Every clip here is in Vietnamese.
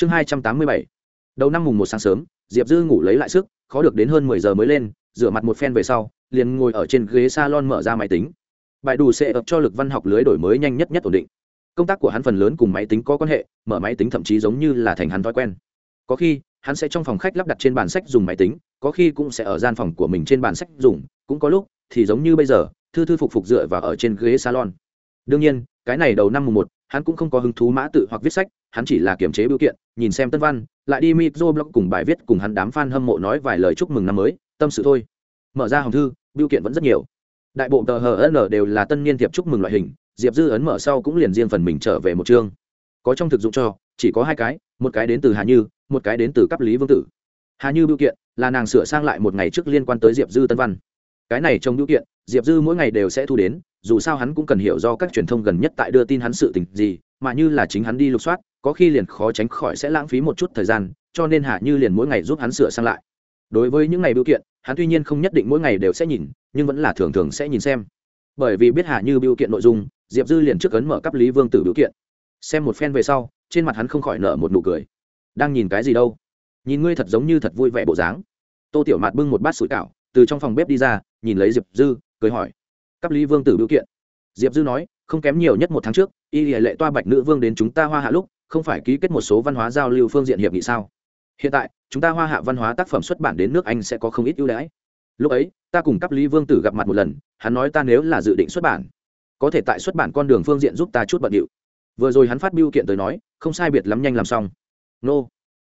chương hai trăm tám mươi bảy. Đầu năm mùng một sáng sớm, diệp dư ngủ lấy lại sức, khó được đến hơn mười giờ mới lên, rửa mặt một phen về sau, liền ngồi ở trên ghế s a lon mở ra máy tính. Bài đủ sẽ ập cho lực văn học lưới đổi mới nhanh nhất nhất ổn định. Công tác của hắn phần lớn cùng máy tính có quan hệ, mở máy tính thậm chí giống như là thành hắn thói quen. Có khi, hắn sẽ trong phòng khách lắp đặt trên bàn sách dùng máy tính, có khi cũng sẽ ở gian phòng của mình trên bàn sách dùng, cũng có lúc thì giống như bây giờ, thư thư phục phục dựa và ở trên ghế salon. Đương nhiên, cái này đầu năm mùng một hắn cũng không có hứng thú mã tự hoặc viết sách, hắn chỉ là kiểm chế biểu kiện, nhìn xem tân văn, lại đi micro blog cùng bài viết cùng hắn đám fan hâm mộ nói vài lời chúc mừng năm mới, tâm sự thôi. Mở ra hồng thư, biểu kiện vẫn rất nhiều. Đại bộ tờ hờ n đều là tân niên thiệp chúc mừng loại hình, diệp dư ấn mở sau cũng liền riêng phần mình trở về một chương. Có trong thực dụng cho, chỉ có hai cái, một cái đến từ hà như, một cái đến từ cấp lý vương tử. Hà như biểu kiện là nàng sửa sang lại một ngày trước liên quan tới diệp dư tân văn. Cái này trong biểu kiện, diệp dư mỗi ngày đều sẽ thu đến dù sao hắn cũng cần hiểu do các truyền thông gần nhất tại đưa tin hắn sự tình gì, mà như là chính hắn đi lục soát, có khi liền khó tránh khỏi sẽ lãng phí một chút thời gian, cho nên Hạ như liền mỗi ngày giúp hắn sửa sang lại. Đối với những ngày biểu kiện, hắn tuy nhiên không nhất định mỗi ngày đều sẽ nhìn, nhưng vẫn là thường thường sẽ nhìn xem. Bởi vì biết Hạ như biểu kiện nội dung, diệp dư liền trước ấn mở cấp lý vương tử biểu kiện. Xem một phen về sau, trên mặt hắn không khỏi nở một nụ cười. Đang nhìn cái gì đâu? Nhìn ngươi thật giống như thật vui vẻ bộ dáng. Tô tiểu mạt bưng một bát sủi cảo, từ trong phòng bếp đi ra, nhìn lấy diệp dư, cười hỏi cấp lý vương tử biểu kiện. Diệp dư nói, không kém nhiều nhất một tháng trước, y hệ lệ toa bạch nữ vương đến chúng ta hoa hạ lúc, không phải ký kết một số văn hóa giao lưu phương diện hiệp nghị sao? Hiện tại, chúng ta hoa hạ văn hóa tác phẩm xuất bản đến nước anh sẽ có không ít ưu đãi. Lúc ấy, ta cùng cấp lý vương tử gặp mặt một lần, hắn nói ta nếu là dự định xuất bản, có thể tại xuất bản con đường phương diện giúp ta chút bận điệu. Vừa rồi hắn phát biểu kiện tới nói, không sai biệt lắm nhanh làm xong. Nô,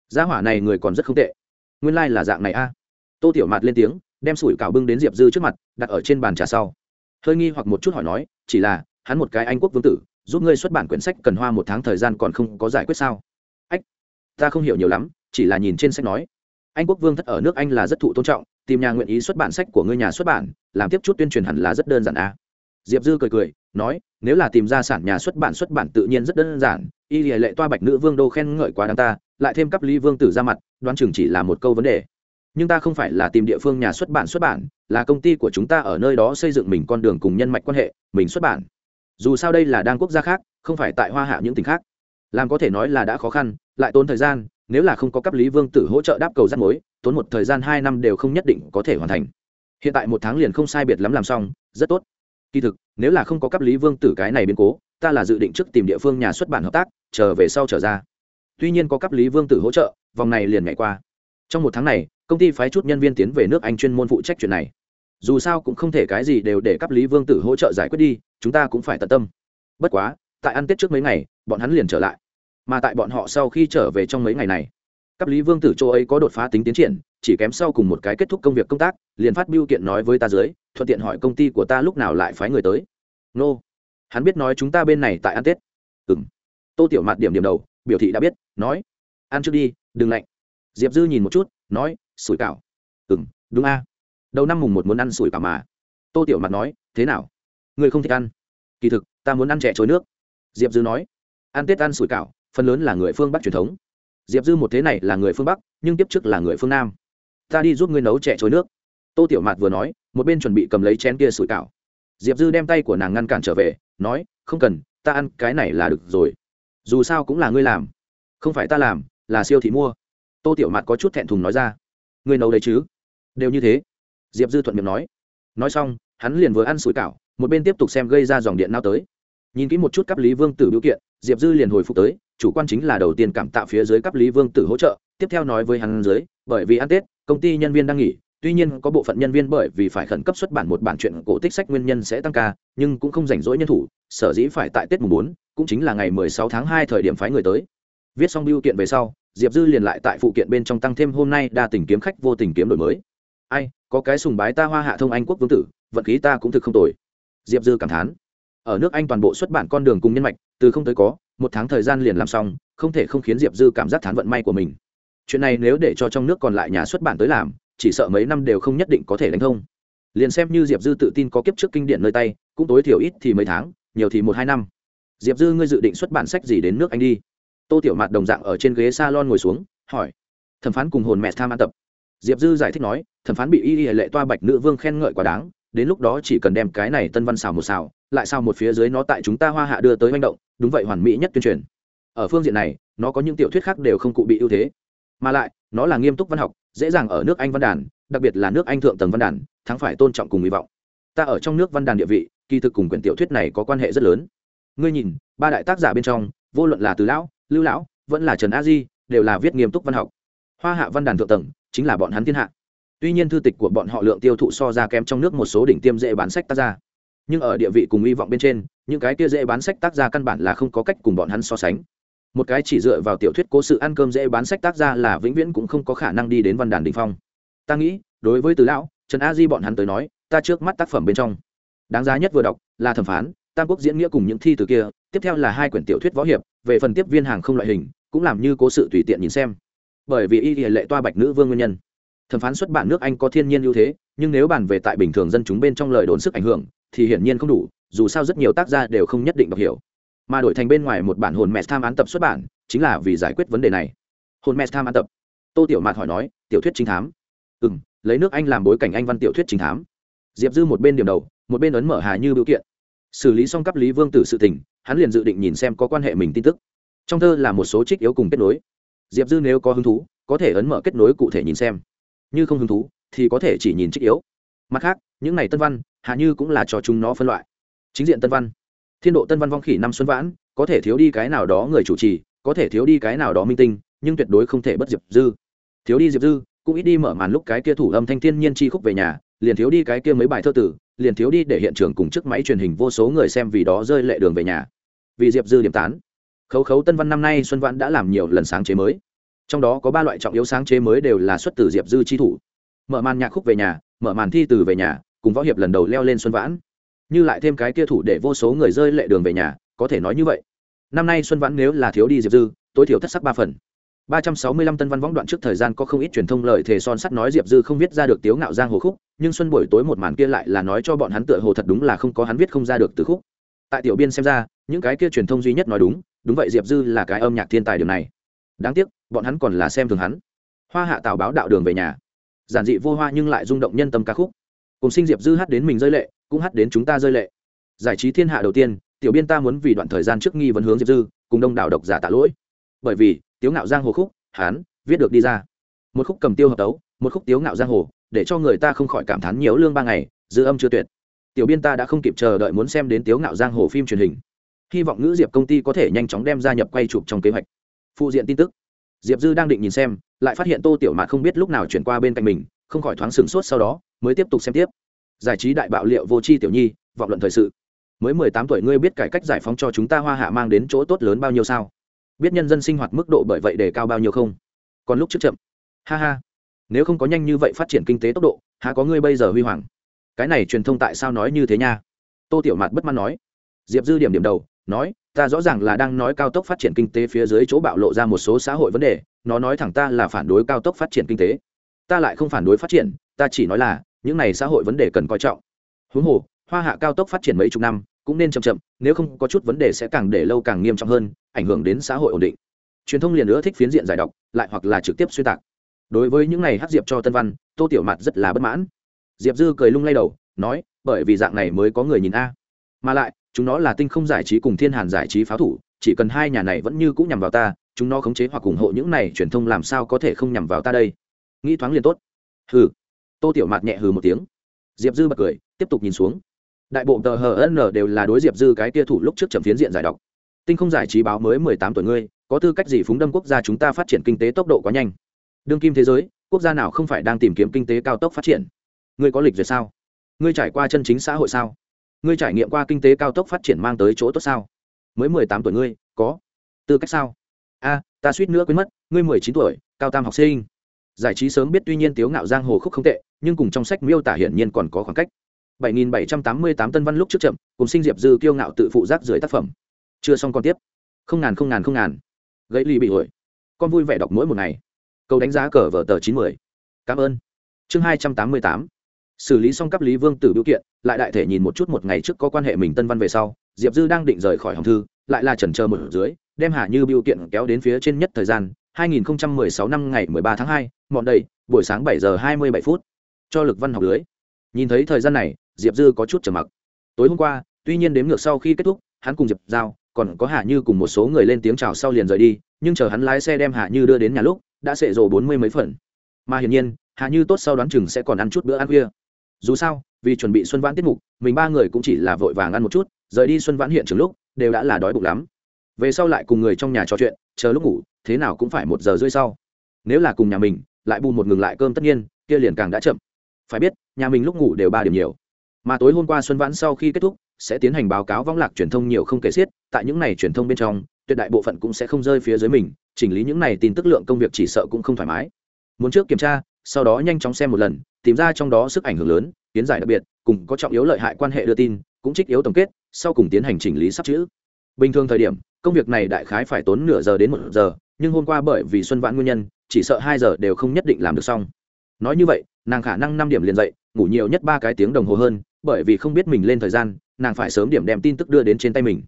gia hỏa này người còn rất không tệ. Nguyên lai、like、là dạng này a. Tô tiểu mạt lên tiếng, đem sủi cảo bưng đến diệp dư trước mặt, đặt ở trên bàn trà sau hơi nghi hoặc một chút hỏi nói, chỉ là, hắn một cái anh quốc vương tử, giúp ngươi xuất bản quyển sách cần hoa một tháng thời gian còn không có giải quyết sao? Ách, ta không hiểu nhiều lắm, chỉ là nhìn trên sách nói. Anh quốc vương thất ở nước anh là rất thụ tôn trọng, tìm nhà nguyện ý xuất bản sách của ngươi nhà xuất bản, làm tiếp chút tuyên truyền hẳn là rất đơn giản à? Diệp dư cười cười, nói, nếu là tìm ra sản nhà xuất bản xuất bản tự nhiên rất đơn giản, y lệ toa bạch nữ vương đô khen ngợi quá đáng ta, lại thêm cấp ly vương tử ra mặt, đoán chừng chỉ là một câu vấn đề nhưng ta không phải là tìm địa phương nhà xuất bản xuất bản, là công ty của chúng ta ở nơi đó xây dựng mình con đường cùng nhân mạch quan hệ, mình xuất bản. Dù sao đây là đang quốc gia khác, không phải tại hoa hạ những tỉnh khác. Làm có thể nói là đã khó khăn, lại tốn thời gian, nếu là không có cấp lý vương tử hỗ trợ đáp cầu rắt mối, tốn một thời gian hai năm đều không nhất định có thể hoàn thành. Hiện tại một tháng liền không sai biệt lắm làm xong, rất tốt. Kỳ thực, nếu là không có cấp lý vương tử cái này biến cố, ta là dự định trước tìm địa phương nhà xuất bản hợp tác, chờ về sau trở ra. Tuy nhiên có cấp lý vương tử hỗ trợ, vòng này liền ngày qua. Trong một tháng này công ty phái chút nhân viên tiến về nước anh chuyên môn phụ trách chuyện này. Dù sao cũng không thể cái gì đều để cấp lý vương tử hỗ trợ giải quyết đi, chúng ta cũng phải tận tâm. Bất quá, tại ăn tết trước mấy ngày, bọn hắn liền trở lại. Mà tại bọn họ sau khi trở về trong mấy ngày này, cấp lý vương tử châu ấy có đột phá tính tiến triển, chỉ kém sau cùng một cái kết thúc công việc công tác, liền phát biêu kiện nói với ta dưới, thuận tiện hỏi công ty của ta lúc nào lại phái người tới. Nô. Hắn biết nói chúng ta bên này tại ăn tết. Ừng tô tiểu mạt điểm điểm đầu, biểu thị đã biết, nói, ăn trước đi, đừng lạnh. Diệp dư nhìn một chút, nói sủi cảo. Ừng đúng a. Đầu năm mùng một muốn ăn sủi cảo mà. Tô tiểu mặt nói, thế nào? Người không thích ăn. Kỳ thực, ta muốn ăn trẻ trôi nước. Diệp dư nói, ăn tết ăn sủi cảo, phần lớn là người phương bắc truyền thống. Diệp dư một thế này là người phương bắc, nhưng tiếp trước là người phương nam. Ta đi giúp ngươi nấu trẻ trôi nước. Tô tiểu mạt vừa nói, một bên chuẩn bị cầm lấy chén kia sủi cảo. Diệp dư đem tay của nàng ngăn cản trở về, nói, không cần, ta ăn cái này là được rồi. Dù sao cũng là ngươi làm. Không phải ta làm, là siêu thị mua. Tô tiểu mạt có chút thẹn thùng nói ra ngươi nấu đấy chứ? Đều như thế. Diệp dư thuận miệng nói. Nói xong, hắn liền vừa ăn sủi cảo, một bên tiếp tục xem gây ra dòng điện nao tới. Nhìn kỹ một chút cấp lý vương tử biểu kiện, diệp dư liền hồi phục tới, chủ quan chính là đầu tiên cảm tạo phía dưới cấp lý vương tử hỗ trợ, tiếp theo nói với hắn dưới, bởi vì ăn tết, công ty nhân viên đang nghỉ, tuy nhiên có bộ phận nhân viên bởi vì phải khẩn cấp xuất bản một bản chuyện cổ tích sách nguyên nhân sẽ tăng ca, nhưng cũng không rảnh rỗi nhân thủ, sở dĩ phải tại tết mùng bốn, cũng chính là ngày mười sáu tháng hai thời điểm phái người tới. Viết xong biểu kiện về sau diệp dư liền lại tại phụ kiện bên trong tăng thêm hôm nay đa tình kiếm khách vô tình kiếm đổi mới. Ai, có cái sùng bái ta hoa hạ thông anh quốc vương tử, vận khí ta cũng thực không tồi. Diệp dư cảm thán. Ở nước anh toàn bộ xuất bản con đường cùng nhân mạch, từ không tới có, một tháng thời gian liền làm xong, không thể không khiến diệp dư cảm giác thán vận may của mình. Chuyện này nếu để cho trong nước còn lại nhà xuất bản tới làm, chỉ sợ mấy năm đều không nhất định có thể đánh thông. Liền xem như diệp dư tự tin có kiếp trước kinh điển nơi tay, cũng tối thiểu ít thì mấy tháng, nhiều thì một hai năm. Diệp dư, ngươi dự định xuất bản sách gì đến nước anh đi? Tô tiểu mạt đồng dạng ở trên ghế s a lon ngồi xuống, hỏi, thẩm phán cùng hồn mẹ tham ăn tập. Diệp dư giải thích nói, thẩm phán bị y y lệ toa bạch nữ vương khen ngợi quá đáng, đến lúc đó chỉ cần đem cái này tân văn xào một xào, lại sao một phía dưới nó tại chúng ta hoa hạ đưa tới manh động, đúng vậy hoàn mỹ nhất tuyên truyền. Ở phương diện này, nó có những tiểu thuyết khác đều không cụ bị ưu thế. Mà lại, nó là nghiêm túc văn học, dễ dàng ở nước anh văn đàn, đặc biệt là nước anh thượng tầng văn đàn, thắng phải tôn trọng cùng hy vọng. Ta ở trong nước văn đàn địa vị, kỳ thực cùng quyển tiểu thuyết này có quan hệ rất lớn. Ngươi nhìn, ba đại tác giả bên trong, vô luận là từ lão lưu lão, vẫn là trần a di, đều là viết nghiêm túc văn học. Hoa hạ văn đàn thượng tầng, chính là bọn hắn thiên hạ. Tuy nhiên thư tịch của bọn họ lượng tiêu thụ so ra kém trong nước một số đỉnh tiêm dễ bán sách tác gia. Nhưng ở địa vị cùng hy vọng bên trên, những cái kia dễ bán sách tác gia căn bản là không có cách cùng bọn hắn so sánh. Một cái chỉ dựa vào tiểu thuyết cố sự ăn cơm dễ bán sách tác gia là vĩnh viễn cũng không có khả năng đi đến văn đàn đình phong. Ta nghĩ, đối với từ lão, trần a di bọn hắn tới nói, ta trước mắt tác phẩm bên trong. Đáng giá nhất vừa đọc là thẩm phán, tam quốc diễn nghĩa cùng những thi từ kia, tiếp theo là hai quyển tiểu thuyết võ hiệp về phần tiếp viên hàng không loại hình, cũng làm như cố sự tùy tiện nhìn xem. Bởi vì y lệ toa bạch nữ vương nguyên nhân. Thẩm phán xuất bản nước anh có thiên nhiên ưu thế, nhưng nếu bàn về tại bình thường dân chúng bên trong lời đồn sức ảnh hưởng, thì hiển nhiên không đủ, dù sao rất nhiều tác gia đều không nhất định đọc hiểu. Mà đổi thành bên ngoài một bản hồn mẹ tham án tập xuất bản, chính là vì giải quyết vấn đề này. Hồn mẹ tham án tập. Tô tiểu mạt hỏi nói, tiểu thuyết chính thám. Ừ m lấy nước anh làm bối cảnh anh văn tiểu thuyết chính thám. Diệp dư một bên điểm đầu, một bên ấn mở hà như biểu kiện. Xử lý xong cấp lý vương tử sự tình hắn liền dự định nhìn xem có quan hệ mình tin tức. Trong thơ là một số trích yếu cùng kết nối. Diệp dư nếu có hứng thú, có thể ấn mở kết nối cụ thể nhìn xem. Như không hứng thú, thì có thể chỉ nhìn trích yếu. Mặt khác, những này tân văn hạ như cũng là cho chúng nó phân loại. Chính diện tân văn. Thiên độ tân văn vong khỉ năm xuân vãn, có thể thiếu đi cái nào đó người chủ trì, có thể thiếu đi cái nào đó minh tinh, nhưng tuyệt đối không thể bất diệp dư. Thiếu đi diệp dư, cũng ít đi mở màn lúc cái kia thủ âm thanh thiên nhiên chi khúc về nhà, liền thiếu đi cái kia mấy bài thơ tử, liền thiếu đi để hiện trường cùng chiếc máy truyền hình vô số người xem vì đó rơi lệ đường về nhà vì diệp dư điểm tán. Khấu khấu tân văn năm nay xuân vãn đã làm nhiều lần sáng chế mới. Trong đó có ba loại trọng yếu sáng chế mới đều là xuất từ diệp dư chi thủ. Mở màn nhạc khúc về nhà, mở màn thi từ về nhà, cùng võ hiệp lần đầu leo lên xuân vãn. Như lại thêm cái kia thủ để vô số người rơi lệ đường về nhà, có thể nói như vậy. Năm nay xuân vãn nếu là thiếu đi diệp dư, tối thiểu thất sắc ba phần. Ba trăm sáu mươi lăm tân văn võng đoạn trước thời gian có không ít truyền thông lời thề son sắt nói diệp dư không viết ra được tiếu ngạo giang hồ khúc, nhưng xuân buổi tối một màn kia lại là nói cho bọn hắn tựa hồ thật đúng là không có hắn viết không ra được từ khúc. Tại tiểu biên xem ra những cái kia truyền thông duy nhất nói đúng đúng vậy diệp dư là cái âm nhạc thiên tài điều này. Đáng tiếc, bọn hắn còn là xem thường hắn. Hoa hạ tào báo đạo đường về nhà. Giản dị vô hoa nhưng lại rung động nhân tâm ca khúc. Cùng sinh diệp dư hát đến mình rơi lệ, cũng hát đến chúng ta rơi lệ. Giải trí thiên hạ đầu tiên, tiểu biên ta muốn vì đoạn thời gian trước nghi vấn hướng diệp dư, cùng đông đảo độc giả tạ lỗi. Bởi vì, tiếu ngạo giang hồ khúc hán viết được đi ra. Một khúc cầm tiêu hợp tấu, một khúc tiếu ngạo giang hồ, để cho người ta không khỏi cảm thán nhiều lương ba ngày, dư âm chưa tuyệt. Tiểu biên ta đã không kịp chờ đợi muốn xem đến tiếu ngạo giang hồ phim truyền hình hy vọng ngữ diệp công ty có thể nhanh chóng đem gia nhập quay chụp trong kế hoạch. Phụ diện tin tức. Diệp dư đang định nhìn xem, lại phát hiện tô tiểu mạt không biết lúc nào chuyển qua bên cạnh mình, không khỏi thoáng sửng sốt sau đó, mới tiếp tục xem tiếp. Giải trí đại bạo liệu vô c h i tiểu nhi, vọng luận thời sự. Mới mười tám tuổi ngươi biết cải cách giải phóng cho chúng ta hoa hạ mang đến chỗ tốt lớn bao nhiêu sao? Biết nhân dân sinh hoạt mức độ bởi vậy đề cao bao nhiêu không? Còn lúc trước chậm. Ha ha. Nếu không có nhanh như vậy phát triển kinh tế tốc độ, há có ngươi bây giờ huy hoàng? Cái này truyền thông tại sao nói như thế nha? Tô tiểu mạt bất mãn nói. Diệp dư điểm điểm đầu nói, ta rõ ràng là đang nói cao tốc phát triển kinh tế phía dưới chỗ bạo lộ ra một số xã hội vấn đề, nó nói thẳng ta là phản đối cao tốc phát triển kinh tế. Ta lại không phản đối phát triển, ta chỉ nói là, những này xã hội vấn đề cần coi trọng. Huống hồ, hoa hạ cao tốc phát triển mấy chục năm, cũng nên chậm chậm, nếu không có chút vấn đề sẽ càng để lâu càng nghiêm trọng hơn, ảnh hưởng đến xã hội ổn định. Truyền thông liền nữa thích phiến diện giải độc lại hoặc là trực tiếp xuyên tạc. Đối với những này hát diệp cho tân văn, tô tiểu mặt rất là bất mãn. Diệp dư cười lung lay đầu, nói, bởi vì dạng này mới có người nhìn a. Mà lại chúng nó là tinh không giải trí cùng thiên hàn giải trí pháo thủ, chỉ cần hai nhà này vẫn như cũng nhằm vào ta, chúng nó khống chế hoặc ủng hộ những này truyền thông làm sao có thể không nhằm vào ta đây? Nghĩ thoáng liền tốt. Hừ. Tô tiểu mạt nhẹ hừ một tiếng. Diệp dư bật cười, tiếp tục nhìn xuống. Đại bộ tờ hn đều là đối diệp dư cái tia thủ lúc trước chậm phiến diện giải đọc tinh không giải trí báo mới mười tám tuổi ngươi, có tư cách gì phúng đâm quốc gia chúng ta phát triển kinh tế tốc độ quá nhanh? Đương kim thế giới, quốc gia nào không phải đang tìm kiếm kinh tế cao tốc phát triển? Ngươi có lịch duyệt sao? Ngươi trải qua chân chính xã hội sao? Ngươi trải nghiệm qua kinh tế cao tốc phát triển mang tới chỗ tốt sao? Mới mười tám tuổi ngươi, có. Tư cách sao? A, ta suýt nữa quên mất, ngươi mười chín tuổi, cao tam học sinh. Giải trí sớm biết tuy nhiên tiếu ngạo giang hồ khúc không tệ, nhưng cùng trong sách miêu tả hiển nhiên còn có khoảng cách. 7788 tân văn lúc trước chậm, cùng sinh diệp dư kiêu ngạo tự phụ giác dưới tác phẩm. Chưa xong còn tiếp. không ngàn không ngàn không ngàn. Gãy ly bị ổi con vui vẻ đọc mỗi một ngày. Câu đánh giá cờ vở tờ chín mươi cảm ơn. Chương hai trăm tám mươi tám. Xử lý xong cấp lý vương tử biểu kiện lại đại thể nhìn một chút một ngày trước có quan hệ mình tân văn về sau diệp dư đang định rời khỏi hồng thư lại là chần chờ một dưới đem hà như biểu kiện kéo đến phía trên nhất thời gian 2016 năm ngày 13 tháng 2, mọn đầy buổi sáng 7 giờ 27 phút. Cho lực văn học lưới. Nhìn thấy thời gian này diệp dư có chút trầm mặc. Tối hôm qua tuy nhiên đếm ngược sau khi kết thúc hắn cùng diệp giao còn có hạ như cùng một số người lên tiếng chào sau liền rời đi nhưng chờ hắn lái xe đem hạ như đưa đến nhà lúc đã sệ rồ bốn mươi mấy phần. Mà hiển nhiên hạ như tốt sau đoán chừng sẽ còn ăn chút bữa ăn khuya dù sao, vì chuẩn bị xuân vãn tiết mục, mình ba người cũng chỉ là vội vàng ăn một chút, rời đi xuân vãn hiện trường lúc, đều đã là đói bụng lắm. Về sau lại cùng người trong nhà trò chuyện, chờ lúc ngủ, thế nào cũng phải một giờ rưỡi sau. Nếu là cùng nhà mình, lại bù một ngừng lại cơm tất nhiên, kia liền càng đã chậm. Phải biết, nhà mình lúc ngủ đều ba điểm nhiều. Mà tối hôm qua xuân vãn sau khi kết thúc, sẽ tiến hành báo cáo vong lạc truyền thông nhiều không kể xiết, tại những này truyền thông bên trong, tuyệt đại bộ phận cũng sẽ không rơi phía dưới mình, chỉnh lý những này tin tức lượng công việc chỉ sợ cũng không thoải mái. Muốn trước kiểm tra, sau đó nhanh chóng xem một lần tìm ra trong đó sức ảnh hưởng lớn tiến giải đặc biệt, cùng có trọng yếu lợi hại quan hệ đưa tin, cũng trích yếu tổng kết, sau cùng tiến hành chỉnh lý sắp chữ. Bình thường thời điểm, công việc này đại khái phải tốn nửa giờ đến một giờ, nhưng hôm qua bởi vì xuân vãn nguyên nhân, chỉ sợ hai giờ đều không nhất định làm được xong. Nói như vậy, nàng khả năng năm điểm liền dậy, ngủ nhiều nhất ba cái tiếng đồng hồ hơn, bởi vì không biết mình lên thời gian, nàng phải sớm điểm đem tin tức đưa đến trên tay mình.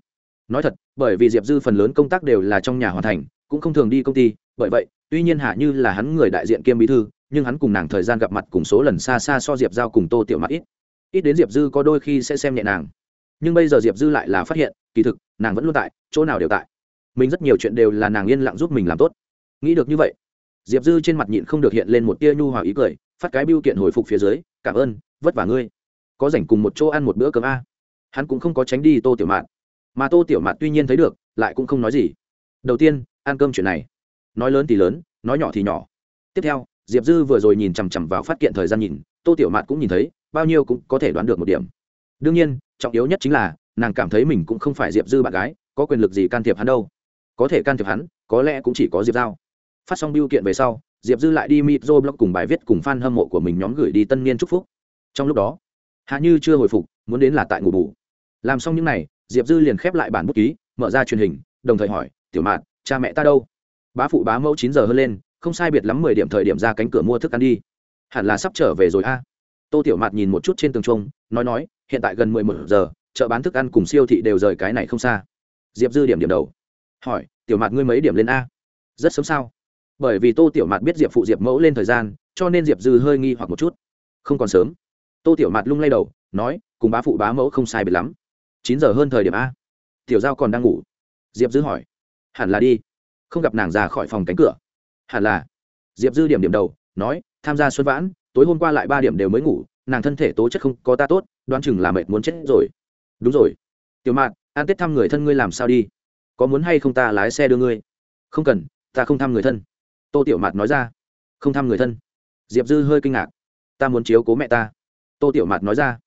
Nói thật, bởi vì diệp dư phần lớn công tác đều là trong nhà hoàn thành, cũng không thường đi công ty, bởi vậy, tuy nhiên hạ như là hắn người đại diện kiêm bí thư nhưng hắn cùng nàng thời gian gặp mặt cùng số lần xa xa so diệp giao cùng tô tiểu mặt ít. Ít đến diệp dư có đôi khi sẽ xem nhẹ nàng. Nhưng bây giờ diệp dư lại là phát hiện, kỳ thực, nàng vẫn luôn tại, chỗ nào đều tại. Mình rất nhiều chuyện đều là nàng yên lặng giúp mình làm tốt. Nghĩ được như vậy, diệp dư trên mặt nhịn không được hiện lên một tia nhu hòa ý cười, phát cái biêu kiện hồi phục phía dưới, cảm ơn, vất vả ngươi. Có rảnh cùng một chỗ ăn một bữa cơm a. Hắn cũng không có tránh đi tô tiểu mạn. Mà tô tiểu mạn tuy nhiên thấy được, lại cũng không nói gì. Đầu tiên, ăn cơm chuyện này. Nói lớn thì lớn, nói nhỏ thì nhỏ. Tiếp theo diệp dư vừa rồi nhìn chằm chằm vào phát kiện thời gian nhìn, tô tiểu mạn cũng nhìn thấy, bao nhiêu cũng có thể đoán được một điểm. Đương nhiên, trọng yếu nhất chính là, nàng cảm thấy mình cũng không phải diệp dư bạn gái, có quyền lực gì can thiệp hắn đâu. Có thể can thiệp hắn, có lẽ cũng chỉ có diệp giao. Phát xong biêu kiện về sau, diệp dư lại đi mịp dô blog cùng bài viết cùng f a n hâm mộ của mình nhóm gửi đi tân niên chúc phúc. Trong lúc đó, hạ như chưa hồi phục, muốn đến là tại ngủ bù. Làm xong những n à y diệp dư liền khép lại bản bút ký, mở ra truyền hình, đồng thời hỏi, tiểu mạn cha mẹ ta đâu? Bá phụ bá mẫu chín giờ hơn lên không sai biệt lắm mười điểm thời điểm ra cánh cửa mua thức ăn đi. Hẳn là sắp trở về rồi a. Tô tiểu mạt nhìn một chút trên tường trung nói nói, hiện tại gần mười một giờ, chợ bán thức ăn cùng siêu thị đều rời cái này không xa. Diệp dư điểm điểm đầu. Hỏi, tiểu mạt ngươi mấy điểm lên a? Rất sớm sao? Bởi vì tô tiểu mạt biết diệp phụ diệp mẫu lên thời gian, cho nên diệp dư hơi nghi hoặc một chút. Không còn sớm. Tô tiểu mạt lung lay đầu, nói, cùng bá phụ bá mẫu không sai biệt lắm. Chín giờ hơn thời điểm a. Tiểu giao còn đang ngủ. Diệp dư hỏi, hẳn là đi. Không gặp nàng ra khỏi phòng cánh cửa hẳn là. Diệp dư điểm điểm đầu, nói, tham gia xuân vãn, tối hôm qua lại ba điểm đều mới ngủ, nàng thân thể tố chất không có ta tốt, đoán chừng là mệt muốn chết rồi. Đúng rồi. Tiểu mạn an tết thăm người thân ngươi làm sao đi? Có muốn hay không ta lái xe đưa ngươi? Không cần, ta không thăm người thân. Tô tiểu mạt nói ra. Không thăm người thân. Diệp dư hơi kinh ngạc. Ta muốn chiếu cố mẹ ta. Tô tiểu mạt nói ra.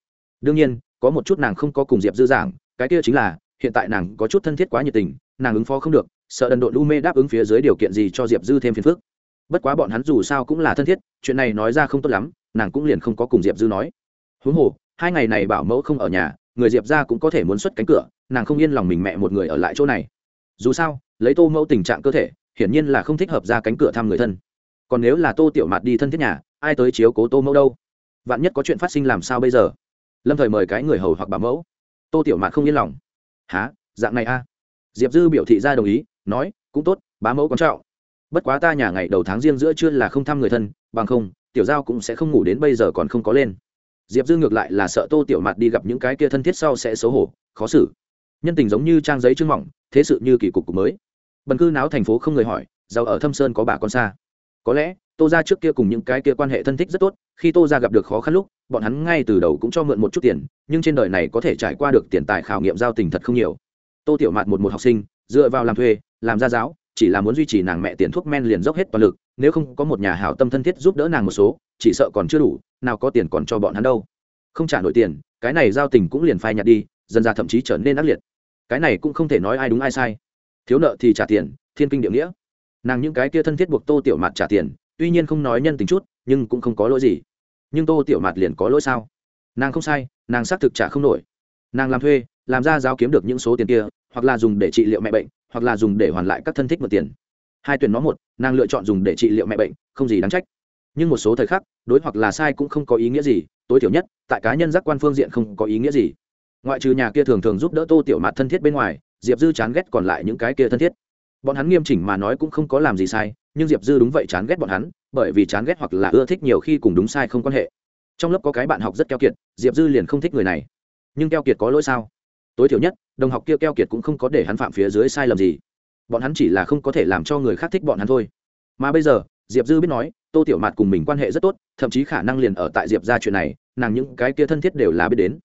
Đương nhiên, có một chút nàng không có cùng diệp dư giảng, cái kia chính là, hiện tại nàng có chút thân thiết quá nhiệt tình, nàng ứng phó không được sợ đần độn u mê đáp ứng phía dưới điều kiện gì cho diệp dư thêm phiền phức. Bất quá bọn hắn dù sao cũng là thân thiết, chuyện này nói ra không tốt lắm, nàng cũng liền không có cùng diệp dư nói. Huống hồ, hai ngày này bảo mẫu không ở nhà, người diệp ra cũng có thể muốn xuất cánh cửa, nàng không yên lòng mình mẹ một người ở lại chỗ này. Dù sao, lấy tô mẫu tình trạng cơ thể, hiển nhiên là không thích hợp ra cánh cửa thăm người thân. Còn nếu là tô tiểu mạt đi thân thiết nhà, ai tới chiếu cố tô mẫu đâu? Vạn nhất có chuyện phát sinh làm sao bây giờ? Lâm thời mời cái người hầu hoặc bảo mẫu. Tô tiểu mạt không yên lòng. Há dạng này a? Diệp dư biểu thị ra đồng ý nói, cũng tốt, bá mẫu quan trọng. Bất quá ta nhà ngày đầu tháng riêng giữa trưa là không thăm người thân, bằng không, tiểu giao cũng sẽ không ngủ đến bây giờ còn không có lên. Diệp dư ngược lại là sợ tô tiểu mặt đi gặp những cái kia thân thiết sau sẽ xấu hổ, khó xử. Nhân tình giống như trang giấy trưng mỏng, thế sự như kỳ cục cục mới. Bần cư náo thành phố không người hỏi giàu ở thâm sơn có bà con xa? Có lẽ, tô ra trước kia cùng những cái kia quan hệ thân thích rất tốt, khi tô ra gặp được khó khăn lúc, bọn hắn ngay từ đầu cũng cho mượn một chút tiền, nhưng trên đời này có thể trải qua được tiền tài khảo nghiệm giao tình thật không nhiều. Tô tiểu mạt một một học sinh, dựa vào làm thuê làm ra giáo, chỉ là muốn duy trì nàng mẹ tiền thuốc men liền dốc hết toàn lực, nếu không có một nhà hảo tâm thân thiết giúp đỡ nàng một số, chỉ sợ còn chưa đủ, nào có tiền còn cho bọn hắn đâu. Không trả nổi tiền, cái này giao tình cũng liền phai nhạt đi, dần ra thậm chí trở nên ác liệt. Cái này cũng không thể nói ai đúng ai sai. Thiếu nợ thì trả tiền, thiên kinh địa nghĩa. Nàng những cái kia thân thiết buộc tô tiểu mạt trả tiền, tuy nhiên không nói nhân tình chút, nhưng cũng không có lỗi gì. Nhưng tô tiểu mạt liền có lỗi sao? Nàng không sai, nàng xác thực trả không nổi. Nàng làm thuê, làm ra giáo kiếm được những số tiền kia, hoặc là dùng để trị liệu mẹ bệnh hoặc là dùng để hoàn lại các thân thích mượn tiền. Hai tuyển nó một, nàng lựa chọn dùng để trị liệu mẹ bệnh, không gì đáng trách. Nhưng một số thời khắc, đối hoặc là sai cũng không có ý nghĩa gì, tối thiểu nhất, tại cá nhân giác quan phương diện không có ý nghĩa gì. Ngoại trừ nhà kia thường thường giúp đỡ tô tiểu mạt thân thiết bên ngoài, diệp dư chán ghét còn lại những cái kia thân thiết. Bọn hắn nghiêm chỉnh mà nói cũng không có làm gì sai, nhưng diệp dư đúng vậy chán ghét bọn hắn, bởi vì chán ghét hoặc là ưa thích nhiều khi cùng đúng sai không quan hệ. Trong lớp có cái bạn học rất keo kiệt, diệp dư liền không thích người này. Nhưng keo kiệt có lỗi sao? Tối thiểu nhất, đồng học kia keo kiệt cũng không có để hắn phạm phía dưới sai lầm gì. Bọn hắn chỉ là không có thể làm cho người khác thích bọn hắn thôi. Mà bây giờ, diệp dư biết nói, tô tiểu mạt cùng mình quan hệ rất tốt, thậm chí khả năng liền ở tại diệp ra chuyện này, nàng những cái kia thân thiết đều là biết đến.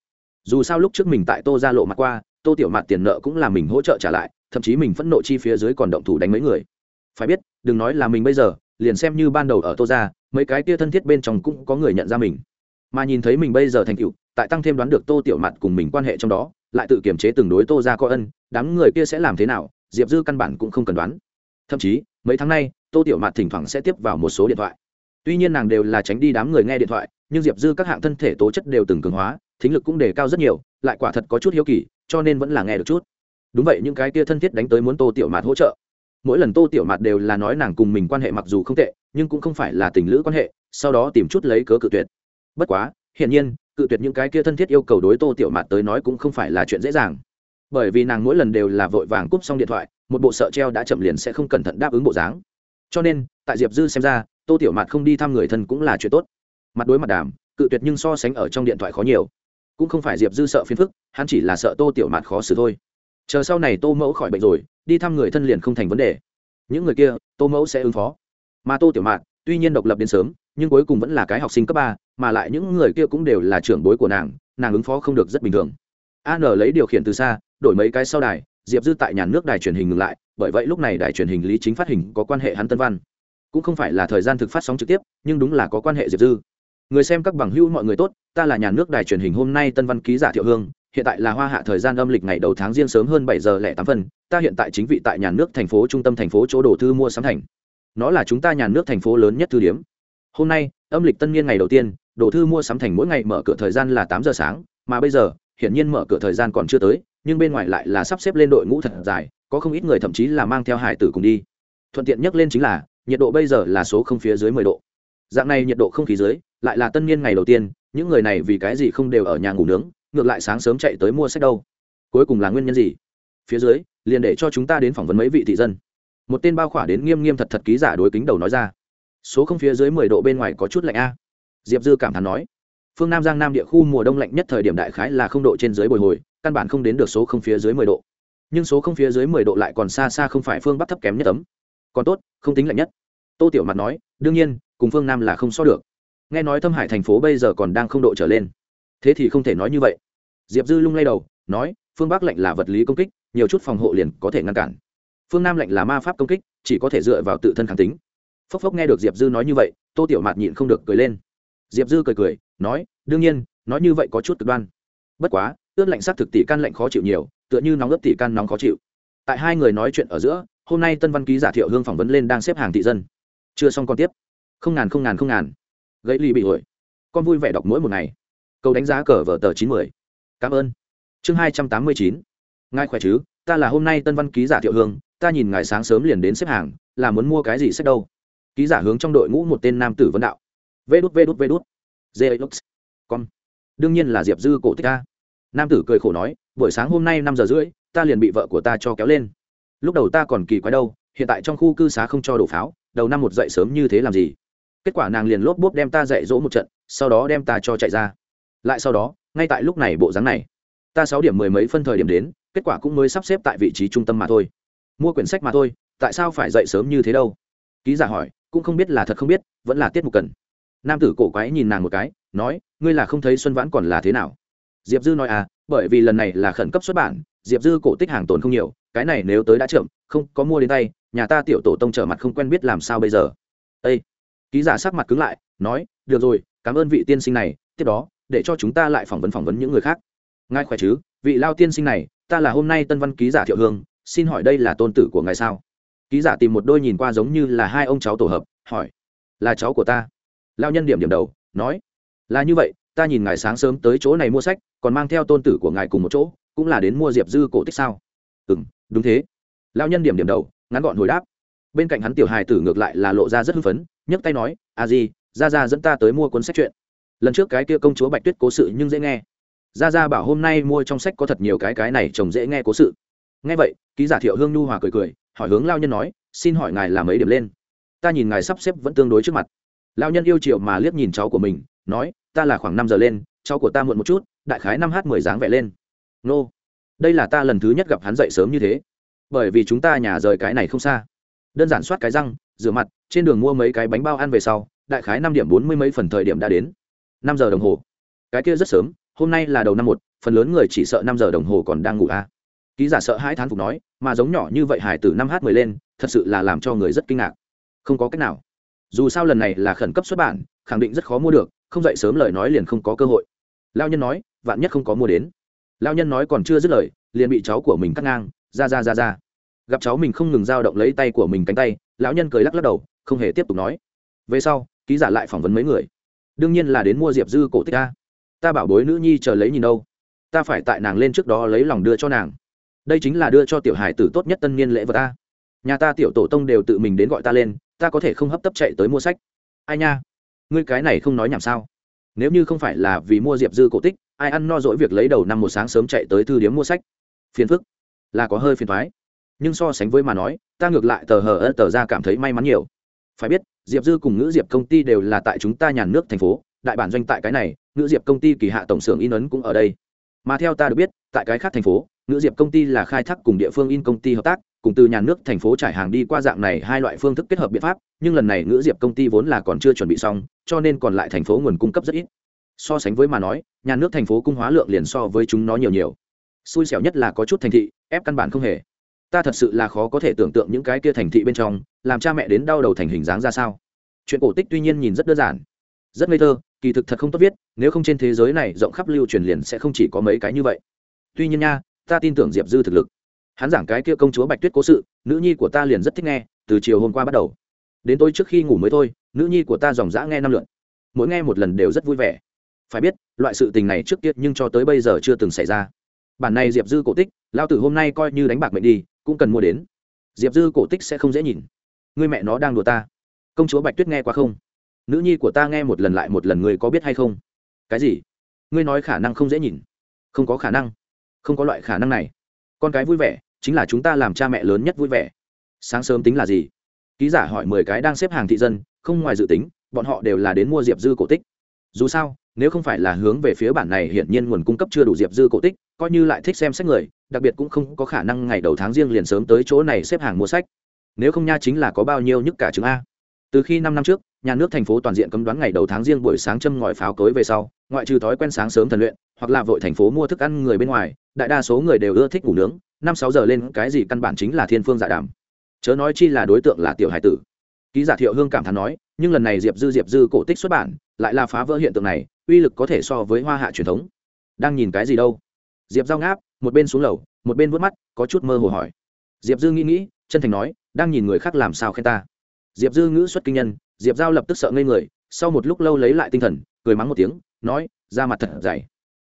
Dù sao lúc trước mình tại tô ra lộ mặt qua, tô tiểu mạt tiền nợ cũng là mình hỗ trợ trả lại, thậm chí mình phẫn nộ chi phía dưới còn động thủ đánh mấy người. Phải biết, đừng nói là mình bây giờ, liền xem như ban đầu ở tô ra mấy cái kia thân thiết bên trong cũng có người nhận ra mình. Mà nhìn thấy mình bây giờ thành tựu, tại tăng thêm đoán được tô tiểu mặt cùng mình quan hệ trong đó lại tự kiềm chế từng đối tô ra có ân, đám người kia sẽ làm thế nào, diệp dư căn bản cũng không cần đoán. Thậm chí, mấy tháng nay, tô tiểu mạt thỉnh thoảng sẽ tiếp vào một số điện thoại. Tuy nhiên nàng đều là tránh đi đám người nghe điện thoại, nhưng diệp dư các hạng thân thể tố chất đều từng cường hóa, thính lực cũng đề cao rất nhiều, lại quả thật có chút hiếu kỳ, cho nên vẫn là nghe được chút. Đúng vậy, những cái kia thân thiết đánh tới muốn tô tiểu mạt hỗ trợ. Mỗi lần tô tiểu mạt đều là nói nàng cùng mình quan hệ mặc dù không tệ, nhưng cũng không phải là tình lữ quan hệ, sau đó tìm chút lấy cớ cự tuyệt. Bất quá, hiển nhiên cự tuyệt những cái kia thân thiết yêu cầu đối tô tiểu mạt tới nói cũng không phải là chuyện dễ dàng. Bởi vì nàng mỗi lần đều là vội vàng cúp xong điện thoại, một bộ sợ treo đã chậm liền sẽ không cẩn thận đáp ứng bộ dáng. Cho nên, tại diệp dư xem ra, tô tiểu mạt không đi thăm người thân cũng là chuyện tốt. Mặt đối mặt đàm, cự tuyệt nhưng so sánh ở trong điện thoại khó nhiều. Cũng không phải diệp dư sợ phiền phức, hắn chỉ là sợ tô tiểu mạt khó xử thôi. Chờ sau này tô mẫu khỏi bệnh rồi, đi thăm người thân liền không thành vấn đề. Những người kia, tô mẫu sẽ ứng phó. Mà tô tiểu mạt, tuy nhiên độc lập đến sớm, nhưng cuối cùng vẫn là cái học sinh cấp ba mà lại những người kia cũng đều là trưởng bối của nàng nàng ứng phó không được rất bình thường. An lấy điều khiển từ xa, đổi mấy cái sau đài, diệp dư tại nhà nước đài truyền hình ngừng lại, bởi vậy lúc này đài truyền hình lý chính phát hình có quan hệ hắn tân văn. Cũng không phải là thời gian thực phát sóng trực tiếp, nhưng đúng là có quan hệ diệp dư. Người xem các bằng hữu mọi người tốt, ta là nhà nước đài truyền hình hôm nay tân văn ký giả thiệu hương, hiện tại là hoa hạ thời gian âm lịch ngày đầu tháng riêng sớm hơn bảy giờ lẻ tám phân, ta hiện tại chính vị tại nhà nước thành phố trung tâm thành phố chỗ đồ thư mua sắm thành. Nó là chúng ta nhà nước thành phố lớn nhất thư điếm hôm nay, âm lịch tân niên ngày đầu tiên đồ thư mua sắm thành mỗi ngày mở cửa thời gian là tám giờ sáng, mà bây giờ, hiển nhiên mở cửa thời gian còn chưa tới, nhưng bên ngoài lại là sắp xếp lên đội ngũ thật dài, có không ít người thậm chí là mang theo hải tử cùng đi. Thuận tiện nhất lên chính là, nhiệt độ bây giờ là số không phía dưới mười độ. Dạng này nhiệt độ không khí dưới, lại là tân niên ngày đầu tiên, những người này vì cái gì không đều ở nhà ngủ nướng, ngược lại sáng sớm chạy tới mua sách đâu. Cuối cùng là nguyên nhân gì? Phía dưới, liền để cho chúng ta đến phỏng vấn mấy vị thị dân. Một tên bao khỏa đến nghiêm nghiêm thật thật ký giả đối kính đầu nói ra. Số không phía dưới mười độ bên ngoài có chút lạnh a diệp dư cảm thán nói, phương nam giang nam địa khu mùa đông lạnh nhất thời điểm đại khái là không độ trên dưới bồi hồi, căn bản không đến được số không phía dưới mười độ. Nhưng số không phía dưới mười độ lại còn xa xa không phải phương bắc thấp kém nhất tấm còn tốt, không tính lạnh nhất. Tô tiểu mặt nói, đương nhiên, cùng phương nam là không so được. Nghe nói thâm hải thành phố bây giờ còn đang không độ trở lên. Thế thì không thể nói như vậy. Diệp dư lung lay đầu, nói, phương bắc lạnh là vật lý công kích, nhiều chút phòng hộ liền có thể ngăn cản. Phương nam lạnh là ma pháp công kích, chỉ có thể dựa vào tự thân kháng tính. Phốc phốc nghe được diệp dư nói như vậy, tô tiểu mạt nhịn không được cười lên diệp dư cười cười, nói, đương nhiên, nói như vậy có chút cực đoan. Bất quá, ướt lạnh s á c thực tỷ can lạnh khó chịu nhiều, tựa như nóng ướp tỷ can nóng khó chịu. Tại hai người nói chuyện ở giữa, hôm nay tân văn ký giả thiệu hương phỏng vấn lên đang xếp hàng thị dân. Chưa xong còn tiếp. Không ngàn không ngàn không ngàn. Gãy ly bị hồi con vui vẻ đọc mỗi một ngày. Câu đánh giá cờ vở tờ chín mươi cảm ơn. Chương hai trăm tám mươi chín. Ngài khỏe chứ? Ta là hôm nay tân văn ký giả thiệu hương, ta nhìn ngài sáng sớm liền đến xếp hàng, là muốn mua cái gì sách đâu? Ký giả hướng trong đội ngũ một tên nam tử vân đạo vê đút vê đút vê đút. Zelux con đương nhiên là diệp dư cổ tích ta nam tử cười khổ nói, buổi sáng hôm nay năm giờ rưỡi, ta liền bị vợ của ta cho kéo lên. Lúc đầu ta còn kỳ quái đâu, hiện tại trong khu cư xá không cho đổ pháo, đầu năm một dậy sớm như thế làm gì? Kết quả nàng liền lốp bốp đem ta dạy dỗ một trận, sau đó đem ta cho chạy ra. Lại sau đó, ngay tại lúc này bộ dáng này, ta sáu điểm mười mấy phân thời điểm đến, kết quả cũng mới sắp xếp tại vị trí trung tâm mà thôi. Mua quyển sách mà thôi, tại sao phải dậy sớm như thế đâu? Ký giả hỏi, cũng không biết là thật không biết, vẫn là tiết mục cần nam tử cổ quái nhìn nàng một cái, nói, ngươi là không thấy xuân vãn còn là thế nào? Diệp dư nói à bởi vì lần này là khẩn cấp xuất bản, diệp dư cổ tích hàng tồn không nhiều, cái này nếu tới đã chậm, không, có mua đến tay, nhà ta tiểu tổ tông trở mặt không quen biết làm sao bây giờ. Â ký giả sắc mặt cứng lại, nói, được rồi, cảm ơn vị tiên sinh này, tiếp đó, để cho chúng ta lại phỏng vấn phỏng vấn những người khác. Ngài khỏe chứ? Vị lao tiên sinh này, ta là hôm nay tân văn ký giả thiệu hương, xin hỏi đây là tôn tử của ngài sao? Ký giả tìm một đôi nhìn qua giống như là hai ông cháu tổ hợp, hỏi, là cháu của ta? Lao nhân điểm điểm đầu, nói, là như vậy, ta nhìn ngài sáng sớm tới chỗ này mua sách, còn mang theo tôn tử của ngài cùng một chỗ, cũng là đến mua diệp dư cổ tích sao? Ừ m đúng thế. Lao nhân điểm điểm đầu, ngắn gọn hồi đáp. Bên cạnh hắn tiểu hài tử ngược lại là lộ ra rất hưng phấn, nhấc tay nói à gì ra ra dẫn ta tới mua cuốn sách chuyện. Lần trước cái kia công chúa bạch tuyết cố sự nhưng dễ nghe. Ra ra bảo hôm nay mua trong sách có thật nhiều cái cái này chồng dễ nghe cố sự. Nghe vậy, ký giả thiệu hương nhu hòa cười cười, hỏi hướng lao nhân nói, xin hỏi ngài làm mấy điểm lên. Ta nhìn ngài sắp xếp vẫn tương đối trước mặt lao nhân yêu chiều mà liếc nhìn cháu của mình, nói, ta là khoảng năm giờ lên, cháu của ta muộn một chút, đại khái năm h mười dáng vẻ lên. Nô, đây là ta lần thứ nhất gặp hắn dậy sớm như thế. Bởi vì chúng ta nhà rời cái này không xa. Đơn giản soát cái răng, rửa mặt, trên đường mua mấy cái bánh bao ăn về sau, đại khái năm điểm bốn mươi mấy phần thời điểm đã đến. Năm giờ đồng hồ. Cái kia rất sớm, hôm nay là đầu năm một, phần lớn người chỉ sợ năm giờ đồng hồ còn đang ngủ à. ký giả sợ hai thán phục nói, mà giống nhỏ như vậy hải từ năm h mười lên, thật sự là làm cho người rất kinh ngạc. Không có cách nào dù sao lần này là khẩn cấp xuất bản, khẳng định rất khó mua được, không dậy sớm lời nói liền không có cơ hội. Lao nhân nói, vạn nhất không có mua đến. Lao nhân nói còn chưa dứt lời, liền bị cháu của mình cắt ngang, ra ra ra ra. Gặp cháu mình không ngừng dao động lấy tay của mình cánh tay, lão nhân cười lắc lắc đầu, không hề tiếp tục nói. Về sau, ký giả lại phỏng vấn mấy người. Đương nhiên là đến mua diệp dư cổ tích ta ta bảo bối nữ nhi chờ lấy nhìn đâu. Ta phải tại nàng lên trước đó lấy lòng đưa cho nàng. Đây chính là đưa cho tiểu hải tử tốt nhất tân niên lễ vật ta nhà ta tiểu tổ tông đều tự mình đến gọi ta lên ta có thể không hấp tấp chạy tới mua sách. Ai nha? Ngươi cái này không nói nhảm sao? Nếu như không phải là vì mua diệp dư cổ tích, ai ăn no dỗi việc lấy đầu năm một sáng sớm chạy tới thư điếm mua sách? Phiền phức. Là có hơi phiền thoái nhưng so sánh với mà nói, ta ngược lại tờ hờ ơ tờ ra cảm thấy may mắn nhiều. Phải biết, diệp dư cùng ngữ diệp công ty đều là tại chúng ta nhà nước thành phố, đại bản doanh tại cái này, ngữ diệp công ty kỳ hạ tổng xưởng in ấn cũng ở đây. Mà theo ta được biết, tại cái khác thành phố ngữ diệp công ty là khai thác cùng địa phương in công ty hợp tác, cùng từ nhà nước, thành phố trải hàng đi qua dạng này hai loại phương thức kết hợp biện pháp, nhưng lần này ngữ diệp công ty vốn là còn chưa chuẩn bị xong, cho nên còn lại thành phố nguồn cung cấp rất ít. So sánh với mà nói, nhà nước thành phố cung hóa lượng liền so với chúng nó nhiều nhiều. Xui xẻo nhất là có chút thành thị, ép căn bản không hề. Ta thật sự là khó có thể tưởng tượng những cái kia thành thị bên trong, làm cha mẹ đến đau đầu thành hình dáng ra sao. Chuyện cổ tích tuy nhiên nhìn rất đơn giản, rất ngây thơ, kỳ thực thật không tốt viết, nếu không trên thế giới này rộng khắp lưu truyền liền sẽ không chỉ có mấy cái như vậy. Tuy nhiên nha ta tin tưởng diệp dư thực lực. Hắn giảng cái kia công chúa bạch tuyết cố sự, nữ nhi của ta liền rất thích nghe, từ chiều hôm qua bắt đầu. Đến tôi trước khi ngủ mới thôi, nữ nhi của ta dòng dã nghe năm lượn mỗi nghe một lần đều rất vui vẻ. Phải biết, loại sự tình này trước tiết nhưng cho tới bây giờ chưa từng xảy ra. Bản này diệp dư cổ tích, lao tử hôm nay coi như đánh bạc mệnh đi, cũng cần mua đến. Diệp dư cổ tích sẽ không dễ nhìn. Người mẹ nó đang đùa ta. Công chúa bạch tuyết nghe qua không? Nữ nhi của ta nghe một lần lại một lần người có biết hay không? Cái gì? Ngươi nói khả năng không dễ nhìn. Không có khả năng không có loại khả năng này. Con cái vui vẻ, chính là chúng ta làm cha mẹ lớn nhất vui vẻ. Sáng sớm tính là gì? Ký giả hỏi mười cái đang xếp hàng thị dân, không ngoài dự tính, bọn họ đều là đến mua diệp dư cổ tích. Dù sao, nếu không phải là hướng về phía bản này hiển nhiên nguồn cung cấp chưa đủ diệp dư cổ tích, coi như lại thích xem sách người, đặc biệt cũng không có khả năng ngày đầu tháng riêng liền sớm tới chỗ này xếp hàng mua sách. Nếu không nha chính là có bao nhiêu nhất cả chứng a từ khi năm năm trước, nhà nước thành phố toàn diện cấm đoán ngày đầu tháng riêng buổi sáng châm ngòi pháo cối về sau, ngoại trừ thói quen sáng sớm thần luyện, hoặc là vội thành phố mua thức ăn người bên ngoài, đại đa số người đều ưa thích ngủ nướng, năm sáu giờ lên cái gì căn bản chính là thiên phương giả dạ đàm. Chớ nói chi là đối tượng là tiểu hải tử. Ký giả thiệu hương cảm thán nói, nhưng lần này diệp dư diệp dư cổ tích xuất bản, lại là phá vỡ hiện tượng này, uy lực có thể so với hoa hạ truyền thống. Đang nhìn cái gì đâu? Diệp giao ngáp, một bên xuống lầu, một bên vớt mắt, có chút mơ hồ hỏi. Diệp dư nghĩ nghĩ, chân thành nói, đang nhìn người khác làm sao khen ta diệp dư ngữ xuất kinh nhân, diệp giao lập tức sợ ngây người, sau một lúc lâu lấy lại tinh thần, cười mắng một tiếng, nói ra mặt thật dày.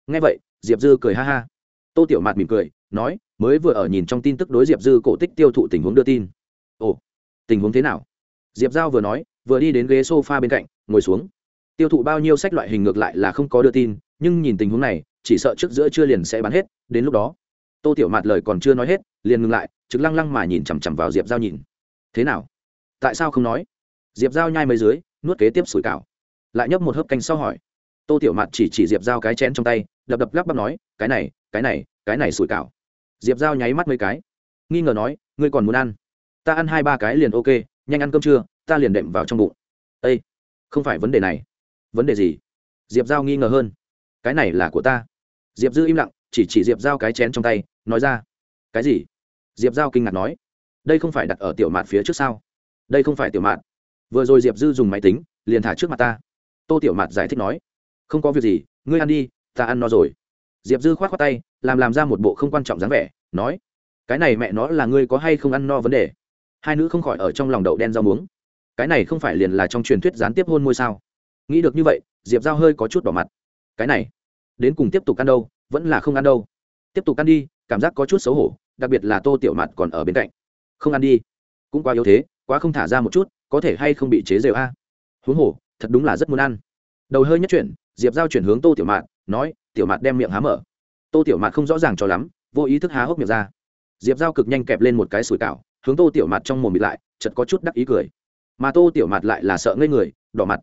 Ngay vậy, diệp dư cười ha ha. Tô tiểu mạt mỉm cười, nói, mới vừa ở nhìn trong tin tức đối diệp dư cổ tích tiêu thụ tình huống đưa tin. Ồ, tình huống thế nào? Diệp giao vừa nói, vừa đi đến ghế s o f a bên cạnh, ngồi xuống. Tiêu thụ bao nhiêu sách loại hình ngược lại là không có đưa tin, nhưng nhìn tình huống này, chỉ sợ trước giữa chưa liền sẽ bán hết, đến lúc đó. Tô tiểu mạt lời còn chưa nói hết, liền ngừng lại, trực lăng lăng mà nhìn chằm chằm vào diệp giao nhìn. Thế nào? Tại sao không nói? Diệp giao nhai mấy dưới, nuốt kế tiếp sủi cảo. Lại nhấp một hớp canh sau hỏi. Tô tiểu mạt chỉ chỉ diệp giao cái chén trong tay, đập đập lắp bắp nói, cái này cái này cái này sủi cảo. Diệp giao nháy mắt mấy cái. Nghi ngờ nói, ngươi còn muốn ăn? Ta ăn hai ba cái liền ok, nhanh ăn cơm trưa, ta liền đệm vào trong bụng. Ây không phải vấn đề này. Vấn đề gì? Diệp giao nghi ngờ hơn. Cái này là của ta. Diệp dư im lặng, chỉ chỉ diệp giao cái chén trong tay, nói ra. Cái gì? Diệp giao kinh ngạc nói. Đây không phải đặt ở tiểu mạt phía trước sau đây không phải tiểu mạt vừa rồi diệp dư dùng máy tính, liền thả trước mặt ta. Tô tiểu mạt giải thích nói, không có việc gì, ngươi ăn đi, ta ăn no rồi. Diệp dư k h o á t khoác tay, làm làm ra một bộ không quan trọng dáng vẻ, nói, cái này mẹ nó là ngươi có hay không ăn no vấn đề? Hai nữ không khỏi ở trong lòng đậu đen rau muống. Cái này không phải liền là trong truyền thuyết gián tiếp hôn môi sao? Nghĩ được như vậy, diệp giao hơi có chút đỏ mặt. Cái này, đến cùng tiếp tục ăn đâu, vẫn là không ăn đâu. Tiếp tục ăn đi, cảm giác có chút xấu hổ, đặc biệt là tô tiểu mặt còn ở bên cạnh. Không ăn đi, cũng quá yếu thế quá không thả ra một chút, có thể hay không bị chế rêu a? Huống hồ, thật đúng là rất muốn ăn. Đầu hơi nhất chuyển, diệp giao chuyển hướng tô tiểu mạt, nói, tiểu mạt đem miệng há mở. Tô tiểu mạt không rõ ràng cho lắm, vô ý thức há hốc miệng ra. Diệp giao cực nhanh kẹp lên một cái sủi cảo, hướng tô tiểu mạt trong mồm bịt lại chật có chút đắc ý cười. Mà tô tiểu mạt lại là sợ ngây người, đỏ mặt.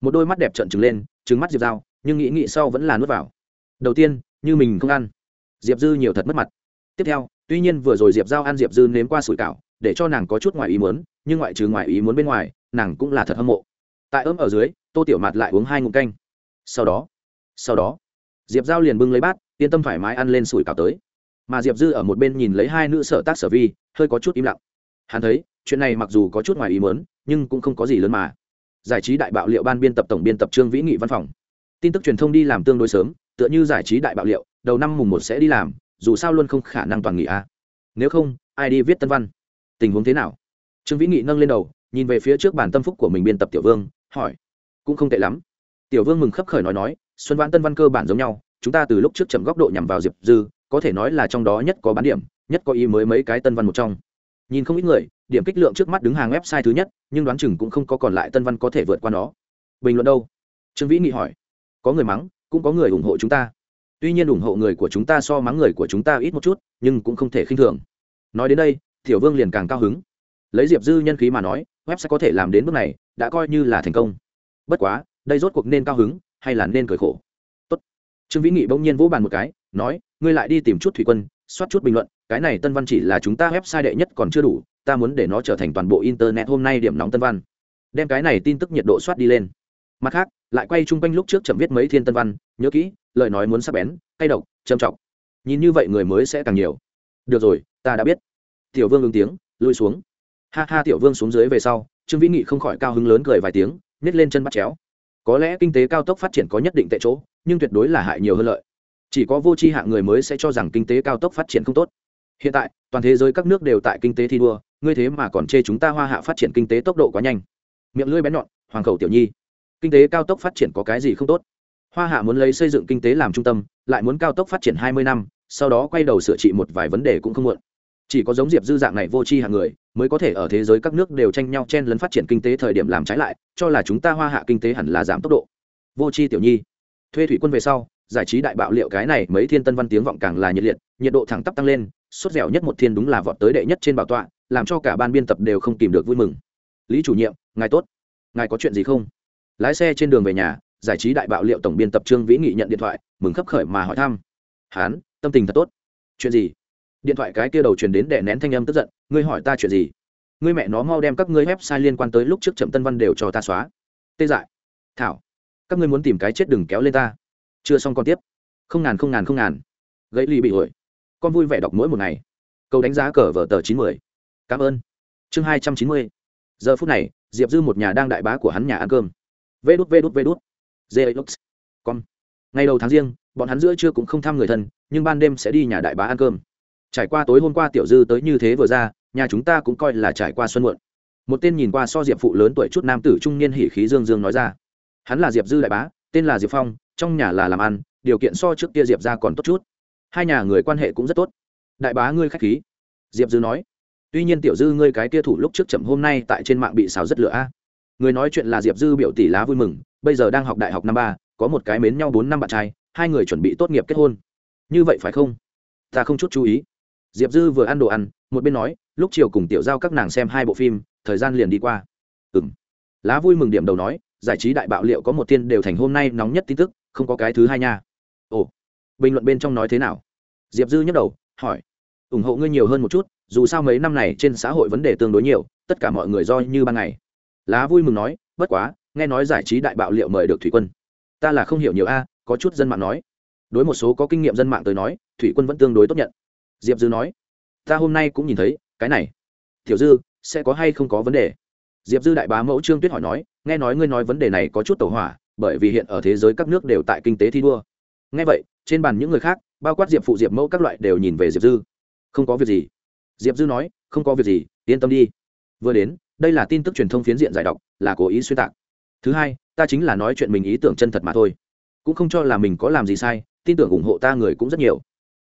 Một đôi mắt đẹp trợn trừng lên, trừng mắt diệp giao, nhưng nghĩ nghĩ sau vẫn là nuốt vào. Đầu tiên, như mình không ăn. Diệp dư nhiều thật mất mặt. Tiếp theo, tuy nhiên vừa rồi diệp giao ăn diệp dư nếm qua sủi cảo để cho nàng có chút ngoài ý muốn, nhưng ngoại trừ ngoài ý muốn bên ngoài, nàng cũng là thật hâm mộ. Tại ấm ở dưới, tô tiểu mạt lại uống hai ngụm canh. Sau đó sau đó, diệp giao liền bưng lấy bát, yên tâm thoải mái ăn lên sủi cảo tới. Mà diệp dư ở một bên nhìn lấy hai nữ sở tác sở vi, hơi có chút im lặng. Hắn thấy, chuyện này mặc dù có chút ngoài ý mớn nhưng cũng không có gì lớn mà. Giải trí đại bạo liệu ban biên tập tổng biên tập trương vĩ nghị văn phòng. Tin tức truyền thông đi làm tương đối sớm, tựa như giải trí đại bạo liệu, đầu năm mùng một sẽ đi làm, dù sao luôn không khả năng toàn nghỉ a à. nếu không, ai đi viết tân văn? Tình huống thế nào? Trương vĩ nghị nâng lên đầu, nhìn về phía trước bản tâm phúc của mình biên tập tiểu vương, hỏi. Cũng không tệ lắm. Tiểu vương mừng khấp khởi nói nói, xuân vãn tân văn cơ bản giống nhau, chúng ta từ lúc trước chậm góc độ nhằm vào diệp dư, có thể nói là trong đó nhất có bán điểm, nhất có ý mới mấy cái tân văn một trong. Nhìn không ít người, điểm kích lượng trước mắt đứng hàng website thứ nhất, nhưng đoán chừng cũng không có còn lại tân văn có thể vượt qua nó. Bình luận đâu? Trương vĩ nghị hỏi. Có người mắng, cũng có người ủng hộ chúng ta. Tuy nhiên ủng hộ người của chúng ta so mắng người của chúng ta ít một chút, nhưng cũng không thể khinh thường. Nói đến đây tiểu vương liền càng cao hứng. Lấy diệp dư nhân khí mà nói, web sẽ có thể làm đến bước này, đã coi như là thành công. Bất quá, đây rốt cuộc nên cao hứng hay là nên cười khổ? Tốt. trương vĩ nghị bỗng nhiên vỗ bàn một cái, nói, ngươi lại đi tìm chút thủy quân, soát chút bình luận, cái này tân văn chỉ là chúng ta website đệ nhất còn chưa đủ, ta muốn để nó trở thành toàn bộ internet hôm nay điểm nóng tân văn. Đem cái này tin tức nhiệt độ soát đi lên. Mặt khác, lại quay chung quanh lúc trước chậm viết mấy thiên tân văn, nhớ kỹ, lời nói muốn sắc bén, cay độc, trầm trọng. Nhìn như vậy người mới sẽ càng nhiều. Được rồi, ta đã biết tiểu vương ứng tiếng, lui xuống. Ha ha, tiểu vương xuống dưới về sau, trương vĩ nghị không khỏi cao hứng lớn cười vài tiếng, nhét lên chân bắt chéo. Có lẽ kinh tế cao tốc phát triển có nhất định tại chỗ, nhưng tuyệt đối là hại nhiều hơn lợi. Chỉ có vô tri hạng người mới sẽ cho rằng kinh tế cao tốc phát triển không tốt. Hiện tại, toàn thế giới các nước đều tại kinh tế thi đua, ngươi thế mà còn chê chúng ta hoa hạ phát triển kinh tế tốc độ quá nhanh. Miệng lưỡi bén nhọn, hoàng khẩu tiểu nhi. Kinh tế cao tốc phát triển có cái gì không tốt? Hoa hạ muốn lấy xây dựng kinh tế làm trung tâm, lại muốn cao tốc phát triển hai mươi năm, sau đó quay đầu sửa trị một vài vấn đề cũng không muộn chỉ có giống diệp dư dạng này vô tri hạng người mới có thể ở thế giới các nước đều tranh nhau chen lấn phát triển kinh tế thời điểm làm trái lại, cho là chúng ta hoa hạ kinh tế hẳn là giảm tốc độ. Vô tri tiểu nhi, thuê thủy quân về sau, giải trí đại bạo liệu cái này mấy thiên tân văn tiếng vọng càng là nhiệt liệt, nhiệt độ thẳng tắp tăng lên, sốt dẻo nhất một thiên đúng là vọt tới đệ nhất trên bảo tọa, làm cho cả ban biên tập đều không tìm được vui mừng. Lý chủ nhiệm, ngài tốt. Ngài có chuyện gì không? Lái xe trên đường về nhà, giải trí đại bạo liệu tổng biên tập trương vĩ nghị nhận điện thoại, mừng khấp khởi mà hỏi thăm. Hán, tâm tình thật tốt. Chuyện gì? Điện thoại cái kia đầu truyền đến để nén thanh âm tức giận, ngươi hỏi ta chuyện gì? Ngươi mẹ nó mau đem các ngươi website liên quan tới lúc trước chậm tân văn đều cho ta xóa. Tê dại. Thảo, các ngươi muốn tìm cái chết đừng kéo lên ta. Chưa xong còn tiếp. Không ngàn không ngàn không ngàn. Gãy ly bị hủi con vui vẻ đọc mỗi một ngày. Câu đánh giá cờ vở tờ chín mươi cảm ơn. Chương hai trăm chín mươi. Giờ phút này, diệp dư một nhà đang đại bá của hắn nhà ăn cơm. Vê đút vê đút vê đút. Zlux con ngày đầu tháng riêng, bọn hắn giữa trưa cũng không thăm người thân, nhưng ban đêm sẽ đi nhà đại bá ăn cơm trải qua tối hôm qua tiểu dư tới như thế vừa ra, nhà chúng ta cũng coi là trải qua xuân muộn. Một tên nhìn qua so diệp phụ lớn tuổi chút nam tử trung niên hỉ khí dương dương nói ra, hắn là diệp dư đại bá, tên là diệp phong, trong nhà là làm ăn, điều kiện so trước kia diệp ra còn tốt chút. Hai nhà người quan hệ cũng rất tốt. Đại bá ngươi k h á c h khí. Diệp dư nói, tuy nhiên tiểu dư ngươi cái kia thủ lúc trước chậm hôm nay tại trên mạng bị xào rất lửa a. Người nói chuyện là diệp dư biểu tỷ lá vui mừng, bây giờ đang học đại học năm ba, có một cái mến nhau bốn năm bạn trai, hai người chuẩn bị tốt nghiệp kết hôn. Như vậy phải không? Ta không chút chú ý diệp dư vừa ăn đồ ăn, một bên nói, lúc chiều cùng tiểu giao các nàng xem hai bộ phim, thời gian liền đi qua. Ừ m lá vui mừng điểm đầu nói, giải trí đại bạo liệu có một tiên đều thành hôm nay nóng nhất tin tức, không có cái thứ hai nha. Ồ. Bình luận bên trong nói thế nào? Diệp dư nhắc đầu, hỏi, ủng hộ ngươi nhiều hơn một chút, dù sao mấy năm này trên xã hội vấn đề tương đối nhiều, tất cả mọi người do như ban ngày. Lá vui mừng nói, bất quá, nghe nói giải trí đại bạo liệu mời được thủy quân. Ta là không hiểu nhiều a, có chút dân mạng nói. Đối một số có kinh nghiệm dân mạng tới nói, thủy quân vẫn tương đối tốt nhận diệp dư nói, ta hôm nay cũng nhìn thấy, cái này, tiểu dư, sẽ có hay không có vấn đề? Diệp dư đại bá mẫu trương tuyết hỏi nói, nghe nói ngươi nói vấn đề này có chút tàu hỏa, bởi vì hiện ở thế giới các nước đều tại kinh tế thi đua. Nghe vậy, trên bàn những người khác, bao quát diệp phụ diệp mẫu các loại đều nhìn về diệp dư. Không có việc gì. Diệp dư nói, không có việc gì, yên tâm đi. Vừa đến, đây là tin tức truyền thông phiến diện giải đọc, là cố ý xuyên tạc. Thứ hai, ta chính là nói chuyện mình ý tưởng chân thật mà thôi. Cũng không cho là mình có làm gì sai, tin tưởng ủng hộ ta người cũng rất nhiều.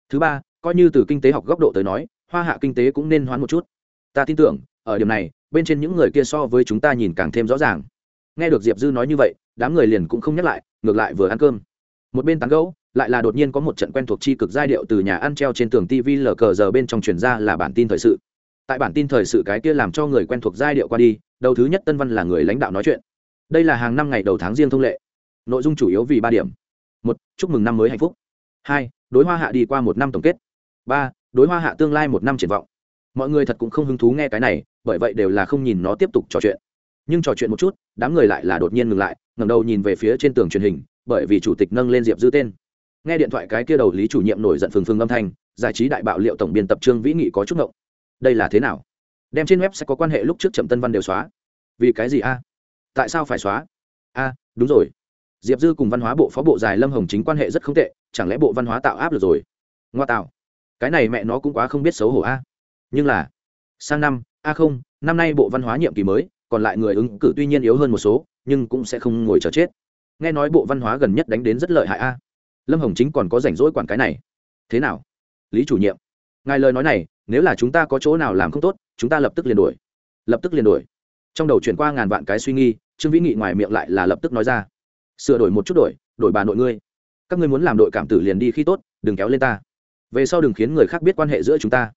Thứ ba coi như từ kinh tế học góc độ tới nói, hoa hạ kinh tế cũng nên hoán một chút. Ta tin tưởng, ở điểm này, bên trên những người kia so với chúng ta nhìn càng thêm rõ ràng. Nghe được diệp dư nói như vậy, đám người liền cũng không nhắc lại, ngược lại vừa ăn cơm. Một bên tán gẫu, lại là đột nhiên có một trận quen thuộc chi cực giai điệu từ nhà ăn treo trên tường tv lờ cờ giờ bên trong truyền ra là bản tin thời sự. Tại bản tin thời sự cái kia làm cho người quen thuộc giai điệu qua đi, đầu thứ nhất tân văn là người lãnh đạo nói chuyện. Đây là hàng năm ngày đầu tháng riêng thông lệ. Nội dung chủ yếu vì ba điểm. Một, chúc mừng năm mới hạnh phúc. Hai, đối hoa hạ đi qua một năm tổng kết ba, đối hoa hạ tương lai một năm triển vọng. Mọi người thật cũng không hứng thú nghe cái này, bởi vậy đều là không nhìn nó tiếp tục trò chuyện. Nhưng trò chuyện một chút, đám người lại là đột nhiên ngừng lại, ngẩng đầu nhìn về phía trên tường truyền hình, bởi vì chủ tịch nâng lên diệp dư tên. Nghe điện thoại cái kia đầu lý chủ nhiệm nổi giận phừng phừng âm thanh, giải trí đại bạo liệu tổng biên tập trương vĩ nghị có chút ngộng. Đây là thế nào? Đem trên web sẽ có quan hệ lúc trước chậm tân văn đều xóa. Vì cái gì a? Tại sao phải xóa? A, đúng rồi. Diệp dư cùng văn hóa bộ phó bộ dài lâm hồng chính quan hệ rất không tệ, chẳng lẽ bộ văn hóa tạo áp lực rồi? Ngoa tạo cái này mẹ nó cũng quá không biết xấu hổ a. Nhưng là, sang năm, a không, năm nay bộ văn hóa nhiệm kỳ mới, còn lại người ứng cử tuy nhiên yếu hơn một số, nhưng cũng sẽ không ngồi chờ chết. Nghe nói bộ văn hóa gần nhất đánh đến rất lợi hại a. Lâm hồng chính còn có rảnh rỗi quản cái này. Thế nào? Lý chủ nhiệm, ngài lời nói này, nếu là chúng ta có chỗ nào làm không tốt, chúng ta lập tức liền đuổi. Lập tức liền đuổi. Trong đầu chuyển qua ngàn vạn cái suy nghi, trương vĩ nghị ngoài miệng lại là lập tức nói ra. Sửa đổi một chút đổi đổi bà nội ngươi. Các ngươi muốn làm đội cảm tử liền đi khi tốt, đừng kéo lên ta về sau đừng khiến người khác biết quan hệ giữa chúng ta.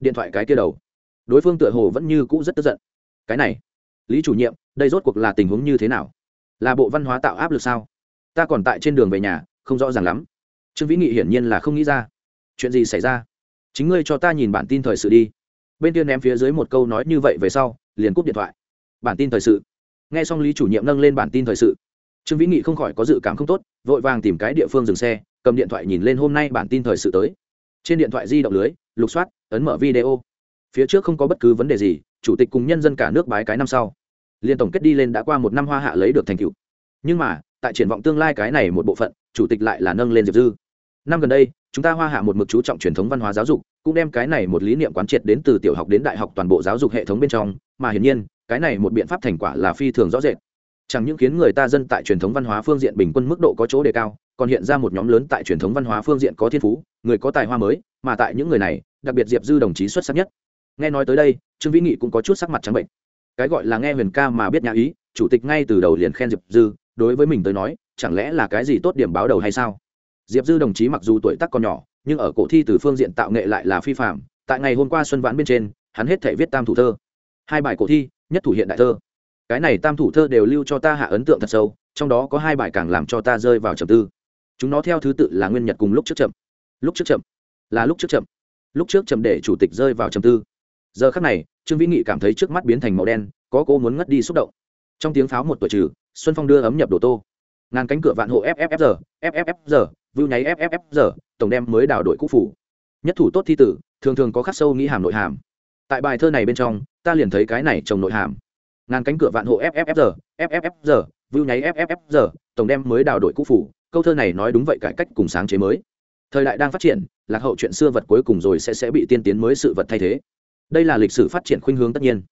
Điện thoại cái kia đầu. Đối phương tựa hồ vẫn như cũ rất tức giận. Cái này, lý chủ nhiệm, đây rốt cuộc là tình huống như thế nào? Là bộ văn hóa tạo áp lực sao? Ta còn tại trên đường về nhà, không rõ ràng lắm. Trương vĩ nghị hiển nhiên là không nghĩ ra. Chuyện gì xảy ra? Chính ngươi cho ta nhìn bản tin thời sự đi. Bên kia ném phía dưới một câu nói như vậy về sau, liền cúp điện thoại. Bản tin thời sự. Nghe xong lý chủ nhiệm nâng lên bản tin thời sự. Trương vĩ nghị không khỏi có dự cảm không tốt, vội vàng tìm cái địa phương dừng xe, cầm điện thoại nhìn lên hôm nay bản tin thời sự tới trên điện thoại di động lưới, lục soát, ấn mở video. Phía trước không có bất cứ vấn đề gì, chủ tịch cùng nhân dân cả nước bái cái năm sau. Liên tổng kết đi lên đã qua một năm hoa hạ lấy được thành tựu. Nhưng mà, tại triển vọng tương lai cái này một bộ phận, chủ tịch lại là nâng lên diệp dư. Năm gần đây, chúng ta hoa hạ một mực chú trọng truyền thống văn hóa giáo dục, cũng đem cái này một lý niệm quán triệt đến từ tiểu học đến đại học toàn bộ giáo dục hệ thống bên trong, mà hiển nhiên, cái này một biện pháp thành quả là phi thường rõ rệt. Chẳng những khiến người ta dân tại truyền thống văn hóa phương diện bình quân mức độ có chỗ đề cao còn hiện ra một nhóm lớn tại truyền thống văn hóa phương diện có thiên phú, người có tài hoa mới, mà tại những người này, đặc biệt diệp dư đồng chí xuất sắc nhất. Nghe nói tới đây, trương vĩ nghị cũng có chút sắc mặt trắng bệnh. Cái gọi là nghe huyền ca mà biết nhà ý, chủ tịch ngay từ đầu liền khen diệp dư, đối với mình tới nói, chẳng lẽ là cái gì tốt điểm báo đầu hay sao? Diệp dư đồng chí mặc dù tuổi tác còn nhỏ, nhưng ở cổ thi từ phương diện tạo nghệ lại là phi phạm tại ngày hôm qua xuân vãn bên trên, hắn hết thể viết tam thủ thơ. Hai bài cổ thi, nhất thủ hiện đại thơ. Cái này tam thủ thơ đều lưu cho ta hạ ấn tượng thật sâu, trong đó có hai bài càng làm cho ta rơi vào trầm tư chúng nó theo thứ tự là nguyên nhật cùng lúc trước chậm lúc trước chậm là lúc trước chậm lúc trước chậm để chủ tịch rơi vào trầm tư giờ khắc này trương vĩ nghị cảm thấy trước mắt biến thành màu đen có cô muốn ngất đi xúc động trong tiếng pháo một tuổi trừ xuân phong đưa ấm nhập đồ tô ngàn cánh cửa vạn hộ fffr fffr vưu nháy fffr tổng đem mới đào đội cũ phủ nhất thủ tốt thi tử thường thường có khắc sâu nghĩ hàm nội hàm tại bài thơ này bên trong ta liền thấy cái này trồng nội hàm ngàn cánh cửa vạn hộ fffr fffr vưu nháy fffr tổng đem mới đào đội cũ phủ câu thơ này nói đúng vậy, cải cách cùng sáng chế mới. Thời đại đang phát triển, lạc hậu chuyện xưa vật cuối cùng rồi sẽ sẽ bị tiên tiến mới sự vật thay thế. Đây là lịch sử phát triển khuynh hướng tất nhiên.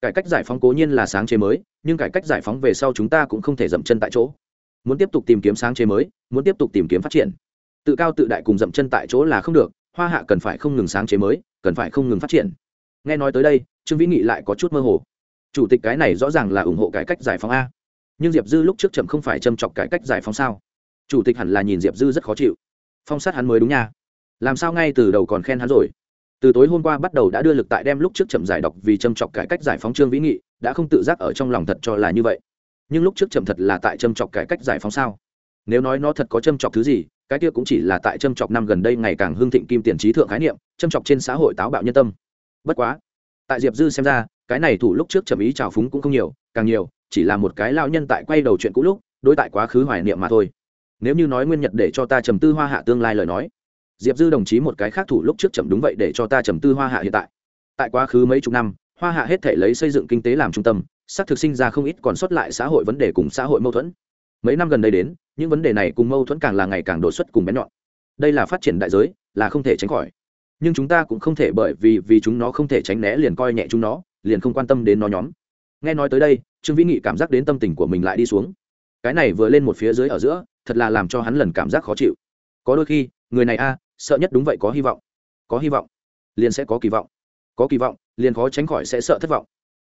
Cải cách giải phóng cố nhiên là sáng chế mới, nhưng cải cách giải phóng về sau chúng ta cũng không thể dậm chân tại chỗ. Muốn tiếp tục tìm kiếm sáng chế mới, muốn tiếp tục tìm kiếm phát triển. Tự cao tự đại cùng dậm chân tại chỗ là không được, hoa hạ cần phải không ngừng sáng chế mới, cần phải không ngừng phát triển. Nghe nói tới đây, trương vĩ nghị lại có chút mơ hồ. Chủ tịch cái này rõ ràng là ủng hộ cải cách giải phóng a. Nhưng diệp dư lúc trước chậm không phải châm chọc cải cách giải phóng sao? Chủ tịch hẳn là nhìn diệp dư rất khó chịu. Phong sát hắn mới đúng nha. Làm sao ngay từ đầu còn khen hắn rồi? Từ tối hôm qua bắt đầu đã đưa lực tại đem lúc trước chậm giải đọc vì châm chọc cải cách giải phóng trương vĩ nghị, đã không tự giác ở trong lòng thật cho là như vậy. Nhưng lúc trước chậm thật là tại châm chọc cải cách giải phóng sao? Nếu nói nó thật có châm chọc thứ gì, cái kia cũng chỉ là tại châm chọc năm gần đây ngày càng hưng thịnh kim tiền trí thượng khái niệm, châm chọc trên xã hội táo bạo nhân tâm. Bất quá, tại diệp dư xem ra, cái này thủ lúc trước chậm ý trào phúng cũng không nhiều, càng nhiều, chỉ là một cái lao nhân tại quay đầu chuyện cũ lúc, đối tại quá khứ hoài niệm mà thôi nếu như nói nguyên nhật để cho ta trầm tư hoa hạ tương lai lời nói, diệp dư đồng chí một cái khác thủ lúc trước chậm đúng vậy để cho ta trầm tư hoa hạ hiện tại. Tại quá khứ mấy chục năm, hoa hạ hết thể lấy xây dựng kinh tế làm trung tâm, xác thực sinh ra không ít còn xuất lại xã hội vấn đề cùng xã hội mâu thuẫn. Mấy năm gần đây đến, những vấn đề này cùng mâu thuẫn càng là ngày càng đột xuất cùng bén nhọn. Đây là phát triển đại giới, là không thể tránh khỏi. Nhưng chúng ta cũng không thể bởi vì vì chúng nó không thể tránh né liền coi nhẹ chúng nó, liền không quan tâm đến nó nhóm. Nghe nói tới đây, trương vĩ nghị cảm giác đến tâm tình của mình lại đi xuống. Cái này vừa lên một phía dưới ở giữa thật là làm cho hắn lần cảm giác khó chịu. Có đôi khi, người này a, sợ nhất đúng vậy có hy vọng. Có hy vọng, liền sẽ có kỳ vọng. Có kỳ vọng, liền khó tránh khỏi sẽ sợ thất vọng.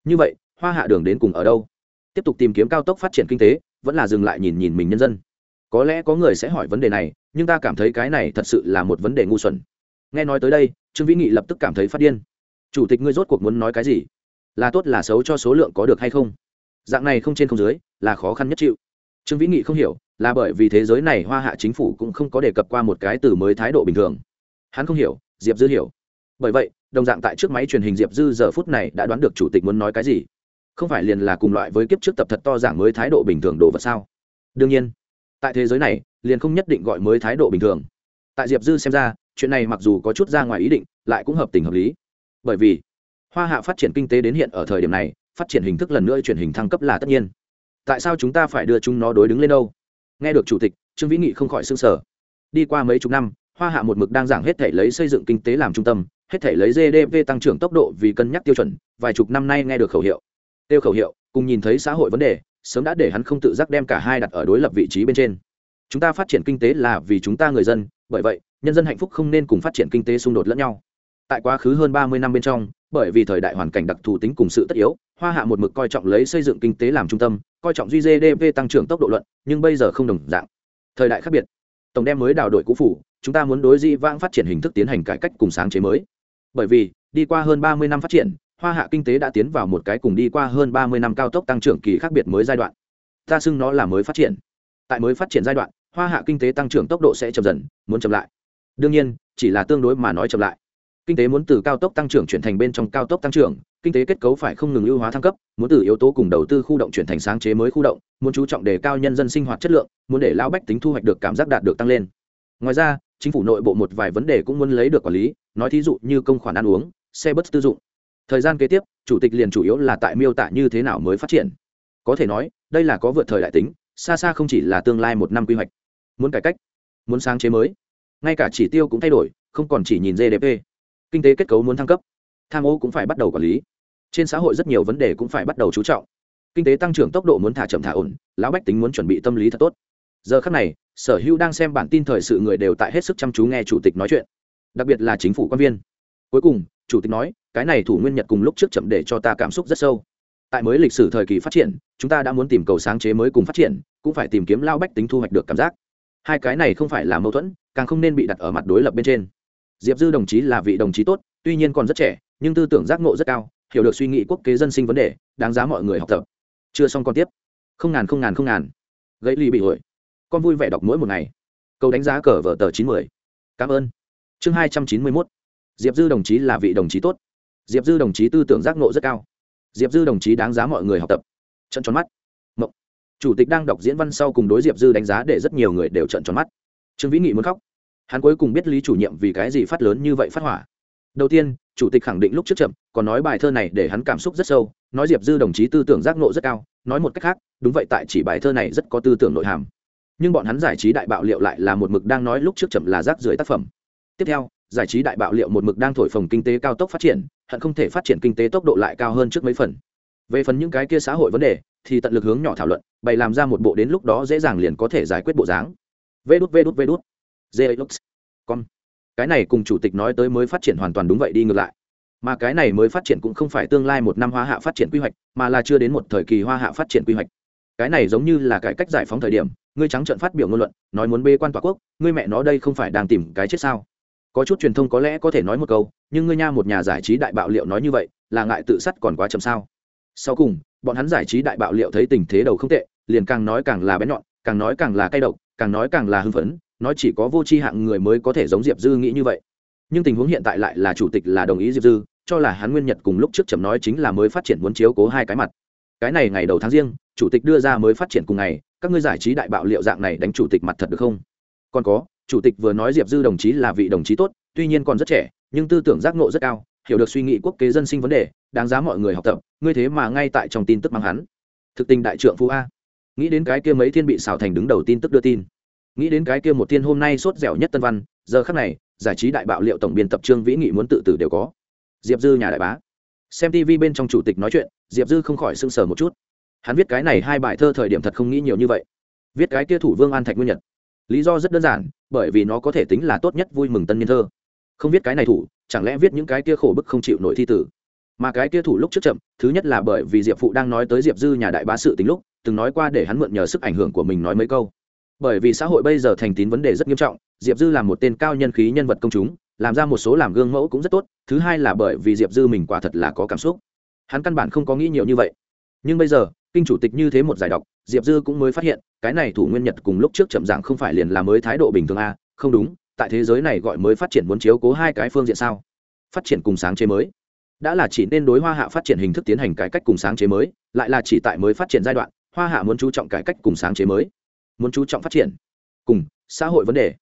Như vậy, hoa hạ đường đến cùng ở đâu? Tiếp tục tìm kiếm cao tốc phát triển kinh tế, vẫn là dừng lại nhìn nhìn mình nhân dân. Có lẽ có người sẽ hỏi vấn đề này, nhưng ta cảm thấy cái này thật sự là một vấn đề ngu xuẩn. Nghe nói tới đây, trương vĩ nghị lập tức cảm thấy phát điên. Chủ tịch ngươi rốt cuộc muốn nói cái gì? Là tốt là xấu cho số lượng có được hay không? Dạng này không trên không dưới, là khó khăn nhất chịu. Trương vĩ nghị không hiểu là bởi vì thế giới này hoa hạ chính phủ cũng không có đề cập qua một cái từ mới thái độ bình thường. Hắn không hiểu, diệp dư hiểu. Bởi vậy, đồng dạng tại trước máy truyền hình diệp dư giờ phút này đã đoán được chủ tịch muốn nói cái gì. Không phải liền là cùng loại với kiếp trước tập thật to giảng mới thái độ bình thường đồ vật sao? Đương nhiên, tại thế giới này, liền không nhất định gọi mới thái độ bình thường. Tại diệp dư xem ra, chuyện này mặc dù có chút ra ngoài ý định, lại cũng hợp tình hợp lý. Bởi vì, hoa hạ phát triển kinh tế đến hiện ở thời điểm này, phát triển hình thức lần nữa truyền hình thăng cấp là tất nhiên. Tại sao chúng ta phải đưa chúng nó đối đứng lên đâu? Nghe được chủ tịch, trương vĩ nghị không khỏi s sở đi qua mấy chục năm, hoa hạ một mực đang giảng hết thể lấy xây dựng kinh tế làm trung tâm, hết thể lấy gdp tăng trưởng tốc độ vì cân nhắc tiêu chuẩn, vài chục năm nay nghe được khẩu hiệu. Tiêu khẩu hiệu, cùng nhìn thấy xã hội vấn đề, sớm đã để hắn không tự giác đem cả hai đặt ở đối lập vị trí bên trên. Chúng ta phát triển kinh tế là vì chúng ta người dân, bởi vậy, nhân dân hạnh phúc không nên cùng phát triển kinh tế xung đột lẫn nhau tại quá khứ hơn ba mươi năm bên trong, bởi vì thời đại hoàn cảnh đặc thù tính cùng sự tất yếu, hoa hạ một mực coi trọng lấy xây dựng kinh tế làm trung tâm, coi trọng duy gdp tăng trưởng tốc độ luận, nhưng bây giờ không đồng dạng. Thời đại khác biệt. Tổng đem mới đào đội cũ phủ, chúng ta muốn đối di vãng phát triển hình thức tiến hành cải cách cùng sáng chế mới. Bởi vì, đi qua hơn ba mươi năm phát triển, hoa hạ kinh tế đã tiến vào một cái cùng đi qua hơn ba mươi năm cao tốc tăng trưởng kỳ khác biệt mới giai đoạn. Ta xưng nó là mới phát triển. Tại mới phát triển giai đoạn, hoa hạ kinh tế tăng trưởng tốc độ sẽ chậm dần, muốn chậm lại. Đương nhiên, chỉ là tương đối mà nói chậm lại kinh tế muốn từ cao tốc tăng trưởng chuyển thành bên trong cao tốc tăng trưởng, kinh tế kết cấu phải không ngừng ưu hóa thăng cấp, muốn từ yếu tố cùng đầu tư khu động chuyển thành sáng chế mới khu động, muốn chú trọng đề cao nhân dân sinh hoạt chất lượng, muốn để lao bách tính thu hoạch được cảm giác đạt được tăng lên. Ngoài ra, chính phủ nội bộ một vài vấn đề cũng muốn lấy được quản lý, nói thí dụ như công khoản ăn uống, xe bus tư dụng. Thời gian kế tiếp, chủ tịch liền chủ yếu là tại miêu tả như thế nào mới phát triển. Có thể nói, đây là có vượt thời đại tính, xa xa không chỉ là tương lai một năm quy hoạch. Muốn cải cách, muốn sáng chế mới. Ngay cả chỉ tiêu cũng thay đổi, không còn chỉ nhìn gdp kinh tế kết cấu muốn thăng cấp, tham ô cũng phải bắt đầu quản lý. Trên xã hội rất nhiều vấn đề cũng phải bắt đầu chú trọng. Kinh tế tăng trưởng tốc độ muốn thả chậm thả ổn, lão bách tính muốn chuẩn bị tâm lý thật tốt. Giờ khắc này, sở hữu đang xem bản tin thời sự người đều tại hết sức chăm chú nghe chủ tịch nói chuyện, đặc biệt là chính phủ quan viên. Cuối cùng, chủ tịch nói, cái này thủ nguyên nhật cùng lúc trước chậm để cho ta cảm xúc rất sâu. Tại mới lịch sử thời kỳ phát triển, chúng ta đã muốn tìm cầu sáng chế mới cùng phát triển, cũng phải tìm kiếm lao bách tính thu hoạch được cảm giác. Hai cái này không phải là mâu thuẫn, càng không nên bị đặt ở mặt đối lập bên trên diệp dư đồng chí là vị đồng chí tốt, tuy nhiên còn rất trẻ, nhưng tư tưởng giác ngộ rất cao, hiểu được suy nghĩ quốc kế dân sinh vấn đề, đáng giá mọi người học tập. Chưa xong còn tiếp. Không ngàn không ngàn không ngàn. Gãy ly bị hội. Con vui vẻ đọc mỗi một ngày. Câu đánh giá cờ vở tờ chín mươi cảm ơn. Chương hai trăm chín mươi mốt. Diệp dư đồng chí là vị đồng chí tốt. Diệp dư đồng chí tư tưởng giác ngộ rất cao. Diệp dư đồng chí đáng giá mọi người học tập. Trận tròn mắt. Mộng. chủ tịch đang đọc diễn văn sau cùng đối diệp dư đánh giá để rất nhiều người đều trận tròn mắt. Trương vĩ nghị muốn khóc hắn cuối cùng biết lý chủ nhiệm vì cái gì phát lớn như vậy phát hỏa. Đầu tiên, chủ tịch khẳng định lúc trước chậm, còn nói bài thơ này để hắn cảm xúc rất sâu, nói diệp dư đồng chí tư tưởng giác nộ rất cao, nói một cách khác, đúng vậy tại chỉ bài thơ này rất có tư tưởng nội hàm. Nhưng bọn hắn giải trí đại bạo liệu lại là một mực đang nói lúc trước chậm là rác rưởi tác phẩm. Tiếp theo, giải trí đại bạo liệu một mực đang thổi phồng kinh tế cao tốc phát triển, hận không thể phát triển kinh tế tốc độ lại cao hơn trước mấy phần. Về phần những cái kia xã hội vấn đề, thì tận lực hướng nhỏ thảo luận, bày làm ra một bộ đến lúc đó dễ dàng liền có thể giải quyết bộ dáng. Vê đút vê đút vê đút. Zelux. Con. Cái này cùng chủ tịch nói tới mới phát triển hoàn toàn đúng vậy đi ngược lại. Mà cái này mới phát triển cũng không phải tương lai một năm hoa hạ phát triển quy hoạch, mà là chưa đến một thời kỳ hoa hạ phát triển quy hoạch. Cái này giống như là cải cách giải phóng thời điểm, ngươi trắng trợn phát biểu ngôn luận, nói muốn bê quan tòa quốc, ngươi mẹ nó đây không phải đang tìm cái chết sao? Có chút truyền thông có lẽ có thể nói một câu, nhưng ngươi nha một nhà giải trí đại bạo liệu nói như vậy, là ngại tự sát còn quá chậm sao? Sau cùng, bọn hắn giải trí đại bạo liệu thấy tình thế đầu không tệ, liền càng nói càng là bén nhọn, càng nói càng là cay độc, càng nói càng là hưng phấn, nói chỉ có vô tri hạng người mới có thể giống diệp dư nghĩ như vậy. Nhưng tình huống hiện tại lại là chủ tịch là đồng ý diệp dư, cho là hắn nguyên nhật cùng lúc trước chậm nói chính là mới phát triển muốn chiếu cố hai cái mặt. Cái này ngày đầu tháng riêng, chủ tịch đưa ra mới phát triển cùng ngày, các ngươi giải trí đại bạo liệu dạng này đánh chủ tịch mặt thật được không? Còn có, chủ tịch vừa nói diệp dư đồng chí là vị đồng chí tốt, tuy nhiên còn rất trẻ, nhưng tư tưởng giác ngộ rất cao, hiểu được suy nghĩ quốc kế dân sinh vấn đề, đáng giá mọi người học tập, ngươi thế mà ngay tại trong tin tức mang hắn. Thực tình đại trượng phú a. Nghĩ đến cái kia mấy thiên bị xào thành đứng đầu tin tức đưa tin nghĩ đến cái kia một thiên hôm nay sốt dẻo nhất tân văn, giờ khắc này, giải trí đại bạo liệu tổng biên tập trương vĩ nghị muốn tự tử đều có. Diệp dư nhà đại bá. Xem tv bên trong chủ tịch nói chuyện, diệp dư không khỏi sưng sờ một chút. Hắn viết cái này hai bài thơ thời điểm thật không nghĩ nhiều như vậy. Viết cái kia thủ vương an thạch nguyên nhật. Lý do rất đơn giản, bởi vì nó có thể tính là tốt nhất vui mừng tân niên thơ. Không viết cái này thủ, chẳng lẽ viết những cái kia khổ bức không chịu nổi thi tử? Mà cái kia thủ lúc trước chậm, thứ nhất là bởi vì diệp phụ đang nói tới diệp dư nhà đại bá sự tính lúc, từng nói qua để hắn mượn nhờ sức ảnh hưởng của mình nói mấy câu bởi vì xã hội bây giờ thành tín vấn đề rất nghiêm trọng, diệp dư là một tên cao nhân khí nhân vật công chúng, làm ra một số làm gương mẫu cũng rất tốt, thứ hai là bởi vì diệp dư mình quả thật là có cảm xúc. Hắn căn bản không có nghĩ nhiều như vậy. Nhưng bây giờ, kinh chủ tịch như thế một giải đọc diệp dư cũng mới phát hiện, cái này thủ nguyên nhật cùng lúc trước chậm dạng không phải liền là mới thái độ bình thường a không đúng, tại thế giới này gọi mới phát triển muốn chiếu cố hai cái phương diện sao? Phát triển cùng sáng chế mới. Đã là chỉ nên đối hoa hạ phát triển hình thức tiến hành cải cách cùng sáng chế mới, lại là chỉ tại mới phát triển giai đoạn, hoa hạ muốn chú trọng cải cách cùng sáng chế mới muốn chú trọng phát triển. Cùng, xã hội vấn đề.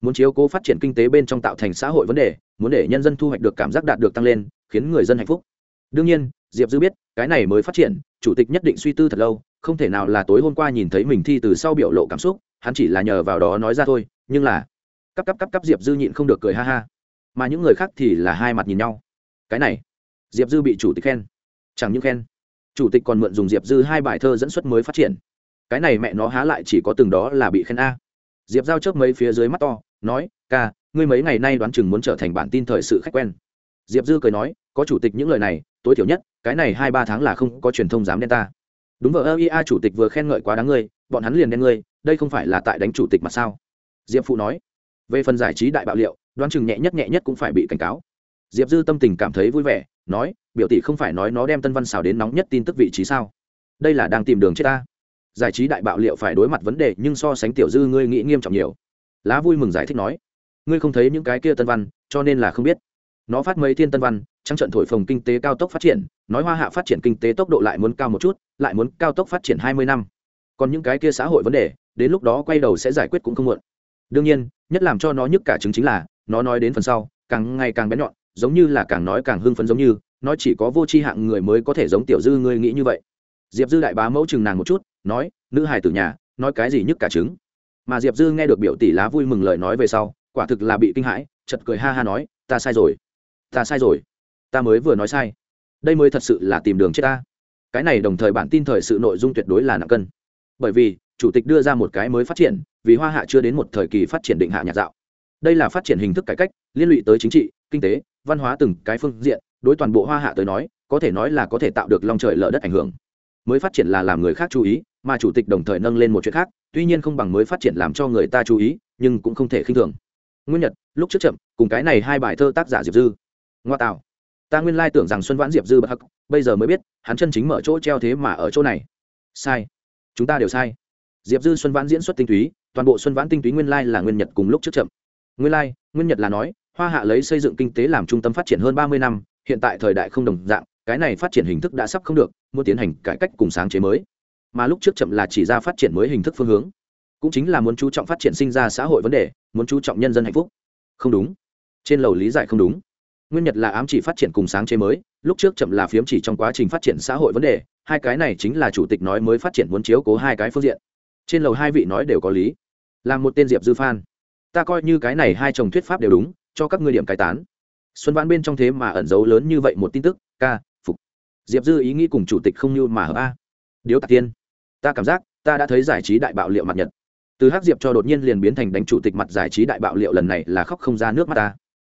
Muốn chiếu cố phát triển kinh tế bên trong tạo thành xã hội vấn đề, muốn để nhân dân thu hoạch được cảm giác đạt được tăng lên, khiến người dân hạnh phúc. Đương nhiên, diệp dư biết, cái này mới phát triển, chủ tịch nhất định suy tư thật lâu, không thể nào là tối hôm qua nhìn thấy mình thi từ sau biểu lộ cảm xúc, hắn chỉ là nhờ vào đó nói ra thôi, nhưng là, cắp cắp cắp cắp diệp dư nhịn không được cười ha ha. Mà những người khác thì là hai mặt nhìn nhau. Cái này, diệp dư bị chủ tịch khen. Chẳng những khen, chủ tịch còn mượn dùng diệp dư hai bài thơ dẫn xuất mới phát triển cái này mẹ nó há lại chỉ có từng đó là bị khen a. Diệp giao chớp mấy phía dưới mắt to, nói, ca, ngươi mấy ngày nay đoán chừng muốn trở thành bản tin thời sự khách quen. Diệp dư cười nói, có chủ tịch những lời này, tối thiểu nhất, cái này hai ba tháng là không có truyền thông dám đen ta. Đúng vợ ơ ia chủ tịch vừa khen ngợi quá đáng ngươi, bọn hắn liền đen ngươi, đây không phải là tại đánh chủ tịch mà sao? Diệp phụ nói, về phần giải trí đại bạo liệu, đoán chừng nhẹ nhất nhẹ nhất cũng phải bị cảnh cáo. Diệp dư tâm tình cảm thấy vui vẻ, nói, biểu tỷ không phải nói nó đem tân văn xào đến nóng nhất tin tức vị trí sao? Đây là đang tìm đường chết ta giải trí đại bạo liệu phải đối mặt vấn đề, nhưng so sánh tiểu dư ngươi nghĩ nghiêm trọng nhiều. Lá vui mừng giải thích nói, ngươi không thấy những cái kia tân văn, cho nên là không biết. Nó phát mấy thiên tân văn trăng trận thổi phồng kinh tế cao tốc phát triển, nói hoa hạ phát triển kinh tế tốc độ lại muốn cao một chút, lại muốn cao tốc phát triển hai mươi năm. Còn những cái kia xã hội vấn đề, đến lúc đó quay đầu sẽ giải quyết cũng không muộn. Đương nhiên, nhất làm cho nó nhức cả chứng chính là, nó nói đến phần sau, càng ngày càng bén nhọn, giống như là càng nói càng hưng phấn giống như nói chỉ có vô tri hạng người mới có thể giống tiểu dư ngươi nghĩ như vậy. Diệp dư đại bá mẫu chừng nàng một chút nói, nữ hài tử nhà, nói cái gì nhức cả trứng. Mà diệp dư nghe được biểu tỷ lá vui mừng lời nói về sau, quả thực là bị kinh hãi chật cười ha ha nói, ta sai rồi, ta sai rồi, ta mới vừa nói sai. Đây mới thật sự là tìm đường chết ta. Cái này đồng thời bản tin thời sự nội dung tuyệt đối là nặng cân. Bởi vì, chủ tịch đưa ra một cái mới phát triển, vì hoa hạ chưa đến một thời kỳ phát triển định hạ nhạc dạo. Đây là phát triển hình thức cải cách, liên lụy tới chính trị, kinh tế, văn hóa từng cái phương diện, đối toàn bộ hoa hạ tới nói, có thể nói là có thể tạo được lòng trời lỡ đất ảnh hưởng. Mới phát triển là làm người khác chú ý mà chủ tịch đồng thời nâng lên một chuyện khác, tuy nhiên không bằng mới phát triển làm cho người ta chú ý, nhưng cũng không thể khinh thường. Nguyên nhật, lúc trước chậm, cùng cái này hai bài thơ tác giả diệp dư. Ngoa tạo. Ta nguyên lai tưởng rằng xuân vãn, diệp dư bậc hắc, bây giờ mới biết, hắn chân chính mở chỗ treo thế mà ở chỗ này. Sai. Chúng ta đều sai. Diệp dư, xuân vãn diễn xuất tinh túy, toàn bộ xuân vãn tinh túy nguyên lai là nguyên nhật cùng lúc trước chậm. Nguyên lai, nguyên nhật là nói, hoa hạ lấy xây dựng kinh tế làm trung tâm phát triển hơn ba mươi năm, hiện tại thời đại không đồng dạng, cái này phát triển hình thức đã sắp không được, muốn tiến hành cải cách cùng sáng chế mới mà lúc trước chậm là chỉ ra phát triển mới hình thức phương hướng. Cũng chính là muốn chú trọng phát triển sinh ra xã hội vấn đề, muốn chú trọng nhân dân hạnh phúc. Không đúng. Trên lầu lý giải không đúng. Nguyên nhật là ám chỉ phát triển cùng sáng chế mới, lúc trước chậm là phiếm chỉ trong quá trình phát triển xã hội vấn đề, hai cái này chính là chủ tịch nói mới phát triển muốn chiếu cố hai cái phương diện. Trên lầu hai vị nói đều có lý. Là một tên diệp dư phan. Ta coi như cái này hai chồng thuyết pháp đều đúng, cho các ngươi điểm cải tán. Xuân vãn bên trong thế mà ẩn giấu lớn như vậy một tin tức, ca, phục. Diệp dư ý nghĩ cùng chủ tịch không như mà hợp a. Điếu tạc tiên ta cảm giác, ta đã thấy giải trí đại bạo liệu mặt nhật. Từ hắc diệp cho đột nhiên liền biến thành đánh chủ tịch mặt giải trí đại bạo liệu lần này là khóc không ra nước mắt ta.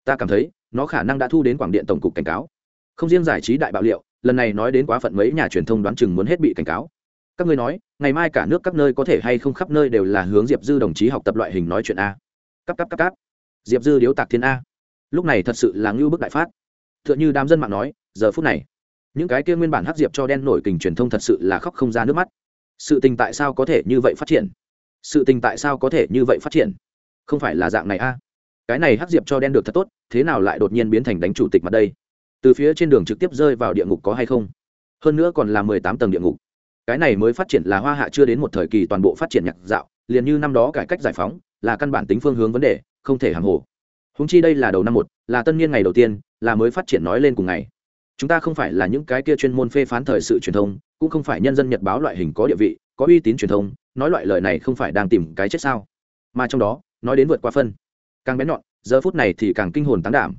Ta cảm thấy, nó khả năng đã thu đến quảng điện tổng cục cảnh cáo. Không riêng giải trí đại bạo liệu, lần này nói đến quá phận mấy nhà truyền thông đoán chừng muốn hết bị cảnh cáo. Các ngươi nói, ngày mai cả nước các nơi có thể hay không khắp nơi đều là hướng diệp dư đồng chí học tập loại hình nói chuyện a. Cắp cắp cắp cắp diệp dư điếu tạc thiên a. Lúc này thật sự là ngưu bức đại phát. T h ư ợ n h ư đám dân mạng nói, giờ phút này, những cái kia nguyên bản hắc diệp cho đen nổi kình truyền thông thật sự là khóc không ra nước mắt sự tình tại sao có thể như vậy phát triển? Sự tình tại sao có thể như vậy phát triển? Không phải là dạng này a. Cái này hắc diệp cho đen được thật tốt, thế nào lại đột nhiên biến thành đánh chủ tịch mặt đây? Từ phía trên đường trực tiếp rơi vào địa ngục có hay không? Hơn nữa còn là mười tám tầng địa ngục. Cái này mới phát triển là hoa hạ chưa đến một thời kỳ toàn bộ phát triển nhạc dạo, liền như năm đó cải cách giải phóng, là căn bản tính phương hướng vấn đề, không thể hàng hồ. Húng chi đây là đầu năm một, là tân niên ngày đầu tiên, là mới phát triển nói lên cùng ngày. Chúng ta không phải là những cái kia chuyên môn phê phán thời sự truyền thông cũng không phải nhân dân nhật báo loại hình có địa vị, có uy tín truyền thông, nói loại lời này không phải đang tìm cái chết sao? Mà trong đó, nói đến vượt qua phân. Càng bén nhọn, giờ phút này thì càng kinh hồn tán đảm.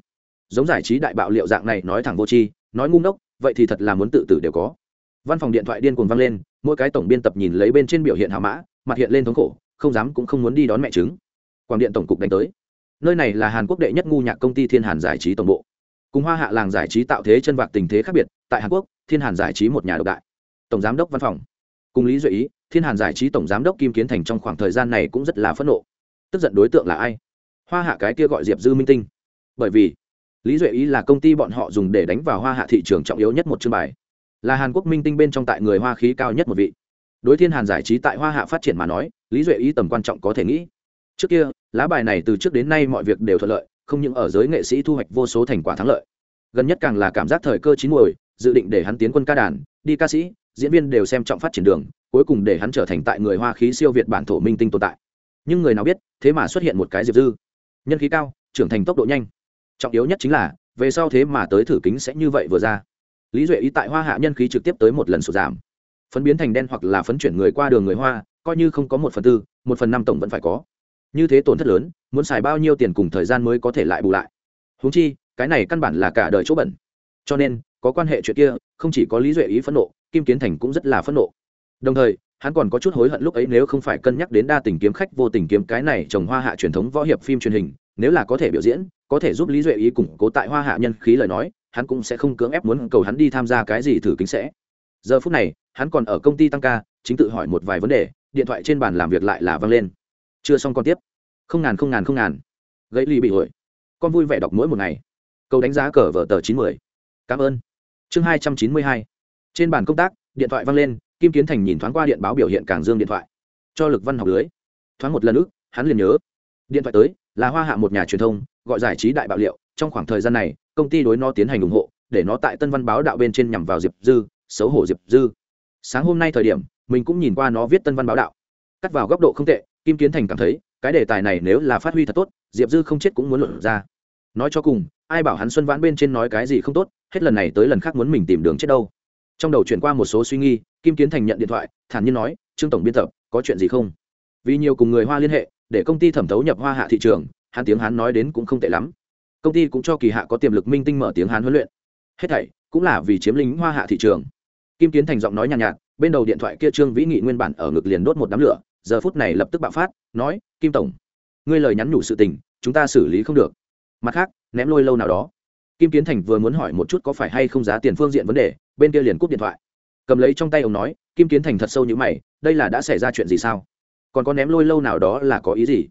Giống giải trí đại bạo liệu dạng này nói thẳng vô tri, nói ngu ngốc, vậy thì thật là muốn tự tử đều có. Văn phòng điện thoại điên cuồng vang lên, mỗi cái tổng biên tập nhìn lấy bên trên biểu hiện hào mã, mặt hiện lên thống khổ, không dám cũng không muốn đi đón mẹ chứng quảng điện tổng cục đánh tới. Nơi này là hàn quốc đệ nhất ngu nhạc công ty thiên hàn giải trí tổng bộ. Cùng hoa hạ làng giải trí tạo thế chân vạc tình thế khác biệt, tại hàn quốc, thiên hàn giải trí một nhà độc đại tổng giám đốc văn phòng. Cùng lý duy ý, thiên hàn giải trí tổng giám đốc kim kiến thành trong khoảng thời gian này cũng rất là phẫn nộ. Tức giận đối tượng là ai? Hoa hạ cái kia gọi diệp dư minh tinh. Bởi vì, lý duy ý là công ty bọn họ dùng để đánh vào hoa hạ thị trường trọng yếu nhất một chương bài. Là hàn quốc minh tinh bên trong tại người hoa khí cao nhất một vị. Đối thiên hàn giải trí tại hoa hạ phát triển mà nói, lý duy ý tầm quan trọng có thể nghĩ. Trước kia, lá bài này từ trước đến nay mọi việc đều thuận lợi, không những ở giới nghệ sĩ thu hoạch vô số thành quả thắng lợi. Gần nhất càng là cảm giác thời cơ chín muồi, dự định để hắn tiến quân ca đàn, đi ca sĩ diễn viên đều xem trọng phát triển đường, cuối cùng để hắn trở thành tại người hoa khí siêu việt bản thổ minh tinh tồn tại. Nhưng người nào biết, thế mà xuất hiện một cái diệp dư. Nhân khí cao, trưởng thành tốc độ nhanh. Trọng yếu nhất chính là, về sau thế mà tới thử kính sẽ như vậy vừa ra. Lý duệ ý tại hoa hạ nhân khí trực tiếp tới một lần sụt giảm. Phấn biến thành đen hoặc là phấn chuyển người qua đường người hoa, coi như không có một phần tư, một phần năm tổng vẫn phải có. Như thế tổn thất lớn, muốn xài bao nhiêu tiền cùng thời gian mới có thể lại bù lại? Húng chi, cái này căn bản là cả đời chỗ bẩn. Cho nên, có quan hệ chuyện kia, không chỉ có lý duệ ý phẫn nộ kim kiến thành cũng rất là phẫn nộ. Đồng thời, hắn còn có chút hối hận lúc ấy nếu không phải cân nhắc đến đa tình kiếm khách vô tình kiếm cái này trồng hoa hạ truyền thống võ hiệp phim truyền hình, nếu là có thể biểu diễn, có thể giúp lý duệ ý củng cố tại hoa hạ nhân khí lời nói, hắn cũng sẽ không cưỡng ép muốn cầu hắn đi tham gia cái gì thử kính sẽ. Giờ phút này, hắn còn ở công ty tăng ca, chính tự hỏi một vài vấn đề, điện thoại trên bàn làm việc lại là văng lên. Chưa xong còn tiếp. Không ngàn không ngàn không ngàn. Gãy ly bị hội con vui vẻ đọc mỗi một ngày. Câu đánh giá cờ vở tờ chín mươi. Cảm ơn. Chương hai trăm chín mươi hai trên bàn công tác, điện thoại văng lên, kim kiến thành nhìn thoáng qua điện báo biểu hiện càng dương điện thoại. Cho lực văn học lưới. Thoáng một lần ức, hắn liền nhớ. Điện thoại tới, là hoa hạ một nhà truyền thông, gọi giải trí đại bạo liệu. Trong khoảng thời gian này, công ty đối nó tiến hành ủng hộ, để nó tại tân văn báo đạo bên trên nhằm vào diệp dư, xấu hổ diệp dư. Sáng hôm nay thời điểm, mình cũng nhìn qua nó viết tân văn báo đạo. Cắt vào góc độ không tệ, kim kiến thành cảm thấy, cái đề tài này nếu là phát huy thật tốt, diệp dư không chết cũng muốn luận ra. Nói cho cùng, ai bảo hắn xuân vãn bên trên nói cái gì không tốt, hết lần này tới lần khác muốn mình tìm đường chết đâu trong đầu chuyển qua một số suy nghi kim kiến thành nhận điện thoại thản nhiên nói trương tổng biên tập có chuyện gì không? Vì nhiều cùng người hoa liên hệ để công ty thẩm thấu nhập hoa hạ thị trường hắn tiếng hắn nói đến cũng không tệ lắm. Công ty cũng cho kỳ hạ có tiềm lực minh tinh mở tiếng hán huấn luyện. Hết thảy cũng là vì chiếm lính hoa hạ thị trường. Kim kiến thành giọng nói nhàn nhạt, nhạt bên đầu điện thoại kia trương vĩ nghị nguyên bản ở ngực liền đốt một đám lửa giờ phút này lập tức bạo phát nói kim tổng ngươi lời nhắn nhủ sự tình chúng ta xử lý không được. Mặt khác ném lôi lâu nào đó kim kiến thành vừa muốn hỏi một chút có phải hay không giá tiền phương diện vấn đề, bên kia liền cúp điện thoại. Cầm lấy trong tay ông nói, kim kiến thành thật sâu như mày, đây là đã xảy ra chuyện gì sao? Còn có ném lôi lâu nào đó là có ý gì?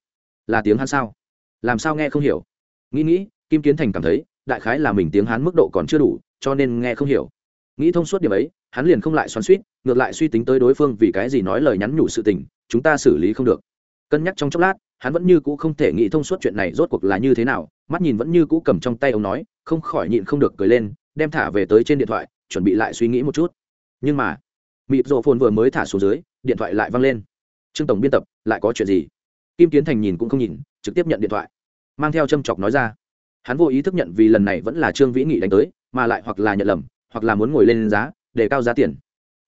Là tiếng hắn sao? Làm sao nghe không hiểu? Nghĩ nghĩ, kim kiến thành cảm thấy, đại khái là mình tiếng hán mức độ còn chưa đủ, cho nên nghe không hiểu. Nghĩ thông suốt điểm ấy, hắn liền không lại xoắn suýt ngược lại suy tính tới đối phương vì cái gì nói lời nhắn nhủ sự tình, chúng ta xử lý không được. Cân nhắc trong chốc lát, hắn vẫn như cũ không thể nghĩ thông suốt chuyện này rốt cuộc là như thế nào, mắt nhìn vẫn như cũ cầm trong tay ông nói không khỏi nhịn không được cười lên, đem thả về tới trên điện thoại, chuẩn bị lại suy nghĩ một chút. Nhưng mà mịp rộ phồn vừa mới thả xuống dưới, điện thoại lại văng lên. Trương tổng biên tập, lại có chuyện gì? Kim kiến thành nhìn cũng không nhìn, trực tiếp nhận điện thoại. Mang theo châm chọc nói ra. Hắn vô ý thức nhận vì lần này vẫn là trương vĩ nghị đánh tới, mà lại hoặc là nhận lầm, hoặc là muốn ngồi lên giá, để cao giá tiền.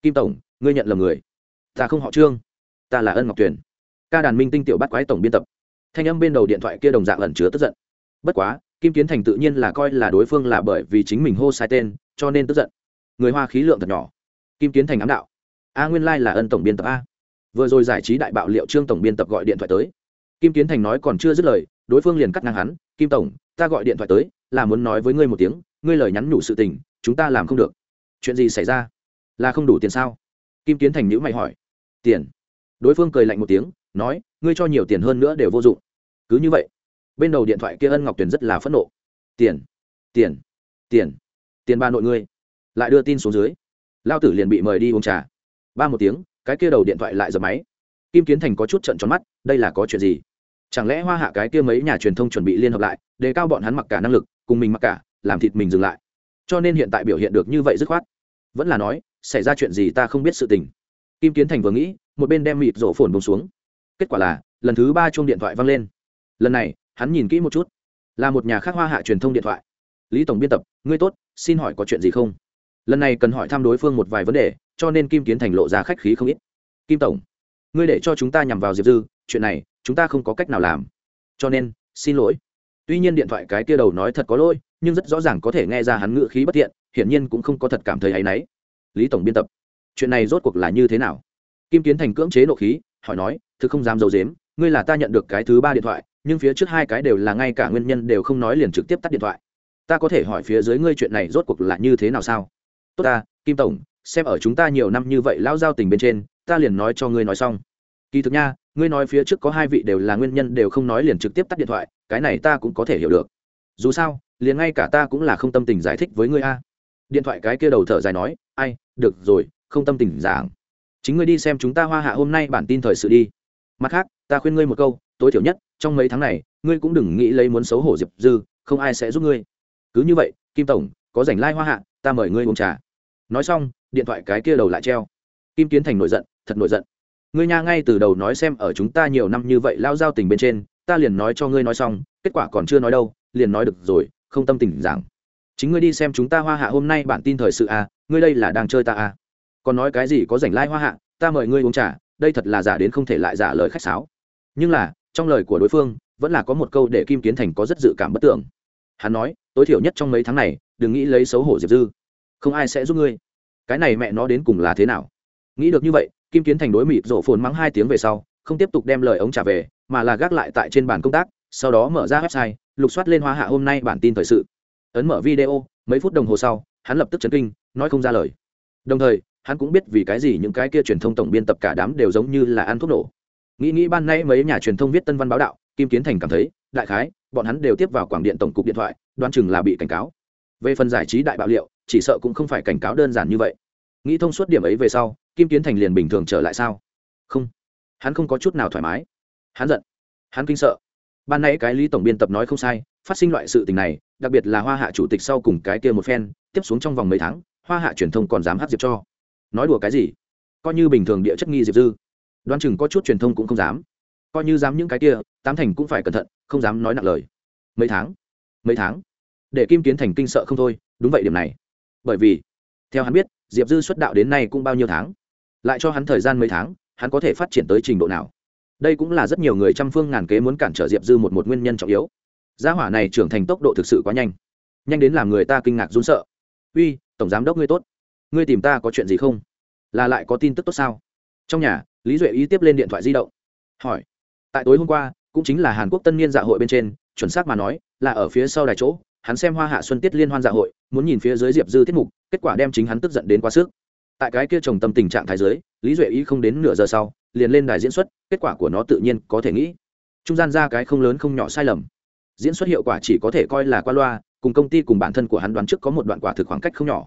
Kim tổng, ngươi nhận lầm người. Ta không họ trương. Ta là ân ngọc tuyền. Ca đàn minh tinh tiểu bắt quái tổng biên tập. Thanh âm bên đầu điện thoại kia đồng dạng ẩn chứa tức giận. Bất quá kim kiến thành tự nhiên là coi là đối phương là bởi vì chính mình hô sai tên, cho nên tức giận. Người hoa khí lượng thật nhỏ. Kim kiến thành ám đạo. A nguyên lai là ân tổng biên tập a. Vừa rồi giải trí đại bạo liệu trương tổng biên tập gọi điện thoại tới. Kim kiến thành nói còn chưa dứt lời, đối phương liền cắt ngang hắn, kim tổng, ta gọi điện thoại tới, là muốn nói với ngươi một tiếng, ngươi lời nhắn nhủ sự tình, chúng ta làm không được. Chuyện gì xảy ra? Là không đủ tiền sao? Kim kiến thành nhữ mày hỏi. Tiền. Đối phương cười lạnh một tiếng, nói, ngươi cho nhiều tiền hơn nữa đều vô dụng. Cứ như vậy bên đầu điện thoại kia ân ngọc tuyền rất là phẫn nộ. Tiền tiền tiền tiền ba nội ngươi. Lại đưa tin xuống dưới. Lao tử liền bị mời đi uống trà. Ba một tiếng, cái kia đầu điện thoại lại giật máy. Kim kiến thành có chút trận tròn mắt, đây là có chuyện gì? Chẳng lẽ hoa hạ cái kia mấy nhà truyền thông chuẩn bị liên hợp lại, đề cao bọn hắn mặc cả năng lực, cùng mình mặc cả, làm thịt mình dừng lại? Cho nên hiện tại biểu hiện được như vậy dứt khoát. Vẫn là nói, xảy ra chuyện gì ta không biết sự tình. Kim kiến thành vừa nghĩ, một bên đem mịt rổ phồn bông xuống. Kết quả là, lần thứ ba chuông điện thoại văng lên. Lần này hắn nhìn kỹ một chút. Là một nhà khác hoa hạ truyền thông điện thoại. Lý tổng biên tập, ngươi tốt, xin hỏi có chuyện gì không? Lần này cần hỏi thăm đối phương một vài vấn đề, cho nên kim kiến thành lộ ra khách khí không ít. Kim tổng, ngươi để cho chúng ta nhằm vào diệp dư, chuyện này chúng ta không có cách nào làm. Cho nên, xin lỗi. Tuy nhiên điện thoại cái kia đầu nói thật có lỗi, nhưng rất rõ ràng có thể nghe ra hắn ngữ khí bất thiện, hiển nhiên cũng không có thật cảm thấy áy náy. Lý tổng biên tập, chuyện này rốt cuộc là như thế nào? Kim kiến thành cưỡng chế nộ khí, hỏi nói, thực không dám d i ấ u dếm ngươi là ta nhận được cái thứ ba điện thoại, nhưng phía trước hai cái đều là ngay cả nguyên nhân đều không nói liền trực tiếp tắt điện thoại. Ta có thể hỏi phía dưới ngươi chuyện này rốt cuộc là như thế nào sao? Tốt ta, kim tổng, xem ở chúng ta nhiều năm như vậy lão giao tình bên trên, ta liền nói cho ngươi nói xong. Kỳ thực nha, ngươi nói phía trước có hai vị đều là nguyên nhân đều không nói liền trực tiếp tắt điện thoại, cái này ta cũng có thể hiểu được. Dù sao, liền ngay cả ta cũng là không tâm tình giải thích với ngươi a. Điện thoại cái kia đầu thở dài nói, ai, được rồi, không tâm tình giảng. Chính ngươi đi xem chúng ta hoa hạ hôm nay bản tin thời sự đi. Mặt khác ta khuyên ngươi một câu tối thiểu nhất trong mấy tháng này ngươi cũng đừng nghĩ lấy muốn xấu hổ diệp dư không ai sẽ giúp ngươi. Cứ như vậy kim tổng có rảnh lai、like、hoa hạ ta mời ngươi uống trà. Nói xong điện thoại cái kia đầu lại treo. Kim kiến thành nổi giận thật nổi giận. Ngươi nha ngay từ đầu nói xem ở chúng ta nhiều năm như vậy lao giao tình bên trên ta liền nói cho ngươi nói xong kết quả còn chưa nói đâu liền nói được rồi không tâm tình giảng. Chính ngươi đi xem chúng ta hoa hạ hôm nay bản tin thời sự à, ngươi đây là đang chơi ta à. còn nói cái gì có rảnh lai、like、hoa hạ ta mời ngươi uống trà đây thật là giả đến không thể lại giả lời khách sáo nhưng là, trong lời của đối phương, vẫn là có một câu để kim kiến thành có rất dự cảm bất tưởng. Hắn nói, tối thiểu nhất trong mấy tháng này, đừng nghĩ lấy xấu hổ diệp dư. Không ai sẽ giúp ngươi. Cái này mẹ nó đến cùng là thế nào? Nghĩ được như vậy, kim kiến thành đối mịp rổ phồn mắng hai tiếng về sau, không tiếp tục đem lời ống trả về, mà là gác lại tại trên bàn công tác, sau đó mở ra website, lục soát lên hoa hạ hôm nay bản tin thời sự. Ấn mở video, mấy phút đồng hồ sau, hắn lập tức chấn kinh, nói không ra lời. Đồng thời, hắn cũng biết vì cái gì những cái kia truyền thông tổng biên tập cả đám đều giống như là ăn thuốc nổ nghĩ nghĩ ban nay mấy nhà truyền thông viết tân văn báo đạo, kim kiến thành cảm thấy, đại khái, bọn hắn đều tiếp vào quảng điện tổng cục điện thoại Đoan chừng là bị cảnh cáo. Về phần giải trí đại bạo liệu, chỉ sợ cũng không phải cảnh cáo đơn giản như vậy. Nghĩ thông suốt điểm ấy về sau, kim kiến thành liền bình thường trở lại sao? Không. Hắn không có chút nào thoải mái. Hắn giận. Hắn kinh sợ. Ban nãy cái lý tổng biên tập nói không sai, phát sinh loại sự tình này, đặc biệt là hoa hạ chủ tịch sau cùng cái kia một phen, tiếp xuống trong vòng mấy tháng, hoa hạ truyền thông còn dám hát diệp cho. Nói đùa cái gì? Coi như bình thường địa chất nghi diệp dư đoán chừng có chút truyền thông cũng không dám. Coi như dám những cái kia, tám thành cũng phải cẩn thận, không dám nói nặng lời. Mấy tháng? Mấy tháng? Để kim kiến thành kinh sợ không thôi, đúng vậy điểm này. Bởi vì, theo hắn biết, diệp dư xuất đạo đến nay cũng bao nhiêu tháng? Lại cho hắn thời gian mấy tháng, hắn có thể phát triển tới trình độ nào? Đây cũng là rất nhiều người trăm phương ngàn kế muốn cản trở diệp dư một một nguyên nhân trọng yếu. Gia hỏa này trưởng thành tốc độ thực sự quá nhanh. Nhanh đến làm người ta kinh ngạc run sợ. Uy, tổng giám đốc ngươi tốt. Ngươi tìm ta có chuyện gì không? Là lại có tin tức tốt sao? Trong nhà lý duệ ý tiếp lên điện thoại di động. Hỏi, tại tối hôm qua, cũng chính là hàn quốc tân niên dạ hội bên trên, chuẩn xác mà nói, là ở phía sau đài chỗ, hắn xem hoa hạ xuân tiết liên hoan dạ hội, muốn nhìn phía dưới diệp dư tiết mục, kết quả đem chính hắn tức giận đến quá sức. Tại cái kia trồng tâm tình trạng thái giới lý duệ ý không đến nửa giờ sau, liền lên đài diễn xuất, kết quả của nó tự nhiên có thể nghĩ. Trung gian ra cái không lớn không nhỏ sai lầm. Diễn xuất hiệu quả chỉ có thể coi là qua loa, cùng công ty cùng bản thân của hắn đoán trước có một đoạn quả thực khoảng cách không nhỏ.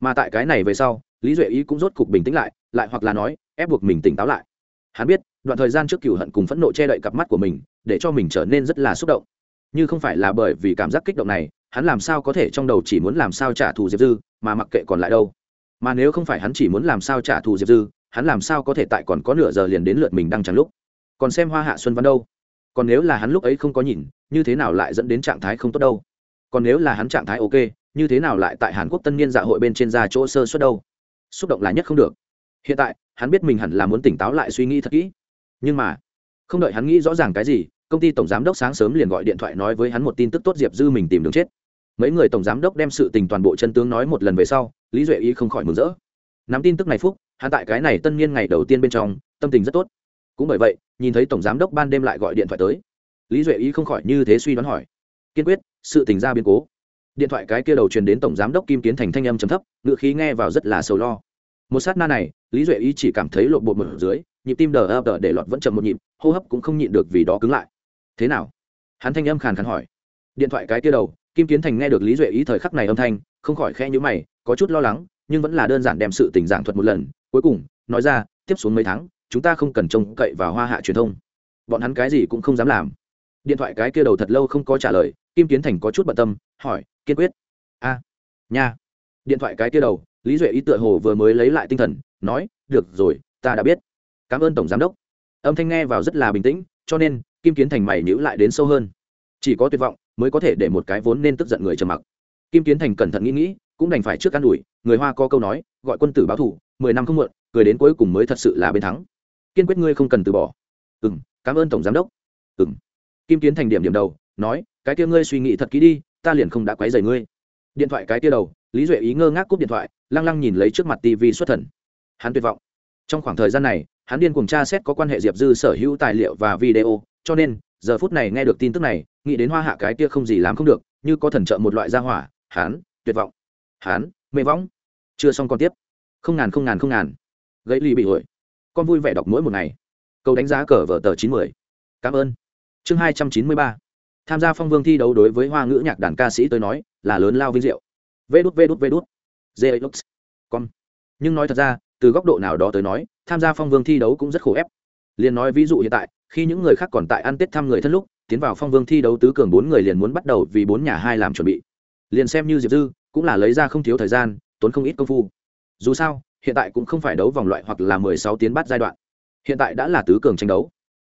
Mà tại cái này về sau, lý duệ ý cũng rốt cục bình tĩnh lại lại hoặc là nói ép buộc mình tỉnh táo lại. Hắn biết, đoạn thời gian trước cựu hận cùng phẫn nộ che đậy cặp mắt của mình, để cho mình trở nên rất là xúc động. Như không phải là bởi vì cảm giác kích động này, hắn làm sao có thể trong đầu chỉ muốn làm sao trả thù diệp dư, mà mặc kệ còn lại đâu. Mà nếu không phải hắn chỉ muốn làm sao trả thù diệp dư, hắn làm sao có thể tại còn có nửa giờ liền đến lượt mình đang chẳng lúc? Còn xem hoa hạ xuân văn đâu? Còn nếu là hắn lúc ấy không có nhìn, như thế nào lại dẫn đến trạng thái không tốt đâu? Còn nếu là hắn trạng thái ok, như thế nào lại tại hàn quốc tân niên dạ hội bên trên ra chỗ sơ suất đâu? Xúc động là nhất không được. Hiện tại hắn biết mình hẳn là muốn tỉnh táo lại suy nghĩ thật kỹ. Nhưng mà, không đợi hắn nghĩ rõ ràng cái gì, công ty tổng giám đốc sáng sớm liền gọi điện thoại nói với hắn một tin tức tốt diệp dư mình tìm đường chết. Mấy người tổng giám đốc đem sự tình toàn bộ chân tướng nói một lần về sau, lý duệ y không khỏi mừng rỡ. Nắm tin tức này phúc, hắn tại cái này tân niên ngày đầu tiên bên trong, tâm tình rất tốt. Cũng bởi vậy, nhìn thấy tổng giám đốc ban đêm lại gọi điện thoại tới, lý duệ y không khỏi như thế suy đoán hỏi. Kiên quyết, sự tình ra biến cố. Điện thoại cái kia đầu truyền đến tổng giám đốc kim kiến thành thanh âm chấm thấp ngự khí nghe vào rất là sầu lo một sát na này, lý duệ y chỉ cảm thấy lộn bột một dưới, nhịp tim đờ ập đờ để lọt vẫn chậm một nhịp, hô hấp cũng không nhịn được vì đó cứng lại. Thế nào? Hắn thanh âm khàn khàn hỏi. Điện thoại cái kia đầu, kim kiến thành nghe được lý duệ ý thời khắc này âm thanh, không khỏi khe nhữ mày, có chút lo lắng, nhưng vẫn là đơn giản đem sự tình giảng thuật một lần, cuối cùng, nói ra, tiếp xuống mấy tháng, chúng ta không cần trông cậy vào hoa hạ truyền thông. Bọn hắn cái gì cũng không dám làm. Điện thoại cái kia đầu thật lâu không có trả lời, kim kiến thành có chút bận tâm, hỏi, kiên quyết? A, nha. Điện thoại cái kia đầu lý duệ ý tựa hồ vừa mới lấy lại tinh thần, nói, được rồi, ta đã biết. Cảm ơn tổng giám đốc. Âm thanh nghe vào rất là bình tĩnh, cho nên, kim kiến thành mày nhữ lại đến sâu hơn. Chỉ có tuyệt vọng mới có thể để một cái vốn nên tức giận người trầm mặc. Kim kiến thành cẩn thận nghĩ nghĩ, cũng đành phải trước ă đuổi. ủi, người hoa có câu nói, gọi quân tử báo thủ mười năm không muộn, cười đến cuối cùng mới thật sự là bên thắng. Kiên quyết ngươi không cần từ bỏ. Ừ m cảm ơn tổng giám đốc. Ừ m kim kiến thành điểm điểm đầu, nói, cái kia ngươi suy nghĩ thật kỹ đi, ta liền không đã quấy rầy ngươi điện thoại cái kia đầu, lý duệ ý ngơ ngác cúp điện thoại, lăng lăng nhìn lấy trước mặt tv xuất thần. Hắn tuyệt vọng. Trong khoảng thời gian này, hắn điên cùng tra xét có quan hệ diệp dư sở hữu tài liệu và video, cho nên, giờ phút này nghe được tin tức này, nghĩ đến hoa hạ cái kia không gì làm không được, như có thần trợ một loại gia hỏa, hắn, tuyệt vọng. Hắn, mê võng. Chưa xong còn tiếp. Không ngàn không ngàn không ngàn. Gãy ly bị hội con vui vẻ đọc mỗi một ngày. Câu đánh giá cờ vở tờ chín mươi. Cảm ơn. Chương hai trăm chín mươi ba tham gia phong vương thi đấu đối với hoa ngữ nhạc đàn ca sĩ tôi nói là lớn lao vinh diệu. Vê đút vê đút vê đút dê lux con nhưng nói thật ra, từ góc độ nào đó tới nói, tham gia phong vương thi đấu cũng rất khổ ép. Liền nói ví dụ hiện tại, khi những người khác còn tại ăn tết thăm người thân lúc, tiến vào phong vương thi đấu tứ cường bốn người liền muốn bắt đầu vì bốn nhà hai làm chuẩn bị. Liền xem như diệp dư, cũng là lấy ra không thiếu thời gian, tốn không ít công phu. Dù sao, hiện tại cũng không phải đấu vòng loại hoặc là mười sáu tiến bát giai đoạn. Hiện tại đã là tứ cường tranh đấu.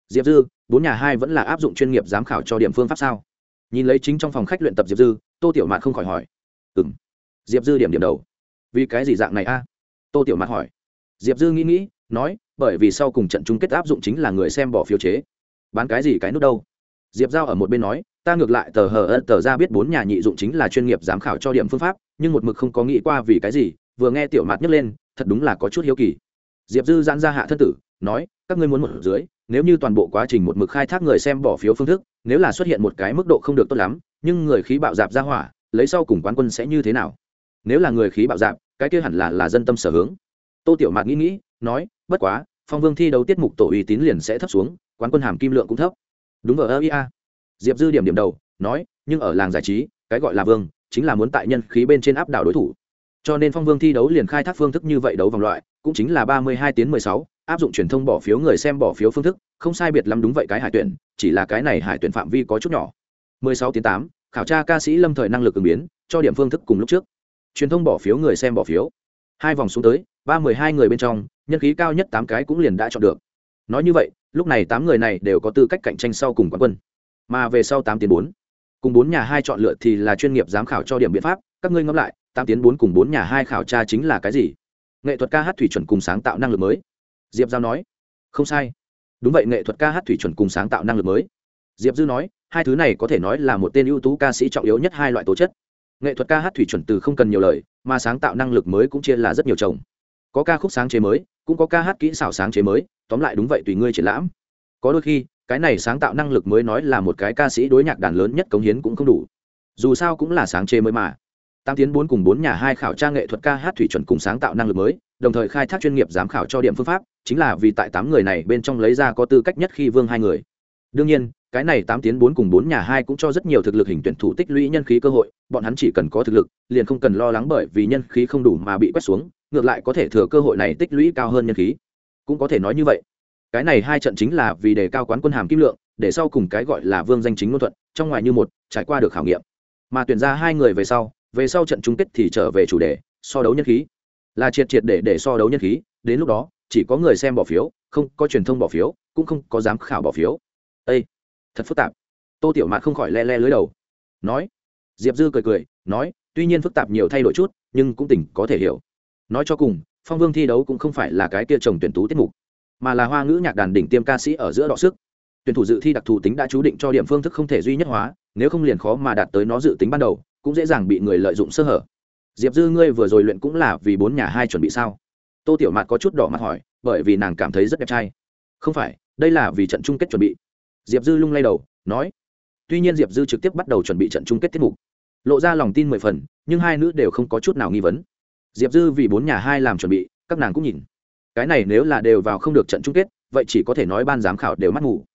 Diệp dư bốn nhà hai vẫn là áp dụng chuyên nghiệp giám khảo cho điểm phương pháp sao? Nhìn lấy chính trong phòng khách luyện tập diệp dư, tô tiểu mạt không khỏi hỏi. Ừ m diệp dư điểm điểm đầu. Vì cái gì dạng này a? Tô tiểu mạt hỏi. Diệp dư nghĩ nghĩ, nói, bởi vì sau cùng trận chung kết áp dụng chính là người xem bỏ phiếu chế. Bán cái gì cái nút đâu? Diệp giao ở một bên nói, ta ngược lại tờ hờ ân tờ ra biết bốn nhà nhị dụng chính là chuyên nghiệp giám khảo cho điểm phương pháp, nhưng một mực không có nghĩ qua vì cái gì, vừa nghe tiểu mạt nhấc lên, thật đúng là có chút hiếu kỳ. Diệp dư giãn ra hạ thân tử, nói, các ngươi muốn một dưới nếu như toàn bộ quá trình một mực khai thác người xem bỏ phiếu phương thức, nếu là xuất hiện một cái mức độ không được tốt lắm, nhưng người khí bạo dạp ra hỏa, lấy sau cùng quán quân sẽ như thế nào? Nếu là người khí bạo dạp, cái kia hẳn là là dân tâm sở hướng. Tô tiểu mạt nghĩ nghĩ, nói, bất quá, phong vương thi đấu tiết mục tổ uy tín liền sẽ thấp xuống, quán quân hàm kim lượng cũng thấp. Đúng ở ia diệp dư điểm điểm đầu, nói, nhưng ở làng giải trí, cái gọi là vương, chính là muốn tại nhân khí bên trên áp đảo đối thủ. Cho nên phong vương thi đấu liền khai thác phương thức như vậy đấu vòng loại, cũng chính là ba mươi hai tiếng mười sáu áp dụng truyền thông bỏ phiếu người xem bỏ phiếu phương thức, không sai biệt lắm đúng vậy cái hải tuyển, chỉ là cái này hải tuyển phạm vi có chút nhỏ. mười sáu tiếng tám, khảo tra ca sĩ lâm thời năng lực ứng biến, cho điểm phương thức cùng lúc trước. Truyền thông bỏ phiếu người xem bỏ phiếu. Hai vòng xuống tới, ba mười hai người bên trong, nhân khí cao nhất tám cái cũng liền đã chọn được. Nói như vậy, lúc này tám người này đều có tư cách cạnh tranh sau cùng quán quân. Mà về sau tám tiến bốn, cùng bốn nhà hai chọn lựa thì là chuyên nghiệp giám khảo cho điểm biện pháp, các ngươi ngẫm lại, tám tiến bốn cùng bốn nhà hai khảo tra chính là cái gì? Nghệ thuật ca hát thủy chuẩn cùng sáng tạo năng lực mới diệp giao nói, không sai. Đúng vậy, nghệ thuật ca hát thủy chuẩn cùng sáng tạo năng lực mới. Diệp dư nói, hai thứ này có thể nói là một tên ưu tú ca sĩ trọng yếu nhất hai loại tố chất. Nghệ thuật ca hát thủy chuẩn từ không cần nhiều lời, mà sáng tạo năng lực mới cũng chia là rất nhiều chồng. Có ca khúc sáng chế mới, cũng có ca hát kỹ xảo sáng chế mới, tóm lại đúng vậy, tùy ngươi triển lãm. Có đôi khi, cái này sáng tạo năng lực mới nói là một cái ca sĩ đối nhạc đàn lớn nhất cống hiến cũng không đủ. Dù sao cũng là sáng chế mới mà. Tám tiến bốn cùng bốn nhà hai khảo tra nghệ thuật ca hát thủy chuẩn cùng sáng tạo năng lực mới, đồng thời khai thác chuyên nghiệp giám khảo cho điểm phương pháp, chính là vì tại tám người này bên trong lấy ra có tư cách nhất khi vương hai người. Đương nhiên, cái này tám tiến bốn cùng bốn nhà hai cũng cho rất nhiều thực lực hình tuyển thủ tích lũy nhân khí cơ hội, bọn hắn chỉ cần có thực lực, liền không cần lo lắng bởi vì nhân khí không đủ mà bị quét xuống, ngược lại có thể thừa cơ hội này tích lũy cao hơn nhân khí. Cũng có thể nói như vậy. Cái này hai trận chính là vì đề cao quán quân hàm kim lượng, để sau cùng cái gọi là vương danh chính ngôn thuận, trong ngoài như một, trải qua được khảo nghiệm. Mà tuyển ra hai người về sau về sau trận chung kết thì trở về chủ đề, so đấu nhân khí. Là triệt triệt để để so đấu nhân khí, đến lúc đó, chỉ có người xem bỏ phiếu, không có truyền thông bỏ phiếu, cũng không có giám khảo bỏ phiếu. Ê, thật phức tạp. Tô tiểu mạt không khỏi le le lưới đầu. Nói, diệp dư cười cười, nói, tuy nhiên phức tạp nhiều thay đổi chút, nhưng cũng tỉnh có thể hiểu. Nói cho cùng, phong vương thi đấu cũng không phải là cái kia trồng tuyển tú tiết mục, mà là hoa ngữ nhạc đàn đỉnh tiêm ca sĩ ở giữa đọ sức. Tuyển thủ dự thi đặc thù tính đã chú định cho điểm phương thức không thể duy nhất hóa, nếu không liền khó mà đạt tới nó dự tính ban đầu cũng dễ dàng bị người lợi dụng sơ hở. Diệp dư, ngươi vừa rồi luyện cũng là vì bốn nhà hai chuẩn bị sao? Tô tiểu mạt có chút đỏ mặt hỏi, bởi vì nàng cảm thấy rất đẹp trai. Không phải, đây là vì trận chung kết chuẩn bị. Diệp dư lung lay đầu, nói. Tuy nhiên diệp dư trực tiếp bắt đầu chuẩn bị trận chung kết tiết mục. Lộ ra lòng tin mười phần, nhưng hai nữ đều không có chút nào nghi vấn. Diệp dư vì bốn nhà hai làm chuẩn bị, các nàng cũng nhìn. Cái này nếu là đều vào không được trận chung kết, vậy chỉ có thể nói ban giám khảo đều mắt ngủ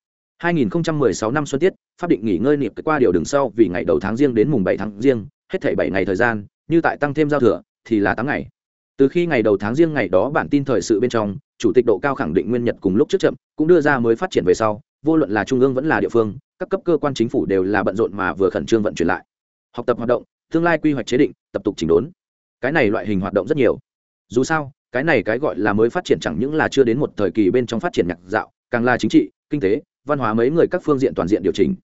2016 năm xuân tiết, pháp định nghỉ ngơi niệm qua điều đường sau vì ngày đầu tháng riêng đến mùng 7 tháng riêng, hết thảy 7 ngày thời gian, như tại tăng thêm giao thừa, thì là 8 ngày. Từ khi ngày đầu tháng riêng ngày đó bản tin thời sự bên trong, chủ tịch độ cao khẳng định nguyên nhật cùng lúc trước chậm, cũng đưa ra mới phát triển về sau, vô luận là trung ương vẫn là địa phương, các cấp cơ quan chính phủ đều là bận rộn mà vừa khẩn trương vận chuyển lại. Học tập hoạt động, tương lai quy hoạch chế định, tập tục chỉnh đốn. Cái này loại hình hoạt động rất nhiều. Dù sao, cái này cái gọi là mới phát triển chẳng những là chưa đến một thời kỳ bên trong phát triển nhạc dạo, càng là chính trị, kinh tế văn hóa mấy người các phương diện toàn diện điều chỉnh.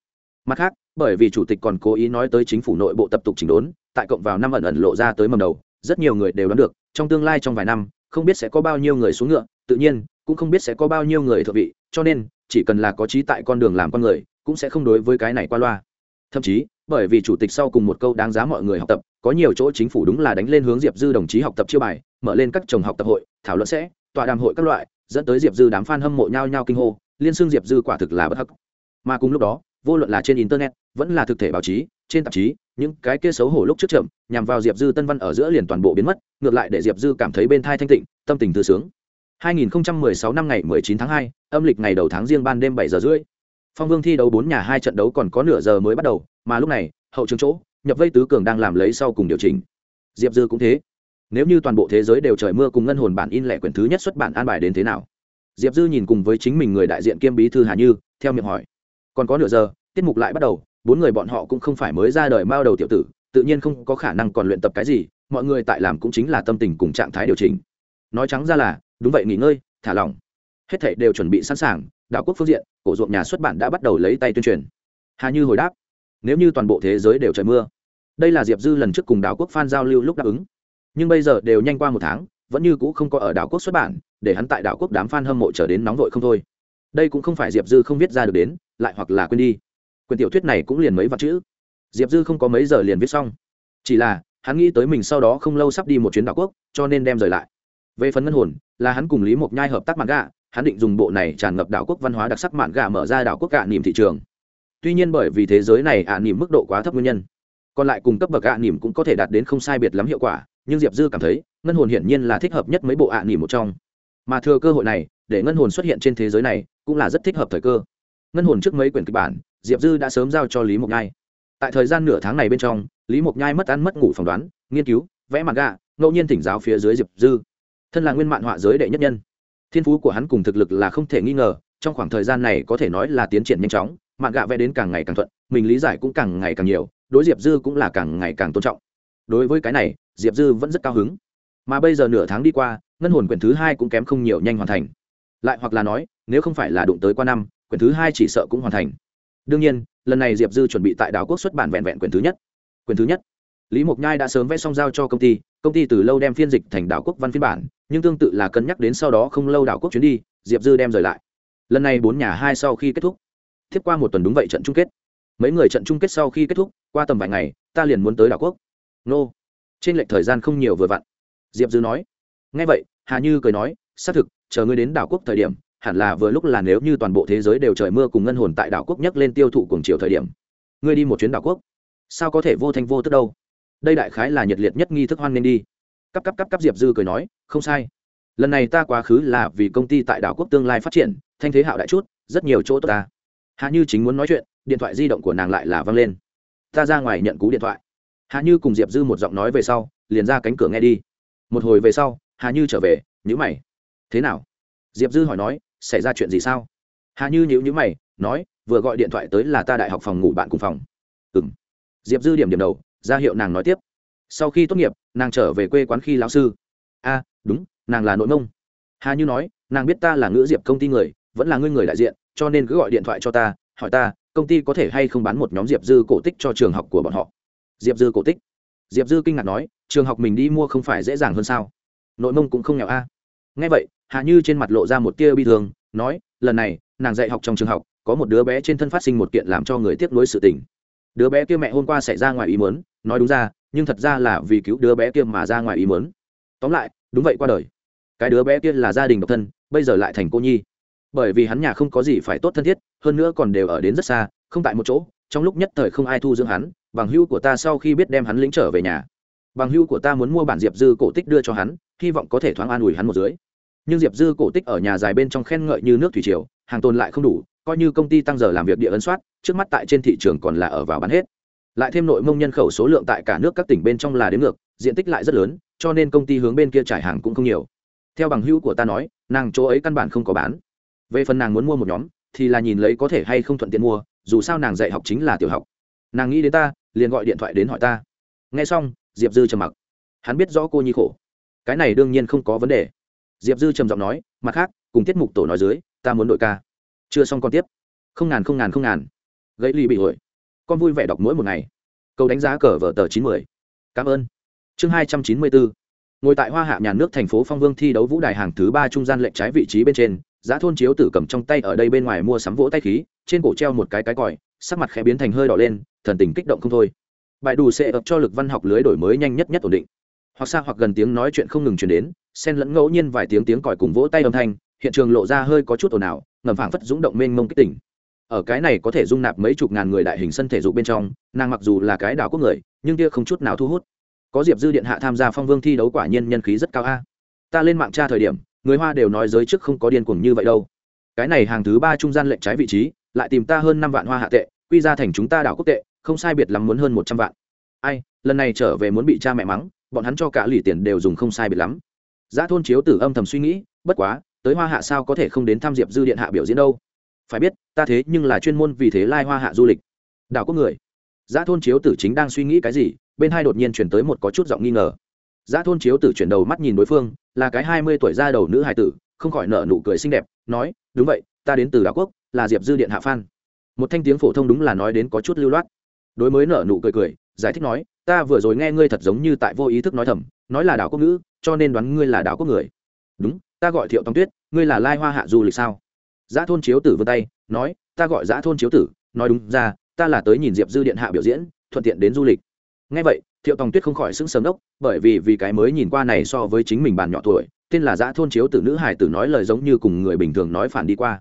Mặt khác, bởi vì chủ tịch còn cố ý nói tới chính phủ nội bộ tập tục chỉnh đốn, tại cộng vào năm ẩn ẩn lộ ra tới mầm đầu, rất nhiều người đều đoán được, trong tương lai trong vài năm, không biết sẽ có bao nhiêu người xuống ngựa, tự nhiên, cũng không biết sẽ có bao nhiêu người thợ vị, cho nên, chỉ cần là có trí tại con đường làm con người, cũng sẽ không đối với cái này qua loa. Thậm chí, bởi vì chủ tịch sau cùng một câu đáng giá mọi người học tập, có nhiều chỗ chính phủ đúng là đánh lên hướng diệp dư đồng chí học tập chiêu bài, mở lên các trường học tập hội, thảo luận sẽ, tọa đàm hội các loại, dẫn tới diệp dư đám f a n hâm mộ nhau nhau kinh hô liên xương diệp dư quả thực là bất hắc mà cùng lúc đó vô luận là trên internet vẫn là thực thể báo chí trên tạp chí những cái kia xấu hổ lúc trước chậm nhằm vào diệp dư tân văn ở giữa liền toàn bộ biến mất ngược lại để diệp dư cảm thấy bên thai thanh tịnh tâm tình thư sướng 2016 năm ngày 19 tháng 2, âm lịch ngày đầu tháng riêng ban đêm 7 giờ rưỡi. Phong Vương thi đấu bốn nhà hai trận đấu còn có nửa giờ mới bắt đầu, mà lúc này, hậu trường chỗ, nhập vây tứ cường đang làm lấy sau cùng điều chỉnh. Diệp Dư cũng thế. Nếu như toàn bộ thế giới đều trời mưa cùng ngân hồn bản in lẻ quyển thứ nhất xuất bản an bài đến thế nào? Diệp Dư nhìn cùng với chính mình người đại diện kiêm bí thư Hà Như, theo miệng hỏi. Còn có nửa giờ, tiết mục lại bắt đầu, bốn người bọn họ cũng không phải mới ra đời mao đầu tiểu tử, tự nhiên không có khả năng còn luyện tập cái gì mọi người tại làm cũng chính là tâm tình cùng trạng thái điều chỉnh. Nói trắng ra là đúng vậy nghỉ ngơi thả lỏng. Hết thảy đều chuẩn bị sẵn sàng đạo quốc phương diện cổ ruộng nhà xuất bản đã bắt đầu lấy tay tuyên truyền. Hà như hồi đáp nếu như toàn bộ thế giới đều trời mưa đây là diệp dư lần trước cùng đạo quốc phan giao lưu lúc đáp ứng. Nhưng bây giờ đều nhanh qua một tháng vẫn như cũ không có ở đảo quốc xuất bản để hắn tại đảo quốc đám f a n hâm mộ trở đến nóng vội không thôi. Đây cũng không phải diệp dư không viết ra được đến lại hoặc là quên đi. Quyền tiểu thuyết này cũng liền mấy vạn chữ. Diệp dư không có mấy giờ liền viết xong. Chỉ là hắn nghĩ tới mình sau đó không lâu sắp đi một chuyến đảo quốc cho nên đem rời lại. Về phần ngân hồn là hắn cùng lý mộc nhai hợp tác mạn gà hắn định dùng bộ này tràn ngập đảo quốc văn hóa đặc sắc mạn gà mở ra đảo quốc gạ niềm thị trường. Tuy nhiên bởi vì thế giới này ạ à, niềm mức độ quá thấp nguyên nhân còn lại cùng cấp bậc ạ à, niềm cũng có thể đạt đến không sai biệt lắm hiệu quả nhưng diệp dư cảm thấy ngân hồn hiển nhiên là thích hợp nhất mấy bộ ạ à, một trong mà thừa cơ hội này để ngân hồn xuất hiện trên thế giới này cũng là rất thích hợp thời cơ ngân hồn trước mấy quyển kịch bản diệp dư đã sớm giao cho lý mộc nhai tại thời gian nửa tháng này bên trong lý mộc nhai mất ăn mất ngủ phỏng đoán nghiên cứu vẽ mặt gà ngẫu nhiên thỉnh giáo phía dưới diệp dư thân là nguyên mạng họa giới đệ nhất nhân thiên phú của hắn cùng thực lực là không thể nghi ngờ trong khoảng thời gian này có thể nói là tiến triển nhanh chóng mạng gạ vẽ đến càng ngày càng thuận mình lý giải cũng càng ngày càng nhiều đối diệp dư cũng là càng ngày càng tôn trọng đối với cái này diệp dư vẫn rất cao hứng. Mà bây giờ nửa tháng đi qua, ngân hồn quyển thứ hai cũng kém không nhiều nhanh hoàn thành. Lại hoặc là nói, nếu không phải là đụng tới qua năm, quyển thứ hai chỉ sợ cũng hoàn thành. Đương nhiên, lần này diệp dư chuẩn bị tại đảo quốc xuất bản vẹn vẹn quyển thứ nhất. Quyển thứ nhất. Lý mộc nhai đã sớm vẽ xong giao cho công ty công ty từ lâu đem phiên dịch thành đảo quốc văn phiên bản, nhưng tương tự là cân nhắc đến sau đó không lâu đảo quốc chuyến đi, diệp dư đem rời lại. Lần này bốn nhà hai sau khi kết thúc. Tiếp qua một tuần đúng vậy trận chung kết. Mấy người trận chung kết sau khi kết thúc, qua tầm vài ngày, ta liền muốn tới đảo quốc. Nô trên lệch thời gian không nhiều vừa vặn. Diệp dư nói ngay vậy, hà như cười nói, xác thực, chờ ngươi đến đảo quốc thời điểm, hẳn là vừa lúc là nếu như toàn bộ thế giới đều trời mưa cùng ngân hồn tại đảo quốc nhấc lên tiêu thụ cùng chiều thời điểm. Ngươi đi một chuyến đảo quốc. Sao có thể vô thanh vô tức đâu? Đây đại khái là nhiệt liệt nhất nghi thức hoan nên đi. Cắp cắp cắp cắp diệp dư cười nói, không sai. Lần này ta quá khứ là vì công ty tại đảo quốc tương lai phát triển, thanh thế hạo đại chút, rất nhiều chỗ tốt ta. Hạ như chính muốn nói chuyện, điện thoại di động của nàng lại là văng lên. Ta ra ngoài nhận cú điện thoại. Hà như cùng diệp dư một giọng nói về sau, liền ra cánh cửa nghe đi. Một hồi về sau Hà như trở về nhữ mày. Thế nào? Diệp dư hỏi nói, xảy ra chuyện gì sao? Hà như nhữ nhữ mày, nói, vừa gọi điện thoại tới là ta đại học phòng ngủ bạn cùng phòng. Ừ m diệp dư điểm điểm đầu, ra hiệu nàng nói tiếp. Sau khi tốt nghiệp, nàng trở về quê quán khi lão sư. A, đúng, nàng là nội mông. Hà như nói, nàng biết ta là ngữ diệp công ty người, vẫn là ngươi người đại diện, cho nên cứ gọi điện thoại cho ta, hỏi ta, công ty có thể hay không bán một nhóm diệp dư cổ tích cho trường học của bọn họ? Diệp dư cổ tích. Diệp dư kinh ngạc nói, trường học mình đi mua không phải dễ dàng hơn sao? Nội mông cũng không nghèo a. À. ngay vậy Hạ như trên mặt lộ ra một tia bi thương, nói, lần này, nàng dạy học trong trường học, có một đứa bé trên thân phát sinh một kiện làm cho người tiếc nuối sự tình. Đứa bé kia mẹ hôm qua xảy ra ngoài ý muốn, nói đúng ra, nhưng thật ra là vì cứu đứa bé kia mà ra ngoài ý muốn. Tóm lại, đúng vậy qua đời. Cái đứa bé kia là gia đình độc thân, bây giờ lại thành cô nhi. Bởi vì hắn nhà không có gì phải tốt thân thiết, hơn nữa còn đều ở đến rất xa, không tại một chỗ, trong lúc nhất thời không ai thu dưỡng hắn bằng hưu của ta sau khi biết đem hắn lĩnh trở về nhà. Bằng hưu của ta muốn mua bản diệp dư cổ tích đưa cho hắn, hy vọng có thể thoáng an ủi hắn một dưới. Nhưng diệp dư cổ tích ở nhà dài bên trong khen ngợi như nước thủy triều, hàng tồn lại không đủ, coi như công ty tăng giờ làm việc địa ấn soát, trước mắt tại trên thị trường còn là ở vào bán hết. Lại thêm nội mông nhân khẩu số lượng tại cả nước các tỉnh bên trong là đến ngược, diện tích lại rất lớn, cho nên công ty hướng bên kia trải hàng cũng không nhiều. Theo bằng hữu của ta nói, nàng chỗ ấy căn bản không có bán. Về phần nàng muốn mua một nhóm, thì là nhìn lấy có thể hay không thuận tiện mua, dù sao nàng dạy học chính là tiểu học nàng nghĩ đến ta, liền gọi điện thoại đến hỏi ta. Nghe xong, diệp dư trầm mặc. Hắn biết rõ cô nhi khổ. Cái này đương nhiên không có vấn đề. Diệp dư trầm giọng nói, mặt khác, cùng tiết mục tổ nói dưới, ta muốn đội ca. Chưa xong còn tiếp. Không ngàn không ngàn không ngàn. Gãy ly bị hội con vui vẻ đọc mỗi một ngày. Câu đánh giá cờ vở tờ chín mươi cảm ơn. Chương hai trăm chín mươi bốn. Ngồi tại hoa hạ nhà nước thành phố phong vương thi đấu vũ đài hàng thứ ba trung gian lệnh trái vị trí bên trên, giá thôn chiếu tử cầm trong tay ở đây bên ngoài mua sắm vỗ tay khí, trên cổ treo một cái cái còi, sắc mặt khẽ biến thành hơi đỏ lên thần tình kích động không thôi. Bài đủ sẽ ập cho lực văn học lưới đổi mới nhanh nhất nhất ổn định. Hoặc xa hoặc gần tiếng nói chuyện không ngừng chuyển đến, xen lẫn ngẫu nhiên vài tiếng tiếng còi cùng vỗ tay âm thanh, hiện trường lộ ra hơi có chút ồn ào, ngầm phảng phất rúng động mênh mông kích tỉnh. Ở cái này có thể dung nạp mấy chục ngàn người đại hình sân thể dục bên trong, nàng mặc dù là cái đảo quốc người, nhưng kia không chút nào thu hút. Có diệp dư điện hạ tham gia phong vương thi đấu quả nhiên nhân khí rất cao a. Ta lên mạng tra thời điểm, người hoa đều nói giới trước không có điên cuồng như vậy đâu. Cái này hàng thứ ba trung gian lệnh trái vị trí, lại tìm ta hơn năm vạn hoa hạ tệ, quy ra thành chúng ta đảo quốc tệ không sai biệt lắm muốn hơn một trăm vạn. Ai, lần này trở về muốn bị cha mẹ mắng, bọn hắn cho cả lì tiền đều dùng không sai biệt lắm. Giá thôn chiếu tử âm thầm suy nghĩ, bất quá, tới hoa hạ sao có thể không đến tham diệp dư điện hạ biểu diễn đâu? Phải biết, ta thế nhưng là chuyên môn vì thế lai hoa hạ du lịch. Đảo quốc người. Giá thôn chiếu tử chính đang suy nghĩ cái gì, bên hai đột nhiên chuyển tới một có chút giọng nghi ngờ. Giá thôn chiếu tử chuyển đầu mắt nhìn đối phương, là cái hai mươi tuổi ra đầu nữ hải tử, không khỏi nở nụ cười xinh đẹp, nói, đúng vậy, ta đến từ đảo quốc, là diệp dư điện hạ phan một thanh tiếng phổ thông đúng là nói đến có chút lưu loát đối mới nở nụ cười cười giải thích nói ta vừa rồi nghe ngươi thật giống như tại vô ý thức nói thầm nói là đảo quốc nữ, cho nên đoán ngươi là đảo quốc người. Đúng ta gọi thiệu tòng tuyết ngươi là lai hoa hạ du lịch sao? Giã thôn chiếu tử vươn tay nói ta gọi giã thôn chiếu tử nói đúng ra ta là tới nhìn diệp dư điện hạ biểu diễn thuận tiện đến du lịch. Ngay vậy thiệu tòng tuyết không khỏi sững sớm đốc bởi vì vì cái mới nhìn qua này so với chính mình bàn nhỏ tuổi tên là giã thôn chiếu tử nữ hải tử nói lời giống như cùng người bình thường nói phản đi qua.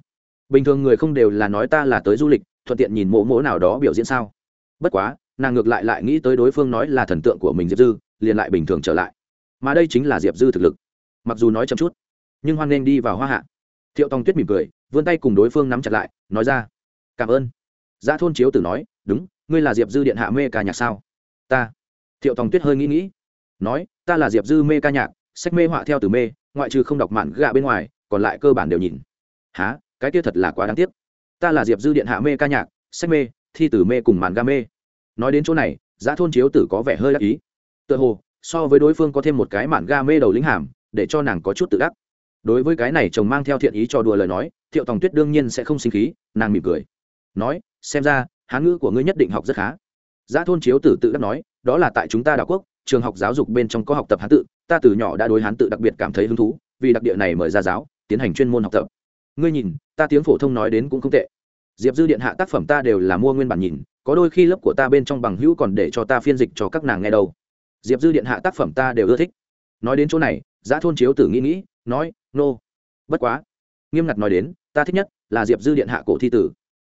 Bình thường người không đều là nói ta là tới du lịch thuận tiện nhìn mộ mỗ nào đó biểu diễn sao? Bất quá, nàng ngược lại lại nghĩ tới đối phương nói là thần tượng của mình diệp dư, liền lại bình thường trở lại. Mà đây chính là diệp dư thực lực. Mặc dù nói chậm chút, nhưng hoan nghênh đi vào hoa hạ. Thiệu tòng tuyết mỉm cười, vươn tay cùng đối phương nắm chặt lại, nói ra, cảm ơn. Giá thôn chiếu tử nói, đúng, ngươi là diệp dư điện hạ mê ca nhạc sao? Ta. Thiệu tòng tuyết hơi nghĩ nghĩ, nói, ta là diệp dư mê ca nhạc, sách mê họa theo từ mê, ngoại trừ không đọc mạn gạ bên ngoài, còn lại cơ bản đều nhìn. Há cái kia thật là quá đáng tiếc. Ta là diệp dư điện hạ mê ca nhạc, sách mê thi tử mê cùng màn ga mê. Nói đến chỗ này, giá thôn chiếu tử có vẻ hơi đắc ý. Tựa hồ, so với đối phương có thêm một cái màn ga mê đầu lính hàm, để cho nàng có chút tự đắc. Đối với cái này chồng mang theo thiện ý cho đùa lời nói, thiệu tòng tuyết đương nhiên sẽ không sinh khí, nàng mỉm cười. Nói, xem ra hán ngữ của ngươi nhất định học rất khá. Giá thôn chiếu tử tự đắc nói, đó là tại chúng ta đảo quốc, trường học giáo dục bên trong có học tập hán tự, ta từ nhỏ đã đối hán tự đặc biệt cảm thấy hứng thú, vì đặc địa này mời ra giáo, tiến hành chuyên môn học tập. Ngươi nhìn, ta tiếng phổ thông nói đến cũng không tệ diệp dư điện hạ tác phẩm ta đều là mua nguyên bản nhìn, có đôi khi lớp của ta bên trong bằng hữu còn để cho ta phiên dịch cho các nàng nghe đâu. Diệp dư điện hạ tác phẩm ta đều ưa thích. Nói đến chỗ này, giá thôn chiếu tử nghĩ nghĩ, nói, nô、no. bất quá. Nghiêm ngặt nói đến, ta thích nhất là diệp dư điện hạ cổ thi tử.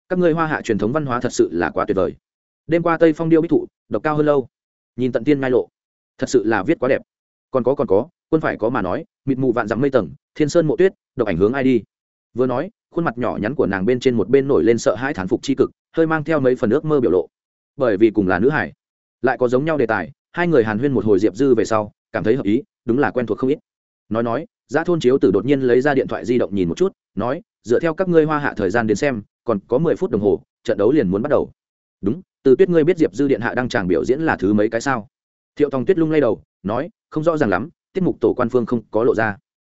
Các ngươi hoa hạ truyền thống văn hóa thật sự là quá tuyệt vời. Đêm qua tây phong điêu bích thụ, độc cao hơn lâu. Nhìn tận tiên ngai lộ, thật sự là viết quá đẹp. Còn có còn có, quân phải có mà nói, mịt mù vạn dặm mây tầng, thiên sơn mộ tuyết, độc ảnh hướng ai đi? Vừa nói khuôn mặt nhỏ nhắn của nàng bên trên một bên nổi lên sợ hãi thán phục c h i cực, hơi mang theo mấy phần ước mơ biểu lộ. Bởi vì cùng là nữ hải, lại có giống nhau đề tài, hai người hàn huyên một hồi diệp dư về sau, cảm thấy hợp ý, đúng là quen thuộc không ít. Nói nói, giá thôn chiếu tử đột nhiên lấy ra điện thoại di động nhìn một chút, nói, dựa theo các ngươi hoa hạ thời gian đến xem, còn có mười phút đồng hồ, trận đấu liền muốn bắt đầu. Đúng, từ tuyết ngươi biết diệp dư điện hạ đang tràng biểu diễn là thứ mấy cái sao? Thiệu tòng tuyết lung lay đầu, nói, không rõ ràng lắm, tiết mục tổ quan phương không có lộ ra.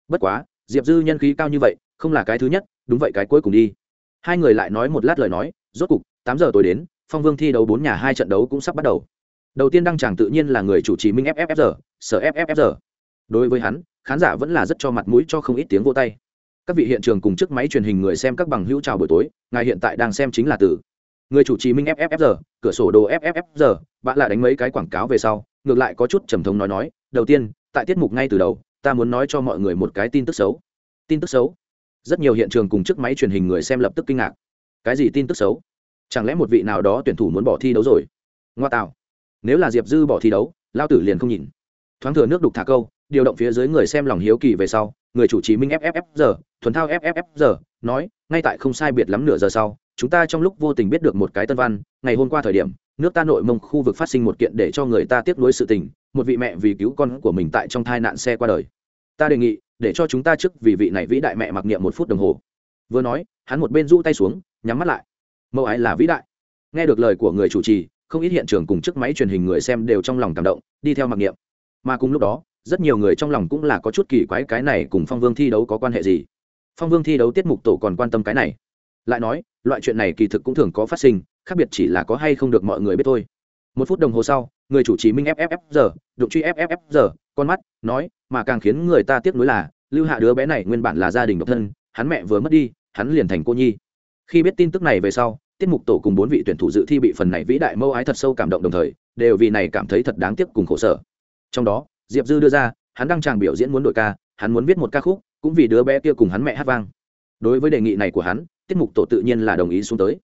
Bất quá, diệp dư nhân khí cao như vậy, không là cái thứ nhất đúng vậy, cái cuối cùng đi. Hai người lại nói một lát lời nói, rốt cục, tám giờ tối đến, phong vương thi đấu bốn nhà hai trận đấu cũng sắp bắt đầu. Đầu tiên đăng chàng tự nhiên là người chủ trì minh fffr sở fffr đối với hắn, khán giả vẫn là rất cho mặt mũi cho không ít tiếng vô tay. Các vị hiện trường cùng chiếc máy truyền hình người xem các bằng hữu chào buổi tối, ngài hiện tại đang xem chính là từ. Người chủ trì minh fffr cửa sổ đồ fffr bạn lại đánh mấy cái quảng cáo về sau, ngược lại có chút trầm thống nói nói, đầu tiên, tại tiết mục ngay từ đầu, ta muốn nói cho mọi người một cái tin tức xấu. Tin tức xấu? Rất nhiều hiện trường cùng chiếc máy truyền hình người xem lập tức kinh ngạc. Cái gì tin tức xấu? Chẳng lẽ một vị nào đó tuyển thủ muốn bỏ thi đấu rồi? Ngoa tạo. Nếu là diệp dư bỏ thi đấu lao tử liền không nhìn. Thoáng thừa nước đục thả câu, điều động phía dưới người xem lòng hiếu kỳ về sau, người chủ trì minh fff giờ thuần thao fff giờ nói, ngay tại không sai biệt lắm nửa giờ sau, chúng ta trong lúc vô tình biết được một cái tân văn, ngày hôm qua thời điểm, nước ta nội mông khu vực phát sinh một kiện để cho người ta tiếp nối sự tình, một vị mẹ vì cứu con của mình tại trong thai nạn xe qua đời. Ta đề nghị để cho chúng ta trước vì vị này vĩ đại mẹ mặc niệm một phút đồng hồ. Vừa nói, hắn một bên rũ tay xuống, nhắm mắt lại. Mẫu ái là vĩ đại. Nghe được lời của người chủ trì, không ít hiện trường cùng chiếc máy truyền hình người xem đều trong lòng cảm động, đi theo mặc niệm. Mà cùng lúc đó, rất nhiều người trong lòng cũng là có chút kỳ quái cái này cùng phong vương thi đấu có quan hệ gì. Phong vương thi đấu tiết mục tổ còn quan tâm cái này. Lại nói, loại chuyện này kỳ thực cũng thường có phát sinh, khác biệt chỉ là có hay không được mọi người biết thôi. Một phút đồng hồ sau, người chủ trì minh fff giờ đụng truy fff giờ con mắt, nói mà càng khiến người ta tiếc nuối là, lưu hạ đứa bé này nguyên bản là gia đình độc thân, hắn mẹ vừa mất đi, hắn liền thành cô nhi. Khi biết tin tức này về sau, tiết mục tổ cùng bốn vị tuyển thủ dự thi bị phần này vĩ đại mâu ái thật sâu cảm động đồng thời, đều vì này cảm thấy thật đáng tiếc cùng khổ sở. Trong đó, diệp dư đưa ra, hắn đang tràng biểu diễn muốn đội ca, hắn muốn viết một ca khúc, cũng vì đứa bé kia cùng hắn mẹ hát vang. Đối với đề nghị này của hắn, tiết mục tổ tự nhiên là đồng ý xuống tới.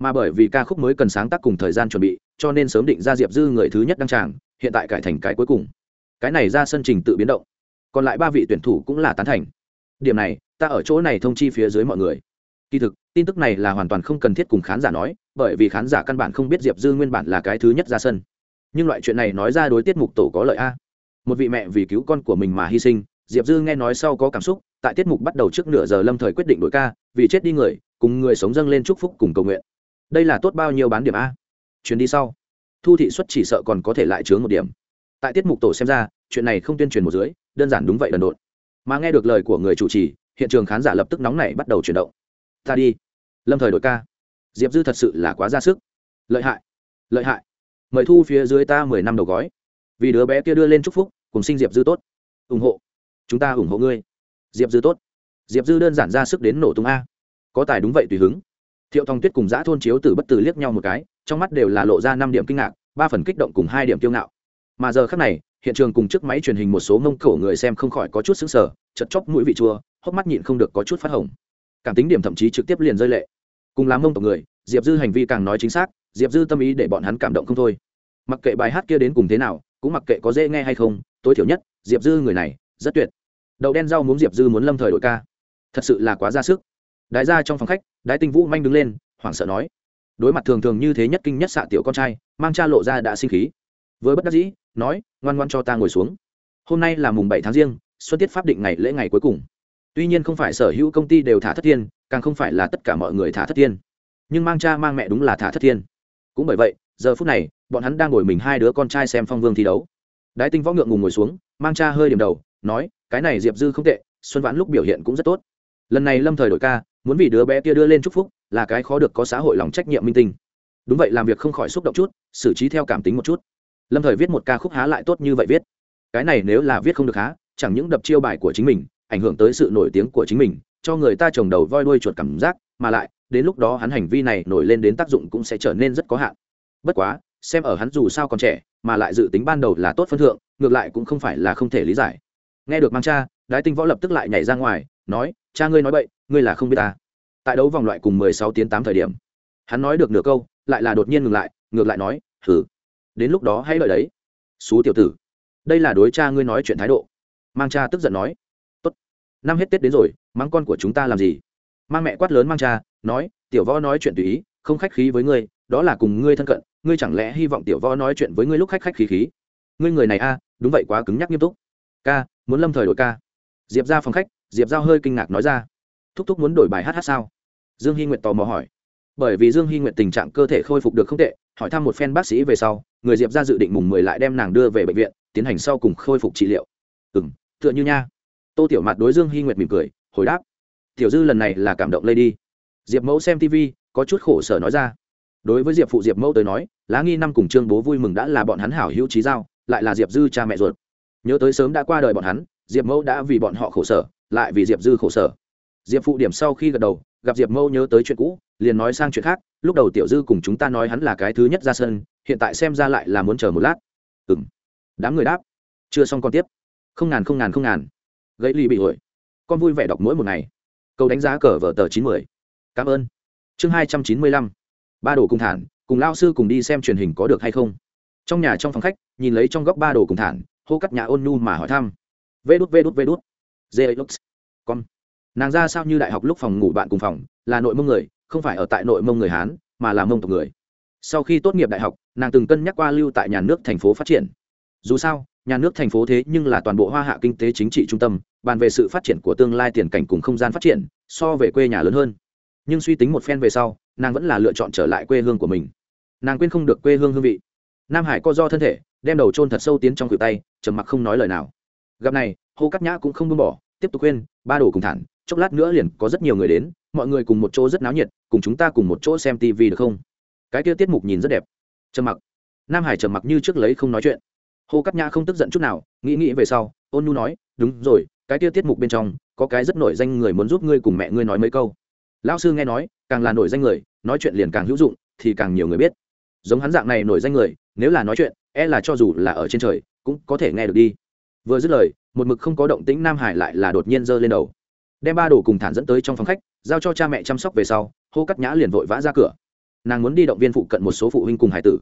Mà bởi vì ca khúc mới cần sáng tác cùng thời gian chuẩn bị, cho nên sớm định ra diệp dư người thứ nhất đăng tràng, hiện tại cải thành cái cuối cùng. Cái này ra sân trình tự biến động còn lại ba vị tuyển thủ cũng là tán thành. Điểm này, ta ở chỗ này thông chi phía dưới mọi người. Kỳ thực, tin tức này là hoàn toàn không cần thiết cùng khán giả nói, bởi vì khán giả căn bản không biết diệp dư nguyên bản là cái thứ nhất ra sân. Nhưng loại chuyện này nói ra đối tiết mục tổ có lợi a. Một vị mẹ vì cứu con của mình mà hy sinh, diệp dư nghe nói sau có cảm xúc, tại tiết mục bắt đầu trước nửa giờ lâm thời quyết định đội ca, vì chết đi người, cùng người sống dâng lên chúc phúc cùng cầu nguyện. Đây là tốt bao nhiêu bán điểm a? Chuyến đi sau. Thu thị xuất chỉ sợ còn có thể lại chướng một điểm. Tại tiết mục tổ xem ra, chuyện này không tuyên truyền một dưới đơn giản đúng vậy đần độn. Mà nghe được lời của người chủ trì, hiện trường khán giả lập tức nóng nảy bắt đầu chuyển động. Ta đi. Lâm thời đội ca. Diệp dư thật sự là quá ra sức. Lợi hại. Lợi hại. Mời thu phía dưới ta mười năm đầu gói. Vì đứa bé kia đưa lên chúc phúc, cùng sinh diệp dư tốt. Ủng hộ. Chúng ta ủng hộ ngươi. Diệp dư tốt. Diệp dư đơn giản ra sức đến nổ tung a. Có tài đúng vậy tùy hứng. Thiệu thong tuyết cùng giã thôn chiếu từ bất tử liếc nhau một cái, trong mắt đều là lộ ra năm điểm kinh ngạc, ba phần kích động cùng hai điểm kiêu ngạo. Mà giờ khác này hiện trường cùng chiếc máy truyền hình một số mông cổ người xem không khỏi có chút xứng sở chật chóc mũi vị chua, hốc mắt nhịn không được có chút phát hồng. Cảm tính điểm thậm chí trực tiếp liền rơi lệ. Cùng làm mông tộc người, diệp dư hành vi càng nói chính xác, diệp dư tâm ý để bọn hắn cảm động không thôi. Mặc kệ bài hát kia đến cùng thế nào, cũng mặc kệ có dễ nghe hay không, tối thiểu nhất, diệp dư người này, rất tuyệt. Đậu đen rau muốn diệp dư muốn lâm thời đội ca. Thật sự là quá ra sức. Đái ra trong phòng khách, đái tinh vũ manh đứng lên, hoảng sợ nói. Đối mặt thường thường như thế nhất kinh nhất xạ tiểu con trai, mang cha lộ ra đã sinh khí với bất đắc dĩ, nói, ngoan ngoan cho ta ngồi xuống. Hôm nay là mùng bảy tháng riêng, xuân tiết pháp định ngày lễ ngày cuối cùng. Tuy nhiên không phải sở hữu công ty đều thả thất thiên, càng không phải là tất cả mọi người thả thất thiên. Nhưng mang cha mang mẹ đúng là thả thất thiên. Cũng bởi vậy, giờ phút này, bọn hắn đang ngồi mình hai đứa con trai xem phong vương thi đấu. Đái tinh võ ngượng ngùng ngồi xuống, mang cha hơi điểm đầu, nói, cái này diệp dư không tệ, xuân vãn lúc biểu hiện cũng rất tốt. Lần này lâm thời đổi ca, muốn vì đứa bé kia đưa lên chúc phúc, là cái khó được có xã hội lòng trách nhiệm minh tinh. Đúng vậy, làm việc không khỏi xúc động chút, xử trí theo cảm tính một chút lâm thời viết một ca khúc há lại tốt như vậy viết. Cái này nếu là viết không được há, chẳng những đập chiêu bài của chính mình, ảnh hưởng tới sự nổi tiếng của chính mình, cho người ta trồng đầu voi đuôi chuột cảm giác, mà lại, đến lúc đó hắn hành vi này nổi lên đến tác dụng cũng sẽ trở nên rất có hạn. Bất quá, xem ở hắn dù sao còn trẻ, mà lại dự tính ban đầu là tốt phân thượng, ngược lại cũng không phải là không thể lý giải. Nghe được mang cha, đái tinh võ lập tức lại nhảy ra ngoài, nói, cha ngươi nói vậy ngươi là không biết ta. Tại đấu vòng loại cùng mười sáu tiếng tám thời điểm, hắn nói được nửa câu, lại là đột nhiên ngừng lại, ngược lại nói thử đến lúc đó hãy lợi đấy. Xú tiểu tử, đây là đối cha ngươi nói chuyện thái độ. Mang cha tức giận nói, tốt, năm hết tết đến rồi mang con của chúng ta làm gì? Mang mẹ quát lớn mang cha, nói, tiểu võ nói chuyện tùy ý, không khách khí với ngươi, đó là cùng ngươi thân cận, ngươi chẳng lẽ hy vọng tiểu võ nói chuyện với ngươi lúc khách khách khí khí? Ngươi người này a, đúng vậy quá cứng nhắc nghiêm túc. Ca, muốn lâm thời đổi ca. Diệp ra phòng khách, diệp giao hơi kinh ngạc nói ra, thúc thúc muốn đổi bài hát hát sao? Dương hy nguyệt tò mò hỏi bởi vì dương hy nguyệt tình trạng cơ thể khôi phục được không tệ, hỏi thăm một phen bác sĩ về sau, người diệp ra dự định mùng mười lại đem nàng đưa về bệnh viện, tiến hành sau cùng khôi phục trị liệu. Ừ m tựa như nha. Tô tiểu mặt đối dương hy nguyệt mỉm cười, hồi đáp. Tiểu dư lần này là cảm động lây đi diệp mẫu xem tv có chút khổ sở nói ra. Đối với diệp phụ diệp mẫu tới nói, lá nghi năm cùng trương bố vui mừng đã là bọn hắn hảo hữu trí giao, lại là diệp dư cha mẹ ruột. Nhớ tới sớm đã qua đời bọn hắn, diệp mẫu đã vì bọn họ khổ sở, lại vì diệp dư khổ sở. Diệp phụ điểm sau khi gật đầu gặp diệp Mâu nhớ tới chuyện cũ, liền nói sang chuyện khác, lúc đầu tiểu dư cùng chúng ta nói hắn là cái thứ nhất ra sân, hiện tại xem ra lại là muốn chờ một lát. Ừ m đám người đáp. Chưa xong còn tiếp. Không ngàn không ngàn không ngàn. Gãy ly bị hồi con vui vẻ đọc mỗi một ngày. Câu đánh giá cờ vở tờ chín mươi cảm ơn. Chương hai trăm chín mươi lăm. Ba đồ cùng thản, cùng lao sư cùng đi xem truyền hình có được hay không? Trong nhà trong phòng khách, nhìn lấy trong góc ba đồ cùng thản, hô cắt nhà ôn nhu mà hỏi thăm. Vê đút vê đút vê đút. Dê lux con nàng ra sao như đại học lúc phòng ngủ bạn cùng phòng, là nội mông người, không phải ở tại nội mông người hán, mà là mông tộc người. Sau khi tốt nghiệp đại học, nàng từng cân nhắc qua lưu tại nhà nước thành phố phát triển. Dù sao, nhà nước thành phố thế nhưng là toàn bộ hoa hạ kinh tế chính trị trung tâm, bàn về sự phát triển của tương lai tiền cảnh cùng không gian phát triển, so về quê nhà lớn hơn. Nhưng suy tính một phen về sau, nàng vẫn là lựa chọn trở lại quê hương của mình. Nàng quên không được quê hương hương vị. Nam hải co do thân thể, đem đầu trôn thật sâu tiến trong cự tay, trầm mặc không nói lời nào. Gặp này hô cắt nhã cũng không buông bỏ tiếp tục khuyên, ba đồ cùng thản, chốc lát nữa liền có rất nhiều người đến, mọi người cùng một chỗ rất náo nhiệt, cùng chúng ta cùng một chỗ xem tv được không? Cái kia tiết mục nhìn rất đẹp. Trầm mặc. Nam hải trầm mặc như trước lấy không nói chuyện. Hồ cắt nhã không tức giận chút nào, nghĩ nghĩ về sau, ôn nhu nói, đúng rồi, cái kia tiết mục bên trong, có cái rất nổi danh người muốn giúp ngươi cùng mẹ ngươi nói mấy câu. Lão sư nghe nói, càng là nổi danh người, nói chuyện liền càng hữu dụng, thì càng nhiều người biết. Giống hắn dạng này nổi danh người, nếu là nói chuyện e là cho dù là ở trên trời, cũng có thể nghe được đi. Vừa dứt lời một mực không có động tĩnh nam hải lại là đột nhiên giơ lên đầu đem ba đồ cùng thản dẫn tới trong phòng khách giao cho cha mẹ chăm sóc về sau hô cắt nhã liền vội vã ra cửa nàng muốn đi động viên phụ cận một số phụ huynh cùng hải tử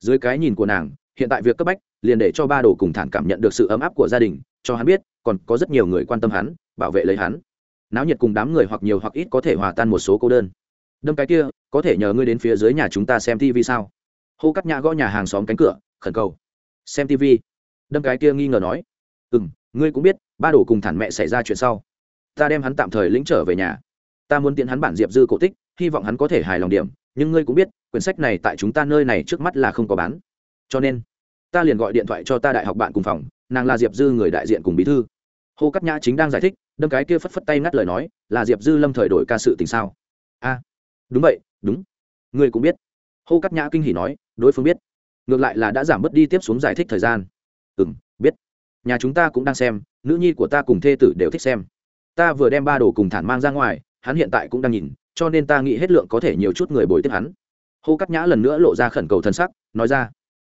dưới cái nhìn của nàng hiện tại việc cấp bách liền để cho ba đồ cùng thản cảm nhận được sự ấm áp của gia đình cho hắn biết còn có rất nhiều người quan tâm hắn bảo vệ lấy hắn náo nhiệt cùng đám người hoặc nhiều hoặc ít có thể hòa tan một số cô đơn đâm cái kia có thể nhờ ngươi đến phía dưới nhà chúng ta xem tv sao hô cắt nhã gõ nhà hàng xóm cánh cửa khẩn cầu xem tv đâm cái kia nghi ngờ nói ừ m ngươi cũng biết, ba đồ cùng thản mẹ xảy ra chuyện sau. Ta đem hắn tạm thời lĩnh trở về nhà. Ta muốn tiện hắn bản diệp dư cổ tích, hy vọng hắn có thể hài lòng điểm, nhưng ngươi cũng biết, quyển sách này tại chúng ta nơi này trước mắt là không có bán. Cho nên, ta liền gọi điện thoại cho ta đại học bạn cùng phòng, nàng là diệp dư người đại diện cùng bí thư. Hồ cắt nhã chính đang giải thích, đâm cái kia phất phất tay ngắt lời nói, là diệp dư lâm thời đổi ca sự tình sao? A, đúng vậy, đúng. Ngươi cũng biết. Hô cắt nhã kinh hỉ nói, đối phương biết. Ngược lại là đã giảm bớt đi tiếp xuống giải thích thời gian. Ừ m nhà chúng ta cũng đang xem, nữ nhi của ta cùng thê tử đều thích xem. Ta vừa đem ba đồ cùng thản mang ra ngoài, hắn hiện tại cũng đang nhìn, cho nên ta nghĩ hết lượng có thể nhiều chút người bồi tiếp hắn. Hô cắt nhã lần nữa lộ ra khẩn cầu thân sắc, nói ra,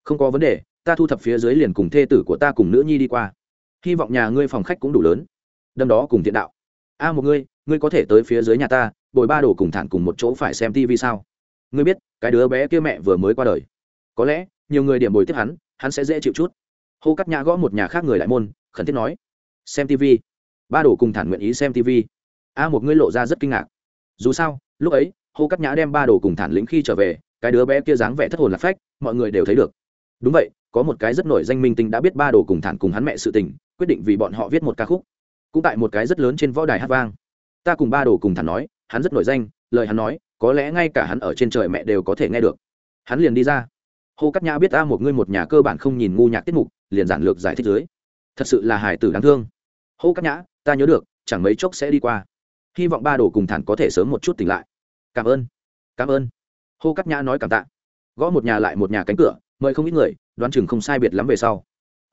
không có vấn đề, ta thu thập phía dưới liền cùng thê tử của ta cùng nữ nhi đi qua. Hy vọng nhà ngươi phòng khách cũng đủ lớn. Đâm đó cùng thiện đạo. A một ngươi ngươi có thể tới phía dưới nhà ta, bồi ba đồ cùng thản cùng một chỗ phải xem tivi sao? Ngươi biết, cái đứa bé kia mẹ vừa mới qua đời. Có lẽ, nhiều người điểm bồi tiếp hắn hắn sẽ dễ chịu chút hô cắt nhã gõ một nhà khác người đại môn, khẩn thiết nói, xem tv ba đồ cùng thản nguyện ý xem tv a một ngươi lộ ra rất kinh ngạc. Dù sao, lúc ấy, hô cắt nhã đem ba đồ cùng thản lĩnh khi trở về, cái đứa bé kia dáng vẻ thất hồn lạc phách, mọi người đều thấy được. Đúng vậy, có một cái rất nổi danh minh tinh đã biết ba đồ cùng thản cùng hắn mẹ sự tình, quyết định vì bọn họ viết một ca khúc. Cũng tại một cái rất lớn trên võ đài hát vang. Ta cùng ba đồ cùng thản nói, hắn rất nổi danh, lời hắn nói, có lẽ ngay cả hắn ở trên trời mẹ đều có thể nghe được. Hắn liền đi ra. Hô cắt nhã biết a một ngươi một nhà cơ bản không nhìn ngu nhạc tiết mục liền giản lược giải thích dưới. Thật sự là hải tử đáng thương. Hô cắt nhã, ta nhớ được, chẳng mấy chốc sẽ đi qua. Hy vọng ba đồ cùng thản có thể sớm một chút tỉnh lại. Cảm ơn. Cảm ơn. Hô cắt nhã nói cảm tạ. Gõ một nhà lại một nhà cánh cửa, mời không ít người, đoán chừng không sai biệt lắm về sau.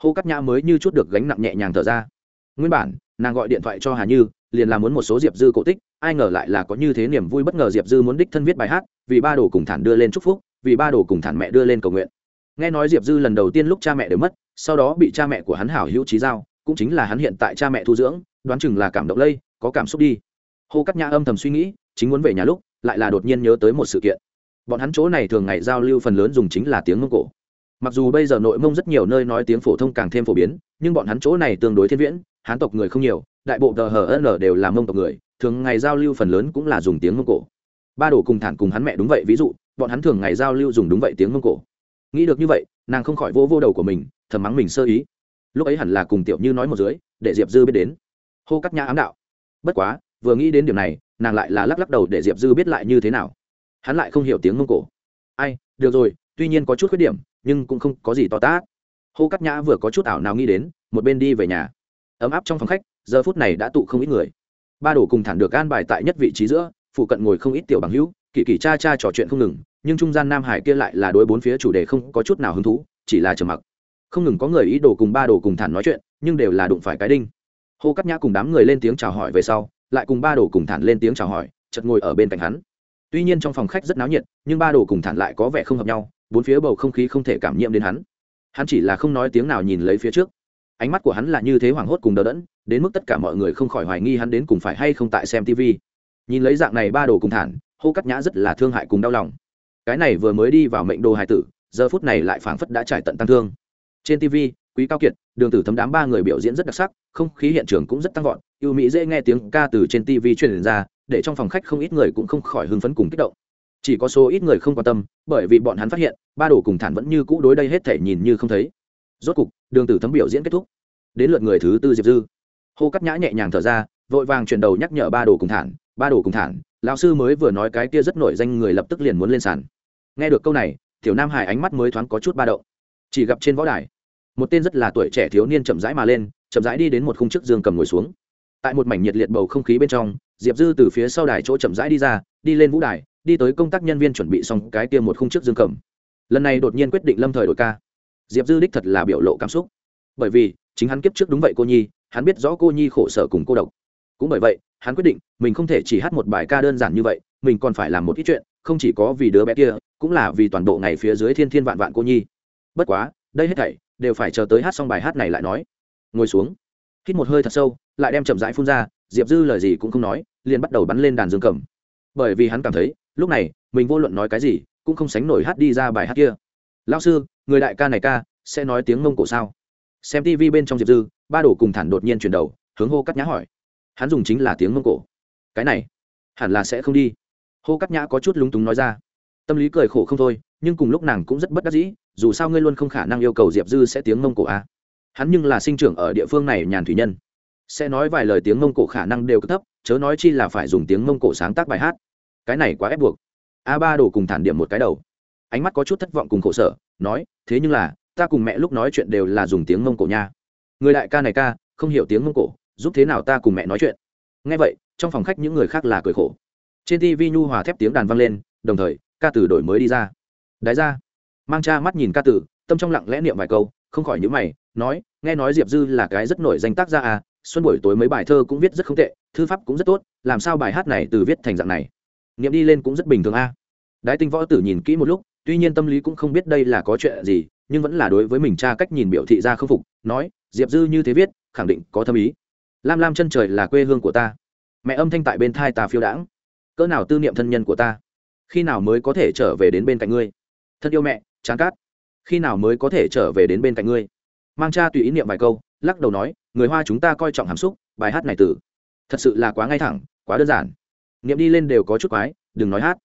Hô cắt nhã mới như chút được gánh nặng nhẹ nhàng thở ra. Nguyên bản, nàng gọi điện thoại cho hà như, liền là muốn một số diệp dư cổ tích, ai ngờ lại là có như thế niềm vui bất ngờ diệp dư muốn đích thân viết bài hát, vì ba đồ cùng thản đưa lên chúc phúc, vì ba đồ cùng thản mẹ đưa lên cầu nguyện nghe nói diệp dư lần đầu tiên lúc cha mẹ đều mất, sau đó bị cha mẹ của hắn hảo hữu trí giao, cũng chính là hắn hiện tại cha mẹ thu dưỡng, đoán chừng là cảm động lây, có cảm xúc đi. Hô cắt nhã âm thầm suy nghĩ, chính muốn về nhà lúc, lại là đột nhiên nhớ tới một sự kiện. Bọn hắn chỗ này thường ngày giao lưu phần lớn dùng chính là tiếng mông cổ. Mặc dù bây giờ nội mông rất nhiều nơi nói tiếng phổ thông càng thêm phổ biến, nhưng bọn hắn chỗ này tương đối thiên viễn, hán tộc người không nhiều, đại bộ tờ hn đều là mông tộc người, thường ngày giao lưu phần lớn cũng là dùng tiếng mông cổ. Ba đồ cùng thản cùng hắn mẹ đúng vậy, ví dụ, bọn hắn thường ngày giao lưu dùng đúng vậy tiếng mông cổ nghĩ được như vậy, nàng không khỏi vô vô đầu của mình, thầm mắng mình sơ ý. Lúc ấy hẳn là cùng tiểu như nói một dưới, để diệp dư biết đến. Hô cắt nhã ám đạo. Bất quá, vừa nghĩ đến điểm này, nàng lại là lắc lắc đầu để diệp dư biết lại như thế nào. Hắn lại không hiểu tiếng mông cổ. Ai, được rồi, tuy nhiên có chút khuyết điểm, nhưng cũng không có gì to tát. Hô cắt nhã vừa có chút ảo nào nghĩ đến, một bên đi về nhà. Ấm áp trong phòng khách, giờ phút này đã tụ không ít người. Ba đồ cùng thản được an bài tại nhất vị trí giữa, phụ cận ngồi không ít tiểu bằng hữu kỳ kỳ cha cha trò chuyện không ngừng, nhưng trung gian nam hải kia lại là đối bốn phía chủ đề không có chút nào hứng thú, chỉ là trầm mặc. Không ngừng có người ý đồ cùng ba đồ cùng thản nói chuyện, nhưng đều là đụng phải cái đinh. Hô cắt nhã cùng đám người lên tiếng chào hỏi về sau, lại cùng ba đồ cùng thản lên tiếng chào hỏi chật ngồi ở bên cạnh hắn. Tuy nhiên trong phòng khách rất náo nhiệt, nhưng ba đồ cùng thản lại có vẻ không hợp nhau, bốn phía bầu không khí không thể cảm nhiễm đến hắn. Hắn chỉ là không nói tiếng nào nhìn lấy phía trước. Ánh mắt của hắn là như thế hoảng hốt cùng đờ đẫn, đến mức tất cả mọi người không khỏi hoài nghi hắn đến cùng phải hay không tại xem tv nhìn lấy dạng này ba đồ cùng thản hô cắt nhã rất là thương hại cùng đau lòng. Cái này vừa mới đi vào mệnh đồ hải tử, giờ phút này lại phảng phất đã trải tận tăng thương. Trên tv quý cao kiệt, đường tử thấm đám ba người biểu diễn rất đặc sắc, không khí hiện trường cũng rất tăng vọt ưu mỹ dễ nghe tiếng ca từ trên tv truyền ra, để trong phòng khách không ít người cũng không khỏi hưng phấn cùng kích động. Chỉ có số ít người không quan tâm, bởi vì bọn hắn phát hiện, ba đồ cùng thản vẫn như cũ đối đây hết thể nhìn như không thấy. Rốt cục, đường tử thấm biểu diễn kết thúc. Đến lượt người thứ tư diệp dư. Hô cắt nhã nhẹ nhàng thở ra, vội vàng chuyển đầu nhắc nhở ba đồ cùng thản, ba đồ cùng thản lão sư mới vừa nói cái kia rất nổi danh người lập tức liền muốn lên sàn. Nghe được câu này, tiểu nam hải ánh mắt mới thoáng có chút ba động. Chỉ gặp trên võ đài, một tên rất là tuổi trẻ thiếu niên chậm rãi mà lên, chậm rãi đi đến một khung chức dương cầm ngồi xuống. Tại một mảnh nhiệt liệt bầu không khí bên trong, diệp dư từ phía sau đài chỗ chậm rãi đi ra, đi lên vũ đài, đi tới công tác nhân viên chuẩn bị xong cái kia một khung chức dương cầm. Lần này đột nhiên quyết định lâm thời đổi ca. Diệp dư đích thật là biểu lộ cảm xúc. Bởi vì, chính hắn kiếp trước đúng vậy cô nhi, hắn biết rõ cô nhi khổ sở cùng cô độc. Cũng bởi vậy hắn quyết định, mình không thể chỉ hát một bài ca đơn giản như vậy, mình còn phải làm một ít chuyện, không chỉ có vì đứa bé kia, cũng là vì toàn bộ ngày phía dưới thiên thiên vạn vạn cô nhi. Bất quá, đây hết thảy đều phải chờ tới hát xong bài hát này lại nói. Ngồi xuống. Hít một hơi thật sâu, lại đem chậm rãi phun ra, diệp dư lời gì cũng không nói, liền bắt đầu bắn lên đàn dương cầm. Bởi vì hắn cảm thấy, lúc này, mình vô luận nói cái gì, cũng không sánh nổi hát đi ra bài hát kia. Lao sư, người đại ca này ca, sẽ nói tiếng mông cổ sao? Xem tv bên trong diệp dư, ba đồ cùng thản đột nhiên chuyển đầu, hướng hô cắt nhã hỏi hắn dùng chính là tiếng mông cổ. Cái này, hẳn là sẽ không đi. Hô cắt nhã có chút lúng túng nói ra. Tâm lý cười khổ không thôi, nhưng cùng lúc nàng cũng rất bất đắc dĩ, dù sao ngươi luôn không khả năng yêu cầu diệp dư sẽ tiếng mông cổ à. hắn nhưng là sinh trưởng ở địa phương này nhàn thủy nhân. Sẽ nói vài lời tiếng mông cổ khả năng đều cực thấp, chớ nói chi là phải dùng tiếng mông cổ sáng tác bài hát. Cái này quá ép buộc. A ba đổ cùng thản điểm một cái đầu. Ánh mắt có chút thất vọng cùng khổ sở, nói, thế nhưng là, ta cùng mẹ lúc nói chuyện đều là dùng tiếng mông cổ nha. Người đại ca này ca, không hiểu tiếng mông cổ giúp thế nào ta cùng mẹ nói chuyện. Ngay vậy, trong phòng khách những người khác là cười khổ. Trên tv nhu hòa thép tiếng đàn vang lên, đồng thời, ca tử đổi mới đi ra. Đái ra mang cha mắt nhìn ca tử, tâm trong lặng lẽ niệm vài câu, không khỏi những mày, nói, nghe nói diệp dư là cái rất nổi danh tác gia à xuân buổi tối mấy bài thơ cũng viết rất không tệ, thư pháp cũng rất tốt, làm sao bài hát này từ viết thành dạng này? Niệm đi lên cũng rất bình thường a à. đái tinh võ tử nhìn kỹ một lúc, tuy nhiên tâm lý cũng không biết đây là có chuyện gì, nhưng vẫn là đối với mình cha cách nhìn biểu thị ra không phục, nói, diệp dư như thế viết, khẳng định có thâm ý lam lam chân trời là quê hương của ta. Mẹ âm thanh tại bên thai ta phiêu đãng. Cỡ nào tư niệm thân nhân của ta? Khi nào mới có thể trở về đến bên cạnh ngươi? Thân yêu mẹ, chán cát. Khi nào mới có thể trở về đến bên cạnh ngươi? Mang cha tùy ý niệm vài câu, lắc đầu nói, người hoa chúng ta coi trọng hàm xúc, bài hát này tử. Thật sự là quá ngay thẳng, quá đơn giản. Niệm đi lên đều có chút quái, đừng nói hát.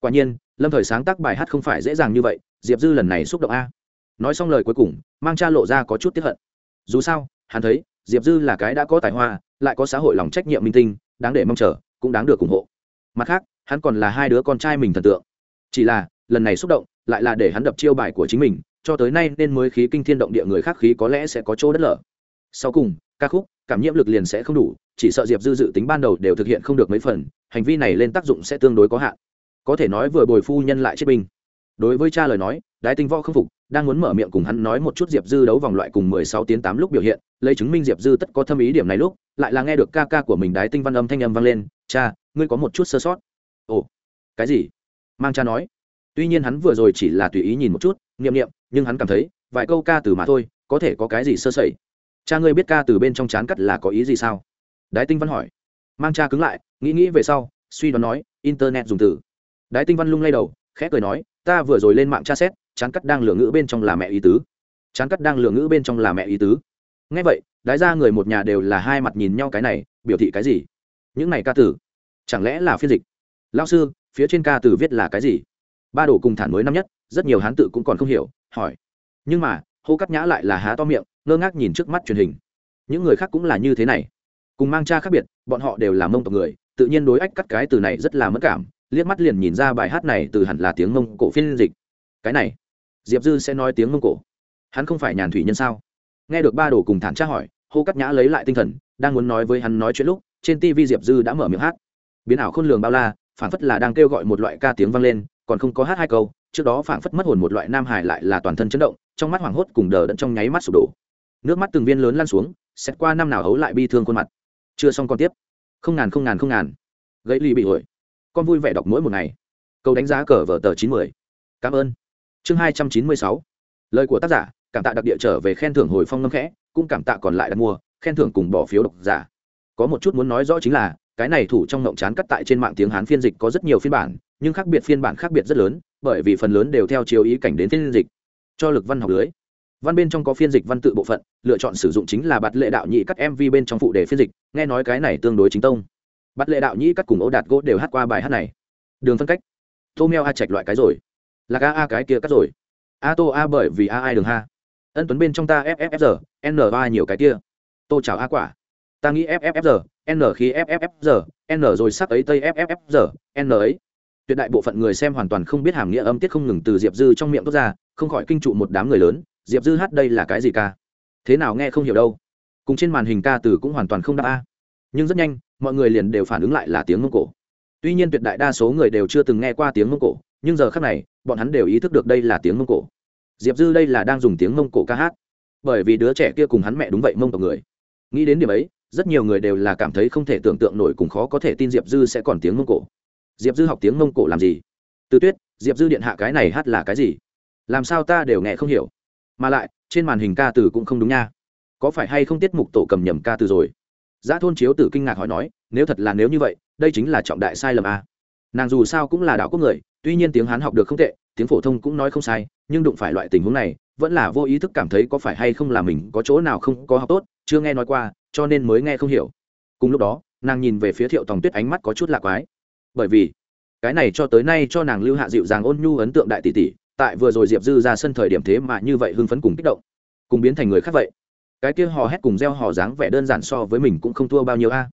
Quả nhiên, lâm thời sáng tác bài hát không phải dễ dàng như vậy, diệp dư lần này xúc động a. Nói xong lời cuối cùng, mang cha lộ ra có chút tiếp hận. Dù sao, hắn thấy diệp dư là cái đã có tài hoa, lại có xã hội lòng trách nhiệm minh tinh, đáng để mong chờ, cũng đáng được ủng hộ. Mặt khác, hắn còn là hai đứa con trai mình thần tượng. Chỉ là, lần này xúc động, lại là để hắn đập chiêu bài của chính mình, cho tới nay nên mới khí kinh thiên động địa người khác khí có lẽ sẽ có chỗ đất lở. Sau cùng, ca khúc, cảm nhiễm lực liền sẽ không đủ, chỉ sợ diệp dư dự tính ban đầu đều thực hiện không được mấy phần, hành vi này lên tác dụng sẽ tương đối có hạn. Có thể nói vừa bồi phu nhân lại chết binh. Đối với cha lời nói, đái tinh võ không phục đang muốn mở miệng cùng hắn nói một chút diệp dư đấu vòng loại cùng mười sáu tiếng tám lúc biểu hiện, lấy chứng minh diệp dư tất có thâm ý điểm này lúc, lại là nghe được ca ca của mình đái tinh văn âm thanh âm vang lên, cha, ngươi có một chút sơ sót. Ồ, cái gì? Mang cha nói. Tuy nhiên hắn vừa rồi chỉ là tùy ý nhìn một chút, niệm niệm, nhưng hắn cảm thấy, vài câu ca từ mà thôi, có thể có cái gì sơ sẩy. Cha ngươi biết ca từ bên trong chán cắt là có ý gì sao? Đái tinh văn hỏi. Mang cha cứng lại, nghĩ nghĩ về sau, suy đoán nói, internet dùng từ. Đái tinh văn lung lay đầu, khẽ cười nói, ta vừa rồi lên mạng tra xét chán cắt đang lừa ngữ bên trong là mẹ ý tứ. Chán cắt đang lừa ngữ bên trong là mẹ ý tứ. Ngay vậy, đái ra người một nhà đều là hai mặt nhìn nhau cái này, biểu thị cái gì? Những này ca tử, chẳng lẽ là phiên dịch? Lao sư, phía trên ca tử viết là cái gì? Ba đồ cùng thản mới năm nhất, rất nhiều hán tự cũng còn không hiểu, hỏi. Nhưng mà, hô cắt nhã lại là há to miệng, ngơ ngác nhìn trước mắt truyền hình. Những người khác cũng là như thế này. Cùng mang cha khác biệt, bọn họ đều là mông tộc người, tự nhiên đối ách cắt cái từ này rất là mất cảm, liếc mắt liền nhìn ra bài hát này từ hẳn là tiếng mông cổ phiên dịch. Cái này diệp dư sẽ nói tiếng mông cổ. Hắn không phải nhàn thủy nhân sao? Nghe được ba đồ cùng thản tra hỏi, hô cắt nhã lấy lại tinh thần, đang muốn nói với hắn nói chuyện lúc, trên tv diệp dư đã mở miệng hát. Biến ảo khôn lường bao la phản phất là đang kêu gọi một loại ca tiếng vang lên, còn không có hát hai câu, trước đó phản phất mất hồn một loại nam hải lại là toàn thân chấn động, trong mắt hoảng hốt cùng đờ đẫn trong nháy mắt sụp đổ. Nước mắt từng viên lớn lan xuống, xét qua năm nào hấu lại bi thương khuôn mặt. Chưa xong còn tiếp. Không ngàn không ngàn không ngàn. Gãy ly bị ổi con vui vẻ đọc mỗi một ngày. Câu đánh giá cờ vở tờ chín mươi cảm ơn chương hai trăm chín mươi sáu. Lời của tác giả, cảm tạ đặc địa trở về khen thưởng hồi phong ngâm khẽ, cũng cảm tạ còn lại đặt mua, khen thưởng cùng bỏ phiếu độc giả. Có một chút muốn nói rõ chính là, cái này thủ trong ngộng chán cắt tại trên mạng tiếng hán phiên dịch có rất nhiều phiên bản, nhưng khác biệt phiên bản khác biệt rất lớn, bởi vì phần lớn đều theo chiều ý cảnh đến phiên dịch. Cho lực văn học lưới. Văn bên trong có phiên dịch văn tự bộ phận, lựa chọn sử dụng chính là bạt lệ đạo nhị cắt mv bên trong phụ đề phiên dịch, nghe nói cái này tương đối chính tông. Bạt lệ đạo nhị cắt cùng ô đạt gỗ đều hát qua bài hát này. Đường phân cách. Tô meo a trạch loại cái rồi là a a cái kia cắt rồi. A tô a bởi vì a ai đường ha. Ân tuấn bên trong ta fffr n ba nhiều cái kia. Tô chào a quả. Ta nghĩ fffr n khi fffr n rồi sắc ấy tây fffr n ấy. Tuyệt đại bộ phận người xem hoàn toàn không biết hàm nghĩa âm tiết không ngừng từ diệp dư trong miệng tốt ra, không khỏi kinh trụ một đám người lớn. Diệp dư hát đây là cái gì ca? Thế nào nghe không hiểu đâu. Cùng trên màn hình ca từ cũng hoàn toàn không đáp a. Nhưng rất nhanh, mọi người liền đều phản ứng lại là tiếng mông cổ. Tuy nhiên tuyệt đại đa số người đều chưa từng nghe qua tiếng mông cổ nhưng giờ khác này, bọn hắn đều ý thức được đây là tiếng mông cổ. Diệp dư đây là đang dùng tiếng mông cổ ca hát. Bởi vì đứa trẻ kia cùng hắn mẹ đúng vậy mông tộc người. Nghĩ đến điểm ấy, rất nhiều người đều là cảm thấy không thể tưởng tượng nổi cùng khó có thể tin diệp dư sẽ còn tiếng mông cổ. Diệp dư học tiếng mông cổ làm gì? Từ tuyết, diệp dư điện hạ cái này hát là cái gì? Làm sao ta đều nghe không hiểu? Mà lại, trên màn hình ca từ cũng không đúng nha. Có phải hay không tiết mục tổ cầm nhầm ca từ rồi? Giá thôn chiếu tử kinh ngạc hỏi nói, nếu thật là nếu như vậy, đây chính là trọng đại sai lầm à. nàng dù sao cũng là đạo quốc người tuy nhiên tiếng hán học được không tệ, tiếng phổ thông cũng nói không sai, nhưng đụng phải loại tình huống này, vẫn là vô ý thức cảm thấy có phải hay không là mình có chỗ nào không có học tốt, chưa nghe nói qua, cho nên mới nghe không hiểu. Cùng lúc đó, nàng nhìn về phía thiệu tòng tuyết ánh mắt có chút lạ quái. Bởi vì, cái này cho tới nay cho nàng lưu hạ dịu dàng ôn nhu ấn tượng đại tỷ tỷ, tại vừa rồi diệp dư ra sân thời điểm thế mà như vậy hưng phấn cùng kích động, cùng biến thành người khác vậy. Cái kia hò hét cùng gieo hò dáng vẻ đơn giản so với mình cũng không thua bao nhiêu a.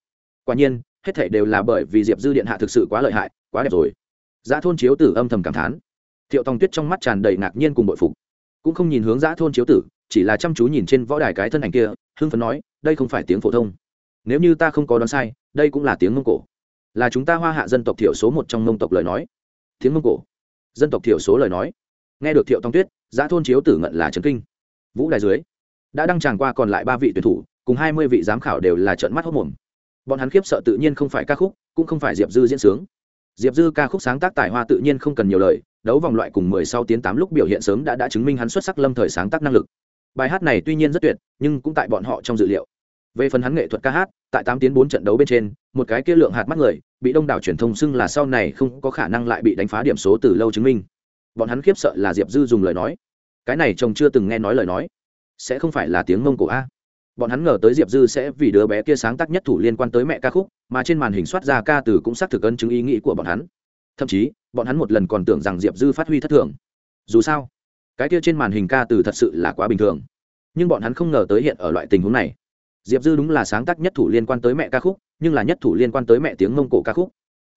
Quả nhiên, hết thể đều là bởi vì diệp dư điện hạ thực sự quá lợi hại, quá đẹp rồi giá thôn chiếu tử âm thầm cảm thán. Thiệu tòng tuyết trong mắt tràn đầy ngạc nhiên cùng bội phục. Cũng không nhìn hướng Giá thôn chiếu tử, chỉ là chăm chú nhìn trên võ đài cái thân ảnh kia, hưng phấn nói, đây không phải tiếng phổ thông. Nếu như ta không có đoán sai, đây cũng là tiếng mông cổ. Là chúng ta hoa hạ dân tộc thiểu số một trong mông tộc lời nói. Tiếng mông cổ. Dân tộc thiểu số lời nói. Nghe được thiệu tông tuyết Giá thôn chiếu tử ngẩn là chấn kinh. Vũ đài dưới, đã đăng tràng qua còn lại ba vị tuyển thủ, cùng hai mươi vị giám khảo đều là trợn mắt hốt mồm. Bọn hắn khiếp sợ tự nhiên không phải ca khúc, cũng không phải diệp dư diễn sướng diệp dư ca khúc sáng tác tài hoa tự nhiên không cần nhiều lời, đấu vòng loại cùng mười sau tiến tám lúc biểu hiện sớm đã đã chứng minh hắn xuất sắc lâm thời sáng tác năng lực. Bài hát này tuy nhiên rất tuyệt, nhưng cũng tại bọn họ trong dự liệu. Về phần hắn nghệ thuật ca hát, tại tám tiến bốn trận đấu bên trên, một cái kia lượng hạt mắt người, bị đông đảo truyền thông xưng là sau này không có khả năng lại bị đánh phá điểm số từ lâu chứng minh. Bọn hắn khiếp sợ là diệp dư dùng lời nói. Cái này chồng chưa từng nghe nói lời nói. Sẽ không phải là tiếng mông cổ a bọn hắn ngờ tới diệp dư sẽ vì đứa bé kia sáng tác nhất thủ liên quan tới mẹ ca khúc, mà trên màn hình soát ra ca từ cũng xác thực ân chứng ý nghĩ của bọn hắn. Thậm chí, bọn hắn một lần còn tưởng rằng diệp dư phát huy thất thường. Dù sao, cái kia trên màn hình ca từ thật sự là quá bình thường. Nhưng bọn hắn không ngờ tới hiện ở loại tình huống này. Diệp dư đúng là sáng tác nhất thủ liên quan tới mẹ ca khúc, nhưng là nhất thủ liên quan tới mẹ tiếng mông cổ ca khúc.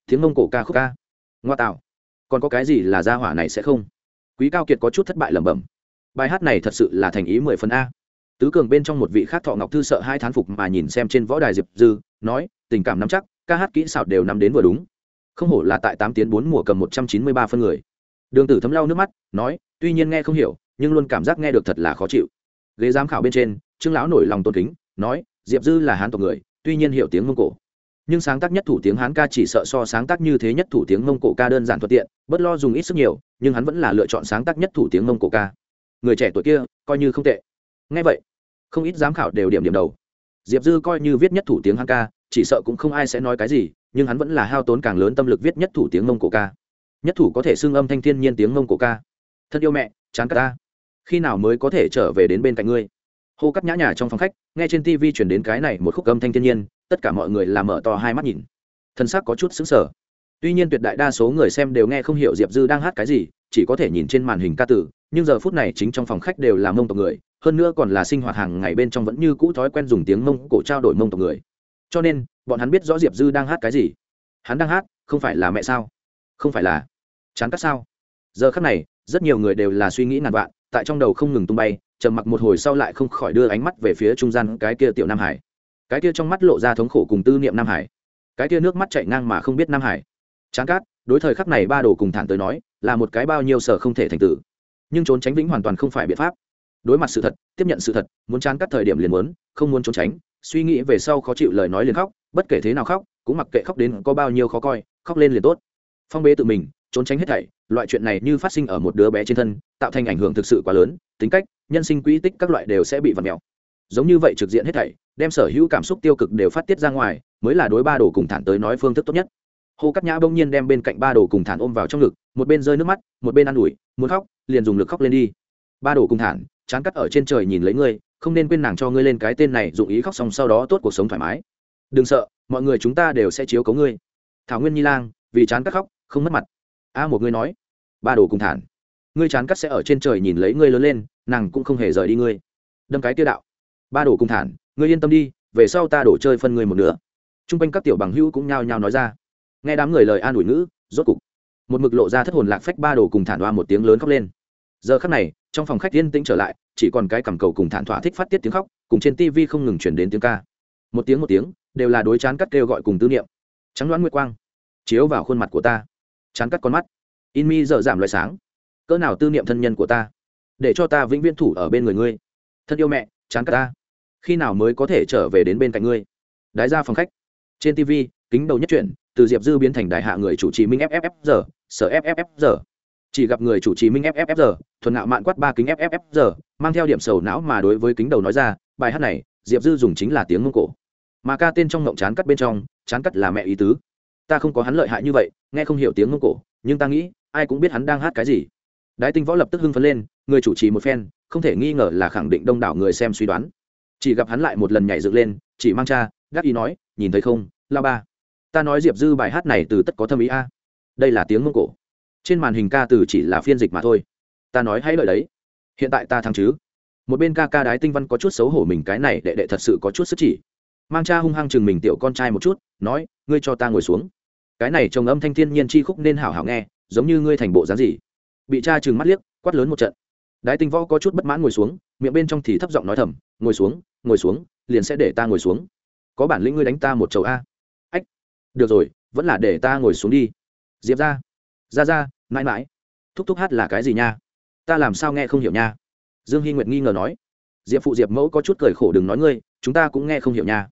Tiếng mông cổ ca khúc ca. Ngoa tạo. Còn có cái gì là gia hỏa này sẽ không? Quý cao kiệt có chút thất bại lẩm bẩm. Bài hát này thật sự là thành ý mười phần a tứ cường bên trong một vị khác thọ ngọc thư sợ hai thán phục mà nhìn xem trên võ đài diệp dư, nói, tình cảm nắm chắc, ca hát kỹ xảo đều nắm đến vừa đúng. Không hổ là tại tám tiếng bốn mùa cầm một trăm chín mươi ba phân người. Đường tử thấm lau nước mắt, nói, tuy nhiên nghe không hiểu, nhưng luôn cảm giác nghe được thật là khó chịu. Ghế giám khảo bên trên, trương lão nổi lòng tôn kính, nói, diệp dư là hán tộc người, tuy nhiên hiểu tiếng mông cổ. Nhưng sáng tác nhất thủ tiếng hán ca chỉ sợ so sáng tác như thế nhất thủ tiếng mông cổ ca đơn giản thuận tiện, bớt lo dùng ít sức nhiều, nhưng hắn vẫn là lựa chọn sáng tác nhất thủ tiếng mông cổ ca. Người trẻ tuổi kia, coi như không tệ ngay vậy, không ít giám khảo đều điểm điểm đầu. Diệp dư coi như viết nhất thủ tiếng hăng ca, chỉ sợ cũng không ai sẽ nói cái gì, nhưng hắn vẫn là hao tốn càng lớn tâm lực viết nhất thủ tiếng mông cổ ca. Nhất thủ có thể xưng âm thanh thiên nhiên tiếng mông cổ ca. Thân yêu mẹ, chán cả ta. Khi nào mới có thể trở về đến bên cạnh ngươi? Hô cắt nhã nhả trong phòng khách, nghe trên tv chuyển đến cái này một khúc âm thanh thiên nhiên, tất cả mọi người làm mở to hai mắt nhìn. Thân xác có chút xứng sở tuy nhiên tuyệt đại đa số người xem đều nghe không hiểu diệp dư đang hát cái gì, chỉ có thể nhìn trên màn hình ca tử nhưng giờ phút này chính trong phòng khách đều là mông tộc người, hơn nữa còn là sinh hoạt hàng ngày bên trong vẫn như cũ thói quen dùng tiếng mông cổ trao đổi mông tộc người. Cho nên, bọn hắn biết rõ diệp dư đang hát cái gì. Hắn đang hát, không phải là mẹ sao? Không phải là chán cắt sao? Giờ khắc này, rất nhiều người đều là suy nghĩ ngàn vạn, tại trong đầu không ngừng tung bay, trầm mặc một hồi sau lại không khỏi đưa ánh mắt về phía trung gian cái kia tiểu nam hải. Cái kia trong mắt lộ ra thống khổ cùng tư niệm nam hải. Cái kia nước mắt chạy ngang mà không biết nam hải. Chán cát, đối thời khắc này ba đồ cùng thản tới nói, là một cái bao nhiêu sở không thể thành tử nhưng trốn tránh vĩnh hoàn toàn không phải biện pháp. Đối mặt sự thật, tiếp nhận sự thật, muốn chán cắt thời điểm liền muốn, không muốn trốn tránh, suy nghĩ về sau khó chịu lời nói liền khóc, bất kể thế nào khóc, cũng mặc kệ khóc đến có bao nhiêu khó coi, khóc lên liền tốt. Phong bế tự mình, trốn tránh hết thảy, loại chuyện này như phát sinh ở một đứa bé trên thân, tạo thành ảnh hưởng thực sự quá lớn, tính cách, nhân sinh quỹ tích các loại đều sẽ bị vặt mèo. Giống như vậy trực diện hết thảy, đem sở hữu cảm xúc tiêu cực đều phát tiết ra ngoài, mới là đối ba đồ cùng thản tới nói phương thức tốt nhất hồ cắt nhã bỗng nhiên đem bên cạnh ba đồ cùng thản ôm vào trong ngực, một bên rơi nước mắt, một bên ă n ủi, muốn khóc, liền dùng lực khóc lên đi. Ba đồ cùng thản, chán cắt ở trên trời nhìn lấy ngươi, không nên quên nàng cho ngươi lên cái tên này, dụng ý khóc xong sau đó tốt cuộc sống thoải mái. Đừng sợ, mọi người chúng ta đều sẽ chiếu cấu ngươi. Thảo nguyên nhi lang, vì chán cắt khóc, không mất mặt. A một ngươi nói. Ba đồ cùng thản, ngươi chán cắt sẽ ở trên trời nhìn lấy ngươi lớn lên, nàng cũng không hề rời đi ngươi. Đâm cái tiêu đạo. Ba đồ cùng thản, ngươi yên tâm đi, về sau ta đổ chơi phân ngươi một nửa. T r u n g quanh các tiểu bằng hữu cũng nhao nhao nói ra nghe đám người lời an ủi ngữ, rốt cục, một mực lộ ra thất hồn lạc phách ba đồ cùng thản đoa một tiếng lớn khóc lên. Giờ khắc này, trong phòng khách yên tĩnh trở lại, chỉ còn cái cầm cầu cùng thản thỏa thích phát tiết tiếng khóc, cùng trên tivi không ngừng chuyển đến tiếng ca. Một tiếng một tiếng, đều là đối chán cắt kêu gọi cùng tư niệm. Trắng đoán nguyệt quang, chiếu vào khuôn mặt của ta. Chán cắt con mắt. In mi dở giảm loại sáng. Cỡ nào tư niệm thân nhân của ta? Để cho ta vĩnh viễn thủ ở bên người ngươi. Thân yêu mẹ, chán cắt ta. Khi nào mới có thể trở về đến bên cạnh ngươi? Đái ra phòng khách. Trên tv kính đầu nhất chuyển từ diệp dư biến thành đại hạ người chủ trì minh fffr giờ sở fffr giờ chỉ gặp người chủ trì minh fffr giờ thuần ngạo mạn quát ba kính fffr giờ mang theo điểm sầu não mà đối với kính đầu nói ra, bài hát này, diệp dư dùng chính là tiếng mông cổ. Mà ca tên trong ngộng chán cắt bên trong, chán cắt là mẹ ý tứ. Ta không có hắn lợi hại như vậy, nghe không hiểu tiếng mông cổ, nhưng ta nghĩ, ai cũng biết hắn đang hát cái gì. Đái tinh võ lập tức hưng phấn lên, người chủ trì một phen, không thể nghi ngờ là khẳng định đông đảo người xem suy đoán. Chỉ gặp hắn lại một lần nhảy dựng lên, chỉ mang cha gác ý nói, nhìn thấy không la ba? Ta nói diệp dư bài hát này từ tất có thâm ý a. Đây là tiếng mông cổ. Trên màn hình ca từ chỉ là phiên dịch mà thôi. Ta nói hãy lợi đấy. Hiện tại ta thắng chứ. Một bên ca ca đái tinh văn có chút xấu hổ mình cái này đệ đệ thật sự có chút sức chỉ. Mang cha hung hăng chừng mình tiểu con trai một chút, nói, ngươi cho ta ngồi xuống. Cái này trồng âm thanh thiên nhiên chi khúc nên hảo hảo nghe, giống như ngươi thành bộ dáng gì. Bị cha chừng mắt liếc, quát lớn một trận. Đái tinh võ có chút bất mãn ngồi xuống, miệng bên trong thì thấp giọng nói thầm, ngồi xuống ngồi xuống, liền sẽ để ta ngồi xuống. Có bản lĩnh ngươi đánh ta một chầu a được rồi, vẫn là để ta ngồi xuống đi. Diệp ra. Ra ra, mãi mãi. Thúc thúc hát là cái gì nha? Ta làm sao nghe không hiểu nha? Dương hy nguyệt nghi ngờ nói. Diệp phụ diệp mẫu có chút cười khổ đừng nói ngươi, chúng ta cũng nghe không hiểu nha.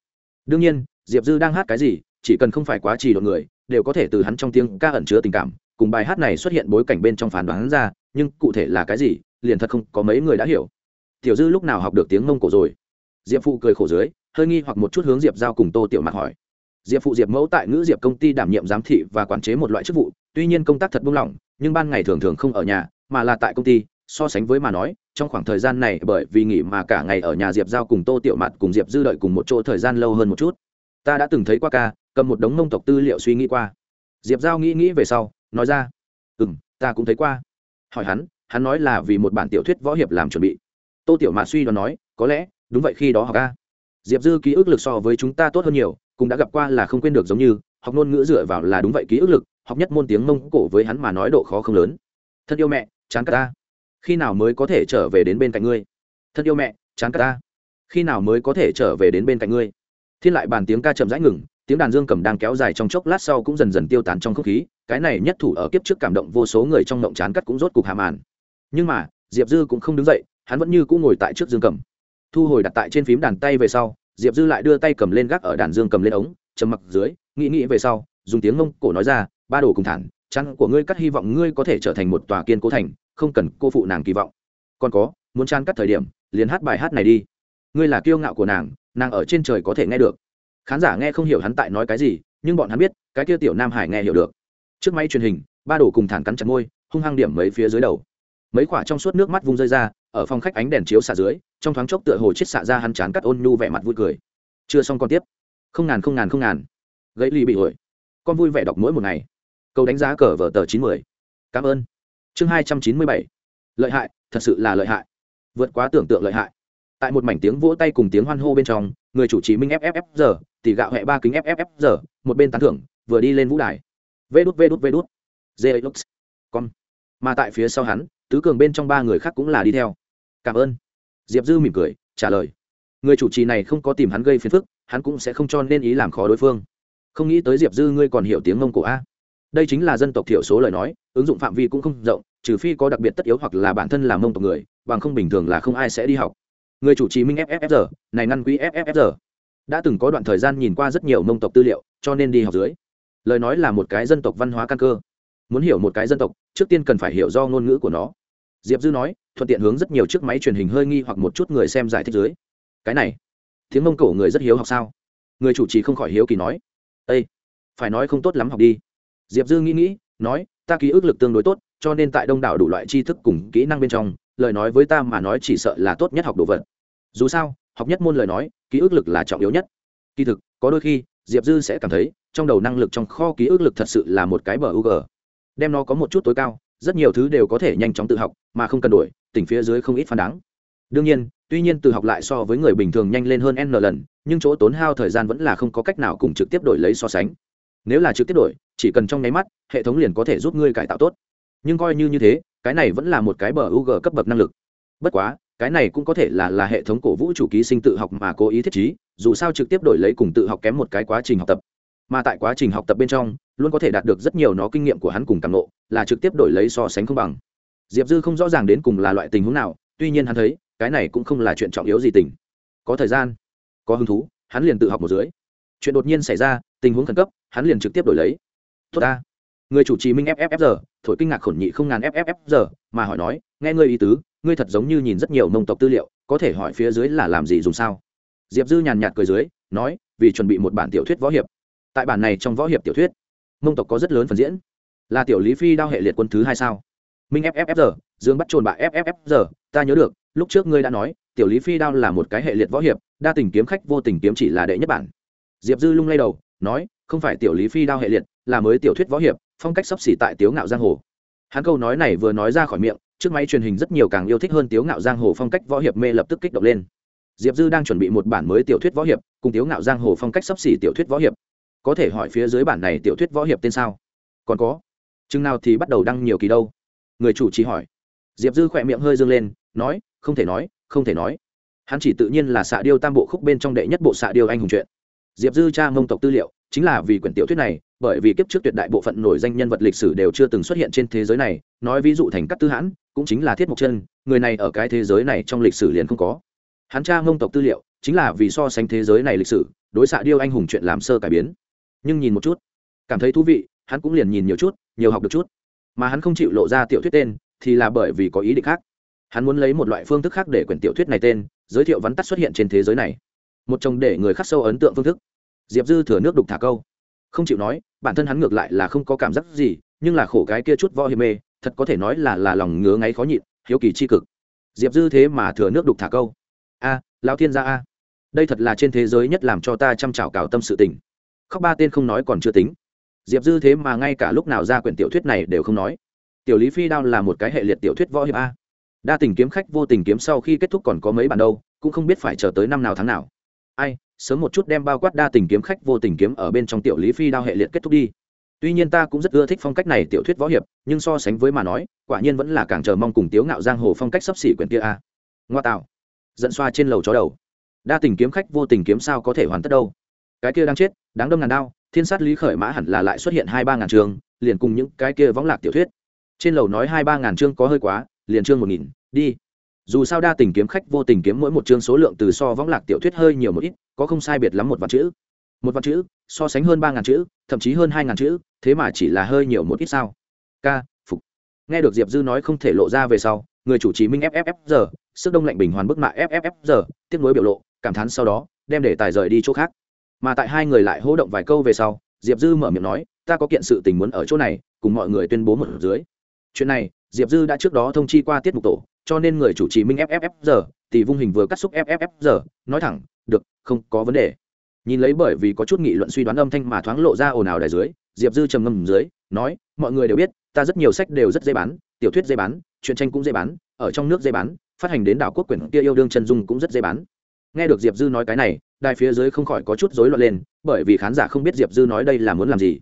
Đương nhiên, diệp dư đang hát cái gì, chỉ cần không phải quá trì đột người, đều có thể từ hắn trong tiếng ca ẩn chứa tình cảm. Cùng bài hát này xuất hiện bối cảnh bên trong phán đoán ra, nhưng cụ thể là cái gì, liền thật không có mấy người đã hiểu. Tiểu dư lúc nào học được tiếng mông cổ rồi? Diệp phụ cười khổ dưới, hơi nghi hoặc một chút hướng diệp giao cùng tô tiểu mặt hỏi diệp phụ diệp mẫu tại ngữ diệp công ty đảm nhiệm giám thị và quản chế một loại chức vụ, tuy nhiên công tác thật buông lỏng, nhưng ban ngày thường thường không ở nhà, mà là tại công ty, so sánh với mà nói, trong khoảng thời gian này bởi vì nghỉ mà cả ngày ở nhà diệp giao cùng tô tiểu mặt cùng diệp dư đợi cùng một chỗ thời gian lâu hơn một chút. Ta đã từng thấy qua ca, cầm một đống nông tộc tư liệu suy nghĩ qua. Diệp giao nghĩ nghĩ về sau, nói ra ừ m ta cũng thấy qua. Hỏi hắn hắn nói là vì một bản tiểu thuyết võ hiệp làm chuẩn bị. Tô tiểu mạt suy đoán nói, có lẽ, đúng vậy khi đó học ca. Diệp dư ký ức lực so với chúng ta tốt hơn nhiều cũng đã gặp qua là không quên được giống như, học ngôn ngữ dựa vào là đúng vậy, ký ức lực, học nhất môn tiếng mông cổ với hắn mà nói độ khó không lớn. Thân yêu mẹ, chán cả ta. Khi nào mới có thể trở về đến bên cạnh ngươi? Thân yêu mẹ, chán cả ta. Khi nào mới có thể trở về đến bên cạnh ngươi? Thiên lại bàn tiếng ca chậm rãi ngừng, tiếng đàn dương cầm đang kéo dài trong chốc lát sau cũng dần dần tiêu tán trong không khí, cái này nhất thủ ở kiếp trước cảm động vô số người trong mộng chán cắt cũng rốt cục hàm màn. Nhưng mà, diệp dư cũng không đứng dậy, hắn vẫn như cũng ngồi tại trước dương cầm. Thu hồi đặt tại trên phím đàn tay về sau diệp dư lại đưa tay cầm lên gác ở đàn dương cầm lên ống, trầm mặc dưới, nghĩ nghĩ về sau, dùng tiếng mông cổ nói ra, ba đồ cùng thản chăn của ngươi cắt hy vọng ngươi có thể trở thành một tòa kiên cố thành, không cần cô phụ nàng kỳ vọng. Còn có, muốn chăn cắt thời điểm, liền hát bài hát này đi. Ngươi là kiêu ngạo của nàng nàng ở trên trời có thể nghe được. Khán giả nghe không hiểu hắn tại nói cái gì, nhưng bọn hắn biết, cái kia tiểu nam hải nghe hiểu được. Trước máy truyền hình, ba đồ cùng thản cắn chặt môi, hung hăng điểm mấy phía dưới đầu. Mấy quả trong suốt nước mắt vung rơi ra ở phòng khách ánh đèn chiếu xạ dưới, trong thoáng chốc tựa hồ chết xạ ra hắn chán cắt ôn nhu vẻ mặt vui cười. Chưa xong còn tiếp. Không ngàn không ngàn không ngàn. Gãy ly bị hồi con vui vẻ đọc mỗi một ngày. Câu đánh giá cờ vở tờ chín mươi cảm ơn. Chương hai trăm chín mươi bảy. Lợi hại, thật sự là lợi hại. Vượt quá tưởng tượng lợi hại. Tại một mảnh tiếng vỗ tay cùng tiếng hoan hô bên trong, người chủ trì minh fff giờ tỷ gạo hẹ ba kính fff giờ một bên tán thưởng, vừa đi lên vũ đài. Vê đút vê đút vê đút. Dê lux con mà tại phía sau hắn, tứ cường bên trong ba người khác cũng là đi theo cảm ơn. Diệp dư mỉm cười, trả lời. Người chủ trì này không có tìm hắn gây phiền phức, hắn cũng sẽ không cho nên ý làm khó đối phương. Không nghĩ tới diệp dư ngươi còn hiểu tiếng mông cổ a. Đây chính là dân tộc thiểu số lời nói, ứng dụng phạm vi cũng không rộng, trừ phi có đặc biệt tất yếu hoặc là bản thân là mông tộc người, bằng không bình thường là không ai sẽ đi học. Người chủ trì minh fffr này ngăn quý fffr đã từng có đoạn thời gian nhìn qua rất nhiều mông tộc tư liệu, cho nên đi học dưới. Lời nói là một cái dân tộc văn hóa căn cơ. Muốn hiểu một cái dân tộc, trước tiên cần phải hiểu do ngôn ngữ của nó. Diệp dư nói thuận tiện hướng rất nhiều chiếc máy truyền hình hơi nghi hoặc một chút người xem giải thích dưới. Cái này, tiếng mông cổ người rất hiếu học sao? Người chủ trì không khỏi hiếu kỳ nói. Ây phải nói không tốt lắm học đi. Diệp dư nghĩ nghĩ, nói, ta ký ức lực tương đối tốt, cho nên tại đông đảo đủ loại tri thức cùng kỹ năng bên trong, lời nói với ta mà nói chỉ sợ là tốt nhất học đồ vật. Dù sao, học nhất môn lời nói, ký ức lực là trọng yếu nhất. Kỳ thực, có đôi khi, diệp dư sẽ cảm thấy, trong đầu năng lực trong kho ký ức lực thật sự là một cái bờ u g đem nó có một chút tối cao, rất nhiều thứ đều có thể nhanh chóng tự học, mà không cần đổi tỉnh phía dưới không ít phán đáng. Đương nhiên tuy nhiên từ học lại so với người bình thường nhanh lên hơn n lần nhưng chỗ tốn hao thời gian vẫn là không có cách nào cùng trực tiếp đổi lấy so sánh. Nếu là trực tiếp đổi chỉ cần trong nháy mắt hệ thống liền có thể giúp ngươi cải tạo tốt. Nhưng coi như như thế cái này vẫn là một cái bờ u g cấp bậc năng lực. Bất quá cái này cũng có thể là là hệ thống cổ vũ chủ ký sinh tự học mà cố ý thiết trí dù sao trực tiếp đổi lấy cùng tự học kém một cái quá trình học tập. Mà tại quá trình học tập bên trong luôn có thể đạt được rất nhiều nó kinh nghiệm của hắn cùng càng ngộ, là trực tiếp đổi lấy so sánh không bằng diệp dư không rõ ràng đến cùng là loại tình huống nào, tuy nhiên hắn thấy, cái này cũng không là chuyện trọng yếu gì tình. Có thời gian, có hứng thú, hắn liền tự học một dưới. Chuyện đột nhiên xảy ra, tình huống khẩn cấp, hắn liền trực tiếp đổi lấy. Tốt ta. Người chủ trì minh fffr thổi kinh ngạc khổn nhị không ngàn fffr mà hỏi nói, nghe ngươi ý tứ, ngươi thật giống như nhìn rất nhiều nông tộc tư liệu, có thể hỏi phía dưới là làm gì dùng sao? Diệp dư nhàn nhạt cười dưới, nói, vì chuẩn bị một bản tiểu thuyết võ hiệp. Tại bản này trong võ hiệp tiểu thuyết, mông tộc có rất lớn phần diễn. Là tiểu lý phi đao hệ liệt quân thứ hai sao? Minh fffr dương bắt trồn bạ fffr ta nhớ được, lúc trước ngươi đã nói, tiểu lý phi đao là một cái hệ liệt võ hiệp, đa tình kiếm khách vô tình kiếm chỉ là đệ nhất bản. Diệp dư lung lay đầu, nói, không phải tiểu lý phi đao hệ liệt, là mới tiểu thuyết võ hiệp, phong cách sắp xỉ tại tiếu ngạo giang hồ. Hắn câu nói này vừa nói ra khỏi miệng, trước máy truyền hình rất nhiều càng yêu thích hơn tiếu ngạo giang hồ phong cách võ hiệp mê lập tức kích động lên. Diệp dư đang chuẩn bị một bản mới tiểu thuyết võ hiệp, cùng tiếu ngạo giang hồ phong cách sắp xỉ tiểu thuyết võ hiệp. Có thể hỏi phía dưới bản này tiểu thuyết võ hiệp tên sao? Còn có, chừng nào thì bắt đầu đăng nhiều kỳ đâu? Người chủ trì hỏi. Diệp dư khỏe miệng hơi dâng lên, nói, không thể nói, không thể nói. Hắn chỉ tự nhiên là xạ điêu tam bộ khúc bên trong đệ nhất bộ xạ điêu anh hùng truyện. Diệp dư cha mông tộc tư liệu, chính là vì quyển tiểu thuyết này, bởi vì kiếp trước tuyệt đại bộ phận nổi danh nhân vật lịch sử đều chưa từng xuất hiện trên thế giới này, nói ví dụ thành các tư hãn, cũng chính là thiết mộc chân, người này ở cái thế giới này trong lịch sử liền không có. Hắn cha mông tộc tư liệu, chính là vì so sánh thế giới này lịch sử, đối xạ điêu anh hùng chuyện làm sơ cải biến. Nhưng nhìn một chút, cảm thấy thú vị, hắn cũng liền nhìn nhiều chút, nhiều học được chút mà hắn không chịu lộ ra tiểu thuyết tên thì là bởi vì có ý định khác. Hắn muốn lấy một loại phương thức khác để quyển tiểu thuyết này tên giới thiệu vắn tắt xuất hiện trên thế giới này. Một chồng để người khắc sâu ấn tượng phương thức. Diệp dư thừa nước đục thả câu. Không chịu nói bản thân hắn ngược lại là không có cảm giác gì nhưng là khổ cái kia chút võ hiểm mê thật có thể nói là là lòng ngứa ngáy khó nhịn hiếu kỳ c h i cực. Diệp dư thế mà thừa nước đục thả câu. A à, lao thiên gia a. Đây thật là trên thế giới nhất làm cho ta chăm chảo cào tâm sự tình. Khóc ba tên không nói còn chưa tính diệp dư thế mà ngay cả lúc nào ra quyển tiểu thuyết này đều không nói. Tiểu lý phi đao là một cái hệ liệt tiểu thuyết võ hiệp a. Đa tình kiếm khách vô tình kiếm sau khi kết thúc còn có mấy bản đâu, cũng không biết phải chờ tới năm nào tháng nào. Ai, sớm một chút đem bao quát đa tình kiếm khách vô tình kiếm ở bên trong tiểu lý phi đao hệ liệt kết thúc đi. Tuy nhiên ta cũng rất ưa thích phong cách này tiểu thuyết võ hiệp, nhưng so sánh với mà nói, quả nhiên vẫn là càng chờ mong cùng tiếu ngạo giang hồ phong cách sắp xỉ quyển kia a. Ngoa tạo. Dẫn xoa trên lầu chó đầu. Đa tình kiếm khách vô tình kiếm sao có thể hoàn tất đâu? Cái kia đang chết, đáng đâm ngàn đao thiên sát lý khởi mã hẳn là lại xuất hiện hai ba ngàn chương, liền cùng những cái kia võng lạc tiểu thuyết. Trên lầu nói hai ba ngàn chương có hơi quá, liền chương một nghìn, đi. Dù sao đa tình kiếm khách vô tình kiếm mỗi một chương số lượng từ so võng lạc tiểu thuyết hơi nhiều một ít, có không sai biệt lắm một vạn chữ. Một vạn chữ, so sánh hơn ba ngàn chữ, thậm chí hơn hai ngàn chữ, thế mà chỉ là hơi nhiều một ít sao. Ca, phục. Nghe được diệp dư nói không thể lộ ra về sau, người chủ trì minh fff giờ, sức đông lạnh bình hoàn bức mạ fff giờ tiếp nối biểu lộ, cảm thán sau đó, đem để tài rời đi chỗ khác mà tại hai người lại hỗ động vài câu về sau, diệp dư mở miệng nói, ta có kiện sự tình muốn ở chỗ này, cùng mọi người tuyên bố một dưới. Chuyện này, diệp dư đã trước đó thông chi qua tiết mục tổ, cho nên người chủ trì minh fff giờ thì vung hình vừa cắt xúc fff giờ nói thẳng, được, không có vấn đề. Nhìn lấy bởi vì có chút nghị luận suy đoán âm thanh mà thoáng lộ ra ồn ào đài dưới, diệp dư trầm ngâm dưới, nói, mọi người đều biết, ta rất nhiều sách đều rất dễ bán, tiểu thuyết dễ bán chuyện tranh cũng dễ bán, ở trong nước dễ bán, phát hành đến đảo quốc quyển kia yêu đương chân dung cũng rất dễ bán nghe được diệp dư nói cái này, đài phía dưới không khỏi có chút rối loạn lên, bởi vì khán giả không biết diệp dư nói đây là muốn làm gì.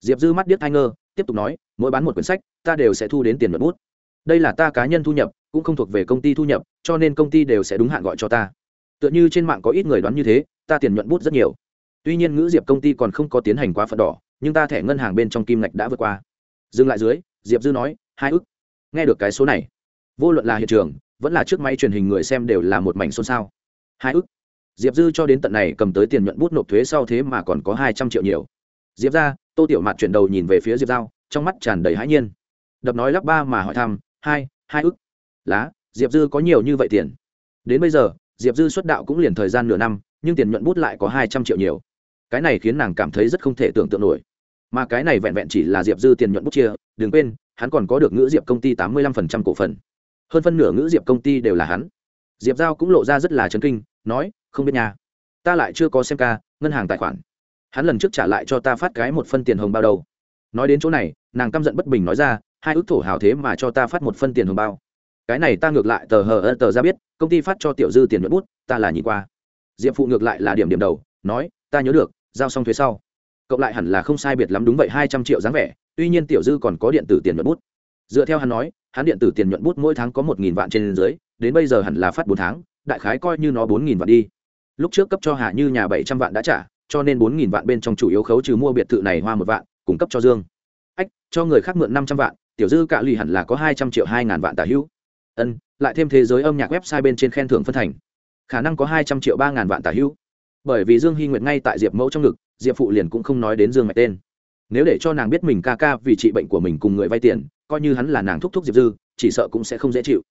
Diệp dư mắt điếc thai ngơ, tiếp tục nói, mỗi bán một quyển sách, ta đều sẽ thu đến tiền nhuận bút. Đây là ta cá nhân thu nhập, cũng không thuộc về công ty thu nhập, cho nên công ty đều sẽ đúng hạn gọi cho ta. Tựa như trên mạng có ít người đoán như thế, ta tiền nhuận bút rất nhiều. Tuy nhiên ngữ diệp công ty còn không có tiến hành quá phận đỏ, nhưng ta thẻ ngân hàng bên trong kim ngạch đã vượt qua. Dừng lại dưới, diệp dư nói, hai ức. Nghe được cái số này, vô luận là hiện trường, vẫn là trước máy truyền hình người xem đều là một mảnh xôn xao hai ức. Diệp dư cho đến tận này cầm tới tiền nhuận bút nộp thuế sau thế mà còn có hai trăm triệu nhiều. Diệp ra, tô tiểu mạt chuyển đầu nhìn về phía diệp giao, trong mắt tràn đầy hãi nhiên. Đập nói lắp ba mà hỏi thăm, hai hai ức? Lá, diệp dư có nhiều như vậy tiền? Đến bây giờ, diệp dư xuất đạo cũng liền thời gian nửa năm, nhưng tiền nhuận bút lại có hai trăm triệu nhiều. Cái này khiến nàng cảm thấy rất không thể tưởng tượng nổi. Mà cái này vẹn vẹn chỉ là diệp dư tiền nhuận bút chia, đừng quên, hắn còn có được ngữ diệp công ty tám mươi lăm phần trăm cổ phần. Hơn phân nửa ngữ diệp công ty đều là hắn. Diệp giao cũng lộ ra rất là chấn kinh nói, không biết nhà ta lại chưa có xem ca, ngân hàng tài khoản. Hắn lần trước trả lại cho ta phát cái một phân tiền hồng bao đầu nói đến chỗ này, nàng căm giận bất bình nói ra, hai ước thổ hào thế mà cho ta phát một phân tiền hồng bao. Cái này ta ngược lại tờ hờ ơ tờ ra biết, công ty phát cho tiểu dư tiền nhuận bút, ta là nhìn qua. Diệp phụ ngược lại là điểm điểm đầu, nói, ta nhớ được, giao xong thuế sau. Cộng lại hẳn là không sai biệt lắm đúng vậy, hai trăm triệu dáng vẻ, tuy nhiên tiểu dư còn có điện tử tiền nhuận bút. Dựa theo hắn nói, hắn điện tử tiền nhuận bút mỗi tháng có một nghìn vạn trên dưới, đến bây giờ hẳn là phát bốn tháng đại khái coi như nó bốn nghìn vạn đi. Lúc trước cấp cho hà như nhà bảy trăm vạn đã trả, cho nên bốn nghìn vạn bên trong chủ yếu khấu trừ mua biệt thự này hoa một vạn, cung cấp cho dương. Ách, cho người khác mượn năm trăm vạn, tiểu dư cạ lì hẳn là có hai trăm triệu hai ngàn vạn tả hữu. Ân, lại thêm thế giới âm nhạc website bên trên khen thưởng phân thành. Khả năng có hai trăm triệu ba ngàn vạn tả hữu. Bởi vì dương hy nguyệt ngay tại diệp mẫu trong ngực, diệp phụ liền cũng không nói đến dương mạch tên. Nếu để cho nàng biết mình ca ca vì trị bệnh của mình cùng người vay tiền, coi như hắn là nàng thúc thúc diệp dư, chỉ sợ cũng sẽ không dễ chịu.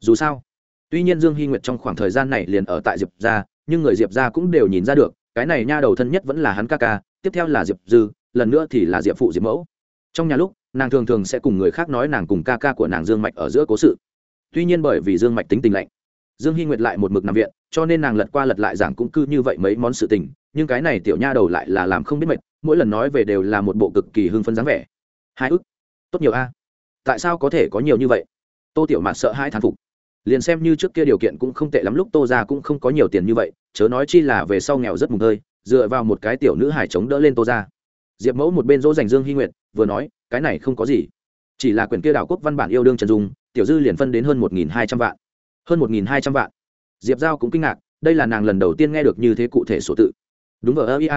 Dù sao tuy nhiên dương hy nguyệt trong khoảng thời gian này liền ở tại diệp gia, nhưng người diệp gia cũng đều nhìn ra được, cái này nha đầu thân nhất vẫn là hắn ca ca, tiếp theo là diệp dư, lần nữa thì là diệp phụ diệp mẫu. Trong nhà lúc, nàng thường thường sẽ cùng người khác nói nàng cùng ca ca của nàng dương mạch ở giữa cố sự. Tuy nhiên bởi vì dương mạch tính tình lạnh, dương hy nguyệt lại một mực nằm viện, cho nên nàng lật qua lật lại giảng cũng cư như vậy mấy món sự tình, nhưng cái này tiểu nha đầu lại là làm không biết mệt, mỗi lần nói về đều là một bộ cực kỳ hưng phấn dáng vẻ. Hai ức, tốt nhiều a. Tại sao có thể có nhiều như vậy? Tô tiểu mạt sợ hai thán phục liền xem như trước kia điều kiện cũng không tệ lắm, lúc tô ra cũng không có nhiều tiền như vậy, chớ nói chi là về sau nghèo rất mùng hơi dựa vào một cái tiểu nữ hải chống đỡ lên tô ra diệp mẫu một bên dỗ dành dương hy nguyệt, vừa nói, cái này không có gì. Chỉ là quyền kia đảo quốc văn bản yêu đương trần dung, tiểu dư liền phân đến hơn một nghìn hai trăm vạn. Hơn một nghìn hai trăm vạn. Diệp giao cũng kinh ngạc, đây là nàng lần đầu tiên nghe được như thế cụ thể số tự. Đúng vào ia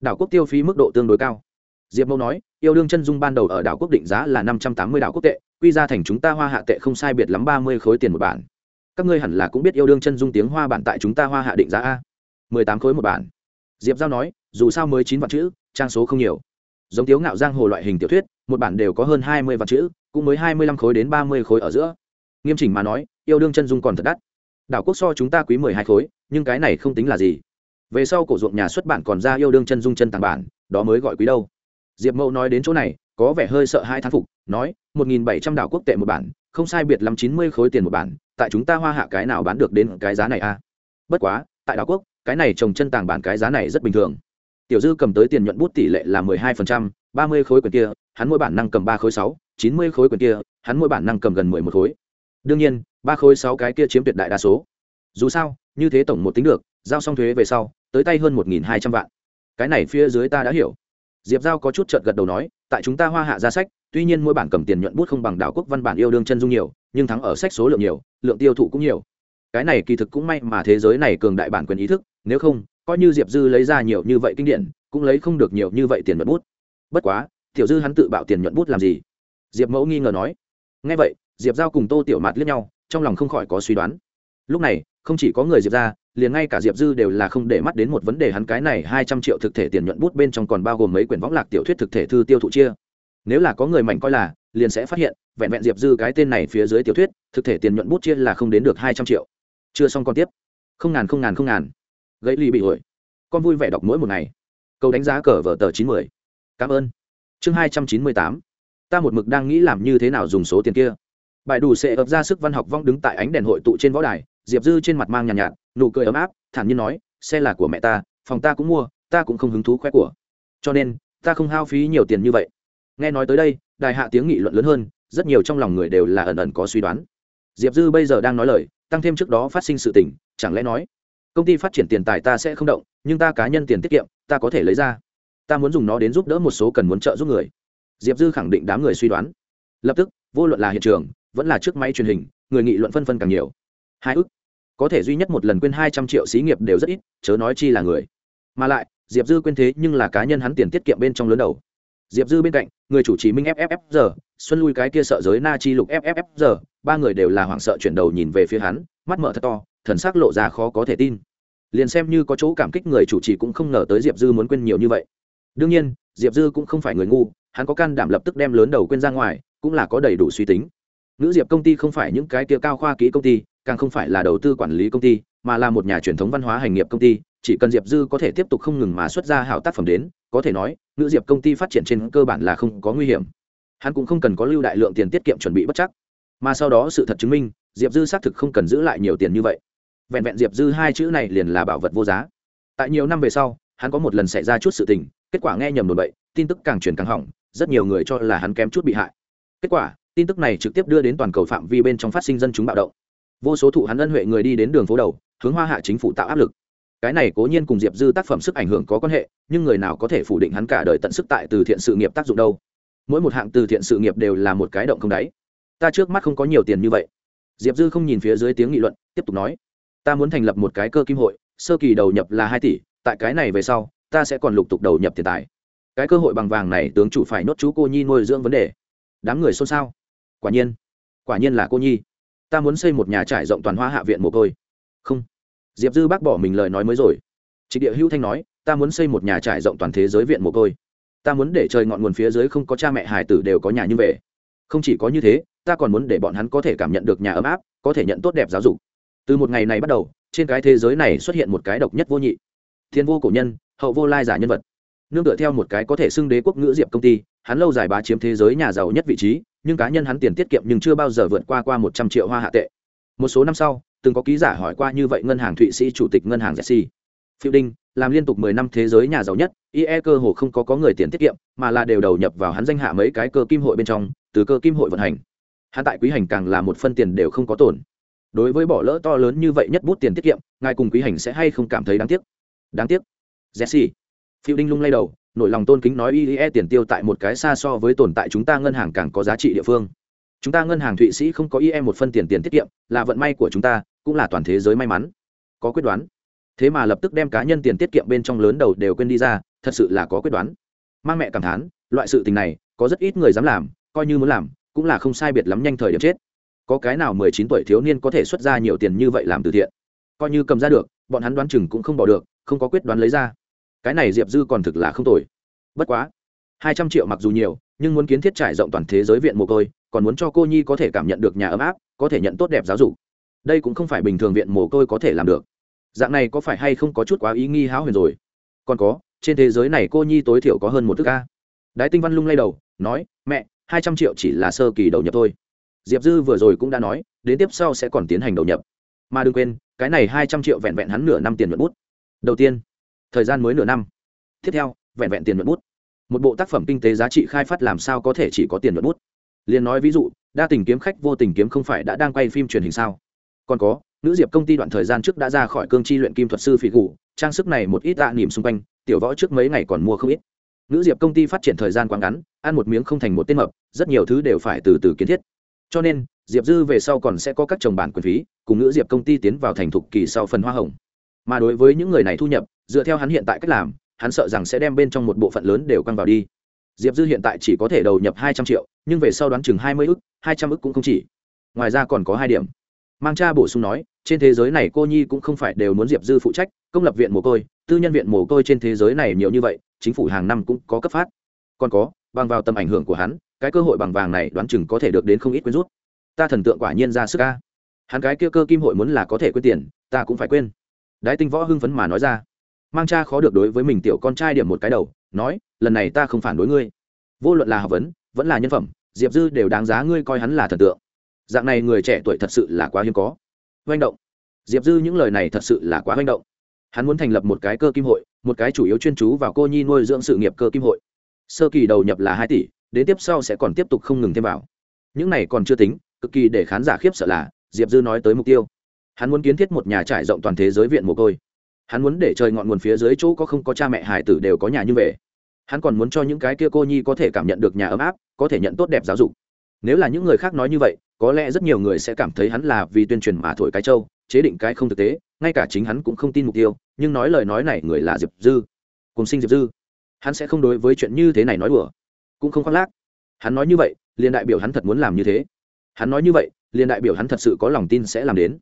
đảo quốc tiêu phí mức độ tương đối cao. Diệp mẫu nói, yêu đương chân dung ban đầu ở đảo quốc định giá là năm trăm tám mươi đảo quốc tệ quy ra thành chúng ta hoa hạ tệ không sai biệt lắm ba mươi khối tiền một bản. Các ngươi hẳn là cũng biết yêu đương chân dung tiếng hoa bản tại chúng ta hoa hạ định giá a. mười tám khối một bản. Diệp giao nói, dù sao mới chín vạn chữ, trang số không nhiều. Giống tiếu ngạo giang hồ loại hình tiểu thuyết, một bản đều có hơn hai mươi vạn chữ, cũng mới hai mươi lăm khối đến ba mươi khối ở giữa. Nghiêm chỉnh mà nói, yêu đương chân dung còn thật đắt. Đảo quốc so chúng ta quý mười hai khối, nhưng cái này không tính là gì. Về sau cổ ruộng nhà xuất bản còn ra yêu đương chân dung chân tàng bản, đó mới gọi quý đâu. Diệp mẫu nói đến chỗ này, có vẻ hơi sợ hai thán phục nói, một nghìn bảy trăm đảo quốc tệ một bản, không sai biệt lắm chín mươi khối tiền một bản, tại chúng ta hoa hạ cái nào bán được đến cái giá này a à? bất quá, tại đảo quốc, cái này trồng chân tàng bản cái giá này rất bình thường. Tiểu dư cầm tới tiền nhuận bút tỷ lệ là mười hai phần trăm, ba mươi khối quyền kia, hắn mỗi bản năng cầm ba khối sáu, chín mươi khối quyền kia, hắn mỗi bản năng cầm gần mười một khối. Đương nhiên, ba khối sáu cái kia chiếm tuyệt đại đa số. Dù sao, như thế tổng một tính được, giao xong thuế về sau, tới tay hơn một nghìn hai trăm vạn. Cái này phía dưới ta đã hiểu. Diệp giao có chút trợt gật đầu nói, tại chúng ta hoa hạ ra sách tuy nhiên mỗi bản cầm tiền nhuận bút không bằng đảo quốc văn bản yêu đương chân dung nhiều, nhưng thắng ở sách số lượng nhiều, lượng tiêu thụ cũng nhiều. Cái này kỳ thực cũng may mà thế giới này cường đại bản quyền ý thức, nếu không, coi như diệp dư lấy ra nhiều như vậy kinh điển, cũng lấy không được nhiều như vậy tiền nhuận bút. Bất quá, tiểu dư hắn tự bạo tiền nhuận bút làm gì? Diệp mẫu nghi ngờ nói. Ngay vậy, diệp giao cùng tô tiểu mạt liếc nhau, trong lòng không khỏi có suy đoán. Lúc này, không chỉ có người diệp ra, liền ngay cả diệp dư đều là không để mắt đến một vấn đề hắn cái này hai trăm triệu thực thể tiền nhuận bút bên trong còn bao gồm mấy quyển võng lạc tiểu thuyết thực thể thư tiêu thụ chia nếu là có người mạnh coi là liền sẽ phát hiện vẹn vẹn diệp dư cái tên này phía dưới tiểu thuyết thực thể tiền nhuận bút chia là không đến được hai trăm triệu. Chưa xong còn tiếp. Không ngàn không ngàn không ngàn. Gãy ly bị hồi con vui vẻ đọc mỗi một ngày. Câu đánh giá cờ vở tờ chín mươi cảm ơn. Chương hai trăm chín mươi tám. Ta một mực đang nghĩ làm như thế nào dùng số tiền kia. Bài đủ sẽ ập ra sức văn học vong đứng tại ánh đèn hội tụ trên võ đài diệp dư trên mặt mang nhàn nhạt, nhạt nụ cười ấm áp thản nhiên nói xe là của mẹ ta phòng ta cũng mua ta cũng không hứng thú khoe của. Cho nên ta không hao phí nhiều tiền như vậy nghe nói tới đây, đài hạ tiếng nghị luận lớn hơn, rất nhiều trong lòng người đều là ẩn ẩn có suy đoán. Diệp dư bây giờ đang nói lời, tăng thêm trước đó phát sinh sự tình, chẳng lẽ nói, công ty phát triển tiền tài ta sẽ không động, nhưng ta cá nhân tiền tiết kiệm, ta có thể lấy ra. Ta muốn dùng nó đến giúp đỡ một số cần muốn trợ giúp người. Diệp dư khẳng định đám người suy đoán. Lập tức, vô luận là hiện trường, vẫn là trước máy truyền hình, người nghị luận phân phân càng nhiều. Hai ức có thể duy nhất một lần quên hai trăm triệu xí nghiệp đều rất ít, chớ nói chi là người. Mà lại, diệp dư quên thế nhưng là cá nhân hắn tiền tiết kiệm bên trong lớn đầu diệp dư bên cạnh, người chủ trì minh fff giờ xuân lui cái kia sợ giới na chi lục fff giờ ba người đều là hoảng sợ chuyển đầu nhìn về phía hắn, mắt mở thật to, thần sắc lộ ra khó có thể tin. Liền xem như có chỗ cảm kích người chủ trì cũng không ngờ tới diệp dư muốn quên nhiều như vậy. Đương nhiên, diệp dư cũng không phải người ngu, hắn có can đảm lập tức đem lớn đầu quên ra ngoài, cũng là có đầy đủ suy tính. Nữ diệp công ty không phải những cái kia cao khoa kỹ công ty, càng không phải là đầu tư quản lý công ty, mà là một nhà truyền thống văn hóa hành nghiệp công ty chỉ cần diệp dư có thể tiếp tục không ngừng mà xuất ra hảo tác phẩm đến, có thể nói nữ diệp công ty phát triển trên cơ bản là không có nguy hiểm. Hắn cũng không cần có lưu đại lượng tiền tiết kiệm chuẩn bị bất chắc. Mà sau đó sự thật chứng minh, diệp dư xác thực không cần giữ lại nhiều tiền như vậy. Vẹn vẹn diệp dư hai chữ này liền là bảo vật vô giá. Tại nhiều năm về sau, hắn có một lần xảy ra chút sự tình, kết quả nghe nhầm đồn bậy, tin tức càng truyền càng hỏng, rất nhiều người cho là hắn kém chút bị hại. Kết quả, tin tức này trực tiếp đưa đến toàn cầu phạm vi bên trong phát sinh dân chúng bạo động. Vô số thụ hắn ân huệ người đi đến đường phố đầu, hướng hoa hạ chính phủ tạo áp lực cái này cố nhiên cùng diệp dư tác phẩm sức ảnh hưởng có quan hệ, nhưng người nào có thể phủ định hắn cả đời tận sức tại từ thiện sự nghiệp tác dụng đâu? Mỗi một hạng từ thiện sự nghiệp đều là một cái động không đáy. Ta trước mắt không có nhiều tiền như vậy. Diệp dư không nhìn phía dưới tiếng nghị luận, tiếp tục nói, ta muốn thành lập một cái cơ kim hội, sơ kỳ đầu nhập là hai tỷ, tại cái này về sau, ta sẽ còn lục tục đầu nhập tiền tài. Cái cơ hội bằng vàng này tướng chủ phải nốt chú cô nhi nuôi dưỡng vấn đề. Đám người xôn xao. Quả nhiên quả nhiên là cô nhi. Ta muốn xây một nhà trải rộng toàn hoa hạ viện mồ côi. Không diệp dư bác bỏ mình lời nói mới rồi. Trịnh địa hữu thanh nói, ta muốn xây một nhà trải rộng toàn thế giới viện mồ côi. Ta muốn để trời ngọn nguồn phía dưới không có cha mẹ hải tử đều có nhà như vậy. Không chỉ có như thế, ta còn muốn để bọn hắn có thể cảm nhận được nhà ấm áp, có thể nhận tốt đẹp giáo dục. Từ một ngày này bắt đầu, trên cái thế giới này xuất hiện một cái độc nhất vô nhị. Thiên vô cổ nhân, hậu vô lai giả nhân vật. Nương tựa theo một cái có thể xưng đế quốc ngữ diệp công ty, hắn lâu dài bá chiếm thế giới nhà giàu nhất vị trí, nhưng cá nhân hắn tiền tiết kiệm nhưng chưa bao giờ vượt qua qua một trăm triệu hoa hạ tệ. Một số năm sau từng có ký giả hỏi qua như vậy ngân hàng thụy sĩ chủ tịch ngân hàng jesse. Phiêu đinh, làm liên tục mười năm thế giới nhà giàu nhất, ie cơ hồ không có có người tiền tiết kiệm, mà là đều đầu nhập vào hắn danh hạ mấy cái cơ kim hội bên trong, từ cơ kim hội vận hành. Hắn tại quý hành càng là một phân tiền đều không có tổn. Đối với bỏ lỡ to lớn như vậy nhất bút tiền tiết kiệm, ngài cùng quý hành sẽ hay không cảm thấy đáng tiếc? Đáng tiếc. Jesse. Phiêu đinh lung lay đầu, nổi lòng tôn kính nói ie tiền tiêu tại một cái xa so với tồn tại chúng ta ngân hàng càng có giá trị địa phương. Chúng ta ngân hàng thụy sĩ không có im một phân tiền tiền tiết kiệm, là vận may của chúng ta cũng là toàn thế giới may mắn. Có quyết đoán. Thế mà lập tức đem cá nhân tiền tiết kiệm bên trong lớn đầu đều quên đi ra, thật sự là có quyết đoán. Mang mẹ cảm thán, loại sự tình này, có rất ít người dám làm, coi như muốn làm, cũng là không sai biệt lắm nhanh thời điểm chết. Có cái nào mười chín tuổi thiếu niên có thể xuất ra nhiều tiền như vậy làm từ thiện? Coi như cầm ra được, bọn hắn đoán chừng cũng không bỏ được, không có quyết đoán lấy ra. Cái này diệp dư còn thực là không tồi. Bất quá, hai trăm triệu mặc dù nhiều, nhưng muốn kiến thiết trải rộng toàn thế giới viện mồ côi, còn muốn cho cô nhi có thể cảm nhận được nhà ấm áp, có thể nhận tốt đẹp giáo dục đây cũng không phải bình thường viện mồ côi có thể làm được. Dạng này có phải hay không có chút quá ý nghi háo huyền rồi? Còn có, trên thế giới này cô nhi tối thiểu có hơn một thức ca đái tinh văn lung lay đầu, nói, mẹ, hai trăm triệu chỉ là sơ kỳ đầu nhập thôi. Diệp dư vừa rồi cũng đã nói, đến tiếp sau sẽ còn tiến hành đầu nhập. Mà đừng quên, cái này hai trăm triệu vẹn vẹn hắn nửa năm tiền nhuận bút. Đầu tiên, thời gian mới nửa năm. Tiếp theo, vẹn vẹn tiền nhuận bút. Một bộ tác phẩm kinh tế giá trị khai phát làm sao có thể chỉ có tiền nhuận bút? Liền nói ví dụ, đa tình kiếm khách vô tình kiếm không phải đã đang quay phim truyền hình sao? Còn có, nữ diệp công ty đoạn thời gian trước đã ra khỏi cương chi luyện kim thuật sư phỉ gù, trang sức này một ít tạ nỉm xung quanh, tiểu võ trước mấy ngày còn mua không ít. Nữ diệp công ty phát triển thời gian quá ngắn, ăn một miếng không thành một tên mập, rất nhiều thứ đều phải từ từ kiến thiết. Cho nên, diệp dư về sau còn sẽ có các chồng bản quyền phí, cùng nữ diệp công ty tiến vào thành thục kỳ sau phần hoa hồng. Mà đối với những người này thu nhập, dựa theo hắn hiện tại cách làm, hắn sợ rằng sẽ đem bên trong một bộ phận lớn đều căng vào đi. Diệp dư hiện tại chỉ có thể đầu nhập hai trăm triệu, nhưng về sau đoán chừng hai mươi ức, hai trăm ức cũng không chỉ. Ngoài ra còn có hai điểm mang cha bổ sung nói, trên thế giới này cô nhi cũng không phải đều muốn diệp dư phụ trách, công lập viện mồ côi, tư nhân viện mồ côi trên thế giới này nhiều như vậy, chính phủ hàng năm cũng có cấp phát. Còn có, bằng vào tầm ảnh hưởng của hắn, cái cơ hội bằng vàng này đoán chừng có thể được đến không ít quyến rút. Ta thần tượng quả nhiên ra sức ca hắn cái kia cơ kim hội muốn là có thể quên tiền, ta cũng phải quên. Đái tinh võ hưng phấn mà nói ra. Mang cha khó được đối với mình tiểu con trai điểm một cái đầu, nói, lần này ta không phản đối ngươi. Vô luận là học vấn, vẫn là nhân phẩm, diệp dư đều đáng giá ngươi coi hắn là thần tượng dạng này người trẻ tuổi thật sự là quá hiếm có. Manh động. Diệp dư những lời này thật sự là quá manh động. Hắn muốn thành lập một cái cơ kim hội, một cái chủ yếu chuyên chú vào cô nhi nuôi dưỡng sự nghiệp cơ kim hội. Sơ kỳ đầu nhập là hai tỷ, đến tiếp sau sẽ còn tiếp tục không ngừng thêm vào. Những này còn chưa tính, cực kỳ để khán giả khiếp sợ là, diệp dư nói tới mục tiêu. Hắn muốn kiến thiết một nhà trải rộng toàn thế giới viện mồ côi. Hắn muốn để trời ngọn nguồn phía dưới chỗ có không có cha mẹ hải tử đều có nhà như vậy. Hắn còn muốn cho những cái kia cô nhi có thể cảm nhận được nhà ấm áp, có thể nhận tốt đẹp giáo dục. Nếu là những người khác nói như vậy có lẽ rất nhiều người sẽ cảm thấy hắn là vì tuyên truyền mà thổi cái châu, chế định cái không thực tế ngay cả chính hắn cũng không tin mục tiêu nhưng nói lời nói này người là diệp dư. Cùng sinh diệp dư. Hắn sẽ không đối với chuyện như thế này nói đùa. Cũng không khoác lác. Hắn nói như vậy liền đại biểu hắn thật muốn làm như thế. Hắn nói như vậy liền đại biểu hắn thật sự có lòng tin sẽ làm đến.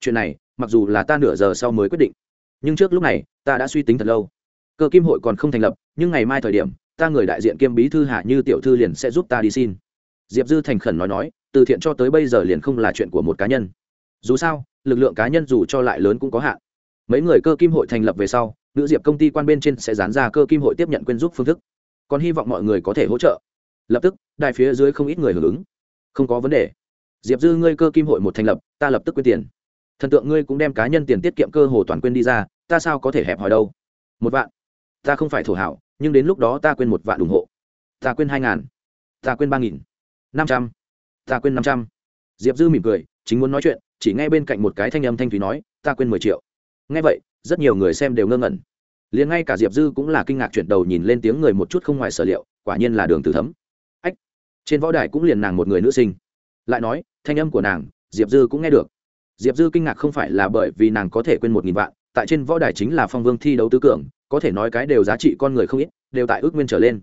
Chuyện này mặc dù là ta nửa giờ sau mới quyết định nhưng trước lúc này ta đã suy tính thật lâu. Cơ kim hội còn không thành lập nhưng ngày mai thời điểm ta người đại diện kiêm bí thư hạ như tiểu thư liền sẽ giúp ta đi xin. Diệp dư thành khẩn nói nói từ thiện cho tới bây giờ liền không là chuyện của một cá nhân. Dù sao, lực lượng cá nhân dù cho lại lớn cũng có hạn. Mấy người cơ kim hội thành lập về sau nữ diệp công ty quan bên trên sẽ dán ra cơ kim hội tiếp nhận quyên giúp phương thức. Còn hy vọng mọi người có thể hỗ trợ. Lập tức, đài phía dưới không ít người hưởng ứng. Không có vấn đề. Diệp dư, ngươi cơ kim hội một thành lập, ta lập tức quyên tiền. Thần tượng ngươi cũng đem cá nhân tiền tiết kiệm cơ hồ toàn quyên đi ra, ta sao có thể hẹp hòi đâu? Một vạn. Ta không phải thổ hảo, nhưng đến lúc đó ta quên một vạn ủng hộ. Ta quên hai ngàn. Ta quên ba nghìn. Năm trăm ta quên năm trăm. Diệp dư mỉm cười, chính muốn nói chuyện, chỉ nghe bên cạnh một cái thanh âm thanh thúy nói, ta quên mười triệu. Nghe vậy, rất nhiều người xem đều ngơ ngẩn. Liền ngay cả diệp dư cũng là kinh ngạc chuyển đầu nhìn lên tiếng người một chút không ngoài sở liệu, quả nhiên là đường Tử thấm. Ách, trên võ đài cũng liền nàng một người nữ sinh. Lại nói, thanh âm của nàng, diệp dư cũng nghe được. Diệp dư kinh ngạc không phải là bởi vì nàng có thể quên một nghìn vạn, tại trên võ đài chính là phong vương thi đấu tứ cường, có thể nói cái đều giá trị con người không ít, đều tại ước nguyên trở lên.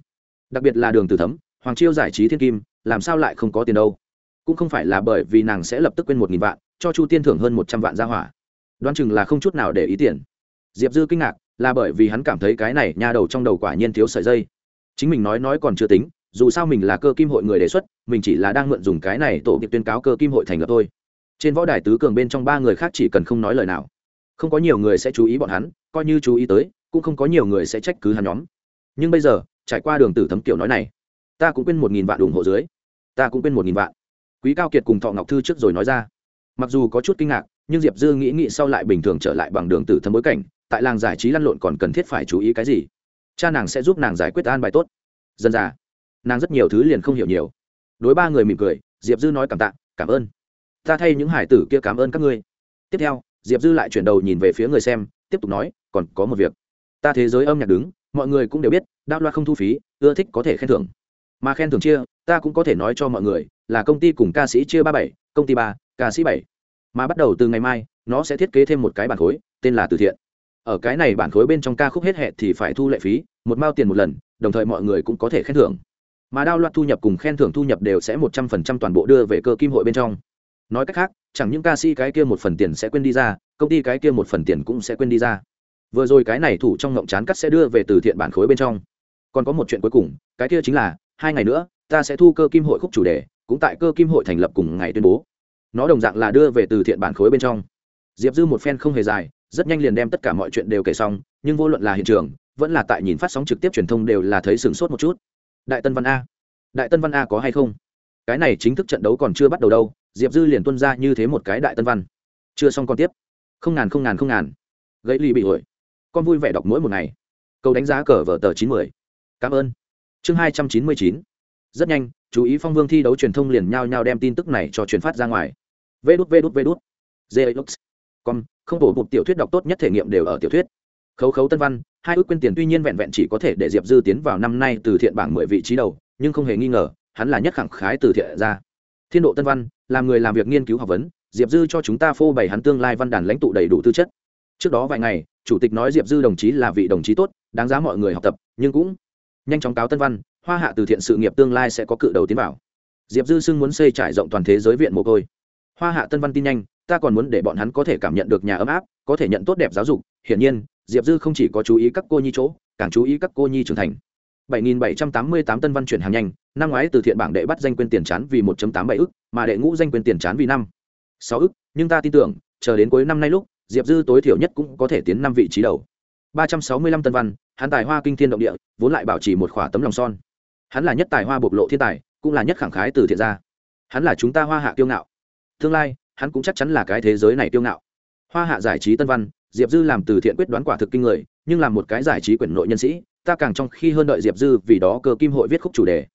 Đặc biệt là đường Tử thấm, hoàng chiêu giải trí thiên kim, làm sao lại không có tiền đâu? Cũng không phải là bởi vì nàng sẽ lập tức quên một nghìn vạn, cho chu tiên thưởng hơn một trăm vạn ra hỏa. Đoán chừng là không chút nào để ý tiền. Diệp dư kinh ngạc, là bởi vì hắn cảm thấy cái này nhà đầu trong đầu quả nhiên thiếu sợi dây. Chính mình nói nói còn chưa tính, dù sao mình là cơ kim hội người đề xuất, mình chỉ là đang mượn dùng cái này tổ kịp tuyên cáo cơ kim hội thành lập thôi. Trên võ đài tứ cường bên trong ba người khác chỉ cần không nói lời nào. Không có nhiều người sẽ chú ý bọn hắn, coi như chú ý tới, cũng không có nhiều người sẽ trách cứ hắn nhóm. Nhưng bây giờ, trải qua đường tử thấm kiểu nói này, ta cũng quên một nghìn vạn ủng hộ dưới. Ta cũng quên một nghìn vạn quý cao kiệt cùng thọ ngọc thư trước rồi nói ra. Mặc dù có chút kinh ngạc, nhưng diệp dư nghĩ nghĩ sau lại bình thường trở lại bằng đường tử thấm bối cảnh, tại làng giải trí lăn lộn còn cần thiết phải chú ý cái gì? Cha nàng sẽ giúp nàng giải quyết an bài tốt. Dân già, nàng rất nhiều thứ liền không hiểu nhiều. Đối ba người mỉm cười, diệp dư nói cảm tạ, cảm ơn. Ta thay những hải tử kia cảm ơn các ngươi. Tiếp theo, diệp dư lại chuyển đầu nhìn về phía người xem, tiếp tục nói, còn có một việc. Ta thế giới âm nhạc đứng, mọi người cũng đều biết đạo loa không thu phí, ưa thích có thể khen thưởng mà khen thưởng chia, ta cũng có thể nói cho mọi người là công ty cùng ca sĩ chia ba bảy, công ty ba, ca sĩ bảy. Mà bắt đầu từ ngày mai, nó sẽ thiết kế thêm một cái bản khối, tên là từ thiện. Ở cái này bản khối bên trong ca khúc hết hệ thì phải thu lệ phí, một mao tiền một lần, đồng thời mọi người cũng có thể khen thưởng. Mà đao loạt thu nhập cùng khen thưởng thu nhập đều sẽ một trăm phần trăm toàn bộ đưa về cơ kim hội bên trong. Nói cách khác, chẳng những ca sĩ cái kia một phần tiền sẽ quên đi ra, công ty cái kia một phần tiền cũng sẽ quên đi ra. Vừa rồi cái này thủ trong ngộng chán cắt sẽ đưa về từ thiện bản khối bên trong. Còn có một chuyện cuối cùng, cái kia chính là hai ngày nữa, ta sẽ thu cơ kim hội khúc chủ đề, cũng tại cơ kim hội thành lập cùng ngày tuyên bố. Nó đồng dạng là đưa về từ thiện bản khối bên trong. Diệp dư một phen không hề dài, rất nhanh liền đem tất cả mọi chuyện đều kể xong, nhưng vô luận là hiện trường, vẫn là tại nhìn phát sóng trực tiếp truyền thông đều là thấy sửng sốt một chút. Đại tân văn a. Đại tân văn a có hay không? Cái này chính thức trận đấu còn chưa bắt đầu đâu, diệp dư liền tuân ra như thế một cái đại tân văn. Chưa xong còn tiếp. Không ngàn không ngàn không ngàn. Gãy ly bị hủi con vui vẻ đọc mỗi một ngày. Câu đánh giá cờ vở tờ chín mươi. Cảm ơn chương hai trăm chín mươi chín. Rất nhanh, chú ý phong vương thi đấu truyền thông liền nhao nhao đem tin tức này cho truyền phát ra ngoài. Vê đút vê đút vê đút jlux com, không bổ bụt tiểu thuyết đọc tốt nhất thể nghiệm đều ở tiểu thuyết. Khấu khấu tân văn, hai ước quyên tiền tuy nhiên vẹn vẹn chỉ có thể để diệp dư tiến vào năm nay từ thiện bảng mười vị trí đầu, nhưng không hề nghi ngờ, hắn là nhất khẳng khái từ thiện ra. Thiên độ tân văn, làm người làm việc nghiên cứu học vấn, diệp dư cho chúng ta phô bày hắn tương lai văn đàn lãnh tụ đầy đủ tư chất. Trước đó vài ngày, chủ tịch nói diệp dư đồng chí là vị đồng chí tốt, đáng giá mọi người học tập, nhưng cũng nhanh chóng cáo tân văn, hoa hạ từ thiện sự nghiệp tương lai sẽ có cự đầu tiến vào. Diệp dư xưng muốn xây trải rộng toàn thế giới viện mồ côi. Hoa hạ tân văn tin nhanh, ta còn muốn để bọn hắn có thể cảm nhận được nhà ấm áp, có thể nhận tốt đẹp giáo dục. Hiển nhiên, diệp dư không chỉ có chú ý các cô nhi chỗ, càng chú ý các cô nhi trưởng thành. 7.788 tân văn chuyển hàng nhanh, năm ngoái từ thiện bảng đệ bắt danh quyền tiền chán vì 1.87 ức, mà đệ ngũ danh quyền tiền chán vì năm, sáu ức. Nhưng ta tin tưởng, chờ đến cuối năm nay lúc, diệp dư tối thiểu nhất cũng có thể tiến năm vị trí đầu. 365 tân văn, hắn tài hoa kinh thiên động địa, vốn lại bảo trì một khỏa tấm lòng son. Hắn là nhất tài hoa bộc lộ thiên tài, cũng là nhất khẳng khái từ thiện gia. Hắn là chúng ta hoa hạ kiêu ngạo. Tương lai, hắn cũng chắc chắn là cái thế giới này kiêu ngạo. Hoa hạ giải trí tân văn, diệp dư làm từ thiện quyết đoán quả thực kinh người, nhưng làm một cái giải trí quyển nội nhân sĩ, ta càng trong khi hơn đợi diệp dư vì đó cơ kim hội viết khúc chủ đề.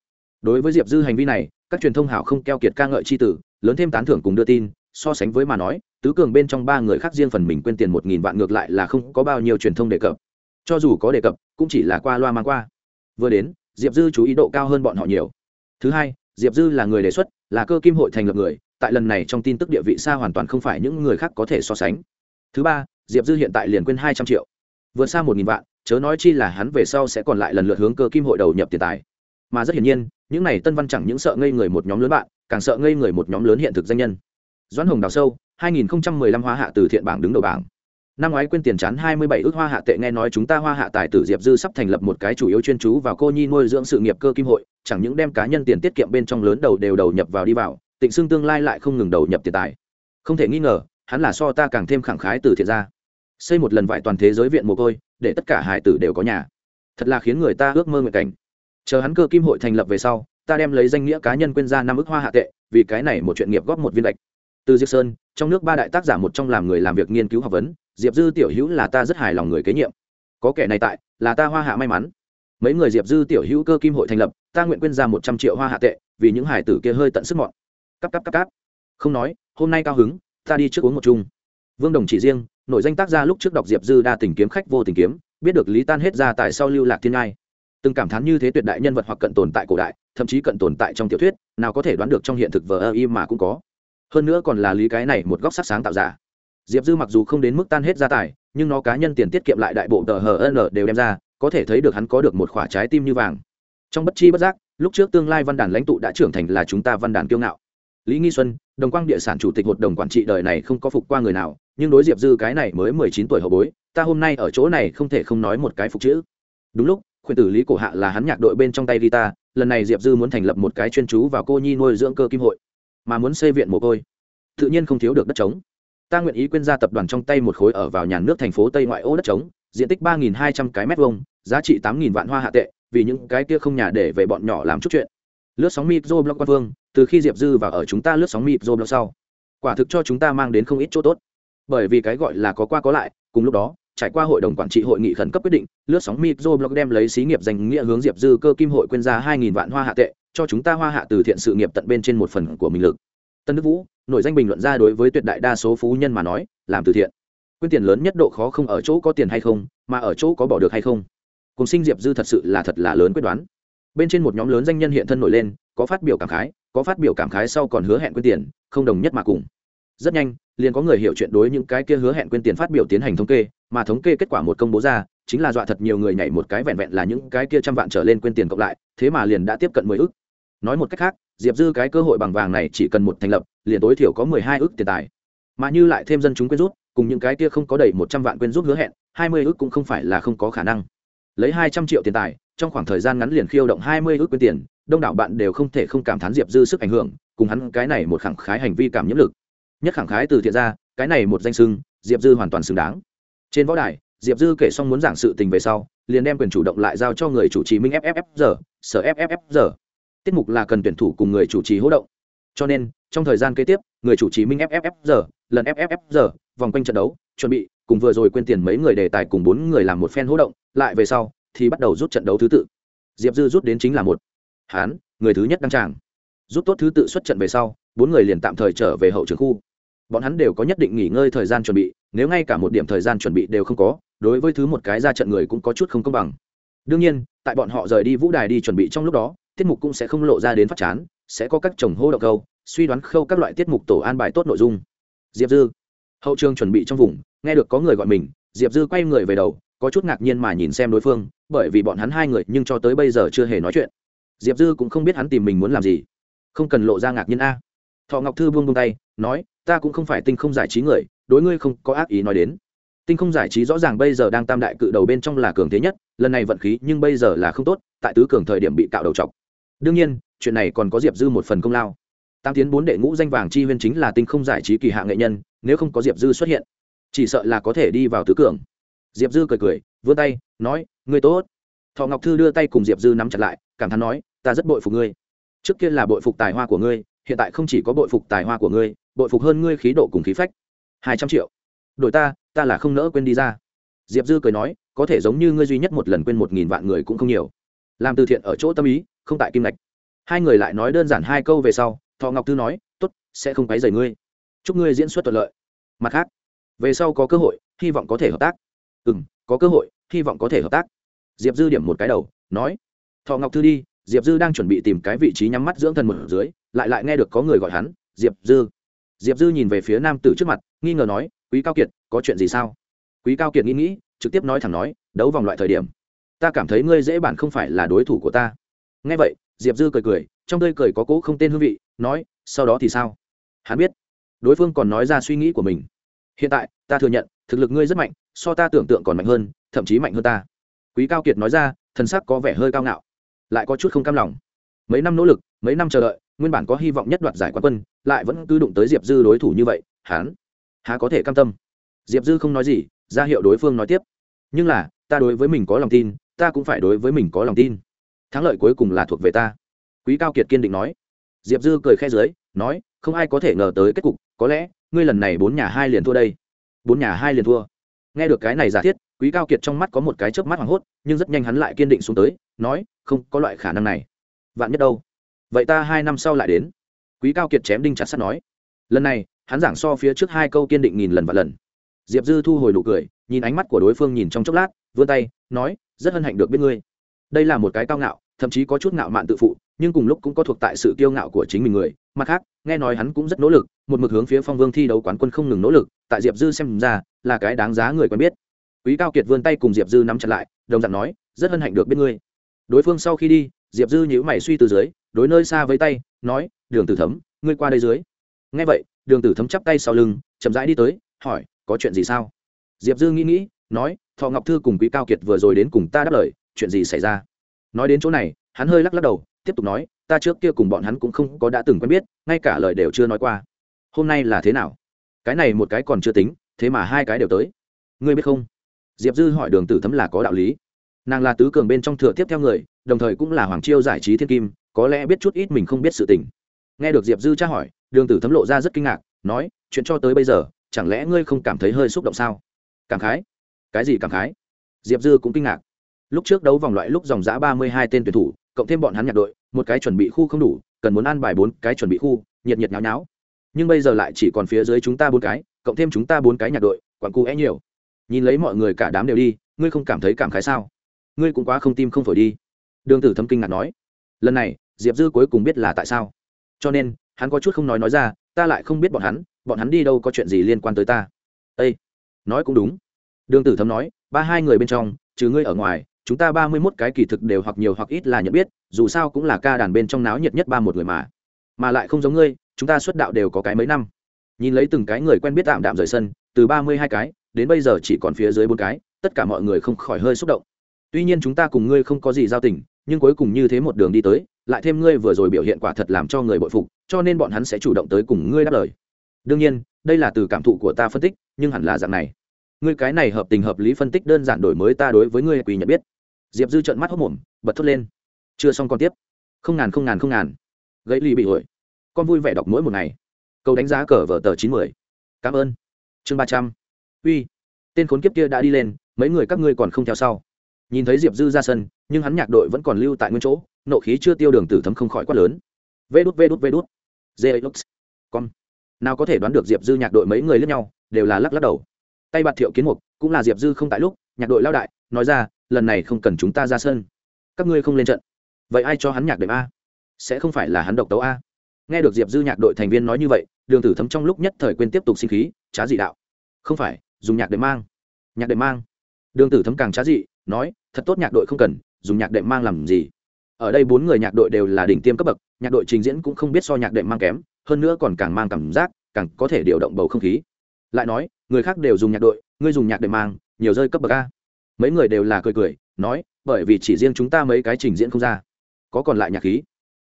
Đối với diệp dư hành vi này, các truyền thông hảo không keo kiệt ca ngợi c h i tử, lớn thêm tán thưởng cùng đưa tin, so sánh với mà nói tứ cường bên trong ba người khác riêng phần mình quên tiền một nghìn vạn ngược lại là không có bao nhiêu truyền thông đề cập. Cho dù có đề cập, cũng chỉ là qua loa mang qua. Vừa đến, diệp dư chú ý độ cao hơn bọn họ nhiều. Thứ hai, diệp dư là người đề xuất, là cơ kim hội thành lập người, tại lần này trong tin tức địa vị xa hoàn toàn không phải những người khác có thể so sánh. Thứ ba, diệp dư hiện tại liền quên hai trăm triệu. Vượt xa một nghìn vạn, chớ nói chi là hắn về sau sẽ còn lại lần lượt hướng cơ kim hội đầu nhập tiền tài. Mà rất hiển nhiên, những này tân văn chẳng những sợ ngây người một nhóm lớn bạn, càng sợ ngây người một nhóm lớn hiện thực danh nhân. Doãn hồng đào sâu 2015 hoa hạ từ thiện bảng đứng đầu bảng. Năm ngoái quên tiền chán 27 ước hoa hạ tệ nghe nói chúng ta hoa hạ tài tử diệp dư sắp thành lập một cái chủ yếu chuyên chú vào cô nhi nuôi dưỡng sự nghiệp cơ kim hội, chẳng những đem cá nhân tiền tiết kiệm bên trong lớn đầu đều đầu nhập vào đi vào, tịnh xương tương lai lại không ngừng đầu nhập tiền tài. Không thể nghi ngờ, hắn là so ta càng thêm khẳng khái từ thiện ra xây một lần vải toàn thế giới viện mồ côi, để tất cả hải tử đều có nhà. Thật là khiến người ta ước mơ nguyện cảnh. Chờ hắn cơ kim hội thành lập về sau, ta đem lấy danh nghĩa cá nhân quên ra năm ước hoa hạ tệ, vì cái này một chuyện nghiệp góp một viên lệch từ diệp sơn, trong nước ba đại tác giả một trong làm người làm việc nghiên cứu học vấn, diệp dư tiểu hữu là ta rất hài lòng người kế nhiệm. Có kẻ này tại, là ta hoa hạ may mắn. Mấy người diệp dư tiểu hữu cơ kim hội thành lập, ta nguyện quyên ra một trăm triệu hoa hạ tệ, vì những hải tử kia hơi tận sức mọn. Cắp cắp cắp cắp không nói, hôm nay cao hứng, ta đi trước uống một chung. Vương đồng chỉ riêng nội danh tác gia lúc trước đọc diệp dư đa tình kiếm khách vô tình kiếm, biết được lý tan hết ra tại sau lưu lạc thiên ngai. Từng cảm thán như thế tuyệt đại nhân vật hoặc cận tồn tại cổ đại, thậm chí cận tồn tại trong tiểu thuyết, nào có thể đoán được trong hiện thực vờ ơ y mà cũng có hơn nữa còn là lý cái này một góc sắc sáng tạo giả. Diệp dư mặc dù không đến mức tan hết gia tài, nhưng nó cá nhân tiền tiết kiệm lại đại bộ tờ hn đều đem ra, có thể thấy được hắn có được một khoả trái tim như vàng. Trong bất chi bất giác, lúc trước tương lai văn đàn lãnh tụ đã trưởng thành là chúng ta văn đàn kiêu ngạo. Lý nghi xuân, đồng quang địa sản chủ tịch hội đồng quản trị đời này không có phục qua người nào, nhưng đối diệp dư cái này mới mười chín tuổi hậu bối, ta hôm nay ở chỗ này không thể không nói một cái phục chữ. Đúng lúc khuyên tử lý cổ hạ là hắn nhạc đội bên trong tay guitar, lần này diệp dư muốn thành lập một cái chuyên chú vào cô nhi nuôi dưỡng cơ kim hội mà muốn xây viện mồ côi. Tự nhiên không thiếu được đất trống. Ta nguyện ý quyên ra tập đoàn trong tay một khối ở vào nhà nước thành phố tây ngoại ô đất trống, diện tích ba nghìn hai trăm cái mét vuông, giá trị tám nghìn vạn hoa hạ tệ, vì những cái kia không nhà để về bọn nhỏ làm chút chuyện. Lướt sóng micro blog quan vương, từ khi diệp dư vào ở chúng ta lướt sóng micro blog sau. Quả thực cho chúng ta mang đến không ít chỗ tốt. Bởi vì cái gọi là có qua có lại, cùng lúc đó trải qua hội đồng quản trị hội nghị khẩn cấp quyết định, lướt sóng micro blog đem lấy xí nghiệp danh nghĩa hướng diệp dư cơ kim hội quyên ra hai nghìn vạn hoa hạ tệ, cho chúng ta hoa hạ từ thiện sự nghiệp tận bên trên một phần của mình lực. Tân đức vũ, nội danh bình luận ra đối với tuyệt đại đa số phú nhân mà nói, làm từ thiện. Quyên tiền lớn nhất độ khó không ở chỗ có tiền hay không, mà ở chỗ có bỏ được hay không. Cùng sinh diệp dư thật sự là thật là lớn quyết đoán. Bên trên một nhóm lớn danh nhân hiện thân nổi lên, có phát biểu cảm khái, có phát biểu cảm khái sau còn hứa hẹn quyên tiền, không đồng nhất mà cùng rất nhanh, liền có người hiểu chuyện đối những cái kia hứa hẹn quên tiền phát biểu tiến hành thống kê, mà thống kê kết quả một công bố ra, chính là dọa thật nhiều người nhảy một cái vẹn vẹn là những cái kia trăm vạn trở lên quên tiền cộng lại, thế mà liền đã tiếp cận mười ước nói một cách khác, diệp dư cái cơ hội bằng vàng này chỉ cần một thành lập, liền tối thiểu có mười hai ước tiền tài. Mà như lại thêm dân chúng quyên rút, cùng những cái kia không có đầy một trăm vạn quyên rút hứa hẹn, hai mươi ước cũng không phải là không có khả năng. Lấy hai trăm triệu tiền tài, trong khoảng thời gian ngắn liền khiêu động hai mươi ước quyên tiền, đông đảo bạn đều không thể không cảm thán diệp dư sức ảnh hưởng, cùng hắn cái này một khẳng khái hành vi cảm nhiễm lực nhất khẳng khái từ thiện ra, cái này một danh sưng, diệp dư hoàn toàn xứng đáng. Trên võ đài, diệp dư kể xong muốn giảng sự tình về sau, liền đem quyền chủ động lại giao cho người chủ trì minh fffr sở fffr tiết mục là cần tuyển thủ cùng người chủ trì hỗ động. Cho nên, trong thời gian kế tiếp, người chủ trì minh fffr lần fffr vòng quanh trận đấu, chuẩn bị, cùng vừa rồi quên tiền mấy người đề tài cùng bốn người làm một phen hỗ động, lại về sau, thì bắt đầu rút trận đấu thứ tự. Diệp dư rút đến chính là một. Hán, người thứ nhất đăng tràng rút tốt thứ tự xuất trận về sau, bốn người liền tạm thời trở về hậu trường khu. Bọn hắn đều có nhất định nghỉ ngơi thời gian chuẩn bị, nếu ngay cả một điểm thời gian chuẩn bị đều không có, đối với thứ một cái ra trận người cũng có chút không công bằng. Đương nhiên, tại bọn họ rời đi vũ đài đi chuẩn bị trong lúc đó, tiết mục cũng sẽ không lộ ra đến phát chán, sẽ có các chồng hô động câu, suy đoán khâu các loại tiết mục tổ an bài tốt nội dung. Diệp dư, hậu trường chuẩn bị trong vùng, nghe được có người gọi mình, diệp dư quay người về đầu, có chút ngạc nhiên mà nhìn xem đối phương, bởi vì bọn hắn hai người nhưng cho tới bây giờ chưa hề nói chuyện. Diệp dư cũng không biết hắn tìm mình muốn làm gì không cần lộ ra ngạc nhiên a. Thọ ngọc thư buông buông tay, nói, ta cũng không phải tinh không giải trí người, đối ngươi không có ác ý nói đến. Tinh không giải trí rõ ràng bây giờ đang tam đại cự đầu bên trong là cường thế nhất, lần này vận khí nhưng bây giờ là không tốt, tại tứ cường thời điểm bị cạo đầu chọc. Đương nhiên, chuyện này còn có diệp dư một phần công lao. Tam tiến bốn đệ ngũ danh vàng chi huyên chính là tinh không giải trí kỳ hạ nghệ nhân, nếu không có diệp dư xuất hiện, chỉ sợ là có thể đi vào tứ cường. Diệp dư cười cười, vươn tay, nói, ngươi tốt. Thọ ngọc thư đưa tay cùng diệp dư nắm chặt lại, cảm thán nói, ta rất bội phục ngươi trước kia là bội phục tài hoa của ngươi, hiện tại không chỉ có bội phục tài hoa của ngươi, bội phục hơn ngươi khí độ cùng khí phách. Hai trăm triệu. Đổi ta ta là không nỡ quên đi ra. Diệp dư cười nói, có thể giống như ngươi duy nhất một lần quên một nghìn vạn người cũng không nhiều. Làm từ thiện ở chỗ tâm ý, không tại kim lạch hai người lại nói đơn giản hai câu về sau, thọ ngọc tư nói t ố t sẽ không quấy dày ngươi. Chúc ngươi diễn xuất thuận lợi. Mặt khác, về sau có cơ hội, hy vọng có thể hợp tác. Ừ m có cơ hội, hy vọng có thể hợp tác. Diệp dư điểm một cái đầu, nói, thọ ngọc thư đi diệp dư đang chuẩn bị tìm cái vị trí nhắm mắt dưỡng thần một dưới, lại lại nghe được có người gọi hắn, diệp dư. Diệp dư nhìn về phía nam tử trước mặt, nghi ngờ nói, quý cao kiệt, có chuyện gì sao? Quý cao kiệt nghĩ nghĩ, trực tiếp nói thẳng nói, đấu vòng loại thời điểm, ta cảm thấy ngươi dễ bản không phải là đối thủ của ta. Nghe vậy, diệp dư cười cười, trong tươi cười có cỗ không tên hương vị, nói, sau đó thì sao? Hắn biết, đối phương còn nói ra suy nghĩ của mình. Hiện tại, ta thừa nhận, thực lực ngươi rất mạnh, so ta tưởng tượng còn mạnh hơn, thậm chí mạnh hơn ta. Quý cao kiệt nói ra, thần sắc có vẻ hơi cao ngạo lại có chút không cam lòng. Mấy năm nỗ lực, mấy năm chờ đợi, nguyên bản có hy vọng nhất đoạt giải quán quân, lại vẫn cứ đụng tới diệp dư đối thủ như vậy, hắn, há có thể cam tâm? Diệp dư không nói gì, ra hiệu đối phương nói tiếp. Nhưng là, ta đối với mình có lòng tin, ta cũng phải đối với mình có lòng tin. Thắng lợi cuối cùng là thuộc về ta. Quý cao kiệt kiên định nói. Diệp dư cười khe dưới, nói, không ai có thể ngờ tới kết cục, có lẽ, ngươi lần này bốn nhà hai liền thua đây. Bốn nhà hai liền thua. Nghe được cái này giả thiết, quý cao kiệt trong mắt có một cái chớp mắt hoảng hốt, nhưng rất nhanh hắn lại kiên định xuống tới nói, không có loại khả năng này. Vạn nhất đâu? Vậy ta hai năm sau lại đến. Quý cao kiệt chém đinh chặt sắt nói. Lần này, hắn giảng so phía trước hai câu kiên định nghìn lần và lần. Diệp dư thu hồi nụ cười, nhìn ánh mắt của đối phương nhìn trong chốc lát, vươn tay, nói, rất hân hạnh được biết ngươi. Đây là một cái cao ngạo, thậm chí có chút ngạo mạn tự phụ, nhưng cùng lúc cũng có thuộc tại sự kiêu ngạo của chính mình người. Mặt khác, nghe nói hắn cũng rất nỗ lực, một mực hướng phía phong vương thi đấu quán quân không ngừng nỗ lực, tại diệp dư xem ra, là cái đáng giá người quen biết. Quý cao kiệt vươn tay cùng diệp dư nắm chặt lại, đồng dạng nói, rất hân hạnh được biết ngươi đối phương sau khi đi, diệp dư nhữ mày suy từ dưới, đối nơi xa với tay, nói, đường tử thấm, ngươi qua đây dưới. Nghe vậy, đường tử thấm chắp tay sau lưng, chậm rãi đi tới, hỏi, có chuyện gì sao? Diệp dư nghĩ nghĩ, nói, thọ ngọc thư cùng quý cao kiệt vừa rồi đến cùng ta đáp lời, chuyện gì xảy ra? Nói đến chỗ này, hắn hơi lắc lắc đầu, tiếp tục nói, ta trước kia cùng bọn hắn cũng không có đã từng quen biết, ngay cả lời đều chưa nói qua. Hôm nay là thế nào? Cái này một cái còn chưa tính, thế mà hai cái đều tới. Ngươi biết không? Diệp dư hỏi đường tử thấm là có đạo lý nàng là tứ cường bên trong thừa tiếp theo người, đồng thời cũng là hoàng chiêu giải trí thiên kim, có lẽ biết chút ít mình không biết sự tình. Nghe được diệp dư tra hỏi, đường tử thấm lộ ra rất kinh ngạc, nói, chuyện cho tới bây giờ, chẳng lẽ ngươi không cảm thấy hơi xúc động sao? Cảm khái. Cái gì cảm khái? Diệp dư cũng kinh ngạc. Lúc trước đấu vòng loại lúc dòng giã ba mươi hai tên tuyển thủ, cộng thêm bọn hắn nhạc đội, một cái chuẩn bị khu không đủ, cần muốn ăn bài bốn cái chuẩn bị khu, nhiệt nhiệt nháo nháo. Nhưng bây giờ lại chỉ còn phía dưới chúng ta bốn cái, cộng thêm chúng ta bốn cái nhạc đội, quặn cụ é e nhiều. Nhìn lấy mọi người cả đám đều đi, ngươi không cảm thấy cảm khái sao? Ngươi cũng quá không tim không phổi đi. Đường tử thấm kinh ngạc nói. Lần này, diệp dư cuối cùng biết là tại sao. Cho nên, hắn có chút không nói nói ra, ta lại không biết bọn hắn bọn hắn đi đâu có chuyện gì liên quan tới ta. Â nói cũng đúng. Đường tử thấm nói, ba hai người bên trong, trừ ngươi ở ngoài, chúng ta ba mươi mốt cái kỳ thực đều hoặc nhiều hoặc ít là nhận biết, dù sao cũng là ca đàn bên trong náo nhiệt nhất ba một người mà. Mà lại không giống ngươi, chúng ta xuất đạo đều có cái mấy năm. Nhìn lấy từng cái người quen biết tạm đạm rời sân, từ ba mươi hai cái, đến bây giờ chỉ còn phía dưới bốn cái, tất cả mọi người không khỏi hơi xúc động tuy nhiên chúng ta cùng ngươi không có gì giao tình, nhưng cuối cùng như thế một đường đi tới, lại thêm ngươi vừa rồi biểu hiện quả thật làm cho người bội phục, cho nên bọn hắn sẽ chủ động tới cùng ngươi đáp lời. Đương nhiên, đây là từ cảm thụ của ta phân tích, nhưng hẳn là dạng này. Ngươi cái này hợp tình hợp lý phân tích đơn giản đổi mới ta đối với ngươi quỳ nhận biết. Diệp dư trợn mắt hốc mồm, bật thốt lên. Chưa xong còn tiếp. Không ngàn không ngàn không ngàn. Gãy ly bị ổi con vui vẻ đọc mỗi một ngày. Câu đánh giá cờ vở tờ chín mươi cảm ơn. Chương ba trăm. Uy. Tên khốn kiếp kia đã đi lên, mấy người các ngươi còn không theo sau nhìn thấy diệp dư ra sân, nhưng hắn nhạc đội vẫn còn lưu tại nguyên chỗ, nộ khí chưa tiêu đường tử thấm không khỏi quát lớn. Vê đút vê đút vê đút jlux con nào có thể đoán được diệp dư nhạc đội mấy người lẫn nhau, đều là lắc lắc đầu. Tay bạt thiệu kiến mục, cũng là diệp dư không tại lúc, nhạc đội lao đại, nói ra, lần này không cần chúng ta ra sân. Các ngươi không lên trận. Vậy ai cho hắn nhạc đệm a? Sẽ không phải là hắn độc tấu a. Nghe được diệp dư nhạc đội thành viên nói như vậy, đường tử thấm trong lúc nhất thời quên tiếp tục sinh khí, trá dị đạo. Không phải, dùng nhạc đệm mang. Nhạc đệm mang. Đường tử thấm càng trá dị nói, thật tốt nhạc đội không cần, dùng nhạc đệm mang làm gì? Ở đây bốn người nhạc đội đều là đỉnh tiêm cấp bậc, nhạc đội trình diễn cũng không biết so nhạc đệm mang kém, hơn nữa còn càng mang cảm giác, càng có thể điều động bầu không khí. Lại nói, người khác đều dùng nhạc đội, ngươi dùng nhạc đệm mang, nhiều rơi cấp bậc a. Mấy người đều là cười cười, nói, bởi vì chỉ riêng chúng ta mấy cái trình diễn không ra, có còn lại nhạc khí.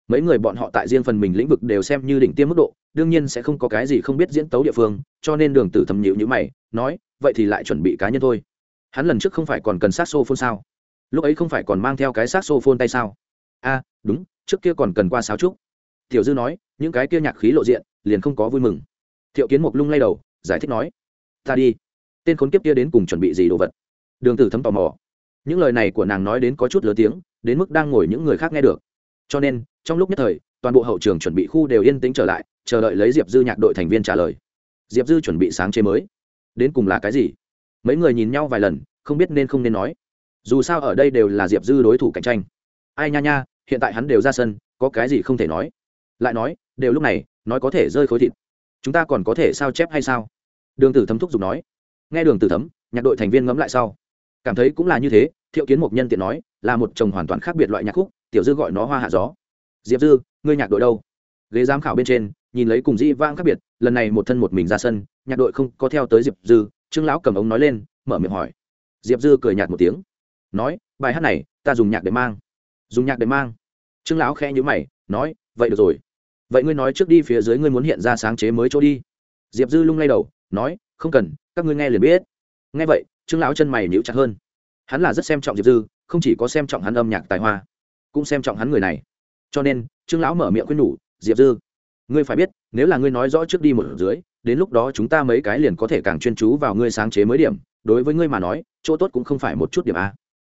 Mấy người bọn họ tại riêng phần mình lĩnh vực đều xem như đỉnh tiêm mức độ, đương nhiên sẽ không có cái gì không biết diễn tấu địa phương, cho nên đường tử thầm nhịu như mày, nói, vậy thì lại chuẩn bị cá nhân thôi hắn lần trước không phải còn cần sát xô phôn sao? Lúc ấy không phải còn mang theo cái sát xô phôn tay sao? A, đúng, trước kia còn cần qua sáo trúc. Tiểu dư nói, những cái kia nhạc khí lộ diện, liền không có vui mừng. Thiệu kiến mục lung lay đầu, giải thích nói, ta đi. Tên khốn kiếp kia đến cùng chuẩn bị gì đồ vật? Đường tử thấm tò mò. Những lời này của nàng nói đến có chút lớn tiếng, đến mức đang ngồi những người khác nghe được. Cho nên, trong lúc nhất thời, toàn bộ hậu trường chuẩn bị khu đều yên tĩnh trở lại, chờ đợi lấy diệp dư nhạc đội thành viên trả lời. Diệp dư chuẩn bị sáng chế mới. Đến cùng là cái gì? Mấy người nhìn nhau vài lần, không biết nên không nên nói. Dù sao ở đây đều là diệp dư đối thủ cạnh tranh. Ai nha nha, hiện tại hắn đều ra sân, có cái gì không thể nói. Lại nói, đều lúc này, nói có thể rơi khối thịt. Chúng ta còn có thể sao chép hay sao? Đường tử thấm thúc giục nói. Nghe đường tử thấm, nhạc đội thành viên ngẫm lại sau. Cảm thấy cũng là như thế, thiệu kiến một nhân tiện nói, là một chồng hoàn toàn khác biệt loại nhạc khúc, tiểu dư gọi nó hoa hạ gió. Diệp dư, ngươi nhạc đội đâu? Ghế giám khảo bên trên, nhìn lấy cùng dĩ vang khác biệt, lần này một thân một mình ra sân, nhạc đội không có theo tới diệp dư trương lão cầm ống nói lên, mở miệng hỏi. Diệp dư cười nhạt một tiếng. Nói, bài hát này, ta dùng nhạc để mang. Dùng nhạc để mang. Trương lão khẽ nhữ mày, nói, vậy được rồi. Vậy ngươi nói trước đi, phía dưới ngươi muốn hiện ra sáng chế mới chỗ đi. Diệp dư lung lay đầu, nói, không cần, các ngươi nghe liền biết. Nghe vậy, trương lão chân mày níu chặt hơn. Hắn là rất xem trọng diệp dư, không chỉ có xem trọng hắn âm nhạc tài hoa, cũng xem trọng hắn người này. Cho nên, trương lão mở miệng khuyên nhủ, diệp dư, ngươi phải biết, nếu là ngươi nói rõ trước đi một dưới đến lúc đó chúng ta mấy cái liền có thể càng chuyên chú vào ngươi sáng chế mới điểm, đối với ngươi mà nói, chỗ tốt cũng không phải một chút điểm a.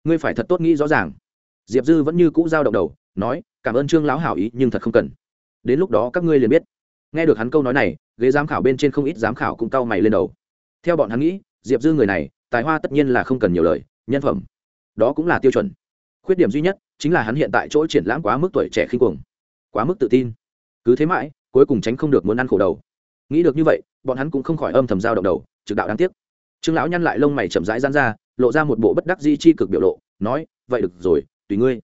Ngươi phải thật tốt nghĩ rõ ràng. Diệp dư vẫn như cũ giao động đầu, nói, cảm ơn trương lão hảo ý, nhưng thật không cần. Đến lúc đó các ngươi liền biết. Nghe được hắn câu nói này, ghế giám khảo bên trên không ít giám khảo cũng cau mày lên đầu. Theo bọn hắn nghĩ, diệp dư người này, tài hoa tất nhiên là không cần nhiều lời, nhân phẩm, đó cũng là tiêu chuẩn. Khuyết điểm duy nhất chính là hắn hiện tại chỗ triển lãm quá mức tuổi trẻ khinh cuồng, quá mức tự tin. Cứ thế mãi, cuối cùng tránh không được muốn ăn khổ đầu nghĩ được như vậy, bọn hắn cũng không khỏi âm thầm giao động đầu, trực đạo đáng tiếc. Trương lão nhăn lại lông mày chậm rãi dán ra, lộ ra một bộ bất đắc di chi cực biểu lộ, nói, vậy được rồi, tùy ngươi.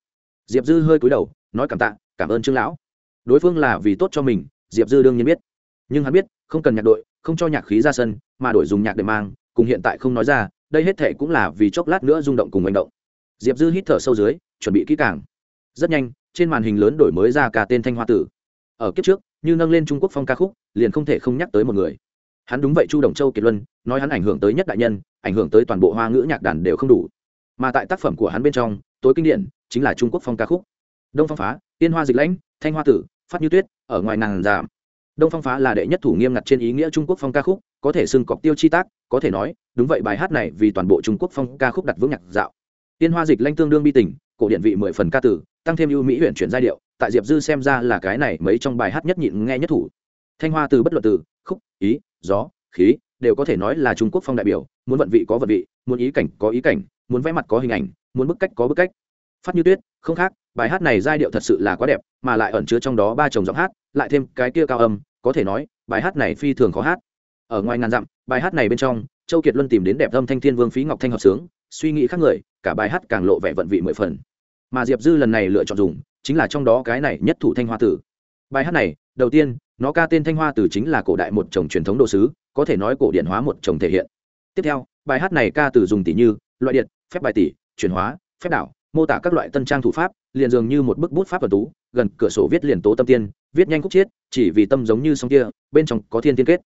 Diệp dư hơi cúi đầu, nói cảm tạ, cảm ơn trương lão. Đối phương là vì tốt cho mình, diệp dư đương nhiên biết. Nhưng hắn biết, không cần nhạc đội, không cho nhạc khí ra sân, mà đổi dùng nhạc để mang, cùng hiện tại không nói ra, đây hết thệ cũng là vì chốc lát nữa rung động cùng hành động. Diệp dư hít thở sâu dưới, chuẩn bị kỹ càng. Rất nhanh, trên màn hình lớn đổi mới ra cả tên thanh hoa tử. Ở kiếp trước như nâng lên trung quốc phong ca khúc, liền không thể không nhắc tới một người. Hắn đúng vậy chu đồng châu kiệt luân, nói hắn ảnh hưởng tới nhất đại nhân, ảnh hưởng tới toàn bộ hoa ngữ nhạc đàn đều không đủ. Mà tại tác phẩm của hắn bên trong, tối kinh điển chính là trung quốc phong ca khúc. Đông phong phá, tiên hoa dịch lãnh, thanh hoa tử, phát như tuyết, ở ngoài nàng giảm. Đông phong phá là đệ nhất thủ nghiêm ngặt trên ý nghĩa trung quốc phong ca khúc, có thể xưng cọc tiêu chi tác, có thể nói, đúng vậy bài hát này vì toàn bộ trung quốc phong ca khúc đặt vững nhạc dạo. Tiên hoa dịch lanh tương đương bi tình, cổ điện vị mười phần ca tử, tăng thêm ưu mỹ huyện chuyển giai điệu tại diệp dư xem ra là cái này mấy trong bài hát nhất nhịn nghe nhất thủ. Thanh hoa từ bất luận từ, khúc, ý, gió, khí, đều có thể nói là trung quốc phong đại biểu, muốn vận vị có vận vị, muốn ý cảnh có ý cảnh, muốn vẽ mặt có hình ảnh, muốn bức cách có bức cách. Phát như tuyết, không khác, bài hát này giai điệu thật sự là quá đẹp, mà lại ẩn chứa trong đó ba chồng giọng hát, lại thêm cái kia cao âm, có thể nói, bài hát này phi thường khó hát. Ở ngoài ngàn dặm, bài hát này bên trong, châu kiệt luân tìm đến đẹp âm thanh thiên vương phí ngọc thanh hợp sướng, suy nghĩ khác người, cả bài hát càng lộ vẻ vận vị mười phần. Mà diệp dư lần này lựa chọn dùng chính là trong đó cái này nhất thủ thanh hoa tử. Bài hát này, đầu tiên, nó ca tên thanh hoa tử chính là cổ đại một chồng truyền thống đồ sứ, có thể nói cổ điển hóa một chồng thể hiện. Tiếp theo, bài hát này ca từ dùng tỷ như, loại điện, phép bài tỷ chuyển hóa, phép đảo, mô tả các loại tân trang thủ pháp, liền dường như một bức bút pháp vật tú, gần cửa sổ viết liền tố tâm tiên, viết nhanh khúc chiết, chỉ vì tâm giống như sông kia, bên trong có thiên tiên kết.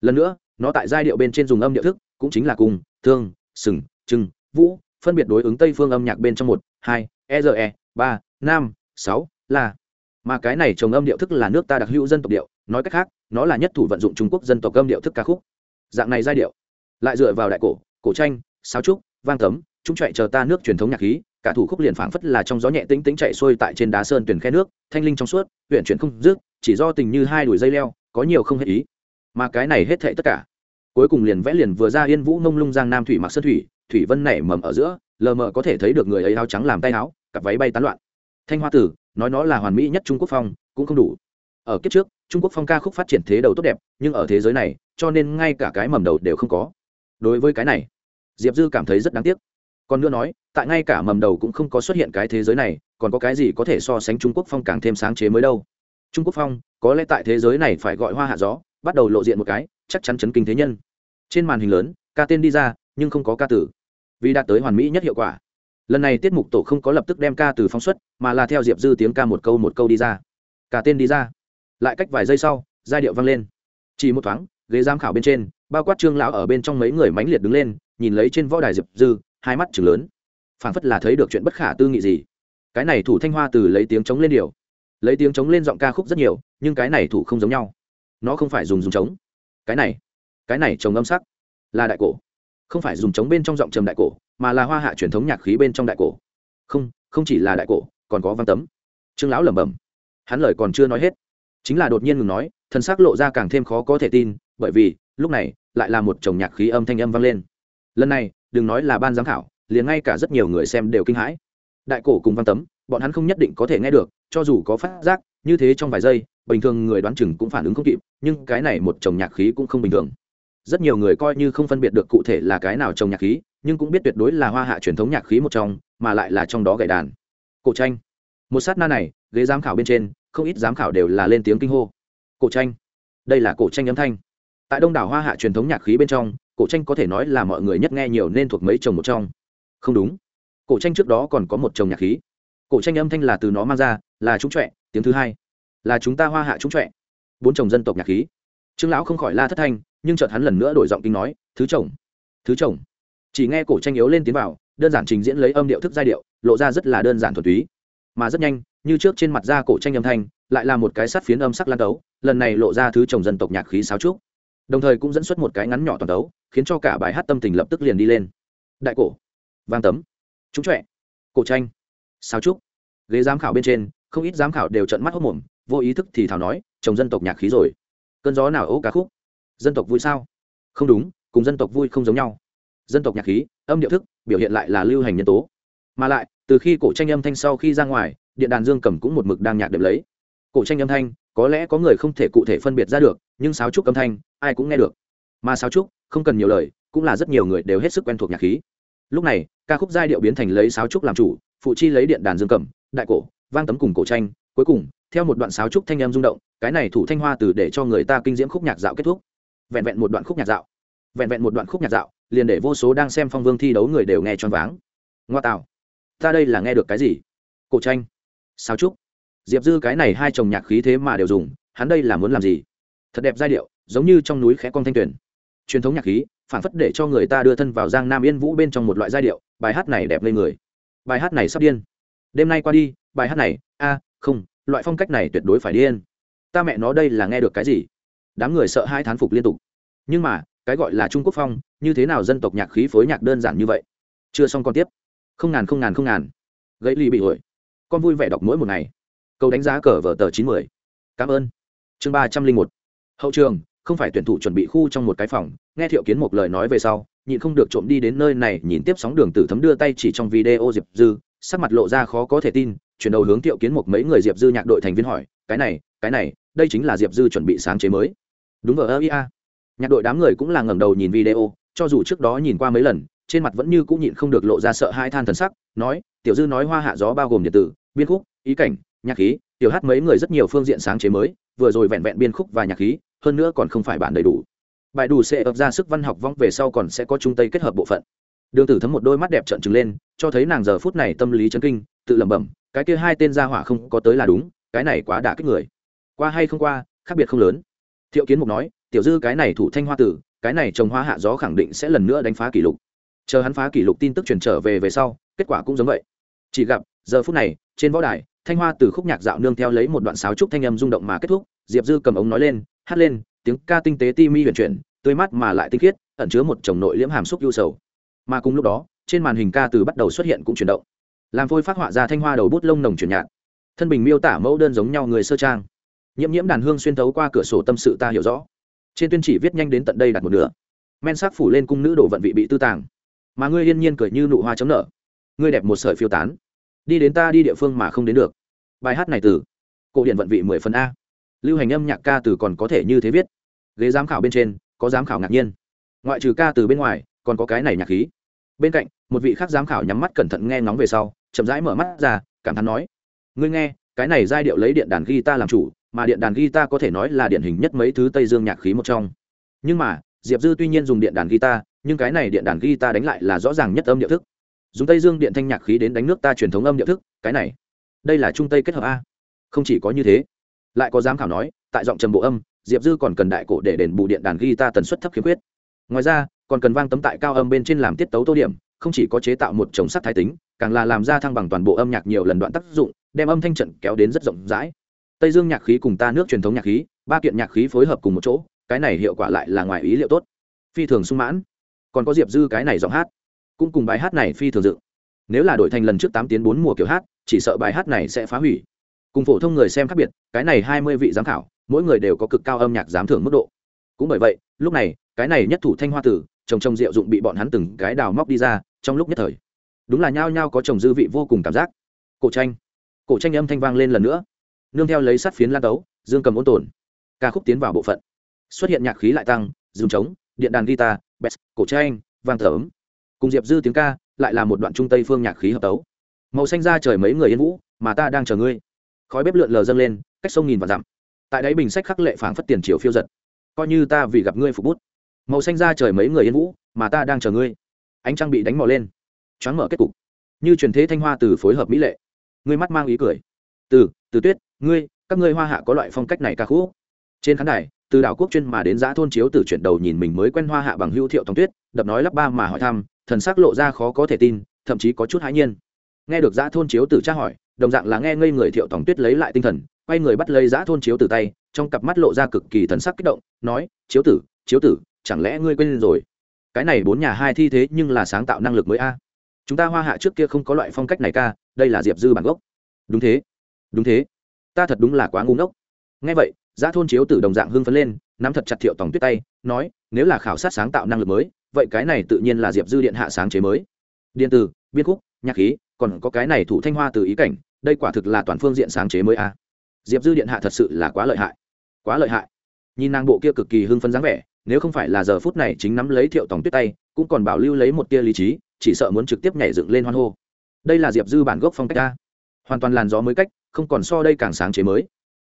Lần nữa, nó tại giai điệu bên trên dùng âm điệu thức, cũng chính là cùng, thương, sừng trưng vũ, phân biệt đối ứng tây phương âm nhạc bên trong một, hai e r e ba, năm sáu, là. Mà cái này trồng âm điệu thức là nước ta đặc hữu dân tộc điệu, nói cách khác, nó là nhất thủ vận dụng trung quốc dân tộc âm điệu thức ca khúc. Dạng này giai điệu. Lại dựa vào đại cổ cổ tranh, sáo trúc, vang tấm, chúng chạy chờ ta nước truyền thống nhạc khí, cả thủ khúc liền phảng phất là trong gió nhẹ tĩnh tĩnh chạy xuôi tại trên đá sơn tuyển khe nước, thanh linh trong suốt, huyện chuyển không dứt, chỉ do tình như hai đuổi dây leo, có nhiều không hết ý. Mà cái này hết thệ tất cả, cuối cùng liền vẽ liền vừa ra yên vũ mông lung giang nam thủy mặc sơn thủy thủy vân nảy mầm ở giữa, lờ mờ có thể thấy được người ấy áo trắng làm tay áo, cặp váy bay tán loạn thanh hoa tử, nói nó là hoàn mỹ nhất trung quốc phong, cũng không đủ. Ở kiếp trước, trung quốc phong ca khúc phát triển thế đầu tốt đẹp, nhưng ở thế giới này, cho nên ngay cả cái mầm đầu đều không có. Đối với cái này, diệp dư cảm thấy rất đáng tiếc. Còn nữa nói, tại ngay cả mầm đầu cũng không có xuất hiện cái thế giới này, còn có cái gì có thể so sánh trung quốc phong càng thêm sáng chế mới đâu? Trung quốc phong, có lẽ tại thế giới này phải gọi hoa hạ gió, bắt đầu lộ diện một cái, chắc chắn chấn kinh thế nhân. Trên màn hình lớn, ca tên đi ra, nhưng không có ca tử. Vì đạt tới hoàn mỹ nhất hiệu quả lần này tiết mục tổ không có lập tức đem ca từ phóng xuất, mà là theo diệp dư tiếng ca một câu một câu đi ra. Cả tên đi ra. Lại cách vài giây sau, giai điệu vang lên. Chỉ một thoáng, ghế giám khảo bên trên, bao quát trương lão ở bên trong mấy người mãnh liệt đứng lên, nhìn lấy trên võ đài diệp dư, hai mắt chừng lớn. Phảng phất là thấy được chuyện bất khả tư nghị gì. Cái này thủ thanh hoa từ lấy tiếng trống lên điều. Lấy tiếng trống lên giọng ca khúc rất nhiều, nhưng cái này thủ không giống nhau. Nó không phải dùng dùng trống. Cái này cái này trồng âm sắc. Là đại cổ. Không phải dùng trống bên trong giọng trầm đại cổ mà là hoa hạ truyền thống nhạc khí bên trong đại cổ. Không không chỉ là đại cổ, còn có văn tấm. Trương lão lẩm bẩm. Hắn lời còn chưa nói hết, chính là đột nhiên ngừng nói, thân xác lộ ra càng thêm khó có thể tin, bởi vì, lúc này, lại là một chồng nhạc khí âm thanh âm vang lên. Lần này, đừng nói là ban giám khảo, liền ngay cả rất nhiều người xem đều kinh hãi. Đại cổ cùng văn tấm, bọn hắn không nhất định có thể nghe được, cho dù có phát giác, như thế trong vài giây, bình thường người đoán chừng cũng phản ứng không kịp, nhưng cái này một chồng nhạc khí cũng không bình thường. Rất nhiều người coi như không phân biệt được cụ thể là cái nào trồng nhạc khí nhưng cũng biết tuyệt đối là hoa hạ truyền thống nhạc khí một trong, mà lại là trong đó gậy đàn. Cổ tranh. Một sát na này, ghế giám khảo bên trên, không ít giám khảo đều là lên tiếng kinh hô. Cổ tranh. Đây là cổ tranh âm thanh. Tại đông đảo hoa hạ truyền thống nhạc khí bên trong, cổ tranh có thể nói là mọi người nhất nghe nhiều nên thuộc mấy chồng một trong. Không đúng. Cổ tranh trước đó còn có một chồng nhạc khí. Cổ tranh âm thanh là từ nó mang ra, là trúng trọe tiếng thứ hai. Là chúng ta hoa hạ trúng trọe bốn chồng dân tộc nhạc khí. Trương lão không khỏi la thất thanh, nhưng chợt hắn lần nữa đổi giọng kinh nói, thứ chồng thứ chồng chỉ nghe cổ tranh yếu lên tiến vào đơn giản trình diễn lấy âm điệu thức giai điệu lộ ra rất là đơn giản thuần túy. Mà rất nhanh như trước trên mặt da cổ tranh âm thanh lại là một cái sắt phiến âm sắc lan đấu, lần này lộ ra thứ chồng dân tộc nhạc khí sáo trúc. Đồng thời cũng dẫn xuất một cái ngắn nhỏ toàn đấu, khiến cho cả bài hát tâm tình lập tức liền đi lên. Đại cổ vang tấm trúng trọe cổ tranh sáo trúc. Ghế giám khảo bên trên không ít giám khảo đều trận mắt hốc mồm vô ý thức thì thảo nói chồng dân tộc nhạc khí rồi. Cơn gió nào ố cá khúc? Dân tộc vui sao? Không đúng cùng dân tộc vui không giống nhau dân tộc nhạc khí, âm điệu thức, biểu hiện lại là lưu hành nhân tố. Mà lại, từ khi cổ tranh âm thanh sau khi ra ngoài, điện đàn dương cầm cũng một mực đang nhạc đệm lấy. Cổ tranh âm thanh, có lẽ có người không thể cụ thể phân biệt ra được, nhưng sáo trúc âm thanh, ai cũng nghe được. Mà sáo trúc, không cần nhiều lời, cũng là rất nhiều người đều hết sức quen thuộc nhạc khí. Lúc này, ca khúc giai điệu biến thành lấy sáo trúc làm chủ, phụ chi lấy điện đàn dương cầm, đại cổ, vang tấm cùng cổ tranh. Cuối cùng, theo một đoạn sáo trúc thanh em rung động, cái này thủ thanh hoa từ để cho người ta kinh diễm khúc nhạc dạo kết thúc. Vẹn vẹn một đoạn khúc nhạc dạo. Vẹn vẹn một đoạn khúc nhạc dạo liền để vô số đang xem phong vương thi đấu người đều nghe choáng váng. Ngoa tạo. Ta đây là nghe được cái gì? Cổ tranh. Sao trúc diệp dư cái này hai chồng nhạc khí thế mà đều dùng, hắn đây là muốn làm gì? Thật đẹp giai điệu, giống như trong núi khẽ con thanh tuyển truyền thống nhạc khí, phản phất để cho người ta đưa thân vào giang nam yên vũ bên trong một loại giai điệu, bài hát này đẹp lên người. Bài hát này sắp điên. Đêm nay qua đi, bài hát này, a, không, loại phong cách này tuyệt đối phải điên. Ta mẹ nó đây là nghe được cái gì? Đám người sợ hai thán phục liên tục. Nhưng mà cái gọi là trung quốc phong như thế nào dân tộc nhạc khí phối nhạc đơn giản như vậy chưa xong còn tiếp không ngàn không ngàn không ngàn gãy ly bị hủi con vui vẻ đọc mỗi một ngày câu đánh giá cờ vở tờ chín mươi cảm ơn chương ba trăm linh một hậu trường không phải tuyển thủ chuẩn bị khu trong một cái phòng nghe thiệu kiến một lời nói về sau nhịn không được trộm đi đến nơi này nhìn tiếp sóng đường tử thấm đưa tay chỉ trong video diệp dư sắc mặt lộ ra khó có thể tin chuyển đầu hướng thiệu kiến một mấy người diệp dư nhạc đội thành viên hỏi cái này cái này đây chính là diệp dư chuẩn bị sáng chế mới đúng vờ ơ ia nhạc đội đám người cũng là ngẩng đầu nhìn video, cho dù trước đó nhìn qua mấy lần, trên mặt vẫn như cũng nhịn không được lộ ra sợ hai than thần sắc, nói, tiểu dư nói hoa hạ gió bao gồm điện tử, biên khúc, ý cảnh, nhạc khí, tiểu hát mấy người rất nhiều phương diện sáng chế mới, vừa rồi vẹn vẹn biên khúc và nhạc khí, hơn nữa còn không phải bản đầy đủ. Bài đủ sẽ ập ra sức văn học vong về sau còn sẽ có trung tây kết hợp bộ phận. Đường tử thấm một đôi mắt đẹp trợn trừng lên, cho thấy nàng giờ phút này tâm lý chấn kinh, tự lẩm bẩm, cái kia hai tên gia hỏa không có tới là đúng, cái này quá đả kích người. Qua hay không qua, khác biệt không lớn. Thiệu kiến mục nói tiểu dư cái này thủ thanh hoa tử, cái này trồng hoa hạ gió khẳng định sẽ lần nữa đánh phá kỷ lục. Chờ hắn phá kỷ lục tin tức truyền trở về về sau, kết quả cũng giống vậy. Chỉ gặp, giờ phút này, trên võ đài, thanh hoa từ khúc nhạc dạo nương theo lấy một đoạn sáo trúc thanh âm rung động mà kết thúc, diệp dư cầm ống nói lên, hát lên, tiếng ca tinh tế ti mi huyền chuyển, tươi mát mà lại tinh khiết, ẩn chứa một chồng nội liễm hàm xúc ưu sầu. Mà cùng lúc đó, trên màn hình ca từ bắt đầu xuất hiện cũng chuyển động. Làm phôi phát họa ra thanh hoa đầu bút lông nồng chuyển nhạt. Thân bình miêu tả mẫu đơn giống nhau người sơ trang. Nhiễm nhiễm đàn hương xuyên thấu qua cửa sổ tâm sự ta hiểu rõ trên tuyên chỉ viết nhanh đến tận đây đặt một nửa. Men sắc phủ lên cung nữ đổ vận vị bị tư tàng. Mà ngươi yên nhiên cười như nụ hoa chấm nở. Ngươi đẹp một sợi phiêu tán. Đi đến ta đi địa phương mà không đến được. Bài hát này từ cổ điện vận vị mười phần a. Lưu hành âm nhạc ca từ còn có thể như thế viết. Ghế giám khảo bên trên, có giám khảo ngạc nhiên. Ngoại trừ ca từ bên ngoài, còn có cái này nhạc khí. Bên cạnh, một vị khác giám khảo nhắm mắt cẩn thận nghe ngóng về sau, chậm rãi mở mắt ra, cảm thán nói, ngươi nghe, cái này giai điệu lấy điện đàn guitar làm chủ mà điện đàn guitar có thể nói là điển hình nhất mấy thứ tây dương nhạc khí một trong. Nhưng mà, diệp dư tuy nhiên dùng điện đàn guitar, nhưng cái này điện đàn guitar đánh lại là rõ ràng nhất âm điệu thức. Dùng tây dương điện thanh nhạc khí đến đánh nước ta truyền thống âm điệu thức, cái này, đây là trung tây kết hợp a. Không chỉ có như thế, lại có giám khảo nói, tại giọng trầm bộ âm, diệp dư còn cần đại cổ để đền bù điện đàn guitar tần suất thấp khiếm khuyết. Ngoài ra, còn cần vang tấm tại cao âm bên trên làm tiết tấu tô điểm, không chỉ có chế tạo một chồng sắt thái tính, càng là làm ra thăng bằng toàn bộ âm nhạc nhiều lần đoạn tác dụng, đem âm thanh trận kéo đến rất rộng rãi tây dương nhạc khí cùng ta nước truyền thống nhạc khí, ba kiện nhạc khí phối hợp cùng một chỗ, cái này hiệu quả lại là ngoài ý liệu tốt. Phi thường sung mãn. Còn có diệp dư cái này giọng hát, cũng cùng bài hát này phi thường dự. Nếu là đổi thành lần trước tám tiếng bốn mùa kiểu hát, chỉ sợ bài hát này sẽ phá hủy. Cùng phổ thông người xem khác biệt, cái này hai mươi vị giám khảo, mỗi người đều có cực cao âm nhạc giám thưởng mức độ. Cũng bởi vậy, lúc này, cái này nhất thủ thanh hoa tử trồng trồng rượu dụng bị bọn hắn từng cái đào móc đi ra, trong lúc nhất thời. Đúng là nhao nhao có trồng dư vị vô cùng cảm giác. Cổ tranh. Cổ tranh âm thanh vang lên lần nữa nương theo lấy sắt phiến lan tấu, dương cầm ôn tồn. Ca khúc tiến vào bộ phận. Xuất hiện nhạc khí lại tăng dương trống, điện đàn guitar, bass, cổ tranh, vang thởm cùng diệp dư tiếng ca, lại là một đoạn trung tây phương nhạc khí hợp tấu. Màu xanh ra trời mấy người yên vũ, mà ta đang chờ ngươi. Khói bếp lượn lờ dâng lên, cách sông nghìn và dặm. Tại đáy bình sách khắc lệ phảng phất tiền triệu phiêu giật. Coi như ta vì gặp ngươi phục bút. Màu xanh ra trời mấy người yên vũ, mà ta đang chờ ngươi. Ánh trăng bị đánh mò lên. Choáng mở kết cục. Như truyền thế thanh hoa từ phối hợp mỹ lệ. Ngươi mắt mang ý cười từ từ tuyết, ngươi, các ngươi hoa hạ có loại phong cách này ca khúc. Trên khán đài, từ đảo quốc chuyên mà đến giã thôn chiếu từ chuyển đầu nhìn mình mới quen hoa hạ bằng hưu thiệu tòng tuyết, đập nói lắp ba mà hỏi thăm, thần sắc lộ ra khó có thể tin, thậm chí có chút hãi nhiên. Nghe được giã thôn chiếu từ tra hỏi, đồng dạng là nghe ngây người thiệu tòng tuyết lấy lại tinh thần, quay người bắt lấy giã thôn chiếu từ tay, trong cặp mắt lộ ra cực kỳ thần sắc kích động, nói, chiếu tử chiếu tử, chẳng lẽ ngươi quên rồi? Cái này bốn nhà hai thi thế nhưng là sáng tạo năng lực mới a. Chúng ta hoa hạ trước kia không có loại phong cách này ca, đây là diệp dư bản gốc. Đúng thế đúng thế. Ta thật đúng là quá ngu ngốc. Ngay vậy giá thôn chiếu tử đồng dạng hưng phấn lên, nắm thật chặt thiệu tòng tuyết tay, nói, nếu là khảo sát sáng tạo năng lực mới, vậy cái này tự nhiên là diệp dư điện hạ sáng chế mới. Điện tử, biên khúc, nhạc khí, còn có cái này thủ thanh hoa từ ý cảnh, đây quả thực là toàn phương diện sáng chế mới a. Diệp dư điện hạ thật sự là quá lợi hại. Quá lợi hại. Nhìn nàng bộ kia cực kỳ hưng phấn dáng vẻ, nếu không phải là giờ phút này chính nắm lấy thiệu tòng tuyết tay, cũng còn bảo lưu lấy một tia lý trí, chỉ sợ muốn trực tiếp nhảy dựng lên hoan hô. Đây là diệp dư bản gốc phong cách a. Hoàn toàn làn gió mới cách không còn so đây càng sáng chế mới.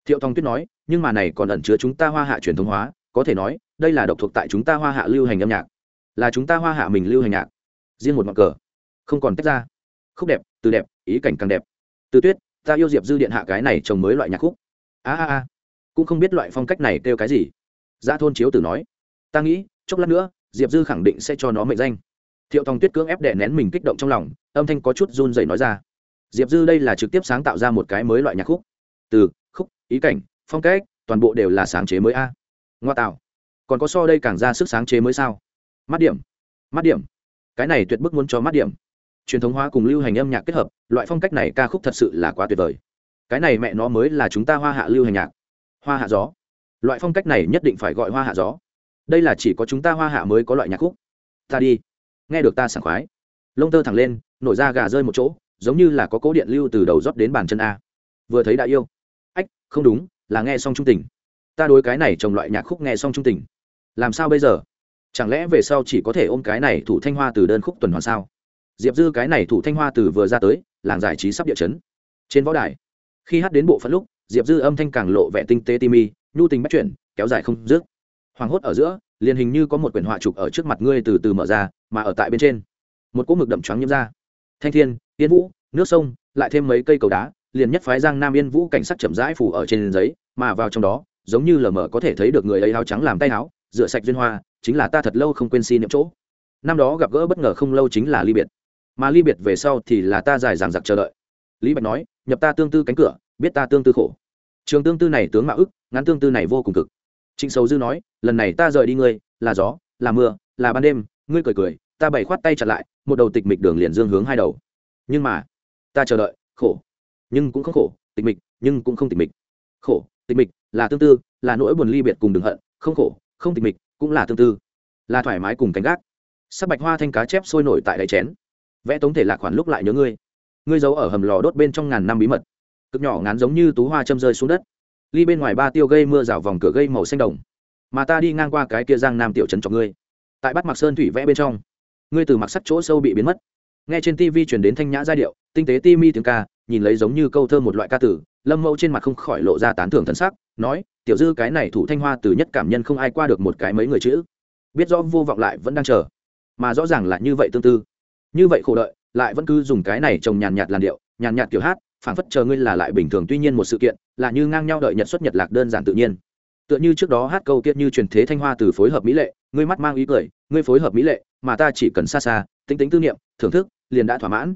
Thiệu thong tuyết nói, nhưng mà này còn ẩn chứa chúng ta hoa hạ truyền thống hóa, có thể nói, đây là độc thuộc tại chúng ta hoa hạ lưu hành âm nhạc. Là chúng ta hoa hạ mình lưu hành nhạc. Riêng một ngọn cờ. Không còn tách ra. Khúc đẹp, từ đẹp, ý cảnh càng đẹp. Từ tuyết, ta yêu diệp dư điện hạ cái này trồng mới loại nhạc khúc. A a a. Cũng không biết loại phong cách này kêu cái gì. Gia thôn chiếu tử nói, ta nghĩ, chốc lát nữa, diệp dư khẳng định sẽ cho nó mệnh danh. Thiệu thong tuyết cưỡng ép đè nén mình kích động trong lòng, âm thanh có chút run dày nói ra diệp dư đây là trực tiếp sáng tạo ra một cái mới loại nhạc khúc. Từ, khúc, ý cảnh, phong cách, toàn bộ đều là sáng chế mới a. Ngoa tạo. Còn có so đây càng ra sức sáng chế mới sao? Mắt điểm. Mắt điểm. Cái này tuyệt bức muốn cho mắt điểm. Truyền thống hóa cùng lưu hành âm nhạc kết hợp, loại phong cách này ca khúc thật sự là quá tuyệt vời. Cái này mẹ nó mới là chúng ta hoa hạ lưu hành nhạc. Hoa hạ gió. Loại phong cách này nhất định phải gọi hoa hạ gió. Đây là chỉ có chúng ta hoa hạ mới có loại nhạc khúc. Ta đi. Nghe được ta sảng khoái. Lông tơ thẳng lên, nổi da gà rơi một chỗ giống như là có cố điện lưu từ đầu rót đến bàn chân a. Vừa thấy đã yêu. Ách, không đúng, là nghe xong trung tình. Ta đối cái này trồng loại nhạc khúc nghe xong trung tình. Làm sao bây giờ? Chẳng lẽ về sau chỉ có thể ôm cái này thủ thanh hoa từ đơn khúc tuần hoàn sao? Diệp dư cái này thủ thanh hoa từ vừa ra tới, làng giải trí sắp địa chấn. Trên võ đài, khi hát đến bộ phận lúc, diệp dư âm thanh càng lộ vẻ tinh tế timi, nhu tình bắt chuyển, kéo dài không dứt. Hoàng hốt ở giữa, liền hình như có một quyển họa trục ở trước mặt ngươi từ từ mở ra, mà ở tại bên trên. Một cỗ mực đậm trắng nhiễm ra thanh thiên, yên vũ, nước sông, lại thêm mấy cây cầu đá, liền nhất phái giang nam yên vũ cảnh sắc chậm rãi phủ ở trên giấy, mà vào trong đó, giống như lờ mờ có thể thấy được người ấy áo trắng làm tay áo, rửa sạch duyên hoa, chính là ta thật lâu không quên xin niệm chỗ. Năm đó gặp gỡ bất ngờ không lâu chính là ly biệt. Mà ly biệt về sau thì là ta dài dằng dặc chờ đợi. Lý bạch nói, nhập ta tương tư cánh cửa, biết ta tương tư khổ. Trường tương tư này tướng mạo ức, ngắn tương tư này vô cùng cực. Trịnh sầu dư nói, lần này ta rời đi ngươi, là gió, là mưa, là ban đêm, ngươi cười cười, ta bày khoát tay chặt lại một đầu tịch mịch đường liền dương hướng hai đầu. Nhưng mà, ta chờ đợi, khổ. Nhưng cũng không khổ, tịch mịch, nhưng cũng không tịch mịch. Khổ, tịch mịch là tương tư, là nỗi buồn ly biệt cùng đừng hận, không khổ, không tịch mịch cũng là tương tư. Là thoải mái cùng cánh gác. Sắc bạch hoa thanh cá chép sôi nổi tại đáy chén. Vẽ tống thể lạc khoản lúc lại nhớ ngươi. Ngươi giấu ở hầm lò đốt bên trong ngàn năm bí mật. Cực nhỏ ngán giống như tú hoa châm rơi xuống đất. Ly bên ngoài ba tiêu gây mưa rào vòng cửa gây màu xanh đồng. Mà ta đi ngang qua cái kia giang nam tiểu trấn cho ngươi. Tại bắt mặc sơn thủy vẽ bên trong ngươi từ mặc sắc chỗ sâu bị biến mất. Nghe trên tv truyền đến thanh nhã giai điệu, tinh tế ti mi tiếng ca, nhìn lấy giống như câu thơ một loại ca tử lâm mẫu trên mặt không khỏi lộ ra tán thưởng thân sắc, nói, tiểu dư, cái này thủ thanh hoa từ nhất cảm nhân không ai qua được một cái mấy người chữ. Biết rõ vô vọng lại vẫn đang chờ. Mà rõ ràng là như vậy tương tư. Như vậy khổ đợi, lại vẫn cứ dùng cái này trồng nhàn nhạt làn điệu, nhàn nhạt kiểu hát phản phất chờ ngươi là lại bình thường. Tuy nhiên một sự kiện, là như ngang nhau đợi nhật xuất nhật lạc đơn giản tự nhiên tựa như trước đó hát câu kiệt như truyền thế thanh hoa từ phối hợp mỹ lệ, ngươi mắt mang ý cười, ngươi phối hợp mỹ lệ, mà ta chỉ cần xa xa, tính tính tư niệm, thưởng thức, liền đã thỏa mãn.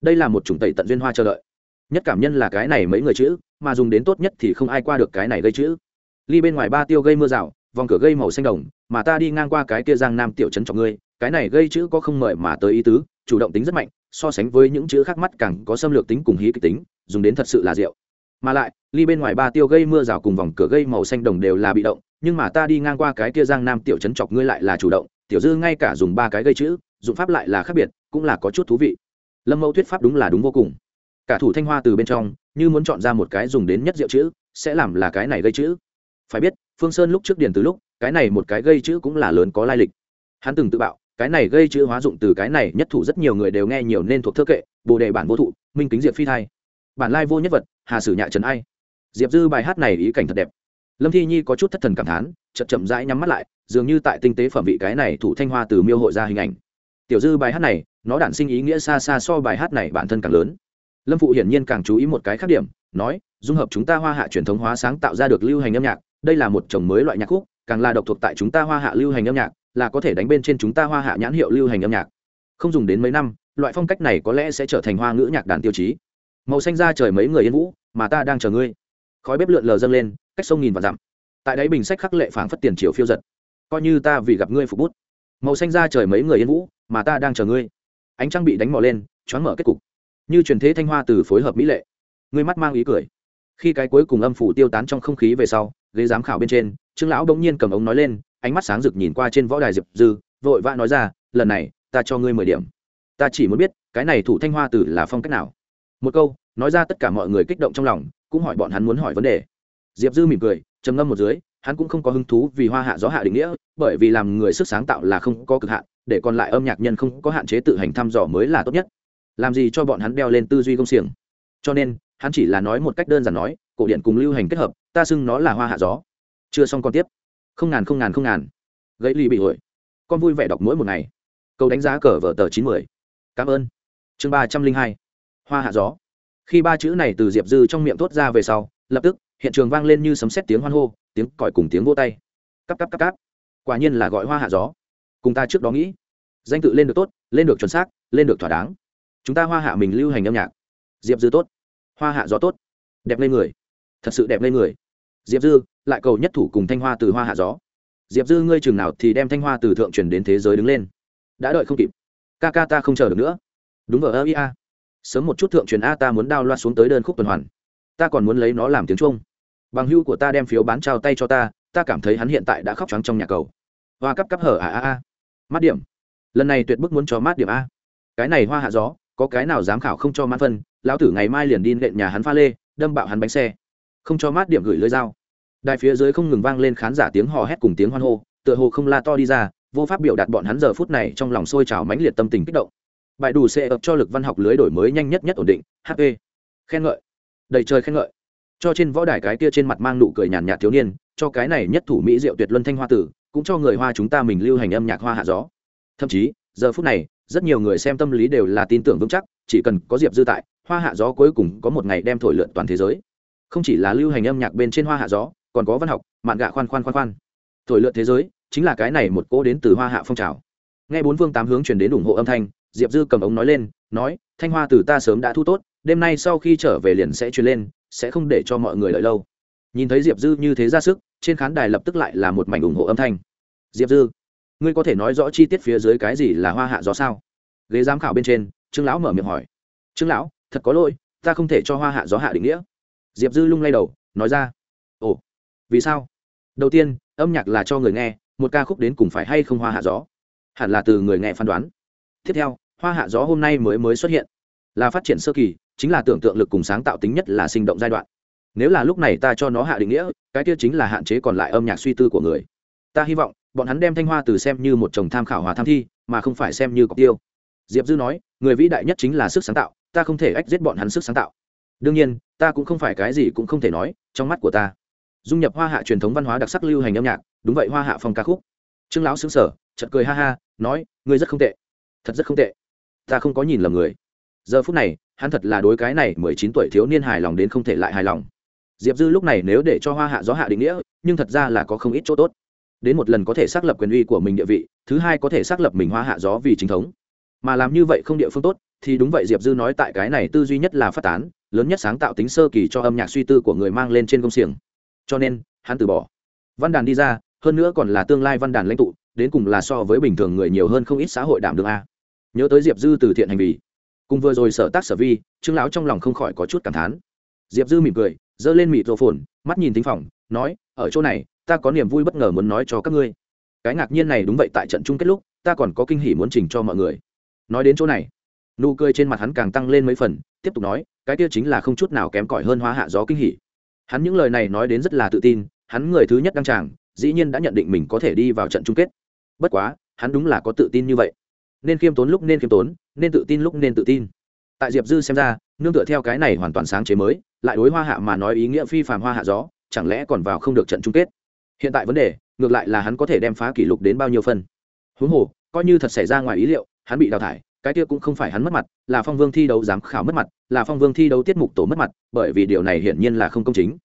Đây là một chủng tẩy tận duyên hoa chờ đợi. Nhất cảm nhân là cái này mấy người chữ, mà dùng đến tốt nhất thì không ai qua được cái này gây chữ. Ly bên ngoài ba tiêu gây mưa rào, vòng cửa gây màu xanh đồng, mà ta đi ngang qua cái kia giang nam tiểu trấn trọng ngươi, cái này gây chữ có không mời mà tới ý tứ, chủ động tính rất mạnh, so sánh với những chữ khác mắt càng có xâm lược tính cùng hí kịch tính, dùng đến thật sự là rượu mà lại, ly bên ngoài ba tiêu gây mưa rào cùng vòng cửa gây màu xanh đồng đều là bị động, nhưng mà ta đi ngang qua cái kia giang nam tiểu trấn chọc ngươi lại là chủ động, tiểu dư ngay cả dùng ba cái gây chữ, dụng pháp lại là khác biệt, cũng là có chút thú vị. Lâm mẫu thuyết pháp đúng là đúng vô cùng. Cả thủ thanh hoa từ bên trong, như muốn chọn ra một cái dùng đến nhất diệu chữ, sẽ làm là cái này gây chữ. Phải biết, phương sơn lúc trước điền từ lúc, cái này một cái gây chữ cũng là lớn có lai lịch. Hắn từng tự bạo, cái này gây chữ hóa dụng từ cái này nhất thủ rất nhiều người đều nghe nhiều nên thuộc thơ kệ, bồ đề bản vô thụ, minh kính diệt phi thai. Bản lai vô nhất vật hà sử nhạ trần ai? Diệp dư bài hát này ý cảnh thật đẹp. Lâm thi nhi có chút thất thần cảm thán, chậm chậm rãi nhắm mắt lại, dường như tại tinh tế phẩm vị cái này thủ thanh hoa từ miêu hội ra hình ảnh. Tiểu dư bài hát này, nó đản sinh ý nghĩa xa xa so bài hát này bản thân càng lớn. Lâm phụ hiển nhiên càng chú ý một cái khác điểm, nói, dung hợp chúng ta hoa hạ truyền thống hóa sáng tạo ra được lưu hành âm nhạc, đây là một chồng mới loại nhạc khúc, càng là độc thuộc tại chúng ta hoa hạ lưu hành âm nhạc, là có thể đánh bên trên chúng ta hoa hạ nhãn hiệu lưu hành âm nhạc. Không dùng đến mấy năm, loại phong cách này có lẽ sẽ trở thành hoa ngữ nhạc đàn tiêu chí màu xanh ra trời mấy người yên vũ, mà ta đang chờ ngươi. Khói bếp lượn lờ dâng lên, cách sông nghìn và dặm. Tại đáy bình sách khắc lệ phảng phất tiền triều phiêu giật. Coi như ta vì gặp ngươi phục bút. Màu xanh ra trời mấy người yên vũ, mà ta đang chờ ngươi. Ánh trăng bị đánh mò lên, choáng mở kết cục. Như truyền thế thanh hoa từ phối hợp mỹ lệ. Ngươi mắt mang ý cười. Khi cái cuối cùng âm phủ tiêu tán trong không khí về sau, ghế giám khảo bên trên, trương lão bỗng nhiên cầm ống nói lên, ánh mắt sáng rực nhìn qua trên võ đài diệp dư, vội vã nói ra, lần này, ta cho ngươi mười điểm. Ta chỉ muốn biết, cái này thủ thanh hoa tử là phong cách nào? Một câu, nói ra tất cả mọi người kích động trong lòng, cũng hỏi bọn hắn muốn hỏi vấn đề. Diệp dư mỉm cười, trầm ngâm một dưới, hắn cũng không có hứng thú vì hoa hạ gió hạ định nghĩa, bởi vì làm người sức sáng tạo là không có cực hạn, để còn lại âm nhạc nhân không có hạn chế tự hành thăm dò mới là tốt nhất. Làm gì cho bọn hắn đeo lên tư duy công xiềng? Cho nên, hắn chỉ là nói một cách đơn giản nói, cổ điện cùng lưu hành kết hợp, ta xưng nó là hoa hạ gió. Chưa xong còn tiếp. Không ngàn không ngàn không ngàn. Gãy ly bị hội. Con vui vẻ đọc mỗi một ngày. Câu đánh giá cờ vở tờ chín mươi cảm ơn. Chương ba trăm linh hai hoa hạ gió. Khi ba chữ này từ diệp dư trong miệng thốt ra về sau, lập tức, hiện trường vang lên như sấm xét tiếng hoan hô, tiếng còi cùng tiếng vô tay. Cắp cắp cắp cắp quả nhiên là gọi hoa hạ gió. Cùng ta trước đó nghĩ. Danh tự lên được tốt, lên được chuẩn xác, lên được thỏa đáng. Chúng ta hoa hạ mình lưu hành âm nhạc. Diệp dư tốt. Hoa hạ gió tốt. Đẹp lên người. Thật sự đẹp lên người. Diệp dư, lại cầu nhất thủ cùng thanh hoa từ hoa hạ gió. Diệp dư, ngươi chừng nào thì đem thanh hoa từ thượng truyền đến thế giới đứng lên. Đã đợi không kịp. Ca ca ta không chờ được nữa. Đúng vờ ơ ia sớm một chút thượng truyền a ta muốn đao loa xuống tới đơn khúc tuần hoàn. Ta còn muốn lấy nó làm tiếng trung bằng hưu của ta đem phiếu bán trao tay cho ta ta cảm thấy hắn hiện tại đã khóc trắng trong nhà cầu. Hoa cắp cắp hở à a a. Mát điểm. Lần này tuyệt bức muốn cho mát điểm a. Cái này hoa hạ gió, có cái nào dám khảo không cho mát phân, lão tử ngày mai liền đi nện nhà hắn pha lê, đâm bạo hắn bánh xe. Không cho mát điểm gửi lưới dao đài phía dưới không ngừng vang lên khán giả tiếng hò hét cùng tiếng hoan hô, tựa hồ không la to đi ra, vô pháp biểu đạt bọn hắn giờ phút này trong lòng sôi trào mãnh liệt tâm tình kích động bài đủ sẽ ập cho lực văn học lưới đổi mới nhanh nhất nhất ổn định hp khen ngợi. Đầy trời khen ngợi. Cho trên võ đài cái kia trên mặt mang nụ cười nhàn nhạt thiếu niên, cho cái này nhất thủ mỹ diệu tuyệt luân thanh hoa tử, cũng cho người hoa chúng ta mình lưu hành âm nhạc hoa hạ gió. Thậm chí, giờ phút này, rất nhiều người xem tâm lý đều là tin tưởng vững chắc, chỉ cần có diệp dư tại, hoa hạ gió cuối cùng có một ngày đem thổi lượn toàn thế giới. Không chỉ là lưu hành âm nhạc bên trên hoa hạ gió, còn có văn học, mạn gạ khoan khoan khoan khoan. Thổi lượn thế giới, chính là cái này một cỗ đến từ hoa hạ phong trào. Nghe bốn phương tám hướng chuyển đến ủng hộ âm thanh diệp dư cầm ống nói lên, nói, thanh hoa từ ta sớm đã thu tốt, đêm nay sau khi trở về liền sẽ truyền lên, sẽ không để cho mọi người đợi lâu. Nhìn thấy diệp dư như thế ra sức, trên khán đài lập tức lại là một mảnh ủng hộ âm thanh. Diệp dư, ngươi có thể nói rõ chi tiết phía dưới cái gì là hoa hạ gió sao? Ghế giám khảo bên trên, trương lão mở miệng hỏi. Trương lão, thật có lỗi, ta không thể cho hoa hạ gió hạ định nghĩa. Diệp dư lung lay đầu, nói ra. Ồ, vì sao? Đầu tiên, âm nhạc là cho người nghe, một ca khúc đến cùng phải hay không hoa hạ gió? Hẳn là từ người nghe phán đoán. Tiếp theo hoa hạ gió hôm nay mới mới xuất hiện. Là phát triển sơ kỳ, chính là tưởng tượng lực cùng sáng tạo tính nhất là sinh động giai đoạn. Nếu là lúc này ta cho nó hạ định nghĩa, cái kia chính là hạn chế còn lại âm nhạc suy tư của người. Ta hy vọng, bọn hắn đem thanh hoa từ xem như một chồng tham khảo hòa tham thi, mà không phải xem như cọc tiêu. Diệp dư nói, người vĩ đại nhất chính là sức sáng tạo, ta không thể ách giết bọn hắn sức sáng tạo. Đương nhiên, ta cũng không phải cái gì cũng không thể nói, trong mắt của ta. Dung nhập hoa hạ truyền thống văn hóa đặc sắc lưu hành âm nhạc, đúng vậy hoa hạ phong ca khúc. Trương lão xứng sở chật cười ha ha, nói, ngươi rất không tệ. Thật rất không tệ ta không có nhìn lầm người. Giờ phút này, hắn thật là đối cái này mười chín tuổi thiếu niên hài lòng đến không thể lại hài lòng. Diệp dư lúc này nếu để cho hoa hạ gió hạ định nghĩa, nhưng thật ra là có không ít chỗ tốt. Đến một lần có thể xác lập quyền uy của mình địa vị, thứ hai có thể xác lập mình hoa hạ gió vì chính thống. Mà làm như vậy không địa phương tốt, thì đúng vậy diệp dư nói tại cái này tư duy nhất là phát tán, lớn nhất sáng tạo tính sơ kỳ cho âm nhạc suy tư của người mang lên trên công xiềng. Cho nên, hắn từ bỏ. Văn đàn đi ra, hơn nữa còn là tương lai văn đàn lãnh tụ, đến cùng là so với bình thường người nhiều hơn không ít xã hội đảm đương a nhớ tới diệp dư từ thiện hành vi cùng vừa rồi sở tác sở vi, trương lão trong lòng không khỏi có chút cảm thán. Diệp dư mỉm cười, giơ lên mịt rô phồn mắt nhìn thính phòng, nói, ở chỗ này, ta có niềm vui bất ngờ muốn nói cho các ngươi. Cái ngạc nhiên này đúng vậy, tại trận chung kết lúc, ta còn có kinh hỉ muốn trình cho mọi người. Nói đến chỗ này, nụ cười trên mặt hắn càng tăng lên mấy phần, tiếp tục nói, cái kia chính là không chút nào kém cỏi hơn hóa hạ gió kinh hỉ. Hắn những lời này nói đến rất là tự tin, hắn người thứ nhất đăng tràng, dĩ nhiên đã nhận định mình có thể đi vào trận chung kết. Bất quá, hắn đúng là có tự tin như vậy nên khiêm tốn lúc nên khiêm tốn, nên tự tin lúc nên tự tin. Tại diệp dư xem ra, nương tựa theo cái này hoàn toàn sáng chế mới, lại đối hoa hạ mà nói ý nghĩa phi phàm hoa hạ gió, chẳng lẽ còn vào không được trận chung kết? Hiện tại vấn đề, ngược lại là hắn có thể đem phá kỷ lục đến bao nhiêu phân? Huống hồ, coi như thật xảy ra ngoài ý liệu, hắn bị đào thải, cái kia cũng không phải hắn mất mặt, là phong vương thi đấu giám khảo mất mặt, là phong vương thi đấu tiết mục tổ mất mặt, bởi vì điều này hiển nhiên là không công chính.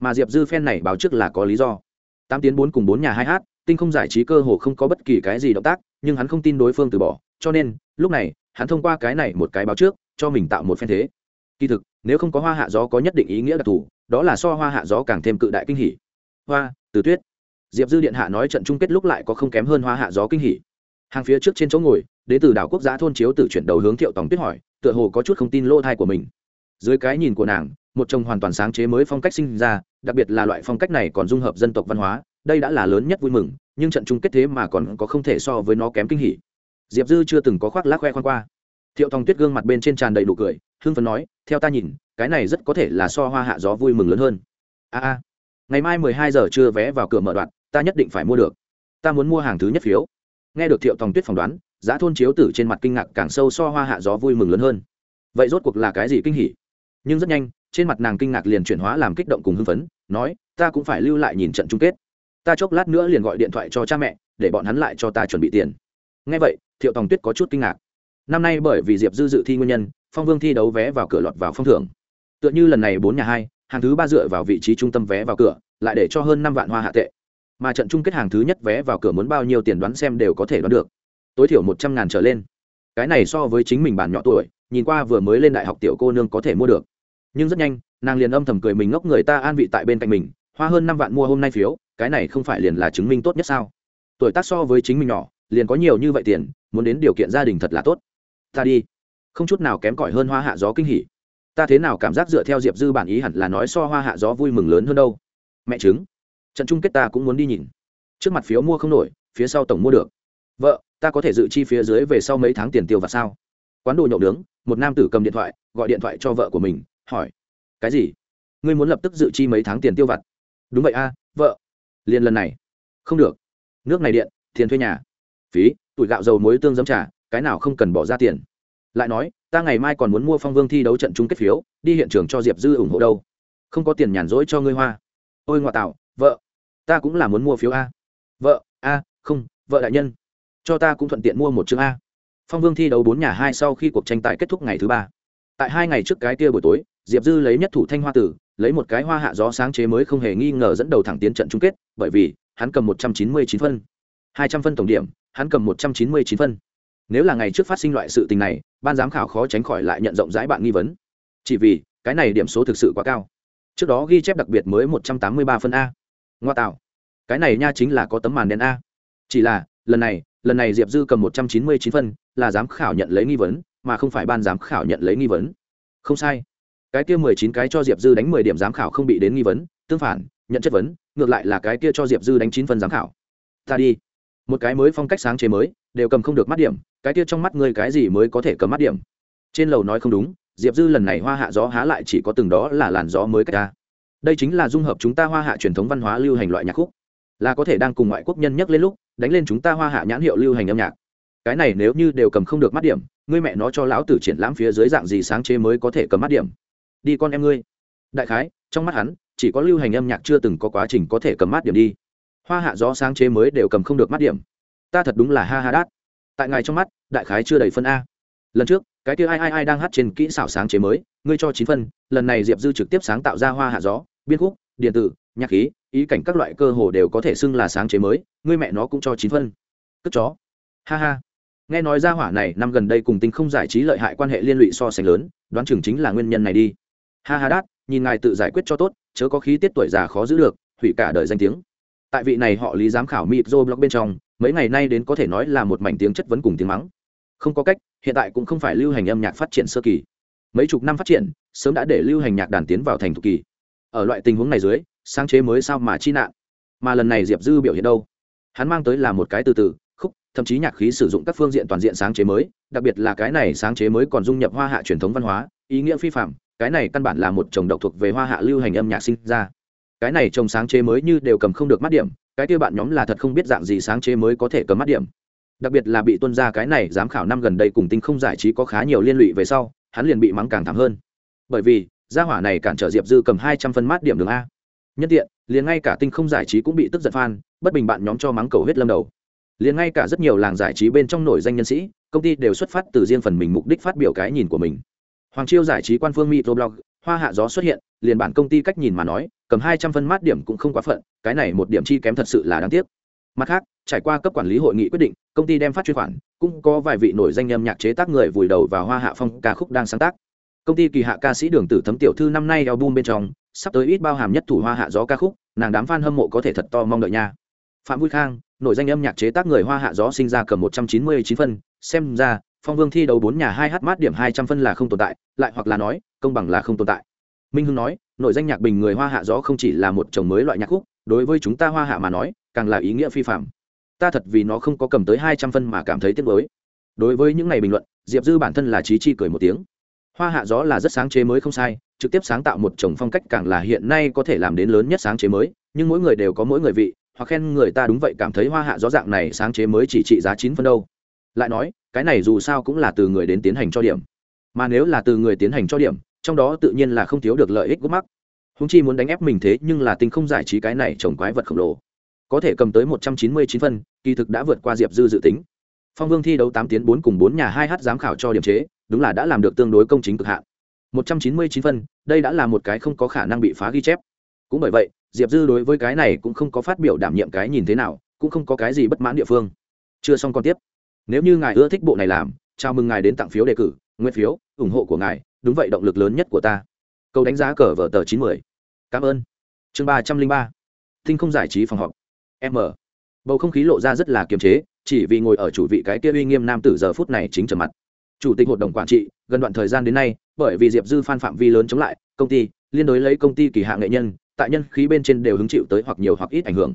Mà diệp dư phen này báo trước là có lý do. Tám tiến bốn cùng bốn nhà hai hát, tinh không giải trí cơ hồ không có bất kỳ cái gì động tác, nhưng hắn không tin đối phương từ bỏ cho nên, lúc này, hắn thông qua cái này một cái báo trước, cho mình tạo một phen thế. Kỳ thực, nếu không có hoa hạ gió có nhất định ý nghĩa đặc thù, đó là so hoa hạ gió càng thêm cự đại kinh hỉ. Hoa, từ tuyết. Diệp dư điện hạ nói trận chung kết lúc lại có không kém hơn hoa hạ gió kinh hỉ. Hàng phía trước trên chỗ ngồi đến từ đảo quốc gia thôn chiếu tự chuyển đầu hướng thiệu tòng tuyết hỏi, tựa hồ có chút không tin lỗ thai của mình. Dưới cái nhìn của nàng, một chồng hoàn toàn sáng chế mới phong cách sinh ra, đặc biệt là loại phong cách này còn dung hợp dân tộc văn hóa, đây đã là lớn nhất vui mừng, nhưng trận chung kết thế mà còn có không thể so với nó kém kinh hỉ diệp dư chưa từng có khoác lác khoe khoan qua. Thiệu Thong tuyết gương mặt bên trên tràn đầy đủ cười, hưng phấn nói, theo ta nhìn, cái này rất có thể là so hoa hạ gió vui mừng lớn hơn. A a, ngày mai mười hai giờ trưa vé vào cửa mở đoạn, ta nhất định phải mua được. Ta muốn mua hàng thứ nhất phiếu. Nghe được thiệu Thong tuyết phỏng đoán, giá thôn chiếu tử trên mặt kinh ngạc càng sâu so hoa hạ gió vui mừng lớn hơn. Vậy rốt cuộc là cái gì kinh hỉ? Nhưng rất nhanh, trên mặt nàng kinh ngạc liền chuyển hóa làm kích động cùng hưng phấn, nói, ta cũng phải lưu lại nhìn trận chung kết. Ta chốc lát nữa liền gọi điện thoại cho cha mẹ, để bọn hắn lại cho ta chuẩn bị tiền. Ngay vậy thiệu tòng tuyết có chút kinh ngạc. Năm nay bởi vì diệp dư dự thi nguyên nhân, phong vương thi đấu vé vào cửa lọt vào phong thưởng. Tựa như lần này bốn nhà hai, hàng thứ ba dựa vào vị trí trung tâm vé vào cửa, lại để cho hơn năm vạn hoa hạ tệ. Mà trận chung kết hàng thứ nhất vé vào cửa muốn bao nhiêu tiền đoán xem đều có thể đoán được. Tối thiểu một trăm ngàn trở lên. Cái này so với chính mình bản nhỏ tuổi, nhìn qua vừa mới lên đại học tiểu cô nương có thể mua được. Nhưng rất nhanh, nàng liền âm thầm cười mình ngốc người ta an vị tại bên cạnh mình, hoa hơn năm vạn mua hôm nay phiếu, cái này không phải liền là chứng minh tốt nhất sao? Tuổi tác so với chính mình nhỏ liền có nhiều như vậy tiền, muốn đến điều kiện gia đình thật là tốt. Ta đi. Không chút nào kém cỏi hơn hoa hạ gió kinh hỉ. Ta thế nào cảm giác dựa theo diệp dư bản ý hẳn là nói so hoa hạ gió vui mừng lớn hơn đâu. Mẹ chứng trận chung kết ta cũng muốn đi nhìn. Trước mặt phiếu mua không nổi, phía sau tổng mua được. Vợ, ta có thể dự chi phía dưới về sau mấy tháng tiền tiêu và sao? Quán đồ nhậu nướng, một nam tử cầm điện thoại, gọi điện thoại cho vợ của mình, hỏi. Cái gì? Ngươi muốn lập tức dự chi mấy tháng tiền tiêu vặt? Đúng vậy a, vợ. Liền lần này. Không được. Nước này điện, tiền thuê nhà phí, tuổi gạo dầu muối tương giấm trà, cái nào không cần bỏ ra tiền. Lại nói, ta ngày mai còn muốn mua phong vương thi đấu trận chung kết phiếu, đi hiện trường cho diệp dư ủng hộ đâu. Không có tiền nhàn rỗi cho ngươi hoa. Ôi ngoại tạo, vợ, ta cũng là muốn mua phiếu a. Vợ, a, không, vợ đại nhân, cho ta cũng thuận tiện mua một chương a. Phong vương thi đấu bốn nhà hai sau khi cuộc tranh tài kết thúc ngày thứ ba. Tại hai ngày trước cái kia buổi tối, diệp dư lấy nhất thủ thanh hoa tử, lấy một cái hoa hạ gió sáng chế mới không hề nghi ngờ dẫn đầu thẳng tiến trận chung kết, bởi vì hắn cầm một trăm chín mươi chín phân. hai trăm phân tổng điểm hắn cầm một trăm chín mươi chín phân. Nếu là ngày trước phát sinh loại sự tình này, ban giám khảo khó tránh khỏi lại nhận rộng rãi bạn nghi vấn. Chỉ vì, cái này điểm số thực sự quá cao. Trước đó ghi chép đặc biệt mới một trăm tám mươi ba phân a. Ngoa tạo. Cái này nha chính là có tấm màn đen a. Chỉ là, lần này lần này diệp dư cầm một trăm chín mươi chín phân, là giám khảo nhận lấy nghi vấn, mà không phải ban giám khảo nhận lấy nghi vấn. Không sai. Cái kia mười chín cái cho diệp dư đánh mười điểm giám khảo không bị đến nghi vấn, tương phản, nhận chất vấn, ngược lại là cái kia cho diệp dư đánh chín phân giám khảo. Ta đi một cái mới phong cách sáng chế mới, đều cầm không được mắt điểm, cái kia trong mắt ngươi cái gì mới có thể cầm mắt điểm? Trên lầu nói không đúng, diệp dư lần này hoa hạ gió há lại chỉ có từng đó là làn gió mới cách ta. Đây chính là dung hợp chúng ta hoa hạ truyền thống văn hóa lưu hành loại nhạc khúc. Là có thể đang cùng ngoại quốc nhân nhắc lên lúc, đánh lên chúng ta hoa hạ nhãn hiệu lưu hành âm nhạc. Cái này nếu như đều cầm không được mắt điểm, ngươi mẹ nó cho lão tử triển lãm phía dưới dạng gì sáng chế mới có thể cầm mắt điểm? Đi con em ngươi. Đại khái, trong mắt hắn, chỉ có lưu hành âm nhạc chưa từng có quá trình có thể cầm mắt điểm đi hoa hạ gió sáng chế mới đều cầm không được mắt điểm. Ta thật đúng là ha ha đát. Tại ngài trong mắt, đại khái chưa đầy phân a. Lần trước, cái kia ai ai ai đang hát trên kỹ xảo sáng chế mới, ngươi cho chín phân, lần này diệp dư trực tiếp sáng tạo ra hoa hạ gió, biên khúc, điện tử, nhạc khí, ý cảnh các loại cơ hồ đều có thể xưng là sáng chế mới, ngươi mẹ nó cũng cho chín phân. Cất chó. Ha ha. Nghe nói ra hỏa này năm gần đây cùng tinh không giải trí lợi hại quan hệ liên lụy so sánh lớn, đoán chừng chính là nguyên nhân này đi. Ha ha đát, nhìn ngài tự giải quyết cho tốt, chớ có khí tiết tuổi già khó giữ được, hủy cả đời danh tiếng tại vị này họ lý giám khảo mịp dô blog bên trong, mấy ngày nay đến có thể nói là một mảnh tiếng chất vấn cùng tiếng mắng. Không có cách, hiện tại cũng không phải lưu hành âm nhạc phát triển sơ kỳ. Mấy chục năm phát triển, sớm đã để lưu hành nhạc đàn tiến vào thành thục kỳ. Ở loại tình huống này dưới, sáng chế mới sao mà chi nạn? Mà lần này diệp dư biểu hiện đâu? Hắn mang tới là một cái từ từ, khúc, thậm chí nhạc khí sử dụng các phương diện toàn diện sáng chế mới, đặc biệt là cái này sáng chế mới còn dung nhập hoa hạ truyền thống văn hóa, ý nghĩa phi phạm, cái này căn bản là một chồng độc thuộc về hoa hạ lưu hành âm nhạc sinh ra cái này trồng sáng chế mới như đều cầm không được mắt điểm, cái kia bạn nhóm là thật không biết dạng gì sáng chế mới có thể cầm mắt điểm. Đặc biệt là bị tuân ra cái này giám khảo năm gần đây cùng tinh không giải trí có khá nhiều liên lụy về sau, hắn liền bị mắng càng thảm hơn. Bởi vì, gia hỏa này cản trở diệp dư cầm hai trăm phân mát điểm đường a. Nhân tiện, liền ngay cả tinh không giải trí cũng bị tức giận phan bất bình bạn nhóm cho mắng cầu huyết lâm đầu. Liền ngay cả rất nhiều làng giải trí bên trong nổi danh nhân sĩ, công ty đều xuất phát từ riêng phần mình mục đích phát biểu cái nhìn của mình. Hoàng chiêu giải trí quan phương microblog hoa hạ gió xuất hiện, liền bản công ty cách nhìn mà nói cầm hai trăm phân mát điểm cũng không quá phận, cái này một điểm chi kém thật sự là đáng tiếc. Mặt khác, trải qua cấp quản lý hội nghị quyết định, công ty đem phát chuyên khoản, cũng có vài vị nổi danh âm nhạc chế tác người vùi đầu vào hoa hạ phong ca khúc đang sáng tác. Công ty kỳ hạ ca sĩ đường tử thấm tiểu thư năm nay album bên trong, sắp tới ít bao hàm nhất thủ hoa hạ gió ca khúc, nàng đám f a n hâm mộ có thể thật to mong đợi nha. Phạm vui khang, nổi danh âm nhạc chế tác người hoa hạ gió sinh ra cầm một trăm chín mươi chín phân, xem ra, phong vương thi đấu bốn nhà hai h mát điểm hai trăm phân là không tồn tại, lại hoặc là nói, công bằng là không tồn tại minh hưng nói, nội danh nhạc bình người hoa hạ gió không chỉ là một chồng mới loại nhạc khúc, đối với chúng ta hoa hạ mà nói, càng là ý nghĩa phi phạm ta thật vì nó không có cầm tới hai trăm phân mà cảm thấy tiếc nuối. Đối với những ngày bình luận, diệp dư bản thân là trí chi cười một tiếng. Hoa hạ gió là rất sáng chế mới không sai, trực tiếp sáng tạo một chồng phong cách càng là hiện nay có thể làm đến lớn nhất sáng chế mới, nhưng mỗi người đều có mỗi người vị, hoặc khen người ta đúng vậy cảm thấy hoa hạ gió dạng này sáng chế mới chỉ trị giá chín phân đâu. Lại nói, cái này dù sao cũng là từ người đến tiến hành cho điểm. Mà nếu là từ người tiến hành cho điểm trong đó tự nhiên là không thiếu được lợi ích gốc mắc. Húng chi muốn đánh ép mình thế nhưng là tinh không giải trí cái này trồng quái vật khổng lồ. Có thể cầm tới một trăm chín mươi chín phân, kỳ thực đã vượt qua diệp dư dự tính. Phong vương thi đấu tám tiến bốn cùng bốn nhà hai h giám khảo cho điểm chế, đúng là đã làm được tương đối công chính cực hạn. một trăm chín mươi chín phân, đây đã là một cái không có khả năng bị phá ghi chép. Cũng bởi vậy, diệp dư đối với cái này cũng không có phát biểu đảm nhiệm cái nhìn thế nào, cũng không có cái gì bất mãn địa phương. Chưa xong còn tiếp. Nếu như ngài ưa thích bộ này làm, chào mừng ngài đến tặng phiếu đề cử nguyên phiếu, ủng hộ của ngài đúng vậy động lực lớn nhất của ta. Câu đánh giá cờ vở tờ chín mươi cảm ơn. Chương ba trăm linh ba. Thinh không giải trí phòng họp. M. Bầu không khí lộ ra rất là kiềm chế, chỉ vì ngồi ở chủ vị cái kia uy nghiêm nam tử giờ phút này chính trầm mặt. Chủ tịch hội đồng quản trị, gần đoạn thời gian đến nay, bởi vì diệp dư phan phạm vi lớn chống lại, công ty, liên đối lấy công ty kỳ hạ nghệ nhân, tại nhân khí bên trên đều hứng chịu tới hoặc nhiều hoặc ít ảnh hưởng.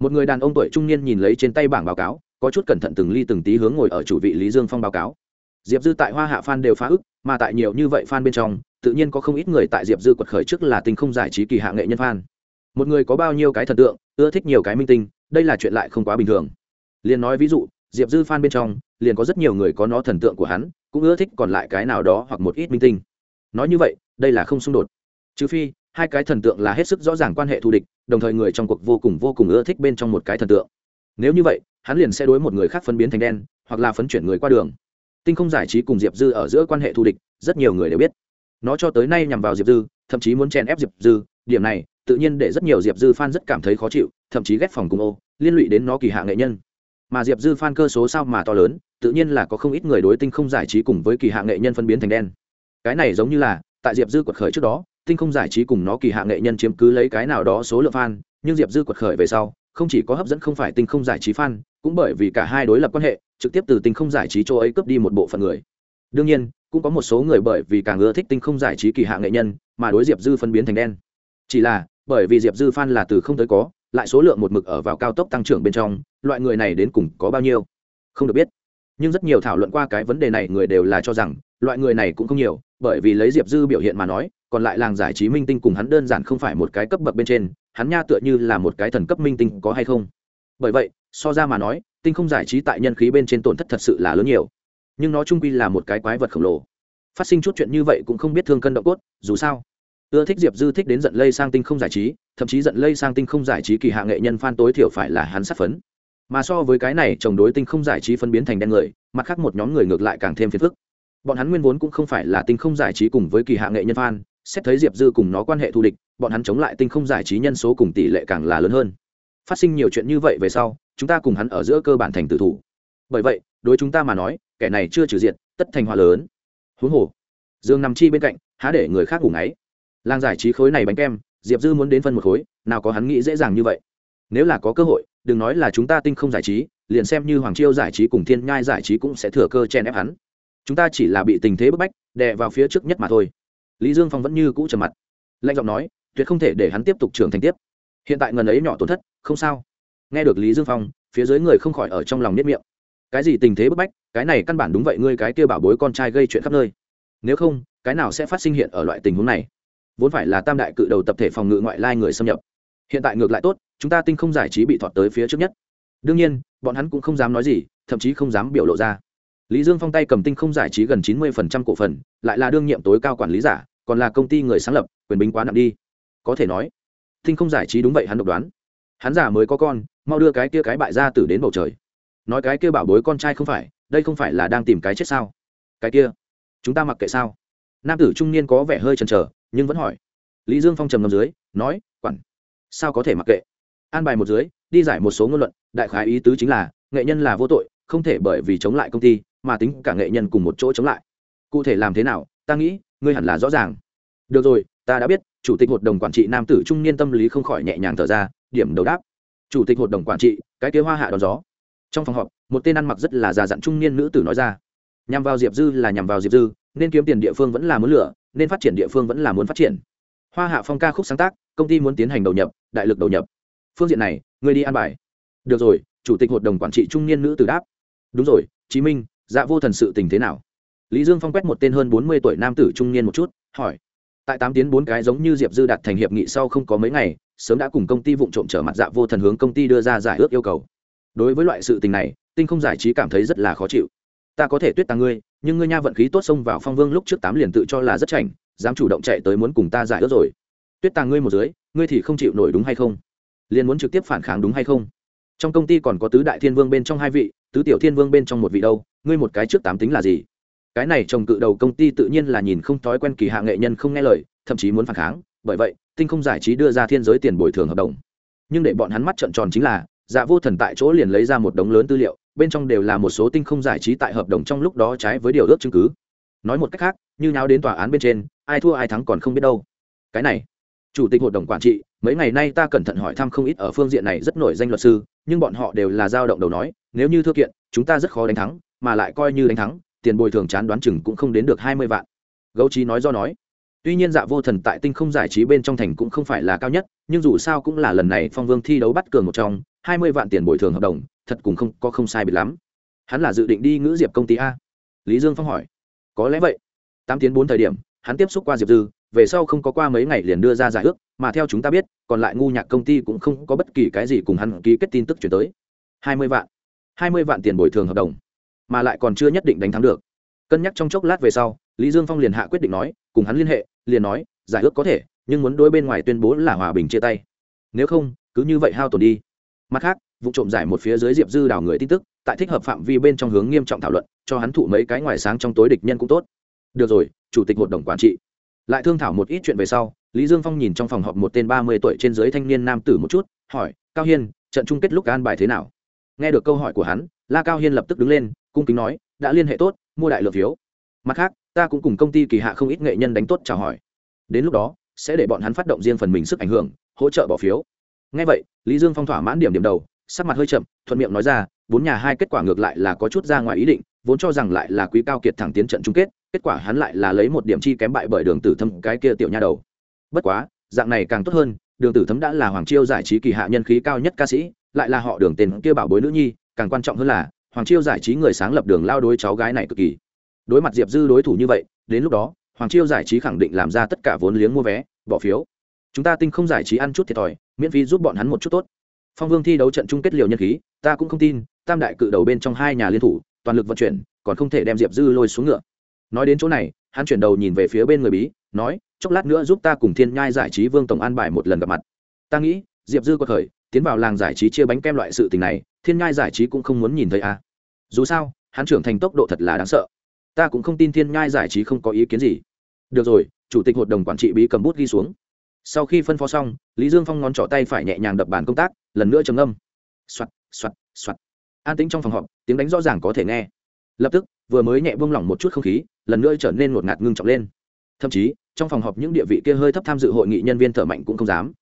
Một người đàn ông tuổi trung niên nhìn lấy trên tay bảng báo cáo, có chút cẩn thận từng ly từng tí hướng ngồi ở chủ vị lý dương phong báo cáo. Diệp dư tại hoa hạ phan đều phá ức mà tại nhiều như vậy fan bên trong, tự nhiên có không ít người tại diệp dư quật khởi trước là tinh không giải trí kỳ hạ nghệ nhân fan. Một người có bao nhiêu cái thần tượng, ưa thích nhiều cái minh tinh, đây là chuyện lại không quá bình thường. Liền nói ví dụ, diệp dư fan bên trong, liền có rất nhiều người có nó thần tượng của hắn, cũng ưa thích còn lại cái nào đó hoặc một ít minh tinh. Nói như vậy, đây là không xung đột. Trừ phi, hai cái thần tượng là hết sức rõ ràng quan hệ thù địch, đồng thời người trong cuộc vô cùng vô cùng ưa thích bên trong một cái thần tượng. Nếu như vậy, hắn liền sẽ đối một người khác phân biến thành đen, hoặc là phấn chuyển người qua đường tinh không giải trí cùng diệp dư ở giữa quan hệ thù địch, rất nhiều người đều biết. Nó cho tới nay nhằm vào diệp dư, thậm chí muốn chèn ép diệp dư, điểm này, tự nhiên để rất nhiều diệp dư f a n rất cảm thấy khó chịu, thậm chí ghét phòng cùng ô, liên lụy đến nó kỳ hạ nghệ nhân. Mà diệp dư f a n cơ số sao mà to lớn, tự nhiên là có không ít người đối tinh không giải trí cùng với kỳ hạ nghệ nhân phân biến thành đen. Cái này giống như là, tại diệp dư quật khởi trước đó, tinh không giải trí cùng nó kỳ hạ nghệ nhân chiếm cứ lấy cái nào đó số lượng f a n nhưng diệp dư quật khởi về sau, không chỉ có hấp dẫn không phải tinh không giải trí f a n cũng bởi vì cả hai đối lập quan hệ trực tiếp từ tinh không giải trí chỗ ấy cướp đi một bộ phận người. Đương nhiên, cũng có một số người bởi vì càng ưa thích tinh không giải trí kỳ hạ nghệ nhân, mà đối diệp dư phân biến thành đen. Chỉ là, bởi vì diệp dư f a n là từ không tới có, lại số lượng một mực ở vào cao tốc tăng trưởng bên trong, loại người này đến cùng có bao nhiêu? Không được biết. Nhưng rất nhiều thảo luận qua cái vấn đề này người đều là cho rằng, loại người này cũng không nhiều, bởi vì lấy diệp dư biểu hiện mà nói, còn lại làng giải trí minh tinh cùng hắn đơn giản không phải một cái cấp bậc bên trên, hắn nha tựa như là một cái thần cấp minh tinh có hay không? Bởi vậy, so ra mà nói tinh không giải trí tại nhân khí bên trên tổn thất thật sự là lớn nhiều. Nhưng nó trung quy là một cái quái vật khổng lồ. Phát sinh chút chuyện như vậy cũng không biết thương cân độ cốt dù sao. Ưa thích diệp dư thích đến giận lây sang tinh không giải trí thậm chí giận lây sang tinh không giải trí kỳ hạ nghệ nhân phan tối thiểu phải là hắn sát phấn. Mà so với cái này chồng đối tinh không giải trí phân biến thành đen người mặt khác một nhóm người ngược lại càng thêm phiền phức. Bọn hắn nguyên vốn cũng không phải là tinh không giải trí cùng với kỳ hạ nghệ nhân phan, xét thấy diệp dư cùng nó quan hệ thù địch bọn hắn chống lại tinh không giải trí nhân số cùng tỷ lệ càng là lớn hơn. Phát sinh nhiều chuyện như vậy về sau chúng ta cùng hắn ở giữa cơ bản thành tử thủ. Bởi vậy, đối chúng ta mà nói, kẻ này chưa trừ diện tất thành hoa lớn. Huống hồ, dương nằm chi bên cạnh, há để người khác ngủ ngáy. Làng giải trí khối này bánh kem, diệp dư muốn đến phân một khối, nào có hắn nghĩ dễ dàng như vậy. Nếu là có cơ hội, đừng nói là chúng ta tinh không giải trí, liền xem như hoàng chiêu giải trí cùng thiên nhai giải trí cũng sẽ thừa cơ chen ép hắn. Chúng ta chỉ là bị tình thế bức bách, đè vào phía trước nhất mà thôi. Lý dương phong vẫn như cũ trầm mặt. Lạnh giọng nói, tuyệt không thể để hắn tiếp tục trưởng thành tiếp. Hiện tại ngần ấy nhỏ tổn thất, không sao nghe được lý dương phong, phía dưới người không khỏi ở trong lòng nếp miệng. Cái gì tình thế bức bách? Cái này căn bản đúng vậy, ngươi cái kia bảo bối con trai gây chuyện khắp nơi. Nếu không, cái nào sẽ phát sinh hiện ở loại tình huống này? Vốn phải là tam đại cự đầu tập thể phòng ngự ngoại lai người xâm nhập. Hiện tại ngược lại tốt, chúng ta tinh không giải trí bị thọt tới phía trước nhất. Đương nhiên, bọn hắn cũng không dám nói gì, thậm chí không dám biểu lộ ra. Lý dương phong tay cầm tinh không giải trí gần chín mươi cổ phần, lại là đương nhiệm tối cao quản lý giả, còn là công ty người sáng lập, quyền bính quá nặng đi. Có thể nói, tinh không giải trí đúng vậy hắn độc đoán. Hắn giả mới có con mau đưa cái kia cái bại ra tử đến bầu trời. Nói cái kia bảo bối con trai không phải, đây không phải là đang tìm cái chết sao? Cái kia, chúng ta mặc kệ sao? Nam tử trung niên có vẻ hơi chần chờ, nhưng vẫn hỏi. Lý dương phong trầm ngầm dưới, nói, quản, sao có thể mặc kệ? An bài một dưới, đi giải một số ngôn luận, đại khái ý tứ chính là, nghệ nhân là vô tội, không thể bởi vì chống lại công ty, mà tính cả nghệ nhân cùng một chỗ chống lại. Cụ thể làm thế nào, ta nghĩ, ngươi hẳn là rõ ràng. Được rồi, ta đã biết, chủ tịch hội đồng quản trị nam tử trung niên tâm lý không khỏi nhẹ nhàng thở ra, điểm đầu đáp chủ tịch hội đồng quản trị, cái kế hoa hạ đón gió. Trong phòng họp, một tên ăn mặc rất là già dặn trung niên nữ tử nói ra. Nhằm vào diệp dư là nhằm vào diệp dư, nên kiếm tiền địa phương vẫn là muốn lửa nên phát triển địa phương vẫn là muốn phát triển. Hoa hạ phong ca khúc sáng tác, công ty muốn tiến hành đầu nhập, đại lực đầu nhập. Phương diện này người đi an bài. Được rồi, chủ tịch hội đồng quản trị trung niên nữ tử đáp. Đúng rồi, chí minh dạ vô thần sự tình thế nào? Lý dương phong quét một tên hơn bốn mươi tuổi nam tử trung niên một chút, hỏi. Tại tám tiếng bốn cái giống như diệp dư đạt thành hiệp nghị sau không có mấy ngày sớm đã cùng công ty vụng trộm trở mặt dạ vô thần hướng công ty đưa ra giải ước yêu cầu. Đối với loại sự tình này, tinh không giải trí cảm thấy rất là khó chịu. Ta có thể tuyết tàng ngươi, nhưng ngươi nha vận khí tốt xông vào phong vương lúc trước tám liền tự cho là rất chảnh, dám chủ động chạy tới muốn cùng ta giải ước rồi. Tuyết tàng ngươi một dưới, ngươi thì không chịu nổi đúng hay không? Liền muốn trực tiếp phản kháng đúng hay không? Trong công ty còn có tứ đại thiên vương bên trong hai vị, tứ tiểu thiên vương bên trong một vị đâu, ngươi một cái trước tám tính là gì? Cái này chồng cự đầu công ty tự nhiên là nhìn không thói quen kỳ hạ nghệ nhân không nghe lời, thậm chí muốn phản kháng, bởi vậy tinh không giải trí đưa ra thiên giới tiền bồi thường hợp đồng. Nhưng để bọn hắn mắt trợn tròn chính là dạ vô thần tại chỗ liền lấy ra một đống lớn tư liệu, bên trong đều là một số tinh không giải trí tại hợp đồng trong lúc đó trái với điều ước chứng cứ. Nói một cách khác, như nháo đến tòa án bên trên, ai thua ai thắng còn không biết đâu. Cái này, chủ tịch hội đồng quản trị, mấy ngày nay ta cẩn thận hỏi thăm không ít ở phương diện này rất nổi danh luật sư, nhưng bọn họ đều là dao động đầu nói, nếu như thưa kiện, chúng ta rất khó đánh thắng, mà lại coi như đánh thắng, tiền bồi thường chán đoán chừng cũng không đến được hai mươi vạn. Gấu trí nói do nói tuy nhiên dạ vô thần tại tinh không giải trí bên trong thành cũng không phải là cao nhất, nhưng dù sao cũng là lần này phong vương thi đấu bắt cường một trong, hai mươi vạn tiền bồi thường hợp đồng, thật cũng không có không sai biệt lắm. Hắn là dự định đi ngữ diệp công ty a? Lý dương phong hỏi. Có lẽ vậy. Tám tiến bốn thời điểm, hắn tiếp xúc qua diệp dư, về sau không có qua mấy ngày liền đưa ra giải ước, mà theo chúng ta biết, còn lại ngu nhạc công ty cũng không có bất kỳ cái gì cùng hắn ký kết tin tức chuyển tới. hai mươi vạn. hai mươi vạn tiền bồi thường hợp đồng, mà lại còn chưa nhất định đánh thắng được. Cân nhắc trong chốc lát về sau lý dương phong liền hạ quyết định nói, cùng hắn liên hệ, liền nói, giải ước có thể, nhưng muốn đôi bên ngoài tuyên bố là hòa bình chia tay. Nếu không, cứ như vậy hao tổn đi. Mặt khác, vụ trộm giải một phía dưới diệp dư đào người tin tức, tại thích hợp phạm vi bên trong hướng nghiêm trọng thảo luận, cho hắn thụ mấy cái ngoài sáng trong tối địch nhân cũng tốt. Được rồi, chủ tịch hội đồng quản trị. Lại thương thảo một ít chuyện về sau, lý dương phong nhìn trong phòng họp một tên ba mươi tuổi trên dưới thanh niên nam tử một chút, hỏi, cao hiên, trận chung kết lúc an bài thế nào? Nghe được câu hỏi của hắn, la cao hiên lập tức đứng lên, cung kính nói, đã liên hệ tốt, mua đại lượng phiếu. Mặt khác ta cũng cùng công ty kỳ hạ không ít nghệ nhân đánh tốt chào hỏi. Đến lúc đó, sẽ để bọn hắn phát động riêng phần mình sức ảnh hưởng, hỗ trợ bỏ phiếu. Ngay vậy, lý dương phong thỏa mãn điểm điểm đầu, sắc mặt hơi chậm, thuận miệng nói ra, bốn nhà hai kết quả ngược lại là có chút ra ngoài ý định, vốn cho rằng lại là quý cao kiệt thẳng tiến trận chung kết kết quả hắn lại là lấy một điểm chi kém bại bởi đường tử thâm cái kia tiểu nha đầu. Bất quá, dạng này càng tốt hơn, đường tử thấm đã là hoàng chiêu giải trí kỳ hạ nhân khí cao nhất ca sĩ, lại là họ đường tên kia bảo bối nữ nhi, càng quan trọng hơn là, hoàng chiêu giải trí người sáng lập đường lao đối cháu gái này cực kỳ đối mặt diệp dư đối thủ như vậy, đến lúc đó, hoàng chiêu giải trí khẳng định làm ra tất cả vốn liếng mua vé, bỏ phiếu. Chúng ta tinh không giải trí ăn chút thiệt thòi, miễn phí giúp bọn hắn một chút tốt. Phong vương thi đấu trận chung kết liều nhân khí, ta cũng không tin, tam đại cự đầu bên trong hai nhà liên thủ, toàn lực vận chuyển, còn không thể đem diệp dư lôi xuống ngựa. Nói đến chỗ này, hắn chuyển đầu nhìn về phía bên người bí, nói, chốc lát nữa giúp ta cùng thiên nhai giải trí vương tổng an bài một lần gặp mặt. Ta nghĩ, diệp dư có khởi tiến vào làng giải trí chia bánh kem loại sự tình này, thiên nhai giải trí cũng không muốn nhìn thấy a. À. dù sao, hắn trưởng thành tốc độ thật là đáng sợ ta cũng không tin thiên nhai giải trí không có ý kiến gì. Được rồi, chủ tịch hội đồng quản trị bí cầm bút ghi xuống. Sau khi phân phó xong, lý dương phong ngón trỏ tay phải nhẹ nhàng đập bàn công tác, lần nữa trầm âm soạt soạt soạt. An tĩnh trong phòng họp, tiếng đánh rõ ràng có thể nghe. Lập tức, vừa mới nhẹ buông lỏng một chút không khí, lần nữa trở nên ngột ngạt ngưng trọng lên. Thậm chí, trong phòng họp những địa vị kia hơi thấp tham dự hội nghị nhân viên thở mạnh cũng không dám.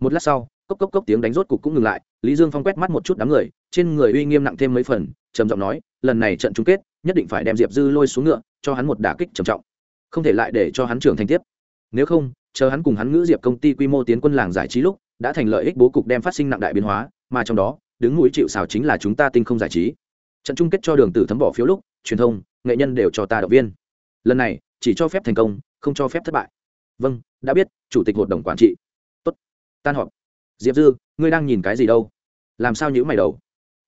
Một lát sau, cốc cốc cốc tiếng đánh rốt cục cũng ngừng lại, lý dương phong quét mắt một chút đám người, trên người uy nghiêm nặng thêm mấy phần, trầm giọng nói, lần này trận chung kết nhất định phải đem diệp dư lôi xuống ngựa, cho hắn một đả kích trầm trọng. Không thể lại để cho hắn trưởng thành tiếp. Nếu không, chờ hắn cùng hắn ngữ diệp công ty quy mô tiến quân làng giải trí lúc, đã thành lợi ích bố cục đem phát sinh nặng đại biến hóa, mà trong đó, đứng mũi chịu xào chính là chúng ta tinh không giải trí. Trận chung kết cho đường tử thấm bỏ phiếu lúc, truyền thông, nghệ nhân đều cho ta động viên. Lần này, chỉ cho phép thành công, không cho phép thất bại. Vâng đã biết, chủ tịch hội đồng quản trị. Tốt. Tan họp. Diệp dư, ngươi đang nhìn cái gì đâu? Làm sao nhữ mày đầu?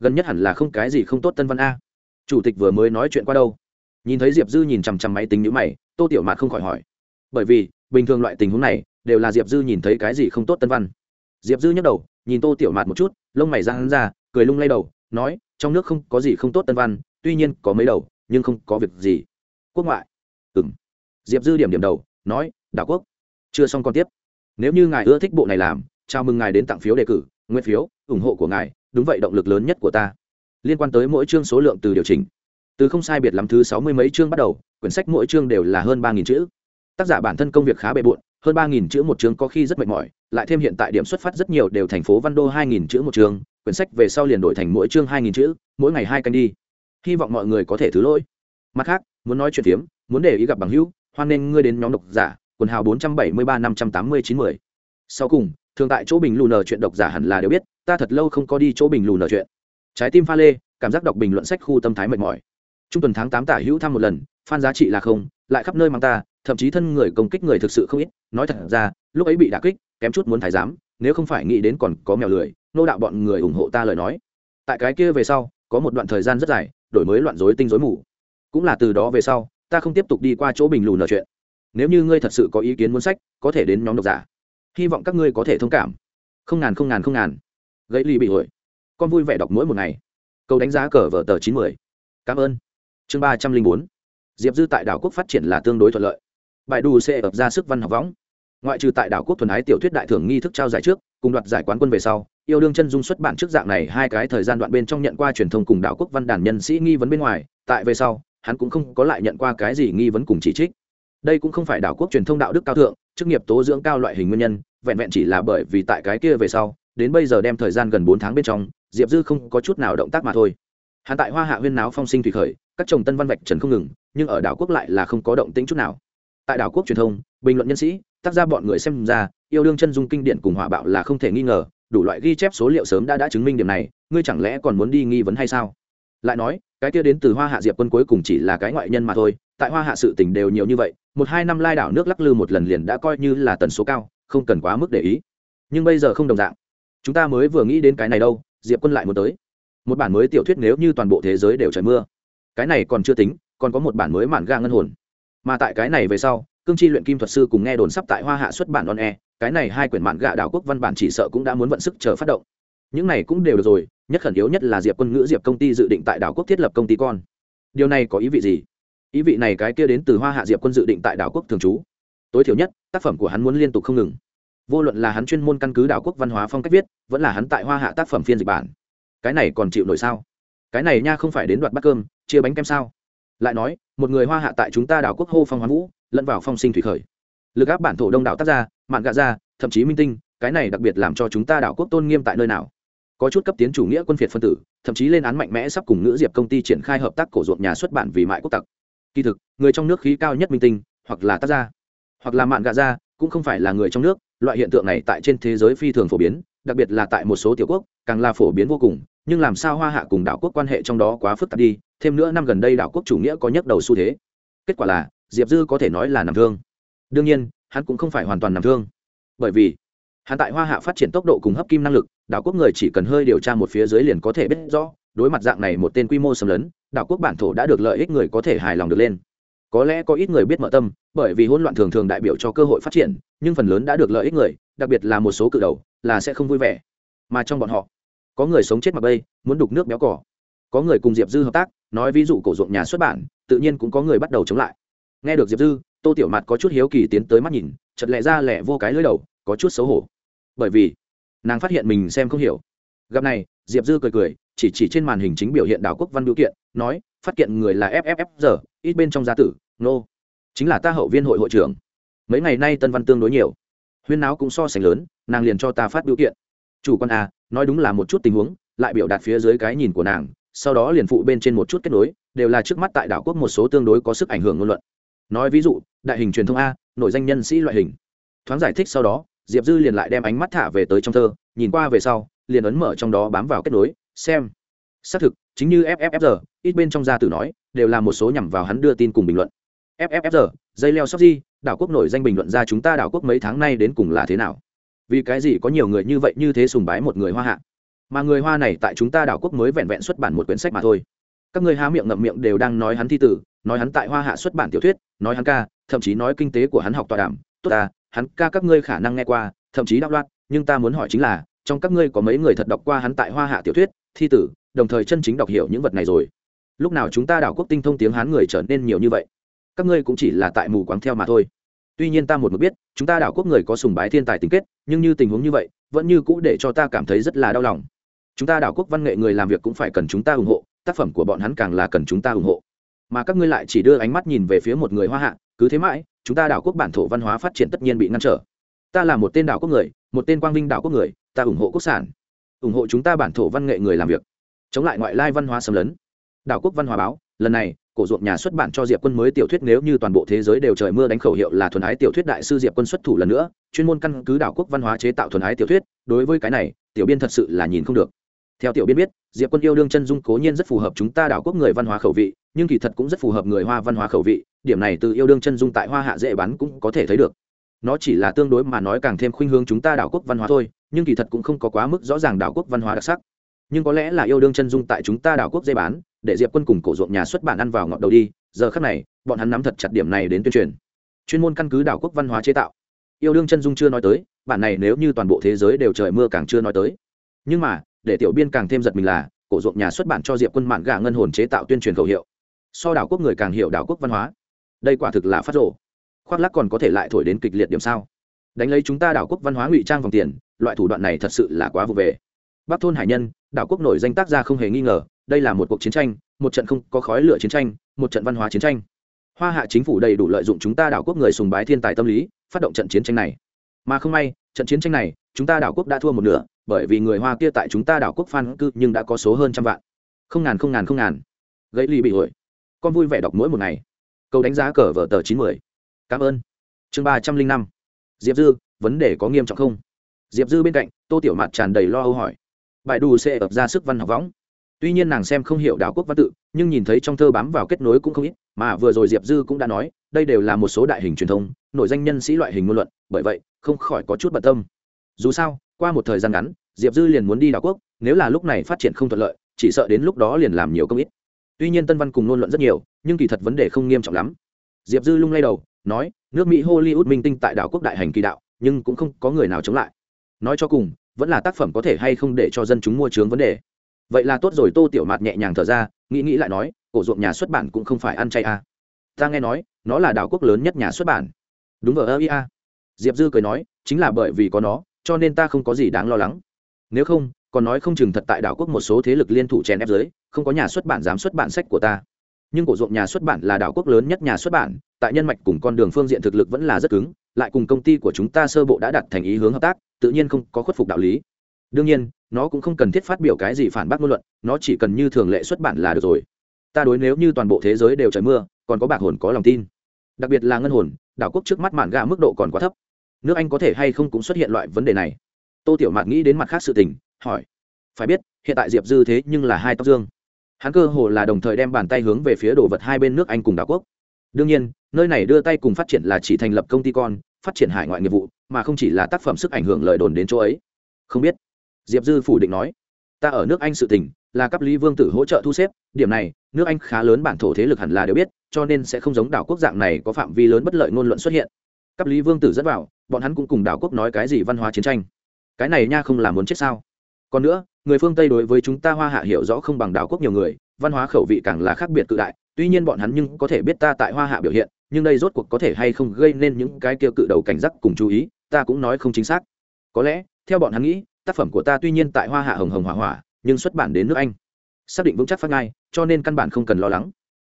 Gần nhất hẳn là không cái gì không tốt tân văn a chủ tịch vừa mới nói chuyện qua đâu? Nhìn thấy diệp dư nhìn chằm chằm máy tính nhữ mày, tô tiểu mạt không khỏi hỏi. Bởi vì, bình thường loại tình huống này, đều là diệp dư nhìn thấy cái gì không tốt tân văn. Diệp dư nhấc đầu, nhìn tô tiểu mạt một chút, lông mày ra hắn ra, cười lung lay đầu, nói, trong nước không có gì không tốt tân văn, tuy nhiên có mấy đầu, nhưng không có việc gì. Quốc ngoại. Ừng diệp dư điểm điểm đầu, nói, đảo quốc. Chưa xong còn tiếp. Nếu như ngài ưa thích bộ này làm, chào mừng ngài đến tặng phiếu đề cử nguyên phiếu, ủng hộ của ngài, đúng vậy, động lực lớn nhất của ta liên quan tới mỗi chương số lượng từ điều chỉnh. Từ không sai biệt lắm thứ sáu mươi mấy chương bắt đầu, quyển sách mỗi chương đều là hơn ba nghìn chữ. Tác giả bản thân công việc khá bề bộn, hơn ba nghìn chữ một chương có khi rất mệt mỏi, lại thêm hiện tại điểm xuất phát rất nhiều đều thành phố văn đô hai nghìn chữ một chương, quyển sách về sau liền đổi thành mỗi chương hai nghìn chữ, mỗi ngày hai canh đi. Hy vọng mọi người có thể thứ lỗi. Mặt khác, muốn nói chuyện phiếm, muốn để ý gặp bằng hữu, hoan nên ngươi đến nhóm độc giả, quần hào bốn trăm bảy mươi ba năm trăm tám mươi chín mươi sau cùng, thường tại chỗ bình lù nờ chuyện độc giả hẳn là đều biết, ta thật lâu không có đi chỗ bình lù nờ chuyện trái tim pha lê, cảm giác đọc bình luận sách khu tâm thái mệt mỏi. Trung tuần tháng tám tả hữu thăm một lần phan giá trị là không, lại khắp nơi mang ta, thậm chí thân người công kích người thực sự không ít. Nói thật ra, lúc ấy bị đả kích, kém chút muốn thái giám, nếu không phải nghĩ đến còn có mèo lười, nô đạo bọn người ủng hộ ta lời nói. Tại cái kia về sau, có một đoạn thời gian rất dài, đổi mới loạn rối tinh rối mù. Cũng là từ đó về sau, ta không tiếp tục đi qua chỗ bình lù nở chuyện. Nếu như ngươi thật sự có ý kiến muốn sách, có thể đến nhóm độc giả. Hy vọng các ngươi có thể thông cảm. Không ngàn không ngàn không ngàn. Gãy ly bị hồi con vui vẻ đọc mỗi một ngày. Câu đánh giá cờ vở tờ chín mươi cảm ơn. Chương ba trăm linh bốn. Diệp dư tại đảo quốc phát triển là tương đối thuận lợi. Bài đù sẽ ập ra sức văn học võng. Ngoại trừ tại đảo quốc thuần ái tiểu thuyết đại thưởng nghi thức trao giải trước, cùng đoạt giải quán quân về sau, yêu đương chân dung xuất bản trước dạng này hai cái thời gian đoạn bên trong nhận qua truyền thông cùng đảo quốc văn đàn nhân sĩ nghi vấn bên ngoài, tại về sau, hắn cũng không có lại nhận qua cái gì nghi vấn cùng chỉ trích. Đây cũng không phải đảo quốc truyền thông đạo đức cao thượng, chức nghiệp tố dưỡng cao loại hình nguyên nhân, vẹn vẹn chỉ là bởi vì tại cái kia về sau, đến bây giờ đem thời gian gần bốn tháng bên trong diệp dư không có chút nào động tác mà thôi. Hắn tại hoa hạ huyên náo phong sinh thủy khởi, các chồng tân văn vạch trần không ngừng, nhưng ở đảo quốc lại là không có động tĩnh chút nào. Tại đảo quốc truyền thông, bình luận nhân sĩ, tác gia bọn người xem ra, yêu đương chân dung kinh điển cùng hỏa bạo là không thể nghi ngờ, đủ loại ghi chép số liệu sớm đã đã chứng minh điểm này, ngươi chẳng lẽ còn muốn đi nghi vấn hay sao? Lại nói, cái kia đến từ hoa hạ diệp quân cuối cùng chỉ là cái ngoại nhân mà thôi, tại hoa hạ sự tình đều nhiều như vậy, một hai năm lai đảo nước lắc lư một lần liền đã coi như là tần số cao, không cần quá mức để ý. Nhưng bây giờ không đồng dạng. Chúng ta mới vừa nghĩ đến cái này đâu diệp quân lại muốn tới. Một bản mới tiểu thuyết nếu như toàn bộ thế giới đều trời mưa. Cái này còn chưa tính, còn có một bản mới mản ga ngân hồn. Mà tại cái này về sau, cương chi luyện kim thuật sư cùng nghe đồn sắp tại hoa hạ xuất bản on e cái này hai quyển mạn gạ đảo quốc văn bản chỉ sợ cũng đã muốn vận sức chờ phát động. Những này cũng đều được rồi, nhất khẩn yếu nhất là diệp quân ngữ diệp công ty dự định tại đảo quốc thiết lập công ty con. Điều này có ý vị gì? Ý vị này cái kia đến từ hoa hạ diệp quân dự định tại đảo quốc thường trú. Tối thiểu nhất, tác phẩm của hắn muốn liên tục không ngừng vô luận là hắn chuyên môn căn cứ đảo quốc văn hóa phong cách viết, vẫn là hắn tại hoa hạ tác phẩm phiên dịch bản. Cái này còn chịu nổi sao? Cái này nha không phải đến đoạt bát cơm, chia bánh kem sao? Lại nói, một người hoa hạ tại chúng ta đảo quốc hô phong hoán vũ, lẫn vào phong sinh thủy khởi. Lực áp bản thổ đông đảo tác gia, mạn gạ gia, thậm chí minh tinh, cái này đặc biệt làm cho chúng ta đảo quốc tôn nghiêm tại nơi nào? Có chút cấp tiến chủ nghĩa quân phiệt phân tử, thậm chí lên án mạnh mẽ sắp cùng ngữ diệp công ty triển khai hợp tác cổ ruộng nhà xuất bản vì mại quốc tặc. Kỳ thực, người trong nước khí cao nhất minh tinh, hoặc là tác gia, hoặc là mạn gạ gia, cũng không phải là người trong nước loại hiện tượng này tại trên thế giới phi thường phổ biến, đặc biệt là tại một số tiểu quốc, càng là phổ biến vô cùng, nhưng làm sao hoa hạ cùng đảo quốc quan hệ trong đó quá phức tạp đi, thêm nữa năm gần đây đảo quốc chủ nghĩa có nhắc đầu xu thế. Kết quả là, diệp dư có thể nói là nằm thương. Đương nhiên, hắn cũng không phải hoàn toàn nằm thương. Bởi vì, hắn tại hoa hạ phát triển tốc độ cùng hấp kim năng lực, đảo quốc người chỉ cần hơi điều tra một phía dưới liền có thể biết rõ, đối mặt dạng này một tên quy mô xâm lấn, đảo quốc bản thổ đã được lợi ích người có thể hài lòng được lên có lẽ có ít người biết mở tâm, bởi vì hỗn loạn thường thường đại biểu cho cơ hội phát triển, nhưng phần lớn đã được lợi ích người, đặc biệt là một số cự đầu, là sẽ không vui vẻ. Mà trong bọn họ, có người sống chết mặc bây muốn đục nước béo cỏ. Có người cùng diệp dư hợp tác, nói ví dụ cổ ruộng nhà xuất bản, tự nhiên cũng có người bắt đầu chống lại. Nghe được diệp dư, tô tiểu mặt có chút hiếu kỳ tiến tới mắt nhìn chật lẹ ra lẹ vô cái lưới đầu, có chút xấu hổ. Bởi vì, nàng phát hiện mình xem không hiểu. Gặp này, diệp dư cười cười, chỉ chỉ trên màn hình chính biểu hiện đảo quốc văn biểu kiện, nói, phát kiện người là fff giờ ít bên trong gia tử nô. Chính là ta hậu viên hội hội trưởng. Mấy ngày nay tân văn tương đối nhiều. Huyên náo cũng so sánh lớn, nàng liền cho ta phát biểu kiện. Chủ con a à, nói đúng là một chút tình huống, lại biểu đạt phía dưới cái nhìn của nàng, sau đó liền phụ bên trên một chút kết nối, đều là trước mắt tại đảo quốc một số tương đối có sức ảnh hưởng ngôn luận. Nói ví dụ, đại hình truyền thông a nội danh nhân sĩ loại hình. Thoáng giải thích sau đó, diệp dư liền lại đem ánh mắt thả về tới trong thơ, nhìn qua về sau, liền ấn mở trong đó bám vào kết nối, xem. Xác thực, chính như fffr ít bên trong gia tử nói, đều là một số nhằm vào hắn đưa tin cùng bình luận fffr dây leo sóc di, đảo quốc nổi danh bình luận ra chúng ta đảo quốc mấy tháng nay đến cùng là thế nào? Vì cái gì có nhiều người như vậy như thế sùng bái một người hoa hạ? Mà người hoa này tại chúng ta đảo quốc mới vẹn vẹn xuất bản một quyển sách mà thôi. Các người há miệng ngậm miệng đều đang nói hắn thi tử, nói hắn tại hoa hạ xuất bản tiểu thuyết, nói hắn ca, thậm chí nói kinh tế của hắn học tọa đàm. Tốt ta, hắn ca các ngươi khả năng nghe qua, thậm chí đọc loạt nhưng ta muốn hỏi chính là, trong các ngươi có mấy người thật đọc qua hắn tại hoa hạ tiểu thuyết, thi tử, đồng thời chân chính đọc hiểu những vật này rồi. Lúc nào chúng ta đảo quốc tinh thông tiếng hán người trở nên nhiều như vậy? Các ngươi cũng chỉ là tại mù quáng theo mà thôi. Tuy nhiên ta một mực biết, chúng ta đảo quốc người có sùng bái thiên tài tính kết, nhưng như tình huống như vậy, vẫn như cũ để cho ta cảm thấy rất là đau lòng. Chúng ta đảo quốc văn nghệ người làm việc cũng phải cần chúng ta ủng hộ, tác phẩm của bọn hắn càng là cần chúng ta ủng hộ. Mà các ngươi lại chỉ đưa ánh mắt nhìn về phía một người hoa hạ, cứ thế mãi, chúng ta đảo quốc bản thổ văn hóa phát triển tất nhiên bị ngăn trở. Ta là một tên đảo quốc người, một tên quang vinh đảo quốc người, ta ủng hộ quốc sản, ủng hộ chúng ta bản thổ văn nghệ người làm việc. Chống lại ngoại lai văn hóa xâm lấn. Đảo quốc văn hóa báo, lần này cổ ruộng nhà xuất bản cho diệp quân mới tiểu thuyết nếu như toàn bộ thế giới đều trời mưa đánh khẩu hiệu là thuần ái tiểu thuyết đại sư diệp quân xuất thủ lần nữa, chuyên môn căn cứ đảo quốc văn hóa chế tạo thuần ái tiểu thuyết, đối với cái này, tiểu biên thật sự là nhìn không được. Theo tiểu biên biết, diệp quân yêu đương chân dung cố nhiên rất phù hợp chúng ta đảo quốc người văn hóa khẩu vị, nhưng kỳ thật cũng rất phù hợp người hoa văn hóa khẩu vị, điểm này từ yêu đương chân dung tại hoa hạ dễ bán cũng có thể thấy được. Nó chỉ là tương đối mà nói càng thêm khuynh hướng chúng ta đảo quốc văn hóa thôi, nhưng kỳ thật cũng không có quá mức rõ ràng đảo quốc văn hóa đặc sắc. Nhưng có lẽ là yêu đương chân dung tại chúng ta đảo quốc dễ bán để diệp quân cùng cổ ruộng nhà xuất bản ăn vào ngọn đầu đi, giờ khắc này, bọn hắn nắm thật chặt điểm này đến tuyên truyền. Chuyên môn căn cứ đảo quốc văn hóa chế tạo. Yêu đương chân dung chưa nói tới, bản này nếu như toàn bộ thế giới đều trời mưa càng chưa nói tới. Nhưng mà, để tiểu biên càng thêm giật mình là, cổ ruộng nhà xuất bản cho diệp quân mạn gà ngân hồn chế tạo tuyên truyền khẩu hiệu. So đảo quốc người càng hiểu đảo quốc văn hóa. Đây quả thực là phát rộ khoác lắc còn có thể lại thổi đến kịch liệt điểm sao? Đánh lấy chúng ta đảo quốc văn hóa ngụy trang vòng tiền, loại thủ đoạn này thật sự là quá vụ về. Bắc thôn hải nhân đảo quốc nổi danh tác gia không hề nghi ngờ, đây là một cuộc chiến tranh, một trận không có khói lửa chiến tranh, một trận văn hóa chiến tranh. Hoa hạ chính phủ đầy đủ lợi dụng chúng ta đảo quốc người sùng bái thiên tài tâm lý, phát động trận chiến tranh này. Mà không may, trận chiến tranh này, chúng ta đảo quốc đã thua một nửa, bởi vì người hoa kia tại chúng ta đảo quốc phan cư nhưng đã có số hơn trăm vạn. Không ngàn không ngàn không ngàn. Gãy ly bị hội con vui vẻ đọc mỗi một ngày. Câu đánh giá cờ vở tờ chín mươi cảm ơn. Chương ba trăm linh năm. Diệp dư, vấn đề có nghiêm trọng không? Diệp dư bên cạnh, tô tiểu mặt tràn đầy lo âu hỏi bài đủ sẽ ập ra sức văn học võng. Tuy nhiên nàng xem không hiểu đảo quốc văn tự, nhưng nhìn thấy trong thơ bám vào kết nối cũng không ít, mà vừa rồi diệp dư cũng đã nói, đây đều là một số đại hình truyền thông, nội danh nhân sĩ loại hình ngôn luận, bởi vậy, không khỏi có chút bận tâm. Dù sao, qua một thời gian ngắn, diệp dư liền muốn đi đảo quốc, nếu là lúc này phát triển không thuận lợi, chỉ sợ đến lúc đó liền làm nhiều công ít. Tuy nhiên tân văn cùng ngôn luận rất nhiều, nhưng kỳ thật vấn đề không nghiêm trọng lắm. Diệp dư lung lay đầu, nói, nước mỹ hollywood minh tinh tại đảo quốc đại hành kỳ đạo, nhưng cũng không có người nào chống lại. Nói cho cùng vẫn là tác phẩm có thể hay không để cho dân chúng mua chướng vấn đề. Vậy là tốt rồi, tô tiểu mạt nhẹ nhàng thở ra, nghĩ nghĩ lại nói, cổ ruộng nhà xuất bản cũng không phải ăn chay à. ta nghe nói, nó là đảo quốc lớn nhất nhà xuất bản. Đúng ở ơ ia diệp dư cười nói, chính là bởi vì có nó, cho nên ta không có gì đáng lo lắng. Nếu không, còn nói không chừng thật tại đảo quốc một số thế lực liên thủ chèn ép giới không có nhà xuất bản dám xuất bản sách của ta. Nhưng cổ ruộng nhà xuất bản là đảo quốc lớn nhất nhà xuất bản, tại nhân mạch cùng con đường phương diện thực lực vẫn là rất cứng, lại cùng công ty của chúng ta sơ bộ đã đặt thành ý hướng hợp tác tự nhiên không có khuất phục đạo lý. Đương nhiên, nó cũng không cần thiết phát biểu cái gì phản bác ngôn luận, nó chỉ cần như thường lệ xuất bản là được rồi. Ta đối nếu như toàn bộ thế giới đều trời mưa, còn có bạc hồn có lòng tin. Đặc biệt là ngân hồn, đảo quốc trước mắt mạn gà mức độ còn quá thấp. Nước anh có thể hay không cũng xuất hiện loại vấn đề này. Tô tiểu mạt nghĩ đến mặt khác sự tình, hỏi. Phải biết, hiện tại diệp dư thế nhưng là hai tóc dương. Hắn cơ hồ là đồng thời đem bàn tay hướng về phía đồ vật hai bên nước anh cùng đảo quốc đương nhiên, nơi này đưa tay cùng phát triển là chỉ thành lập công ty con, phát triển hải ngoại nghiệp vụ, mà không chỉ là tác phẩm sức ảnh hưởng lời đồn đến chỗ ấy. Không biết. Diệp dư phủ định nói, ta ở nước anh sự tình, là cấp lý vương tử hỗ trợ thu xếp, điểm này, nước anh khá lớn bản thổ thế lực hẳn là đều biết, cho nên sẽ không giống đảo quốc dạng này có phạm vi lớn bất lợi ngôn luận xuất hiện. Cấp lý vương tử dẫn vào, bọn hắn cũng cùng đảo quốc nói cái gì văn hóa chiến tranh. Cái này nha không là muốn chết sao? Còn nữa, người phương tây đối với chúng ta hoa hạ hiểu rõ không bằng đảo quốc nhiều người, văn hóa khẩu vị càng là khác biệt cự đại tuy nhiên bọn hắn nhưng có thể biết ta tại hoa hạ biểu hiện, nhưng đây rốt cuộc có thể hay không gây nên những cái kia cự đầu cảnh giác cùng chú ý, ta cũng nói không chính xác. Có lẽ, theo bọn hắn nghĩ, tác phẩm của ta tuy nhiên tại hoa hạ hồng hồng hỏa hỏa, nhưng xuất bản đến nước anh. Xác định vững chắc phát ngay, cho nên căn bản không cần lo lắng.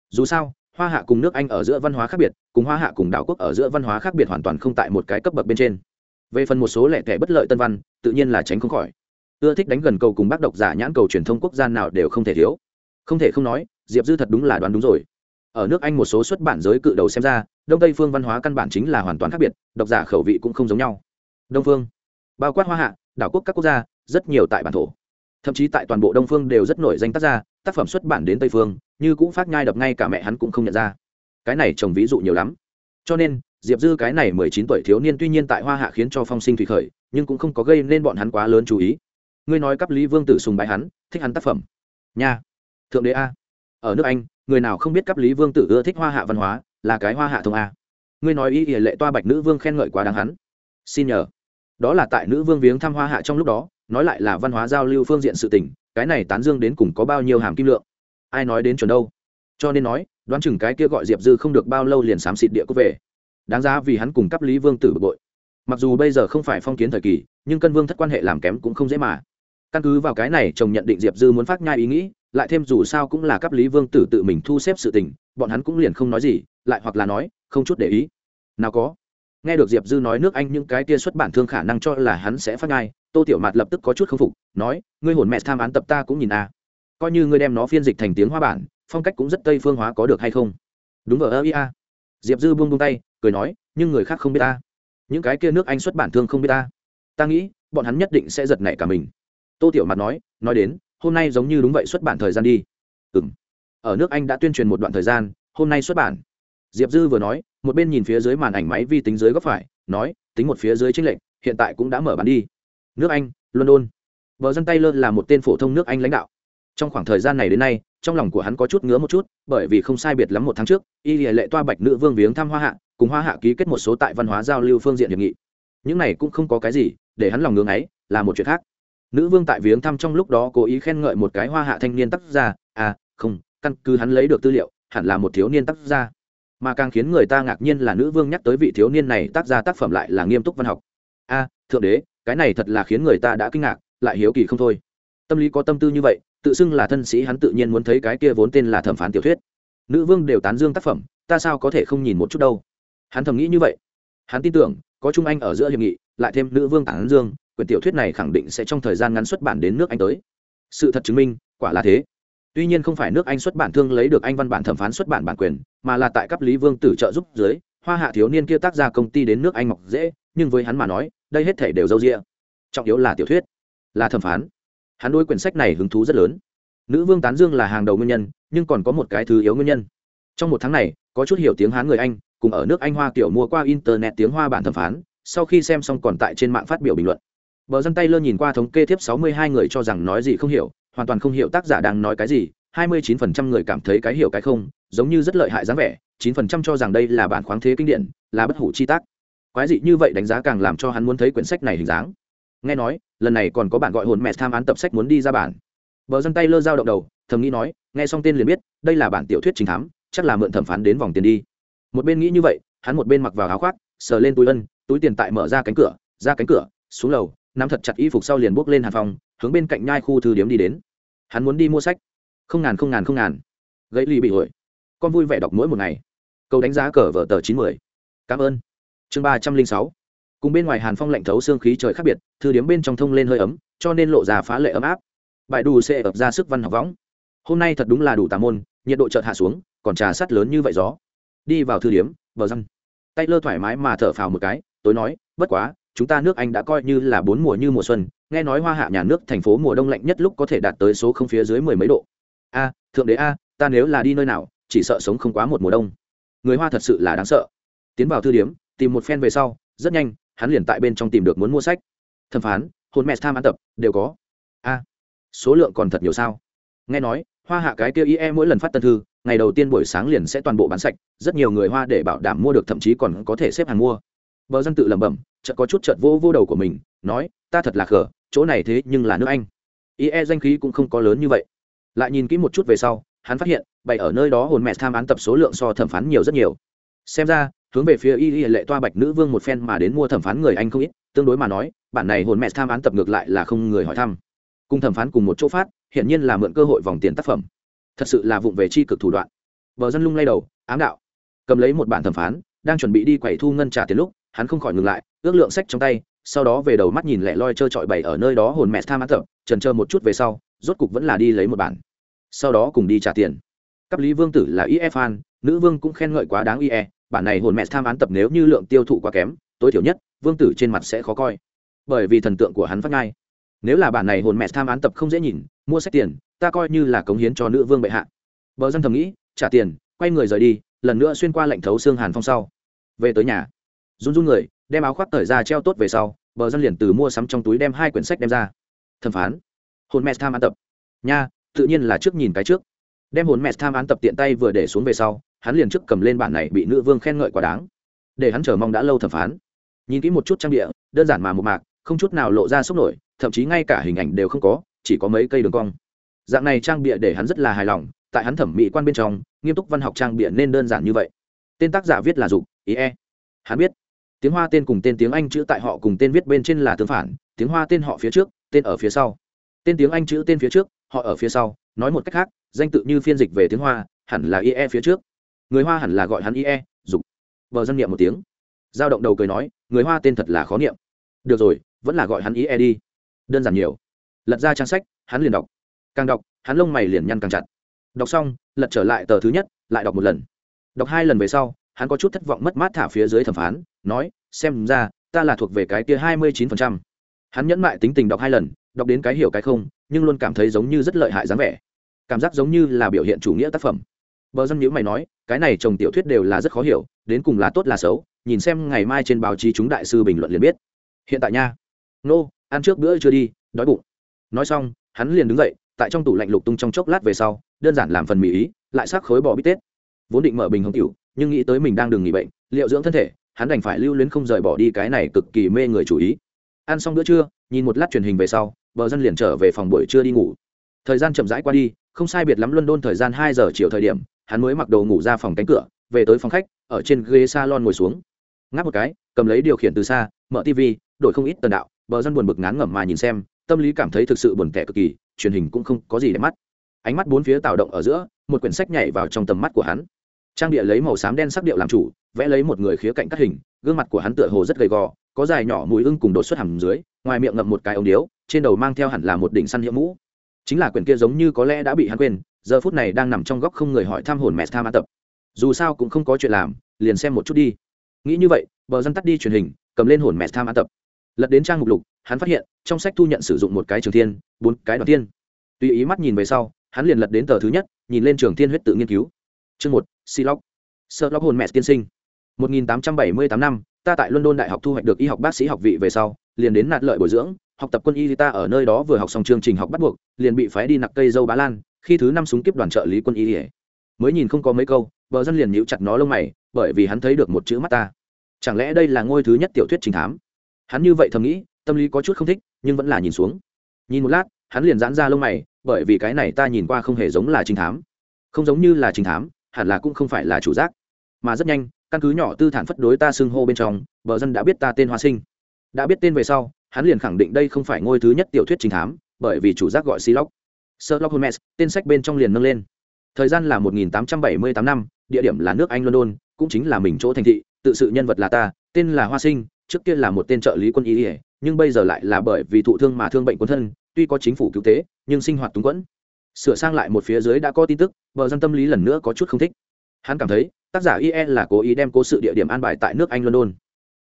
Dù sao, hoa hạ cùng nước anh ở giữa văn hóa khác biệt, cùng hoa hạ cùng đảo quốc ở giữa văn hóa khác biệt hoàn toàn không tại một cái cấp bậc bên trên. Về phần một số lẻ tẻ bất lợi tân văn, tự nhiên là tránh không khỏi. Ưa thích đánh gần cầu cùng bác độc giả nhãn cầu truyền thông quốc gia nào đều không thể thiếu. Không thể không nói diệp dư thật đúng là đoán đúng rồi. Ở nước anh một số xuất bản giới cự đầu xem ra, đông tây phương văn hóa căn bản chính là hoàn toàn khác biệt, độc giả khẩu vị cũng không giống nhau. Đông phương, bao quát hoa hạ, đảo quốc các quốc gia, rất nhiều tại bản thổ. Thậm chí tại toàn bộ đông phương đều rất nổi danh tác gia, tác phẩm xuất bản đến tây phương, như cũng phát nhai đập ngay cả mẹ hắn cũng không nhận ra. Cái này trồng ví dụ nhiều lắm. Cho nên, diệp dư cái này mười chín tuổi thiếu niên tuy nhiên tại hoa hạ khiến cho phong sinh thủy khởi, nhưng cũng không có gây nên bọn hắn quá lớn chú ý. Ngươi nói cấp lý vương tử sùng bái hắn, thích hắn tác phẩm. Nha. Thượng đế a ở nước anh, người nào không biết cấp lý vương tử ưa thích hoa hạ văn hóa, là cái hoa hạ thông a. Ngươi nói ý ỉa lệ toa bạch nữ vương khen ngợi quá đáng hắn. Xin nhờ. Đó là tại nữ vương viếng thăm hoa hạ trong lúc đó, nói lại là văn hóa giao lưu phương diện sự tình, cái này tán dương đến cùng có bao nhiêu hàm kim lượng. Ai nói đến chuẩn đâu? Cho nên nói, đoán chừng cái kia gọi diệp dư không được bao lâu liền xám xịt địa cốt về. Đáng giá vì hắn cùng cấp lý vương tử bực bội. Mặc dù bây giờ không phải phong kiến thời kỳ, nhưng cân vương thất quan hệ làm kém cũng không dễ mà. Căn cứ vào cái này, chồng nhận định diệp dư muốn phát nhai ý nghĩ lại thêm dù sao cũng là cấp lý vương tử tự mình thu xếp sự tình, bọn hắn cũng liền không nói gì, lại hoặc là nói, không chút để ý. Nào có. Nghe được diệp dư nói nước anh những cái kia xuất bản thương khả năng cho là hắn sẽ phát ngai tô tiểu mạt lập tức có chút k phục, nói, ngươi hồn mẹ tham án tập ta cũng nhìn a. À. coi như ngươi đem nó phiên dịch thành tiếng hoa bản, phong cách cũng rất tây phương hóa có được hay không? Đúng vờ ơ ia diệp dư buông buông tay, cười nói, nhưng người khác không biết ta. Những cái kia nước anh xuất bản thương không biết ta. Ta nghĩ, bọn hắn nhất định sẽ giật nảy cả mình. Tô tiểu mặt nói nói đến hôm nay giống như đúng vậy xuất bản thời gian đi. Ừ m ở nước anh đã tuyên truyền một đoạn thời gian, hôm nay xuất bản. Diệp dư vừa nói, một bên nhìn phía dưới màn ảnh máy vi tính dưới góc phải, nói, tính một phía dưới tranh lệnh hiện tại cũng đã mở bán đi. Nước anh, london. Vợ dân taylor là một tên phổ thông nước anh lãnh đạo. Trong khoảng thời gian này đến nay, trong lòng của hắn có chút ngứa một chút, bởi vì không sai biệt lắm một tháng trước, y lệ toa bạch nữ vương viếng thăm hoa hạ, cùng hoa hạ ký kết một số tại văn hóa giao lưu phương diện hiệp nghị. Những này cũng không có cái gì, để hắn lòng ngưng ấy là một chuyện khác nữ vương tại viếng thăm trong lúc đó cố ý khen ngợi một cái hoa hạ thanh niên tác gia. À không, căn cứ hắn lấy được tư liệu, hẳn là một thiếu niên tác gia. Mà càng khiến người ta ngạc nhiên là nữ vương nhắc tới vị thiếu niên này tác ra tác phẩm lại là nghiêm túc văn học. A thượng đế, cái này thật là khiến người ta đã kinh ngạc, lại hiếu kỳ không thôi. Tâm lý có tâm tư như vậy, tự xưng là thân sĩ hắn tự nhiên muốn thấy cái kia vốn tên là thẩm phán tiểu thuyết. Nữ vương đều tán dương tác phẩm, ta sao có thể không nhìn một chút đâu? Hắn thầm nghĩ như vậy. Hắn tin tưởng, có trung anh ở giữa hiệp nghị, lại thêm nữ vương tán dương quyển tiểu thuyết này khẳng định sẽ trong thời gian ngắn xuất bản đến nước anh tới. Sự thật chứng minh, quả là thế. Tuy nhiên không phải nước anh xuất bản thương lấy được anh văn bản thẩm phán xuất bản bản quyền, mà là tại cấp lý vương tử trợ giúp dưới, hoa hạ thiếu niên kia tác ra công ty đến nước anh mọc dễ, nhưng với hắn mà nói, đây hết thể đều dâu rịa trọng yếu là tiểu thuyết, là thẩm phán. Hắn đôi quyển sách này hứng thú rất lớn. Nữ vương tán dương là hàng đầu nguyên nhân, nhưng còn có một cái thứ yếu nguyên nhân. Trong một tháng này, có chút hiểu tiếng hán người anh, cùng ở nước anh hoa kiểu mua qua internet tiếng hoa bản thẩm phán, sau khi xem xong còn tại trên mạng phát biểu bình luận bờ dân tay lơ nhìn qua thống kê thiếp sáu mươi hai người cho rằng nói gì không hiểu, hoàn toàn không hiểu tác giả đang nói cái gì, hai mươi chín phần trăm người cảm thấy cái hiểu cái không, giống như rất lợi hại dáng vẻ, chín phần trăm cho rằng đây là bản khoáng thế kinh điển, là bất hủ chi tác. Quái dị như vậy đánh giá càng làm cho hắn muốn thấy quyển sách này hình dáng. Nghe nói, lần này còn có bạn gọi hồn mẹ tham án tập sách muốn đi ra bản. Bờ dân tay lơ dao động đầu, thầm nghĩ nói, nghe xong tên liền biết, đây là bản tiểu thuyết chính thám, chắc là mượn thẩm phán đến vòng tiền đi. Một bên nghĩ như vậy, hắn một bên mặc vào áo khoác, sờ lên túi ân, túi tiền tại mở ra cánh cửa, ra cánh cửa, xuống lầu nắm thật chặt y phục sau liền bước lên hàn phòng hướng bên cạnh nhai khu thư điếm đi đến. Hắn muốn đi mua sách. Không ngàn không ngàn không ngàn. Gãy ly bị hội. Con vui vẻ đọc mỗi một ngày. Câu đánh giá cờ vở tờ chín mươi cảm ơn. Chương ba trăm linh sáu. Cùng bên ngoài hàn phong lạnh thấu xương khí trời khác biệt, thư điếm bên trong thông lên hơi ấm, cho nên lộ ra phá lệ ấm áp. Bài đủ sẽ ập ra sức văn học võng. Hôm nay thật đúng là đủ tà môn, nhiệt độ chợt hạ xuống, còn trà sắt lớn như vậy gió. Đi vào thư điếm, bờ răng. Tay lơ thoải mái mà thở phào một cái, tối nói, bất quá chúng ta nước anh đã coi như là bốn mùa như mùa xuân, nghe nói hoa hạ nhà nước thành phố mùa đông lạnh nhất lúc có thể đạt tới số không phía dưới mười mấy độ. A, thượng đế a, ta nếu là đi nơi nào, chỉ sợ sống không quá một mùa đông. Người hoa thật sự là đáng sợ. Tiến vào thư điếm, tìm một phen về sau, rất nhanh, hắn liền tại bên trong tìm được muốn mua sách. Thẩm phán hôn mẹ tham ăn tập, đều có. A, số lượng còn thật nhiều sao? Nghe nói, hoa hạ cái kia ie mỗi lần phát tân thư, ngày đầu tiên buổi sáng liền sẽ toàn bộ bán sạch rất nhiều người hoa để bảo đảm mua được, thậm chí còn có thể xếp hàng mua. Bờ dân tự lẩm bẩm chợt có chút chợt vô vô đầu của mình, nói, ta thật là khờ, chỗ này thế nhưng là nước anh. Ie danh khí cũng không có lớn như vậy. Lại nhìn kỹ một chút về sau, hắn phát hiện, bày ở nơi đó hồn mẹ tham án tập số lượng so thẩm phán nhiều rất nhiều. Xem ra, hướng về phía y y lệ toa bạch nữ vương một phen mà đến mua thẩm phán người anh không ít, tương đối mà nói, bản này hồn mẹ tham án tập ngược lại là không người hỏi thăm. Cùng thẩm phán cùng một chỗ phát, hiển nhiên là mượn cơ hội vòng tiền tác phẩm. Thật sự là vụng về chi cực thủ đoạn. Vợ dân lung lay đầu, ám đạo. Cầm lấy một bản thẩm phán, đang chuẩn bị đi quẩy thu ngân trả tiền lúc hắn không khỏi ngừng lại, ước lượng sách trong tay, sau đó về đầu mắt nhìn lẹ loi trơ trọi bày ở nơi đó hồn mẹ tham án tập, trần trơ một chút về sau, rốt cục vẫn là đi lấy một bản. Sau đó cùng đi trả tiền. Cấp lý vương tử là ie fan nữ vương cũng khen ngợi quá đáng ie bản này hồn mẹ tham án tập nếu như lượng tiêu thụ quá kém, tối thiểu nhất, vương tử trên mặt sẽ khó coi. Bởi vì thần tượng của hắn phát ngay. nếu là bản này hồn mẹ tham án tập không dễ nhìn, mua sách tiền, ta coi như là cống hiến cho nữ vương bệ hạ. Bờ dân thầm nghĩ, trả tiền, quay người rời đi, lần nữa xuyên qua lệnh thấu xương hàn phong sau. Về tới nhà run run người, đem áo khoác thời ra treo tốt về sau, bờ dân liền từ mua sắm trong túi đem hai quyển sách đem ra. Thẩm phán, hồn mẹ tham án tập. Nha, tự nhiên là trước nhìn cái trước. Đem hồn mẹ tham án tập tiện tay vừa để xuống về sau, hắn liền trước cầm lên bản này bị nữ vương khen ngợi quá đáng. Để hắn chờ mong đã lâu thẩm phán. Nhìn kỹ một chút trang địa, đơn giản mà một mạc, không chút nào lộ ra sốc nổi, thậm chí ngay cả hình ảnh đều không có, chỉ có mấy cây đường cong. Dạng này trang bịa để hắn rất là hài lòng, tại hắn thẩm mỹ quan bên trong, nghiêm túc văn học trang bịa nên đơn giản như vậy. Tên tác giả viết là dục ý e. Hắn biết tiếng hoa tên cùng tên tiếng anh chữ tại họ cùng tên viết bên trên là tương phản, tiếng hoa tên họ phía trước, tên ở phía sau. Tên tiếng anh chữ tên phía trước, họ ở phía sau, nói một cách khác, danh tự như phiên dịch về tiếng hoa, hẳn là ie phía trước. Người hoa hẳn là gọi hắn ie, dục. Vợ dân niệm một tiếng. Giao động đầu cười nói, người hoa tên thật là khó niệm. Được rồi, vẫn là gọi hắn ie đi. Đơn giản nhiều. Lật ra trang sách, hắn liền đọc. Càng đọc, hắn lông mày liền nhăn càng chặt. Đọc xong, lật trở lại tờ thứ nhất, lại đọc một lần. Đọc hai lần về sau hắn có chút thất vọng mất mát thả phía dưới thẩm phán, nói, xem ra, ta là thuộc về cái kia hai mươi chín phần trăm. Hắn nhẫn mại tính tình đọc hai lần, đọc đến cái hiểu cái không, nhưng luôn cảm thấy giống như rất lợi hại dáng vẻ. Cảm giác giống như là biểu hiện chủ nghĩa tác phẩm. Bờ dân nhữ mày nói, cái này chồng tiểu thuyết đều là rất khó hiểu, đến cùng là tốt là xấu, nhìn xem ngày mai trên báo chí chúng đại sư bình luận liền biết. Hiện tại nha. Nô, ăn trước bữa chưa đi, đói bụng. Nói xong, hắn liền đứng dậy, tại trong tủ lạnh lục tung trong chốc lát về sau, đơn giản làm phần mì ý, lại sắc khối bò bít tết. Vốn định mở bình hồng tiểu nhưng nghĩ tới mình đang đừng nghỉ bệnh, liệu dưỡng thân thể, hắn đành phải lưu luyến không rời bỏ đi cái này cực kỳ mê người chủ ý. Ăn xong bữa trưa, nhìn một lát truyền hình về sau, bờ dân liền trở về phòng buổi trưa đi ngủ. Thời gian chậm rãi qua đi, không sai biệt lắm luân đôn thời gian hai giờ chiều thời điểm, hắn mới mặc đồ ngủ ra phòng cánh cửa, về tới phòng khách, ở trên ghế salon ngồi xuống. Ngáp một cái, cầm lấy điều khiển từ xa, mở tv đổi không ít tần đạo, bờ dân buồn bực ngán ngẩm mà nhìn xem, tâm lý cảm thấy thực sự buồn tẻ cực kỳ, truyền hình cũng không có gì để mắt. Ánh mắt bốn phía tạo động ở giữa, một quyển sách nhảy vào trong tầm mắt của hắn trang địa lấy màu xám đen sắc điệu làm chủ, vẽ lấy một người khía cạnh cắt hình, gương mặt của hắn tựa hồ rất gầy gò, có dài nhỏ mùi ưng cùng đột xuất hầm dưới, ngoài miệng ngậm một cái ống điếu, trên đầu mang theo hẳn là một đỉnh săn hiệu mũ. Chính là quyển kia giống như có lẽ đã bị hắn quên, giờ phút này đang nằm trong góc không người hỏi thăm hồn mẹ tham a tập. Dù sao cũng không có chuyện làm, liền xem một chút đi. Nghĩ như vậy, bờ dân tắt đi truyền hình, cầm lên hồn mẹ tham a tập. Lật đến trang mục lục, hắn phát hiện, trong sách thu nhận sử dụng một cái trường thiên, bốn cái đoàn tiên tùy ý mắt nhìn về sau, hắn liền lật đến tờ thứ nhất, nhìn lên trường thiên huyết tự nghiên cứu chương một Silock. Sherlock Holmes hồn mẹ tiên sinh 1878 năm, ta tại london đại học thu hoạch được y học bác sĩ học vị về sau, liền đến nạt lợi bồi dưỡng, học tập quân y ta ở nơi đó vừa học xong chương trình học bắt buộc, liền bị phái đi nặc cây dâu bá lan, khi thứ năm súng kiếp đoàn trợ lý quân y mới nhìn không có mấy câu bờ dân liền nhíu chặt nó lông mày, bởi vì hắn thấy được một chữ mắt ta. Chẳng lẽ đây là ngôi thứ nhất tiểu thuyết trình thám? Hắn như vậy thầm nghĩ, tâm lý có chút không thích, nhưng vẫn là nhìn xuống. Nhìn một lát, hắn liền giãn ra lông mày, bởi vì cái này ta nhìn qua không hề giống là trình thám. Không giống như là trình thám hẳn là cũng không phải là chủ giác mà rất nhanh căn cứ nhỏ tư thản phất đối ta xưng hô bên trong bờ dân đã biết ta tên hoa sinh đã biết tên về sau hắn liền khẳng định đây không phải ngôi thứ nhất tiểu thuyết trình thám bởi vì chủ giác gọi Sherlock. Sherlock Holmes, tên sách bên trong liền nâng lên. Thời gian là 1878 năm, địa điểm là nước Anh London, cũng chính là mình chỗ thành thị, tự sự nhân vật là ta, tên là Hoa Sinh, trước kia là một tên trợ lý quân y, nhưng bây giờ lại là bởi vì thụ thương mà thương bệnh quân thân, tuy có chính phủ cứu tế, nhưng sinh hoạt túng quẫn. Sửa sang lại một phía dưới đã có tin tức, bờ dân tâm lý lần nữa có chút không thích. Hắn cảm thấy, tác giả IE là cố ý đem cố sự địa điểm an bài tại nước Anh London.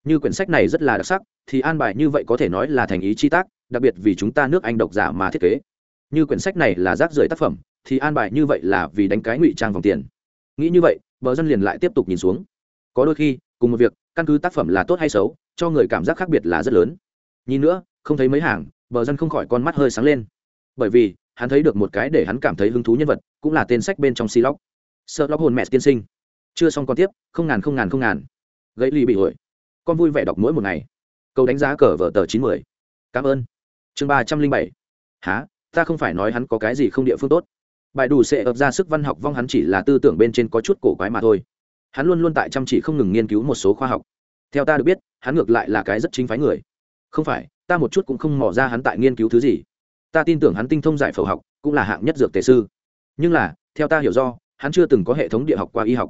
Như quyển sách này rất là đặc sắc, thì an bài như vậy có thể nói là thành ý chi tác, đặc biệt vì chúng ta nước Anh độc giả mà thiết kế. Như quyển sách này là rác rưởi tác phẩm, thì an bài như vậy là vì đánh cái ngụy trang vòng tiền. Nghĩ như vậy, bờ dân liền lại tiếp tục nhìn xuống. Có đôi khi, cùng một việc, căn cứ tác phẩm là tốt hay xấu, cho người cảm giác khác biệt là rất lớn. Nhìn nữa, không thấy mấy hàng, bờ dân không khỏi con mắt hơi sáng lên. Bởi vì, hắn thấy được một cái để hắn cảm thấy hứng thú nhân vật, cũng là tên sách bên trong silock sợ lóc hồn mẹ tiên sinh. Chưa xong còn tiếp, không ngàn không ngàn không ngàn. Gãy ly bị hội con vui vẻ đọc mỗi một ngày. Câu đánh giá cờ vở tờ chín mươi cảm ơn. Chương ba trăm linh bảy. Há ta không phải nói hắn có cái gì không địa phương tốt. Bài đủ sẽ ập ra sức văn học vong hắn chỉ là tư tưởng bên trên có chút cổ quái mà thôi. Hắn luôn luôn tại chăm chỉ không ngừng nghiên cứu một số khoa học. Theo ta được biết hắn ngược lại là cái rất chính phái người. Không phải ta một chút cũng không mò ra hắn tại nghiên cứu thứ gì ta tin tưởng hắn tinh thông giải phẫu học cũng là hạng nhất dược tề sư nhưng là theo ta hiểu do hắn chưa từng có hệ thống địa học qua y học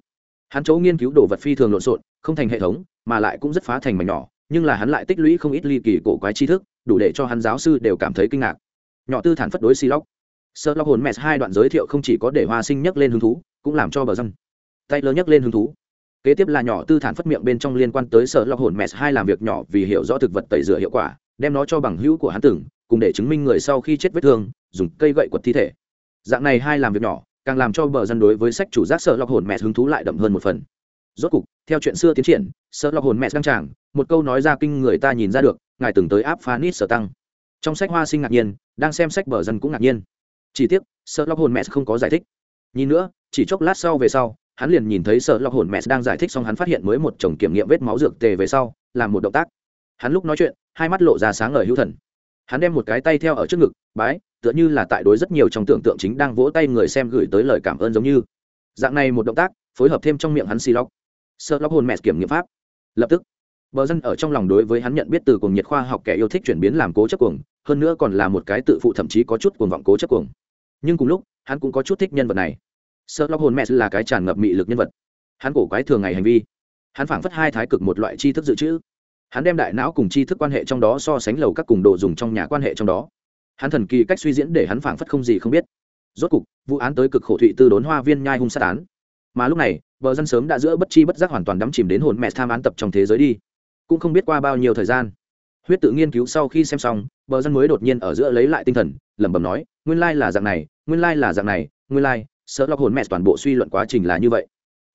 hắn chỗ nghiên cứu đồ vật phi thường lộn xộn không thành hệ thống mà lại cũng rất phá thành mảnh nhỏ nhưng là hắn lại tích lũy không ít ly kỳ cổ quái tri thức đủ để cho hắn giáo sư đều cảm thấy kinh ngạc nhỏ tư thản phất đối Sherlock. Sherlock hồn mẹ hai đoạn giới thiệu không chỉ có để Hoa Sinh nhắc lên hứng thú, cũng làm cho bờ dân Tay lớn nhắc lên hứng thú. Kế tiếp là nhỏ tư thản phất miệng bên trong liên quan tới Sherlock hồn mẹ hai làm việc nhỏ vì hiểu rõ thực vật tẩy rửa hiệu quả, đem nó cho bằng hữu của hắn tưởng, cùng để chứng minh người sau khi chết vết thương, dùng cây gậy quật thi thể. Dạng này hai làm việc nhỏ, càng làm cho bờ dân đối với sách chủ giác Sherlock hồn mẹ hứng thú lại đậm hơn một phần. Rốt cục theo chuyện xưa tiến triển sợ lọc hồn mẹ đăng tràng một câu nói ra kinh người ta nhìn ra được ngài từng tới áp phá nít sở tăng. Trong sách hoa sinh ngạc nhiên đang xem sách bờ dân cũng ngạc nhiên. Chỉ tiếc sợ lọc hồn mẹ không có giải thích. Nhìn nữa chỉ chốc lát sau về sau hắn liền nhìn thấy sợ lọc hồn mẹ đang giải thích xong hắn phát hiện mới một chồng kiểm nghiệm vết máu dược tề về sau làm một động tác. Hắn lúc nói chuyện hai mắt lộ ra sáng ngời hữu thần hắn đem một cái tay theo ở trước ngực, bái, tựa như là tại đối rất nhiều trong tưởng tượng chính đang vỗ tay người xem gửi tới lời cảm ơn giống như. Dạng này một động tác, phối hợp thêm trong miệng hắn xì lóc sợ lóc hồn mẹ kiểm nghiệm pháp. Lập tức, bờ dân ở trong lòng đối với hắn nhận biết từ cùng nhiệt khoa học kẻ yêu thích chuyển biến làm cố chấp cuồng, hơn nữa còn là một cái tự phụ thậm chí có chút cuồng vọng cố chấp cuồng. Nhưng cùng lúc, hắn cũng có chút thích nhân vật này. Sợ lóc hồn mẹ là cái tràn ngập mị lực nhân vật. Hắn cổ quái thường ngày hành vi. Hắn phảng phất hai thái cực một loại tri thức dự trữ hắn đem đại não cùng tri thức quan hệ trong đó so sánh lầu các cùng đồ dùng trong nhà quan hệ trong đó. Hắn thần kỳ cách suy diễn để hắn phảng phất không gì không biết. Rốt cục, vụ án tới cực khổ thụy tư đốn hoa viên nhai hung sát án. Mà lúc này bờ dân sớm đã giữa bất chi bất giác hoàn toàn đắm chìm đến hồn mẹ tham án tập trong thế giới đi. Cũng không biết qua bao nhiêu thời gian. Huyết tự nghiên cứu sau khi xem xong bờ dân mới đột nhiên ở giữa lấy lại tinh thần, lẩm bẩm nói, nguyên lai là dạng này, nguyên lai là dạng này, nguyên lai, sợ lọc hồn mẹ toàn bộ suy luận quá trình là như vậy.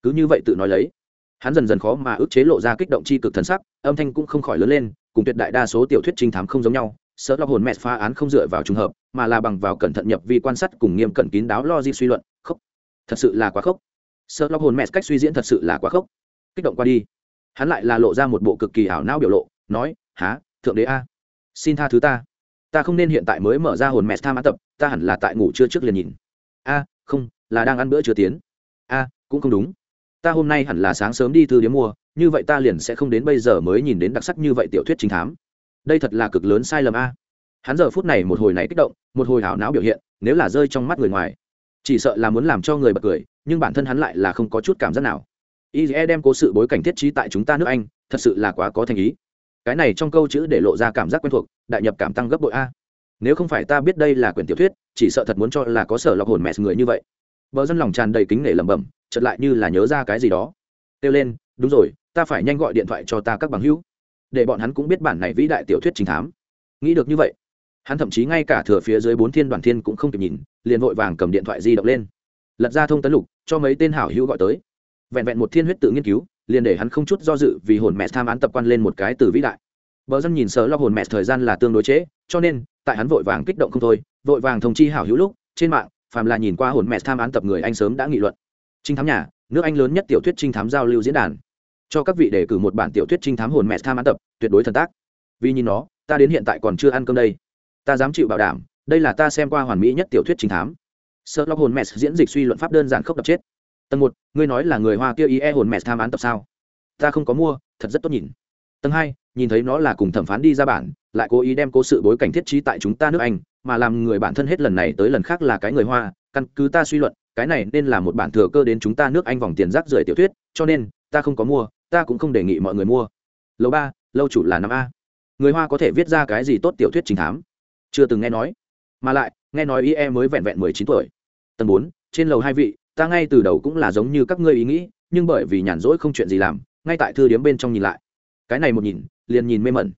Cứ như vậy tự nói lấy hắn dần dần khó mà ức chế lộ ra kích động chi cực thần sắc, âm thanh cũng không khỏi lớn lên, cùng tuyệt đại đa số tiểu thuyết trinh thám không giống nhau. Sợ lọc hồn mẹ phá án không dựa vào trùng hợp, mà là bằng vào cẩn thận nhập vi quan sát cùng nghiêm cẩn kín đáo lo di suy luận. Khốc. Thật sự là quá khốc. Sợ lọc hồn mẹ cách suy diễn thật sự là quá khốc. Kích động qua đi. Hắn lại là lộ ra một bộ cực kỳ ảo não biểu lộ, nói há thượng đế a? Xin tha thứ ta. Ta không nên hiện tại mới mở ra hồn mẹ tham á tập, ta hẳn là tại ngủ trưa trước liền nhìn. A, không, là đang ăn bữa chưa tiến. A, cũng không đúng ta hôm nay hẳn là sáng sớm đi thư điếm mua, như vậy ta liền sẽ không đến bây giờ mới nhìn đến đặc sắc như vậy tiểu thuyết chính thám. Đây thật là cực lớn sai lầm a. Hắn giờ phút này một hồi này kích động, một hồi hảo não biểu hiện, nếu là rơi trong mắt người ngoài. Chỉ sợ là muốn làm cho người bật cười, nhưng bản thân hắn lại là không có chút cảm giác nào. Ie đem cố sự bối cảnh thiết trí tại chúng ta nước anh, thật sự là quá có thành ý. Cái này trong câu chữ để lộ ra cảm giác quen thuộc, đại nhập cảm tăng gấp bội a. Nếu không phải ta biết đây là quyển tiểu thuyết, chỉ sợ thật muốn cho là có sở lọc hồn mẹ người như vậy. Vợ dân lòng tràn đầy kính nể lẩm bẩm chợt lại như là nhớ ra cái gì đó. Kêu lên đúng rồi ta phải nhanh gọi điện thoại cho ta các bằng hữu để bọn hắn cũng biết bản này vĩ đại tiểu thuyết chính thám. Nghĩ được như vậy hắn thậm chí ngay cả thừa phía dưới bốn thiên đoàn thiên cũng không kịp nhìn liền vội vàng cầm điện thoại di động lên. Lật ra thông tấn lục cho mấy tên hảo hữu gọi tới. Vẹn vẹn một thiên huyết tự nghiên cứu liền để hắn không chút do dự vì hồn mẹ tham án tập quan lên một cái từ vĩ đại. Bờ dân nhìn sợ lo hồn mẹ thời gian là tương đối chế, cho nên tại hắn vội vàng kích động không thôi vội vàng thông chi hảo hữu lúc trên mạng phàm là nhìn qua hồn mẹ tham án tập người anh sớm đã nghị luận trinh thám nhà, nước anh lớn nhất tiểu thuyết trinh thám giao lưu diễn đàn. Cho các vị đề cử một bản tiểu thuyết trinh thám hồn mẹ tham án tập, tuyệt đối thần tác. Vì nhìn nó, ta đến hiện tại còn chưa ăn cơm đây. Ta dám chịu bảo đảm, đây là ta xem qua hoàn mỹ nhất tiểu thuyết trinh thám. Sợ lo hồn mẹ diễn dịch suy luận pháp đơn giản khốc đập chết. Tầng một, ngươi nói là người hoa kia ý e hồn mẹ tham án tập sao? Ta không có mua, thật rất tốt nhìn. Tầng hai, nhìn thấy nó là cùng thẩm phán đi ra bản, lại cố ý đem cố sự bối cảnh thiết trí tại chúng ta nước anh, mà làm người bản thân hết lần này tới lần khác là cái người hoa, căn cứ ta suy luận cái này nên là một bản thừa cơ đến chúng ta nước anh vòng tiền rác rưởi tiểu thuyết, cho nên, ta không có mua, ta cũng không đề nghị mọi người mua. Lầu ba, lâu chủ là năm a. Người hoa có thể viết ra cái gì tốt tiểu thuyết trình thám? Chưa từng nghe nói. Mà lại, nghe nói ie mới vẹn vẹn mười chín tuổi. Tầng bốn, trên lầu hai vị, ta ngay từ đầu cũng là giống như các ngươi ý nghĩ, nhưng bởi vì nhàn rỗi không chuyện gì làm, ngay tại thư điếm bên trong nhìn lại. Cái này một nhìn, liền nhìn mê mẩn.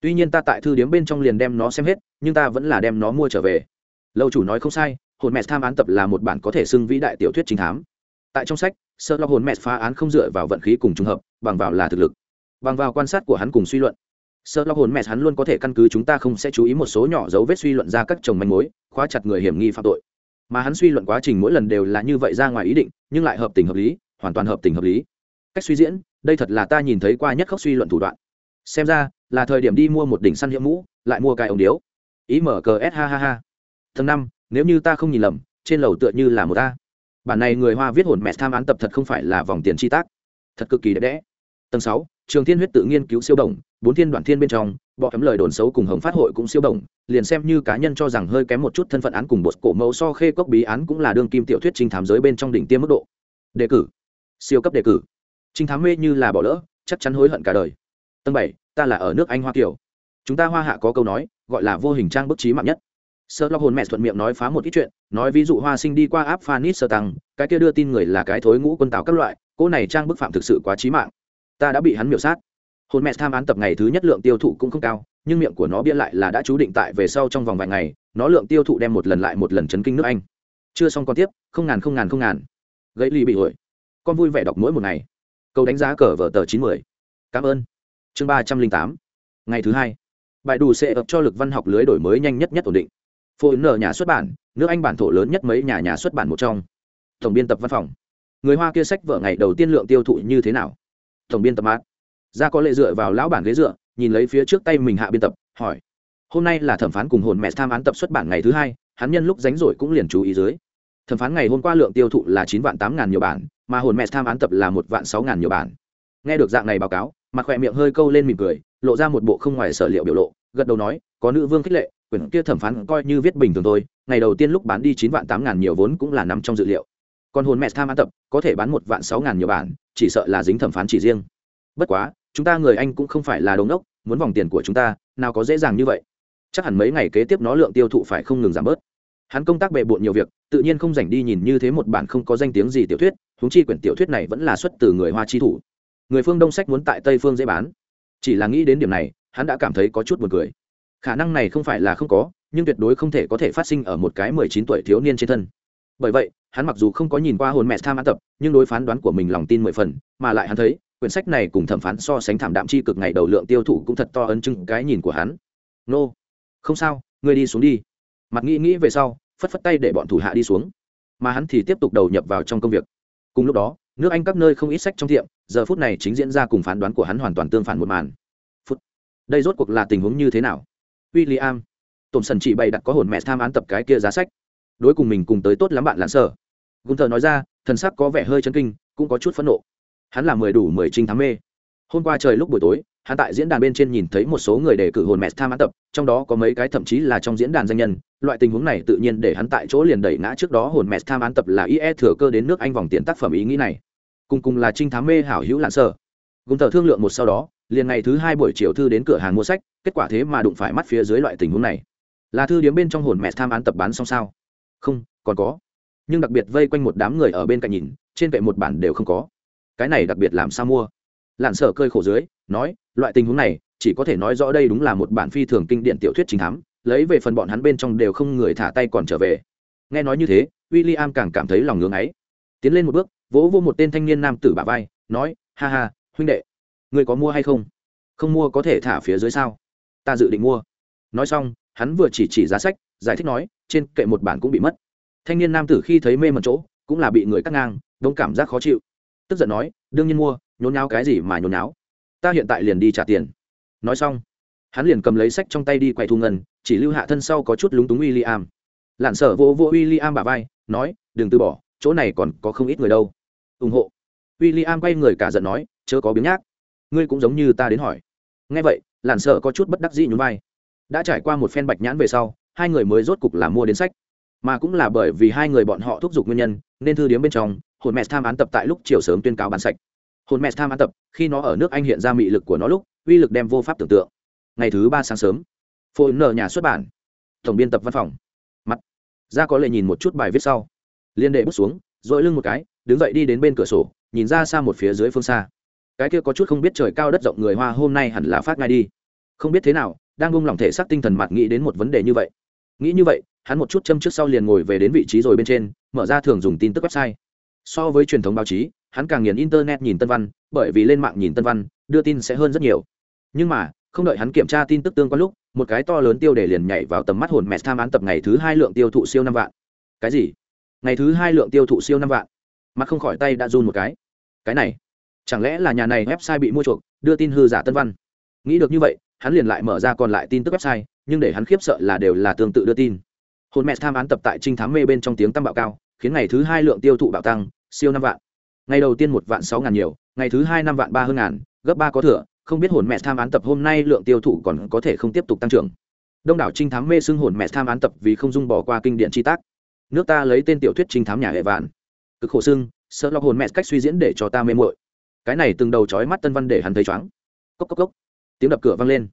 Tuy nhiên ta tại thư điếm bên trong liền đem nó xem hết, nhưng ta vẫn là đem nó mua trở về. Lâu chủ nói không sai hồn mẹ tham án tập là một bản có thể xưng vĩ đại tiểu thuyết chính thám. Tại trong sách sơ lo hồn mẹ phá án không dựa vào vận khí cùng trùng hợp, bằng vào là thực lực. Bằng vào quan sát của hắn cùng suy luận sơ lo hồn mẹ hắn luôn có thể căn cứ chúng ta không sẽ chú ý một số nhỏ dấu vết suy luận ra các chồng manh mối, khóa chặt người hiểm nghi phạm tội. Mà hắn suy luận quá trình mỗi lần đều là như vậy ra ngoài ý định, nhưng lại hợp tình hợp lý, hoàn toàn hợp tình hợp lý. Cách suy diễn, đây thật là ta nhìn thấy qua nhất khóc suy luận thủ đoạn. Xem ra, là thời điểm đi mua một đỉnh săn hiệu mũ, lại mua cái ống điếu. Ý mở cờ s, ha ha ha. Tháng năm nếu như ta không nhìn lầm, trên lầu tựa như là một ta. Bản này người hoa viết hồn mẹ tham án tập thật không phải là vòng tiền chi tác. Thật cực kỳ đẹp đẽ. Tầng sáu, trường thiên huyết tự nghiên cứu siêu đồng, bốn thiên đoạn thiên bên trong, bọ cấm lời đồn xấu cùng hồng phát hội cũng siêu đồng, liền xem như cá nhân cho rằng hơi kém một chút thân phận án cùng bột cổ mẫu so khê cốc bí án cũng là đương kim tiểu thuyết trinh thám giới bên trong đỉnh tiêm mức độ. Đề cử. Siêu cấp đề cử. Trinh thám mê như là bỏ lỡ, chắc chắn hối hận cả đời. Tầng bảy, ta là ở nước anh hoa kiều. Chúng ta hoa hạ có câu nói, gọi là vô hình trang bức trí mạng nhất sơ lo hồn mẹ thuận miệng nói phá một ít chuyện, nói ví dụ hoa sinh đi qua áp phanit sơ tăng, cái kia đưa tin người là cái thối ngũ quân tào các loại, cô này trang bức phạm thực sự quá trí mạng. Ta đã bị hắn miểu sát. Hồn mẹ tham án tập ngày thứ nhất lượng tiêu thụ cũng không cao, nhưng miệng của nó bia lại là đã chú định tại về sau trong vòng vài ngày, nó lượng tiêu thụ đem một lần lại một lần chấn kinh nước anh. Chưa xong còn tiếp, không ngàn không ngàn không ngàn. Gãy ly bị hủi con vui vẻ đọc mỗi một ngày. Câu đánh giá cờ vở tờ chín mươi cảm ơn. Chương ba trăm linh tám. Ngày thứ hai. Bài đủ sẽ ập cho lực văn học lưới đổi mới nhanh nhất nhất ổn định phô nở nhà xuất bản, nước anh bản thổ lớn nhất mấy nhà nhà xuất bản một trong. Tổng biên tập văn phòng. Người hoa kia sách vở ngày đầu tiên lượng tiêu thụ như thế nào? Tổng biên tập mát. Ra có lệ dựa vào lão bản ghế dựa, nhìn lấy phía trước tay mình hạ biên tập, hỏi. Hôm nay là thẩm phán cùng hồn mẹ tham án tập xuất bản ngày thứ hai, hắn nhân lúc ránh rỗi cũng liền chú ý dưới. Thẩm phán ngày hôm qua lượng tiêu thụ là chín vạn tám ngàn nhiều bản, mà hồn mẹ tham án tập là một vạn sáu ngàn nhiều bản. Nghe được dạng này báo cáo, mặt khỏe miệng hơi câu lên mỉm cười, lộ ra một bộ không ngoài sở liệu biểu lộ, gật đầu nói, có nữ vương khích lệ quyển kia thẩm phán coi như viết bình thường thôi, ngày đầu tiên lúc bán đi chín vạn tám ngàn nhiều vốn cũng là nằm trong dự liệu. Còn hồn mẹ tham án tập, có thể bán một vạn sáu ngàn nhiều bản, chỉ sợ là dính thẩm phán chỉ riêng. Bất quá, chúng ta người anh cũng không phải là đống đốc muốn vòng tiền của chúng ta, nào có dễ dàng như vậy. Chắc hẳn mấy ngày kế tiếp nó lượng tiêu thụ phải không ngừng giảm bớt. Hắn công tác bề bộn nhiều việc, tự nhiên không dành đi nhìn như thế một bản không có danh tiếng gì tiểu thuyết húng chi quyển tiểu thuyết này vẫn là xuất từ người hoa chi thủ. Người phương đông sách muốn tại tây phương dễ bán. Chỉ là nghĩ đến điểm này, hắn đã cảm thấy có chút buồn cười khả năng này không phải là không có, nhưng tuyệt đối không thể có thể phát sinh ở một cái mười chín tuổi thiếu niên trên thân. Bởi vậy, hắn mặc dù không có nhìn qua hồn mẹ tham án tập, nhưng đối phán đoán của mình lòng tin mười phần, mà lại hắn thấy, quyển sách này cùng thẩm phán so sánh thảm đạm chi cực ngày đầu lượng tiêu thụ cũng thật to ấn chứng cái nhìn của hắn. Nô、no. không sao, ngươi đi xuống đi. Mặt nghĩ nghĩ về sau, phất phất tay để bọn thủ hạ đi xuống. Mà hắn thì tiếp tục đầu nhập vào trong công việc. Cùng lúc đó, nước anh các nơi không ít sách trong tiệm, giờ phút này chính diễn ra cùng phán đoán của hắn hoàn toàn tương phản một màn. Phút, đây rốt cuộc là tình huống như thế nào? William, tổn sần chỉ bày đặt có hồn mẹ tham án tập cái kia giá sách. Đối cùng mình cùng tới tốt lắm bạn lãn sở. Gunther nói ra thần sắc có vẻ hơi chấn kinh cũng có chút phẫn nộ. Hắn là mười đủ mười trinh thám mê. Hôm qua trời lúc buổi tối hắn tại diễn đàn bên trên nhìn thấy một số người đề cử hồn mẹ tham án tập trong đó có mấy cái thậm chí là trong diễn đàn danh nhân. Loại tình huống này tự nhiên để hắn tại chỗ liền đẩy ngã trước đó hồn mẹ tham án tập là ie thừa cơ đến nước anh vòng tiền tác phẩm ý nghĩ này. Cùng cùng là trinh thám mê hảo hữu lạn sở. Cùng tờ thương lượng một sau đó liền ngày thứ hai buổi chiều thư đến cửa hàng mua sách, kết quả thế mà đụng phải mắt phía dưới loại tình huống này. Là thư điếm bên trong hồn mẹ tham án tập bán xong sao? Không, còn có. Nhưng đặc biệt vây quanh một đám người ở bên cạnh nhìn, trên vệ một bản đều không có. Cái này đặc biệt làm sao mua? Lặn sở cơi khổ dưới, nói, loại tình huống này, chỉ có thể nói rõ đây đúng là một bản phi thường kinh điển tiểu thuyết chính thám, lấy về phần bọn hắn bên trong đều không người thả tay còn trở về. Nghe nói như thế w i l l i am càng cảm thấy lòng ngưng ấy. Tiến lên một bước, vỗ vô một tên thanh niên nam tử bà vai, nói, ha ha, huynh đệ ngươi có mua hay không? Không mua có thể thả phía dưới sao? Ta dự định mua. Nói xong, hắn vừa chỉ chỉ giá sách, giải thích nói, trên kệ một bản cũng bị mất. Thanh niên nam tử khi thấy mê mật chỗ, cũng là bị người cắt ngang đông cảm giác khó chịu. Tức giận nói, đương nhiên mua, nhốn nháo cái gì mà nhốn nháo? Ta hiện tại liền đi trả tiền. Nói xong, hắn liền cầm lấy sách trong tay đi quay thu ngân, chỉ lưu hạ thân sau có chút lúng túng w i l l i am lặn sở vô vô w i l l i am bà vai, nói, đừng từ bỏ, chỗ này còn có không ít người đâu. Ủng hộ. W i l l i am quay người cả giận nói, chớ có biếng nhác ngươi cũng giống như ta đến hỏi. Nghe vậy lặn sợ có chút bất đắc dĩ nhún vai. Đã trải qua một phen bạch nhãn về sau, hai người mới rốt cục là mua đến sách. Mà cũng là bởi vì hai người bọn họ thúc giục nguyên nhân, nên thư điếm bên trong, hồn mẹ tham án tập tại lúc chiều sớm tuyên cáo bán sạch. Hồn mẹ tham án tập, khi nó ở nước anh hiện ra mị lực của nó lúc, uy lực đem vô pháp tưởng tượng. Ngày thứ ba sáng sớm, phố nở nhà xuất bản, tổng biên tập văn phòng. Mặt ra có lệ nhìn một chút bài viết sau. Liên đệ bút xuống, dội lưng một cái, đứng dậy đi đến bên cửa sổ, nhìn ra xa một phía dưới phương xa cái kia có chút không biết trời cao đất rộng người hoa hôm nay hẳn là phát ngay đi. Không biết thế nào, đang bung lòng thể xác tinh thần mặt nghĩ đến một vấn đề như vậy. Nghĩ như vậy, hắn một chút châm trước sau liền ngồi về đến vị trí rồi bên trên, mở ra thường dùng tin tức website. So với truyền thống báo chí, hắn càng nghiền internet nhìn tân văn, bởi vì lên mạng nhìn tân văn, đưa tin sẽ hơn rất nhiều. Nhưng mà, không đợi hắn kiểm tra tin tức tương quan lúc, một cái to lớn tiêu đề liền nhảy vào tầm mắt hồn mẹ tham án tập ngày thứ hai lượng tiêu thụ siêu năm vạn. Cái gì? Ngày thứ hai lượng tiêu thụ siêu năm vạn. Mặt không khỏi tay đã run một cái. Cái này chẳng lẽ là nhà này website bị mua chuộc, đưa tin hư giả tân văn? Nghĩ được như vậy, hắn liền lại mở ra còn lại tin tức website, nhưng để hắn khiếp sợ là đều là tương tự đưa tin. Hồn mẹ tham án tập tại trinh thám mê bên trong tiếng tăng bạo cao, khiến ngày thứ hai lượng tiêu thụ bạo tăng, siêu năm vạn. Ngày đầu tiên một vạn sáu ngàn nhiều, ngày thứ hai năm vạn ba hơn ngàn, gấp ba có thừa, không biết hồn mẹ tham án tập hôm nay lượng tiêu thụ còn có thể không tiếp tục tăng trưởng. Đông đảo trinh thám mê xưng hồn mẹ tham án tập vì không dung bỏ qua kinh điển chi tác. Nước ta lấy tên tiểu thuyết trinh thám nhà hệ vạn. Cực khổ xưng, sợ lọc hồn mẹ cách suy diễn để cho ta mê mội cái này từng đầu chói mắt tân văn để hắn thấy chóng. Cốc cốc cốc. Tiếng đập cửa vang lên.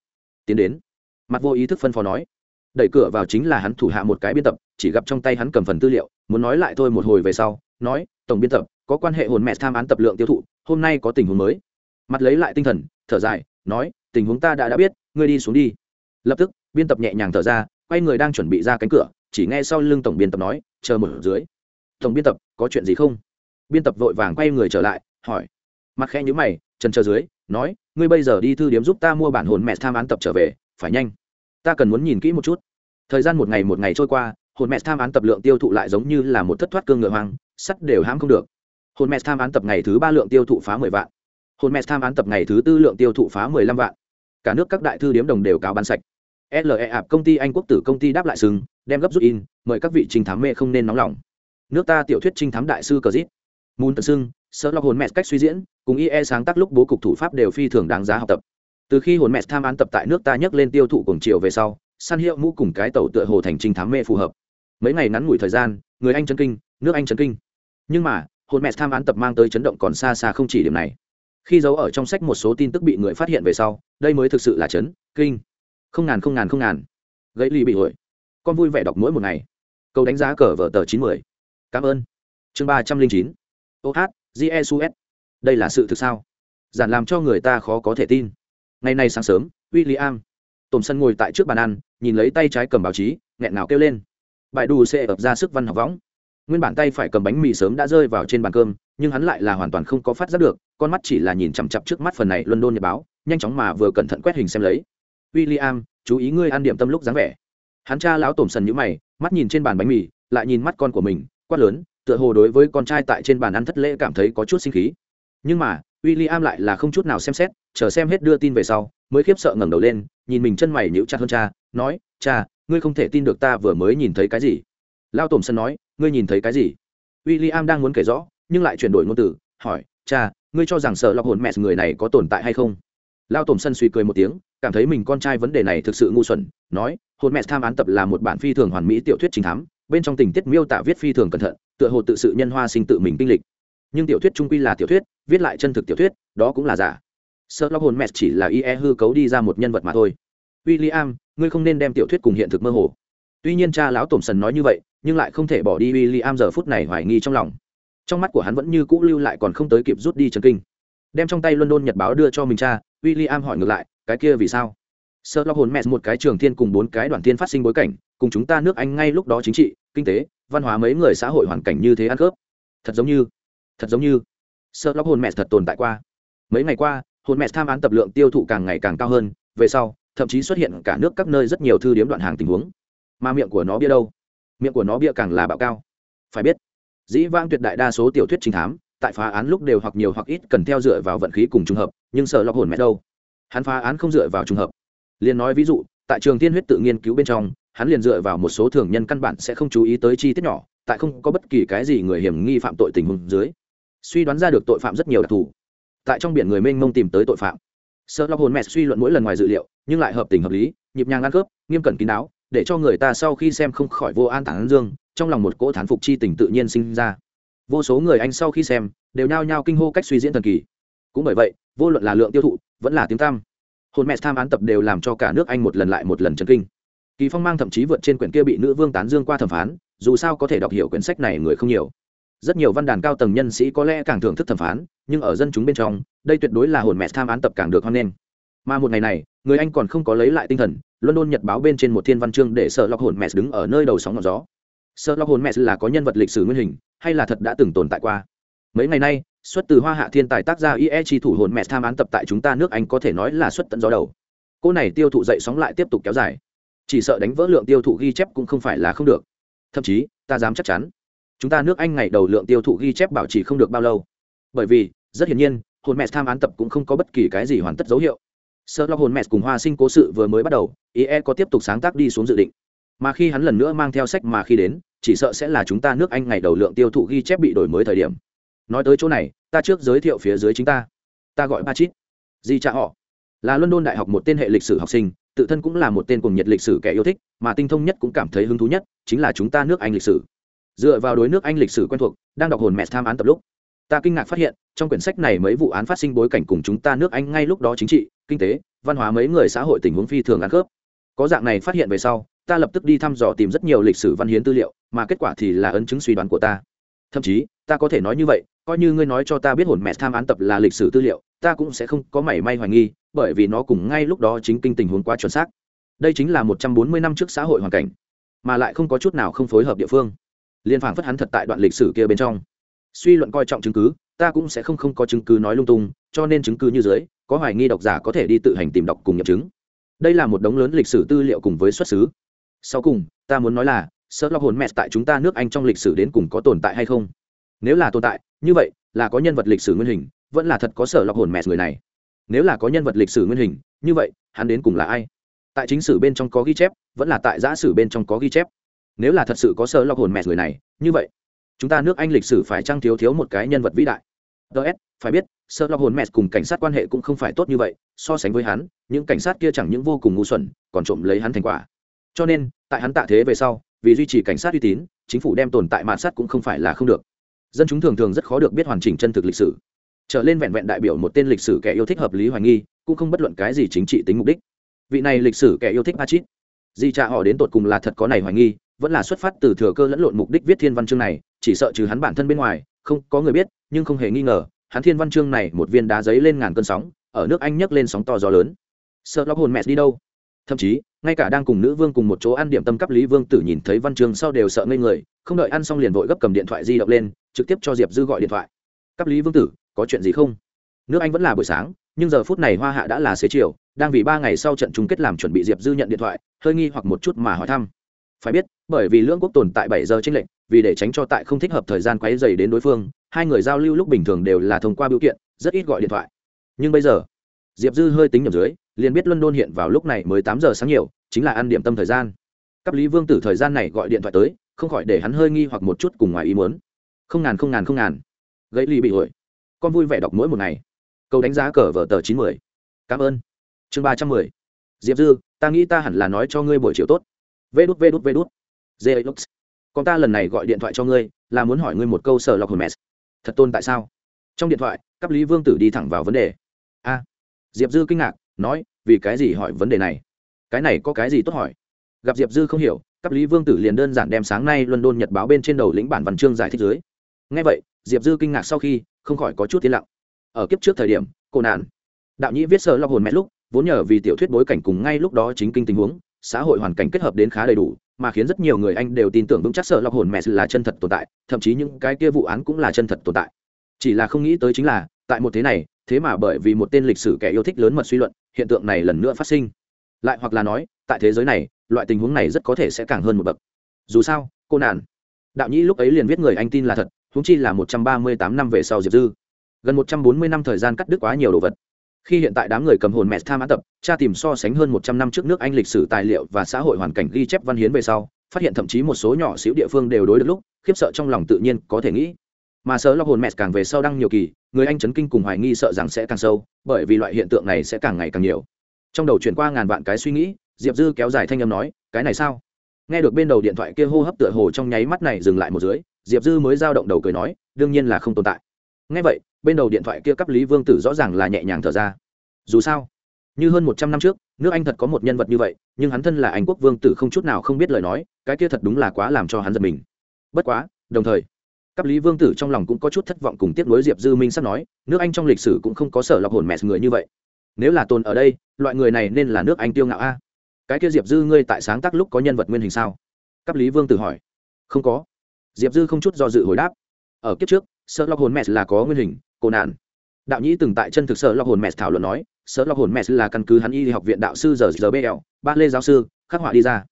Tiến đến. Mặt vô ý thức phân phó nói. Đẩy cửa vào chính là hắn thủ hạ một cái biên tập, chỉ gặp trong tay hắn cầm phần tư liệu, muốn nói lại thôi một hồi về sau, nói, tổng biên tập, có quan hệ hồn mẹ tham án tập lượng tiêu thụ, hôm nay có tình huống mới. Mặt lấy lại tinh thần, thở dài, nói, tình huống ta đã đã biết, ngươi đi xuống đi. Lập tức, biên tập nhẹ nhàng thở ra, quay người đang chuẩn bị ra cánh cửa, chỉ nghe sau lưng tổng biên tập nói, chờ một dưới. Tổng biên tập, có chuyện gì không? Biên tập vội vàng quay người trở lại, hỏi mặt khẽ nhíu mày, trần chờ dưới, nói, ngươi bây giờ đi thư điếm giúp ta mua bản hồn mẹ tham án tập trở về, phải nhanh. Ta cần muốn nhìn kỹ một chút. Thời gian một ngày một ngày trôi qua, hồn mẹ tham án tập lượng tiêu thụ lại giống như là một thất thoát cương ngựa hoang, sắt đều hãm không được. Hồn mẹ tham án tập ngày thứ ba lượng tiêu thụ phá mười vạn. Hồn mẹ tham án tập ngày thứ tư lượng tiêu thụ phá mười lăm vạn. Cả nước các đại thư điếm đồng đều cáo bán sạch. Le ạp công ty anh quốc tử công ty đáp lại sừng, đem gấp rút in, mời các vị trinh thám mê không nên nóng lòng. Nước ta tiểu thuyết trinh thám đại sư cờ dít. Mùn tần sưng sợ lọc hồn mẹ cách suy diễn, cùng ie sáng tác lúc bố cục thủ pháp đều phi thường đáng giá học tập. Từ khi hồn mẹ tham án tập tại nước ta nhấc lên tiêu thụ cùng chiều về sau săn hiệu mũ cùng cái tàu tựa hồ thành trình thám mê phù hợp. Mấy ngày ngắn ngủi thời gian, người anh chấn kinh, nước anh chấn kinh. Nhưng mà, hồn mẹ tham án tập mang tới chấn động còn xa xa không chỉ điểm này. Khi giấu ở trong sách một số tin tức bị người phát hiện về sau, đây mới thực sự là chấn, kinh. Không ngàn không ngàn không ngàn. Gãy ly bị hội. Con vui vẻ đọc mỗi một ngày. Câu đánh giá cờ vở tờ chín mươi. Cảm ơn. Chương ba trăm linh chín. Ô hát jesus đây là sự thực sao? Giản làm cho người ta khó có thể tin. Ngày nay sáng sớm w i l l i am tổm sân ngồi tại trước bàn ăn, nhìn lấy tay trái cầm báo chí, nghẹn nào kêu lên. Bài đù sẽ ập ra sức văn học võng. Nguyên bản tay phải cầm bánh mì sớm đã rơi vào trên bàn cơm, nhưng hắn lại là hoàn toàn không có phát giác được, con mắt chỉ là nhìn chằm chặp trước mắt phần này london nhật báo, nhanh chóng mà vừa cẩn thận quét hình xem lấy. W i l l i am chú ý ngươi ăn điểm tâm lúc dáng vẻ. Hắn cha lão tổm sần nhữ mày, mắt nhìn trên bàn bánh mì, lại nhìn mắt con của mình, quát lớn tựa hồ đối với con trai tại trên bàn ăn thất lễ cảm thấy có chút sinh khí. Nhưng mà w i l l i am lại là không chút nào xem xét, chờ xem hết đưa tin về sau, mới khiếp sợ ngẩng đầu lên, nhìn mình chân mày nhíu chặt hơn cha, nói, cha, ngươi không thể tin được ta vừa mới nhìn thấy cái gì. Lao tổm sân nói, ngươi nhìn thấy cái gì? W i l l i am đang muốn kể rõ, nhưng lại chuyển đổi ngôn từ, hỏi, cha, ngươi cho rằng sợ lọc hồn mẹ người này có tồn tại hay không? Lao tổm sân suy cười một tiếng, cảm thấy mình con trai vấn đề này thực sự ngu xuẩn, nói, hồn mẹ tham án tập là một bản phi thường hoàn mỹ tiểu thuyết chính thám, bên trong tình tiết miêu tả viết phi thường cẩn thận tựa hồ tự sự nhân hoa sinh tự mình kinh lịch. Nhưng tiểu thuyết trung quy là tiểu thuyết, viết lại chân thực tiểu thuyết, đó cũng là giả. Sợ lo hồn mẹ chỉ là ie hư cấu đi ra một nhân vật mà thôi. W i l l i am ngươi không nên đem tiểu thuyết cùng hiện thực mơ hồ. Tuy nhiên cha lão tổm sần nói như vậy, nhưng lại không thể bỏ đi w i l l i am giờ phút này hoài nghi trong lòng. Trong mắt của hắn vẫn như cũ lưu lại còn không tới kịp rút đi trần kinh. Đem trong tay london nhật báo đưa cho mình cha w i l l i am hỏi ngược lại, cái kia vì sao? Sợ lo hồn mẹ một cái trường thiên cùng bốn cái đoàn thiên phát sinh bối cảnh, cùng chúng ta nước anh ngay lúc đó chính trị kinh tế, văn hóa mấy người xã hội hoàn cảnh như thế ăn khớp. Thật giống như, thật giống như, sợ lóc hồn mẹ thật tồn tại qua. Mấy ngày qua, hồn mẹ tham án tập lượng tiêu thụ càng ngày càng cao hơn, về sau, thậm chí xuất hiện cả nước các nơi rất nhiều thư điếm đoạn hàng tình huống. Mà miệng của nó bia đâu? Miệng của nó bia càng là bạo cao. Phải biết, dĩ vang tuyệt đại đa số tiểu thuyết trinh thám, tại phá án lúc đều hoặc nhiều hoặc ít cần theo dựa vào vận khí cùng trùng hợp, nhưng sợ lóc hồn mẹ đâu? Hắn phá án không dựa vào trùng hợp. Liền nói ví dụ, tại trường tiên huyết tự nghiên cứu bên trong hắn liền dựa vào một số thường nhân căn bản sẽ không chú ý tới chi tiết nhỏ, tại không có bất kỳ cái gì người hiểm nghi phạm tội tình huống dưới, suy đoán ra được tội phạm rất nhiều đặc thù. Tại trong biển người mênh mông tìm tới tội phạm. Sợ lo hồn mẹ suy luận mỗi lần ngoài dự liệu, nhưng lại hợp tình hợp lý, nhịp nhàng ăn cướp nghiêm cẩn kín đáo, để cho người ta sau khi xem không khỏi vô an tản dương, trong lòng một cỗ thán phục chi tình tự nhiên sinh ra. Vô số người anh sau khi xem, đều nhao nhao kinh hô cách suy diễn thần kỳ. Cũng bởi vậy, vô luận là lượng tiêu thụ, vẫn là tiếng tam hồn mẹ tham án tập đều làm cho cả nước anh một lần lại một lần chấn kinh kỳ phong mang thậm chí vượt trên quyển kia bị nữ vương tán dương qua thẩm phán, dù sao có thể đọc hiểu quyển sách này người không nhiều. Rất nhiều văn đàn cao tầng nhân sĩ có lẽ càng thưởng thức thẩm phán, nhưng ở dân chúng bên trong, đây tuyệt đối là hồn mẹ tham án tập càng được hoan nghênh. Mà một ngày này, người anh còn không có lấy lại tinh thần, london nhật báo bên trên một thiên văn chương để sợ lọc hồn mẹ đứng ở nơi đầu sóng ngọn gió. Sợ lọc hồn mẹ là có nhân vật lịch sử nguyên hình, hay là thật đã từng tồn tại qua? Mấy ngày nay, xuất từ hoa hạ thiên tài tác gia ie chi thủ hồn mẹ tham án tập tại chúng ta nước anh có thể nói là xuất tận gió đầu. Cô này tiêu thụ dậy sóng lại tiếp tục kéo dài chỉ sợ đánh vỡ lượng tiêu thụ ghi chép cũng không phải là không được. Thậm chí, ta dám chắc chắn, chúng ta nước anh ngày đầu lượng tiêu thụ ghi chép bảo trì không được bao lâu. Bởi vì, rất hiển nhiên, hồn mẹ tham án tập cũng không có bất kỳ cái gì hoàn tất dấu hiệu. Sợ lo hồn mẹ cùng hoa sinh cố sự vừa mới bắt đầu ie có tiếp tục sáng tác đi xuống dự định. Mà khi hắn lần nữa mang theo sách mà khi đến, chỉ sợ sẽ là chúng ta nước anh ngày đầu lượng tiêu thụ ghi chép bị đổi mới thời điểm. Nói tới chỗ này, ta trước giới thiệu phía dưới chính ta. Ta gọi ba chít di cha họ. Là london đại học một tên hệ lịch sử học sinh tự thân cũng là một tên cùng nhiệt lịch sử kẻ yêu thích, mà tinh thông nhất cũng cảm thấy hứng thú nhất chính là chúng ta nước anh lịch sử. Dựa vào đối nước anh lịch sử quen thuộc, đang đọc hồn mẹ tham án tập lúc, ta kinh ngạc phát hiện, trong quyển sách này mấy vụ án phát sinh bối cảnh cùng chúng ta nước anh ngay lúc đó chính trị, kinh tế, văn hóa mấy người xã hội tình huống phi thường ăn khớp. Có dạng này phát hiện về sau, ta lập tức đi thăm dò tìm rất nhiều lịch sử văn hiến tư liệu, mà kết quả thì là ấn chứng suy đoán của ta. Thậm chí, ta có thể nói như vậy, coi như ngươi nói cho ta biết hồn mẹ tham án tập là lịch sử tư liệu, ta cũng sẽ không có mảy may hoài nghi bởi vì nó cùng ngay lúc đó chính kinh tình huống quá chuẩn xác. Đây chính là một trăm bốn mươi năm trước xã hội hoàn cảnh, mà lại không có chút nào không phối hợp địa phương. Liên phảng phất hắn thật tại đoạn lịch sử kia bên trong. Suy luận coi trọng chứng cứ, ta cũng sẽ không không có chứng cứ nói lung tung, cho nên chứng cứ như dưới, có hoài nghi độc giả có thể đi tự hành tìm đọc cùng nghiệm chứng. Đây là một đống lớn lịch sử tư liệu cùng với xuất xứ. Sau cùng, ta muốn nói là sợ lọc hồn mẹ tại chúng ta nước anh trong lịch sử đến cùng có tồn tại hay không? Nếu là tồn tại, như vậy, là có nhân vật lịch sử nguyên hình, vẫn là thật có sở lọc hồn mẹ người này nếu là có nhân vật lịch sử nguyên hình, như vậy, hắn đến cùng là ai? Tại chính sử bên trong có ghi chép, vẫn là tại giã sử bên trong có ghi chép. Nếu là thật sự có Sơ lọc hồn mẹ người này, như vậy, chúng ta nước anh lịch sử phải trăng thiếu thiếu một cái nhân vật vĩ đại? Ts phải biết sơ lọc hồn mẹ cùng cảnh sát quan hệ cũng không phải tốt như vậy, so sánh với hắn, những cảnh sát kia chẳng những vô cùng ngu xuẩn, còn trộm lấy hắn thành quả. Cho nên, tại hắn tạ thế về sau, vì duy trì cảnh sát uy tín, chính phủ đem tồn tại mạn sát cũng không phải là không được. Dân chúng thường thường rất khó được biết hoàn chỉnh chân thực lịch sử trở lên vẹn vẹn đại biểu một tên lịch sử kẻ yêu thích hợp lý hoài nghi, cũng không bất luận cái gì chính trị tính mục đích. Vị này lịch sử kẻ yêu thích Pachit di cha họ đến tột cùng là thật có này hoài nghi, vẫn là xuất phát từ thừa cơ lẫn lộn mục đích viết thiên văn chương này, chỉ sợ trừ hắn bản thân bên ngoài, không có người biết, nhưng không hề nghi ngờ, hắn thiên văn chương này một viên đá giấy lên ngàn cơn sóng, ở nước anh nhấc lên sóng to gió lớn. Sợ lóc hồn mẹ đi đâu? Thậm chí, ngay cả đang cùng nữ vương cùng một chỗ ăn điểm tâm cấp lý vương tử nhìn thấy văn chương sau đều sợ ngây người, không đợi ăn xong liền vội gấp cầm điện thoại di động lên, trực tiếp cho diệp dư gọi điện thoại. Cấp lý vương tử có chuyện gì không? Nước anh vẫn là buổi sáng, nhưng giờ phút này hoa hạ đã là xế chiều, đang vì ba ngày sau trận chung kết làm chuẩn bị diệp dư nhận điện thoại, hơi nghi hoặc một chút mà hỏi thăm. Phải biết, bởi vì lưỡng quốc tồn tại bảy giờ tranh lệnh vì để tránh cho tại không thích hợp thời gian quấy dày đến đối phương, hai người giao lưu lúc bình thường đều là thông qua biểu kiện, rất ít gọi điện thoại. Nhưng bây giờ, diệp dư hơi tính nhầm dưới, liền biết london hiện vào lúc này mới tám giờ sáng nhiều, chính là ăn điểm tâm thời gian. Cấp lý vương tử thời gian này gọi điện thoại tới, không khỏi để hắn hơi nghi hoặc một chút cùng ngoài ý muốn. Không ngàn không ngàn không ngàn. Gãy ly bị hủi con vui vẻ đọc mỗi một ngày. Câu đánh giá cờ vở tờ chín mươi cảm ơn. Chương ba trăm mười. Diệp dư, ta nghĩ ta hẳn là nói cho ngươi buổi chiều tốt. Vê đút vê đút vê đút. Dê lux. Còn ta lần này gọi điện thoại cho ngươi, là muốn hỏi ngươi một câu sở lọc hồn mess thật tôn tại sao? Trong điện thoại, cấp lý vương tử đi thẳng vào vấn đề. A. Diệp dư kinh ngạc, nói, vì cái gì hỏi vấn đề này? Cái này có cái gì tốt hỏi? Gặp diệp dư không hiểu, cấp lý vương tử liền đơn giản đem sáng nay luân đôn nhật báo bên trên đầu lĩnh bản văn chương giải thích dưới. Ngay vậy, diệp dư kinh ngạc sau khi không khỏi có chút tiến lặng. Ở kiếp trước thời điểm cô nạn. Đạo nhĩ viết sơ lo hồn mẹ lúc vốn nhờ vì tiểu thuyết bối cảnh cùng ngay lúc đó chính kinh tình huống xã hội hoàn cảnh kết hợp đến khá đầy đủ mà khiến rất nhiều người anh đều tin tưởng vững chắc sợ lọc hồn mẹ là chân thật tồn tại thậm chí những cái kia vụ án cũng là chân thật tồn tại. Chỉ là không nghĩ tới chính là tại một thế này thế mà bởi vì một tên lịch sử kẻ yêu thích lớn mật suy luận hiện tượng này lần nữa phát sinh. Lại hoặc là nói tại thế giới này loại tình huống này rất có thể sẽ càng hơn một bậc. Dù sao cô nàn, đạo nhĩ lúc ấy liền viết người anh tin là thật huống chi là một trăm ba mươi tám năm về sau diệp dư. Gần một trăm bốn mươi năm thời gian cắt đứt quá nhiều đồ vật. Khi hiện tại đám người cầm hồn mẹ tham án tập, tra tìm so sánh hơn một trăm năm trước nước anh lịch sử tài liệu và xã hội hoàn cảnh ghi chép văn hiến về sau, phát hiện thậm chí một số nhỏ xíu địa phương đều đối được lúc, khiếp sợ trong lòng tự nhiên có thể nghĩ. Mà sợ lọc hồn mẹ càng về sau đăng nhiều kỳ, người anh chấn kinh cùng hoài nghi sợ rằng sẽ càng sâu, bởi vì loại hiện tượng này sẽ càng ngày càng nhiều. Trong đầu chuyển qua ngàn vạn cái suy nghĩ, diệp dư kéo dài thanh âm nói, cái này sao? Nghe được bên đầu điện thoại kia hô hấp tựa hồ trong nháy mắt này dừng lại một dưới diệp dư mới giao động đầu cười nói, đương nhiên là không tồn tại. Nghe vậy, bên đầu điện thoại kia cấp lý vương tử rõ ràng là nhẹ nhàng thở ra. Dù sao, như hơn một trăm năm trước, nước anh thật có một nhân vật như vậy, nhưng hắn thân là anh quốc vương tử không chút nào không biết lời nói, cái kia thật đúng là quá làm cho hắn giật mình. Bất quá, đồng thời, cấp lý vương tử trong lòng cũng có chút thất vọng cùng tiếp nối diệp dư minh sắp nói, nước anh trong lịch sử cũng không có sở lọc hồn mẹ người như vậy. Nếu là tồn ở đây, loại người này nên là nước anh tiêu ngạo a. Cái kia diệp dư ngươi tại sáng tác lúc có nhân vật nguyên hình sao? Cấp lý vương tử hỏi. Không có diệp dư không chút do dự hồi đáp. Ở kiếp trước sợ lọc hồn mẹ là có nguyên hình cổ nạn. Đạo nhĩ từng tại chân thực sợ lọc hồn mẹ thảo luận nói sợ lọc hồn mẹ là căn cứ hắn y học viện đạo sư giờ giờ bl ba lê giáo sư, khắc họa đi ra.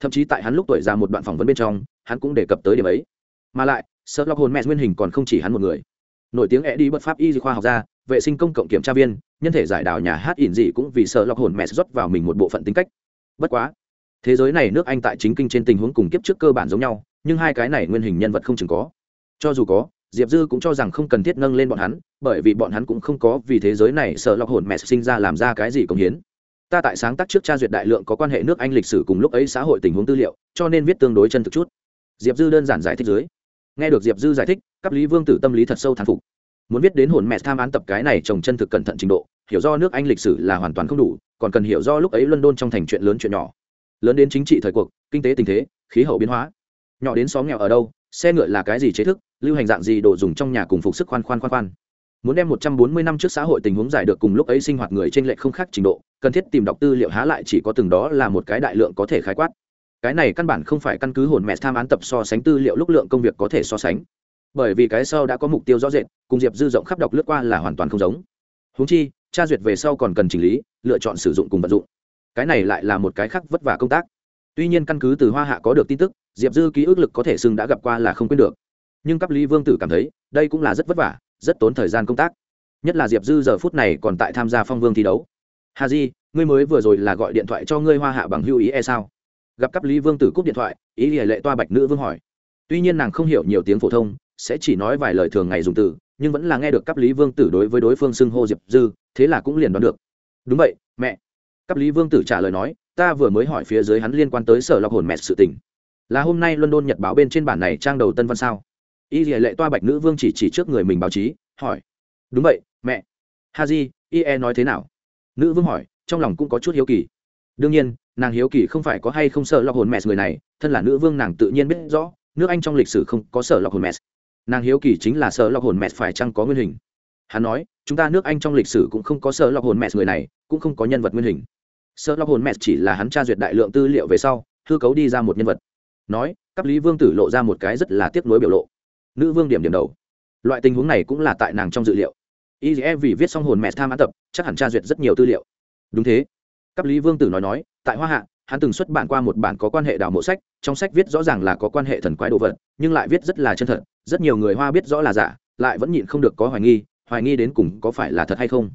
Thậm chí tại hắn lúc tuổi già một đoạn phỏng vấn bên trong, hắn cũng đề cập tới điểm ấy. Mà lại sợ lọc hồn mẹ nguyên hình còn không chỉ hắn một người. Nổi tiếng e đi bất pháp y khoa học gia, vệ sinh công cộng kiểm tra viên, nhân thể giải đào nhà hát ỉn dị cũng vì sợ lọc hồn mẹ rót vào mình một bộ phận tính cách. Bất quá, thế giới này nước anh tại chính kinh trên tình huống cùng kiếp trước cơ bản giống nhau nhưng hai cái này nguyên hình nhân vật không chừng có. Cho dù có, diệp dư cũng cho rằng không cần thiết nâng lên bọn hắn, bởi vì bọn hắn cũng không có vì thế giới này sợ lọc hồn mẹ sinh ra làm ra cái gì công hiến. Ta tại sáng tác trước tra duyệt đại lượng có quan hệ nước anh lịch sử cùng lúc ấy xã hội tình huống tư liệu, cho nên viết tương đối chân thực chút. Diệp dư đơn giản giải thích dưới. Nghe được diệp dư giải thích cấp lý vương tử tâm lý thật sâu thán phục. Muốn viết đến hồn mẹ tham án tập cái này trồng chân thực cẩn thận trình độ, hiểu do nước anh lịch sử là hoàn toàn không đủ, còn cần hiểu do lúc ấy london trong thành chuyện lớn chuyện nhỏ. Lớn đến chính trị thời cuộc, kinh tế tình thế, khí hậu biến hóa nhỏ đến xóm nghèo ở đâu, xe ngựa là cái gì chế thức, lưu hành dạng gì đồ dùng trong nhà cùng phục sức khoan khoan khoan khoan. Muốn đem một trăm bốn mươi năm trước xã hội tình huống giải được cùng lúc ấy sinh hoạt người trên lệ không khác trình độ, cần thiết tìm đọc tư liệu há lại chỉ có từng đó là một cái đại lượng có thể khái quát. Cái này căn bản không phải căn cứ hồn mẹ tham án tập so sánh tư liệu lúc lượng công việc có thể so sánh. Bởi vì cái sau đã có mục tiêu rõ rệt, cùng diệp dư rộng khắp đọc lướt qua là hoàn toàn không giống. Húng chi tra duyệt về sau còn cần chỉnh lý, lựa chọn sử dụng cùng vận dụng. Cái này lại là một cái khác vất vả công tác tuy nhiên căn cứ từ hoa hạ có được tin tức, diệp dư ký ức lực có thể xưng đã gặp qua là không quên được. Nhưng cấp lý vương tử cảm thấy, đây cũng là rất vất vả, rất tốn thời gian công tác. Nhất là diệp dư giờ phút này còn tại tham gia phong vương thi đấu. Hà di, ngươi mới vừa rồi là gọi điện thoại cho ngươi hoa hạ bằng hưu ý e sao? Gặp cấp lý vương tử cúp điện thoại, ý hệ lệ toa bạch nữ vương hỏi. Tuy nhiên nàng không hiểu nhiều tiếng phổ thông, sẽ chỉ nói vài lời thường ngày dùng từ, nhưng vẫn là nghe được cấp lý vương tử đối với đối phương xưng hô diệp dư, thế là cũng liền đoán được. Đúng vậy, mẹ. Cấp lý vương tử trả lời nói ta vừa mới hỏi phía dưới hắn liên quan tới sở lọc hồn mẹ sự tình. Là hôm nay london, nhật báo bên trên bản này trang đầu tân văn sao? Y lệ lệ toa bạch nữ vương chỉ chỉ trước người mình báo chí, hỏi. Đúng vậy, mẹ. Ha di, y e nói thế nào? Nữ vương hỏi, trong lòng cũng có chút hiếu kỳ. Đương nhiên, nàng hiếu kỳ không phải có hay không sợ lọc hồn mẹ người này, thân là nữ vương nàng tự nhiên biết rõ, nước anh trong lịch sử không có sở lọc hồn mẹ nàng hiếu kỳ chính là sở lọc hồn mẹ phải chăng có nguyên hình. Hắn nói, chúng ta nước anh trong lịch sử cũng không có sở lọc hồn mẹ người này, cũng không có nhân vật nguyên hình sợ lóc hồn mẹ chỉ là hắn tra duyệt đại lượng tư liệu về sau, hư cấu đi ra một nhân vật. Nói cấp lý vương tử lộ ra một cái rất là tiếc nuối biểu lộ. Nữ vương điểm điểm đầu. Loại tình huống này cũng là tại nàng trong dự liệu. Ie vì viết xong hồn mẹ tham án tập, chắc hẳn tra duyệt rất nhiều tư liệu. Đúng thế. Cấp lý vương tử nói nói, tại hoa hạ, hắn từng xuất bản qua một bản có quan hệ đảo mộ sách, trong sách viết rõ ràng là có quan hệ thần quái đồ vật, nhưng lại viết rất là chân thật, rất nhiều người hoa biết rõ là giả, lại vẫn nhịn không được có hoài nghi hoài nghi đến cùng có phải là thật hay không.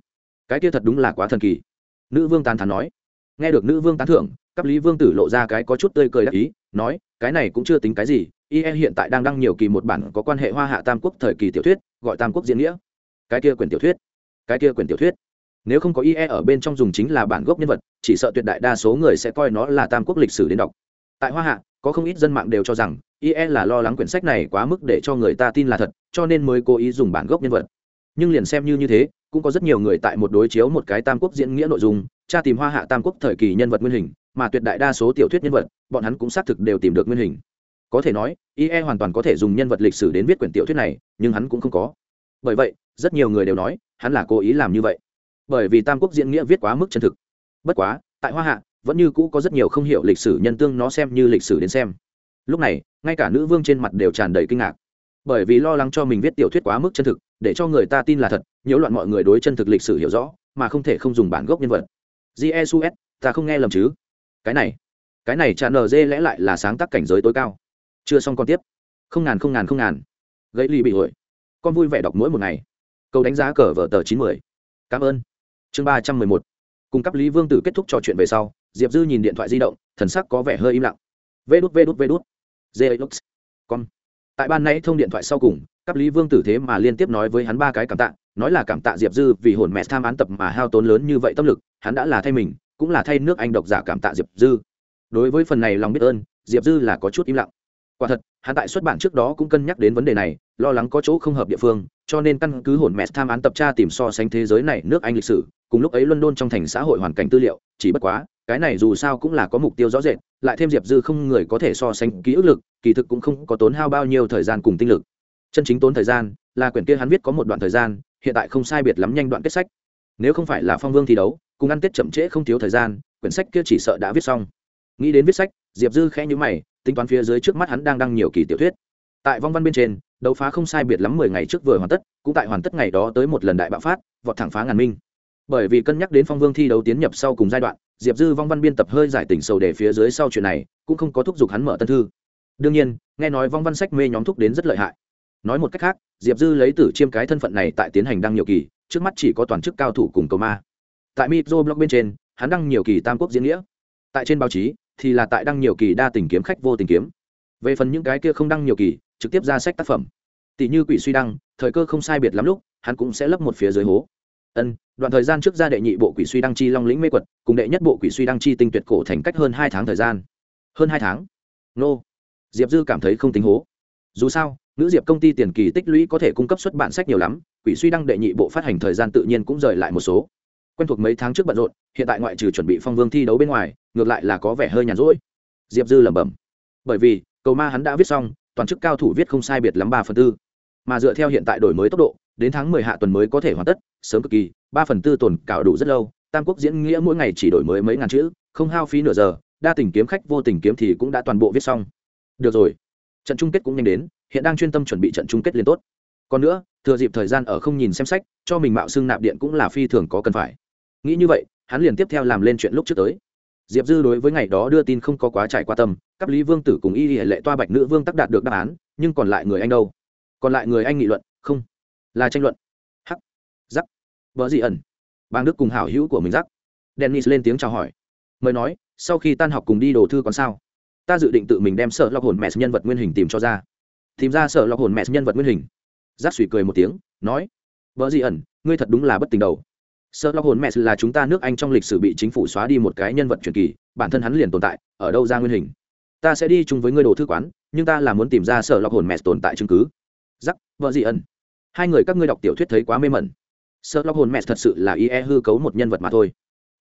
Cái kia thật đúng là quá thần kỳ. Nữ vương tàn thán nói nghe được nữ vương tán thưởng, cấp lý vương tử lộ ra cái có chút tươi cười đắc ý, nói, cái này cũng chưa tính cái gì ie hiện tại đang đăng nhiều kỳ một bản có quan hệ hoa hạ tam quốc thời kỳ tiểu thuyết, gọi tam quốc diễn nghĩa. Cái kia quyển tiểu thuyết. Cái kia quyển tiểu thuyết. Nếu không có ie ở bên trong dùng chính là bản gốc nhân vật, chỉ sợ tuyệt đại đa số người sẽ coi nó là tam quốc lịch sử đến đọc. Tại hoa hạ, có không ít dân mạng đều cho rằng ie là lo lắng quyển sách này quá mức để cho người ta tin là thật, cho nên mới cố ý dùng bản gốc nhân vật. Nhưng liền xem như như thế cũng có rất nhiều người tại một đối chiếu một cái tam quốc diễn nghĩa nội dung, tra tìm hoa hạ tam quốc thời kỳ nhân vật nguyên hình, mà tuyệt đại đa số tiểu thuyết nhân vật, bọn hắn cũng xác thực đều tìm được nguyên hình. Có thể nói ie hoàn toàn có thể dùng nhân vật lịch sử đến viết quyển tiểu thuyết này, nhưng hắn cũng không có. Bởi vậy, rất nhiều người đều nói, hắn là cố ý làm như vậy. Bởi vì tam quốc diễn nghĩa viết quá mức chân thực. Bất quá, tại hoa hạ, vẫn như cũ có rất nhiều không hiểu lịch sử nhân tương nó xem như lịch sử đến xem. Lúc này, ngay cả nữ vương trên mặt đều tràn đầy kinh ngạc. Bởi vì lo lắng cho mình viết tiểu thuyết quá mức chân thực, để cho người ta tin là thật nhiễu loạn mọi người đối chân thực lịch sử hiểu rõ, mà không thể không dùng bản gốc nhân vật. Jesus ta không nghe lầm chứ? Cái này cái này tràn nở dê lẽ lại là sáng tác cảnh giới tối cao. Chưa xong còn tiếp. Không ngàn không ngàn không ngàn. Gãy ly bị hội con vui vẻ đọc mỗi một ngày. Câu đánh giá cờ vở tờ chín mươi cảm ơn. Chương ba trăm mười một. Cung cấp lý vương tử kết thúc trò chuyện về sau, diệp dư nhìn điện thoại di động, thần sắc có vẻ hơi im lặng. Vê đút vê đút vê đút. Dê lux con tại ban nãy thông điện thoại sau cùng cấp lý vương tử thế mà liên tiếp nói với hắn ba cái cảm tạ, nói là cảm tạ diệp dư vì hồn mẹ tham án tập mà hao tốn lớn như vậy tâm lực, hắn đã là thay mình, cũng là thay nước anh độc giả cảm tạ diệp dư. Đối với phần này lòng biết ơn, diệp dư là có chút im lặng. Quả thật, hắn tại xuất bản trước đó cũng cân nhắc đến vấn đề này, lo lắng có chỗ không hợp địa phương, cho nên căn cứ hồn mẹ tham án tập tra tìm so sánh thế giới này nước anh lịch sử, cùng lúc ấy london trong thành xã hội hoàn cảnh tư liệu, chỉ bất quá, cái này dù sao cũng là có mục tiêu rõ rệt, lại thêm diệp dư không người có thể so sánh ký ức lực, kỳ thực cũng không có tốn hao bao nhiêu thời gian cùng tinh lực chân chính tốn thời gian, là quyển kia hắn viết có một đoạn thời gian, hiện tại không sai biệt lắm nhanh đoạn kết sách. Nếu không phải là phong vương thi đấu, cùng ăn tết chậm trễ không thiếu thời gian, quyển sách kia chỉ sợ đã viết xong. Nghĩ đến viết sách, diệp dư khẽ nhữ mày, tính toán phía dưới trước mắt hắn đang đăng nhiều kỳ tiểu thuyết. Tại vong văn bên trên, đấu phá không sai biệt lắm mười ngày trước vừa hoàn tất, cũng tại hoàn tất ngày đó tới một lần đại bạo phát, vọt thẳng phá ngàn minh. Bởi vì cân nhắc đến phong vương thi đấu tiến nhập sau cùng giai đoạn, diệp dư vong văn biên tập hơi giải tỉnh sầu để phía dưới sau chuyện này, cũng không có thúc giục hắn mở tân thư. Đương nhiên, nghe nói vong văn sách mê nhóm thúc đến rất lợi hại nói một cách khác, diệp dư lấy tử chiêm cái thân phận này tại tiến hành đăng nhiều kỳ, trước mắt chỉ có toàn chức cao thủ cùng cầu ma. Tại mitro blog bên trên, hắn đăng nhiều kỳ tam quốc diễn nghĩa. Tại trên báo chí, thì là tại đăng nhiều kỳ đa tình kiếm khách vô tình kiếm. Về phần những cái kia không đăng nhiều kỳ, trực tiếp ra sách tác phẩm. Tỷ như quỷ suy đăng, thời cơ không sai biệt lắm lúc, hắn cũng sẽ lấp một phía dưới hố. Ân, đoạn thời gian trước ra đệ nhị bộ quỷ suy đăng chi long lĩnh mê quật, cùng đệ nhất bộ quỷ suy đăng chi tinh tuyệt cổ thành cách hơn hai tháng thời gian. Hơn hai tháng. Nô. Diệp dư cảm thấy không tính hố. Dù sao nữ diệp công ty tiền kỳ tích lũy có thể cung cấp xuất bản sách nhiều lắm, quỷ suy đăng đệ nhị bộ phát hành thời gian tự nhiên cũng rời lại một số. Quen thuộc mấy tháng trước bận rộn, hiện tại ngoại trừ chuẩn bị phong vương thi đấu bên ngoài, ngược lại là có vẻ hơi nhàn rỗi. Diệp dư lẩm bẩm. Bởi vì, cầu ma hắn đã viết xong, toàn chức cao thủ viết không sai biệt lắm ba phần tư. Mà dựa theo hiện tại đổi mới tốc độ, đến tháng mười hạ tuần mới có thể hoàn tất, sớm cực kỳ, ba phần tư tồn cạo đủ rất lâu. Tam quốc diễn nghĩa mỗi ngày chỉ đổi mới mấy ngàn chữ, không hao phí nửa giờ, đa tình kiếm khách vô tình kiếm thì cũng đã toàn bộ viết xong. Được rồi. Trận chung kết cũng nhanh đến hiện đang chuyên tâm chuẩn bị trận chung kết liên tốt. Còn nữa, thừa dịp thời gian ở không nhìn xem sách, cho mình mạo xưng nạp điện cũng là phi thường có cần phải. Nghĩ như vậy, hắn liền tiếp theo làm lên chuyện lúc trước tới. Diệp dư đối với ngày đó đưa tin không có quá trải qua tâm, cấp lý vương tử cùng y hệ lệ toa bạch nữ vương tắc đạt được đáp án, nhưng còn lại người anh đâu? Còn lại người anh nghị luận, không. Là tranh luận. Hắc. Giắc. Vợ gì ẩn. Bang đức cùng hảo hữu của mình giắc. Dennis lên tiếng chào hỏi. Mời nói, sau khi tan học cùng đi đồ thư còn sao? Ta dự định tự mình đem sợ lọc hồn mẹ nhân vật nguyên hình tìm cho ra tìm ra sợ lọc hồn mẹ nhân vật nguyên hình. Giác suy cười một tiếng, nói vợ di ẩn, ngươi thật đúng là bất tình đầu. Sợ lọc hồn mẹ là chúng ta nước anh trong lịch sử bị chính phủ xóa đi một cái nhân vật truyền kỳ, bản thân hắn liền tồn tại, ở đâu ra nguyên hình? Ta sẽ đi chung với ngươi đồ thư quán, nhưng ta là muốn tìm ra sợ lọc hồn mẹ tồn tại chứng cứ. Giắc vợ di ẩn, hai người các ngươi đọc tiểu thuyết thấy quá mê mẩn. Sợ lọc hồn mẹ thật sự là ie hư cấu một nhân vật mà thôi.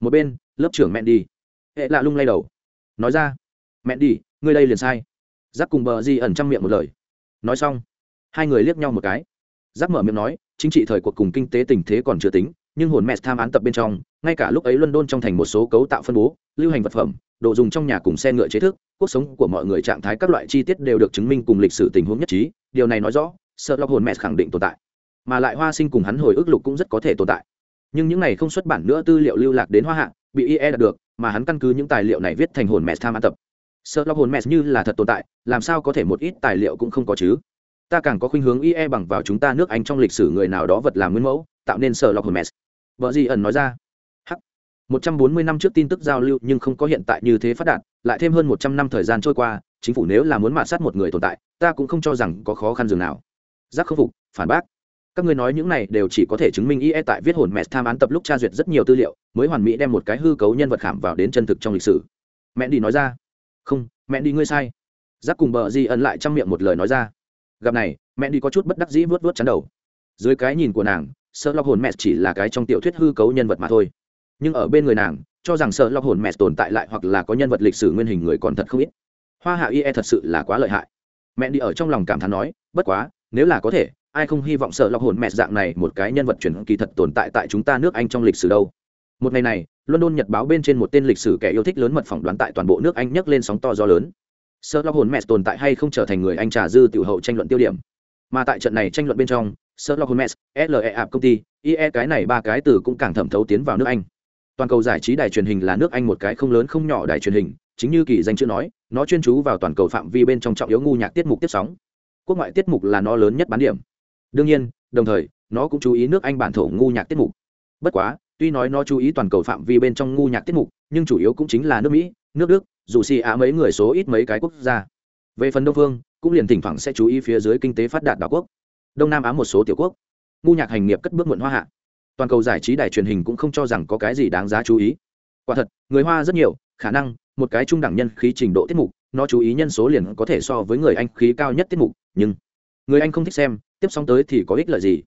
Một bên, lớp trưởng mẹ đi hệ lạ lung lay đầu, nói ra mẹ đi ngươi đây liền sai. Giắc cùng bờ di ẩn trong miệng một lời nói xong, hai người liếc nhau một cái. Giáp mở miệng nói, chính trị thời cuộc cùng kinh tế tình thế còn chưa tính, nhưng hồn mẹ tham án tập bên trong, ngay cả lúc ấy london trong thành một số cấu tạo phân bố, lưu hành vật phẩm, đồ dùng trong nhà cùng xe ngựa chế thức, cuộc sống của mọi người trạng thái các loại chi tiết đều được chứng minh cùng lịch sử tình huống nhất trí. Điều này nói rõ sợ lọc hồn mẹ khẳng định tồn tại, mà lại hoa sinh cùng hắn hồi ức lục cũng rất có thể tồn tại. Nhưng những này không xuất bản nữa tư liệu lưu lạc đến hoa hạ, bị ie đạt được, mà hắn căn cứ những tài liệu này viết thành hồn mẹ tham án tập sợ lọc hồn mẹ như là thật tồn tại, làm sao có thể một ít tài liệu cũng không có chứ? Ta càng có khuynh hướng ie bằng vào chúng ta nước anh trong lịch sử người nào đó vật làm nguyên mẫu, tạo nên sợ lọc hồn mẹ vợ gì ẩn nói ra. Hắc. Một trăm bốn mươi năm trước tin tức giao lưu nhưng không có hiện tại như thế phát đạt, lại thêm hơn một trăm năm thời gian trôi qua, chính phủ nếu là muốn mạt sát một người tồn tại, ta cũng không cho rằng có khó khăn dường nào. Giác khâm phục, phản bác. Các ngươi nói những này đều chỉ có thể chứng minh ie tại viết hồn mẹ tham án tập lúc tra duyệt rất nhiều tư liệu, mới hoàn mỹ đem một cái hư cấu nhân vật khảm vào đến chân thực trong lịch sử. Mẹ đi nói ra không, mẹ đi ngươi sai. Giác cùng bờ di ẩn lại trong miệng một lời nói ra. Gặp này, mẹ đi có chút bất đắc dĩ vớt vớt chắn đầu. Dưới cái nhìn của nàng, sợ lọc hồn mẹ chỉ là cái trong tiểu thuyết hư cấu nhân vật mà thôi. Nhưng ở bên người nàng, cho rằng sợ lọc hồn mẹ tồn tại lại hoặc là có nhân vật lịch sử nguyên hình người còn thật không ít. Hoa hạ ie thật sự là quá lợi hại. Mẹ đi ở trong lòng cảm thán nói, bất quá, nếu là có thể, ai không hy vọng sợ lọc hồn mẹ dạng này một cái nhân vật truyền kỳ thật tồn tại tại chúng ta nước anh trong lịch sử đâu? Một ngày này london, nhật báo bên trên một tên lịch sử kẻ yêu thích lớn mật phỏng đoán tại toàn bộ nước anh nhấc lên sóng to gió lớn. Sherlock holmes tồn tại hay không trở thành người anh trà dư tiểu hậu tranh luận tiêu điểm. Mà tại trận này tranh luận bên trong, sherlock holmes lea công ty ie cái này ba cái từ cũng càng thẩm thấu tiến vào nước anh. Toàn cầu giải trí đài truyền hình là nước anh một cái không lớn không nhỏ đài truyền hình, chính như kỳ danh chữ nói, nó chuyên chú vào toàn cầu phạm vi bên trong trọng yếu ngu nhạc tiết mục tiếp sóng. Quốc ngoại tiết mục là nó lớn nhất bán điểm. Đương nhiên, đồng thời, nó cũng chú ý nước anh bản thổ ngu nhạc tiết mục. Bất quá tuy nói nó chú ý toàn cầu phạm vi bên trong ngu nhạc tiết mục, nhưng chủ yếu cũng chính là nước mỹ, nước đức, dù xì á mấy người số ít mấy cái quốc gia. Về phần đông phương, cũng liền thỉnh thoảng sẽ chú ý phía dưới kinh tế phát đạt đảo quốc. Đông nam á một số tiểu quốc. Ngu nhạc hành nghiệp cất bước muộn hoa hạ. Toàn cầu giải trí đài truyền hình cũng không cho rằng có cái gì đáng giá chú ý. Quả thật, người hoa rất nhiều, khả năng, một cái trung đẳng nhân khí trình độ tiết mục, nó chú ý nhân số liền có thể so với người anh khí cao nhất tiết mục, nhưng người anh không thích xem, tiếp xong tới thì có ích lợi gì?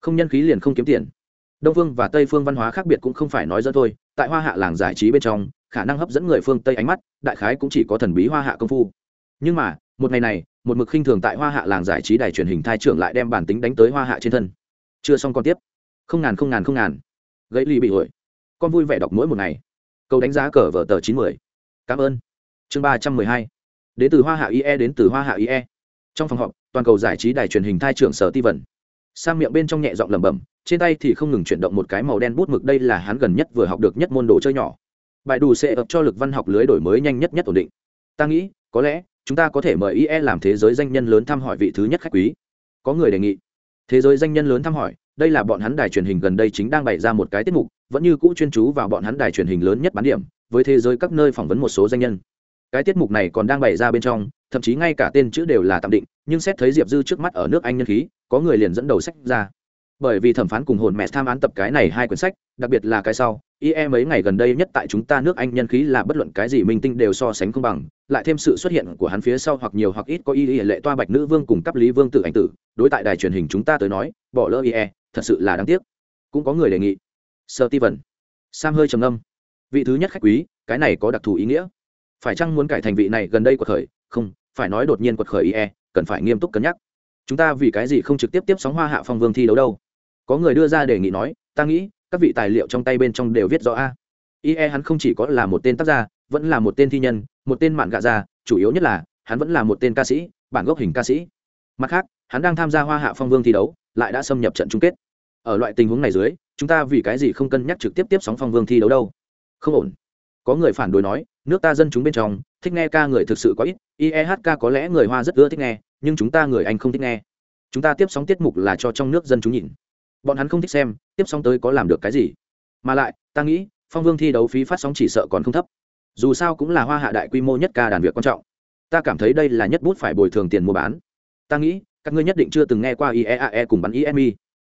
Không nhân khí liền không kiếm tiền đông phương và tây phương văn hóa khác biệt cũng không phải nói dẫn thôi, tại hoa hạ làng giải trí bên trong, khả năng hấp dẫn người phương tây ánh mắt, đại khái cũng chỉ có thần bí hoa hạ công phu. Nhưng mà, một ngày này, một mực khinh thường tại hoa hạ làng giải trí đài truyền hình thai trưởng lại đem bản tính đánh tới hoa hạ trên thân. Chưa xong còn tiếp. Không ngàn không ngàn không ngàn. Gãy ly bị hủi con vui vẻ đọc mỗi một ngày. Câu đánh giá cờ vở tờ chín mươi cảm ơn. Chương ba trăm mười hai. Đến từ hoa hạ ie đến từ hoa hạ ie trong phòng họp, toàn cầu giải trí đài truyền hình thai trưởng sở ti vần sang miệng bên trong nhẹ giọng lẩm bẩm, trên tay thì không ngừng chuyển động một cái màu đen bút mực, đây là hắn gần nhất vừa học được nhất môn đồ chơi nhỏ. Bài đủ sẽ ập cho lực văn học lưới đổi mới nhanh nhất nhất ổn định. Ta nghĩ, có lẽ, chúng ta có thể mời ie làm thế giới danh nhân lớn thăm hỏi vị thứ nhất khách quý. Có người đề nghị. Thế giới danh nhân lớn thăm hỏi, đây là bọn hắn đài truyền hình gần đây chính đang bày ra một cái tiết mục, vẫn như cũ chuyên chú vào bọn hắn đài truyền hình lớn nhất bán điểm, với thế giới các nơi phỏng vấn một số danh nhân. Cái tiết mục này còn đang bày ra bên trong thậm chí ngay cả tên chữ đều là tạm định nhưng xét thấy diệp dư trước mắt ở nước anh nhân khí có người liền dẫn đầu sách ra. Bởi vì thẩm phán cùng hồn mẹ tham án tập cái này hai quyển sách đặc biệt là cái sau ie mấy ngày gần đây nhất tại chúng ta nước anh nhân khí là bất luận cái gì minh tinh đều so sánh không bằng lại thêm sự xuất hiện của hắn phía sau hoặc nhiều hoặc ít có y lệ toa bạch nữ vương cùng cấp lý vương tử ảnh tử đối tại đài truyền hình chúng ta tới nói bỏ lỡ ie thật sự là đáng tiếc. Cũng có người đề nghị. Sơ ti vần sam hơi trầm âm vị thứ nhất khách quý cái này có đặc thù ý nghĩa. Phải chăng muốn cải thành vị này gần đây của thời, không phải nói đột nhiên quật khởi ie cần phải nghiêm túc cân nhắc. Chúng ta vì cái gì không trực tiếp tiếp sóng hoa hạ phong vương thi đấu đâu? Có người đưa ra đề nghị nói, ta nghĩ, các vị tài liệu trong tay bên trong đều viết rõ a. Ie hắn không chỉ có là một tên tác gia, vẫn là một tên thi nhân, một tên mạn gạ gia, chủ yếu nhất là, hắn vẫn là một tên ca sĩ, bản gốc hình ca sĩ. Mặt khác, hắn đang tham gia hoa hạ phong vương thi đấu, lại đã xâm nhập trận chung kết. Ở loại tình huống này dưới, chúng ta vì cái gì không cân nhắc trực tiếp tiếp sóng phong vương thi đấu đâu? Không ổn. Có người phản đối nói nước ta dân chúng bên trong, thích nghe ca người thực sự có ít iehk có lẽ người hoa rất ưa thích nghe, nhưng chúng ta người anh không thích nghe. Chúng ta tiếp sóng tiết mục là cho trong nước dân chúng nhìn. Bọn hắn không thích xem, tiếp sóng tới có làm được cái gì? Mà lại, ta nghĩ, phong vương thi đấu phí phát sóng chỉ sợ còn không thấp. Dù sao cũng là hoa hạ đại quy mô nhất ca đàn việc quan trọng. Ta cảm thấy đây là nhất bút phải bồi thường tiền mua bán. Ta nghĩ, các ngươi nhất định chưa từng nghe qua ieae cùng bắn imi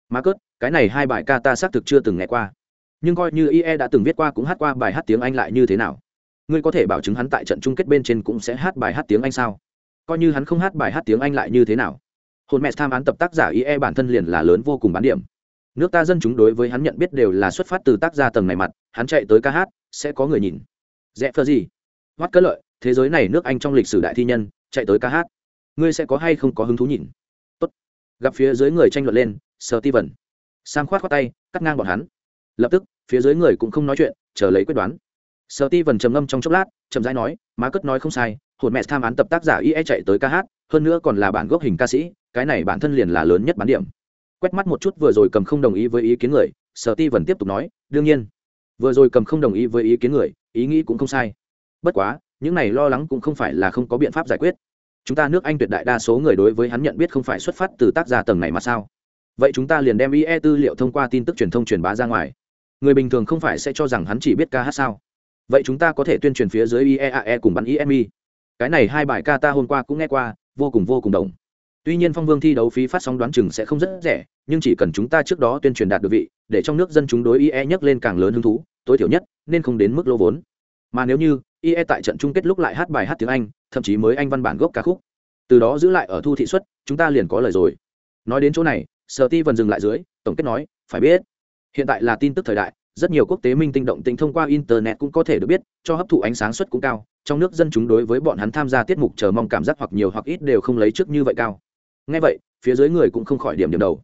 mà cớt, cái này hai bài ca ta xác thực chưa từng nghe qua. Nhưng coi như ie đã từng viết qua cũng hát qua bài hát tiếng anh lại như thế nào? Ngươi có thể bảo chứng hắn tại trận chung kết bên trên cũng sẽ hát bài hát tiếng anh sao? Coi như hắn không hát bài hát tiếng anh lại như thế nào? Hồn mẹ tham án tập tác giả ie bản thân liền là lớn vô cùng bán điểm. Nước ta dân chúng đối với hắn nhận biết đều là xuất phát từ tác gia tầng này mặt, hắn chạy tới ca hát, sẽ có người nhìn. Rẽ phơ gì? Hoắt cỡ lợi, thế giới này nước anh trong lịch sử đại thi nhân, chạy tới ca hát. Ngươi sẽ có hay không có hứng thú nhìn? Tốt. Gặp phía dưới người tranh luận lên sờ ti vần sam khoát khoát tay, cắt ngang bọn hắn. Lập tức, phía dưới người cũng không nói chuyện, chờ lấy quyết đoán sờ ti vần trầm ngâm trong chốc lát, chậm rãi nói, má cất nói không sai, hồn mẹ tham án tập tác giả ie chạy tới ca hát, hơn nữa còn là bản gốc hình ca sĩ, cái này bản thân liền là lớn nhất bán điểm. Quét mắt một chút vừa rồi cầm không đồng ý với ý kiến người, sở ti vẫn tiếp tục nói, đương nhiên, vừa rồi cầm không đồng ý với ý kiến người, ý nghĩ cũng không sai. Bất quá, những này lo lắng cũng không phải là không có biện pháp giải quyết. Chúng ta nước anh tuyệt đại đa số người đối với hắn nhận biết không phải xuất phát từ tác giả tầng này mà sao? Vậy chúng ta liền đem ie tư liệu thông qua tin tức truyền thông truyền bá ra ngoài. Người bình thường không phải sẽ cho rằng hắn chỉ biết ca hát sao? Vậy chúng ta có thể tuyên truyền phía dưới ieae cùng bắn imi cái này hai bài ca ta hôm qua cũng nghe qua, vô cùng vô cùng đồng. Tuy nhiên phong vương thi đấu phí phát sóng đoán chừng sẽ không rất rẻ, nhưng chỉ cần chúng ta trước đó tuyên truyền đạt được vị, để trong nước dân chúng đối ie nhắc lên càng lớn hứng thú, tối thiểu nhất, nên không đến mức lô vốn. Mà nếu như ie tại trận chung kết lúc lại hát bài hát tiếng anh, thậm chí mới anh văn bản gốc ca khúc, từ đó giữ lại ở thu thị xuất chúng ta liền có lời rồi. Nói đến chỗ này, sở ti vần dừng lại dưới, tổng kết nói, phải biết, hiện tại là tin tức thời đại rất nhiều quốc tế minh tinh động tĩnh thông qua internet cũng có thể được biết, cho hấp thụ ánh sáng suất cũng cao, trong nước dân chúng đối với bọn hắn tham gia tiết mục chờ mong cảm giác hoặc nhiều hoặc ít đều không lấy trước như vậy cao. Ngay vậy, phía dưới người cũng không khỏi điểm điểm đầu.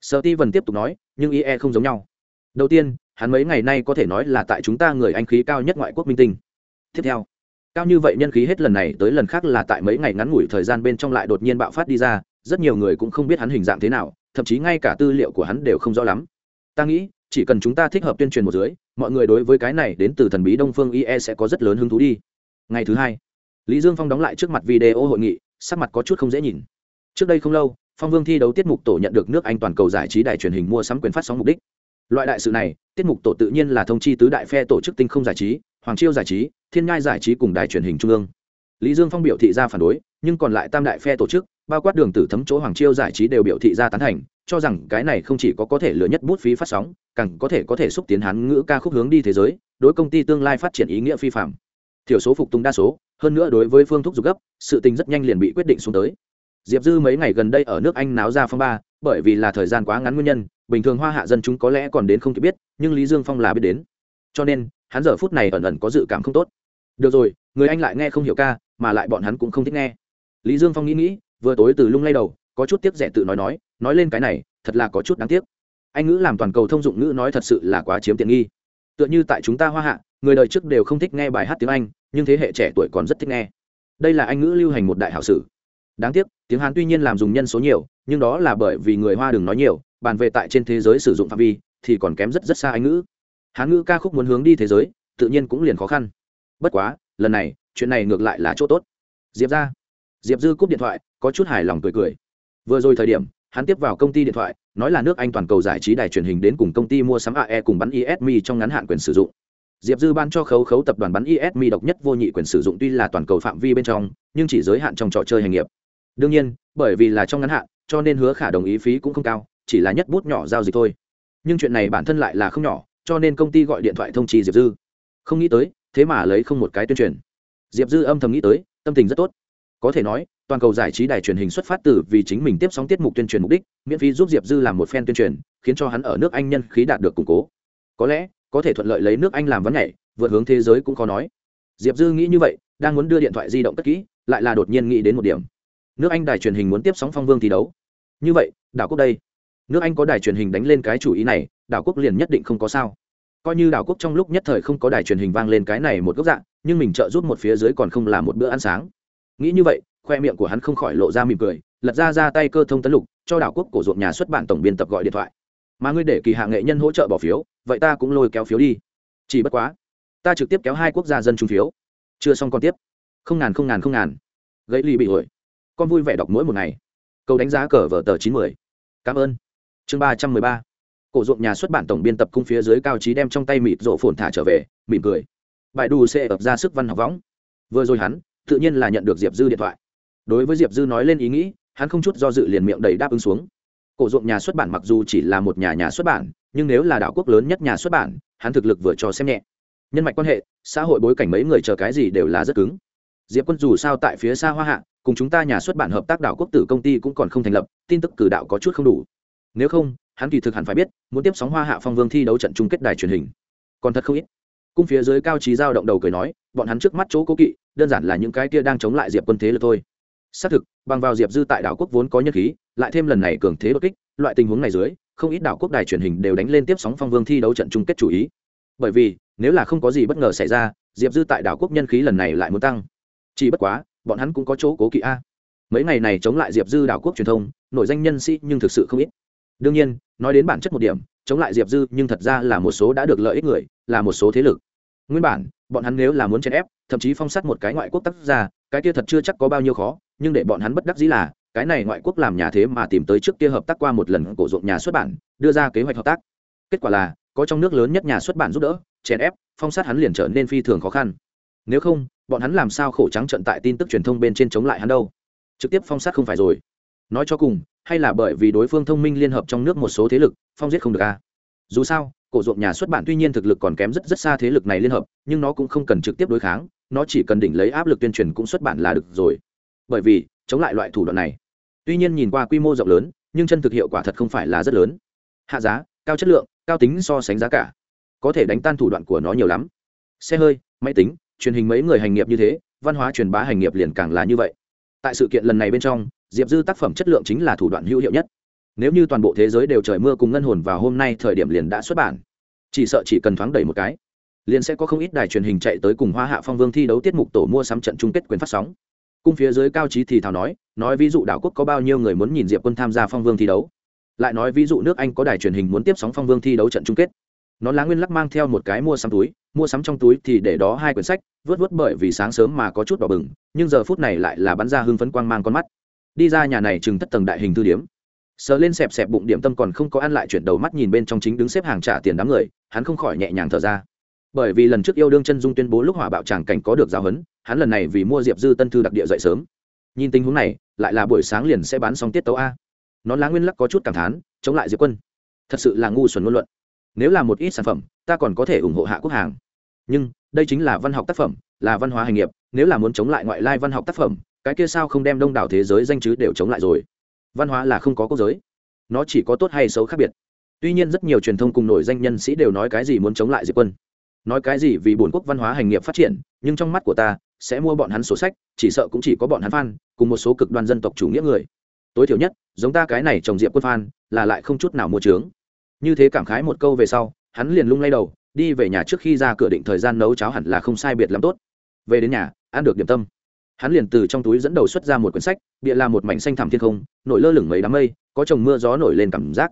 Sở ti vần tiếp tục nói, nhưng ie không giống nhau. Đầu tiên, hắn mấy ngày nay có thể nói là tại chúng ta người anh khí cao nhất ngoại quốc minh tinh. Tiếp theo, cao như vậy nhân khí hết lần này tới lần khác là tại mấy ngày ngắn ngủi thời gian bên trong lại đột nhiên bạo phát đi ra, rất nhiều người cũng không biết hắn hình dạng thế nào, thậm chí ngay cả tư liệu của hắn đều không rõ lắm. Ta nghĩ chỉ cần chúng ta thích hợp tuyên truyền một dưới, mọi người đối với cái này đến từ thần bí đông phương ie sẽ có rất lớn hứng thú đi. Ngày thứ hai, lý dương phong đóng lại trước mặt video hội nghị, sắc mặt có chút không dễ nhìn. Trước đây không lâu, phong vương thi đấu tiết mục tổ nhận được nước anh toàn cầu giải trí đài truyền hình mua sắm quyền phát sóng mục đích. Loại đại sự này, tiết mục tổ tự nhiên là thông chi tứ đại phe tổ chức tinh không giải trí, hoàng chiêu giải trí, thiên ngai giải trí cùng đài truyền hình trung ương. Lý dương phong biểu thị ra phản đối, nhưng còn lại tam đại phe tổ chức, bao quát đường tử thấm chỗ hoàng chiêu giải trí đều biểu thị ra tán thành cho rằng cái này không chỉ có có thể lừa nhất bút phí phát sóng, càng có thể có thể xúc tiến hán ngữ ca khúc hướng đi thế giới, đối công ty tương lai phát triển ý nghĩa phi phạm. Thiểu số phục tùng đa số, hơn nữa đối với phương thúc dục gấp, sự tình rất nhanh liền bị quyết định xuống tới. Diệp dư mấy ngày gần đây ở nước anh náo ra phong ba, bởi vì là thời gian quá ngắn nguyên nhân, bình thường hoa hạ dân chúng có lẽ còn đến không kịp biết, nhưng lý dương phong là biết đến. Cho nên, hắn giờ phút này ẩn ẩn có dự cảm không tốt. Được rồi, người anh lại nghe không hiểu ca, mà lại bọn hắn cũng không thích nghe. Lý dương phong nghĩ nghĩ, vừa tối từ lung lay đầu có chút tiếc rẻ tự nói nói nói lên cái này, thật là có chút đáng tiếc. Anh ngữ làm toàn cầu thông dụng ngữ nói thật sự là quá chiếm tiện nghi. Tựa như tại chúng ta hoa hạ, người đời trước đều không thích nghe bài hát tiếng anh, nhưng thế hệ trẻ tuổi còn rất thích nghe. Đây là anh ngữ lưu hành một đại hảo sử. Đáng tiếc, tiếng hán tuy nhiên làm dùng nhân số nhiều, nhưng đó là bởi vì người hoa đừng nói nhiều, bàn về tại trên thế giới sử dụng phạm vi, thì còn kém rất rất xa anh ngữ. Hán ngữ ca khúc muốn hướng đi thế giới, tự nhiên cũng liền khó khăn. Bất quá, lần này, chuyện này ngược lại là chỗ tốt. Diệp ra. Diệp dư cúp điện thoại, có chút hài lòng cười cười vừa rồi thời điểm, hắn tiếp vào công ty điện thoại, nói là nước anh toàn cầu giải trí đài truyền hình đến cùng công ty mua sắm ae cùng bắn ismi trong ngắn hạn quyền sử dụng. Diệp dư ban cho khấu khấu tập đoàn bắn ismi độc nhất vô nhị quyền sử dụng tuy là toàn cầu phạm vi bên trong, nhưng chỉ giới hạn trong trò chơi hành nghiệp. Đương nhiên, bởi vì là trong ngắn hạn, cho nên hứa khả đồng ý phí cũng không cao, chỉ là nhất bút nhỏ giao dịch thôi. Nhưng chuyện này bản thân lại là không nhỏ, cho nên công ty gọi điện thoại thông trì diệp dư. Không nghĩ tới, thế mà lấy không một cái tuyên truyền. Diệp dư âm thầm nghĩ tới, tâm tình rất tốt. Có thể nói toàn cầu giải trí đài truyền hình xuất phát từ vì chính mình tiếp sóng tiết mục tuyên truyền mục đích, miễn phí giúp diệp dư làm một fan tuyên truyền, khiến cho hắn ở nước anh nhân khí đạt được củng cố. Có lẽ, có thể thuận lợi lấy nước anh làm vấn nhảy, vượt hướng thế giới cũng khó nói. Diệp dư nghĩ như vậy, đang muốn đưa điện thoại di động cất kỹ, lại là đột nhiên nghĩ đến một điểm. Nước anh đài truyền hình muốn tiếp sóng phong vương thi đấu. Như vậy, đảo quốc đây. Nước anh có đài truyền hình đánh lên cái chủ ý này, đảo quốc liền nhất định không có sao. Coi như đảo quốc trong lúc nhất thời không có đài truyền hình vang lên cái này một góc dạng, nhưng mình trợ giúp một phía dưới còn không là một bữa ăn sáng. Nghĩ như vậy khoe miệng của hắn không khỏi lộ ra mỉm cười, lật ra ra tay cơ thông tấn lục, cho đảo quốc cổ ruộng nhà xuất bản tổng biên tập gọi điện thoại. Mà ngươi để kỳ hạ nghệ nhân hỗ trợ bỏ phiếu, vậy ta cũng lôi kéo phiếu đi. Chỉ bất quá, ta trực tiếp kéo hai quốc gia dân trúng phiếu. Chưa xong còn tiếp. Không ngàn không ngàn không ngàn. Gãy ly bị hồi con vui vẻ đọc mỗi một ngày. Câu đánh giá cờ vở tờ chín mươi cảm ơn. Chương ba trăm mười ba. Cổ ruộng nhà xuất bản tổng biên tập cung phía dưới cao trí đem trong tay mịt rộ phồn thả trở về, mỉm cười. Bài đù sẽ ập ra sức văn học võng. Vừa rồi hắn, tự nhiên là nhận được diệp dư điện thoại đối với diệp dư nói lên ý nghĩ, hắn không chút do dự liền miệng đầy đáp ứng xuống. Cổ ruộng nhà xuất bản mặc dù chỉ là một nhà nhà xuất bản, nhưng nếu là đảo quốc lớn nhất nhà xuất bản, hắn thực lực vừa cho xem nhẹ. Nhân mạch quan hệ, xã hội bối cảnh mấy người chờ cái gì đều là rất cứng. Diệp quân dù sao tại phía xa hoa hạ, cùng chúng ta nhà xuất bản hợp tác đảo quốc tử công ty cũng còn không thành lập, tin tức cử đạo có chút không đủ. Nếu không, hắn kỳ thực hẳn phải biết, muốn tiếp sóng hoa hạ phong vương thi đấu trận chung kết đài truyền hình. Còn thật không ít. Cung phía dưới cao trí giao động đầu cười nói, bọn hắn trước mắt chỗ cố kỵ, đơn giản là những cái kia đang chống lại diệp quân thế là thôi xác thực, bằng vào diệp dư tại đảo quốc vốn có nhân khí, lại thêm lần này cường thế đột kích, loại tình huống này dưới, không ít đảo quốc đài truyền hình đều đánh lên tiếp sóng phong vương thi đấu trận chung kết chủ ý. Bởi vì, nếu là không có gì bất ngờ xảy ra, diệp dư tại đảo quốc nhân khí lần này lại muốn tăng. Chỉ bất quá, bọn hắn cũng có chỗ cố kỵ a. Mấy ngày này chống lại diệp dư đảo quốc truyền thông nổi danh nhân sĩ nhưng thực sự không ít. Đương nhiên, nói đến bản chất một điểm, chống lại diệp dư nhưng thật ra là một số đã được lợi ích người, là một số thế lực. Nguyên bản, bọn hắn nếu là muốn chèn ép, thậm chí phong sát một cái ngoại quốc tác gia cái kia thật chưa chắc có bao nhiêu khó, nhưng để bọn hắn bất đắc dĩ là, cái này ngoại quốc làm nhà thế mà tìm tới trước kia hợp tác qua một lần cổ dụng nhà xuất bản, đưa ra kế hoạch hợp tác. Kết quả là, có trong nước lớn nhất nhà xuất bản giúp đỡ, chèn ép, phong sát hắn liền trở nên phi thường khó khăn. Nếu không, bọn hắn làm sao khổ trắng trận tại tin tức truyền thông bên trên chống lại hắn đâu? Trực tiếp phong sát không phải rồi. Nói cho cùng, hay là bởi vì đối phương thông minh liên hợp trong nước một số thế lực, phong giết không được a dù sao, cổ ruộng nhà xuất bản tuy nhiên thực lực còn kém rất rất xa thế lực này liên hợp, nhưng nó cũng không cần trực tiếp đối kháng nó chỉ cần đỉnh lấy áp lực tuyên truyền cũng xuất bản là được rồi. Bởi vì, chống lại loại thủ đoạn này. Tuy nhiên nhìn qua quy mô rộng lớn, nhưng chân thực hiệu quả thật không phải là rất lớn. Hạ giá, cao chất lượng, cao tính so sánh giá cả. Có thể đánh tan thủ đoạn của nó nhiều lắm. Xe hơi, máy tính, truyền hình mấy người hành nghiệp như thế, văn hóa truyền bá hành nghiệp liền càng là như vậy. Tại sự kiện lần này bên trong, diệp dư tác phẩm chất lượng chính là thủ đoạn hữu hiệu nhất. Nếu như toàn bộ thế giới đều trời mưa cùng ngân hồn vào hôm nay, thời điểm liền đã xuất bản. Chỉ sợ chỉ cần thoáng đẩy một cái liền sẽ có không ít đài truyền hình chạy tới cùng hoa hạ phong vương thi đấu tiết mục tổ mua sắm trận chung kết quyền phát sóng. Cung phía dưới cao trí thì thào nói nói ví dụ đảo quốc có bao nhiêu người muốn nhìn diệp quân tham gia phong vương thi đấu. Lại nói ví dụ nước anh có đài truyền hình muốn tiếp sóng phong vương thi đấu trận chung kết. Nó lá nguyên lắc mang theo một cái mua sắm túi, mua sắm trong túi thì để đó hai quyển sách, vớt vớt bởi vì sáng sớm mà có chút đỏ bừng, nhưng giờ phút này lại là bắn ra hưng phấn quang mang con mắt. Đi ra nhà này chừng thất tầng đại hình thư điếm sờ lên xẹp xẹp bụng điểm tâm còn không có ăn lại chuyển đầu mắt nhìn bên trong chính đứng xếp hàng trả tiền đám người, hắn không khỏi nhẹ nhàng thở ra bởi vì lần trước yêu đương chân dung tuyên bố lúc hỏa bạo tràng cảnh có được giáo huấn, hắn lần này vì mua diệp dư tân thư đặc địa dậy sớm. Nhìn tình huống này, lại là buổi sáng liền sẽ bán xong tiết tấu a. Nó lá nguyên lắc có chút cảm thán, chống lại diệp quân. Thật sự là ngu xuẩn ngôn luận. Nếu là một ít sản phẩm, ta còn có thể ủng hộ hạ quốc hàng. Nhưng, đây chính là văn học tác phẩm, là văn hóa hành nghiệp, nếu là muốn chống lại ngoại lai văn học tác phẩm, cái kia sao không đem đông đảo thế giới danh chứ đều chống lại rồi? Văn hóa là không có quốc giới. Nó chỉ có tốt hay xấu khác biệt. Tuy nhiên rất nhiều truyền thông cùng nổi danh nhân sĩ đều nói cái gì muốn chống lại diệp quân nói cái gì vì bổn quốc văn hóa hành nghiệp phát triển, nhưng trong mắt của ta, sẽ mua bọn hắn sổ sách, chỉ sợ cũng chỉ có bọn hắn phan cùng một số cực đoan dân tộc chủ nghĩa người. Tối thiểu nhất, giống ta cái này trồng diệp quân phan là lại không chút nào mua trướng như thế cảm khái một câu về sau, hắn liền lung lay đầu, đi về nhà trước khi ra cửa định thời gian nấu cháo hẳn là không sai biệt lắm tốt. Về đến nhà, ăn được điểm tâm. Hắn liền từ trong túi dẫn đầu xuất ra một quyển sách, bịa là một mảnh xanh thảm thiên không, nổi lơ lửng mấy đám mây, có trồng mưa gió nổi lên cảm giác.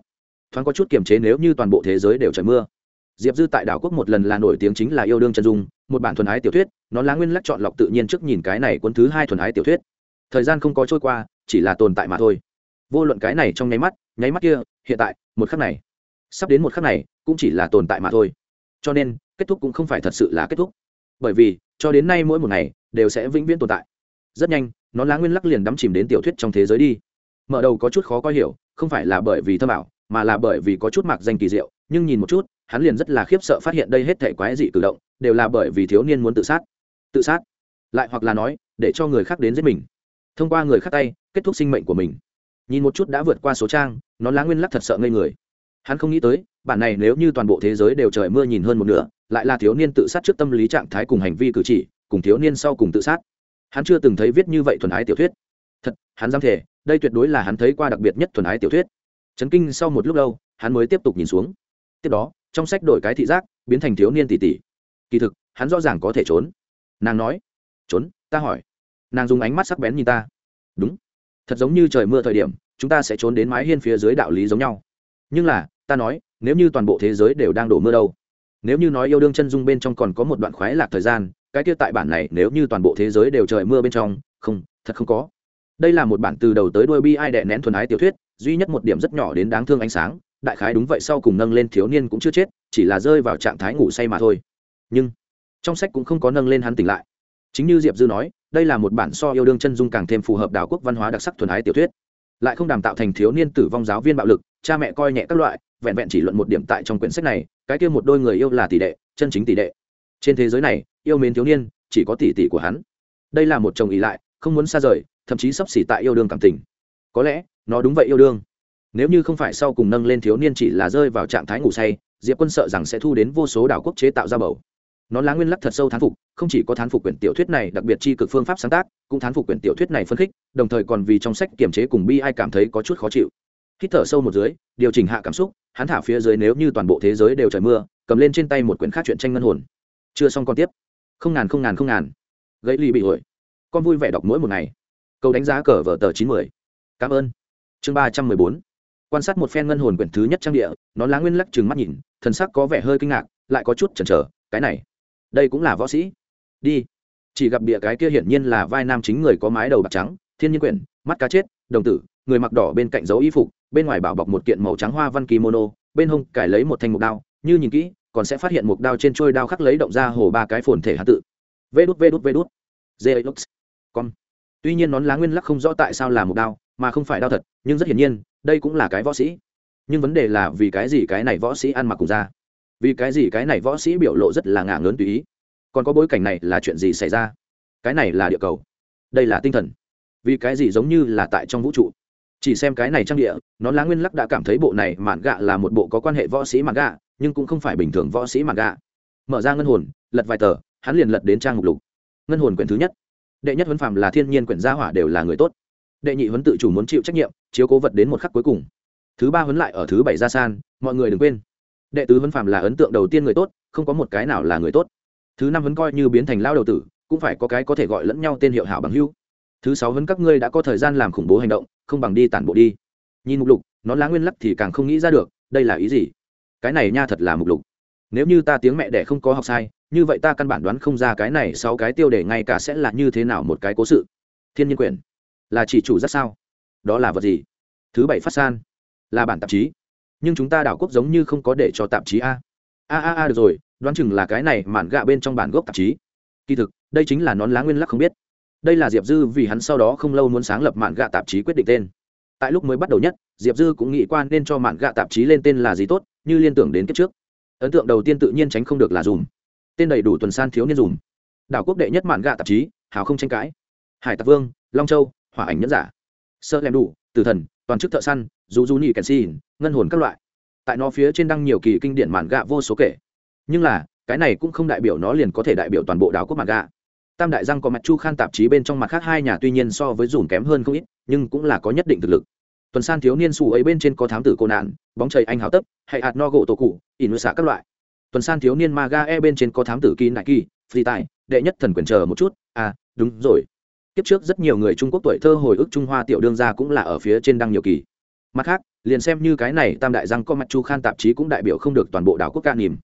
Thoáng có chút kiềm chế nếu như toàn bộ thế giới đều trời mưa diệp dư tại đảo quốc một lần là nổi tiếng chính là yêu đương chân dung, một bản thuần ái tiểu thuyết, nó lá nguyên lắc chọn lọc tự nhiên trước nhìn cái này cuốn thứ hai thuần ái tiểu thuyết. Thời gian không có trôi qua, chỉ là tồn tại mà thôi. Vô luận cái này trong nháy mắt nháy mắt kia, hiện tại, một khắc này, sắp đến một khắc này, cũng chỉ là tồn tại mà thôi. Cho nên, kết thúc cũng không phải thật sự là kết thúc. Bởi vì, cho đến nay mỗi một ngày, đều sẽ vĩnh viễn tồn tại. Rất nhanh, nó lá nguyên lắc liền đắm chìm đến tiểu thuyết trong thế giới đi. Mở đầu có chút khó coi hiểu, không phải là bởi vì thơ bảo mà là bởi vì có chút mạc danh kỳ diệu, nhưng nhìn một chút hắn liền rất là khiếp sợ phát hiện đây hết thể quái dị cử động, đều là bởi vì thiếu niên muốn tự sát. Tự sát? Lại hoặc là nói, để cho người khác đến giết mình. Thông qua người khác tay, kết thúc sinh mệnh của mình. Nhìn một chút đã vượt qua số trang, nó lá nguyên lắc thật sợ ngây người. Hắn không nghĩ tới, bản này nếu như toàn bộ thế giới đều trời mưa nhìn hơn một nửa, lại là thiếu niên tự sát trước tâm lý trạng thái cùng hành vi cử chỉ, cùng thiếu niên sau cùng tự sát. Hắn chưa từng thấy viết như vậy thuần ái tiểu thuyết. Thật, hắn dám thể đây tuyệt đối là hắn thấy qua đặc biệt nhất thuần ái tiểu thuyết. Chấn kinh sau một lúc lâu, hắn mới tiếp tục nhìn xuống. Tiếp đó trong sách đổi cái thị giác, biến thành thiếu niên tỷ tỷ kỳ thực, hắn rõ ràng có thể trốn. Nàng nói, trốn? Ta hỏi. Nàng dùng ánh mắt sắc bén nhìn ta. Đúng. Thật giống như trời mưa thời điểm, chúng ta sẽ trốn đến mái hiên phía dưới đạo lý giống nhau. Nhưng là, ta nói, nếu như toàn bộ thế giới đều đang đổ mưa đâu, nếu như nói yêu đương chân dung bên trong còn có một đoạn khoái lạc thời gian, cái kia tại bản này, nếu như toàn bộ thế giới đều trời mưa bên trong, không, thật không có. Đây là một bản từ đầu tới đuôi bi ai đẻ nén thuần ái tiểu thuyết, duy nhất một điểm rất nhỏ đến đáng thương ánh sáng đại khái đúng vậy sau cùng nâng lên thiếu niên cũng chưa chết, chỉ là rơi vào trạng thái ngủ say mà thôi. Nhưng, trong sách cũng không có nâng lên hắn tỉnh lại. Chính như diệp dư nói, đây là một bản so yêu đương chân dung càng thêm phù hợp đảo quốc văn hóa đặc sắc thuần ái tiểu thuyết. Lại không đảm tạo thành thiếu niên tử vong giáo viên bạo lực, cha mẹ coi nhẹ các loại, vẹn vẹn chỉ luận một điểm tại trong quyển sách này, cái kia một đôi người yêu là tỷ đệ, chân chính tỷ đệ. Trên thế giới này, yêu mến thiếu niên, chỉ có tỷ tỷ của hắn. Đây là một chồng ý lại, không muốn xa rời, thậm chí sắp xỉ tại yêu đương cảm tình. Có lẽ, nó đúng vậy yêu đương nếu như không phải sau cùng nâng lên thiếu niên chỉ là rơi vào trạng thái ngủ say, diệp quân sợ rằng sẽ thu đến vô số đảo quốc chế tạo ra bầu. Nó lá nguyên lắc thật sâu thán phục, không chỉ có thán phục quyển tiểu thuyết này đặc biệt tri cực phương pháp sáng tác, cũng thán phục quyển tiểu thuyết này phân khích, đồng thời còn vì trong sách kiềm chế cùng bi ai cảm thấy có chút khó chịu. Hít thở sâu một dưới, điều chỉnh hạ cảm xúc, hắn thả phía dưới nếu như toàn bộ thế giới đều trời mưa, cầm lên trên tay một quyển khác chuyện tranh ngân hồn. Chưa xong còn tiếp. Không ngàn không ngàn không ngàn. Gãy ly bị hội con vui vẻ đọc mỗi một ngày. Câu đánh giá cờ vở tờ chín mươi. Cảm ơn. Chương ba trăm mười bốn quan sát một phen ngân hồn quyển thứ nhất trang địa, nó lá nguyên lắc trừng mắt nhìn, thần sắc có vẻ hơi kinh ngạc, lại có chút chần chờ, cái này, đây cũng là võ sĩ. Đi. Chỉ gặp địa cái kia hiển nhiên là vai nam chính người có mái đầu bạc trắng, thiên nhiên quyển, mắt cá chết, đồng tử, người mặc đỏ bên cạnh dấu y phục, bên ngoài bảo bọc một kiện màu trắng hoa văn kimono, bên hông cải lấy một thanh mục đao, như nhìn kỹ, còn sẽ phát hiện mục đao trên trôi đao khắc lấy động ra hồ ba cái phồn thể hạ tự. Vê đút vê đút vê đút. Zelux con tuy nhiên nón lá nguyên lắc không rõ tại sao là mục đao mà không phải đao thật, nhưng rất hiển nhiên, đây cũng là cái võ sĩ. Nhưng vấn đề là vì cái gì cái này võ sĩ ăn mặc cùng ra? Vì cái gì cái này võ sĩ biểu lộ rất là ngả ngớn tùy ý? Còn có bối cảnh này là chuyện gì xảy ra? Cái này là địa cầu. Đây là tinh thần. Vì cái gì giống như là tại trong vũ trụ? Chỉ xem cái này trang địa, nó lá nguyên lắc đã cảm thấy bộ này mạn gạ là một bộ có quan hệ võ sĩ mạn gạ, nhưng cũng không phải bình thường võ sĩ mạn gạ. Mở ra ngân hồn, lật vài tờ, hắn liền lật đến trang mục lục. Ngân hồn quyển thứ nhất. Đệ nhất huấn phạm là thiên nhiên quyển gia hỏa đều là người tốt đệ nhị huấn tự chủ muốn chịu trách nhiệm, chiếu cố vật đến một khắc cuối cùng. Thứ ba huấn lại ở thứ bảy ra san mọi người đừng quên. Đệ tứ huấn phạm là ấn tượng đầu tiên người tốt, không có một cái nào là người tốt. Thứ năm huấn coi như biến thành lao đầu tử, cũng phải có cái có thể gọi lẫn nhau tên hiệu hảo bằng hưu thứ sáu huấn các ngươi đã có thời gian làm khủng bố hành động, không bằng đi tản bộ đi. Nhìn mục lục, nó lá nguyên lắc thì càng không nghĩ ra được, đây là ý gì? Cái này nha thật là mục lục. Nếu như ta tiếng mẹ đẻ không có học sai, như vậy ta căn bản đoán không ra cái này sáu cái tiêu đề ngay cả sẽ là như thế nào một cái cố sự. Thiên nhiên quyền là chỉ chủ rất sao? Đó là vật gì? Thứ bảy phát san. Là bản tạp chí. Nhưng chúng ta đảo quốc giống như không có để cho tạp chí a. A a a, được rồi, đoán chừng là cái này mạn gạ bên trong bản gốc tạp chí. Kỳ thực, đây chính là nón lá nguyên lắc không biết. Đây là diệp dư vì hắn sau đó không lâu muốn sáng lập mạn gạ tạp chí quyết định tên. Tại lúc mới bắt đầu nhất, diệp dư cũng nghĩ quan nên cho mạn gạ tạp chí lên tên là gì tốt, như liên tưởng đến kiếp trước. Ấn tượng đầu tiên tự nhiên tránh không được là dùm. Tên đầy đủ tuần san thiếu niên dùm. Đảo quốc đệ nhất mạn gạ tạp chí, hào không tranh cãi. Hải Tạp vương, long châu hỏa ảnh nhẫn giả. Sơ lem đủ, tử thần, toàn chức thợ săn, dù du nhị kèn xin, ngân hồn các loại. Tại nó phía trên đăng nhiều kỳ kinh điển màn gạ vô số kể. Nhưng là, cái này cũng không đại biểu nó liền có thể đại biểu toàn bộ đảo quốc màn gạ. Tam đại răng có mặt chu khan tạp chí bên trong mặt khác hai nhà tuy nhiên so với dùn kém hơn không ít, nhưng cũng là có nhất định thực lực. Tuần san thiếu niên xù ấy bên trên có thám tử cô nạn, bóng chảy anh hào tấp, hay hạt no gỗ tổ cụ ỉn xả các loại. Tuần san thiếu niên maga e bên trên có thám tử kỳ nại kỳ phi tài đệ nhất thần quyền chờ một chút. À đúng rồi kiếp trước rất nhiều người trung quốc tuổi thơ hồi ức trung hoa tiểu đương gia cũng là ở phía trên đăng nhiều kỳ. Mặt khác, liền xem như cái này tam đại răng có mặt chu khan tạp chí cũng đại biểu không được toàn bộ đảo quốc ca nìm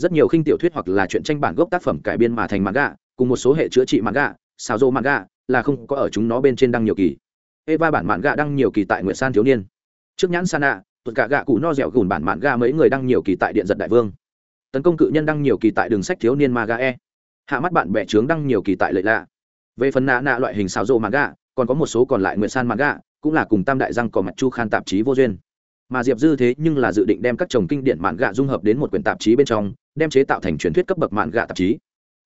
rất nhiều khinh tiểu thuyết hoặc là chuyện tranh bản gốc tác phẩm cải biên mà thành manga, cùng một số hệ chữa trị manga, xào rô manga, là không có ở chúng nó bên trên đăng nhiều kỳ. Eva bản manga đăng nhiều kỳ tại nguyệt san thiếu niên. Trước nhãn sana, tuột cả gạ cụ no dẻo gùn bản manga mấy người đăng nhiều kỳ tại điện giật đại vương. Tấn công cự nhân đăng nhiều kỳ tại đường sách thiếu niên maga e. Hạ mắt bạn bè trướng đăng nhiều kỳ tại lợi lạ về phần nạ nạ loại hình xào rô manga, còn có một số còn lại nguyện san manga, cũng là cùng tam đại răng cỏ mặt chu khan tạp chí vô duyên. Mà diệp dư thế nhưng là dự định đem các chồng kinh điển mạn gạ dung hợp đến một quyển tạp chí bên trong, đem chế tạo thành truyền thuyết cấp bậc mạn gạ tạp chí.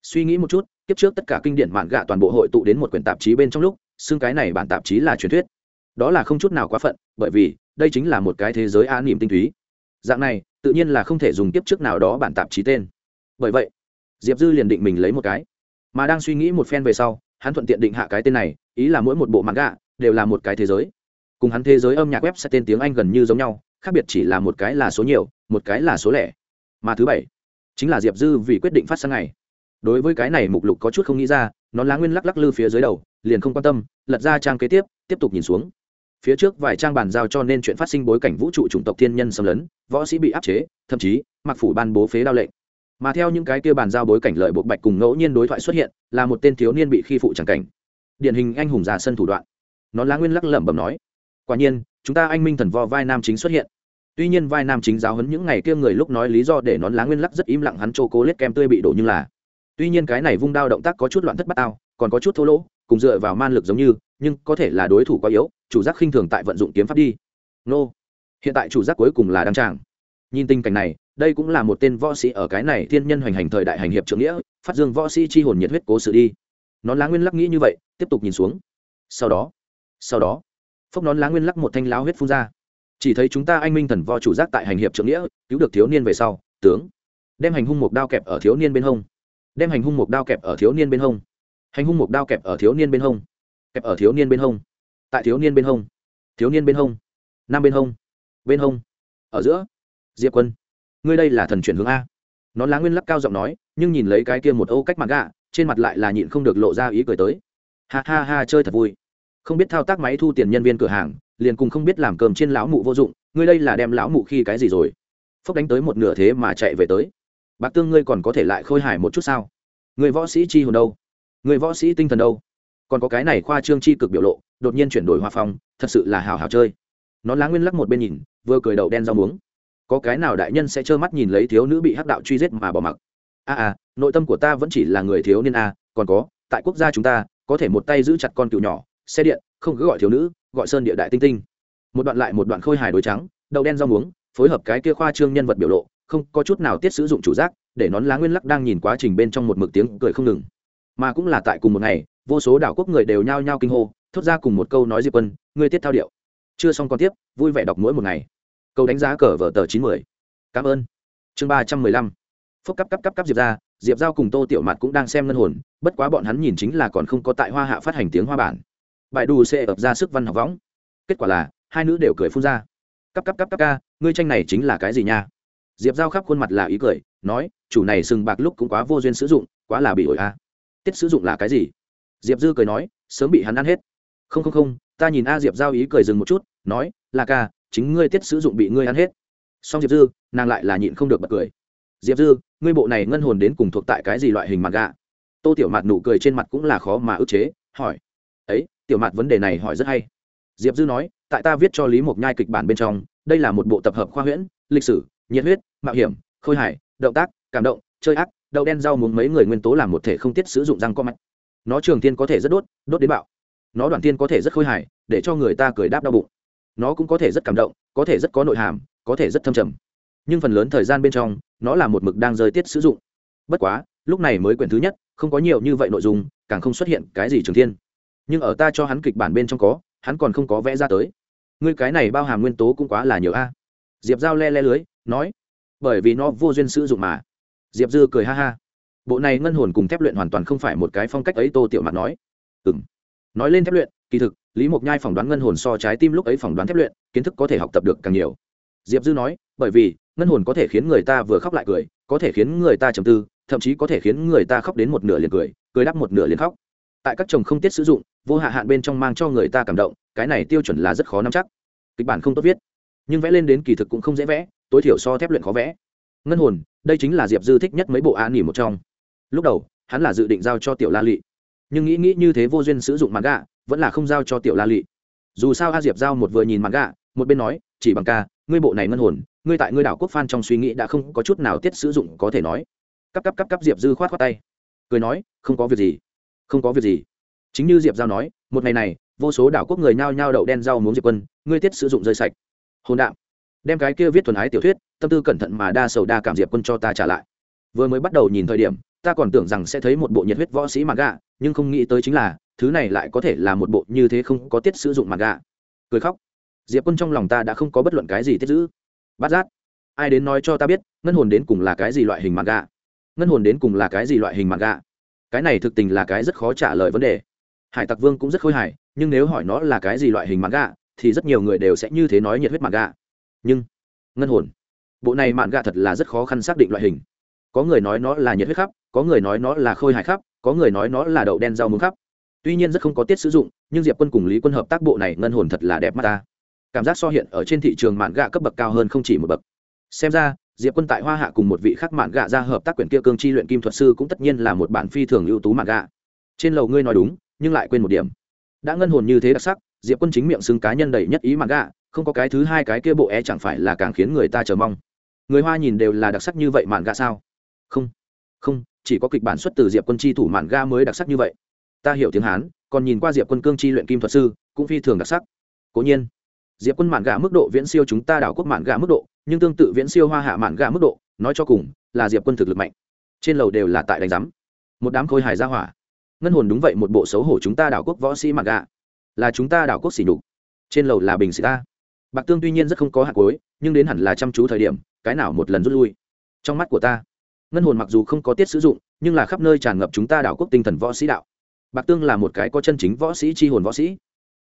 Suy nghĩ một chút, kiếp trước tất cả kinh điển mạn gạ toàn bộ hội tụ đến một quyển tạp chí bên trong lúc, xưng cái này bản tạp chí là truyền thuyết. Đó là không chút nào quá phận, bởi vì, đây chính là một cái thế giới an niềm tinh túy. Dạng này, tự nhiên là không thể dùng kiếp trước nào đó bản tạp chí tên. Bởi vậy, diệp dư liền định mình lấy một cái. Mà đang suy nghĩ một phen về sau hắn thuận tiện định hạ cái tên này, ý là mỗi một bộ mạn gạ đều là một cái thế giới. Cùng hắn thế giới âm nhạc web sẽ tên tiếng anh gần như giống nhau, khác biệt chỉ là một cái là số nhiều, một cái là số lẻ. Mà thứ bảy, chính là diệp dư vì quyết định phát sang ngày. Đối với cái này mục lục có chút không nghĩ ra, nó lá nguyên lắc lắc lư phía dưới đầu, liền không quan tâm, lật ra trang kế tiếp tiếp tục nhìn xuống. Phía trước vài trang bàn giao cho nên chuyện phát sinh bối cảnh vũ trụ chủng tộc thiên nhân xâm lấn, võ sĩ bị áp chế, thậm chí, mặc phủ ban bố phế đao lệnh mà theo những cái kia bàn giao bối cảnh lợi buộc bạch cùng ngẫu nhiên đối thoại xuất hiện, là một tên thiếu niên bị khi phụ c cảnh. Điển hình anh hùng già sân thủ đoạn. Nó lá nguyên lắc lẩm bẩm nói, quả nhiên, chúng ta anh minh thần vo vai nam chính xuất hiện. Tuy nhiên vai nam chính giáo hấn những ngày kia người lúc nói lý do để nón lá nguyên lắc rất im lặng hắn chô cố lết kem tươi bị đổ như là. Tuy nhiên cái này vung đao động tác có chút loạn thất bát ao còn có chút thô lỗ, cùng dựa vào man lực giống như, nhưng có thể là đối thủ quá yếu, chủ giác khinh thường tại vận dụng kiếm pháp đi. Nô. Hiện tại chủ giác cuối cùng là đăng tràng nhìn tình cảnh này, đây cũng là một tên võ sĩ ở cái này thiên nhân hoành hành thời đại hành hiệp trưởng nghĩa, phát dương võ sĩ chi hồn nhiệt huyết cố sự đi. Nón lá nguyên lắc nghĩ như vậy, tiếp tục nhìn xuống. Sau đó sau đó, phốc nón lá nguyên lắc một thanh láo huyết phun ra. Chỉ thấy chúng ta anh minh thần võ chủ giác tại hành hiệp trưởng nghĩa, cứu được thiếu niên về sau, tướng, đem hành hung một đao kẹp ở thiếu niên bên hông. Đem hành hung một đao kẹp ở thiếu niên bên hông. Hành hung một đao kẹp ở thiếu niên bên hông. Kẹp ở thiếu niên bên hông. Tại thiếu niên bên hông. Thiếu niên bên hông. Năm bên hông. Bên hông. Ở giữa diệp quân, ngươi đây là thần chuyển hướng a. Nó lá nguyên lắc cao giọng nói, nhưng nhìn lấy cái kia một ô cách mặt gạ, trên mặt lại là nhịn không được lộ ra ý cười tới. Ha ha ha, chơi thật vui. Không biết thao tác máy thu tiền nhân viên cửa hàng, liền cùng không biết làm cơm trên lão mụ vô dụng, ngươi đây là đem lão mụ khi cái gì rồi? Phúc đánh tới một nửa thế mà chạy về tới. Bạc tương ngươi còn có thể lại khôi hài một chút sao? Người võ sĩ chi hồn đâu? Người võ sĩ tinh thần đâu? Còn có cái này khoa trương chi cực biểu lộ, đột nhiên chuyển đổi hòa phong, thật sự là hào hào chơi. Nó lá nguyên lắc một bên nhìn, vừa cười đầu đen rau muống có cái nào đại nhân sẽ trơ mắt nhìn lấy thiếu nữ bị hắc đạo truy giết mà bỏ mặc? A à, à nội tâm của ta vẫn chỉ là người thiếu niên a à, còn có tại quốc gia chúng ta có thể một tay giữ chặt con cựu nhỏ xe điện không cứ gọi thiếu nữ gọi sơn địa đại tinh tinh. Một đoạn lại một đoạn khôi hài đối trắng đậu đen rau muống phối hợp cái kia khoa trương nhân vật biểu lộ không có chút nào tiết sử dụng chủ giác để nón lá nguyên lắc đang nhìn quá trình bên trong một mực tiếng cười không ngừng. Mà cũng là tại cùng một ngày vô số đảo quốc người đều nhao nhao kinh hô thốt ra cùng một câu nói diệp quân ngươi tiết thao điệu. Chưa xong còn tiếp vui vẻ đọc mỗi một ngày câu đánh giá cờ vở tờ chín mươi cảm ơn. Chương ba trăm mười lăm. Phúc cấp cấp cấp cấp diệp ra diệp giao cùng tô tiểu mặt cũng đang xem ngân hồn, bất quá bọn hắn nhìn chính là còn không có tại hoa hạ phát hành tiếng hoa bản. Bại đù sẽ ập ra sức văn học võng. Kết quả là, hai nữ đều cười phun ra. Cấp cấp cấp cấp ca, ngươi tranh này chính là cái gì nha? Diệp giao khắp khuôn mặt là ý cười, nói, chủ này sừng bạc lúc cũng quá vô duyên sử dụng, quá là bị ổi a. Tiết sử dụng là cái gì? Diệp dư cười nói, sớm bị hắn ăn hết. Không không không, ta nhìn a diệp giao ý cười dừng một chút, nói, là ca chính ngươi tiết sử dụng bị ngươi ăn hết. Song diệp dư, nàng lại là nhịn không được bật cười. Diệp dư, ngươi bộ này ngân hồn đến cùng thuộc tại cái gì loại hình mặt gạ? Tô tiểu mạt nụ cười trên mặt cũng là khó mà ức chế, hỏi. Ấy, tiểu mạt vấn đề này hỏi rất hay. Diệp dư nói, tại ta viết cho lý mộc nhai kịch bản bên trong, đây là một bộ tập hợp khoa huyễn, lịch sử, nhiệt huyết, mạo hiểm, khôi hài, động tác, cảm động, chơi ác, đậu đen rau muốn mấy người nguyên tố làm một thể không tiết sử dụng răng co mạch. Nó trường tiên có thể rất đốt đốt đến bạo. Nó đoạn tiên có thể rất khôi hài, để cho người ta cười đáp đau bụng nó cũng có thể rất cảm động, có thể rất có nội hàm, có thể rất thâm trầm. Nhưng phần lớn thời gian bên trong, nó là một mực đang rơi tiết sử dụng. Bất quá, lúc này mới quyển thứ nhất, không có nhiều như vậy nội dung, càng không xuất hiện cái gì trường thiên. Nhưng ở ta cho hắn kịch bản bên trong có, hắn còn không có vẽ ra tới. Ngươi cái này bao hàm nguyên tố cũng quá là nhiều a. Diệp giao le le lưới, nói, bởi vì nó vô duyên sử dụng mà. Diệp dư cười ha ha. Bộ này ngân hồn cùng thép luyện hoàn toàn không phải một cái phong cách ấy tô tiểu mặt nói. Ừ m nói lên thép luyện, kỳ thực, lý mộc nhai phỏng đoán ngân hồn so trái tim lúc ấy phỏng đoán thép luyện, kiến thức có thể học tập được càng nhiều. Diệp dư nói, bởi vì, ngân hồn có thể khiến người ta vừa khóc lại cười, có thể khiến người ta trầm tư, thậm chí có thể khiến người ta khóc đến một nửa liền cười cười đắp một nửa liền khóc. Tại các chồng không tiết sử dụng, vô hạ hạn bên trong mang cho người ta cảm động, cái này tiêu chuẩn là rất khó nắm chắc. Kịch bản không tốt viết, nhưng vẽ lên đến kỳ thực cũng không dễ vẽ, tối thiểu so thép luyện khó vẽ. Ngân hồn, đây chính là diệp dư thích nhất mấy bộ á nỉ một trong. Lúc đầu, hắn là dự định giao cho tiểu la lị nhưng nghĩ nghĩ như thế vô duyên sử dụng mặt gạ, vẫn là không giao cho tiểu la lị. Dù sao a diệp giao một vừa nhìn mặt gạ, một bên nói, chỉ bằng ca, ngươi bộ này ngân hồn, ngươi tại ngươi đảo quốc phan trong suy nghĩ đã không có chút nào tiết sử dụng có thể nói. Cắp cắp cắp cắp diệp dư khoát khoát tay. Cười nói, không có việc gì, không có việc gì. Chính như diệp giao nói, một ngày này, vô số đảo quốc người nhao nhao đậu đen rau muốn diệp quân, ngươi tiết sử dụng rơi sạch. Hồn đạm. Đem cái kia viết thuần ái tiểu thuyết, tâm tư cẩn thận mà đa sầu đa cảm diệp quân cho ta trả lại. Vừa mới bắt đầu nhìn thời điểm, ta còn tưởng rằng sẽ thấy một bộ nhiệt huyết võ sĩ mặt gạ nhưng không nghĩ tới chính là, thứ này lại có thể là một bộ như thế không có tiết sử dụng mặt gạ. Cười khóc. Diệp quân trong lòng ta đã không có bất luận cái gì tiết giữ. Bát giác. Ai đến nói cho ta biết, ngân hồn đến cùng là cái gì loại hình mặt gạ? Ngân hồn đến cùng là cái gì loại hình mặt gạ? Cái này thực tình là cái rất khó trả lời vấn đề. Hải tặc vương cũng rất khôi hài, nhưng nếu hỏi nó là cái gì loại hình mặt gạ, thì rất nhiều người đều sẽ như thế nói nhiệt huyết mặt gạ. Nhưng, ngân hồn. Bộ này mạn gạ thật là rất khó khăn xác định loại hình. Có người nói nó là nhiệt huyết khắp, có người nói nó là khôi hài khắp có người nói nó là đậu đen rau muống khắp. Tuy nhiên rất không có tiết sử dụng, nhưng diệp quân cùng lý quân hợp tác bộ này ngân hồn thật là đẹp mắt ta. Cảm giác so hiện ở trên thị trường mạn gạ cấp bậc cao hơn không chỉ một bậc. Xem ra, diệp quân tại hoa hạ cùng một vị khác mạn gạ ra hợp tác quyển kia cương chi luyện kim thuật sư cũng tất nhiên là một bản phi thường ưu tú mạn gạ. Trên lầu ngươi nói đúng, nhưng lại quên một điểm. Đã ngân hồn như thế đặc sắc, diệp quân chính miệng xưng cá nhân đầy nhất ý mạn gạ, không có cái thứ hai cái kia bộ e chẳng phải là càng khiến người ta chờ mong. Người hoa nhìn đều là đặc sắc như vậy mạn gạ sao? Không không chỉ có kịch bản xuất từ diệp quân chi thủ mạn ga mới đặc sắc như vậy. Ta hiểu tiếng hán, còn nhìn qua diệp quân cương chi luyện kim thuật sư, cũng phi thường đặc sắc. Cố nhiên, diệp quân mạn gà mức độ viễn siêu chúng ta đảo quốc mạn gà mức độ, nhưng tương tự viễn siêu hoa hạ mạn gà mức độ, nói cho cùng, là diệp quân thực lực mạnh. Trên lầu đều là tại đánh giám. Một đám khôi hài ra hỏa. Ngân hồn đúng vậy một bộ xấu hổ chúng ta đảo quốc võ sĩ mạn gà là chúng ta đảo quốc xỉ nhục. Trên lầu là bình sĩ ta. Bạc tương tuy nhiên rất không có hạt cối nhưng đến hẳn là chăm chú thời điểm, cái nào một lần rút lui. Trong mắt của ta ngân hồn mặc dù không có tiết sử dụng, nhưng là khắp nơi tràn ngập chúng ta đảo quốc tinh thần võ sĩ đạo. Bạc tương là một cái có chân chính võ sĩ c h i hồn võ sĩ.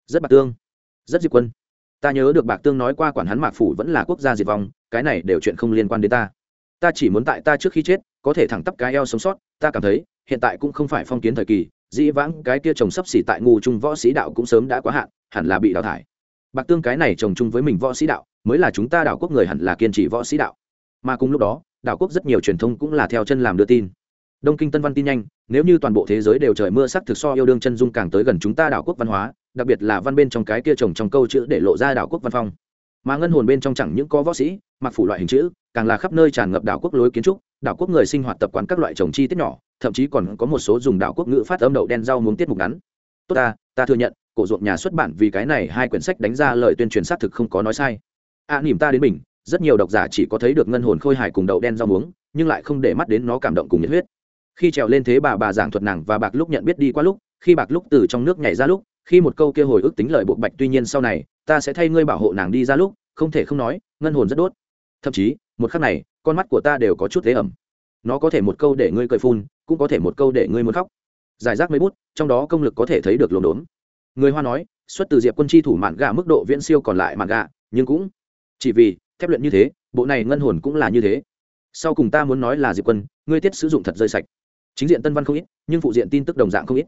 Rất bạc tương, rất diệp quân. Ta nhớ được bạc tương nói qua quản hắn mạc phủ vẫn là quốc gia diệt vong, cái này đều chuyện không liên quan đến ta. Ta chỉ muốn tại ta trước khi chết, có thể thẳng tắp cái eo sống sót, ta cảm thấy, hiện tại cũng không phải phong kiến thời kỳ, dĩ vãng cái kia trồng sấp xỉ tại ngu trung võ sĩ đạo cũng sớm đã quá hạn, hẳn là bị đào thải. Bạc tương cái này trồng chung với mình võ sĩ đạo, mới là chúng ta đảo quốc người hẳn là kiên trì võ sĩ đạo. Mà cùng lúc đó đảo quốc rất nhiều truyền thông cũng là theo chân làm đưa tin. Đông kinh tân văn tin nhanh nếu như toàn bộ thế giới đều trời mưa sắc thực so yêu đương chân dung càng tới gần chúng ta đảo quốc văn hóa đặc biệt là văn bên trong cái kia trồng trong câu chữ để lộ ra đảo quốc văn phong. Mà ngân hồn bên trong chẳng những có võ sĩ mặc phủ loại hình chữ càng là khắp nơi tràn ngập đảo quốc lối kiến trúc đảo quốc người sinh hoạt tập quán các loại trồng chi tiết nhỏ thậm chí còn có một số dùng đảo quốc ngữ phát âm đậu đen rau muốn tiết mục ngắn. Tốt ta ta thừa nhận cổ ruộng nhà xuất bản vì cái này hai quyển sách đánh ra lời tuyên truyền xác thực không có nói sai. A à, nỉm ta đến mình rất nhiều độc giả chỉ có thấy được ngân hồn khôi hài cùng đậu đen rau muống, nhưng lại không để mắt đến nó cảm động cùng nhiệt huyết. Khi trèo lên thế bà bà giảng thuật nàng và bạc lúc nhận biết đi qua lúc, khi bạc lúc từ trong nước nhảy ra lúc, khi một câu kia hồi ức tính lời bộ bạch tuy nhiên sau này, ta sẽ thay ngươi bảo hộ nàng đi ra lúc, không thể không nói, ngân hồn rất đốt. Thậm chí, một khắc này, con mắt của ta đều có chút thế ẩm. Nó có thể một câu để ngươi cười phun, cũng có thể một câu để ngươi muốn khóc. Giải rác mấy bút, trong đó công lực có thể thấy được lồn đốn người hoa nói, xuất từ diệp quân chi thủ mạn gà mức độ viễn siêu còn lại mạn gà nhưng cũng chỉ vì thép luyện như thế, bộ này ngân hồn cũng là như thế. Sau cùng ta muốn nói là diệp quân, ngươi tiết sử dụng thật rơi sạch. Chính diện tân văn không ít, nhưng phụ diện tin tức đồng dạng không ít.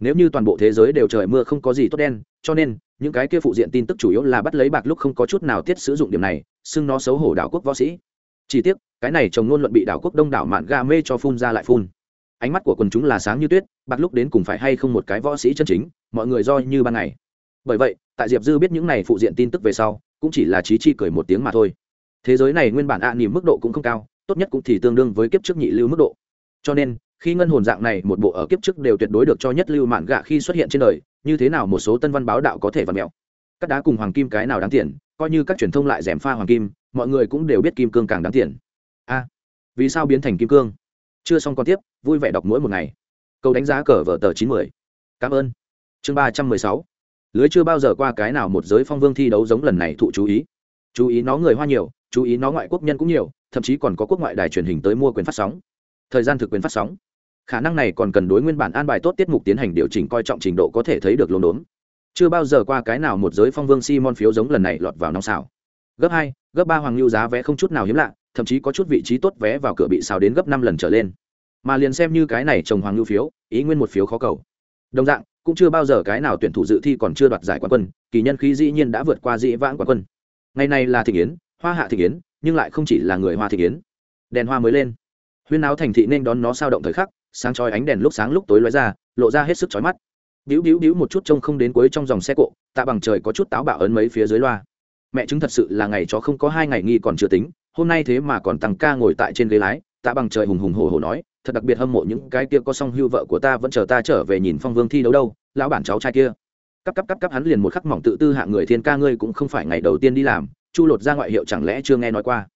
Nếu như toàn bộ thế giới đều trời mưa không có gì tốt đen, cho nên, những cái kia phụ diện tin tức chủ yếu là bắt lấy bạc lúc không có chút nào tiết sử dụng điểm này, xưng nó xấu hổ đảo quốc võ sĩ. Chỉ tiếc, cái này chồng ngôn luận bị đảo quốc đông đảo mạn ga mê cho phun ra lại phun. Ánh mắt của quần chúng là sáng như tuyết, bạc lúc đến cùng phải hay không một cái võ sĩ chân chính, mọi người do như ban ngày. Bởi vậy, tại diệp dư biết những này phụ diện tin tức về sau cũng chỉ là trí chi cười một tiếng mà thôi. Thế giới này nguyên bản ạ à nỉm mức độ cũng không cao, tốt nhất cũng thì tương đương với kiếp trước nhị lưu mức độ. Cho nên, khi ngân hồn dạng này một bộ ở kiếp trước đều tuyệt đối được cho nhất lưu mạn gạ khi xuất hiện trên đời, như thế nào một số tân văn báo đạo có thể văn mẹo? Các đá cùng hoàng kim cái nào đáng tiền, coi như các truyền thông lại dèm pha hoàng kim, mọi người cũng đều biết kim cương càng đáng tiền. A, vì sao biến thành kim cương? Chưa xong còn tiếp, vui vẻ đọc mỗi một ngày. Câu đánh giá cờ vở tờ chín mươi. Cảm ơn. Chương ba trăm mười sáu lưới chưa bao giờ qua cái nào một giới phong vương thi đấu giống lần này thụ chú ý. Chú ý nó người hoa nhiều, chú ý nó ngoại quốc nhân cũng nhiều, thậm chí còn có quốc ngoại đài truyền hình tới mua quyền phát sóng. Thời gian thực quyền phát sóng. Khả năng này còn cần đối nguyên bản an bài tốt tiết mục tiến hành điều chỉnh coi trọng trình độ có thể thấy được lốm đốm chưa bao giờ qua cái nào một giới phong vương simon phiếu giống lần này lọt vào nóng xào. Gấp hai, gấp ba hoàng lưu giá vé không chút nào hiếm lạ, thậm chí có chút vị trí tốt vé vào cửa bị xào đến gấp năm lần trở lên. Mà liền xem như cái này trồng hoàng lưu phiếu, ý nguyên một phiếu khó cầu. Đồng dạng cũng chưa bao giờ cái nào tuyển thủ dự thi còn chưa đoạt giải quán quân, kỳ nhân khí dĩ nhiên đã vượt qua dĩ vãng quán quân. Ngày này là thị yến hoa hạ thị yến nhưng lại không chỉ là người hoa thị yến đèn hoa mới lên. Huyên áo thành thị nên đón nó sao động thời khắc, sáng chói ánh đèn lúc sáng lúc tối lóe ra, lộ ra hết sức chói mắt. Bĩu bĩu bĩu một chút trông không đến cuối trong dòng xe cộ, tạ bằng trời có chút táo bạo ấn mấy phía dưới loa. Mẹ chứng thật sự là ngày chó không có hai ngày nghi còn chưa tính, hôm nay thế mà còn tăng ca ngồi tại trên ghế lái, tạ bằng trời hùng hùng hổ hổ nói thật đặc biệt hâm mộ những cái kia có song hưu vợ của ta vẫn chờ ta trở về nhìn phong vương thi đấu đâu, lão bản cháu trai kia. Cắp cắp cắp cắp hắn liền một khắc mỏng tự tư hạ người thiên ca ngươi cũng không phải ngày đầu tiên đi làm, chu lột ra ngoại hiệu chẳng lẽ chưa nghe nói qua.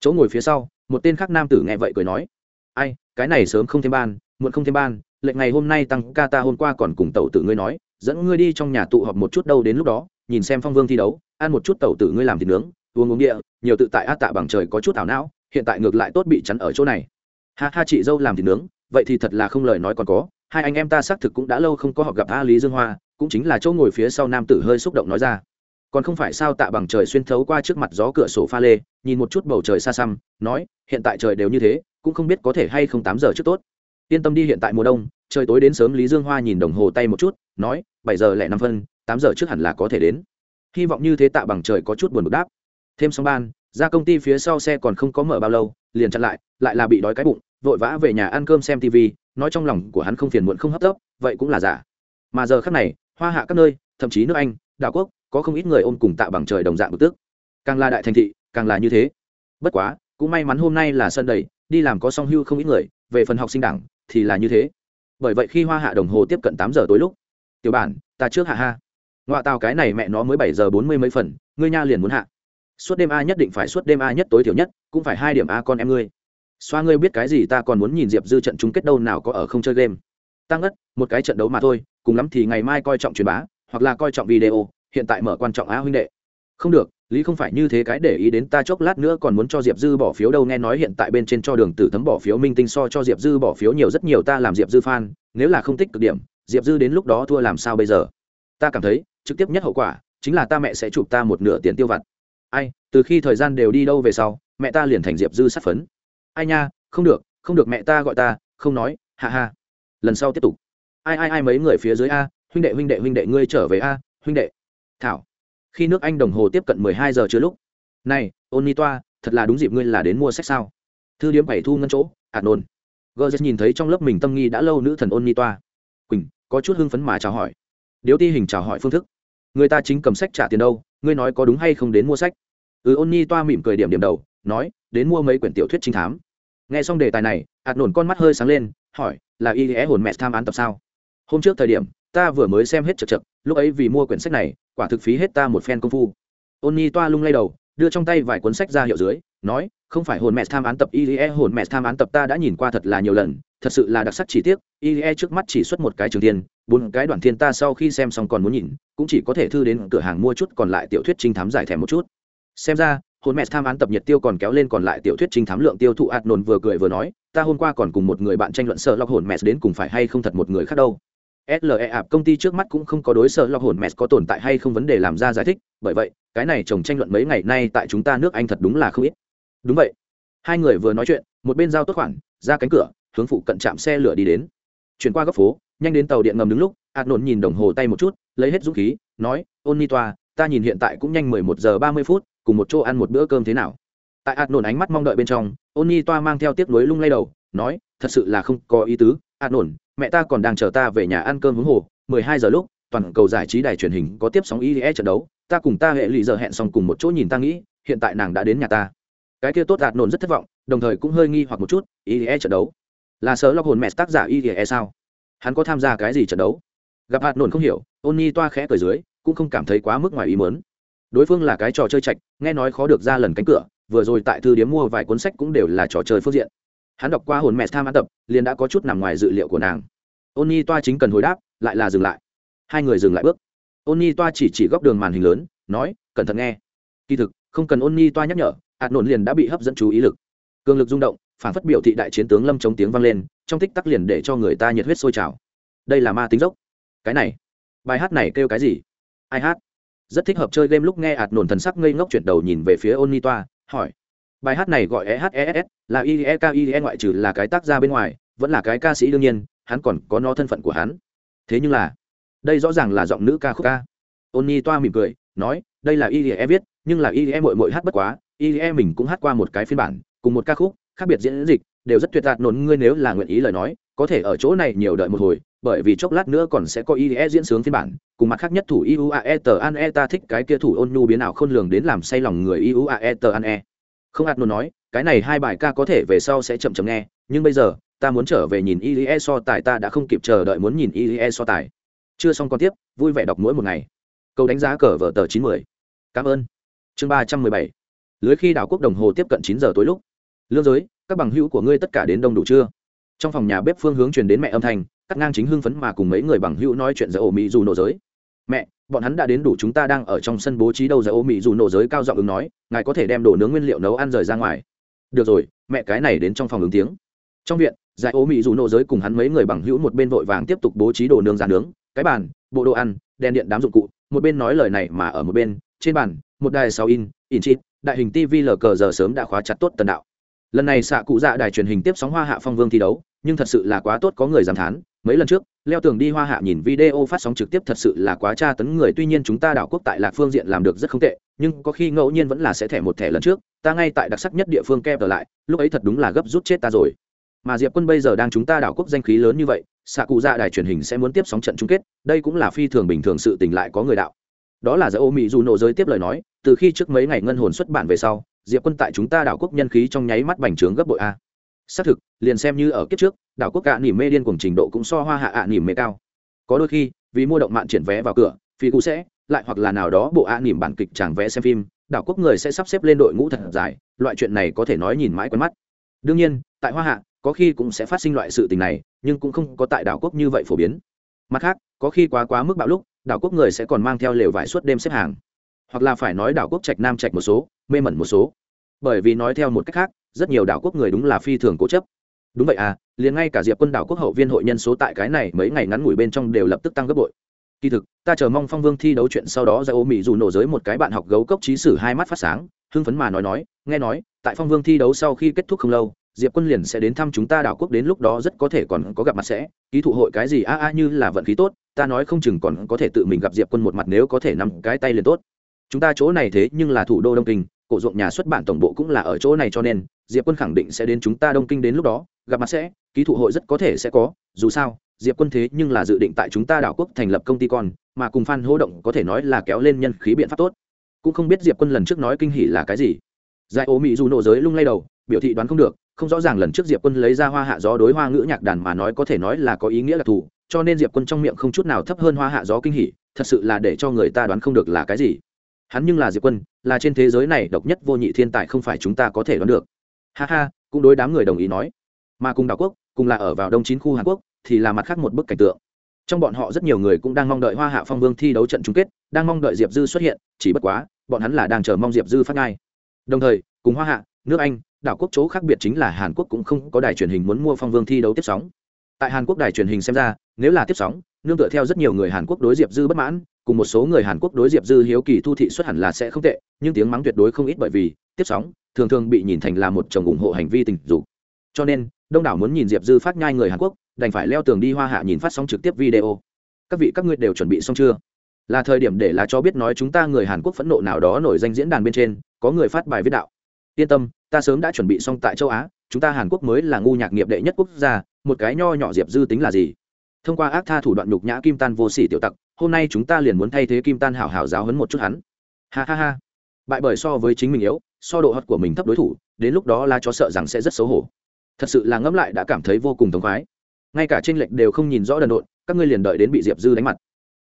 Chỗ ngồi phía sau, một tên khác nam tử nghe vậy cười nói, ai, cái này sớm không thêm ban, muộn không thêm ban, lệnh ngày hôm nay tăng ca ta hôm qua còn cùng tàu tử ngươi nói, dẫn ngươi đi trong nhà tụ họp một chút đâu đến lúc đó, nhìn xem phong vương thi đấu, ăn một chút tàu tử ngươi làm thịt nướng, uống uống địa, nhiều tự tại át tạ bằng trời có chút ảo não, hiện tại ngược lại tốt bị chắn ở chỗ này ha ha chị dâu làm thịt nướng, vậy thì thật là không lời nói còn có. Hai anh em ta xác thực cũng đã lâu không có họ gặp a lý dương hoa, cũng chính là chỗ ngồi phía sau nam tử hơi xúc động nói ra. Còn không phải sao tạ bằng trời xuyên thấu qua trước mặt gió cửa sổ pha lê, nhìn một chút bầu trời xa xăm, nói, hiện tại trời đều như thế, cũng không biết có thể hay không tám giờ trước tốt. Yên tâm đi hiện tại mùa đông, trời tối đến sớm lý dương hoa nhìn đồng hồ tay một chút, nói, bảy giờ lẻ năm phân, tám giờ trước hẳn là có thể đến. Hy vọng như thế tạ bằng trời có chút buồn bực đáp. Thêm xong ban ra công ty phía sau xe còn không có mở bao lâu, liền chặn lại lại là bị đói cái bụng, vội vã về nhà ăn cơm xem tv nói trong lòng của hắn không phiền muộn không hấp tấp, vậy cũng là giả. Mà giờ khác này, hoa hạ các nơi, thậm chí nước anh, đảo quốc, có không ít người ôm cùng tạ bằng trời đồng dạng bực tức. Càng là đại thành thị, càng là như thế. Bất quá, cũng may mắn hôm nay là sân đầy, đi làm có song hưu không ít người, về phần học sinh đảng, thì là như thế. Bởi vậy khi hoa hạ đồng hồ tiếp cận tám giờ tối lúc, tiểu bản, ta trước hạ ha. Ngoại tàu cái này mẹ nó mới bảy giờ bốn mươi mấy phần, ngươi nha liền muốn hạ suốt đêm a nhất định phải suốt đêm a nhất tối thiểu nhất, cũng phải hai điểm a con em ngươi. Xoa ngươi biết cái gì ta còn muốn nhìn diệp dư trận chung kết đâu nào có ở không chơi game. Tăng ất, một cái trận đấu mà thôi, cùng lắm thì ngày mai coi trọng truyền bá, hoặc là coi trọng video, hiện tại mở quan trọng a huynh đệ. Không được, lý không phải như thế cái để ý đến ta chốc lát nữa còn muốn cho diệp dư bỏ phiếu đâu, nghe nói hiện tại bên trên cho đường tử thấm bỏ phiếu, minh tinh so cho diệp dư bỏ phiếu nhiều rất nhiều, ta làm diệp dư fan, nếu là không tích cực điểm, diệp dư đến lúc đó thua làm sao bây giờ? Ta cảm thấy, trực tiếp nhất hậu quả, chính là ta mẹ sẽ chụp ta một nửa tiền tiêu vặt ai, từ khi thời gian đều đi đâu về sau, mẹ ta liền thành diệp dư sát phấn. Ai nha, không được không được mẹ ta gọi ta, không nói, ha ha. Lần sau tiếp tục. Ai ai ai, mấy người phía dưới a, huynh đệ huynh đệ huynh đệ, ngươi trở về a, huynh đệ. Thảo. Khi nước anh đồng hồ tiếp cận mười hai giờ chưa lúc. Này ôn ni toa thật là đúng dịp ngươi là đến mua sách sao? Thư điếm bảy thu ngân chỗ, ạt nôn. Gờ nhìn thấy trong lớp mình tâm nghi đã lâu nữ thần ôn ni toa quỳnh, có chút hưng phấn mà chào hỏi. Điếu ti hình chào hỏi phương thức. Người ta chính cầm sách trả tiền đâu? Ngươi nói có đúng hay không đến mua sách? Ừ ôn nhi toa mỉm cười điểm điểm đầu, nói, đến mua mấy quyển tiểu thuyết trinh thám. Nghe xong đề tài này ạt nổn con mắt hơi sáng lên, hỏi, là y é hồn mẹ tham án tập sao? Hôm trước thời điểm, ta vừa mới xem hết chật chật lúc ấy vì mua quyển sách này, quả thực phí hết ta một phen công phu. Ôn nhi toa lung lay đầu, đưa trong tay vài cuốn sách ra hiệu dưới, nói, không phải hồn mẹ tham án tập ie hồn mẹ tham án tập ta đã nhìn qua thật là nhiều lần, thật sự là đặc sắc chỉ tiếc ie trước mắt chỉ xuất một cái trường tiên bốn cái đoạn thiên ta sau khi xem xong còn muốn nhìn cũng chỉ có thể thư đến cửa hàng mua chút còn lại tiểu thuyết trinh thám giải thẻ một chút. Xem ra hồn mẹ tham án tập nhiệt tiêu còn kéo lên còn lại tiểu thuyết trinh thám lượng tiêu thụ ạt nồn vừa cười vừa nói ta hôm qua còn cùng một người bạn tranh luận sợ lọc hồn mẹ đến cùng phải hay không thật một người khác đâu. SLE ạp công ty trước mắt cũng không có đối sợ lọc hồn mẹ có tồn tại hay không vấn đề làm ra giải thích, bởi vậy, cái này chồng tranh luận mấy ngày nay tại chúng ta nước Anh thật đúng là không ít. đúng vậy. Hai người vừa nói chuyện một bên giao tốt khoản ra cánh cửa hướng phụ cận trạm xe lửa đi đến. Chuyển qua góc phố nhanh đến tàu điện ngầm đứng lúc ạt nổn nhìn đồng hồ tay một chút lấy hết dũng khí nói ôn ni toa ta nhìn hiện tại cũng nhanh mười một giờ ba mươi phút cùng một chỗ ăn một bữa cơm thế nào tại ạt nổn ánh mắt mong đợi bên trong ôn ni toa mang theo tiếp nối lung lay đầu nói thật sự là không có ý tứ ạt nổn mẹ ta còn đang chờ ta về nhà ăn cơm hướng hồ mười hai giờ lúc toàn cầu giải trí đài truyền hình có tiếp sóng IE trận đấu, ta cùng ta hệ lụy giờ hẹn xong cùng một chỗ nhìn ta nghĩ, hiện tại nàng đã đến nhà ta. Cái kia tốt ạt nổn rất thất vọng, đồng thời cũng hơi nghi hoặc một chút, IE trận đấu là sớ lóc hồn mẹ tác giả IE sao? Hắn có tham gia cái gì trận đấu? Gặp hạt nổn không hiểu, ôn nhi toa khẽ cười dưới, cũng không cảm thấy quá mức ngoài ý muốn. Đối phương là cái trò chơi chạch, nghe nói khó được ra lần cánh cửa, vừa rồi tại thư điếm mua vài cuốn sách cũng đều là trò chơi phương diện. Hắn đọc qua hồn mẹ tham ăn tập, liền đã có chút nằm ngoài dự liệu của nàng. Ôn nhi toa chính cần hồi đáp, lại là dừng lại hai người dừng lại bước ôn nhi toa chỉ chỉ góc đường màn hình lớn nói cẩn thận nghe kỳ thực không cần ôn nhi toa nhắc nhở hạt nổn liền đã bị hấp dẫn chú ý lực cường lực rung động phản phất biểu thị đại chiến tướng lâm chống tiếng vang lên, trong tích tắc liền để cho người ta nhiệt huyết sôi trào. Đây là ma tính dốc. Cái này, bài hát này kêu cái gì? Ai hát? Rất thích hợp chơi game lúc nghe ạt nổn thần sắc ngây ngốc chuyển đầu nhìn về phía ôn ni toa, hỏi. Bài hát này gọi ehes là iekie ngoại trừ là cái tác gia bên ngoài, vẫn là cái ca sĩ đương nhiên, hắn còn có no thân phận của hắn. Thế nhưng là, đây rõ ràng là giọng nữ ca khúc ca. Ôn ni toa mỉm cười, nói, đây là E viết, nhưng là E mội mội hát bất quá E mình cũng hát qua một cái phiên bản, cùng một ca khúc khác biệt diễn dịch, đều rất tuyệt đạt nổn ngươi nếu là nguyện ý lời nói, có thể ở chỗ này nhiều đợi một hồi, bởi vì chốc lát nữa còn sẽ có ie diễn sướng phiên bản, cùng mặt khác nhất thủ iuae tờ an e ta thích cái kia thủ ôn nhu biến nào khôn lường đến làm say lòng người iuae tờ an e. Không hạt nôn nói, cái này hai bài ca có thể về sau sẽ chậm chậm nghe, nhưng bây giờ, ta muốn trở về nhìn ie so tài, ta đã không kịp chờ đợi muốn nhìn ie so tài. Chưa xong còn tiếp, vui vẻ đọc mỗi một ngày. Câu đánh giá cờ vở tờ chín mươi. Cảm ơn. Chương ba trăm mười bảy. Lưới khi đảo quốc đồng hồ tiếp cận chín giờ tối lúc lương giới, các bằng hữu của ngươi tất cả đến đông đủ chưa? Trong phòng nhà bếp phương hướng truyền đến mẹ âm thanh, cắt ngang chính hưng phấn mà cùng mấy người bằng hữu nói chuyện giữa ổ mỹ dù nổ giới. Mẹ, bọn hắn đã đến đủ chúng ta đang ở trong sân bố trí đâu giữa ổ mỹ dù nổ giới, cao giọng ứng nói, ngài có thể đem đồ nướng nguyên liệu nấu ăn rời ra ngoài. Được rồi, mẹ cái này đến trong phòng ứng tiếng. Trong viện, giải ố mỹ dù nổ giới cùng hắn mấy người bằng hữu một bên vội vàng tiếp tục bố trí đồ nướng giàn nướng, cái bàn, bộ đồ ăn, đèn điện đám dụng cụ, một bên nói lời này mà ở một bên, trên bàn, một đài sáu in in chip đại hình tv lờ cờ giờ sớm đã khóa chặt tốt tần đạo lần này xạ cụ dạ đài truyền hình tiếp sóng hoa hạ phong vương thi đấu, nhưng thật sự là quá tốt, có người giảm thán. Mấy lần trước, leo tường đi hoa hạ nhìn video phát sóng trực tiếp thật sự là quá tra tấn người. Tuy nhiên chúng ta đảo quốc tại lạc phương diện làm được rất không tệ, nhưng có khi ngẫu nhiên vẫn là sẽ thẻ một thẻ lần trước. Ta ngay tại đặc sắc nhất địa phương kẹp trở lại, lúc ấy thật đúng là gấp rút chết ta rồi. Mà diệp quân bây giờ đang chúng ta đảo quốc danh khí lớn như vậy, xạ cụ dạ đài truyền hình sẽ muốn tiếp sóng trận chung kết, đây cũng là phi thường bình thường sự tình lại có người đạo. Đó là giải ô mỹ dù nổ giới tiếp lời nói, từ khi trước mấy ngày ngân hồn xuất bản về sau diệp quân tại chúng ta đảo quốc nhân khí trong nháy mắt bành trướng gấp bội a. Xác thực, liền xem như ở kiếp trước, đảo quốc ạ nỉ mê điên cùng trình độ cũng so hoa hạ ạ nỉ mê cao. Có đôi khi, vì mua động mạng triển vé vào cửa, phi cụ sẽ, lại hoặc là nào đó bộ ạ nỉm bản kịch tràng vé xem phim, đảo quốc người sẽ sắp xếp lên đội ngũ thật dài, loại chuyện này có thể nói nhìn mãi quen mắt. Đương nhiên, tại hoa hạ, có khi cũng sẽ phát sinh loại sự tình này, nhưng cũng không có tại đảo quốc như vậy phổ biến. Mặt khác, có khi quá quá mức bạo lúc, đảo quốc người sẽ còn mang theo lều vải suốt đêm xếp hàng. Hoặc là phải nói đảo quốc trạch nam trạch một số mê mẩn một số. Bởi vì nói theo một cách khác, rất nhiều đảo quốc người đúng là phi thường cố chấp. Đúng vậy à liền ngay cả diệp quân đảo quốc hậu viên hội nhân số tại cái này mấy ngày ngắn ngủi bên trong đều lập tức tăng gấp bội. Kỳ thực, ta chờ mong phong vương thi đấu chuyện sau đó ra ô mỹ dù nổ giới một cái bạn học gấu cốc trí sử hai mắt phát sáng, hưng phấn mà nói nói, nghe nói, tại phong vương thi đấu sau khi kết thúc không lâu, diệp quân liền sẽ đến thăm chúng ta đảo quốc đến lúc đó rất có thể còn có gặp mặt sẽ. Ký thụ hội cái gì? A a, như là vận khí tốt, ta nói không chừng còn có thể tự mình gặp diệp quân một mặt nếu có thể nằm cái tay liền tốt. Chúng ta chỗ này thế nhưng là thủ đô đông kinh cổ ruộng nhà xuất bản tổng bộ cũng là ở chỗ này cho nên, diệp quân khẳng định sẽ đến chúng ta đông kinh đến lúc đó, gặp mặt sẽ, ký thụ hội rất có thể sẽ có, dù sao, diệp quân thế nhưng là dự định tại chúng ta đảo quốc thành lập công ty con, mà cùng phan hô động có thể nói là kéo lên nhân khí biện pháp tốt. Cũng không biết diệp quân lần trước nói kinh hỉ là cái gì. Giải ố mỹ dù nổ giới lung lay đầu, biểu thị đoán không được, không rõ ràng lần trước diệp quân lấy ra hoa hạ gió đối hoa ngữ nhạc đàn mà nói có thể nói là có ý nghĩa đặc thù, cho nên diệp quân trong miệng không chút nào thấp hơn hoa hạ gió kinh hỉ, thật sự là để cho người ta đoán không được là cái gì hắn nhưng là diệp quân, là trên thế giới này độc nhất vô nhị thiên tài không phải chúng ta có thể đoán được. Ha ha, cũng đối đám người đồng ý nói. Mà cùng đảo quốc, cùng là ở vào đông chín khu hàn quốc, thì là mặt khác một bức cảnh tượng. Trong bọn họ rất nhiều người cũng đang mong đợi hoa hạ phong vương thi đấu trận chung kết, đang mong đợi diệp dư xuất hiện, chỉ bất quá, bọn hắn là đang chờ mong diệp dư phát ngai đồng thời, cùng hoa hạ, nước anh, đảo quốc chỗ khác biệt chính là hàn quốc cũng không có đài truyền hình muốn mua phong vương thi đấu tiếp sóng. Tại hàn quốc đài truyền hình xem ra, nếu là tiếp sóng, nương tựa theo rất nhiều người hàn quốc đối diệp dư bất mãn cùng một số người hàn quốc đối diệp dư hiếu kỳ thu thị xuất hẳn là sẽ không tệ, nhưng tiếng mắng tuyệt đối không ít bởi vì, tiếp sóng, thường thường bị nhìn thành là một chồng ủng hộ hành vi tình dục. Cho nên, đông đảo muốn nhìn diệp dư phát nhai người hàn quốc, đành phải leo tường đi hoa hạ nhìn phát sóng trực tiếp video. Các vị, các ngươi đều chuẩn bị xong chưa? Là thời điểm để là cho biết nói chúng ta người hàn quốc phẫn nộ nào đó nổi danh diễn đàn bên trên, có người phát bài viết đạo. Yên tâm, ta sớm đã chuẩn bị xong tại châu á, chúng ta hàn quốc mới là ngu nhạc nghiệp đệ nhất quốc gia, một cái nho nhỏ diệp dư tính là gì? Thông qua ác tha thủ đoạn nhục nhã kim tan vô sỉ tiểu tặc hôm nay chúng ta liền muốn thay thế kim tan hảo hảo giáo hấn một chút hắn. Ha ha ha. Bại bởi so với chính mình yếu, so độ hot của mình thấp đối thủ, đến lúc đó la chó sợ rằng sẽ rất xấu hổ. Thật sự là ngẫm lại đã cảm thấy vô cùng thống khoái. Ngay cả tranh lệch đều không nhìn rõ đần độn, các ngươi liền đợi đến bị diệp dư đánh mặt.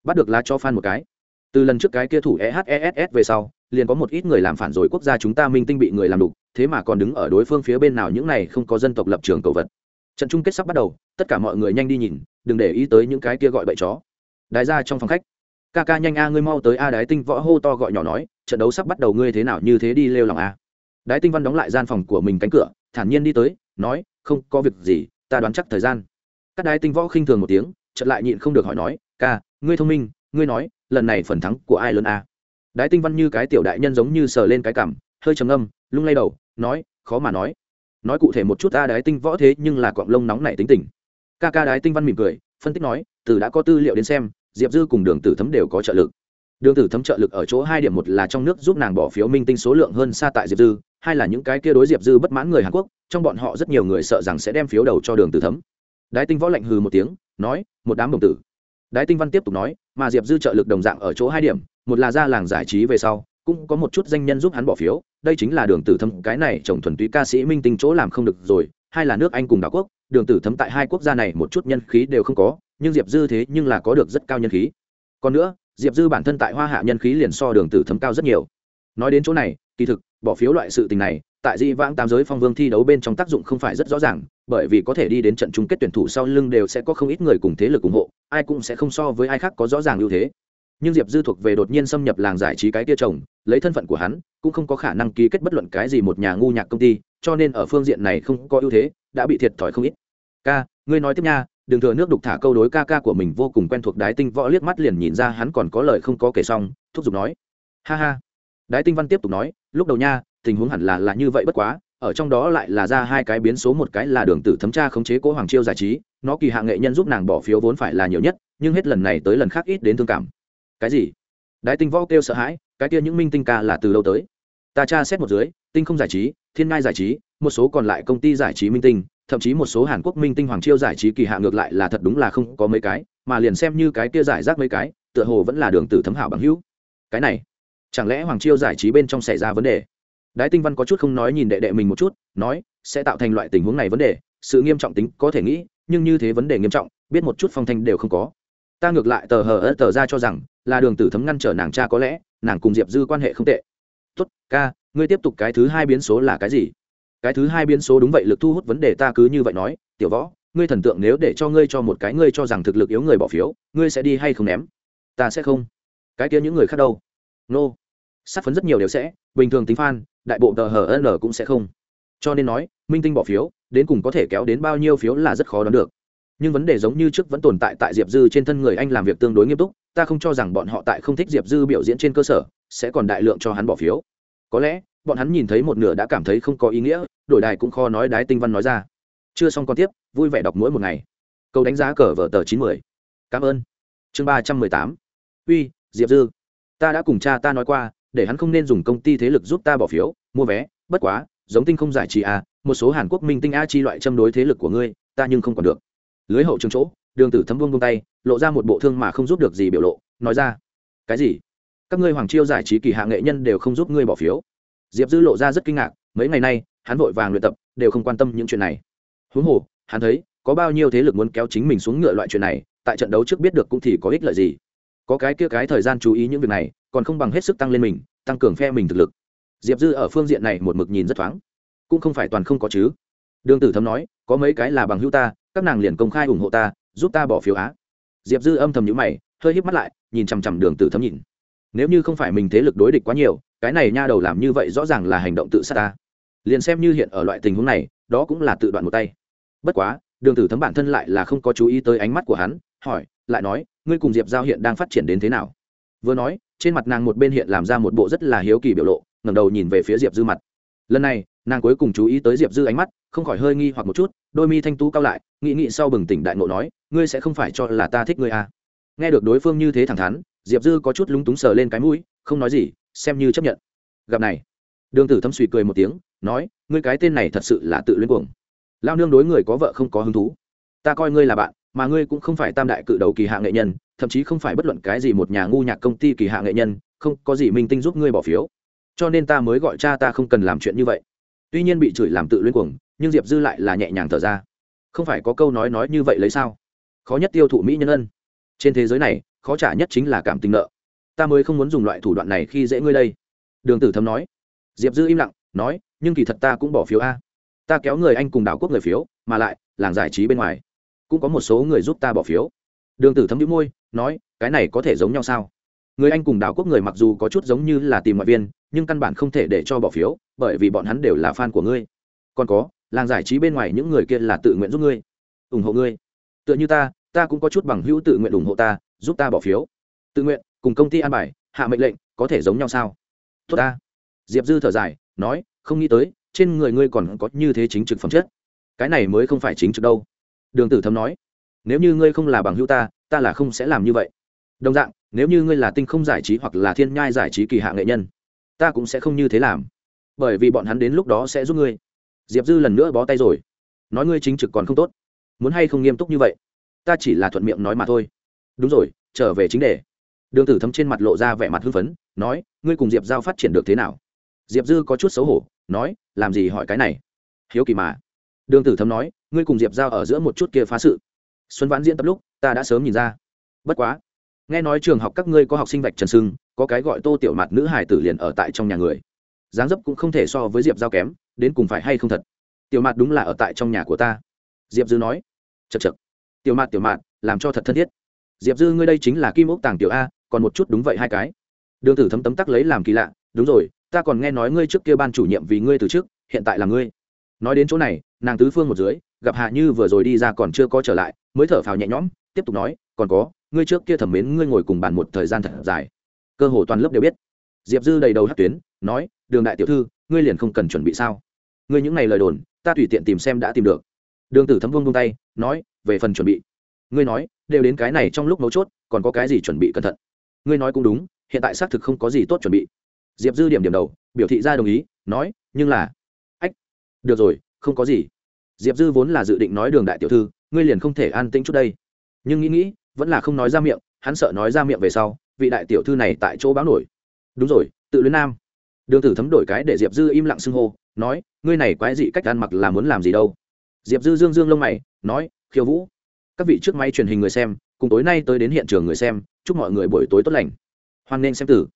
Bắt được lá cho phan một cái. Từ lần trước cái kia thủ ehss về sau, liền có một ít người làm phản rồi quốc gia chúng ta minh tinh bị người làm đục, thế mà còn đứng ở đối phương phía bên nào những này không có dân tộc lập trường cầu vật. Trận chung kết sắp bắt đầu, tất cả mọi người nhanh đi nhìn, đừng để ý tới những cái kia gọi bậy chó đái ra trong phòng khách. Ca ca nhanh a, ngươi mau tới a, đái tinh võ hô to gọi nhỏ nói, trận đấu sắp bắt đầu ngươi thế nào như thế đi lêu lòng a. Đái tinh văn đóng lại gian phòng của mình cánh cửa, thản nhiên đi tới, nói, không có việc gì, ta đoán chắc thời gian. Các đái tinh võ khinh thường một tiếng, chợt lại nhịn không được hỏi nói, ca, ngươi thông minh, ngươi nói, lần này phần thắng của ai lớn a? Đái tinh văn như cái tiểu đại nhân giống như sờ lên cái cảm, hơi trầm âm lung lay đầu, nói, khó mà nói. Nói cụ thể một chút ta đái tinh võ thế nhưng là cọng lông nóng này tính tình. Ca ca đái tinh văn mỉm cười, phân tích nói từ đã có tư liệu đến xem, diệp dư cùng đường tử thấm đều có trợ lực. Đường tử thấm trợ lực ở chỗ hai điểm, một là trong nước giúp nàng bỏ phiếu minh tinh số lượng hơn xa tại diệp dư, hai là những cái kia đối diệp dư bất mãn người hàn quốc, trong bọn họ rất nhiều người sợ rằng sẽ đem phiếu đầu cho đường tử thấm. Đái tinh võ lạnh hừ một tiếng, nói, một đám đồng tử. Đái tinh văn tiếp tục nói, mà diệp dư trợ lực đồng dạng ở chỗ hai điểm, một là ra làng giải trí về sau, cũng có một chút danh nhân giúp hắn bỏ phiếu, đây chính là đường tử thấm, cái này chồng thuần túy ca sĩ minh tinh chỗ làm không được rồi, hai là nước anh cùng đảo quốc, đường tử thấm tại hai quốc gia này một chút nhân khí đều không có nhưng diệp dư thế nhưng là có được rất cao nhân khí còn nữa diệp dư bản thân tại hoa hạ nhân khí liền so đường tử thấm cao rất nhiều nói đến chỗ này kỳ thực bỏ phiếu loại sự tình này tại di vãng tam giới phong vương thi đấu bên trong tác dụng không phải rất rõ ràng bởi vì có thể đi đến trận chung kết tuyển thủ sau lưng đều sẽ có không ít người cùng thế lực ủng hộ ai cũng sẽ không so với ai khác có rõ ràng ưu thế nhưng diệp dư thuộc về đột nhiên xâm nhập làng giải trí cái tia chồng lấy thân phận của hắn cũng không có khả năng ký kết bất luận cái gì một nhà ngu nhạc công ty cho nên ở phương diện này không có ưu thế đã bị thiệt thòi không ít ca ngươi nói tiếp nha đừng thừa nước đục thả câu đối ca ca của mình vô cùng quen thuộc đái tinh võ liếc mắt liền nhìn ra hắn còn có lời không có kể xong, thúc giục nói. Ha ha. Đái tinh văn tiếp tục nói, lúc đầu nha, tình huống hẳn là là như vậy bất quá, ở trong đó lại là ra hai cái biến số, một cái là đường tử thấm tra khống chế cố hoàng chiêu giải trí, nó kỳ hạ nghệ nhân giúp nàng bỏ phiếu vốn phải là nhiều nhất, nhưng hết lần này tới lần khác ít đến thương cảm. Cái gì? Đái tinh võ kêu sợ hãi, cái kia những minh tinh ca là từ đâu tới? Ta tra xét một dưới, tinh không giải trí, thiên ngai giải trí, một số còn lại công ty giải trí minh tinh thậm chí một số hàn quốc minh tinh hoàng chiêu giải trí kỳ hạ ngược lại là thật đúng là không có mấy cái, mà liền xem như cái kia giải rác mấy cái, tựa hồ vẫn là đường tử thấm hảo bằng hữu. Cái này, chẳng lẽ hoàng chiêu giải trí bên trong xảy ra vấn đề? Đái tinh văn có chút không nói nhìn đệ đệ mình một chút, nói, sẽ tạo thành loại tình huống này vấn đề, sự nghiêm trọng tính có thể nghĩ, nhưng như thế vấn đề nghiêm trọng, biết một chút phong thanh đều không có. Ta ngược lại tờ hờ ớt tờ ra cho rằng, là đường tử thấm ngăn trở nàng cha có lẽ, nàng cùng diệp dư quan hệ không tệ. Tốt, ca, ngươi tiếp tục cái thứ hai biến số là cái gì? Cái thứ hai biến số đúng vậy lực thu hút vấn đề ta cứ như vậy nói, tiểu võ, ngươi thần tượng nếu để cho ngươi cho một cái ngươi cho rằng thực lực yếu người bỏ phiếu, ngươi sẽ đi hay không ném? Ta sẽ không. Cái kia những người khác đâu? Nô、no. sát phấn rất nhiều đều sẽ, bình thường tính f đại bộ tờ hờ n cũng sẽ không. Cho nên nói, minh tinh bỏ phiếu, đến cùng có thể kéo đến bao nhiêu phiếu là rất khó đoán được. Nhưng vấn đề giống như trước vẫn tồn tại tại diệp dư trên thân người anh làm việc tương đối nghiêm túc, ta không cho rằng bọn họ tại không thích diệp dư biểu diễn trên cơ sở, sẽ còn đại lượng cho hắn bỏ phiếu. Có lẽ bọn hắn nhìn thấy một nửa đã cảm thấy không có ý nghĩa, đổi đài cũng khó nói đái tinh văn nói ra. Chưa xong còn tiếp, vui vẻ đọc mỗi một ngày. Câu đánh giá cờ vở tờ chín mươi cảm ơn. Chương ba trăm mười tám. Uy, diệp dư. Ta đã cùng cha ta nói qua, để hắn không nên dùng công ty thế lực giúp ta bỏ phiếu, mua vé. Bất quá, giống tinh không giải trí à một số hàn quốc minh tinh a chi loại châm đối thế lực của ngươi, ta nhưng không còn được. Lưới hậu trường chỗ, đường tử thấm vương vung tay, lộ ra một bộ thương mà không giúp được gì biểu lộ, nói ra. Cái gì? Các ngươi hoàng chiêu giải trí kỳ hạ nghệ nhân đều không giúp ngươi bỏ phiếu diệp dư lộ ra rất kinh ngạc, mấy ngày nay, hắn vội vàng luyện tập, đều không quan tâm những chuyện này. Huống hồ, hắn thấy, có bao nhiêu thế lực muốn kéo chính mình xuống ngựa loại chuyện này, tại trận đấu trước biết được cũng thì có ích lợi gì. Có cái kia cái thời gian chú ý những việc này, còn không bằng hết sức tăng lên mình, tăng cường phe mình thực lực. Diệp dư ở phương diện này một mực nhìn rất thoáng. Cũng không phải toàn không có chứ. Đường tử thấm nói, có mấy cái là bằng hữu ta, các nàng liền công khai ủng hộ ta, giúp ta bỏ phiếu á. Diệp dư âm thầm nhữ mày, hơi híp mắt lại, nhìn chằm chằm đường tử thấm nhìn. Nếu như không phải mình thế lực đối địch quá nhiều cái này nha đầu làm như vậy rõ ràng là hành động tự sát ta. Liền xem như hiện ở loại tình huống này, đó cũng là tự đoạn một tay. Bất quá, đường tử thấm bản thân lại là không có chú ý tới ánh mắt của hắn, hỏi, lại nói, ngươi cùng diệp giao hiện đang phát triển đến thế nào? Vừa nói, trên mặt nàng một bên hiện làm ra một bộ rất là hiếu kỳ biểu lộ, ngẩng đầu nhìn về phía diệp dư mặt. Lần này, nàng cuối cùng chú ý tới diệp dư ánh mắt, không khỏi hơi nghi hoặc một chút, đôi mi thanh tú cao lại, nghĩ nghĩ sau bừng tỉnh đại ngộ nói, ngươi sẽ không phải cho là ta thích ngươi à. nghe được đối phương như thế thẳng thắn, diệp dư có chút lúng túng sờ lên cái mũi, không nói gì xem như chấp nhận. Gặp này, đường tử thâm suy cười một tiếng, nói, ngươi cái tên này thật sự là tự luyến cuồng. Lao nương đối người có vợ không có hứng thú. Ta coi ngươi là bạn, mà ngươi cũng không phải tam đại cự đầu kỳ hạ nghệ nhân, thậm chí không phải bất luận cái gì một nhà ngu nhạc công ty kỳ hạ nghệ nhân, không có gì minh tinh giúp ngươi bỏ phiếu. Cho nên ta mới gọi cha ta không cần làm chuyện như vậy. Tuy nhiên bị chửi làm tự luyến cuồng, nhưng diệp dư lại là nhẹ nhàng thở ra. Không phải có câu nói nói như vậy lấy sao? Khó nhất tiêu thụ mỹ nhân ân. Trên thế giới này, khó trả nhất chính là cảm tình nợ ta mới không muốn dùng loại thủ đoạn này khi dễ ngươi đây. Đường tử thấm nói. Diệp dư im lặng, nói, nhưng kỳ thật ta cũng bỏ phiếu a. Ta kéo người anh cùng đảo quốc người phiếu, mà lại, làng giải trí bên ngoài. Cũng có một số người giúp ta bỏ phiếu. Đường tử thấm đĩu môi, nói, cái này có thể giống nhau sao? Người anh cùng đảo quốc người mặc dù có chút giống như là tìm ngoại viên, nhưng căn bản không thể để cho bỏ phiếu, bởi vì bọn hắn đều là fan của ngươi. Còn có, làng giải trí bên ngoài những người kia là tự nguyện giúp ngươi, ủng hộ ngươi. Tựa như ta ta cũng có chút bằng hữu tự nguyện ủng hộ ta, giúp ta bỏ phiếu. Tự nguyện cùng công ty an bài, hạ mệnh lệnh, có thể giống nhau sao? Tốt ta. Diệp dư thở dài, nói, không nghĩ tới, trên người ngươi còn có như thế chính trực phẩm chất. Cái này mới không phải chính trực đâu. Đường tử thấm nói, nếu như ngươi không là bằng hữu ta ta là không sẽ làm như vậy. Đồng dạng, nếu như ngươi là tinh không giải trí hoặc là thiên nhai giải trí kỳ hạ nghệ nhân, ta cũng sẽ không như thế làm. Bởi vì bọn hắn đến lúc đó sẽ giúp ngươi. Diệp dư lần nữa bó tay rồi, nói ngươi chính trực còn không tốt. Muốn hay không nghiêm túc như vậy? Ta chỉ là thuận miệng nói mà thôi. Đúng rồi, trở về chính đề đường tử thấm trên mặt lộ ra vẻ mặt hưng phấn, nói, ngươi cùng diệp giao phát triển được thế nào? Diệp dư có chút xấu hổ, nói, làm gì hỏi cái này? Hiếu kỳ mà. Đường tử thấm nói, ngươi cùng diệp giao ở giữa một chút kia phá sự. Xuân vãn diễn tập lúc, ta đã sớm nhìn ra. Bất quá, nghe nói trường học các ngươi có học sinh vạch trần sưng, có cái gọi tô tiểu mặt nữ hải tử liền ở tại trong nhà người. Dáng dấp cũng không thể so với diệp giao kém, đến cùng phải hay không thật? Tiểu mặt đúng là ở tại trong nhà của ta. Diệp dư nói chật chật tiểu mặt tiểu mặt làm cho thật thân thiết. Diệp dư, ngươi đây chính là kim ốc tàng tiểu a còn một chút đúng vậy hai cái. Đường tử thấm tấm tắc lấy làm kỳ lạ, đúng rồi, ta còn nghe nói ngươi trước kia ban chủ nhiệm vì ngươi từ trước hiện tại là ngươi. Nói đến chỗ này, nàng tứ phương một dưới, gặp hạ như vừa rồi đi ra còn chưa có trở lại, mới thở phào nhẹ nhõm, tiếp tục nói, còn có, ngươi trước kia thẩm mến ngươi ngồi cùng bàn một thời gian thật dài. Cơ hồ toàn lớp đều biết. Diệp dư đầy đầu hát tuyến, nói, đường đại tiểu thư, ngươi liền không cần chuẩn bị sao? Ngươi những ngày lời đồn, ta tùy tiện tìm xem đã tìm được. Đường tử thấm vương vung tay, nói, về phần chuẩn bị. Ngươi nói, đều đến cái này trong lúc mấu chốt, còn có cái gì chuẩn bị cẩn thận? Ngươi nói cũng đúng, hiện tại xác thực không có gì tốt chuẩn bị. Diệp dư điểm điểm đầu, biểu thị ra đồng ý, nói, nhưng là, ách, được rồi, không có gì. Diệp dư vốn là dự định nói đường đại tiểu thư, ngươi liền không thể an tĩnh chút đây. Nhưng nghĩ nghĩ, vẫn là không nói ra miệng, hắn sợ nói ra miệng về sau, vị đại tiểu thư này tại chỗ báo nổi. Đúng rồi, tự luyến nam. Đường tử thấm đổi cái để diệp dư im lặng xưng hô, nói, ngươi này quái dị cách ăn mặc là muốn làm gì đâu. Diệp dư dương dương lông mày, nói, khiêu vũ. Các vị trước máy truyền hình người xem cùng tối nay tới đến hiện trường người xem, chúc mọi người buổi tối tốt lành. Hoan nên xem tử.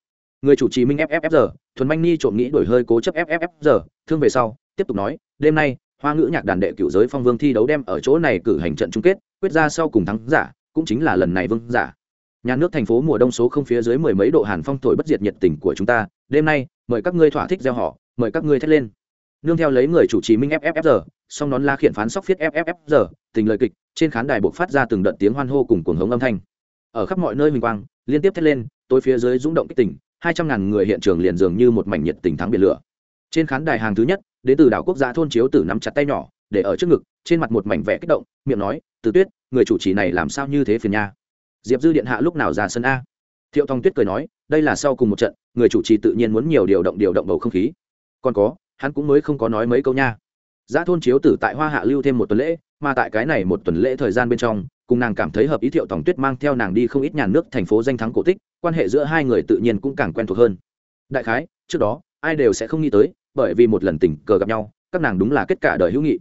Người chủ trì minh fffr thuần manh ni trộm nghĩ đổi hơi cố chấp fffr thương về sau, tiếp tục nói, đêm nay, hoa ngữ nhạc đàn đệ cựu giới phong vương thi đấu đem ở chỗ này cử hành trận chung kết, quyết ra sau cùng thắng giả, cũng chính là lần này vương giả. Nhà nước thành phố mùa đông số không phía dưới mười mấy độ hàn phong thổi bất diệt nhiệt tình của chúng ta, đêm nay, mời các ngươi thỏa thích gieo họ, mời các ngươi thét lên nương theo lấy người chủ trì minh fffr song nón la khiển phán sóc phiết fffr tình lời kịch, trên khán đài buộc phát ra từng đợt tiếng hoan hô cùng cuồng hống âm thanh. Ở khắp mọi nơi mình quang, liên tiếp thét lên, tối phía dưới rung động kích tỉnh hai trăm ngàn người hiện trường liền dường như một mảnh nhiệt tình thắng biển lửa. Trên khán đài hàng thứ nhất, đến từ đảo quốc gia thôn chiếu tử nắm chặt tay nhỏ, để ở trước ngực, trên mặt một mảnh vẽ kích động, miệng nói, từ tuyết, người chủ trì này làm sao như thế phiền nha? Diệp dư điện hạ lúc nào ra sân a? Thiệu thong tuyết cười nói, đây là sau cùng một trận, người chủ trì tự nhiên muốn nhiều điều động điều động bầu không khí. Còn có hắn cũng mới không có nói mấy câu nha. Giá thôn chiếu tử tại hoa hạ lưu thêm một tuần lễ, mà tại cái này một tuần lễ thời gian bên trong, cùng nàng cảm thấy hợp ý thiệu tổng tuyết mang theo nàng đi không ít nhà nước thành phố danh thắng cổ tích, quan hệ giữa hai người tự nhiên cũng càng quen thuộc hơn. Đại khái, trước đó, ai đều sẽ không nghĩ tới, bởi vì một lần tình cờ gặp nhau, các nàng đúng là kết cả đời hữu nghị.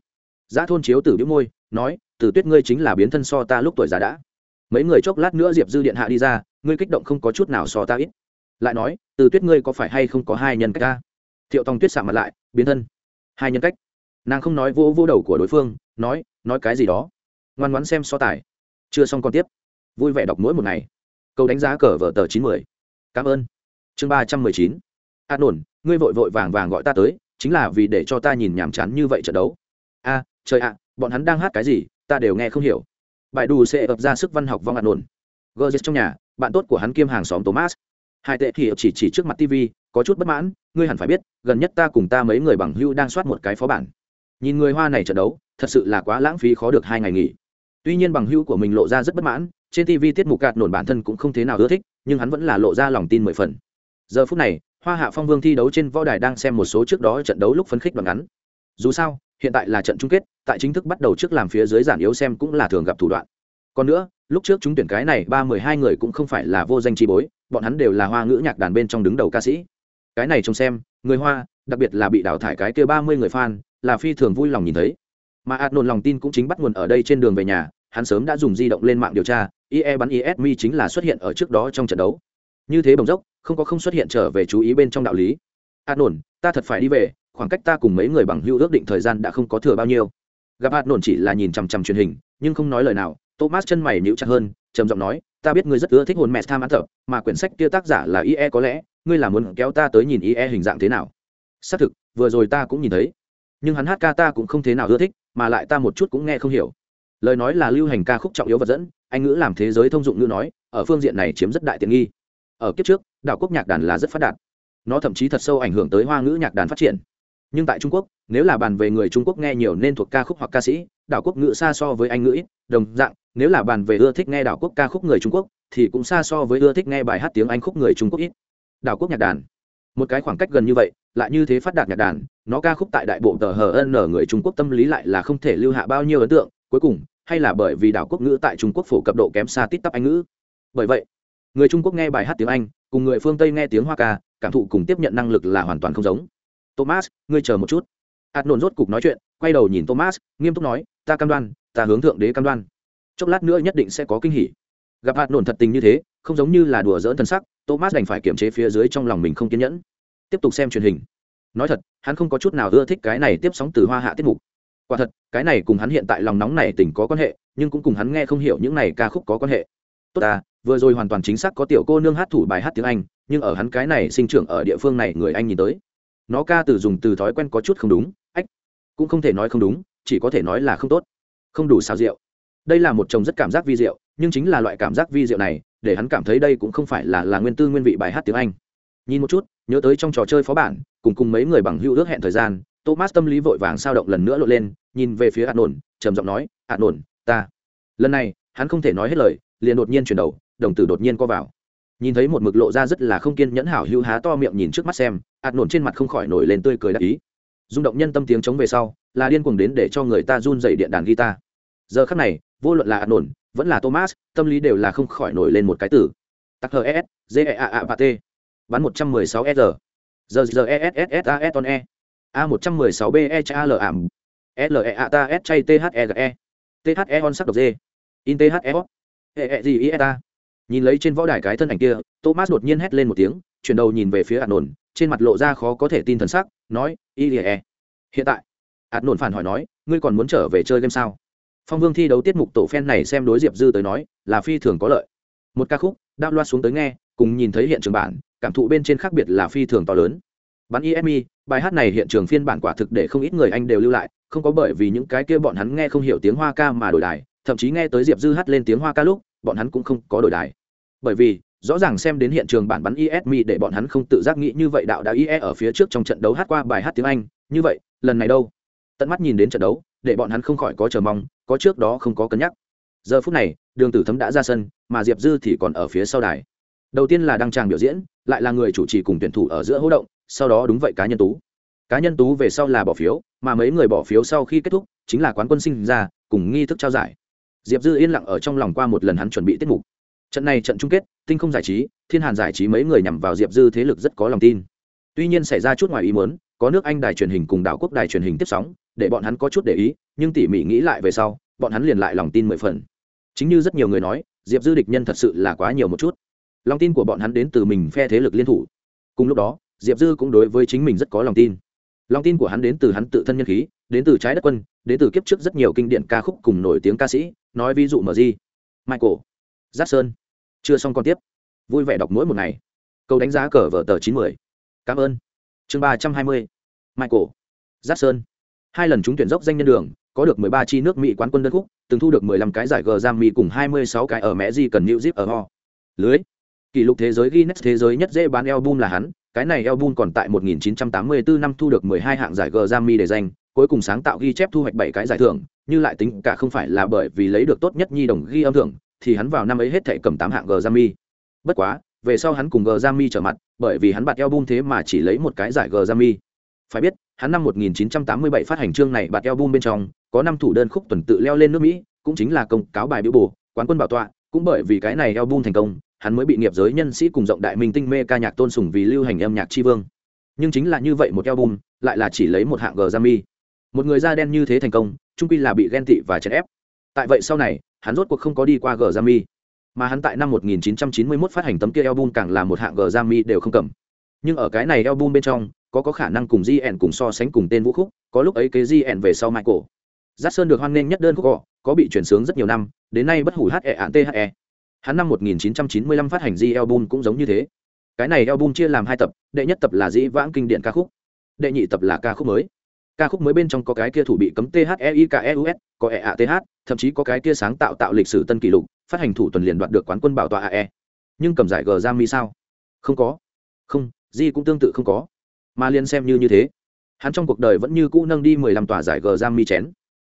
Giá thôn chiếu tử biếu môi, nói từ tuyết ngươi chính là biến thân so ta lúc tuổi già đã. Mấy người chốc lát nữa diệp dư điện hạ đi ra, ngươi kích động không có chút nào so ta ít. Lại nói từ tuyết ngươi có phải hay không có hai nhân cách ta? Thiệu tòng tuyết sạ mặt lại, biến thân. Hai nhân cách. Nàng không nói vô vỗ đầu của đối phương, nói nói cái gì đó. Ngoan ngoãn xem so tài. Chưa xong còn tiếp. Vui vẻ đọc mỗi một ngày. Câu đánh giá cờ vở tờ chín mươi cảm ơn. Chương ba trăm mười chín. An ổn ngươi vội vội vàng vàng gọi ta tới, chính là vì để cho ta nhìn nhàm chán như vậy trận đấu. A, trời ạ, bọn hắn đang hát cái gì, ta đều nghe không hiểu. Bài đủ sẽ ập ra sức văn học vong an ổn gờ trong nhà, bạn tốt của hắn kiêm hàng xóm thomas. Hai tệ thì chỉ chỉ trước mặt tv có chút bất mãn ngươi hẳn phải biết, gần nhất ta cùng ta mấy người bằng hưu đang soát một cái phó bản. Nhìn người hoa này trận đấu, thật sự là quá lãng phí khó được hai ngày nghỉ. Tuy nhiên bằng hưu của mình lộ ra rất bất mãn, trên tv tiết mục gạt nổn bản thân cũng không thế nào ưa thích, nhưng hắn vẫn là lộ ra lòng tin mười phần. Giờ phút này, hoa hạ phong vương thi đấu trên võ đài đang xem một số trước đó trận đấu lúc phấn khích đoạn ngắn. Dù sao, hiện tại là trận chung kết, tại chính thức bắt đầu trước làm phía dưới giản yếu xem cũng là thường gặp thủ đoạn. Còn nữa, lúc trước chúng tuyển cái này ba mười hai người cũng không phải là vô danh chi bối, bọn hắn đều là hoa ngữ nhạc đàn bên trong đứng đầu ca sĩ cái này trông xem, người hoa, đặc biệt là bị đào thải cái kia ba mươi người fan, là phi thường vui lòng nhìn thấy. Mà ạt nôn lòng tin cũng chính bắt nguồn ở đây trên đường về nhà, hắn sớm đã dùng di động lên mạng điều tra ie bắn is mi chính là xuất hiện ở trước đó trong trận đấu. Như thế bồng dốc, không có không xuất hiện trở về chú ý bên trong đạo lý. Ạt nôn ta thật phải đi về, khoảng cách ta cùng mấy người bằng hữu ước định thời gian đã không có thừa bao nhiêu. Gặp ạt nôn chỉ là nhìn chằm chằm truyền hình, nhưng không nói lời nào, thomas chân mày nhíu chặt hơn, trầm giọng nói, ta biết ngươi rất ưa thích hồn mẹ tham ăn tập, mà quyển sách kia tác giả là ie có lẽ ngươi là muốn kéo ta tới nhìn ie hình dạng thế nào? Xác thực, vừa rồi ta cũng nhìn thấy. Nhưng hắn hát ca ta cũng không thế nào ưa thích, mà lại ta một chút cũng nghe không hiểu. Lời nói là lưu hành ca khúc trọng yếu vật dẫn, anh ngữ làm thế giới thông dụng ngữ nói, ở phương diện này chiếm rất đại tiện nghi. Ở kiếp trước, đảo quốc nhạc đàn là rất phát đạt. Nó thậm chí thật sâu ảnh hưởng tới hoa ngữ nhạc đàn phát triển. Nhưng tại trung quốc, nếu là bàn về người trung quốc nghe nhiều nên thuộc ca khúc hoặc ca sĩ, đảo quốc ngữ xa so với anh ngữ ít, đồng dạng, nếu là bàn về ưa thích nghe đảo quốc ca khúc người trung quốc, thì cũng xa so với ưa thích nghe bài hát tiếng anh khúc người trung quốc ít đảo quốc nhạc đàn. Một cái khoảng cách gần như vậy, lại như thế phát đạt nhạc đàn, nó ca khúc tại đại bộ tờ hờ n người trung quốc tâm lý lại là không thể lưu hạ bao nhiêu ấn tượng, cuối cùng, hay là bởi vì đảo quốc ngữ tại trung quốc phổ cập độ kém xa tít tắp anh ngữ. Bởi vậy, người trung quốc nghe bài hát tiếng anh, cùng người phương tây nghe tiếng hoa ca, cảm thụ cùng tiếp nhận năng lực là hoàn toàn không giống. Thomas, ngươi chờ một chút. Hạt nổn rốt cục nói chuyện, quay đầu nhìn thomas, nghiêm túc nói, ta cam đoan, ta hướng thượng đế cam đoan. Chốc lát nữa nhất định sẽ có kinh hỉ. Gặp hạt nổn thật tình như thế, không giống như là đùa dỡn thân sắc thomas đành phải kiểm chế phía dưới trong lòng mình không kiên nhẫn. Tiếp tục xem truyền hình. Nói thật, hắn không có chút nào ưa thích cái này tiếp sóng từ hoa hạ tiết mục. Quả thật, cái này cùng hắn hiện tại lòng nóng này tỉnh có quan hệ, nhưng cũng cùng hắn nghe không hiểu những này ca khúc có quan hệ. Tốt à vừa rồi hoàn toàn chính xác có tiểu cô nương hát thủ bài hát tiếng anh, nhưng ở hắn cái này sinh trưởng ở địa phương này người anh nhìn tới, nó ca từ dùng từ thói quen có chút không đúng, ách, cũng không thể nói không đúng, chỉ có thể nói là không tốt. Không đủ xào rượu. Đây là một chồng rất cảm giác vi rượu, nhưng chính là loại cảm giác vi rượu này để hắn cảm thấy đây cũng không phải là là nguyên tư nguyên vị bài hát tiếng anh. Nhìn một chút, nhớ tới trong trò chơi phó bản, cùng cùng mấy người bằng hữu ước hẹn thời gian, thomas tâm lý vội vàng sao động lần nữa lộn lên, nhìn về phía hạt nổn trầm giọng nói hạt nổn ta. Lần này, hắn không thể nói hết lời, liền đột nhiên chuyển đầu, đồng tử đột nhiên co vào. Nhìn thấy một mực lộ ra rất là không kiên nhẫn hảo hữu há to miệng nhìn trước mắt xem hạt nổn trên mặt không khỏi nổi lên tươi cười đắc ý. Rung động nhân tâm tiếng chống về sau, là điên cuồng đến để cho người ta run dậy điện đàn guitar. Giờ khắc này, vô luận là hạt nổn vẫn là thomas, tâm lý đều là không khỏi nổi lên một cái từ. Tắc hờ e s g e a a và t bắn một trăm mười sáu e s giờ giờ e s s a s ton e. A một trăm mười sáu b e cha, l ảm e, l e a, ta s chay, t, h e g e. T, h e on sắc độc d in, t, h e o. E e g i e ta. Nhìn lấy trên võ đài cái thân ảnh kia, thomas đột nhiên hét lên một tiếng, chuyển đầu nhìn về phía ạt nổn trên mặt lộ ra khó có thể tin thần sắc, nói, y e. Hiện tại ạt nổn phản hỏi nói, ngươi còn muốn trở về chơi game sao? Phong vương thi đấu tiết mục tổ phen này xem đối diệp dư tới nói, là phi thường có lợi. Một ca khúc đạo loa xuống tới nghe, cùng nhìn thấy hiện trường bản, cảm thụ bên trên khác biệt là phi thường to lớn. Bắn imi bài hát này hiện trường phiên bản quả thực để không ít người anh đều lưu lại, không có bởi vì những cái kia bọn hắn nghe không hiểu tiếng hoa ca mà đổi đài, thậm chí nghe tới diệp dư hát lên tiếng hoa ca lúc, bọn hắn cũng không có đổi đài. Bởi vì, rõ ràng xem đến hiện trường bản bắn ismi để bọn hắn không tự giác nghĩ như vậy đạo đã ie ở phía trước trong trận đấu hát qua bài hát tiếng anh, như vậy, lần này đâu? Tận mắt nhìn đến trận đấu để bọn hắn không khỏi có chờ mong, có trước đó không có cân nhắc. Giờ phút này, đường tử thấm đã ra sân, mà diệp dư thì còn ở phía sau đài. Đầu tiên là đăng tràng biểu diễn, lại là người chủ trì cùng tuyển thủ ở giữa hỗ động, sau đó đúng vậy cá nhân tú. Cá nhân tú về sau là bỏ phiếu, mà mấy người bỏ phiếu sau khi kết thúc, chính là quán quân sinh ra, cùng nghi thức trao giải. Diệp dư yên lặng ở trong lòng qua một lần hắn chuẩn bị tiết mục. Trận này trận chung kết, tinh không giải trí, thiên hàn giải trí mấy người nhằm vào diệp dư thế lực rất có lòng tin. Tuy nhiên xảy ra chút ngoài ý muốn có nước anh đài truyền hình cùng đảo quốc đài truyền hình tiếp sóng, để bọn hắn có chút để ý, nhưng tỉ mỉ nghĩ lại về sau, bọn hắn liền lại lòng tin mười phần. Chính như rất nhiều người nói, diệp dư địch nhân thật sự là quá nhiều một chút. Lòng tin của bọn hắn đến từ mình phe thế lực liên thủ. Cùng lúc đó, diệp dư cũng đối với chính mình rất có lòng tin. Lòng tin của hắn đến từ hắn tự thân nhân khí, đến từ trái đất quân, đến từ kiếp trước rất nhiều kinh điển ca khúc cùng nổi tiếng ca sĩ, nói ví dụ mờ di michael giáp sơn chưa xong còn tiếp. Vui vẻ đọc mỗi một ngày. Câu đánh giá cờ vở tờ chín mươi. Cảm ơn chương ba trăm hai mươi, michael giáp sơn hai lần chúng tuyển dốc danh nhân đường, có được mười ba chi nước mỹ quán quân đơn khúc, từng thu được mười lăm cái giải g mỹ cùng hai mươi sáu cái ở mẹ di cần new zip ở ho. Lưới. Kỷ lục thế giới Guinness thế giới nhất dễ bán album là hắn, cái này album còn tại 1984 năm thu được 12 hạng giải Grammy để danh cuối cùng sáng tạo ghi chép thu hoạch 7 cái giải thưởng, như lại tính cả không phải là bởi vì lấy được tốt nhất nhi đồng ghi âm thưởng, thì hắn vào năm ấy hết thể cầm 8 hạng Grammy bất quá về sau hắn cùng Grammy trở mặt, bởi vì hắn bạt album thế mà chỉ lấy một cái giải Grammy phải biết, hắn năm 1987 phát hành chương này bạt album bên trong, có năm thủ đơn khúc tuần tự leo lên nước Mỹ, cũng chính là công cáo bài biểu bổ quán quân bảo tọa, cũng bởi vì cái này album thành công, hắn mới bị nghiệp giới nhân sĩ cùng rộng đại minh tinh mê ca nhạc tôn sùng vì lưu hành âm nhạc tri vương. Nhưng chính là như vậy một album, lại là chỉ lấy một hạng Grammy một người da đen như thế thành công trung quy là bị ghen tị và chèn ép. Tại vậy sau này, hắn rốt cuộc không có đi qua Grammy mà hắn tại năm 1991 phát hành tấm kia album càng là một hạng Grammy đều không cầm. Nhưng ở cái này album bên trong, có có khả năng cùng GN cùng so sánh cùng tên vũ khúc, có lúc ấy cái GN về sau Michael Jackson được hoan nghênh nhất đơn khúc gọ có bị chuyển sướng rất nhiều năm, đến nay bất hủ HE án THE hắn năm 1995 phát hành G album cũng giống như thế. Cái này album chia làm hai tập, đệ nhất tập là dĩ vãng kinh điển ca khúc, đệ nhị tập là ca khúc mới. Ca khúc mới bên trong có cái kia thủ bị cấm t h e i k u s, có e a t h, thậm chí có cái kia sáng tạo tạo lịch sử tân kỷ lục phát hành thủ tuần liền đoạt được quán quân bảo tọa ae nhưng cầm giải g ra sao? Không có. Không gì cũng tương tự không có. Mà liên xem như như thế. Hắn trong cuộc đời vẫn như cũ nâng đi mười lăm tòa giải g ra chén.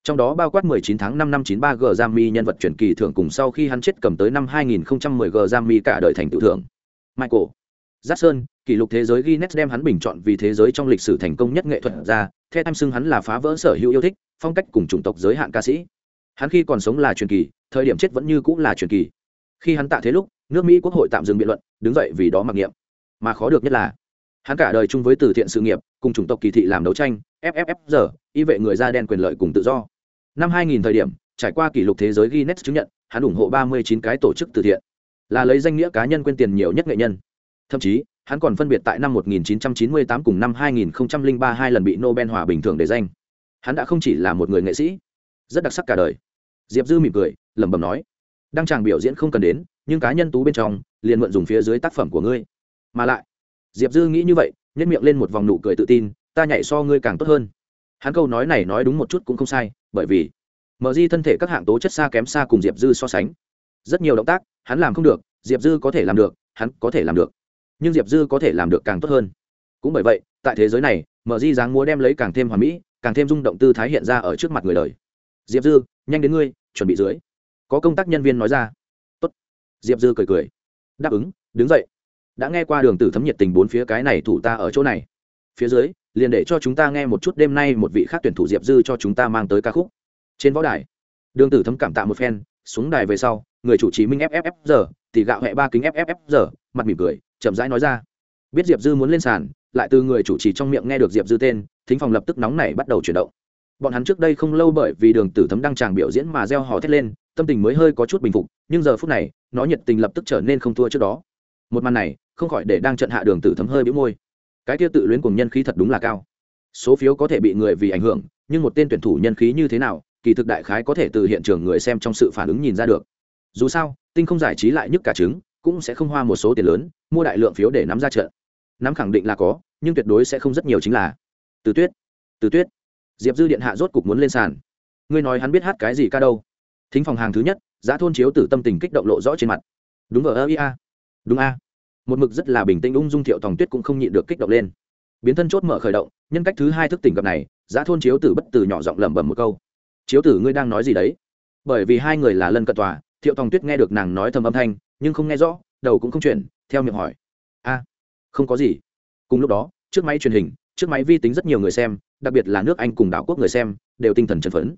Trong đó bao quát 19 tháng 5 năm 93 G Jammi nhân vật truyền kỳ thưởng cùng sau khi hắn chết cầm tới năm 2010 G Jammi cả đời thành tựu thưởng. Michael Jackson, kỷ lục thế giới Guinness đem hắn bình chọn vì thế giới trong lịch sử thành công nhất nghệ thuật ra, theo tham xưng hắn là phá vỡ sở hữu yêu thích, phong cách cùng chủng tộc giới hạn ca sĩ. Hắn khi còn sống là truyền kỳ, thời điểm chết vẫn như cũng là truyền kỳ. Khi hắn tạ thế lúc, nước Mỹ quốc hội tạm dừng biện luận, đứng dậy vì đó mặc niệm. Mà khó được nhất là, hắn cả đời chung với từ thiện sự nghiệp, cùng chủng tộc kỳ thị làm đấu tranh, FFF giờ, y vệ người da đen quyền lợi cùng tự do. Năm 2000 thời điểm, trải qua kỷ lục thế giới Guinness chứng nhận, hắn ủng hộ 39 cái tổ chức từ thiện, là lấy danh nghĩa cá nhân quyên tiền nhiều nhất nghệ nhân. Thậm chí, hắn còn phân biệt tại năm 1998 cùng năm 2003 hai lần bị Nobel hòa bình thưởng để danh. Hắn đã không chỉ là một người nghệ sĩ, rất đặc sắc cả đời. Diệp Dư mỉm cười, lẩm bẩm nói: "Đăng tràng biểu diễn không cần đến, nhưng cá nhân tú bên trong, liền mượn dùng phía dưới tác phẩm của ngươi." Mà lại, Diệp Dư nghĩ như vậy, nhếch miệng lên một vòng nụ cười tự tin, "Ta nhảy so ngươi càng tốt hơn." Hắn câu nói này nói đúng một chút cũng không sai, bởi vì mở di thân thể các hạng tố chất xa kém xa cùng Diệp Dư so sánh. Rất nhiều động tác, hắn làm không được, Diệp Dư có thể làm được, hắn có thể làm được nhưng diệp dư có thể làm được càng tốt hơn cũng bởi vậy tại thế giới này mở di dáng múa đem lấy càng thêm hoàn mỹ càng thêm rung động tư thái hiện ra ở trước mặt người đời diệp dư, nhanh đến ngươi, chuẩn bị dưới. Có công tác nhân viên nói ra. Tốt. diệp dư cười cười. Đáp ứng, đứng dậy. Đã nghe qua đường tử thấm nhiệt tình bốn phía cái này thủ ta ở chỗ này. Phía dưới, liền để cho chúng ta nghe một chút đêm nay một vị khác tuyển thủ diệp dư cho chúng ta mang tới ca khúc. Trên võ đài, đường tử thấm cảm tạ một phen, xuống đài về sau, người chủ trì minh fff giờ thì gạo hẹ ba kính fff giờ mặt mỉm cười, chậm rãi nói ra. Biết diệp dư muốn lên sàn, lại từ người chủ trì trong miệng nghe được diệp dư tên, thính phòng lập tức nóng này bắt đầu chuyển động bọn hắn trước đây không lâu bởi vì đường tử thấm đăng tràng biểu diễn mà gieo hò thét lên, tâm tình mới hơi có chút bình phục, nhưng giờ phút này, nó nhiệt tình lập tức trở nên không thua trước đó. Một màn này, không khỏi để đang trận hạ đường tử thấm hơi bĩu môi. Cái tiêu tự luyến cùng nhân khí thật đúng là cao. Số phiếu có thể bị người vì ảnh hưởng, nhưng một tên tuyển thủ nhân khí như thế nào, kỳ thực đại khái có thể từ hiện trường người xem trong sự phản ứng nhìn ra được. Dù sao, tinh không giải trí lại nhức cả trứng, cũng sẽ không hoa một số tiền lớn, mua đại lượng phiếu để nắm ra trận. Nắm khẳng định là có, nhưng tuyệt đối sẽ không rất nhiều chính là. Từ tuyết từ tuyết diệp dư điện hạ rốt cục muốn lên sàn. Ngươi nói hắn biết hát cái gì ca đâu? Thính phòng hàng thứ nhất, giá thôn chiếu Tử tâm tình kích động lộ rõ trên mặt. Đúng ở ơ ia đúng a. Một mực rất là bình tĩnh ung dung thiệu tòng tuyết cũng không nhịn được kích động lên. Biến thân chốt mở khởi động, nhân cách thứ hai thức tỉnh gặp này, giá thôn chiếu tử bất từ nhỏ giọng lẩm bẩm một câu. Chiếu tử, ngươi đang nói gì đấy? Bởi vì hai người là lân cận tòa, thiệu tòng tuyết nghe được nàng nói thầm âm thanh, nhưng không nghe rõ, đầu cũng không chuyển, theo miệng hỏi. A, không có gì. Cùng lúc đó, trước máy truyền hình trước máy vi tính rất nhiều người xem, đặc biệt là nước anh cùng đảo quốc người xem, đều tinh thần chân phấn.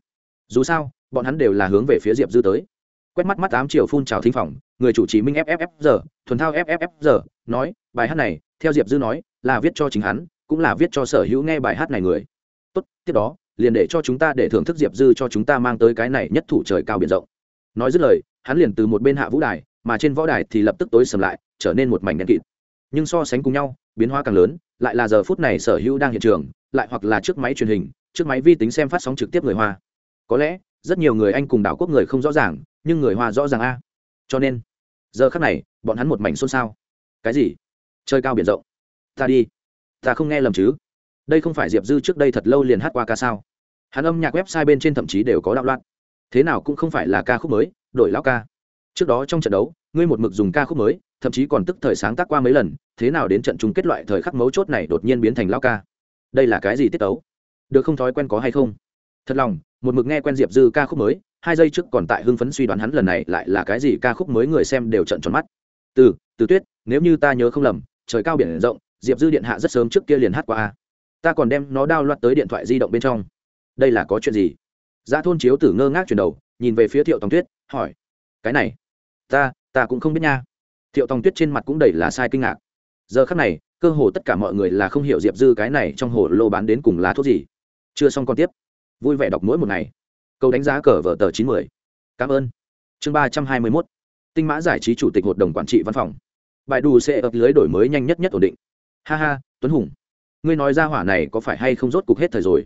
Dù sao, bọn hắn đều là hướng về phía diệp dư tới. Quét mắt mắt ám chiều phun trào thính phòng, người chủ trì minh fff giờ thuần thao fff giờ nói, bài hát này, theo diệp dư nói, là viết cho chính hắn, cũng là viết cho sở hữu nghe bài hát này người. Tốt, tiếp đó, liền để cho chúng ta để thưởng thức diệp dư cho chúng ta mang tới cái này nhất thủ trời cao biển rộng. Nói dứt lời, hắn liền từ một bên hạ vũ đài, mà trên võ đài thì lập tức tối sầm lại, trở nên một mảnh đen kịt nhưng so sánh cùng nhau, biến hóa càng lớn, lại là giờ phút này sở hữu đang hiện trường, lại hoặc là trước máy truyền hình, trước máy vi tính xem phát sóng trực tiếp người hoa. Có lẽ, rất nhiều người anh cùng đảo quốc người không rõ ràng, nhưng người hoa rõ ràng a. Cho nên, giờ khắc này, bọn hắn một mảnh xôn xao. Cái gì? Chơi cao biển rộng. Ta đi. Ta không nghe lầm chứ? Đây không phải diệp dư trước đây thật lâu liền hát qua ca sao? Hắn âm nhạc website bên trên thậm chí đều có đạo loạn. Thế nào cũng không phải là ca khúc mới, đổi lão ca. Trước đó trong trận đấu, ngươi một mực dùng ca khúc mới thậm chí còn tức thời sáng tác qua mấy lần, thế nào đến trận chung kết loại thời khắc mấu chốt này đột nhiên biến thành lao ca? Đây là cái gì tiết tấu? Được không thói quen có hay không? Thật lòng, một mực nghe quen diệp dư ca khúc mới, hai giây trước còn tại hưng phấn suy đoán hắn lần này lại là cái gì ca khúc mới người xem đều trận tròn mắt. Từ từ tuyết, nếu như ta nhớ không lầm, trời cao biển rộng, diệp dư điện hạ rất sớm trước kia liền hát qua a. Ta còn đem nó đao loạt tới điện thoại di động bên trong. Đây là có chuyện gì? Giá thôn chiếu tử ngơ ngác chuyển đầu, nhìn về phía thiệu tòng tuyết, hỏi. Cái này, ta ta cũng không biết nha thiệu tòng tuyết trên mặt cũng đầy là sai kinh ngạc. Giờ khắc này, cơ hồ tất cả mọi người là không hiểu diệp dư cái này trong hồ lô bán đến cùng lá thuốc gì. Chưa xong còn tiếp. Vui vẻ đọc mỗi một ngày. Câu đánh giá cờ vở tờ chín mươi cảm ơn. Chương ba trăm hai mươi mốt. Tinh mã giải trí chủ tịch hội đồng quản trị văn phòng. Bài đủ sẽ ập lưới đổi mới nhanh nhất nhất ổn định. Ha ha, tuấn hùng. Ngươi nói ra hỏa này có phải hay không rốt cục hết thời rồi?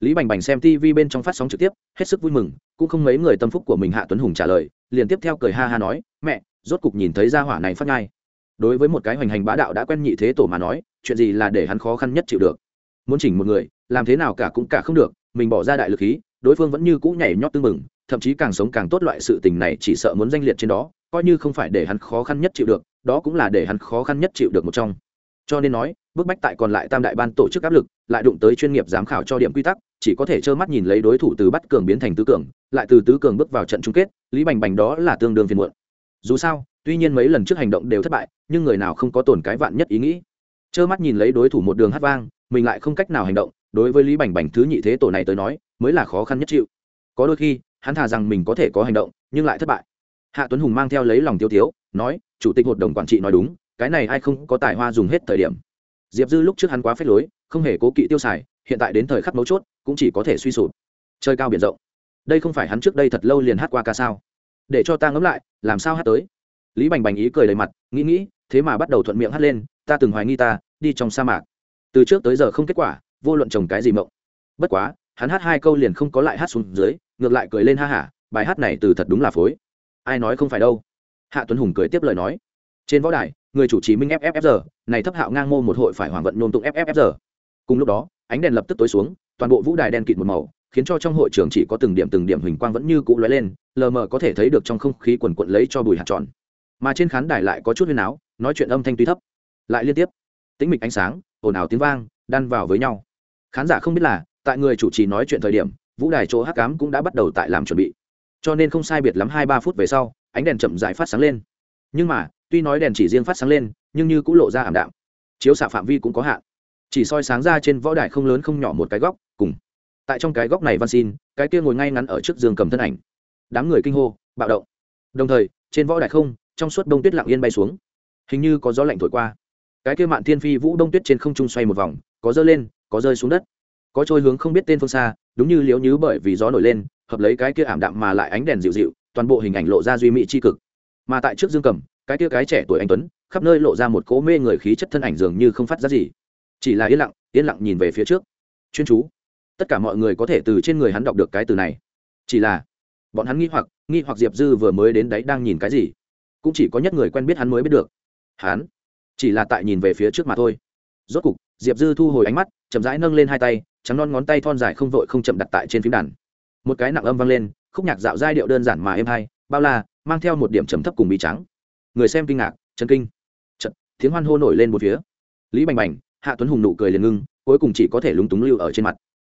Lý bành bành xem tv bên trong phát sóng trực tiếp, hết sức vui mừng, cũng không mấy người tâm phúc của mình hạ tuấn hùng trả lời, liền tiếp theo cười ha ha nói, mẹ rốt cục nhìn thấy ra hỏa này phát ngay đối với một cái hoành hành bá đạo đã quen nhị thế tổ mà nói, chuyện gì là để hắn khó khăn nhất chịu được? Muốn chỉnh một người, làm thế nào cả cũng cả không được, mình bỏ ra đại lực khí, đối phương vẫn như cũ nhảy nhót tương mừng thậm chí càng sống càng tốt loại sự tình này chỉ sợ muốn danh liệt trên đó, coi như không phải để hắn khó khăn nhất chịu được, đó cũng là để hắn khó khăn nhất chịu được một trong. Cho nên nói, bức bách tại còn lại tam đại ban tổ chức áp lực, lại đụng tới chuyên nghiệp giám khảo cho điểm quy tắc, chỉ có thể trơ mắt nhìn lấy đối thủ từ bắt cường biến thành tứ cường, lại từ tứ cường bước vào trận chung kết, lý bành bành đó là tương đương phiền muộn dù sao, tuy nhiên mấy lần trước hành động đều thất bại, nhưng người nào không có tổn cái vạn nhất ý nghĩ. Trơ mắt nhìn lấy đối thủ một đường hát vang, mình lại không cách nào hành động, đối với lý bành bành thứ nhị thế tổ này tới nói, mới là khó khăn nhất chịu. Có đôi khi, hắn thà rằng mình có thể có hành động, nhưng lại thất bại. Hạ tuấn hùng mang theo lấy lòng tiêu tiếu, nói, chủ tịch hội đồng quản trị nói đúng, cái này ai không có tài hoa dùng hết thời điểm. Diệp dư lúc trước hắn quá phép lối, không hề cố kỵ tiêu xài, hiện tại đến thời khắc mấu chốt, cũng chỉ có thể suy sụp. Chơi cao biển rộng. Đây không phải hắn trước đây thật lâu liền hát qua ca sao? Để cho ta ngẫm lại, làm sao hát tới? Lý bành bành ý cười đầy mặt, nghĩ nghĩ, thế mà bắt đầu thuận miệng hát lên, ta từng hoài nghi ta, đi trong sa mạc. Từ trước tới giờ không kết quả, vô luận trồng cái gì mộng. Bất quá, hắn hát hai câu liền không có lại hát xuống dưới, ngược lại cười lên ha hả, bài hát này từ thật đúng là phối. Ai nói không phải đâu? Hạ tuấn hùng cười tiếp lời nói. Trên võ đài, người chủ trì minh fffr này thấp hạo ngang mô một hội phải hoàng vận nôn tụng fffr cùng lúc đó, ánh đèn lập tức tối xuống, toàn bộ vũ đài đen kịt một màu khiến cho trong hội trường chỉ có từng điểm từng điểm huỳnh quang vẫn như cũ lóe lên, lờ mờ có thể thấy được trong không khí quần quận lấy cho bùi hạt tròn. Mà trên khán đài lại có chút huyền áo, nói chuyện âm thanh tuy thấp. Lại liên tiếp. Tĩnh mịch ánh sáng, ồn ào tiếng vang, đan vào với nhau. Khán giả không biết là, tại người chủ trì nói chuyện thời điểm, vũ đài chỗ hắc cám cũng đã bắt đầu tại làm chuẩn bị. Cho nên không sai biệt lắm hai ba phút về sau, ánh đèn chậm rãi phát sáng lên. Nhưng mà, tuy nói đèn chỉ riêng phát sáng lên, nhưng như cũng lộ ra ảm đạm. Chiếu xạ phạm vi cũng có hạn. Chỉ soi sáng ra trên võ đài không lớn không nhỏ một cái góc, cùng tại trong cái góc này văn xin, cái kia ngồi ngay ngắn ở trước giường cầm thân ảnh. Đám người kinh hô, bạo động. Đồng thời, trên võ đài không, trong suốt đông tuyết lặng yên bay xuống. Hình như có gió lạnh thổi qua. Cái kia mạn thiên phi vũ đông tuyết trên không trung xoay một vòng, có rơi lên, có rơi xuống đất. Có trôi hướng không biết tên phương xa, đúng như liếu nhứ bởi vì gió nổi lên, hợp lấy cái kia ảm đạm mà lại ánh đèn dịu dịu, toàn bộ hình ảnh lộ ra duy mỹ tri cực. Mà tại trước dương cầm, cái kia cái trẻ tuổi anh tuấn, khắp nơi lộ ra một cỗ mê người khí chất thân ảnh dường như không phát ra gì. Chỉ là yên lặng yên lặng nhìn về phía trước. Chuyên chú tất cả mọi người có thể từ trên người hắn đọc được cái từ này. Chỉ là bọn hắn nghi hoặc nghi hoặc diệp dư vừa mới đến đấy đang nhìn cái gì? Cũng chỉ có nhất người quen biết hắn mới biết được. Hắn chỉ là tại nhìn về phía trước mà thôi. Rốt cục diệp dư thu hồi ánh mắt chậm rãi nâng lên hai tay trắng non ngón tay thon dài không vội không chậm đặt tại trên phím đàn. Một cái nặng âm vang lên khúc nhạc dạo giai điệu đơn giản mà êm hay bao la mang theo một điểm trầm thấp cùng bị trắng. Người xem kinh ngạc chân kinh. Chật, tiếng hoan hô nổi lên một phía. Lý bành bành hạ tuấn hùng nụ cười liền ngưng cuối cùng chỉ có thể lúng túng lưu ở trên mặt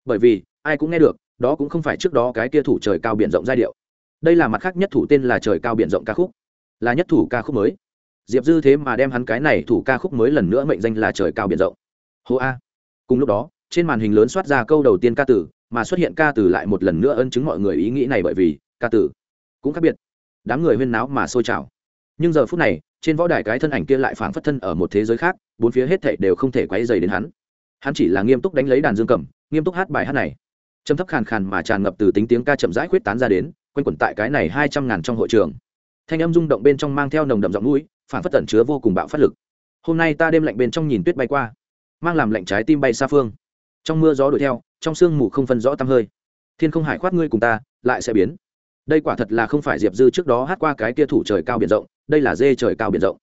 bởi vì, ai cũng nghe được, đó cũng không phải trước đó cái kia thủ trời cao biển rộng giai điệu. Đây là mặt khác nhất thủ tên là trời cao biển rộng ca khúc, là nhất thủ ca khúc mới. Diệp dư thế mà đem hắn cái này thủ ca khúc mới lần nữa mệnh danh là trời cao biển rộng. Hô a. Cùng lúc đó, trên màn hình lớn soát ra câu đầu tiên ca tử mà xuất hiện ca tử lại một lần nữa ân chứng mọi người ý nghĩ này bởi vì, ca tử cũng khác biệt. Đám người huyên náo mà sôi trào. Nhưng giờ phút này, trên võ đài cái thân ảnh kia lại phảng phất thân ở một thế giới khác, bốn phía hết thảy đều không thể quay dày đến hắn hắn chỉ là nghiêm túc đánh lấy đàn dương cầm, nghiêm túc hát bài hát này. Trầm thấp khàn khàn mà tràn ngập từ tính tiếng ca chậm rãi khuyết tán ra đến, quanh quẩn tại cái này hai trăm ngàn trong hội trường. Thanh âm rung động bên trong mang theo nồng đậm giọng mũi, phản phất tẩn chứa vô cùng bạo phát lực. Hôm nay ta đêm lạnh bên trong nhìn tuyết bay qua, mang làm lạnh trái tim bay xa phương. Trong mưa gió đuổi theo, trong sương mù không phân rõ tăm hơi. Thiên không hải khoát ngươi cùng ta, lại sẽ biến. Đây quả thật là không phải diệp dư trước đó hát qua cái kia thủ trời cao biển rộng, đây là dê trời cao biển rộng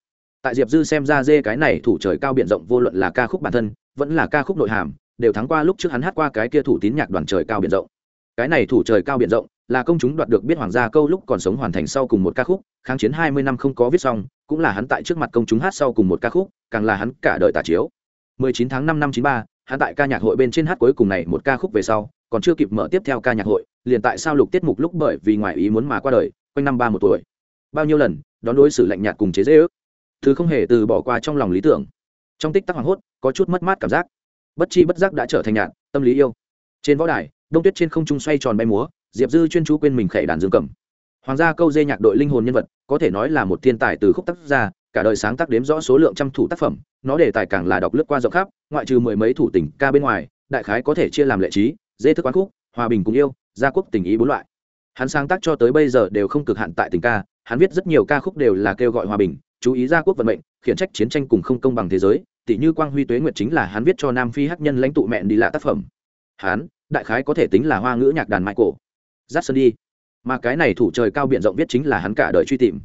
tại diệp dư xem ra dê cái này thủ trời cao biển rộng vô luận là ca khúc bản thân vẫn là ca khúc nội hàm đều thắng qua lúc trước hắn hát qua cái kia thủ tín nhạc đoàn trời cao biển rộng. Cái này thủ trời cao biển rộng là công chúng đoạt được biết hoàng gia câu lúc còn sống hoàn thành sau cùng một ca khúc kháng chiến hai mươi năm không có viết xong cũng là hắn tại trước mặt công chúng hát sau cùng một ca khúc càng là hắn cả đời tả chiếu. 19 tháng 5 năm 93, hắn tại ca nhạc hội bên trên hát cuối cùng này một ca khúc về sau còn chưa kịp mở tiếp theo ca nhạc hội liền tại sao lục tiết mục lúc bởi vì ngoài ý muốn mà qua đời quanh năm ba một tuổi. Bao nhiêu lần đón đối xử lạnh nhạt cùng chế dễ ước thứ không hề từ bỏ qua trong lòng lý tưởng. Trong tích tắc hoảng hốt, có chút mất mát cảm giác. Bất chi bất giác đã trở thành nhạt, tâm lý yêu. Trên võ đài, đông tuyết trên không trung xoay tròn bay múa, diệp dư chuyên chú quên mình khệ đàn dương cầm. Hoàng gia câu dê nhạc đội linh hồn nhân vật, có thể nói là một thiên tài từ khúc tác gia cả đời sáng tác đếm rõ số lượng trăm thủ tác phẩm, nó đề tài càng là đọc lướt qua rộng khắp, ngoại trừ mười mấy thủ tình ca bên ngoài, đại khái có thể chia làm lệ trí, dê thức quán khúc, hòa bình cùng yêu, gia quốc tình ý bốn loại. Hắn sáng tác cho tới bây giờ đều không cực hạn tại tình ca, hắn viết rất nhiều ca khúc đều là kêu gọi hòa bình chú ý gia quốc vận mệnh, khiển trách chiến tranh cùng không công bằng thế giới tỷ như quang huy tuế nguyệt chính là hắn viết cho nam phi hắc nhân lãnh tụ mẹn đi lạ tác phẩm. Hắn, đại khái có thể tính là hoa ngữ nhạc đàn mãi cổ dắt sơn đi. Mà cái này thủ trời cao biện rộng viết chính là hắn cả đời truy tìm.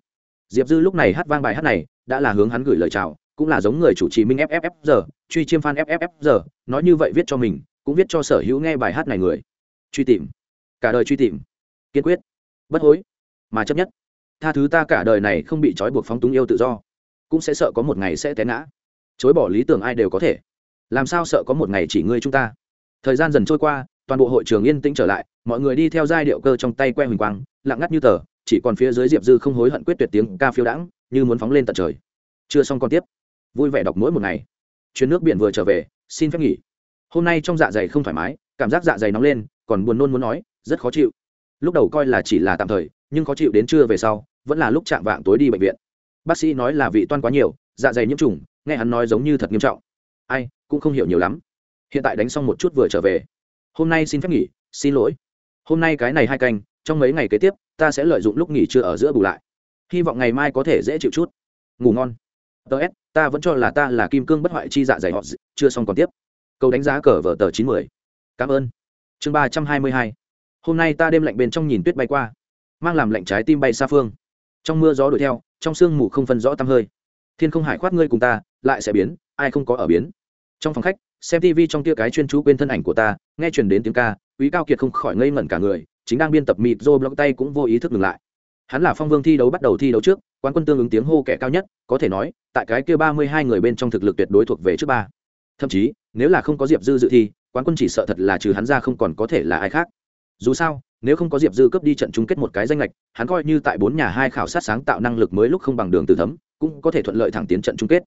Diệp dư lúc này hát vang bài hát này, đã là hướng hắn gửi lời chào, cũng là giống người chủ trì minh fff truy chiêm phan fff nói như vậy viết cho mình, cũng viết cho sở hữu nghe bài hát này người. Truy tìm. Cả đời truy tìm. Kiên quyết. Bất hối. Mà chấp nhất tha thứ ta cả đời này không bị trói buộc phóng túng yêu tự do, cũng sẽ sợ có một ngày sẽ té ngã. Chối bỏ lý tưởng ai đều có thể. Làm sao sợ có một ngày chỉ ngươi chúng ta? Thời gian dần trôi qua, toàn bộ hội trường yên tĩnh trở lại, mọi người đi theo giai điệu cơ trong tay que huỳnh quang, lặng ngắt như tờ, chỉ còn phía dưới diệp dư không hối hận quyết tuyệt tiếng ca phiêu đãng, như muốn phóng lên tận trời. Chưa xong còn tiếp. Vui vẻ đọc mỗi một ngày. Chuyến nước biển vừa trở về, xin phép nghỉ. Hôm nay trong dạ dày không thoải mái, cảm giác dạ dày nóng lên, còn buồn nôn muốn nói, rất khó chịu. Lúc đầu coi là chỉ là tạm thời nhưng khó chịu đến trưa về sau, vẫn là lúc chạm vạng tối đi bệnh viện. Bác sĩ nói là vị toan quá nhiều dạ dày nhiễm trùng, nghe hắn nói giống như thật nghiêm trọng. Ai, cũng không hiểu nhiều lắm. Hiện tại đánh xong một chút vừa trở về. Hôm nay xin phép nghỉ, xin lỗi. Hôm nay cái này hai canh, trong mấy ngày kế tiếp, ta sẽ lợi dụng lúc nghỉ trưa ở giữa bù lại. Hy vọng ngày mai có thể dễ chịu chút. Ngủ ngon. Ts ta vẫn cho là ta là kim cương bất hoại chi dạ dày họ chưa xong còn tiếp. Câu đánh giá cờ vở tờ chín mươi cảm ơn. Chương ba trăm hai mươi hai. Hôm nay ta đêm lạnh bên trong nhìn tuyết bay qua mang làm lạnh trái tim bay xa phương. Trong mưa gió đuổi theo, trong sương mù không phân rõ tăm hơi. Thiên không hải khoát ngươi cùng ta, lại sẽ biến, ai không có ở biến. Trong phòng khách, xem tv trong tia cái chuyên chú quên thân ảnh của ta, nghe truyền đến tiếng ca, quý cao kiệt không khỏi ngây ngẩn cả người, chính đang biên tập mịt rô blog tay cũng vô ý thức ngừng lại. Hắn là phong vương thi đấu bắt đầu thi đấu trước, quán quân tương ứng tiếng hô kẻ cao nhất, có thể nói, tại cái kia ba mươi hai người bên trong thực lực tuyệt đối thuộc về trước ba. Thậm chí, nếu là không có diệp dư dự thi, quán quân chỉ sợ thật là trừ hắn ra không còn có thể là ai khác. Dù sao nếu không có diệp dư cấp đi trận chung kết một cái danh lệch, hắn coi như tại bốn nhà hai khảo sát sáng tạo năng lực mới lúc không bằng đường từ thấm, cũng có thể thuận lợi thẳng tiến trận chung kết.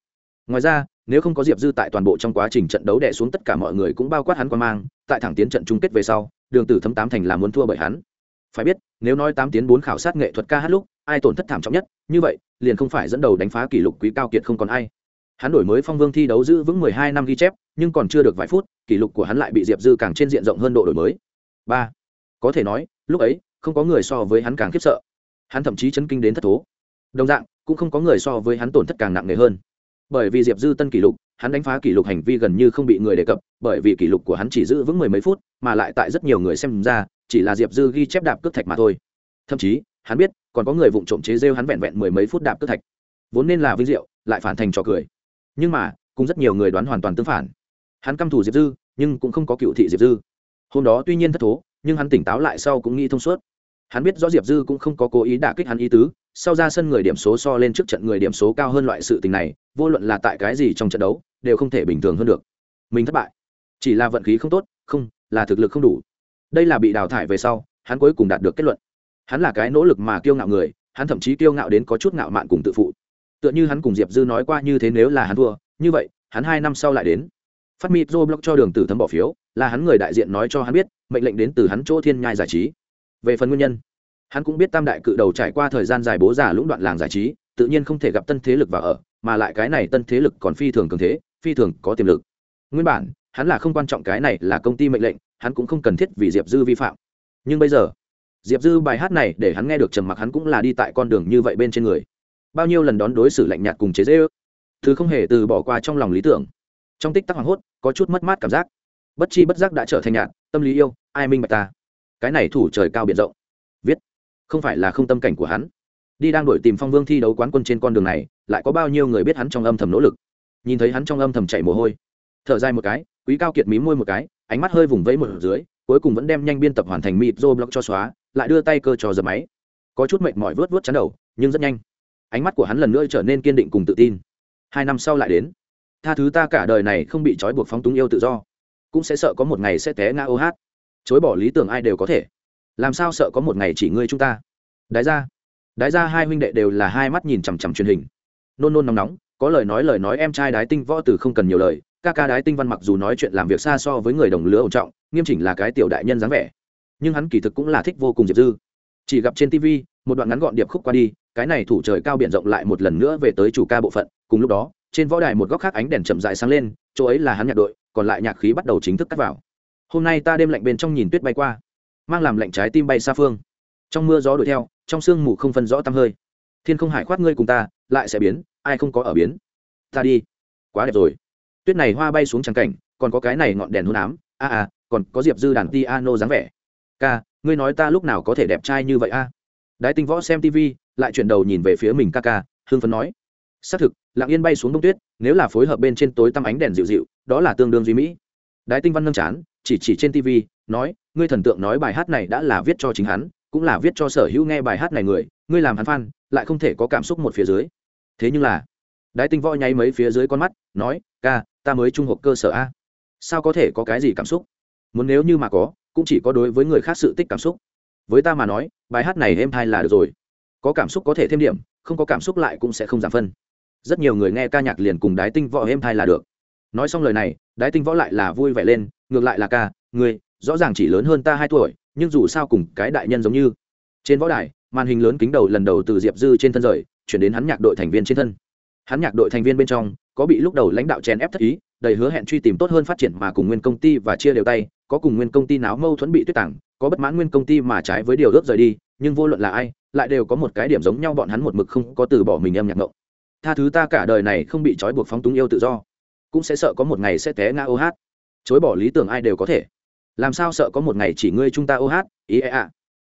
Ngoài ra, nếu không có diệp dư tại toàn bộ trong quá trình trận đấu đẻ xuống tất cả mọi người cũng bao quát hắn qua mang, tại thẳng tiến trận chung kết về sau, đường tử thấm tám thành là muốn thua bởi hắn. Phải biết, nếu nói tám tiến bốn khảo sát nghệ thuật ca hát lúc, ai tổn thất thảm trọng nhất, như vậy, liền không phải dẫn đầu đánh phá kỷ lục quý cao kiệt không còn ai. Hắn đổi mới phong vương thi đấu giữ vững mười hai năm ghi chép, nhưng còn chưa được vài phút, kỷ lục của hắn lại bị diệp dư càng trên diện rộng hơn độ đổi mới. Ba có thể nói, lúc ấy, không có người so với hắn càng khiếp sợ. Hắn thậm chí chấn kinh đến thất thố. Đồng dạng, cũng không có người so với hắn tổn thất càng nặng nề hơn. Bởi vì diệp dư tân kỷ lục, hắn đánh phá kỷ lục hành vi gần như không bị người đề cập, bởi vì kỷ lục của hắn chỉ giữ vững mười mấy phút, mà lại tại rất nhiều người xem ra, chỉ là diệp dư ghi chép đạp cước thạch mà thôi. Thậm chí, hắn biết, còn có người vụng trộm chế rêu hắn vẹn vẹn mười mấy phút đạp cước thạch. Vốn nên là vinh diệu, lại phản thành trò cười. Nhưng mà, cũng rất nhiều người đoán hoàn toàn tương phản. Hắn căm thù diệp dư, nhưng cũng không có cựu thị diệp dư. Hôm đó tuy nhiên thất thố nhưng hắn tỉnh táo lại sau cũng nghĩ thông suốt. Hắn biết rõ diệp dư cũng không có cố ý đả kích hắn ý tứ, sau ra sân người điểm số so lên trước trận người điểm số cao hơn loại sự tình này, vô luận là tại cái gì trong trận đấu, đều không thể bình thường hơn được. Mình thất bại. Chỉ là vận khí không tốt, không, là thực lực không đủ. Đây là bị đào thải về sau, hắn cuối cùng đạt được kết luận. Hắn là cái nỗ lực mà kiêu ngạo người, hắn thậm chí kiêu ngạo đến có chút ngạo mạn cùng tự phụ. Tựa như hắn cùng diệp dư nói qua như thế nếu là hắn thua, như vậy, hắn hai năm sau lại đến phát mịt joe block cho đường tử thấm bỏ phiếu, là hắn người đại diện nói cho hắn biết, mệnh lệnh đến từ hắn chỗ thiên nhai giải trí. Về phần nguyên nhân, hắn cũng biết tam đại cự đầu trải qua thời gian dài bố già lũng đoạn làng giải trí, tự nhiên không thể gặp tân thế lực vào ở, mà lại cái này tân thế lực còn phi thường cường thế, phi thường có tiềm lực. Nguyên bản, hắn là không quan trọng cái này là công ty mệnh lệnh, hắn cũng không cần thiết vì diệp dư vi phạm. Nhưng bây giờ, diệp dư bài hát này để hắn nghe được trầm mặc hắn cũng là đi tại con đường như vậy bên trên người. Bao nhiêu lần đón đối xử lạnh nhạt cùng chế dễ ước thứ không hề từ bỏ qua trong lòng lý tưởng trong tích tắc hoảng hốt, có chút mất mát cảm giác. Bất chi bất giác đã trở thành nhạt, tâm lý yêu, ai minh bạch ta? Cái này thủ trời cao biển rộng. Viết. Không phải là không tâm cảnh của hắn. Đi đang đổi tìm phong vương thi đấu quán quân trên con đường này, lại có bao nhiêu người biết hắn trong âm thầm nỗ lực? Nhìn thấy hắn trong âm thầm chảy mồ hôi. Thở dài một cái, quý cao kiệt mí môi một cái, ánh mắt hơi vùng vẫy một dưới, cuối cùng vẫn đem nhanh biên tập hoàn thành mịt rô block cho xóa, lại đưa tay cơ cho dập máy. Có chút mệt mỏi vớt vớt chắn đầu, nhưng rất nhanh. Ánh mắt của hắn lần nữa trở nên kiên định cùng tự tin. Hai năm sau lại đến tha thứ ta cả đời này không bị trói buộc phóng túng yêu tự do. Cũng sẽ sợ có một ngày sẽ té ngã ô hát. Chối bỏ lý tưởng ai đều có thể. Làm sao sợ có một ngày chỉ ngươi chúng ta? Đái ra đái ra hai huynh đệ đều là hai mắt nhìn chằm chằm truyền hình. Nôn nôn nóng nóng, có lời nói lời nói em trai đái tinh võ từ không cần nhiều lời. Ca ca đái tinh văn mặc dù nói chuyện làm việc xa so với người đồng lứa ổn trọng, nghiêm chỉnh là cái tiểu đại nhân dáng vẻ. Nhưng hắn kỳ thực cũng là thích vô cùng diệp dư. Chỉ gặp trên tv một đoạn ngắn gọn điệp khúc qua đi, cái này thủ trời cao biển rộng lại một lần nữa về tới chủ ca bộ phận. Cùng lúc đó trên võ đài một góc khác ánh đèn chậm dại sáng lên, chỗ ấy là hắn nhạc đội, còn lại nhạc khí bắt đầu chính thức cắt vào. Hôm nay ta đêm lạnh bên trong nhìn tuyết bay qua, mang làm lạnh trái tim bay xa phương. Trong mưa gió đuổi theo, trong sương mù không phân rõ tăm hơi. Thiên không hải khoát ngươi cùng ta, lại sẽ biến, ai không có ở biến. Ta đi. Quá đẹp rồi. Tuyết này hoa bay xuống trắng cảnh, còn có cái này ngọn đèn hôn ám. A a, còn có diệp dư đàn piano dáng vẻ. Ca, ngươi nói ta lúc nào có thể đẹp trai như vậy a? À? đái tinh võ xem tv lại chuyển đầu nhìn về phía mình ca ca hương phấn nói. Xác thực lặng yên bay xuống đông tuyết, nếu là phối hợp bên trên tối tăm ánh đèn dịu dịu, đó là tương đương duy mỹ. Đái tinh văn nâng chán, chỉ chỉ trên tv nói, ngươi thần tượng nói bài hát này đã là viết cho chính hắn, cũng là viết cho sở hữu nghe bài hát này người, ngươi làm hắn phan lại không thể có cảm xúc một phía dưới. Thế nhưng là, đái tinh võ nháy mấy phía dưới con mắt, nói, ca, ta mới trung học cơ sở a. Sao có thể có cái gì cảm xúc? Muốn nếu như mà có, cũng chỉ có đối với người khác sự tích cảm xúc. Với ta mà nói, bài hát này em thai là được rồi. Có cảm xúc có thể thêm điểm, không có cảm xúc lại cũng sẽ không giảm phân rất nhiều người nghe ca nhạc liền cùng đái tinh võ êm thai là được. Nói xong lời này, đái tinh võ lại là vui vẻ lên, ngược lại là ca người rõ ràng chỉ lớn hơn ta hai tuổi, nhưng dù sao cùng cái đại nhân giống như. Trên võ đài, màn hình lớn kính đầu lần đầu từ diệp dư trên thân rời, chuyển đến hắn nhạc đội thành viên trên thân. Hắn nhạc đội thành viên bên trong, có bị lúc đầu lãnh đạo chèn ép thất ý, đầy hứa hẹn truy tìm tốt hơn phát triển mà cùng nguyên công ty và chia đều tay, có cùng nguyên công ty náo mâu thuẫn bị tuyết tảng, có bất mãn nguyên công ty mà trái với điều ước rời đi, nhưng vô luận là ai, lại đều có một cái điểm giống nhau, bọn hắn một mực không có từ bỏ mình em nhạc ngộng tha thứ ta cả đời này không bị trói buộc phóng túng yêu tự do. Cũng sẽ sợ có một ngày sẽ té ngã ô hát. Chối bỏ lý tưởng ai đều có thể. Làm sao sợ có một ngày chỉ ngươi chúng ta ô hát? Ý ea ạ.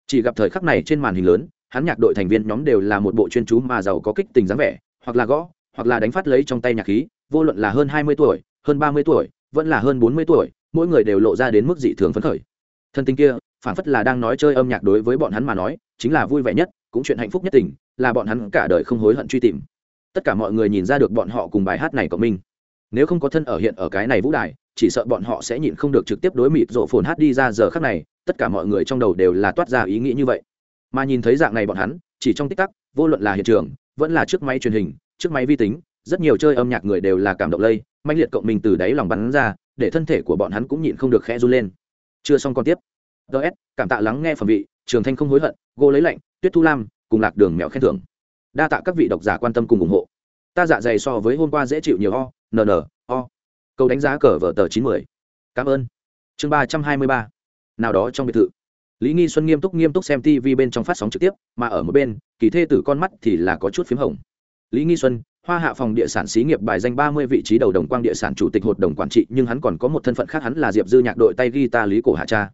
Chỉ gặp thời khắc này trên màn hình lớn, hắn nhạc đội thành viên nhóm đều là một bộ chuyên chú mà giàu có kích tình dáng vẻ, hoặc là gõ, hoặc là đánh phát lấy trong tay nhạc khí, vô luận là hơn hai mươi tuổi, hơn ba mươi tuổi, vẫn là hơn bốn mươi tuổi, mỗi người đều lộ ra đến mức dị thường phấn khởi. Thân tình kia phản phất là đang nói chơi âm nhạc đối với bọn hắn mà nói, chính là vui vẻ nhất, cũng chuyện hạnh phúc nhất tình, là bọn hắn cả đời không hối hận truy tìm tất cả mọi người nhìn ra được bọn họ cùng bài hát này của mình. Nếu không có thân ở hiện ở cái này vũ đài, chỉ sợ bọn họ sẽ nhịn không được trực tiếp đối mịt rộ phồn hát đi ra giờ khắc này, tất cả mọi người trong đầu đều là toát ra ý nghĩ như vậy. Mà nhìn thấy dạng này bọn hắn, chỉ trong tích tắc, vô luận là hiện trường, vẫn là chiếc máy truyền hình chiếc máy vi tính, rất nhiều chơi âm nhạc người đều là cảm động lây mạnh liệt cộng mình từ đáy lòng bắn ra, để thân thể của bọn hắn cũng nhịn không được khẽ run lên. Chưa xong còn tiếp. Ts cảm tạ lắng nghe phẩm vị, trường thanh không hối hận, gô lấy lạnh, tuyết thu lam, cùng lạc đường mèo khen thưởng đa tạ các vị độc giả quan tâm cùng ủng hộ. Ta dạ dày so với hôm qua dễ chịu nhiều o nn o. Câu đánh giá cờ vở tờ chín mươi cảm ơn. Chương ba trăm hai mươi ba. Nào đó trong biệt thự. Lý nghi xuân nghiêm túc nghiêm túc xem tv bên trong phát sóng trực tiếp, mà ở một bên, kỳ thê tử con mắt thì là có chút p h í m hồng. Lý nghi xuân, hoa hạ phòng địa sản xí nghiệp bài danh ba mươi vị trí đầu đồng quang địa sản chủ tịch hội đồng quản trị, nhưng hắn còn có một thân phận khác hắn là diệp dư nhạc đội tay guitar lý cổ hạ cha.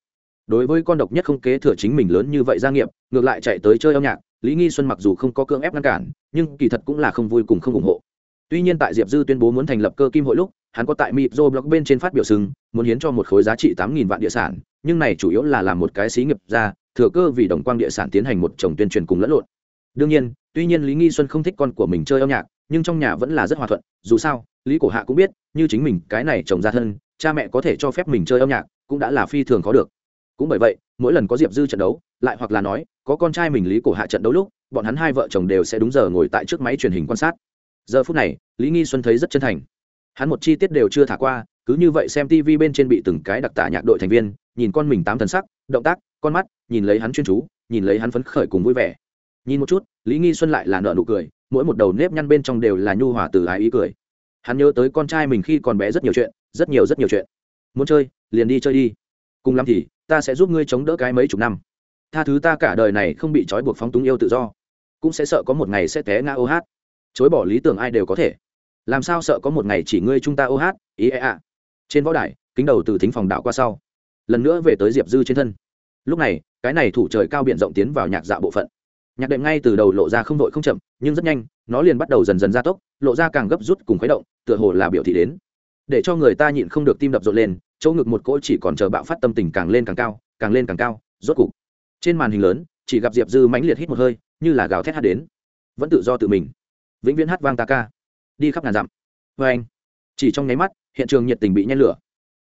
Đối với con độc nhất không kế thừa chính mình lớn như vậy gia nghiệp, ngược lại chạy tới chơi âm nhạc lý nghi xuân mặc dù không có cưỡng ép ngăn cản, nhưng kỳ thật cũng là không vui cùng không ủng hộ. Tuy nhiên tại diệp dư tuyên bố muốn thành lập cơ kim hội lúc, hắn có tại mịp dô blog bên trên phát biểu sừng, muốn hiến cho một khối giá trị tám nghìn vạn địa sản, nhưng này chủ yếu là làm một cái xí nghiệp ra, thừa cơ vì đồng quang địa sản tiến hành một chồng tuyên truyền cùng lẫn lộn. Đương nhiên, tuy nhiên lý nghi xuân không thích con của mình chơi âm nhạc, nhưng trong nhà vẫn là rất hòa thuận, dù sao, lý cổ hạ cũng biết, như chính mình cái này chồng ra thân, cha mẹ có thể cho phép mình chơi âm nhạc, cũng đã là phi thường có được cũng bởi vậy, mỗi lần có diệp dư trận đấu, lại hoặc là nói, có con trai mình lý cổ hạ trận đấu lúc, bọn hắn hai vợ chồng đều sẽ đúng giờ ngồi tại trước máy truyền hình quan sát. Giờ phút này, lý nghi xuân thấy rất chân thành. Hắn một chi tiết đều chưa thả qua, cứ như vậy xem tv bên trên bị từng cái đặc tả nhạc đội thành viên, nhìn con mình tám thần sắc, động tác, con mắt, nhìn lấy hắn chuyên chú, nhìn lấy hắn phấn khởi cùng vui vẻ. Nhìn một chút, lý nghi xuân lại là nợ nụ cười, mỗi một đầu nếp nhăn bên trong đều là nhu hòa từ ái ý cười. Hắn nhớ tới con trai mình khi còn bé rất nhiều chuyện, rất nhiều rất nhiều chuyện. Muốn chơi, liền đi chơi đi cùng lắm thì, ta sẽ giúp ngươi chống đỡ cái mấy chục năm. Tha thứ ta cả đời này không bị trói buộc phóng túng yêu tự do. Cũng sẽ sợ có một ngày sẽ té ngã ô hát. Chối bỏ lý tưởng ai đều có thể. Làm sao sợ có một ngày chỉ ngươi chúng ta ô hát? Ý e ạ. Trên võ đài, kính đầu từ thính phòng đạo qua sau. Lần nữa về tới diệp dư trên thân. Lúc này, cái này thủ trời cao biển rộng tiến vào nhạc dạ bộ phận. Nhạc đệm ngay từ đầu lộ ra không vội không chậm, nhưng rất nhanh, nó liền bắt đầu dần dần gia tốc, lộ ra càng gấp rút cùng khuấy động, tựa hồ là biểu thị đến. Để cho người ta nhịn không được tim đập rộn lên chỗ ngực một cỗ chỉ còn chờ bạo phát tâm tình càng lên càng cao, càng lên càng cao, rốt cục. Trên màn hình lớn, chỉ gặp diệp dư mãnh liệt hít một hơi, như là gào thét hát đến. Vẫn tự do tự mình. Vĩnh viễn hát vang ta ca. Đi khắp ngàn dặm. Vê anh, chỉ trong nháy mắt, hiện trường nhiệt tình bị nhen lửa.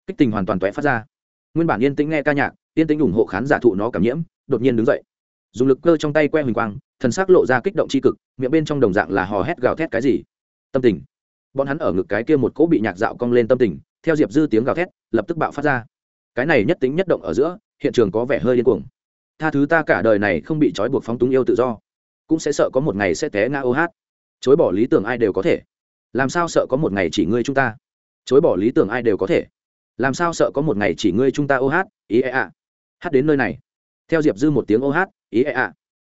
Kích tình hoàn toàn toé phát ra. Nguyên bản yên tĩnh nghe ca nhạc, yên tĩnh ủng hộ khán giả thụ nó cảm nhiễm, đột nhiên đứng dậy. Dùng lực cơ trong tay que huỳnh quang, thần sắc lộ ra kích động c h i cực, miệng bên trong đồng dạng là hò hét gào thét cái gì? Tâm tình. Bọn hắn ở ngực cái kia một cỗ bị nhạc dạo cong lên tâm tình theo diệp dư tiếng gào thét lập tức bạo phát ra cái này nhất tính nhất động ở giữa hiện trường có vẻ hơi điên cuồng tha thứ ta cả đời này không bị trói buộc phóng túng yêu tự do cũng sẽ sợ có một ngày sẽ té ngã ô hát chối bỏ lý tưởng ai đều có thể làm sao sợ có một ngày chỉ ngươi chúng ta chối bỏ lý tưởng ai đều có thể làm sao sợ có một ngày chỉ ngươi chúng ta ô hát ý ẹ ạ hát đến nơi này theo diệp dư một tiếng ô hát ý ẹ ạ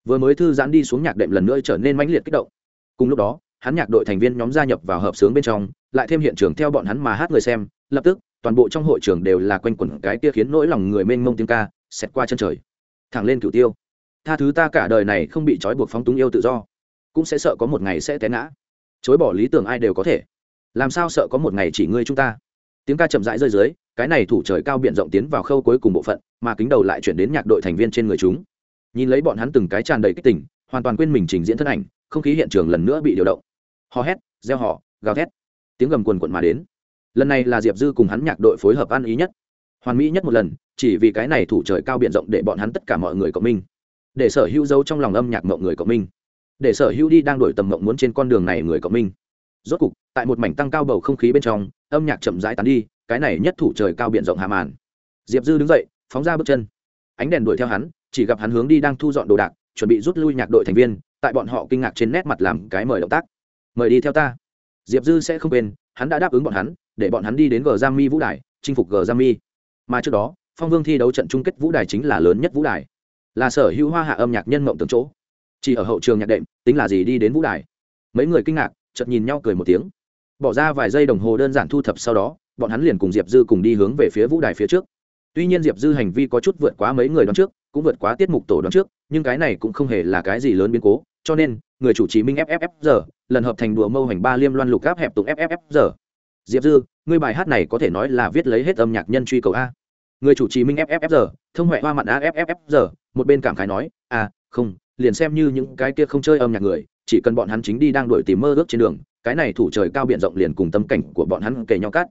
vừa mới thư giãn đi xuống nhạc đệm lần nữa trở nên mãnh liệt kích động cùng lúc đó hắn nhạc đội thành viên nhóm gia nhập vào hợp sướng bên trong lại thêm hiện trường theo bọn hắn mà hát người xem lập tức, toàn bộ trong hội trường đều là quanh quẩn cái kia khiến nỗi lòng người mênh mông tiếng ca, xẹt qua chân trời. Thẳng lên cửu tiêu. Tha thứ ta cả đời này không bị trói buộc phóng túng yêu tự do. Cũng sẽ sợ có một ngày sẽ té ngã. Chối bỏ lý tưởng ai đều có thể. Làm sao sợ có một ngày chỉ ngươi chúng ta? Tiếng ca chậm rãi rơi dưới, cái này thủ trời cao biện rộng tiến vào khâu cuối cùng bộ phận, mà kính đầu lại chuyển đến nhạc đội thành viên trên người chúng. Nhìn lấy bọn hắn từng cái tràn đầy kích tỉnh hoàn toàn quên mình trình diễn thân ảnh, không khí hiện trường lần nữa bị điều động. Hò hét gieo họ gào thét. Tiếng gầm quần quận mà đến lần này là diệp dư cùng hắn nhạc đội phối hợp ăn ý nhất hoàn mỹ nhất một lần chỉ vì cái này thủ trời cao biện rộng để bọn hắn tất cả mọi người cộng minh để sở hữu dấu trong lòng âm nhạc mộng người cộng minh để sở hữu đi đang đổi tầm mộng muốn trên con đường này người cộng minh rốt cục tại một mảnh tăng cao bầu không khí bên trong âm nhạc chậm rãi tán đi cái này nhất thủ trời cao biện rộng hà màn diệp dư đứng dậy phóng ra bước chân ánh đèn đuổi theo hắn chỉ gặp hắn hướng đi đang thu dọn đồ đạc chuẩn bị rút lui nhạc đội thành viên tại bọn họ kinh ngạc trên nét mặt làm cái mời động tác mời đi theo ta diệp dư sẽ không quên hắn đã đáp ứng bọn hắn để bọn hắn đi đến g giam mi vũ đài, chinh phục g giam mi mà trước đó, phong vương thi đấu trận chung kết vũ đài chính là lớn nhất vũ đài. Là sở hữu hoa hạ âm nhạc nhân mộng tưởng chỗ. Chỉ ở hậu trường nhạc đệm, tính là gì đi đến vũ đài. Mấy người kinh ngạc, chợt nhìn nhau cười một tiếng. Bỏ ra vài giây đồng hồ đơn giản thu thập sau đó, bọn hắn liền cùng diệp dư cùng đi hướng về phía vũ đài phía trước. Tuy nhiên diệp dư hành vi có chút vượt quá mấy người đón trước, cũng vượt quá tiết mục tổ đón trước, nhưng cái này cũng không hề là cái gì lớn biến cố, cho nên, người chủ trì minh fff giờ lần hợp thành đùa mâu hành ba liêm loan lục gáp hẹp tụng fff giờ diệp dư, ngươi bài hát này có thể nói là viết lấy hết âm nhạc nhân truy cầu a. Người chủ trì minh fffr thông huệ hoa mặn a một bên cảm khái nói à không, liền xem như những cái kia không chơi âm nhạc người, chỉ cần bọn hắn chính đi đang đuổi tìm mơ ước trên đường, cái này thủ trời cao biển rộng liền cùng tâm cảnh của bọn hắn kể nhau cắt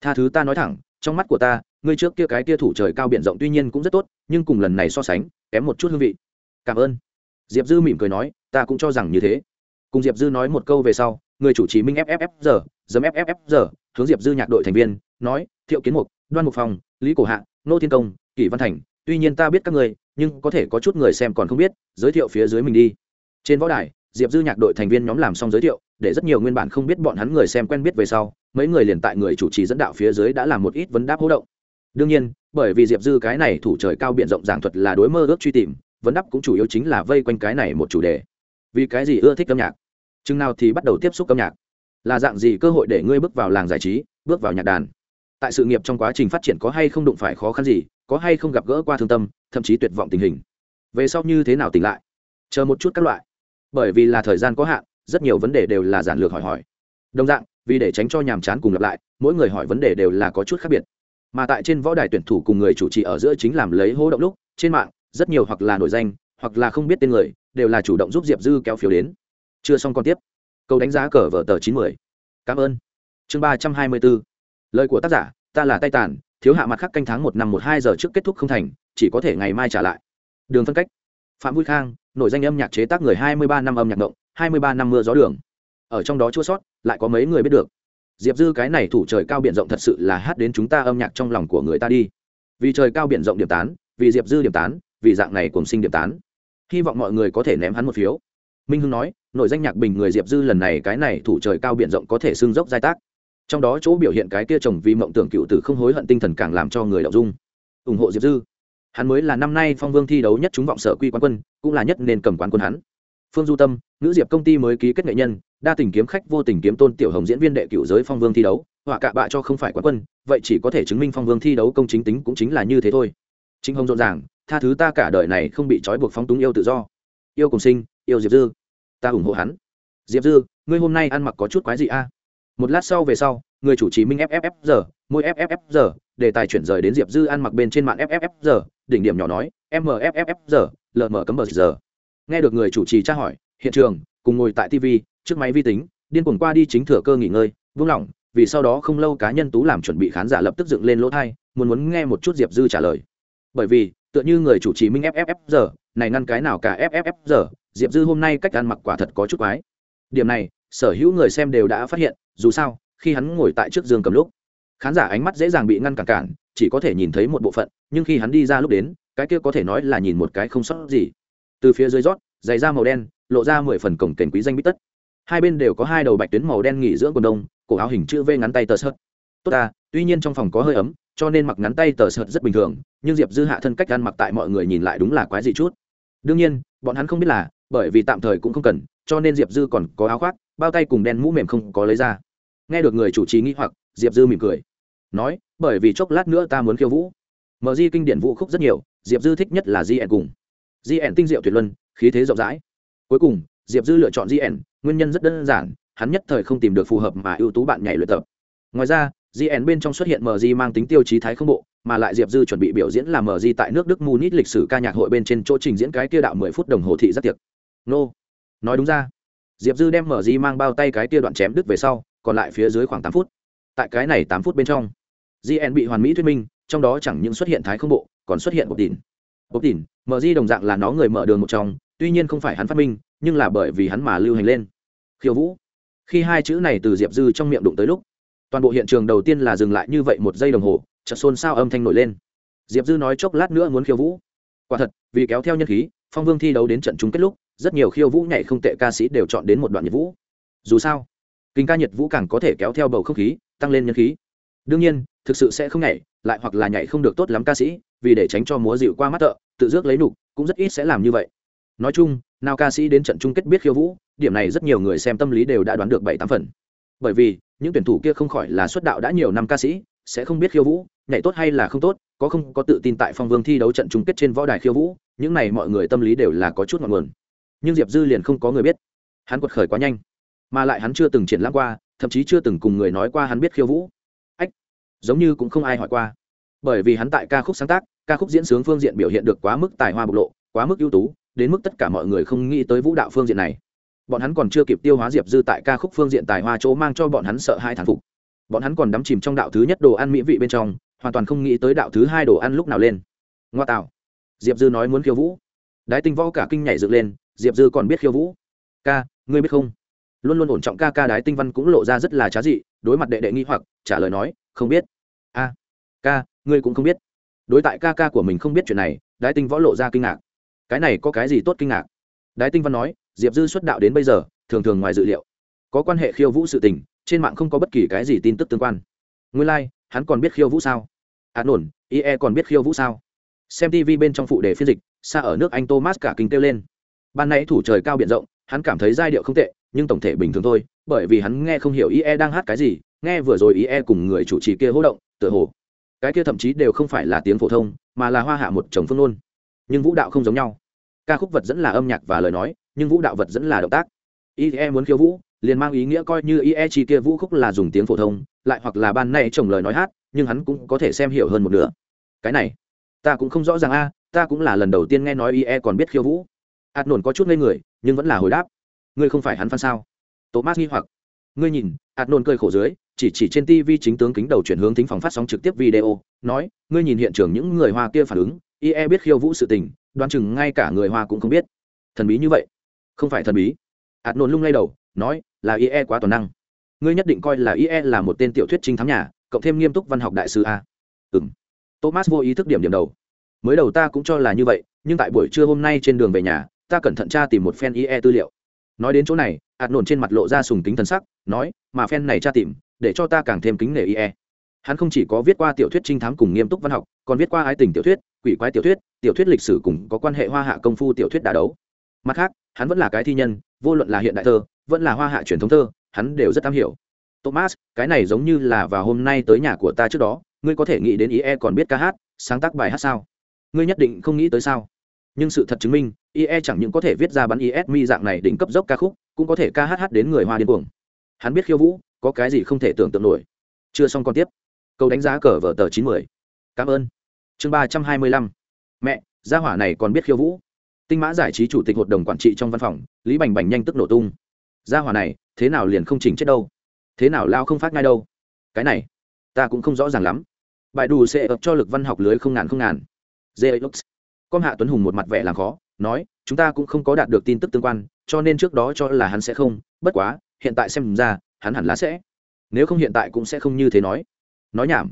tha thứ ta nói thẳng, trong mắt của ta, ngươi trước kia cái kia thủ trời cao biển rộng tuy nhiên cũng rất tốt, nhưng cùng lần này so sánh, kém một chút hương vị. Cảm ơn. Diệp dư mỉm cười nói, ta cũng cho rằng như thế. Cùng diệp dư nói một câu về sau người chủ trì minh fff giờ dấm fff giờ, hướng diệp dư nhạc đội thành viên, nói, thiệu kiến mục, đoan mục phòng lý cổ hạ, nô thiên công, kỷ văn thành, tuy nhiên ta biết các người, nhưng có thể có chút người xem còn không biết, giới thiệu phía dưới mình đi. Trên võ đài, diệp dư nhạc đội thành viên nhóm làm xong giới thiệu, để rất nhiều nguyên bản không biết bọn hắn người xem quen biết về sau, mấy người liền tại người chủ trì dẫn đạo phía dưới đã làm một ít vấn đáp hỗ động. Đương nhiên, bởi vì diệp dư cái này thủ trời cao biện rộng giảng thuật là đối mơ ước truy tìm, vấn đáp cũng chủ yếu chính là vây quanh cái này một chủ đề. Vì cái gì ưa thích âm nhạc? Chừng nào thì bắt đầu tiếp xúc âm nhạc. Là dạng gì cơ hội để ngươi bước vào làng giải trí, bước vào nhạc đàn? Tại sự nghiệp trong quá trình phát triển có hay không đụng phải khó khăn gì, có hay không gặp gỡ qua thương tâm, thậm chí tuyệt vọng tình hình? Về sau như thế nào tỉnh lại? Chờ một chút các loại. Bởi vì là thời gian có hạn, rất nhiều vấn đề đều là giản lược hỏi hỏi. Đồng dạng, vì để tránh cho nhàm chán cùng lặp lại, mỗi người hỏi vấn đề đều là có chút khác biệt. Mà tại trên võ đài tuyển thủ cùng người chủ trì ở giữa chính làm lấy hô động lúc, trên mạng, rất nhiều hoặc là nổi danh, hoặc là không biết tên người, đều là chủ động giúp diệp dư kéo phiếu đến chưa xong còn tiếp. Câu đánh giá cờ vở tờ chín mươi cảm ơn. Chương ba trăm hai mươi bốn. Lời của tác giả, ta là tay tàn, thiếu hạ mặt khắc canh tháng một năm một hai giờ trước kết thúc không thành, chỉ có thể ngày mai trả lại. Đường phân cách. Phạm vui khang nội danh âm nhạc chế tác người hai mươi ba năm âm nhạc động hai mươi ba năm mưa gió đường. Ở trong đó chua sót, lại có mấy người biết được. Diệp dư cái này thủ trời cao b i ể n rộng thật sự là hát đến chúng ta âm nhạc trong lòng của người ta đi. Vì trời cao b i ể n rộng điểm tán, vì diệp dư điểm tán, vì dạng này cùng sinh điểm tán. Hy vọng mọi người có thể ném hắn một phiếu minh hưng nói, nội danh nhạc bình người diệp dư lần này cái này thủ trời cao b i ể n rộng có thể xưng dốc giai tác. Trong đó chỗ biểu hiện cái kia chồng vì mộng tưởng cựu tử không hối hận tinh thần càng làm cho người đọc dung. Ủng hộ diệp dư. Hắn mới là năm nay phong vương thi đấu nhất chúng vọng sở quy quán quân, cũng là nhất nên cầm quán quân hắn. Phương du tâm, nữ diệp công ty mới ký kết nghệ nhân, đa tình kiếm khách vô tình kiếm tôn tiểu hồng diễn viên đệ cựu giới phong vương thi đấu, họa cạ bạ cho không phải quán quân, vậy chỉ có thể chứng minh phong vương thi đấu công chính tính cũng chính là như thế thôi. Chính hồng rộn ràng, tha thứ ta cả đời này không bị trói buộc phóng túng yêu tự do. Yêu cùng sinh, yêu diệp dư ta ủng hộ hắn. Diệp dư, ngươi hôm nay ăn mặc có chút quái gì a. Một lát sau về sau, người chủ trì minh fff giờ môi fff giờ đề tài chuyển rời đến diệp dư ăn mặc bên trên mạng fff giờ đỉnh điểm nhỏ nói mfff giờ lm cấm bờ giờ nghe được người chủ trì tra hỏi, hiện trường, cùng ngồi tại tv trước máy vi tính, điên cuồng qua đi chính thừa cơ nghỉ ngơi vững lỏng vì sau đó không lâu cá nhân tú làm chuẩn bị khán giả lập tức dựng lên lỗ thai, muốn muốn nghe một chút diệp dư trả lời. Bởi vì tựa như người chủ trì minh fff giờ này ngăn cái nào cả fff giờ diệp dư hôm nay cách ăn mặc quả thật có chút quái. Điểm này, sở hữu người xem đều đã phát hiện, dù sao, khi hắn ngồi tại trước giường cầm lúc, khán giả ánh mắt dễ dàng bị ngăn cản cản, chỉ có thể nhìn thấy một bộ phận, nhưng khi hắn đi ra lúc đến, cái kia có thể nói là nhìn một cái không sót gì. Từ phía dưới rót, giày da màu đen, lộ ra mười phần cổng kềnh quý danh bít tất. Hai bên đều có hai đầu bạch tuyến màu đen nghỉ dưỡng quần đông, cổ áo hình chữ v ngắn tay tờ sợt tốt ta, tuy nhiên trong phòng có hơi ấm, cho nên mặc ngắn tay tờ sợt rất bình thường, nhưng diệp dư hạ thân cách ăn mặc tại mọi người nhìn lại đúng là quái dị chút. Đương nhiên, bọn hắn không biết là, bởi vì tạm thời cũng không cần, cho nên diệp dư còn có áo khoác, bao tay cùng đen mũ mềm không có lấy ra. Nghe được người chủ trì nghĩ hoặc, diệp dư mỉm cười. Nói, bởi vì chốc lát nữa ta muốn khiêu vũ. Mở di kinh điển vũ khúc rất nhiều, diệp dư thích nhất là di ẻn cùng. Di ẻn tinh diệu tuyệt luân, khí thế rộng rãi. Cuối cùng, diệp dư lựa chọn di ẻn nguyên nhân rất đơn giản, hắn nhất thời không tìm được phù hợp mà ưu tú bạn nhảy luyện tập. Ngoài ra gn bên trong xuất hiện MJ mang tính tiêu chí thái không bộ mà lại diệp dư chuẩn bị biểu diễn làm MJ tại nước đức munich lịch sử ca nhạc hội bên trên chỗ trình diễn cái kia đạo mười phút đồng hồ thị rất tiệc. Nô. Nói đúng ra. Diệp dư đem MJ mang bao tay cái kia đoạn chém đứt về sau còn lại phía dưới khoảng tám phút. Tại cái này tám phút bên trong gn bị hoàn mỹ thuyết minh trong đó chẳng những xuất hiện thái không bộ còn xuất hiện bộ đỉnh. Bộ đỉnh, MJ đồng dạng là nó người mở đường một trong tuy nhiên không phải hắn phát minh nhưng là bởi vì hắn mà lưu hành lên. Khiêu vũ. Khi hai chữ này từ diệp dư trong miệng đụng tới lúc toàn bộ hiện trường đầu tiên là dừng lại như vậy một giây đồng hồ, chợt xôn xao âm thanh nổi lên. Diệp dư nói chốc lát nữa muốn khiêu vũ. Quả thật, vì kéo theo nhân khí, phong vương thi đấu đến trận chung kết lúc, rất nhiều khiêu vũ nhảy không tệ ca sĩ đều chọn đến một đoạn nhiệt vũ. Dù sao, kinh ca nhiệt vũ càng có thể kéo theo bầu không khí, tăng lên nhân khí. Đương nhiên, thực sự sẽ không nhảy, lại hoặc là nhảy không được tốt lắm ca sĩ, vì để tránh cho múa dịu qua mắt thợ, tự dước lấy nục, cũng rất ít sẽ làm như vậy. Nói chung, nào ca sĩ đến trận chung kết biết khiêu vũ, điểm này rất nhiều người xem tâm lý đều đã đoán được bảy tám phần bởi vì, những tuyển thủ kia không khỏi là xuất đạo đã nhiều năm ca sĩ, sẽ không biết khiêu vũ, nhảy tốt hay là không tốt, có không có tự tin tại phong vương thi đấu trận chung kết trên võ đài khiêu vũ, những này mọi người tâm lý đều là có chút ngọn nguồn. Nhưng diệp dư liền không có người biết. Hắn quật khởi quá nhanh, mà lại hắn chưa từng triển lãm qua, thậm chí chưa từng cùng người nói qua hắn biết khiêu vũ. Ách, giống như cũng không ai hỏi qua. Bởi vì hắn tại ca khúc sáng tác, ca khúc diễn sướng phương diện biểu hiện được quá mức tài hoa bộc lộ, quá mức ưu tú, đến mức tất cả mọi người không nghĩ tới vũ đạo phương diện này bọn hắn còn chưa kịp tiêu hóa diệp dư tại ca khúc phương diện tài hoa chỗ mang cho bọn hắn sợ hai thán phục. Bọn hắn còn đắm chìm trong đạo thứ nhất đồ ăn mỹ vị bên trong, hoàn toàn không nghĩ tới đạo thứ hai đồ ăn lúc nào lên. Ngoa tạo. Diệp dư nói muốn khiêu vũ. Đái tinh võ cả kinh nhảy dựng lên, diệp dư còn biết khiêu vũ. Ca, ngươi biết không? Luôn luôn ổn trọng ca ca đái tinh văn cũng lộ ra rất là trá dị, đối mặt đệ đệ nghi hoặc, trả lời nói, không biết. A, ca, ngươi cũng không biết. Đối tại ca ca của mình không biết chuyện này, đái tinh võ lộ ra kinh ngạc. Cái này có cái gì tốt kinh ngạc? Đái tinh văn nói diệp dư xuất đạo đến bây giờ thường thường ngoài dự liệu. Có quan hệ khiêu vũ sự tình trên mạng không có bất kỳ cái gì tin tức tương quan. Nguyên lai、like, hắn còn biết khiêu vũ sao? Hắn nổn ie còn biết khiêu vũ sao? Xem tv bên trong phụ đề phiên dịch xa ở nước anh thomas cả kinh kêu lên. Ban nãy thủ trời cao b i ể n rộng hắn cảm thấy giai điệu không tệ nhưng tổng thể bình thường thôi bởi vì hắn nghe không hiểu ie đang hát cái gì nghe vừa rồi ie cùng người chủ trì kia hỗ động tựa hồ. Cái kia thậm chí đều không phải là tiếng phổ thông mà là hoa hạ một chồng phương ngôn. nhưng vũ đạo không giống nhau. Ca khúc vật dẫn là âm nhạc và lời nói nhưng vũ đạo vật dẫn là động tác. Ie muốn khiêu vũ, liền mang ý nghĩa coi như ie chỉ kia vũ khúc là dùng tiếng phổ thông, lại hoặc là ban nay trồng lời nói hát, nhưng hắn cũng có thể xem hiểu hơn một nửa. Cái này, ta cũng không rõ ràng a, ta cũng là lần đầu tiên nghe nói ie còn biết khiêu vũ. Ạt nổn có chút ngây người, nhưng vẫn là hồi đáp. Ngươi không phải hắn phan sao? Thomas nghi hoặc. Ngươi nhìn, ạt nổn cười khổ dưới, chỉ chỉ trên tv chính tướng kính đầu chuyển hướng tính phòng phát sóng trực tiếp video, nói, ngươi nhìn hiện trường những người hoa kia phản ứng, ie biết khiêu vũ sự tình, đoán chừng ngay cả người hoa cũng không biết. Thần bí như vậy không phải thần bí. Ạt nôn lung lay đầu, nói, là ie quá toàn năng. Ngươi nhất định coi là ie là một tên tiểu thuyết trinh thám nhà, cộng thêm nghiêm túc văn học đại sư a. Ừ m thomas vô ý thức điểm điểm đầu. Mới đầu ta cũng cho là như vậy, nhưng tại buổi trưa hôm nay trên đường về nhà, ta cẩn thận tra tìm một fan ie tư liệu. Nói đến chỗ này, ạt nôn trên mặt lộ ra sùng kính thần sắc, nói, mà fan này tra tìm, để cho ta càng thêm kính nể ie hắn không chỉ có viết qua tiểu thuyết trinh thám cùng nghiêm túc văn học, còn viết qua ái tình tiểu thuyết, quỷ quái tiểu thuyết tiểu thuyết lịch sử cùng có quan hệ hoa hạ công phu tiểu thuyết đà đấu mặt khác, hắn vẫn là cái thi nhân, vô luận là hiện đại thơ, vẫn là hoa hạ truyền thống thơ, hắn đều rất am hiểu. Thomas, cái này giống như là vào hôm nay tới nhà của ta trước đó, ngươi có thể nghĩ đến ý e còn biết ca hát, sáng tác bài hát sao? Ngươi nhất định không nghĩ tới sao? Nhưng sự thật chứng minh ie chẳng những có thể viết ra bắn is mi dạng này đỉnh cấp dốc ca khúc, cũng có thể ca hát hát đến người hoa điên cuồng. Hắn biết khiêu vũ, có cái gì không thể tưởng tượng nổi. Chưa xong còn tiếp. Câu đánh giá cờ vở tờ chín mươi. Cảm ơn. Chương ba trăm hai mươi lăm. Mẹ, gia hỏa này còn biết khiêu vũ tinh mã giải trí chủ tịch hội đồng quản trị trong văn phòng lý bành bành nhanh tức nổ tung gia hòa này thế nào liền không chỉnh chết đâu thế nào lao không phát ngay đâu cái này ta cũng không rõ ràng lắm bài đủ sẽ ập cho lực văn học lưới không ngàn không ngàn Zelux. Con Hạ Tuấn Hùng một mặt vẻ làm khó, nói, chúng ta cũng không có đạt được tin tức tương quan, cho nên trước đó cho là hắn sẽ không, bất quá, hiện tại xem ra, hắn hẳn là sẽ. Nếu không hiện tại cũng sẽ không như thế nói. Nói nhảm.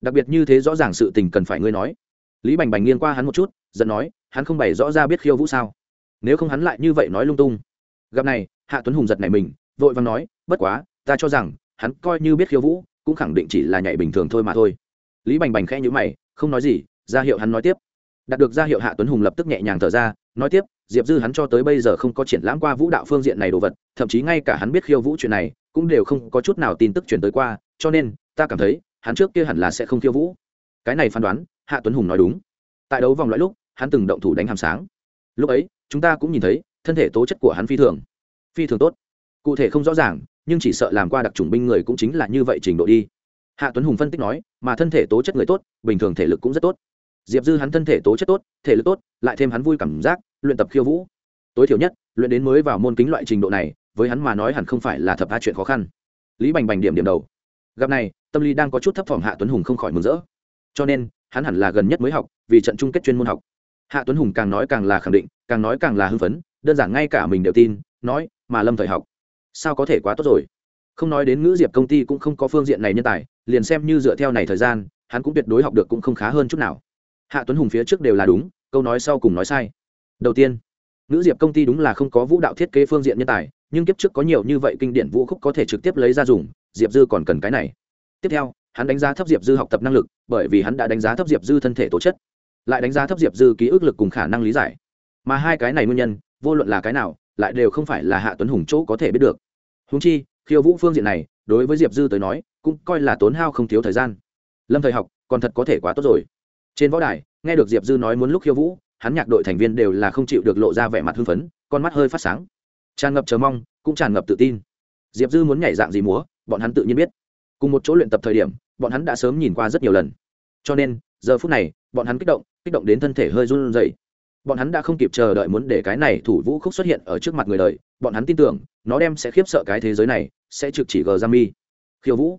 Đặc biệt như thế rõ ràng sự tình cần phải ngươi nói. Lý Bành Bành nghiêng qua hắn một chút, giận nói, hắn không bày rõ ra biết khiêu vũ sao? Nếu không hắn lại như vậy nói lung tung. Gặp này, Hạ Tuấn Hùng giật này mình, vội vàng nói, bất quá, ta cho rằng, hắn coi như biết khiêu vũ, cũng khẳng định chỉ là nhảy bình thường thôi mà thôi. Lý Bành Bành khẽ nhữ mày, không nói gì, ra hiệu hắn nói tiếp đạt được ra hiệu hạ tuấn hùng lập tức nhẹ nhàng thở ra nói tiếp diệp dư hắn cho tới bây giờ không có triển lãm qua vũ đạo phương diện này đồ vật thậm chí ngay cả hắn biết khiêu vũ chuyện này cũng đều không có chút nào tin tức chuyển tới qua cho nên ta cảm thấy hắn trước kia hẳn là sẽ không khiêu vũ cái này phán đoán hạ tuấn hùng nói đúng tại đấu vòng loại lúc hắn từng động thủ đánh hàm sáng. Lúc ấy, chúng ta cũng nhìn thấy, thân thể tố chất của hắn phi thường. Phi thường tốt. Cụ thể không rõ ràng, nhưng chỉ sợ làm qua đặc trùng binh người cũng chính là như vậy trình độ đi. Hạ tuấn hùng phân tích nói, mà thân thể tố chất người tốt, bình thường thể lực cũng rất tốt. Diệp dư hắn thân thể tố chất tốt, thể lực tốt, lại thêm hắn vui cảm giác, luyện tập khiêu vũ. Tối thiểu nhất, luyện đến mới vào môn kính loại trình độ này, với hắn mà nói hẳn không phải là thập a chuyện khó khăn. Lý bành bành điểm điểm đầu. Gặp này, tâm lý đang có chút thấp thỏm hạ tuấn hùng không khỏi mừng rỡ. Cho nên, hắn hẳn là gần nhất mới học, vì trận chung kết chuyên môn học hạ tuấn hùng càng nói càng là khẳng định, càng nói càng là hưng phấn, đơn giản ngay cả mình đều tin, nói, mà lâm thời học, sao có thể quá tốt rồi? Không nói đến ngữ diệp công ty cũng không có phương diện này nhân tài, liền xem như dựa theo này thời gian, hắn cũng tuyệt đối học được cũng không khá hơn chút nào. Hạ tuấn hùng phía trước đều là đúng, câu nói sau cùng nói sai. Đầu tiên, Ngữ diệp công ty đúng là không có vũ đạo thiết kế phương diện nhân tài, nhưng kiếp trước có nhiều như vậy kinh điển vũ khúc có thể trực tiếp lấy ra dùng, diệp dư còn cần cái này. Tiếp theo, hắn đánh giá thấp diệp dư học tập năng lực, bởi vì hắn đã đánh giá thấp diệp dư thân thể tố chất lại đánh giá thấp diệp dư ký ức lực cùng khả năng lý giải. Mà hai cái này nguyên nhân, vô luận là cái nào, lại đều không phải là hạ tuấn hùng chỗ có thể biết được. Húng chi, khiêu vũ phương diện này, đối với diệp dư tới nói, cũng coi là tốn hao không thiếu thời gian. Lâm thời học, còn thật có thể quá tốt rồi. Trên võ đài, nghe được diệp dư nói muốn lúc khiêu vũ, hắn nhạc đội thành viên đều là không chịu được lộ ra vẻ mặt hưng phấn, con mắt hơi phát sáng. Tràn ngập chờ mong, cũng tràn ngập tự tin. Diệp dư muốn nhảy dạng gì múa, bọn hắn tự nhiên biết. Cùng một chỗ luyện tập thời điểm, bọn hắn đã sớm nhìn qua rất nhiều lần. Cho nên giờ phút này, bọn hắn kích động kích động đến thân thể hơi run rẩy. Bọn hắn đã không kịp chờ đợi muốn để cái này thủ vũ khúc xuất hiện ở trước mặt người đời, bọn hắn tin tưởng, nó đem sẽ khiếp sợ cái thế giới này, sẽ trực chỉ gờ ra mi khiêu vũ.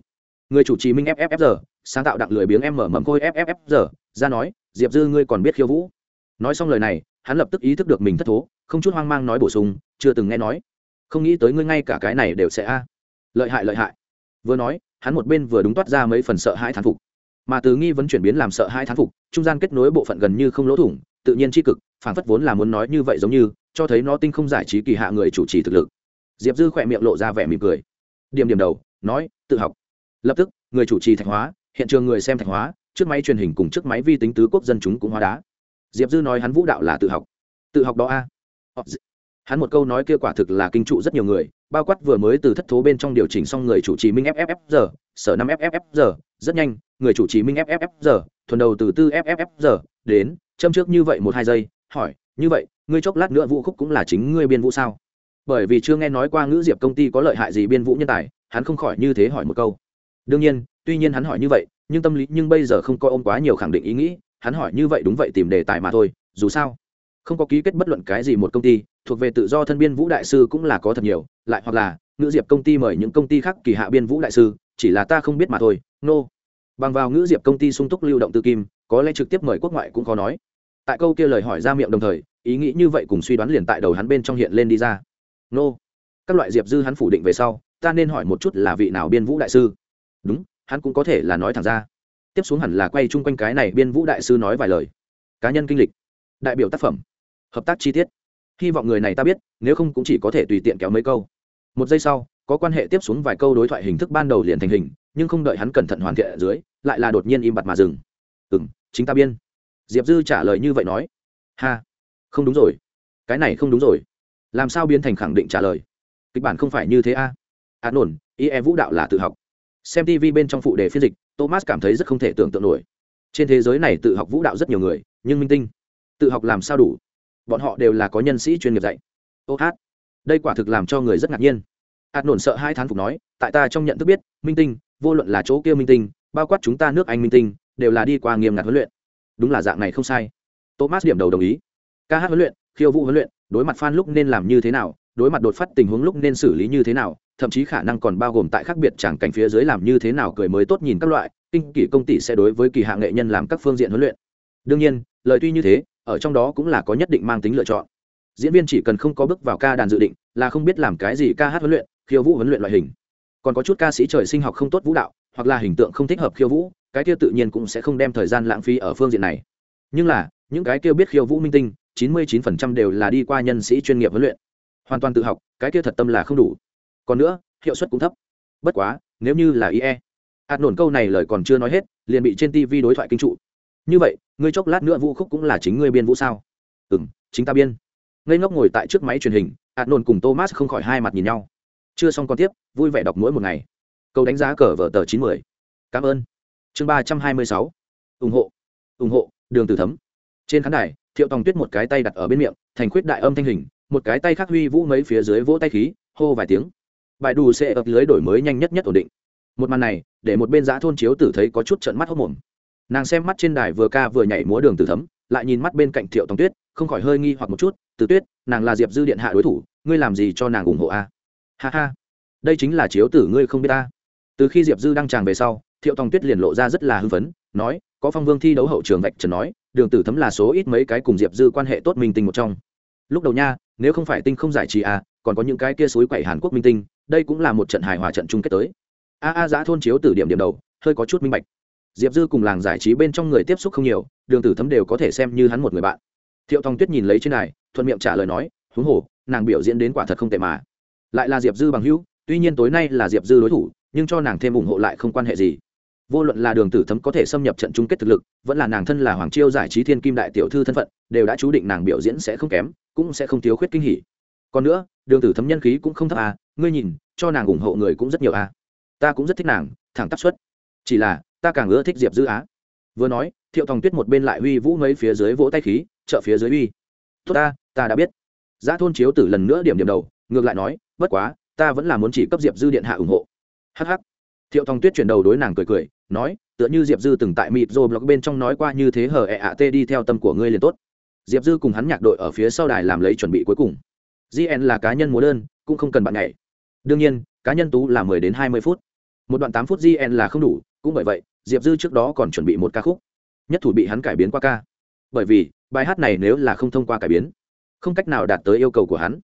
Người chủ trì minh fffr sáng tạo đặng lười biếng em mở mầm khôi fffr ra nói, diệp dư ngươi còn biết khiêu vũ? Nói xong lời này, hắn lập tức ý thức được mình thất thố, không chút hoang mang nói bổ sung, chưa từng nghe nói. Không nghĩ tới ngươi ngay cả cái này đều sẽ a. Lợi hại lợi hại. Vừa nói, hắn một bên vừa đúng toát ra mấy phần sợ hãi thán phục mà từ nghi vấn chuyển biến làm sợ hai thán phục, trung gian kết nối bộ phận gần như không lỗ thủng, tự nhiên tri cực phản phất vốn là muốn nói như vậy giống như, cho thấy nó tinh không giải trí kỳ hạ người chủ trì thực lực. Diệp dư khỏe miệng lộ ra vẻ mỉm cười. Điểm điểm đầu, nói, tự học. Lập tức, người chủ trì thạch hóa, hiện trường người xem thạch hóa, trước máy truyền hình cùng trước máy vi tính tứ quốc dân chúng cũng hóa đá. Diệp dư nói hắn vũ đạo là tự học. Tự học đó a. Hắn một câu nói kia quả thực là kinh trụ rất nhiều người, bao quát vừa mới từ thất thố bên trong điều chỉnh xong người chủ trì minh fff giờ sở năm fff giờ rất nhanh người chủ trì minh fffr giờ, thuần đầu từ tư fffr giờ, đến, châm trước như vậy một hai giây, hỏi, như vậy, ngươi chốc lát nữa vũ khúc cũng là chính ngươi biên vũ sao bởi vì chưa nghe nói qua ngữ diệp công ty có lợi hại gì biên vũ nhân tài, hắn không khỏi như thế hỏi một câu đương nhiên, tuy nhiên hắn hỏi như vậy, nhưng tâm lý, nhưng bây giờ không coi ông quá nhiều khẳng định ý nghĩ, hắn hỏi như vậy đúng vậy tìm đề tài mà thôi, dù sao, không có ký kết bất luận cái gì một công ty, thuộc về tự do thân biên vũ đại sư cũng là có thật nhiều, lại hoặc là, ngữ diệp công ty mời những công ty khác kỳ hạ biên vũ đại sư, chỉ là ta không biết mà thôi, nô、no bằng vào ngữ diệp công ty sung túc lưu động tư kim, có lẽ trực tiếp mời quốc ngoại cũng khó nói. Tại câu kia lời hỏi ra miệng đồng thời, ý nghĩ như vậy cùng suy đoán liền tại đầu hắn bên trong hiện lên đi ra. Nô、no. các loại diệp dư hắn phủ định về sau, ta nên hỏi một chút là vị nào biên vũ đại sư? Đúng, hắn cũng có thể là nói thẳng ra. Tiếp xuống hẳn là quay chung quanh cái này biên vũ đại sư nói vài lời. Cá nhân kinh lịch, đại biểu tác phẩm, hợp tác chi tiết. Hy vọng người này ta biết, nếu không cũng chỉ có thể tùy tiện kéo mấy câu. Một giây sau, có quan hệ tiếp xuống vài câu đối thoại hình thức ban đầu liền thành hình, nhưng không đợi hắn cẩn thận hoàn thiện ở dưới lại là đột nhiên im bặt mà dừng. Ừ m chính ta biên. Diệp dư trả lời như vậy nói. Ha, không đúng rồi. Cái này không đúng rồi. Làm sao biến thành khẳng định trả lời? Kịch bản không phải như thế a. À? ạt nổn y e vũ đạo là tự học. Xem tv bên trong phụ đề phiên dịch, thomas cảm thấy rất không thể tưởng tượng nổi. Trên thế giới này tự học vũ đạo rất nhiều người, nhưng minh tinh. Tự học làm sao đủ? Bọn họ đều là có nhân sĩ chuyên nghiệp dạy. Ô hát, đây quả thực làm cho người rất ngạc nhiên. Ạt nổn sợ hai thán phục nói, tại ta trong nhận thức biết, minh tinh vô luận là chỗ kia minh tinh, bao quát chúng ta nước anh minh tinh, đều là đi qua nghiêm ngặt huấn luyện. Đúng là dạng này không sai. Thomas điểm đầu đồng ý. Ca hát huấn luyện, khiêu vũ huấn luyện, đối mặt fan lúc nên làm như thế nào, đối mặt đột phát tình huống lúc nên xử lý như thế nào, thậm chí khả năng còn bao gồm tại khác biệt chẳng cảnh phía dưới làm như thế nào cười mới tốt nhìn các loại, kinh kỷ công ty sẽ đối với kỳ hạ nghệ nhân làm các phương diện huấn luyện. Đương nhiên, lời tuy như thế, ở trong đó cũng là có nhất định mang tính lựa chọn. Diễn viên chỉ cần không có bước vào ca đàn dự định, là không biết làm cái gì ca hát huấn luyện, khiêu vũ huấn luyện loại hình còn có chút ca sĩ trời sinh học không tốt vũ đạo, hoặc là hình tượng không thích hợp khiêu vũ, cái kia tự nhiên cũng sẽ không đem thời gian lãng phí ở phương diện này. Nhưng là, những cái kia biết khiêu vũ minh tinh, chín mươi 99% đều là đi qua nhân sĩ chuyên nghiệp huấn luyện. Hoàn toàn tự học, cái kia thật tâm là không đủ. Còn nữa, hiệu suất cũng thấp. Bất quá, nếu như là ie hạt nổn câu này lời còn chưa nói hết, liền bị trên tv đối thoại kinh trụ. Như vậy, ngươi chốc lát nữa vũ khúc cũng là chính ngươi biên vũ sao? Ừ m chính ta biên. Ngây ngốc ngồi tại trước máy truyền hình, hạt nổn cùng thomas không khỏi hai mặt nhìn nhau chưa xong còn tiếp, vui vẻ đọc mỗi một ngày. Câu đánh giá cờ vở tờ chín mươi cảm ơn. Chương ba trăm hai mươi sáu. Ủng hộ. Ủng hộ, đường tử thấm. Trên khán đài, thiệu tòng tuyết một cái tay đặt ở bên miệng, thành khuyết đại âm thanh hình, một cái tay khác huy vũ mấy phía dưới vỗ tay khí, hô vài tiếng. Bài đủ sẽ ập lưới đổi mới nhanh nhất nhất ổn định. Một màn này, để một bên giã thôn chiếu tử thấy có chút trận mắt hốc mồm. Nàng xem mắt trên đài vừa ca vừa nhảy múa đường tử thấm, lại nhìn mắt bên cạnh thiệu tòng tuyết, không khỏi hơi nghi hoặc một chút. Từ tuyết, nàng là diệp dư điện hạ đối thủ, ngươi làm gì cho nàng ủng hộ a? Ha ha. Đây chính là chiếu tử ngươi không biết ta. Từ khi diệp dư đăng tràng về sau, thiệu tòng tuyết liền lộ ra rất là hưng phấn, nói, có phong vương thi đấu hậu trường vạch trần nói, đường tử thấm là số ít mấy cái cùng diệp dư quan hệ tốt minh tinh một trong. Lúc đầu nha, nếu không phải tinh không giải trí à còn có những cái kia suối quậy hàn quốc minh tinh, đây cũng là một trận hài hòa trận chung kết tới. A a giã thôn chiếu từ điểm điểm đầu, hơi có chút minh bạch. Diệp dư cùng làng giải trí bên trong người tiếp xúc không nhiều, đường tử thấm đều có thể xem như hắn một người bạn. Thiệu Thong tuyết nhìn lấy trên này thuận miệng trả lời nói, huống hồ, nàng biểu diễn đến quả thật không tệ mà lại là diệp dư bằng hữu, tuy nhiên tối nay là diệp dư đối thủ, nhưng cho nàng thêm ủng hộ lại không quan hệ gì. Vô luận là đường tử thấm có thể xâm nhập trận chung kết thực lực, vẫn là nàng thân là hoàng chiêu giải trí thiên kim đại tiểu thư thân phận, đều đã chú định nàng biểu diễn sẽ không kém, cũng sẽ không thiếu khuyết kinh hỉ. Còn nữa, đường tử thấm nhân khí cũng không thấp à ngươi nhìn, cho nàng ủng hộ người cũng rất nhiều à. Ta cũng rất thích nàng, thẳng tắp xuất. Chỉ là, ta càng ưa thích diệp dư á. Vừa nói, thiệu thòng tuyết một bên lại huy vũ mấy phía dưới vỗ tay khí chợ phía dưới uy. Tốt ta ta đã biết. Giá thôn chiếu tử lần nữa điểm điểm đầu, ngược lại nói bất quá, ta vẫn là muốn chỉ cấp diệp dư điện hạ ủng hộ. Hh thiệu Thong tuyết chuyển đầu đối nàng cười cười, nói, tựa như diệp dư từng tại mịp rô blog bên trong nói qua như thế hờ ẹ ạ tê đi theo tâm của ngươi liền tốt. Diệp dư cùng hắn nhạc đội ở phía sau đài làm lấy chuẩn bị cuối cùng. Gn là cá nhân múa đơn, cũng không cần bạn nhảy. Đương nhiên, cá nhân tú là mười đến hai mươi phút. Một đoạn tám phút gn là không đủ, cũng bởi vậy, diệp dư trước đó còn chuẩn bị một ca khúc. Nhất thủ bị hắn cải biến qua ca. Bởi vì, bài hát này nếu là không thông qua cải biến, không cách nào đạt tới yêu cầu của hắn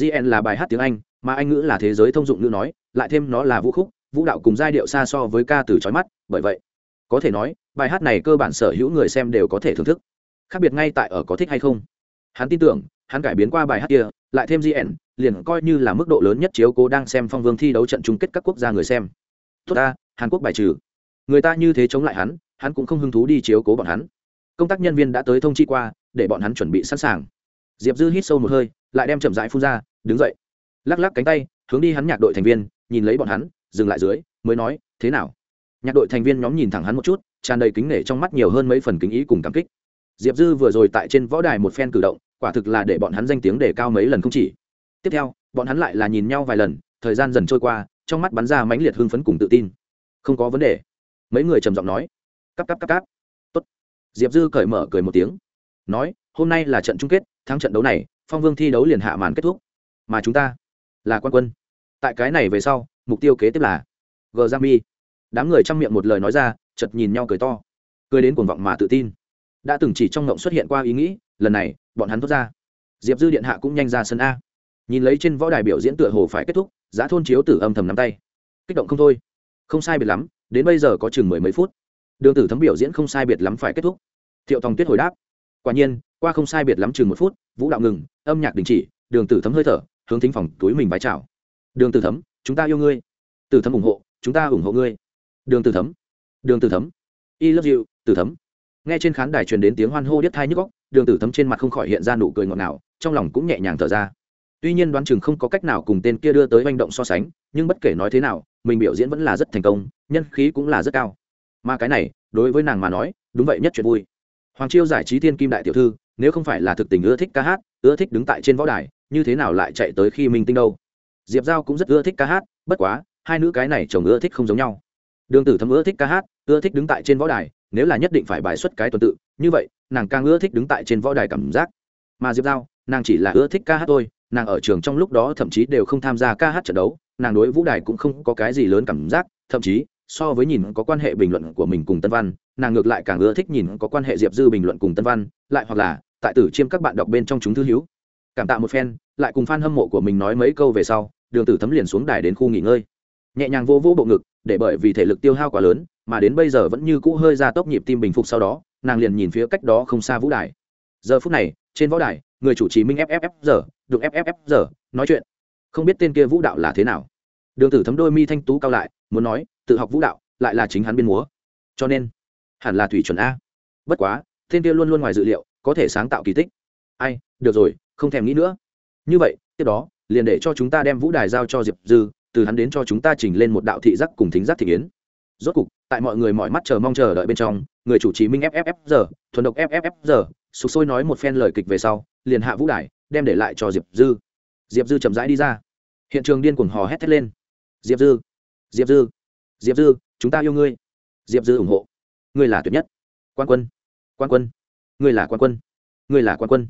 gn là bài hát tiếng anh, mà anh ngữ là thế giới thông dụng ngữ nói, lại thêm nó là vũ khúc, vũ đạo cùng giai điệu xa so với ca từ trói mắt, bởi vậy, có thể nói, bài hát này cơ bản sở hữu người xem đều có thể thưởng thức. Khác biệt ngay tại ở có thích hay không. Hắn tin tưởng, hắn cải biến qua bài hát kia, lại thêm gn liền coi như là mức độ lớn nhất chiếu cố đang xem phong vương thi đấu trận chung kết các quốc gia người xem. Tốt ta, hàn quốc bài trừ. Người ta như thế chống lại hắn hắn cũng không hứng thú đi chiếu cố bọn hắn. Công tác nhân viên đã tới thông chi qua, để bọn hắn chuẩn bị sẵn sàng. Diệp dư hít sâu một hơi lại đem chậm rãi phun ra, đứng dậy. Lắc lắc cánh tay, hướng đi hắn nhạc đội thành viên, nhìn lấy bọn hắn, dừng lại dưới, mới nói, thế nào? Nhạc đội thành viên nhóm nhìn thẳng hắn một chút, tràn đầy kính nể trong mắt nhiều hơn mấy phần kính ý cùng cảm kích. Diệp dư vừa rồi tại trên võ đài một phen cử động, quả thực là để bọn hắn danh tiếng đề cao mấy lần không chỉ. Tiếp theo, bọn hắn lại là nhìn nhau vài lần, thời gian dần trôi qua, trong mắt bắn ra mãnh liệt hưng phấn cùng tự tin. Không có vấn đề. Mấy người trầm giọng nói. Cắp cắp cắp cắp Tốt. diệp dư cởi mở cười một tiếng, nói, hôm nay là trận chung kết, thắng trận đấu này phong vương thi đấu liền hạ màn kết thúc. Mà chúng ta là quan quân. Tại cái này về sau, mục tiêu kế tiếp là gờ giang mi đám người chăm miệng một lời nói ra chật nhìn nhau cười to. Cười đến cuồng vọng mà tự tin. Đã từng chỉ trong ngộng xuất hiện qua ý nghĩ, lần này, bọn hắn thốt ra. Diệp dư điện hạ cũng nhanh ra sân a. Nhìn lấy trên võ đài biểu diễn tựa hồ phải kết thúc, giá thôn chiếu tử âm thầm nắm tay. Kích động không thôi. Không sai biệt lắm, đến bây giờ có chừng mười mấy phút. Đường tử thấm biểu diễn không sai biệt lắm phải kết thúc. Thiệu tòng tuyết hồi đáp quả nhiên, qua không sai biệt lắm chừng một phút, vũ đạo ngừng, âm nhạc đình chỉ, đường tử thấm hơi thở, hướng thính phòng túi mình vái chào. Đường tử thấm, chúng ta yêu ngươi. Tử thấm ủng hộ, chúng ta ủng hộ ngươi. Đường tử thấm. Đường tử thấm. Y love you, tử thấm. Nghe trên khán đài truyền đến tiếng hoan hô điếc thai nhức góc đường tử thấm trên mặt không khỏi hiện ra nụ cười ngọt ngào, trong lòng cũng nhẹ nhàng thở ra. Tuy nhiên đoán chừng không có cách nào cùng tên kia đưa tới manh động so sánh, nhưng bất kể nói thế nào, mình biểu diễn vẫn là rất thành công, nhân khí cũng là rất cao. Mà cái này, đối với nàng mà nói, đúng vậy nhất chuyện vui hoàng chiêu giải trí thiên kim đại tiểu thư, nếu không phải là thực tình ưa thích ca hát, ưa thích đứng tại trên võ đài, như thế nào lại chạy tới khi minh tinh đâu? Diệp giao cũng rất ưa thích ca hát, bất quá, hai nữ cái này chồng ưa thích không giống nhau. Đường tử thấm ưa thích ca hát, ưa thích đứng tại trên võ đài, nếu là nhất định phải bài xuất cái tuần tự, như vậy, nàng càng ưa thích đứng tại trên võ đài cảm giác. Mà diệp giao, nàng chỉ là ưa thích ca hát thôi, nàng ở trường trong lúc đó thậm chí đều không tham gia ca hát trận đấu, nàng đối vũ đài cũng không có cái gì lớn cảm giác, thậm chí so với nhìn có quan hệ bình luận của mình cùng tân văn, nàng ngược lại càng ưa thích nhìn có quan hệ diệp dư bình luận cùng tân văn, lại hoặc là, tại tử chiêm các bạn đọc bên trong chúng thư hữu. Cảm tạ một phen, lại cùng f a n hâm mộ của mình nói mấy câu về sau, đường tử thấm liền xuống đài đến khu nghỉ ngơi. Nhẹ nhàng vô vỗ bộ ngực, để bởi vì thể lực tiêu hao quá lớn, mà đến bây giờ vẫn như cũ hơi ra tốc nhịp tim bình phục sau đó, nàng liền nhìn phía cách đó không xa vũ đài. Giờ phút này, trên võ đài, người chủ trì minh fff giờ được fff giờ nói chuyện. Không biết tên kia vũ đạo là thế nào. Đường tử thấm đôi mi thanh tú cao lại muốn nói, tự học vũ đạo, lại là chính hắn biên múa. Cho nên, hẳn là thủy chuẩn a. Bất quá thiên kia luôn luôn ngoài dự liệu, có thể sáng tạo kỳ tích. Ai, được rồi, không thèm nghĩ nữa. Như vậy, tiếp đó, liền để cho chúng ta đem vũ đài giao cho diệp dư, từ hắn đến cho chúng ta chỉnh lên một đạo thị giác cùng thính giác thị kiến. Rốt cục, tại mọi người mọi mắt chờ mong chờ đợi bên trong, người chủ trì minh fff giờ thuần độc fff giờ sụp sôi nói một phen lời kịch về sau, liền hạ vũ đài, đem để lại cho diệp dư. Diệp dư chậm rãi đi ra. Hiện trường điên cuồng hò hét thét lên. Diệp dư diệp dư. Diệp dư, chúng ta yêu ngươi. Diệp dư ủng hộ. Ngươi là tuyệt nhất. Quan quân. Quan quân. Ngươi là quan quân. Ngươi là quan quân.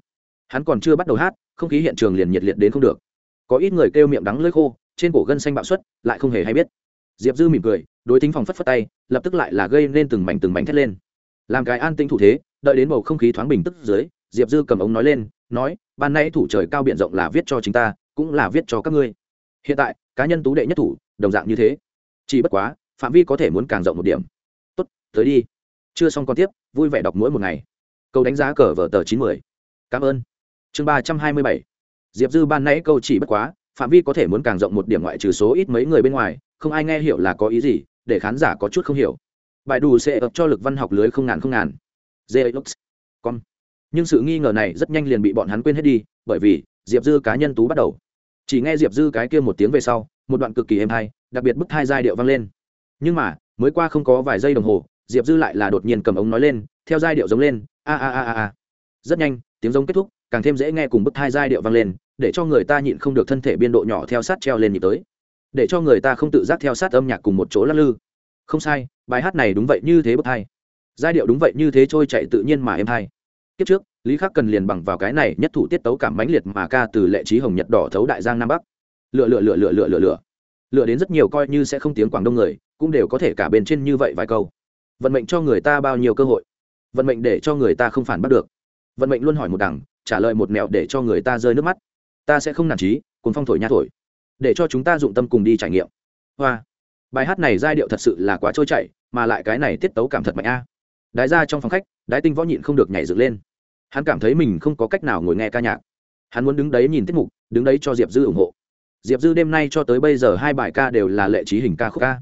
Hắn còn chưa bắt đầu hát, không khí hiện trường liền nhiệt liệt đến không được. Có ít người kêu miệng đắng lưỡi khô, trên cổ gân xanh bạo suất lại không hề hay biết. Diệp dư mỉm cười, đối tính phòng phất phất tay, lập tức lại là gây nên từng mảnh từng mảnh thét lên. Làm cái an tinh thủ thế, đợi đến bầu không khí thoáng bình tức dưới, diệp dư cầm ống nói lên, nói, ban nay thủ trời cao b i ể n rộng là viết cho chính ta, cũng là viết cho các ngươi. Hiện tại, cá nhân tú đệ nhất thủ, đồng dạng như thế chỉ bất quá phạm vi có thể muốn càng rộng một điểm. Tốt tới đi. Chưa xong còn tiếp vui vẻ đọc mỗi một ngày. Câu đánh giá cờ vở tờ chín mươi cảm ơn. Chương ba trăm hai mươi bảy. Diệp dư ban nãy câu chỉ bất quá phạm vi có thể muốn càng rộng một điểm ngoại trừ số ít mấy người bên ngoài không ai nghe hiểu là có ý gì để khán giả có chút không hiểu. Bài đủ sẽ ập cho lực văn học lưới không ngàn không ngàn. Zelux. Con. Nhưng sự nghi ngờ này rất nhanh liền bị bọn hắn quên hết đi, bởi vì Diệp Dư cá nhân tú bắt đầu. Chỉ nghe Diệp Dư cái kia một tiếng về sau, một đoạn cực kỳ êm hay, đặc biệt bức thai giai điệu vang lên. Nhưng mà, mới qua không có vài giây đồng hồ, Diệp Dư lại là đột nhiên cầm ống nói lên, theo giai điệu giống lên, a a a a a. Rất nhanh, tiếng giống kết thúc, càng thêm dễ nghe cùng bức thai giai điệu vang lên, để cho người ta nhịn không được thân thể biên độ nhỏ theo sát treo lên nhịp tới. Để cho người ta không tự giác theo sát âm nhạc cùng một chỗ lắc lư. Không sai bài hát này đúng vậy như thế bức thai. Giai điệu đúng vậy như thế trôi chạy tự nhiên mà em hay kiếp trước lý khắc cần liền bằng vào cái này nhất thủ tiết tấu cảm mãnh liệt mà ca từ lệ trí hồng nhật đỏ thấu đại giang nam bắc lựa lựa lựa lựa lựa lựa lựa. Lựa đến rất nhiều coi như sẽ không tiếng quảng đông người, cũng đều có thể cả bên trên như vậy vài câu. Vận mệnh cho người ta bao nhiêu cơ hội? Vận mệnh để cho người ta không phản bắt được. Vận mệnh luôn hỏi một đằng, trả lời một mẹo để cho người ta rơi nước mắt. Ta sẽ không nản trí cuốn phong thổi nha thổi. Để cho chúng ta dụng tâm cùng đi trải nghiệm. Hoa. Bài hát này giai điệu thật sự là quá trôi chảy, mà lại cái này tiết tấu cảm thật mạnh a. Đái ra trong phòng khách, đái tinh võ nhịn không được nhảy dựng lên. Hắn cảm thấy mình không có cách nào ngồi nghe ca nhạc. Hắn muốn đứng đấy nhìn tiết mục, đứng đấy cho diệp dư ủng hộ diệp dư đêm nay cho tới bây giờ hai bài ca đều là lệ trí hình ca khúc ca.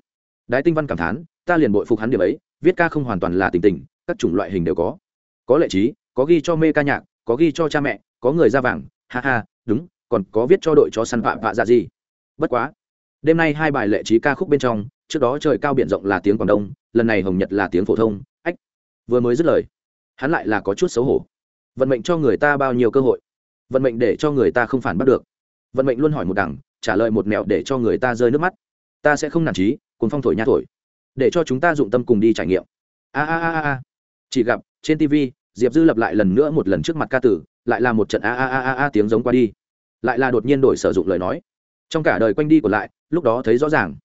Đái tinh văn cảm thán, ta liền bội phục hắn điểm ấy, viết ca không hoàn toàn là tình tình, các chủng loại hình đều có. Có lệ trí, có ghi cho mê ca nhạc, có ghi cho cha mẹ, có người ra vàng, ha ha, đúng, còn có viết cho đội cho săn vạ vạ dạ gì. Bất quá, đêm nay hai bài lệ trí ca khúc bên trong, trước đó trời cao biển rộng là tiếng quảng đông, lần này hồng nhật là tiếng phổ thông, ách, vừa mới dứt lời, hắn lại là có chút xấu hổ. Vận mệnh cho người ta bao nhiêu cơ hội, vận mệnh để cho người ta không phản bắt được. Vận mệnh luôn hỏi một đằng trả lời một mẹo để cho người ta rơi nước mắt. Ta sẽ không nản trí cuốn phong thổi nha thổi. Để cho chúng ta dụng tâm cùng đi trải nghiệm. A a a a chỉ gặp, trên tv diệp dư lập lại lần nữa một lần trước mặt ca tử, lại là một trận a a a a a tiếng giống qua đi. Lại là đột nhiên đổi sử dụng lời nói. Trong cả đời quanh đi còn lại, lúc đó thấy rõ ràng.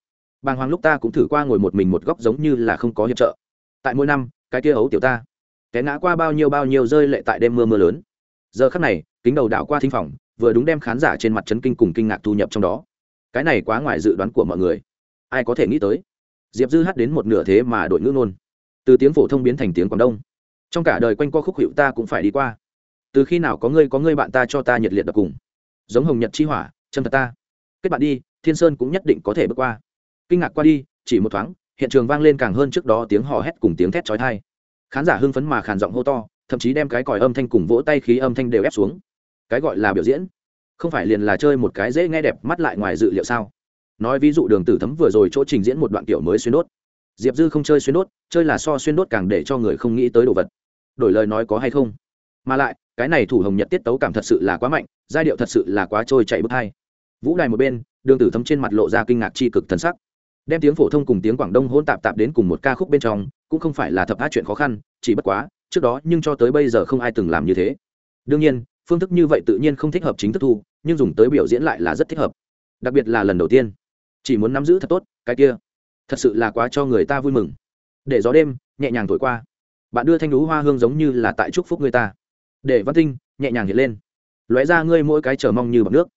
Bàng hoàng lúc ta cũng thử qua ngồi một mình một góc giống như là không có hiệp trợ. Tại mỗi năm, cái kia ấu tiểu ta, té ngã qua bao nhiêu bao nhiêu rơi lệ tại đêm mưa mưa lớn. Giờ khắc này, kính đầu đảo qua thính phòng vừa đúng đem khán giả trên mặt chấn kinh cùng kinh ngạc thu nhập trong đó. Cái này quá ngoài dự đoán của mọi người. Ai có thể nghĩ tới? Diệp dư hát đến một nửa thế mà đội ngữ nôn từ tiếng phổ thông biến thành tiếng quảng đông. Trong cả đời quanh co khúc hiệu ta cũng phải đi qua. Từ khi nào có ngươi có ngươi bạn ta cho ta nhiệt liệt đập cùng. Giống hồng nhật chi hỏa chân thật ta. Kết bạn đi, thiên sơn cũng nhất định có thể bước qua. Kinh ngạc qua đi, chỉ một thoáng, hiện trường vang lên càng hơn trước đó tiếng hò hét cùng tiếng thét trói thai khán giả hưng phấn mà khàn giọng hô to, thậm chí đem cái còi âm thanh cùng vỗ tay khí âm thanh đều ép xuống cái gọi là biểu diễn. Không phải liền là chơi một cái dễ nghe đẹp mắt lại ngoài dự liệu sao? Nói ví dụ đường tử thấm vừa rồi chỗ trình diễn một đoạn kiểu mới xuyên đốt. Diệp dư không chơi xuyên đốt, chơi là so xuyên đốt càng để cho người không nghĩ tới đồ vật. Đổi lời nói có hay không? Mà lại, cái này thủ hồng nhật tiết tấu cảm thật sự là quá mạnh, giai điệu thật sự là quá trôi chạy bước hai. Vũ đài một bên, đường tử thấm trên mặt lộ ra kinh ngạc tri cực thần sắc. Đem tiếng phổ thông cùng tiếng quảng đông hôn tạp tạp đến cùng một ca khúc bên trong, cũng không phải là thập hát chuyện khó khăn, chỉ bất quá, trước đó nhưng cho tới bây giờ không ai từng làm như thế. Đương nhiên phương thức như vậy tự nhiên không thích hợp chính thức thu, nhưng dùng tới biểu diễn lại là rất thích hợp. Đặc biệt là lần đầu tiên. Chỉ muốn nắm giữ thật tốt, cái kia. Thật sự là quá cho người ta vui mừng. Để gió đêm, nhẹ nhàng thổi qua. Bạn đưa thanh đú hoa hương giống như là tại chúc phúc người ta. Để văn tinh, nhẹ nhàng hiện lên. Lóe ra ngươi mỗi cái chờ mong như bọc nước.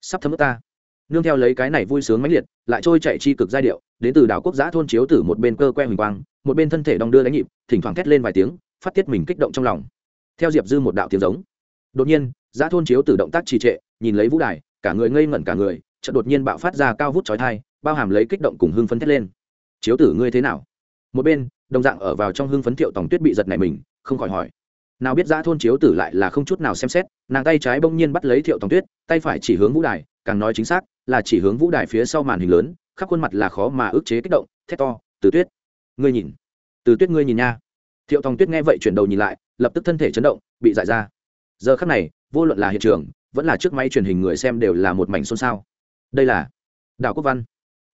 Sắp thấm ướt ta. Nương theo lấy cái này vui sướng mãnh liệt, lại trôi chạy chi cực giai điệu, đến từ đảo quốc giã thôn chiếu tử một bên cơ que huỳnh quang, một bên thân thể đong đưa đánh nhịp, thỉnh thoảng thét lên vài tiếng, phát tiết mình kích động trong lòng. Theo diệp dư một đạo tiếng giống đột nhiên Giá thôn chiếu tử động tác trì trệ, nhìn lấy vũ đài, cả người ngây ngẩn cả người, chợt đột nhiên bạo phát ra cao vút chói thai bao hàm lấy kích động cùng hưng phấn thét lên. Chiếu tử ngươi thế nào? Một bên, đồng dạng ở vào trong hưng phấn thiệu tòng tuyết bị giật này mình, không khỏi hỏi. Nào biết giã thôn chiếu tử lại là không chút nào xem xét, nàng tay trái bỗng nhiên bắt lấy thiệu tòng tuyết, tay phải chỉ hướng vũ đài, càng nói chính xác là chỉ hướng vũ đài phía sau màn hình lớn, khắp khuôn mặt là khó mà ức chế kích động, thét to từ tuyết, ngươi nhìn từ tuyết ngươi nhìn nha. Thiệu tòng tuyết nghe vậy chuyển đầu nhìn lại, lập tức thân thể chấn động, bị dại ra giờ khắc này, vô luận là hiện trường, vẫn là trước máy truyền hình người xem đều là một mảnh xôn xao. Đây là đảo quốc văn.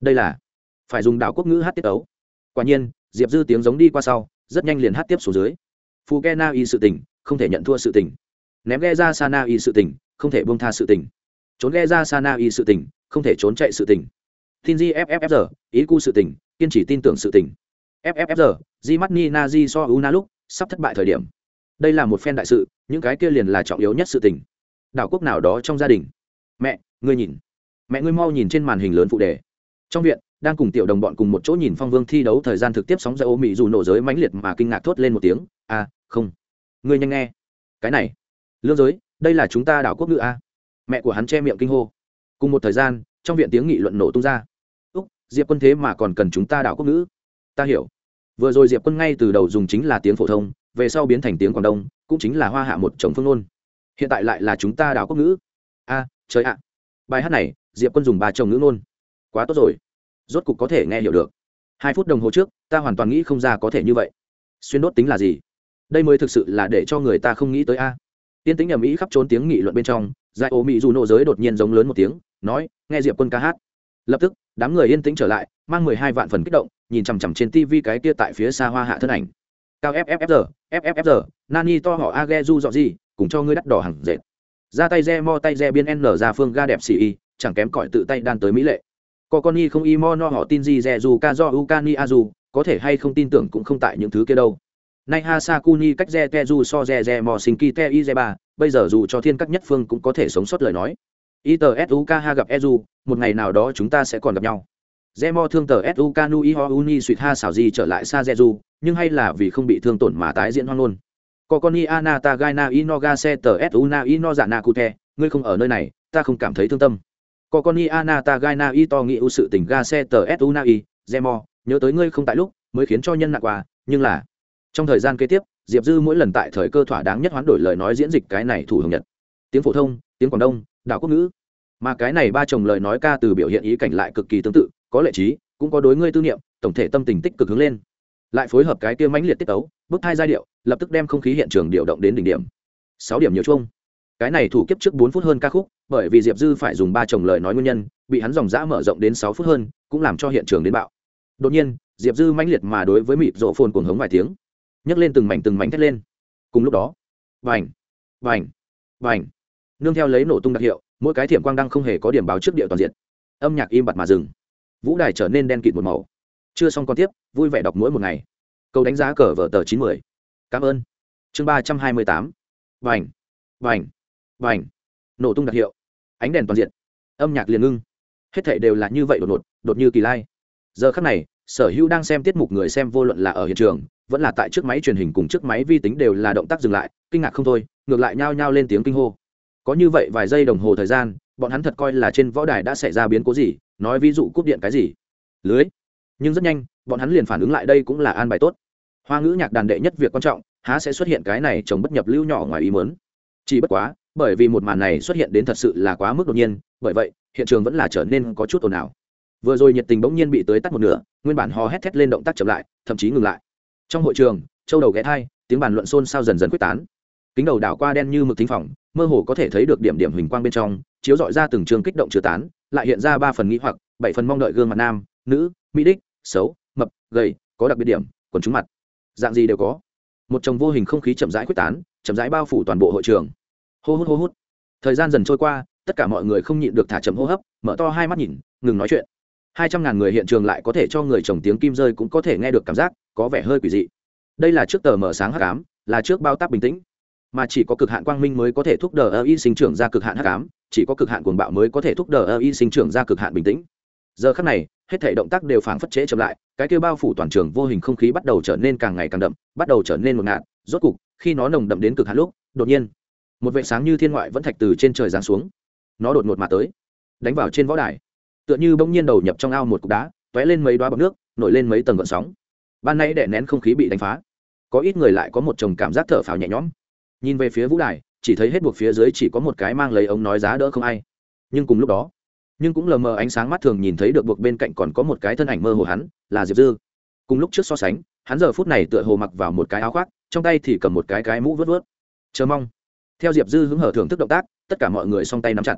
Đây là phải dùng đảo quốc ngữ hát tiết ấu. Quả nhiên, diệp dư tiếng giống đi qua sau, rất nhanh liền hát tiếp xuống dưới. Phù ghe na y sự tình, không thể nhận thua sự tình. Ném ghe ra sa na y sự tình, không thể bông tha sự tình. Trốn ghe ra sa na y sự tình, không thể trốn chạy sự tình. Tin di fffr ý cu sự tình, kiên trì tin tưởng sự tình. Fffr di mắt ni na di so u na lúc, sắp thất bại thời điểm đây là một phen đại sự những cái kia liền là trọng yếu nhất sự tình. Đảo quốc nào đó trong gia đình. Mẹ ngươi nhìn. Mẹ ngươi mau nhìn trên màn hình lớn phụ đề. Trong viện đang cùng tiểu đồng bọn cùng một chỗ nhìn phong vương thi đấu thời gian thực tiếp sóng ra ô mỹ dù nổ giới mãnh liệt mà kinh ngạc thốt lên một tiếng. A à, không. Ngươi nhanh nghe. Cái này. Lương giới đây là chúng ta đảo quốc ngữ a. Mẹ của hắn che miệng kinh hô. Cùng một thời gian trong viện tiếng nghị luận nổ tung ra. Úc diệp quân thế mà còn cần chúng ta đảo quốc ngữ? Ta hiểu. Vừa rồi diệp quân ngay từ đầu dùng chính là tiếng phổ thông về sau biến thành tiếng quảng đông, cũng chính là hoa hạ một chồng phương ngôn. Hiện tại lại là chúng ta đảo quốc ngữ. A, trời ạ. Bài hát này, diệp quân dùng ba chồng ngữ ngôn. Quá tốt rồi. Rốt cục có thể nghe hiểu được. Hai phút đồng hồ trước, ta hoàn toàn nghĩ không ra có thể như vậy. Xuyên đốt tính là gì? Đây mới thực sự là để cho người ta không nghĩ tới a. Tiên tính ầm ĩ khắp trốn tiếng nghị luận bên trong giải ô mỹ dù nộ giới đột nhiên giống lớn một tiếng, nói, nghe diệp quân ca hát. Lập tức, đám người yên tĩnh trở lại, mang mười hai vạn phần kích động, nhìn chằm chằm trên tv cái kia tại phía xa hoa hạ thân ảnh. Cao fffr fffr nani to họ age du dọ gì cùng cho ngươi đắt đỏ hàng dệt. Ra tay re mo tay re biên n ra phương ga đẹp xì y chẳng kém cỏi tự tay đan tới mỹ lệ. Có con y không y mo no họ tin gì re dù ca do ukani azu có thể hay không tin tưởng cũng không tại những thứ kia đâu. Nay ha sakuni cách re te du so re re mo sinh ki te y re ba bây giờ dù cho thiên các nhất phương cũng có thể sống sót lời nói. Itsuk ha gặp ezu một ngày nào đó chúng ta sẽ còn gặp nhau. Zemo thương tờ SUK Nui Ho Uni Sweet Ha xảo gì trở lại Sa Jeju, nhưng hay là vì không bị thương tổn mà tái diễn hoang luôn. Kokoni Anata Gaina Inoga Se tờ Suna Ino Dạ Na Kute, ngươi không ở nơi này, ta không cảm thấy thương tâm. Kokoni Anata Gaina Ito nghĩ u sự tình ga Se tờ Suna I, Zemo, nhớ tới ngươi không tại lúc, mới khiến cho nhân nặng quà, nhưng là trong thời gian kế tiếp, Diệp Dư mỗi lần tại thời cơ thỏa đáng nhất hoán đổi lời nói diễn dịch cái này thủ hưởng nhật. Tiếng phổ thông, tiếng Quảng Đông, đảo quốc ngữ. Mà cái này ba chồng lời nói ca từ biểu hiện ý cảnh lại cực kỳ tương tự, có lệ trí cũng có đối ngươi tư niệm tổng thể tâm tình tích cực hướng lên lại phối hợp cái kia mãnh liệt tiết tấu, bước hai giai điệu, lập tức đem không khí hiện trường điều động đến đỉnh điểm. Sáu điểm nhiều chung cái này thủ kiếp trước bốn phút hơn ca khúc, bởi vì diệp dư phải dùng ba chồng lời nói nguyên nhân, bị hắn dòng dã mở rộng đến sáu phút hơn, cũng làm cho hiện trường đến bạo. Đột nhiên, diệp dư mãnh liệt mà đối với mịp rộ phồn cuồng hống vài tiếng. Nhấc lên từng mảnh từng mảnh thét lên. Cùng lúc đó, vành vành vành. Nương theo lấy nổ tung đặc hiệu, mỗi cái thiểm quang đăng không hề có điểm báo trước địa toàn diện. Âm nhạc im bặt mà dừng. Vũ đài trở nên đen kịt một màu chưa xong con tiếp, vui vẻ đọc mỗi một ngày. Câu đánh giá cờ vở tờ chín mươi. Cảm ơn. Chương ba trăm hai mươi tám. Vành. Vành. Vành. Nổ tung đặc hiệu. Ánh đèn toàn diện. Âm nhạc liền ngưng. Hết thảy đều là như vậy đột ngột, đột như kỳ lai. Giờ khắc này, sở hữu đang xem tiết mục người xem vô luận là ở hiện trường, vẫn là tại trước máy truyền hình cùng trước máy vi tính đều là động tác dừng lại, kinh ngạc không thôi, ngược lại nhao nhao lên tiếng kinh hô. Có như vậy vài giây đồng hồ thời gian, bọn hắn thật coi là trên võ đài đã xảy ra biến cố gì, nói ví dụ cúp điện cái gì. Lưới nhưng rất nhanh, bọn hắn liền phản ứng lại đây cũng là an bài tốt. Hoa ngữ nhạc đàn đệ nhất việc quan trọng, há sẽ xuất hiện cái này chồng bất nhập lưu nhỏ ngoài ý mớn chỉ bất quá, bởi vì một màn này xuất hiện đến thật sự là quá mức đột nhiên, bởi vậy, hiện trường vẫn là trở nên có chút ồn ào. Vừa rồi nhiệt tình bỗng nhiên bị tới tắt một nửa, nguyên bản hò hét thét lên động tác chậm lại, thậm chí ngừng lại. Trong hội trường, châu đầu ghé thai, tiếng bàn luận xôn xao dần dần quyết tán. Kính đầu đảo qua đen như mực thính phòng, mơ hồ có thể thấy được điểm điểm huỳnh quang bên trong, chiếu dọi ra từng trường kích động chứa tán, lại hiện ra ba phần nghĩ hoặc, bảy phần mong đợi gương mặt nam, nữ, mỹ đích xấu, mập, gầy, có đặc biệt điểm, quần chúng mặt. Dạng gì đều có. Một chồng vô hình không khí chậm rãi quyết tán, chậm rãi bao phủ toàn bộ hội trường. Hô hút hô hút. Thời gian dần trôi qua, tất cả mọi người không nhịn được thả chậm hô hấp, mở to hai mắt nhìn, ngừng nói chuyện. Hai trăm ngàn người hiện trường lại có thể cho người trồng tiếng kim rơi cũng có thể nghe được cảm giác, có vẻ hơi quỷ dị. Đây là trước tờ mở sáng hắc ám, là trước bao tác bình tĩnh. Mà chỉ có cực hạn quang minh mới có thể thúc đờ ơ y sinh trưởng ra cực hạn hắc ám, chỉ có cực hạn cuồng bạo mới có thể thúc đờ ơ y sinh trưởng ra cực hạn bình tĩnh. Giờ khắc này hết thảy động tác đều phảng phất chế chậm lại, cái kia bao phủ toàn trường vô hình không khí bắt đầu trở nên càng ngày càng đậm, bắt đầu trở nên một ngạt, rốt cục, khi nó nồng đậm đến cực hạn lúc, đột nhiên, một vệt sáng như thiên ngoại vẫn thạch từ trên trời giáng xuống. Nó đột ngột mà tới, đánh vào trên võ đài. Tựa như bỗng nhiên đầu nhập trong ao một cục đá, tóe lên mấy đoá bọt nước, nổi lên mấy tầng gợn sóng. Ban nãy đè nén không khí bị đánh phá. Có ít người lại có một chồng cảm giác thở phào nhẹ nhõm. Nhìn về phía vũ đài, chỉ thấy hết buộc phía dưới chỉ có một cái mang lấy ống nói giá đỡ không ai. Nhưng cùng lúc đó nhưng cũng lờ mờ ánh sáng mắt thường nhìn thấy được buộc bên cạnh còn có một cái thân ảnh mơ hồ hắn, là diệp dư. Cùng lúc trước so sánh, hắn giờ phút này tựa hồ mặc vào một cái áo khoác, trong tay thì cầm một cái cái mũ vớt vớt. Chờ mong. Theo diệp dư hứng hở thưởng thức động tác, tất cả mọi người song tay nắm chặt.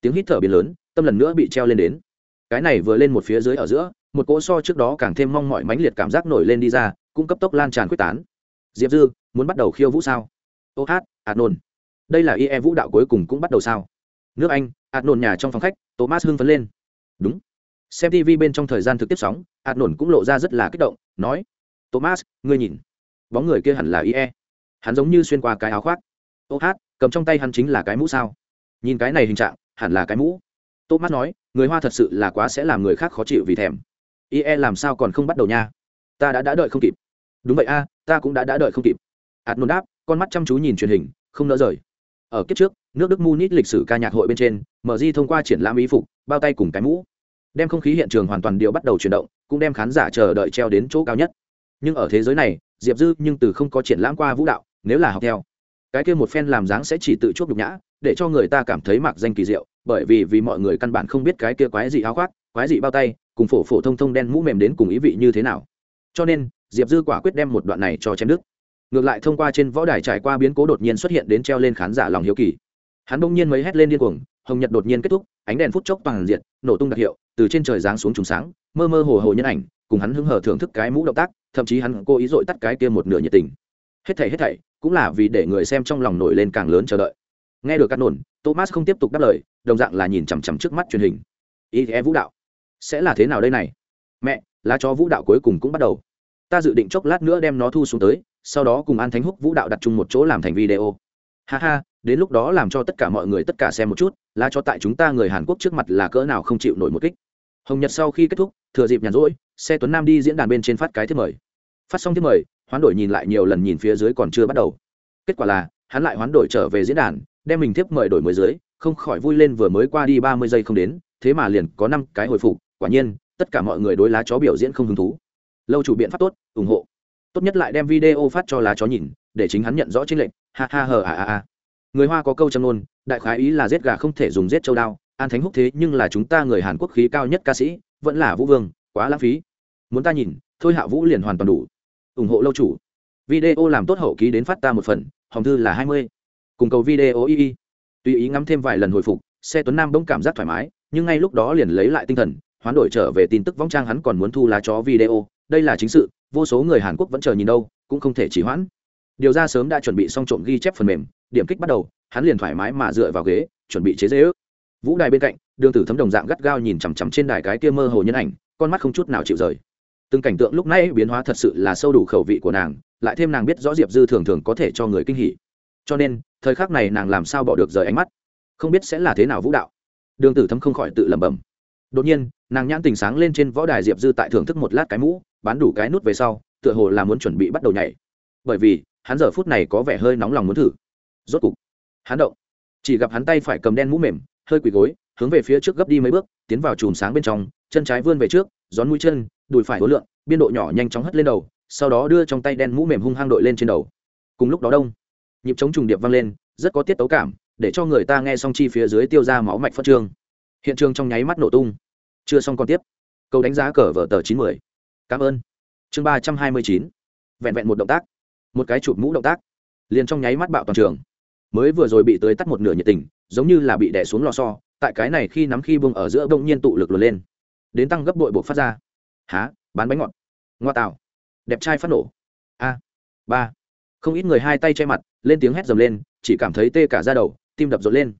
Tiếng hít thở biến lớn, tâm lần nữa bị treo lên đến. Cái này vừa lên một phía dưới ở giữa, một cỗ so trước đó càng thêm mong mọi mãnh liệt cảm giác nổi lên đi ra, cũng cấp tốc lan tràn quyết tán. Diệp dư, muốn bắt đầu khiêu vũ sao? Ô hát, hạt nôn. Đây là ie vũ đạo cuối cùng cũng bắt đầu sao? Nước anh ạt nổn nhà trong phòng khách, thomas hưng phấn lên. Đúng. Xem tv bên trong thời gian thực tiếp sóng, ạt nổn cũng lộ ra rất là kích động, nói, thomas, ngươi nhìn, bóng người kia hẳn là ie hắn giống như xuyên qua cái áo khoác. Ô hát, cầm trong tay hắn chính là cái mũ sao? Nhìn cái này hình trạng, hẳn là cái mũ. Thomas nói, người hoa thật sự là quá sẽ làm người khác khó chịu vì thèm. Ie làm sao còn không bắt đầu nha? Ta đã đã đợi không kịp. Đúng vậy a, ta cũng đã đã đợi không kịp. Ạt nôn đáp, con mắt chăm chú nhìn truyền hình, không nỡ rời ở kiếp trước, nước đức munich lịch sử ca nhạc hội bên trên, mở di thông qua triển lãm ý phục, bao tay cùng cái mũ. Đem không khí hiện trường hoàn toàn điều bắt đầu chuyển động, cũng đem khán giả chờ đợi treo đến chỗ cao nhất. Nhưng ở thế giới này, diệp dư nhưng từ không có triển lãm qua vũ đạo, nếu là học theo, cái kia một phen làm dáng sẽ chỉ tự chuốc nhục nhã, để cho người ta cảm thấy mặc danh kỳ diệu, bởi vì vì mọi người căn bản không biết cái kia quái dị áo khoác, quái dị bao tay, cùng phổ phổ thông thông đen mũ mềm đến cùng ý vị như thế nào. Cho nên, diệp dư quả quyết đem một đoạn này cho chém đức ngược lại thông qua trên võ đài trải qua biến cố đột nhiên xuất hiện đến treo lên khán giả lòng hiếu kỳ. Hắn bỗng nhiên mới hét lên điên cuồng, hồng nhật đột nhiên kết thúc, ánh đèn phút chốc toàn diệt nổ tung đặc hiệu, từ trên trời giáng xuống trùng sáng, mơ mơ hồ hồ nhân ảnh, cùng hắn hứng hở thưởng thức cái mũ động tác, thậm chí hắn cố ý dội tắt cái kia một nửa nhiệt tình. Hết thảy hết thảy, cũng là vì để người xem trong lòng nổi lên càng lớn chờ đợi. Nghe được cắt nổn, thomas không tiếp tục đáp lời, đồng dạng là nhìn chằm chằm trước mắt truyền hình. Ý e vũ đạo, sẽ là thế nào đây này? Mẹ, lá chó vũ đạo cuối cùng cũng bắt đầu. Ta dự định chốc lát nữa đem nó thu xuống tới sau đó cùng an thánh húc vũ đạo đặt chung một chỗ làm thành video. Ha ha, đến lúc đó làm cho tất cả mọi người tất cả xem một chút lá cho tại chúng ta người hàn quốc trước mặt là cỡ nào không chịu nổi một kích. Hồng nhật sau khi kết thúc, thừa dịp nhàn rỗi, xe tuấn nam đi diễn đàn bên trên phát cái thiết mời. Phát xong thiết mời, hoán đổi nhìn lại nhiều lần nhìn phía dưới còn chưa bắt đầu. Kết quả là, hắn lại hoán đổi trở về diễn đàn, đem mình tiếp mời đổi mới dưới, không khỏi vui lên vừa mới qua đi ba mươi giây không đến, thế mà liền có năm cái hồi phục, quả nhiên, tất cả mọi người đối lá chó biểu diễn không hứng thú. Lâu chủ biện pháp tốt, ủng hộ tốt nhất lại đem video phát cho lá chó nhìn để chính hắn nhận rõ chính lệnh ha ha hờ à à à người hoa có câu châm ngôn, đại khái ý là giết gà không thể dùng giết châu đao. An thánh húc thế nhưng là chúng ta người hàn quốc khí cao nhất ca sĩ vẫn là vũ vương quá lãng phí. Muốn ta nhìn thôi hạ vũ liền hoàn toàn đủ. Ủng hộ lâu chủ. Video làm tốt hậu ký đến phát ta một phần hòng thư là hai mươi. Cùng cầu video y y. Tùy ý ngắm thêm vài lần hồi phục xe tuấn nam bỗng cảm giác thoải mái nhưng ngay lúc đó liền lấy lại tinh thần hoán đổi trở về tin tức vong trang hắn còn muốn thu lá chó video đây là chính sự, vô số người hàn quốc vẫn chờ nhìn đâu, cũng không thể chỉ hoãn. Điều ra sớm đã chuẩn bị xong trộm ghi chép phần mềm, điểm kích bắt đầu, hắn liền thoải mái mà dựa vào ghế, chuẩn bị chế dễ ước. Vũ đài bên cạnh, đường tử thấm đồng dạng gắt gao nhìn chằm chằm trên đài cái kia mơ hồ nhân ảnh, con mắt không chút nào chịu rời. Từng cảnh tượng lúc nãy biến hóa thật sự là sâu đủ khẩu vị của nàng, lại thêm nàng biết rõ diệp dư thường thường có thể cho người kinh hỉ. Cho nên, thời khắc này nàng làm sao bỏ được rời ánh mắt? Không biết sẽ là thế nào vũ đạo. Đường tử thấm không khỏi tự lẩm bẩm. Đột nhiên nàng nhãn tình sáng lên trên võ đài diệp dư tại thưởng thức một lát cái mũ, bán đủ cái nút về sau, tựa hồ là muốn chuẩn bị bắt đầu nhảy. Bởi vì, hắn giờ phút này có vẻ hơi nóng lòng muốn thử. Rốt cục, hắn động. Chỉ gặp hắn tay phải cầm đen mũ mềm, hơi quỳ gối, hướng về phía trước gấp đi mấy bước, tiến vào chùm sáng bên trong, chân trái vươn về trước, gión mũi chân, đùi phải hối lượng, biên độ nhỏ nhanh chóng hất lên đầu, sau đó đưa trong tay đen mũ mềm hung hăng đội lên trên đầu. Cùng lúc đó đông, nhịp chống trùng điệp vang lên, rất có tiết tấu cảm, để cho người ta nghe xong chi phía dưới tiêu ra máu mạch phát trương. Hiện trường trong nháy mắt nổ tung chưa xong còn tiếp. Câu đánh giá cờ vở tờ chín mươi cảm ơn. Chương ba trăm hai mươi chín. Vẹn vẹn một động tác. Một cái chụp mũ động tác. Liền trong nháy mắt bạo toàn trường. Mới vừa rồi bị tới tắt một nửa nhiệt tình, giống như là bị đẻ xuống lò so tại cái này khi nắm khi bông ở giữa bỗng nhiên tụ lực luồn lên. Đến tăng gấp bội buộc phát ra. Há, bán bánh ngọt. Ngoa tạo. Đẹp trai phát nổ. A. Ba. Không ít người hai tay che mặt, lên tiếng hét dầm lên, chỉ cảm thấy tê cả ra đầu, tim đập rộn lên.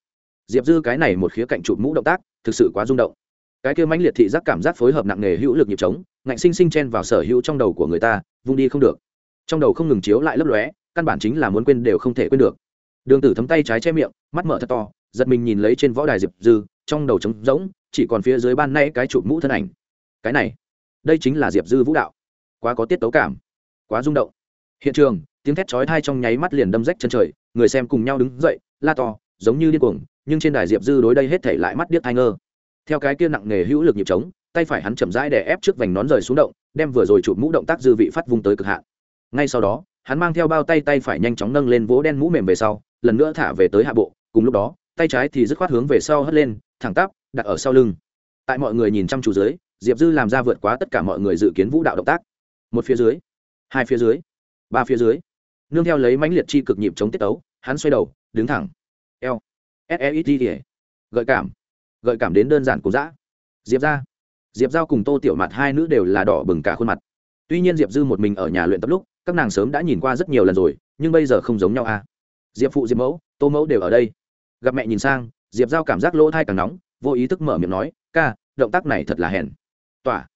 Diệp dư cái này một khía cạnh chụp mũ động tác, thực sự quá rung động cái kia mãnh liệt thị giác cảm giác phối hợp nặng nề hữu lực nhịp trống, ngạnh sinh sinh chen vào sở hữu trong đầu của người ta, vung đi không được. Trong đầu không ngừng chiếu lại lấp lóe, căn bản chính là muốn quên đều không thể quên được. Đường tử thấm tay trái che miệng, mắt mở thật to, giật mình nhìn lấy trên võ đài diệp dư, trong đầu trống rỗng, chỉ còn phía dưới ban nay cái chụp mũ thân ảnh. Cái này, đây chính là diệp dư vũ đạo. Quá có tiết tấu cảm, quá rung động. Hiện trường, tiếng thét chói thai trong nháy mắt liền đâm rách chân trời, người xem cùng nhau đứng dậy, la to, giống như điên cuồng, nhưng trên đài diệp dư đối đây hết thể lại mắt điếc thai ngơ theo cái kia nặng nề hữu lực nhịp trống, tay phải hắn chậm rãi đè ép trước vành nón rời xuống động, đem vừa rồi chụp mũ động tác dư vị phát vung tới cực hạn. Ngay sau đó, hắn mang theo bao tay tay phải nhanh chóng nâng lên vỗ đen mũ mềm về sau, lần nữa thả về tới hạ bộ, cùng lúc đó, tay trái thì dứt khoát hướng về sau hất lên, thẳng tắp, đặt ở sau lưng. Tại mọi người nhìn chăm chú dưới, diệp dư làm ra vượt quá tất cả mọi người dự kiến vũ đạo động tác. Một phía dưới, hai phía dưới, ba phía dưới. Nương theo lấy mãnh liệt chi cực nhịp chống tiết tấu, hắn xoay đầu, đứng thẳng. Eo. S e i e gợi cảm gợi cảm đến đơn giản cùng dã. Diệp ra diệp giao cùng tô tiểu mặt hai nữ đều là đỏ bừng cả khuôn mặt. Tuy nhiên diệp dư một mình ở nhà luyện tập lúc, các nàng sớm đã nhìn qua rất nhiều lần rồi, nhưng bây giờ không giống nhau à. Diệp phụ, diệp mẫu, tô mẫu đều ở đây. Gặp mẹ nhìn sang, diệp giao cảm giác lỗ thai càng nóng, vô ý thức mở miệng nói, ca, động tác này thật là hèn. Tỏa.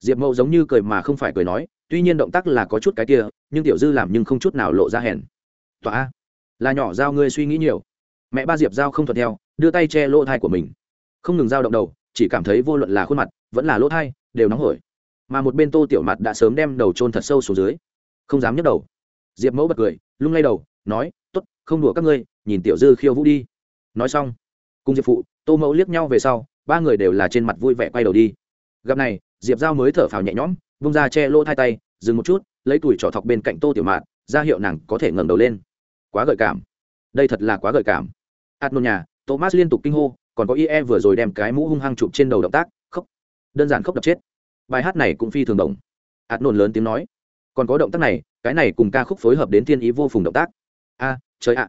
Diệp mẫu giống như cười mà không phải cười nói, tuy nhiên động tác là có chút cái kia, nhưng tiểu dư làm nhưng không chút nào lộ ra hèn. Tỏa. Là nhỏ giao ngươi suy nghĩ nhiều. Mẹ ba diệp giao không thuận theo, đưa tay che lỗ thai của mình không ngừng giao động đầu, chỉ cảm thấy vô luận là khuôn mặt, vẫn là lỗ thai, đều nóng hổi. Mà một bên tô tiểu mặt đã sớm đem đầu trôn thật sâu xuống dưới. Không dám nhấc đầu. Diệp mẫu bật cười, lung lay đầu, nói t ố t không đùa các ngươi, nhìn tiểu dư khiêu vũ đi. Nói xong, cùng diệp phụ, tô mẫu liếc nhau về sau, ba người đều là trên mặt vui vẻ quay đầu đi. Gặp này, diệp giao mới thở phào nhẹ nhõm, vung ra che lỗ thai tay, dừng một chút, lấy tuổi trỏ thọc bên cạnh tô tiểu mạt, ra hiệu nàng có thể ngẩng đầu lên. Quá gợi cảm. Đây thật là quá gợi cảm. Ạt một nhà thomas liên tục kinh hô còn có ie vừa rồi đem cái mũ hung hăng chụp trên đầu động tác, khóc. Đơn giản khóc đập chết. Bài hát này cũng phi thường đồng ạt nôn lớn tiếng nói. Còn có động tác này, cái này cùng ca khúc phối hợp đến thiên ý vô phùng động tác. A, trời ạ.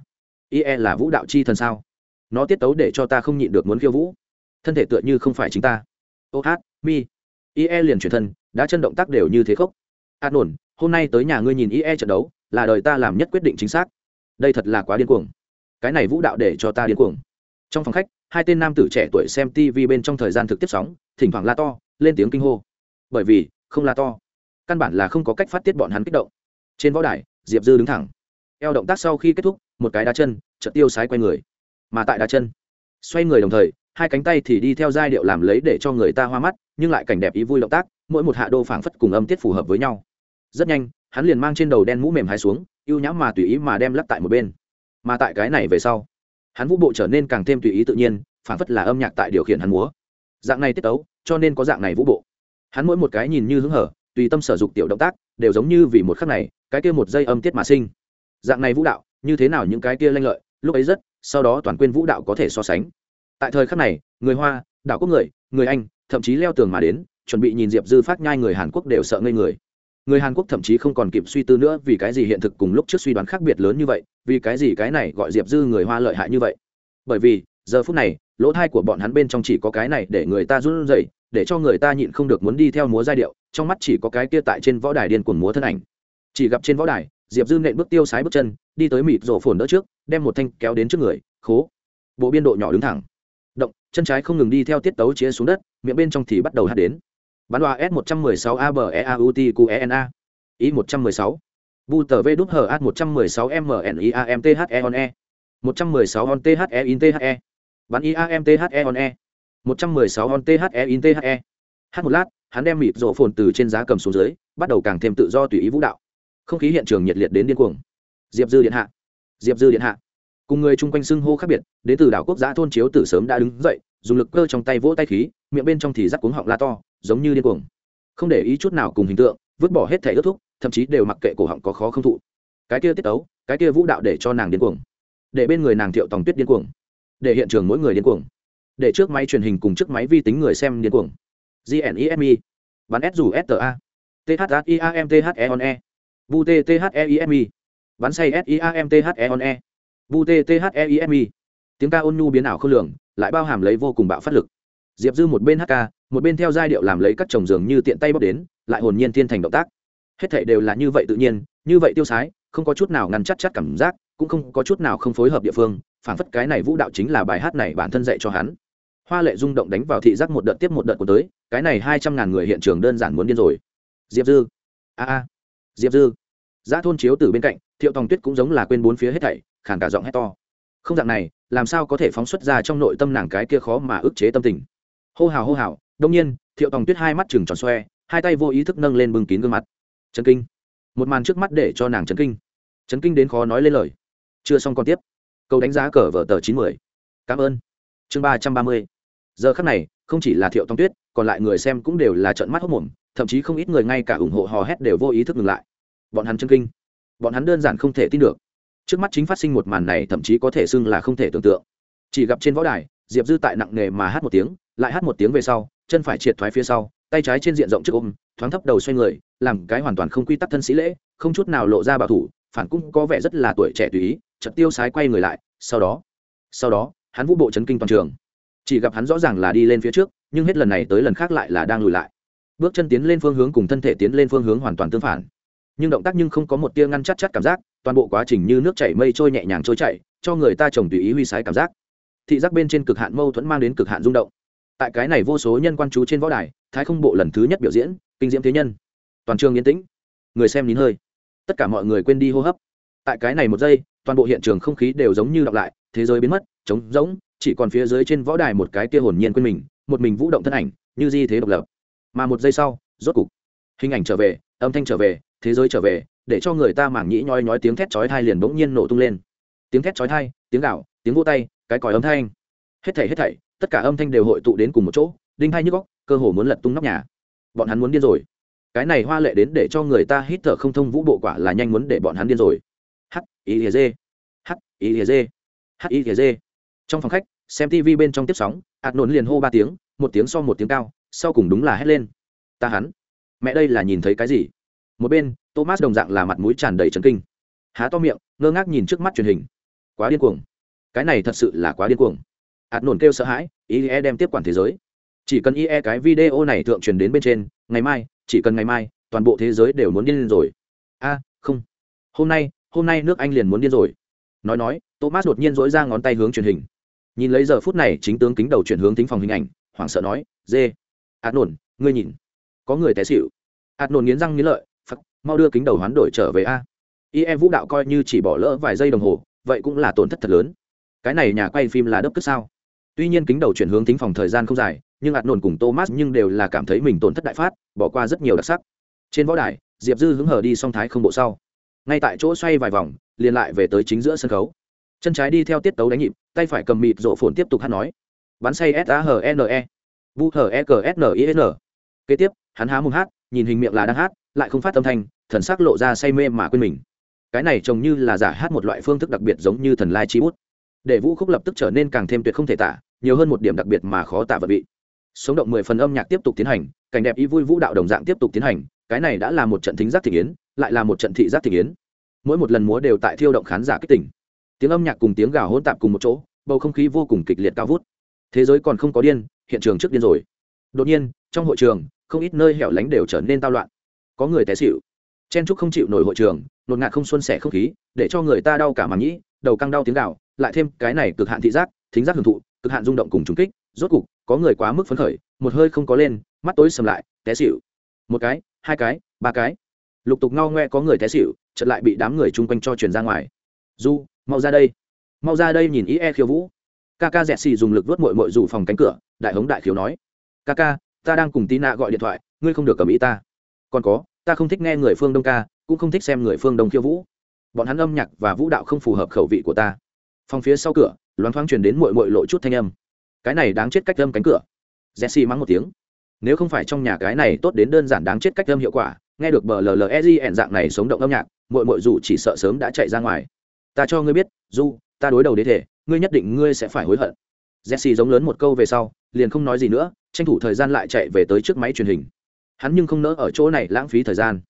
Ie là vũ đạo chi thần sao? Nó tiết tấu để cho ta không nhịn được muốn khiêu vũ. Thân thể tựa như không phải chính ta. Ô hát, mi. Ie liền chuyển thân, đã chân động tác đều như thế khốc ạt nổn hôm nay tới nhà ngươi nhìn ie trận đấu, là đời ta làm nhất quyết định chính xác. Đây thật là quá điên cuồng. Cái này vũ đạo để cho ta điên cuồng. Trong phòng khách hai tên nam tử trẻ tuổi xem tv bên trong thời gian thực tiếp sóng, thỉnh thoảng la to, lên tiếng kinh hô. Bởi vì, không la to. Căn bản là không có cách phát tiết bọn hắn kích động. Trên võ đài, diệp dư đứng thẳng. Eo động tác sau khi kết thúc, một cái đá chân, chợt tiêu sái quay người. Mà tại đá chân, xoay người đồng thời, hai cánh tay thì đi theo giai điệu làm lấy để cho người ta hoa mắt, nhưng lại cảnh đẹp ý vui động tác, mỗi một hạ đô phảng phất cùng âm tiết phù hợp với nhau. Rất nhanh, hắn liền mang trên đầu đen mũ mềm hai xuống, ưu nhãm mà tùy ý mà đem lắp tại một bên. Mà tại cái này về sau hắn vũ bộ trở nên càng thêm tùy ý tự nhiên, phản phất là âm nhạc tại điều khiển hắn múa. Dạng này tiết tấu, cho nên có dạng này vũ bộ. Hắn mỗi một cái nhìn như hứng hở, tùy tâm sở dục tiểu động tác, đều giống như vì một khắc này, cái kia một giây âm tiết mà sinh. Dạng này vũ đạo, như thế nào những cái kia lanh lợi, lúc ấy rất, sau đó toàn quên vũ đạo có thể so sánh. Tại thời khắc này, người hoa, đảo quốc người người anh, thậm chí leo tường mà đến, chuẩn bị nhìn diệp dư phát nhai người hàn quốc đều sợ ngây người người hàn quốc thậm chí không còn kịp suy tư nữa vì cái gì hiện thực cùng lúc trước suy đoán khác biệt lớn như vậy, vì cái gì cái này gọi diệp dư người hoa lợi hại như vậy. Bởi vì, giờ phút này, lỗ thai của bọn hắn bên trong chỉ có cái này để người ta run rẩy, để cho người ta nhịn không được muốn đi theo múa giai điệu, trong mắt chỉ có cái kia tại trên võ đài điên cuồng múa thân ảnh. Chỉ gặp trên võ đài, diệp dư nện bước tiêu sái bước chân, đi tới mịt rổ phồn đỡ trước, đem một thanh kéo đến trước người, khố. Bộ biên độ nhỏ đứng thẳng. Động, chân trái không ngừng đi theo tiết tấu chia xuống đất, miệng bên trong thì bắt đầu hát đến bán đoa s 116 abeautqena i 116 bu tờ v đúp hờ a 116 mniamthe on e. 116 on the in the bán iamthe on e. 116 on the in the hát một lát, hắn đem mịp rổ phồn từ trên giá cầm xuống dưới, bắt đầu càng thêm tự do tùy ý vũ đạo. Không khí hiện trường nhiệt liệt đến điên cuồng. Diệp dư điện hạ. Diệp dư điện hạ. Cùng người chung quanh xưng hô khác biệt, đến từ đảo quốc gia thôn chiếu từ sớm đã đứng dậy, dùng lực cơ trong tay vỗ tay khí, miệng bên trong thì rắc cuống họng la to giống như điên cuồng. Không để ý chút nào cùng hình tượng, vứt bỏ hết thẻ ước thúc, thậm chí đều mặc kệ cổ họng có khó không thụ. Cái kia tiết tấu, cái kia vũ đạo để cho nàng điên cuồng. Để bên người nàng thiệu tòng tuyết điên cuồng. Để hiện trường mỗi người điên cuồng. Để trước máy truyền hình cùng trước máy vi tính người xem điên cuồng. Gnismi bắn s dù sta thiam the on e vu t bắn say s on e vu t tiếng ca ôn nhu biến ảo không lường, lại bao hàm lấy vô cùng bạo phát lực. Diệp dư một bên hát ca một bên theo giai điệu làm lấy các chồng giường như tiện tay bóc đến, lại hồn nhiên thiên thành động tác. Hết thảy đều là như vậy tự nhiên, như vậy tiêu sái, không có chút nào ngăn chắc chắc cảm giác, cũng không có chút nào không phối hợp địa phương, phảng phất cái này vũ đạo chính là bài hát này bản thân dạy cho hắn. Hoa lệ rung động đánh vào thị giác một đợt tiếp một đợt của tới, cái này hai trăm ngàn người hiện trường đơn giản muốn điên rồi. Diệp dư. A a. Diệp dư. Giá thôn chiếu từ bên cạnh, thiệu tòng tuyết cũng giống là quên bốn phía hết thảy, khàn cả giọng hét to. Không dạng này, làm sao có thể phóng xuất ra trong nội tâm nàng cái kia khó mà ức chế tâm tình. Hô hào hô hào đông nhiên, thiệu tòng tuyết hai mắt chừng tròn xoe, hai tay vô ý thức nâng lên bưng kín gương mặt. Chấn kinh. Một màn trước mắt để cho nàng chấn kinh. Chấn kinh đến khó nói lên lời. Chưa xong còn tiếp. Câu đánh giá cờ vở tờ chín mươi cảm ơn. Chương ba trăm ba mươi. Giờ khắc này, không chỉ là thiệu tòng tuyết, còn lại người xem cũng đều là trận mắt hốc mồm thậm chí không ít người ngay cả ủng hộ hò hét đều vô ý thức ngừng lại. Bọn hắn chân kinh. Bọn hắn đơn giản không thể tin được. Trước mắt chính phát sinh một màn này thậm chí có thể xưng là không thể tưởng tượng. Chỉ gặp trên võ đài, diệp dư tại nặng nề mà hát một tiếng, lại hát một tiếng về sau chân phải triệt thoái phía sau, tay trái trên diện rộng trước ôm, thoáng thấp đầu xoay người, làm cái hoàn toàn không quy tắc thân sĩ lễ, không chút nào lộ ra bảo thủ, phản cũng có vẻ rất là tuổi trẻ tùy ý chật tiêu sái quay người lại, sau đó sau đó, hắn vũ bộ chấn kinh toàn trường. Chỉ gặp hắn rõ ràng là đi lên phía trước, nhưng hết lần này tới lần khác lại là đang lùi lại. Bước chân tiến lên phương hướng cùng thân thể tiến lên phương hướng hoàn toàn tương phản. Nhưng động tác nhưng không có một tia ngăn chắc chắc cảm giác, toàn bộ quá trình như nước chảy mây trôi nhẹ nhàng trôi chảy, cho người ta trồng tùy ý huy sái cảm giác. Thị giác bên trên cực hạn mâu thuẫn mang đến cực hạn rung động tại cái này vô số nhân quan chú trên võ đài, thái không bộ lần thứ nhất biểu diễn, kinh diễm thế nhân. Toàn trường yên tĩnh. Người xem nín hơi. Tất cả mọi người quên đi hô hấp. Tại cái này một giây, toàn bộ hiện trường không khí đều giống như đọc lại, thế giới biến mất, trống rỗng, chỉ còn phía dưới trên võ đài một cái tia hồn nhiên quên mình, một mình vũ động thân ảnh, như di thế độc lập. Mà một giây sau, rốt cục, hình ảnh trở về, âm thanh trở về, thế giới trở về, để cho người ta mảng nhĩ nhói nhói tiếng thét chói thai liền bỗng nhiên nổ tung lên. Tiếng thét chói thai tiếng gạo tiếng vô tay, cái còi âm thanh. Hết thảy hết thảy tất cả âm thanh đều hội tụ đến cùng một chỗ, đinh hai nhức góc cơ hồ muốn lật tung nóc nhà. Bọn hắn muốn điên rồi. Cái này hoa lệ đến để cho người ta hít thở không thông vũ bộ quả là nhanh muốn để bọn hắn điên rồi. H ý ỉa dê h ý ỉa dê h ý ỉa dê trong phòng khách, xem tv bên trong tiếp sóng ạt nổn liền hô ba tiếng, một tiếng so một tiếng cao, sau cùng đúng là hét lên. Ta hắn. Mẹ đây là nhìn thấy cái gì? Một bên, thomas đồng dạng là mặt mũi tràn đầy trấn kinh. Há to miệng, ngơ ngác nhìn trước mắt truyền hình. Quá điên cuồng. Cái này thật sự là quá điên cuồng ạt nổn kêu sợ hãi, ie đem tiếp quản thế giới. Chỉ cần ie cái video này thượng truyền đến bên trên, ngày mai, chỉ cần ngày mai, toàn bộ thế giới đều muốn điên lên rồi. A, không. Hôm nay hôm nay nước anh liền muốn điên rồi. Nói nói, thomas đột nhiên dỗi ra ngón tay hướng truyền hình. Nhìn lấy giờ phút này chính tướng kính đầu chuyển hướng tính phòng hình ảnh, hoảng sợ nói, dê, ạt nổn, ngươi nhìn, có người té xịu ạt nổn nghiến răng nghiến lợi, phật, mau đưa kính đầu hoán đổi trở về a. Ie vũ đạo coi như chỉ bỏ lỡ vài giây đồng hồ, vậy cũng là tổn thất thật lớn. Cái này nhà quay phim là đớp cất sao? Tuy nhiên kính đầu chuyển hướng tính phòng thời gian không dài, nhưng ạt nổn cùng thomas nhưng đều là cảm thấy mình tổn thất đại phát, bỏ qua rất nhiều đặc sắc. Trên võ đài, diệp dư hứng hờ đi song thái không bộ sau. Ngay tại chỗ xoay vài vòng, liền lại về tới chính giữa sân khấu. Chân trái đi theo tiết tấu đánh nhịp, tay phải cầm mịt rộ phồn tiếp tục hát nói. Bắn say s a h n e. Vu h e g s n i n kế tiếp, hắn há mùng hát, nhìn hình miệng là đang hát, lại không phát âm thanh, thần sắc lộ ra say mê mà quên mình. Cái này trông như là giả hát một loại phương thức đặc biệt giống như thần lai chi bút. Để vũ khúc lập tức trở nên càng thêm tuyệt không thể tả nhiều hơn một điểm đặc biệt mà khó tả vật vị. Sống động mười phần âm nhạc tiếp tục tiến hành, cảnh đẹp ý vui vũ đạo đồng dạng tiếp tục tiến hành, cái này đã là một trận thính giác thị yến lại là một trận thị giác thị yến mỗi một lần múa đều tại thiêu động khán giả kích tỉnh. Tiếng âm nhạc cùng tiếng gào hỗn tạp cùng một chỗ, bầu không khí vô cùng kịch liệt cao vút. Thế giới còn không có điên, hiện trường trước điên rồi. Đột nhiên, trong hội trường, không ít nơi hẻo lánh đều trở nên tao loạn. Có người té xịu chen trúc không chịu nổi hội trường, nột ngạt không xuân sẻ không khí, để cho người ta đau cả màng nhĩ, đầu căng đau tiếng gào, lại thêm cái này cực hạn thị giác, thính giác hưởng thụ cực hạn rung động cùng trùng kích, rốt cục, có người quá mức phấn khởi, một hơi không có lên, mắt tối sầm lại, té xịu một cái, hai cái, ba cái. Lục tục ngao ngoe có người té xịu chợt lại bị đám người chung quanh cho truyền ra ngoài. Du mau ra đây. Mau ra đây nhìn ý e khiêu vũ. Ca ca dẹt xì dùng lực vớt mội mội rủ phòng cánh cửa, đại hống đại khiếu nói. Ca ca ta đang cùng tí nạ gọi điện thoại, ngươi không được cầm ý ta. Còn có, ta không thích nghe người phương đông ca, cũng không thích xem người phương đông khiêu vũ. Bọn hắn âm nhạc và vũ đạo không phù hợp khẩu vị của ta. Phòng phía sau cửa loáng thoáng truyền đến mội mội lộ chút thanh âm. Cái này đáng chết cách âm cánh cửa. Jesse mắng một tiếng. Nếu không phải trong nhà cái này tốt đến đơn giản đáng chết cách âm hiệu quả, nghe được bờ llezi ẻn dạng này sống động âm nhạc mội mội dù chỉ sợ sớm đã chạy ra ngoài. Ta cho ngươi biết du ta đối đầu đế thể, ngươi nhất định ngươi sẽ phải hối hận. Jesse giống lớn một câu về sau, liền không nói gì nữa, tranh thủ thời gian lại chạy về tới trước máy truyền hình. Hắn nhưng không nỡ ở chỗ này lãng phí thời gian.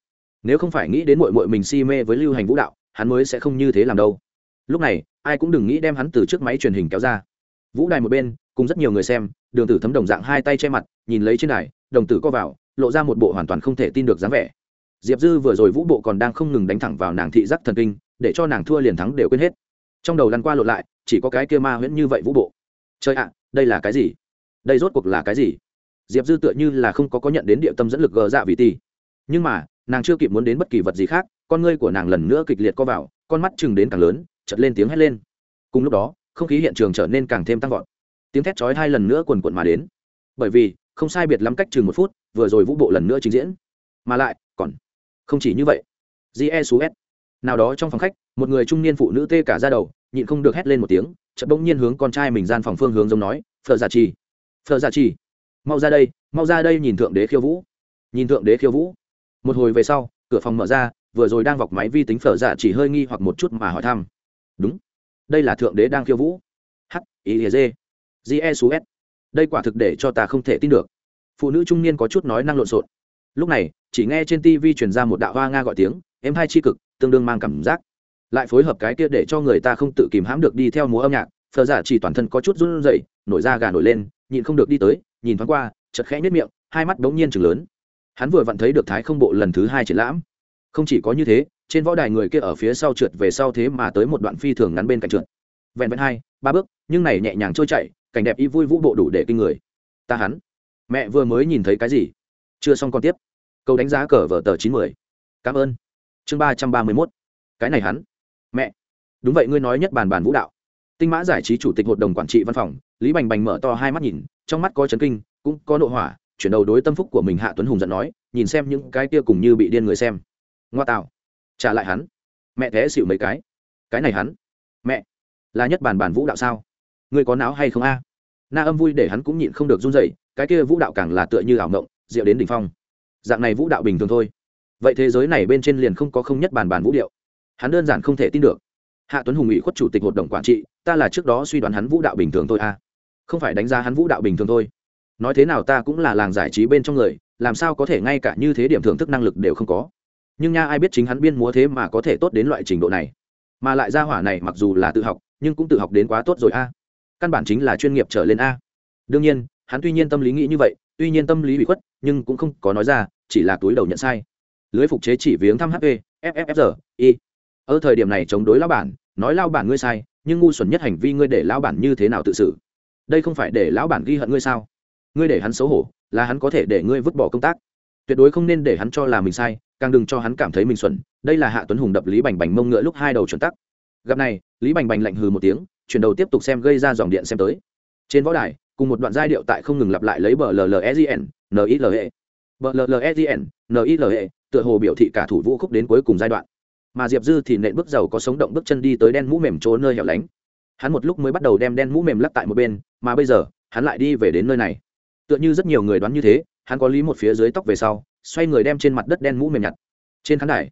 Nếu không phải nghĩ đến mội mội mình si mê với lưu hành vũ đạo, hắn mới sẽ không như thế làm đâu lúc này, ai cũng đừng nghĩ đem hắn từ trước máy truyền hình kéo ra. Vũ đài một bên, cùng rất nhiều người xem, đường tử thấm đồng dạng hai tay che mặt, nhìn lấy trên đài, đồng tử co vào, lộ ra một bộ hoàn toàn không thể tin được dáng vẻ. Diệp dư vừa rồi vũ bộ còn đang không ngừng đánh thẳng vào nàng thị giác thần kinh, để cho nàng thua liền thắng đều quên hết. Trong đầu lăn qua lộn lại, chỉ có cái kia ma huyễn như vậy vũ bộ. Chơi ạ, đây là cái gì? Đây rốt cuộc là cái gì? Diệp dư tựa như là không có có nhận đến địa tâm dẫn lực gờ dạ vì ti nhưng mà, nàng chưa kịp muốn đến bất kỳ vật gì khác, con ngươi của nàng lần nữa kịch liệt co vào, con mắt chừng đến càng lớn chật lên tiếng hét lên. Cùng lúc đó, không khí hiện trường trở nên càng thêm tăng vọt. Tiếng thét chói hai lần nữa quần quận mà đến. Bởi vì, không sai biệt lắm cách chừng một phút, vừa rồi vũ bộ lần nữa trình diễn. Mà lại, còn không chỉ như vậy. Jesus nào đó trong phòng khách, một người trung niên phụ nữ tê cả ra đầu, nhịn không được hét lên một tiếng, chợt bỗng nhiên hướng con trai mình gian phòng phương hướng giống nói, Phở giả trì, phở giả trì, mau ra đây, mau ra đây nhìn thượng đế khiêu vũ. Nhìn thượng đế khiêu vũ. Một hồi về sau, cửa phòng mở ra, vừa rồi đang vọc máy vi tính phở giả chỉ hơi nghi hoặc một chút mà hỏi thăm đúng. Đây là thượng đế đang khiêu vũ. H, i g e, s. Đây quả thực để cho ta không thể tin được. Phụ nữ trung niên có chút nói năng lộn xộn. Lúc này, chỉ nghe trên tv truyền ra một đạo hoa nga gọi tiếng em hai c h i cực, tương đương mang cảm giác. Lại phối hợp cái kia để cho người ta không tự kìm hãm được đi theo múa âm nhạc, phờ giả chỉ toàn thân có chút run rẩy, nổi da gà nổi lên, nhịn không được đi tới, nhìn thoáng qua chật khẽ nhất miệng, hai mắt đống nhiên chừng lớn. Hắn vừa vặn thấy được thái không bộ lần thứ hai triển lãm. Không chỉ có như thế trên võ đài người kia ở phía sau trượt về sau thế mà tới một đoạn phi thường ngắn bên cạnh trượt. Vẹn vẹn hai, ba bước, nhưng này nhẹ nhàng trôi chạy cảnh đẹp y vui vũ bộ đủ để kinh người. Ta hắn. Mẹ vừa mới nhìn thấy cái gì? Chưa xong còn tiếp. Câu đánh giá cờ vở tờ chín mươi cảm ơn. Chương ba trăm ba mươi mốt. Cái này hắn. Mẹ. Đúng vậy, ngươi nói nhất bàn bàn vũ đạo. Tinh mã giải trí chủ tịch hội đồng quản trị văn phòng, lý bành bành mở to hai mắt nhìn, trong mắt có chấn kinh, cũng có nội hỏa, chuyển đầu đối tâm phúc của mình hạ tuấn hùng giận nói, nhìn xem những cái kia cùng như bị điên người xem. Ngoa tạo trả lại hắn. Mẹ thế xịu mấy cái. Cái này hắn. Mẹ, là nhất bàn bàn vũ đạo sao? Ngươi có não hay không a? Na âm vui để hắn cũng nhịn không được run dậy cái kia vũ đạo càng là tựa như ảo ngộng rượu đến đỉnh phong. Dạng này vũ đạo bình thường thôi. Vậy thế giới này bên trên liền không có không nhất bàn bàn vũ điệu. Hắn đơn giản không thể tin được. Hạ tuấn hùng ủy khuất chủ tịch hội đồng quản trị, ta là trước đó suy đoán hắn vũ đạo bình thường thôi a. Không phải đánh giá hắn vũ đạo bình thường thôi. Nói thế nào ta cũng là làng giải trí bên trong người, làm sao có thể ngay cả như thế điểm thưởng thức năng lực đều không có nhưng nha ai biết chính hắn biên múa thế mà có thể tốt đến loại trình độ này. Mà lại ra hỏa này mặc dù là tự học, nhưng cũng tự học đến quá tốt rồi a. Căn bản chính là chuyên nghiệp trở lên a. Đương nhiên, hắn tuy nhiên tâm lý nghĩ như vậy, tuy nhiên tâm lý bị khuất, nhưng cũng không có nói ra, chỉ là túi đầu nhận sai. Lưới phục chế chỉ viếng thăm hp fffr y ở thời điểm này chống đối lao bản, nói lao bản ngươi sai, nhưng ngu xuẩn nhất hành vi ngươi để lao bản như thế nào tự xử? Đây không phải để lão bản ghi hận ngươi sao? Ngươi để hắn xấu hổ, là hắn có thể để ngươi vứt bỏ công tác. Tuyệt đối không nên để hắn cho là mình sai càng đừng cho hắn cảm thấy mình xuẩn, đây là hạ tuấn hùng đập lý bành bành mông ngựa lúc hai đầu chuẩn tắc. Gặp này, lý bành bành lạnh hừ một tiếng, chuyển đầu tiếp tục xem gây ra dòng điện xem tới. Trên võ đài, cùng một đoạn giai điệu tại không ngừng lặp lại lấy bờ llsgn nile bờ llsgn nile tựa hồ biểu thị cả thủ vũ khúc đến cuối cùng giai đoạn. Mà diệp dư thì nện bước giàu có sống động bước chân đi tới đen mũ mềm chỗ nơi hẻo lánh. Hắn một lúc mới bắt đầu đem đen mũ mềm lắc tại một bên, mà bây giờ, hắn lại đi về đến nơi này. Tựa như rất nhiều người đoán như thế, hắn có lý một phía dưới tóc về sau xoay người đem trên mặt đất đen mũ mềm nhặt. Trên khán đài,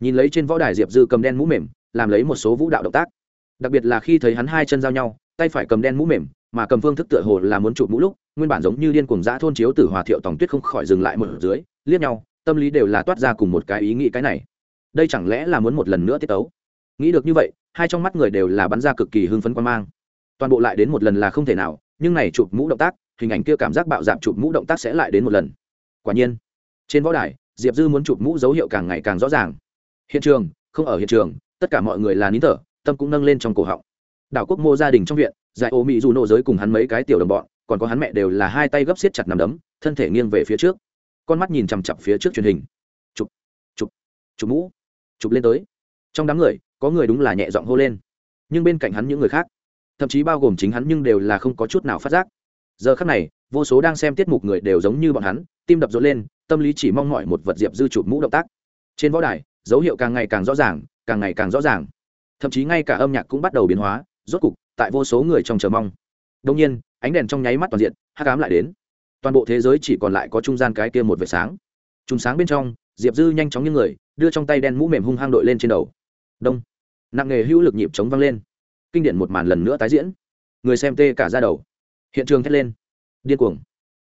nhìn lấy trên võ đài diệp dư cầm đen mũ mềm, làm lấy một số vũ đạo động tác. Đặc biệt là khi thấy hắn hai chân giao nhau, tay phải cầm đen mũ mềm, mà cầm phương thức tựa hồ là muốn chụp mũ lúc, nguyên bản giống như điên cuồng dã thôn chiếu tử hòa thiệu tòng tuyết không khỏi dừng lại một dưới, liếc nhau, tâm lý đều là toát ra cùng một cái ý nghĩ cái này. Đây chẳng lẽ là muốn một lần nữa tiết tấu? Nghĩ được như vậy, hai trong mắt người đều là bắn ra cực kỳ hưng phấn quan mang. Toàn bộ lại đến một lần là không thể nào, nhưng này chụp mũ động tác, hình ảnh kia cảm giác bạo dạp chụp mũ động tác sẽ lại đến một lần. Quả nhiên trên võ đài, diệp dư muốn chụp mũ dấu hiệu càng ngày càng rõ ràng. Hiện trường, không ở hiện trường, tất cả mọi người là nín thở, tâm cũng nâng lên trong cổ họng. Đảo quốc mô gia đình trong viện, giải ô mỹ dù nộ giới cùng hắn mấy cái tiểu đồng bọn, còn có hắn mẹ đều là hai tay gấp xiết chặt nằm đấm, thân thể nghiêng về phía trước. Con mắt nhìn chằm chặp phía trước truyền hình. Chụp chụp chụp mũ, chụp lên tới. Trong đám người, có người đúng là nhẹ giọng hô lên. Nhưng bên cạnh hắn những người khác, thậm chí bao gồm chính hắn nhưng đều là không có chút nào phát giác. Giờ khắc này, vô số đang xem tiết mục người đều giống như bọn hắn, tim đập rộn lên tâm lý chỉ mong mọi một vật diệp dư chụp mũ động tác. Trên võ đài, dấu hiệu càng ngày càng rõ ràng, càng ngày càng rõ ràng. Thậm chí ngay cả âm nhạc cũng bắt đầu biến hóa, rốt cục, tại vô số người trong chờ mong. Đông nhiên, ánh đèn trong nháy mắt toàn diện, hắc ám lại đến. Toàn bộ thế giới chỉ còn lại có trung gian cái kia một vệt sáng. Trùng sáng bên trong, diệp dư nhanh chóng như người, đưa trong tay đen mũ mềm hung hăng đội lên trên đầu. Đông. Nặng nghề hữu lực nhịp chống văng lên. Kinh điển một màn lần nữa tái diễn. Người xem tê cả ra đầu. Hiện trường thét lên. Điên cuồng.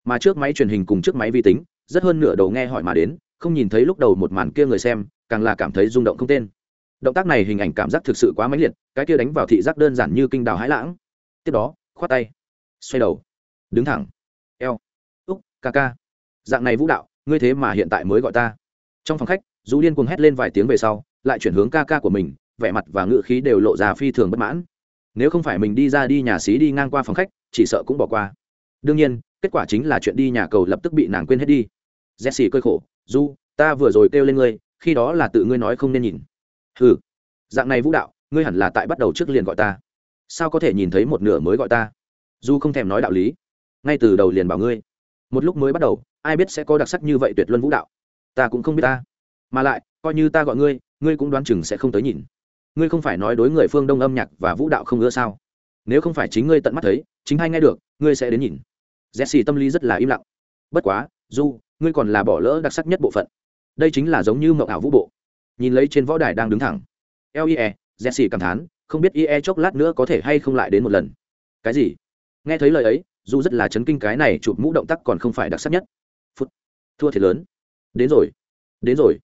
Mà trước máy truyền hình cùng trước máy vi tính rất hơn nửa đầu nghe hỏi mà đến, không nhìn thấy lúc đầu một màn kia người xem, càng là cảm thấy rung động không tên. Động tác này hình ảnh cảm giác thực sự quá mãnh liệt, cái kia đánh vào thị giác đơn giản như kinh đào hãi lãng. Tiếp đó, khoát tay, xoay đầu, đứng thẳng, eo, úc, ca ca. Dạng này vũ đạo, ngươi thế mà hiện tại mới gọi ta. Trong phòng khách dù điên cuồng hét lên vài tiếng về sau, lại chuyển hướng ca ca của mình, vẻ mặt và ngự khí đều lộ ra phi thường bất mãn. Nếu không phải mình đi ra đi nhà xí đi ngang qua phòng khách, chỉ sợ cũng bỏ qua. Đương nhiên, kết quả chính là chuyện đi nhà cầu lập tức bị nàng quên hết đi jesse cơi khổ du ta vừa rồi kêu lên ngươi khi đó là tự ngươi nói không nên nhìn. Hừ, dạng này vũ đạo ngươi hẳn là tại bắt đầu trước liền gọi ta. Sao có thể nhìn thấy một nửa mới gọi ta? Du không thèm nói đạo lý. Ngay từ đầu liền bảo ngươi. Một lúc mới bắt đầu ai biết sẽ có đặc sắc như vậy tuyệt luân vũ đạo. Ta cũng không biết ta. Mà lại coi như ta gọi ngươi ngươi cũng đoán chừng sẽ không tới nhìn. Ngươi không phải nói đối người phương đông âm nhạc và vũ đạo không ưa sao? Nếu không phải chính ngươi tận mắt thấy chính hay nghe được ngươi sẽ đến nhìn. Jesse tâm lý rất là im lặng. Bất quá du ngươi còn là bỏ lỡ đặc sắc nhất bộ phận. Đây chính là giống như mậu ảo vũ bộ. Nhìn lấy trên võ đài đang đứng thẳng. Lie jesse cảm thán, không biết ie chốc lát nữa có thể hay không lại đến một lần. Cái gì? Nghe thấy lời ấy, dù rất là chấn kinh cái này chụp mũ động tác còn không phải đặc sắc nhất. Phút. Thua thiệt lớn. Đến rồi. Đến rồi.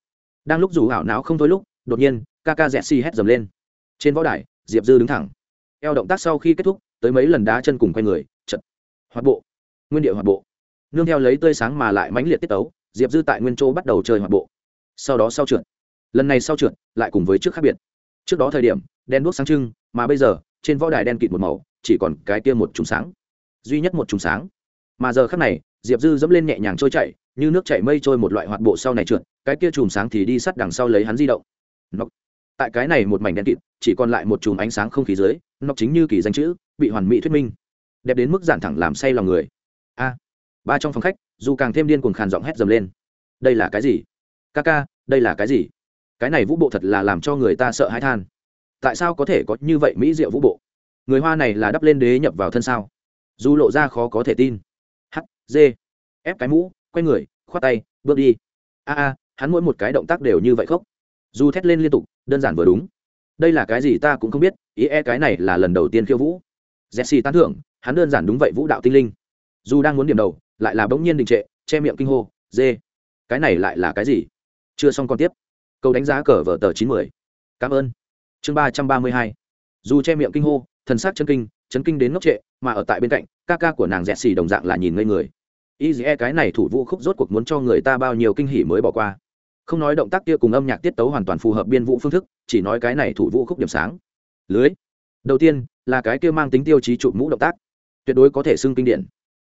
Đang lúc dù ảo não không thôi lúc, đột nhiên ca ca jesse hét dầm lên. Trên võ đài, diệp dư đứng thẳng. Eo động tác sau khi kết thúc, tới mấy lần đá chân cùng quay người, chật. Hoạt bộ. Nguyên địa hoạt bộ nương theo lấy tươi sáng mà lại mãnh liệt tiết tấu, diệp dư tại nguyên châu bắt đầu chơi hoạt bộ. Sau đó sau trượt. Lần này sau trượt, lại cùng với trước khác biệt. Trước đó thời điểm đen đuốc sáng trưng, mà bây giờ, trên võ đài đen kịt một màu, chỉ còn cái kia một trùng sáng. Duy nhất một trùng sáng. Mà giờ khác này, diệp dư dẫm lên nhẹ nhàng trôi chạy như nước chảy mây trôi một loại hoạt bộ sau này trượt, cái kia chùm sáng thì đi sắt đằng sau lấy hắn di động. Nọc. tại cái này một mảnh đen kịt, chỉ còn lại một chùm ánh sáng không khí dưới nóc chính như kỳ danh chữ, bị hoàn mỹ thuyết minh. Đẹp đến mức giản thẳng làm say lòng người. A ba trong phòng khách, dù càng thêm điên cuồng khàn giọng hét dầm lên. Đây là cái gì? Ca ca, đây là cái gì? Cái này vũ bộ thật là làm cho người ta sợ hãi than. Tại sao có thể có như vậy mỹ diệu vũ bộ? Người hoa này là đắp lên đế nhập vào thân sao? Dù lộ ra khó có thể tin. H d ép cái mũ, quay người, khoát tay, bước đi. A a, hắn mỗi một cái động tác đều như vậy khóc. Dù thét lên liên tục, đơn giản vừa đúng. Đây là cái gì ta cũng không biết, ý e cái này là lần đầu tiên khiêu vũ. Jesse tán thưởng, hắn đơn giản đúng vậy vũ đạo tinh linh. Dù đang muốn điểm đầu lại là bỗng nhiên đình trệ, che miệng kinh hô, dê, cái này lại là cái gì? Chưa xong còn tiếp. Câu đánh giá cờ vở tờ chín mươi. Cảm ơn. Chương ba trăm ba mươi hai. Dù che miệng kinh hô, thần sắc chân kinh, chấn kinh đến ngốc trệ, mà ở tại bên cạnh, ca ca của nàng dẹt xì đồng dạng là nhìn ngây người. Y dĩ e cái này thủ vũ khúc rốt cuộc muốn cho người ta bao nhiêu kinh hỉ mới bỏ qua. Không nói động tác kia cùng âm nhạc tiết tấu hoàn toàn phù hợp biên vũ phương thức, chỉ nói cái này thủ vũ khúc điểm sáng. Lưới. Đầu tiên, là cái kia mang tính tiêu chí chụp mũ động tác. Tuyệt đối có thể xưng kinh điển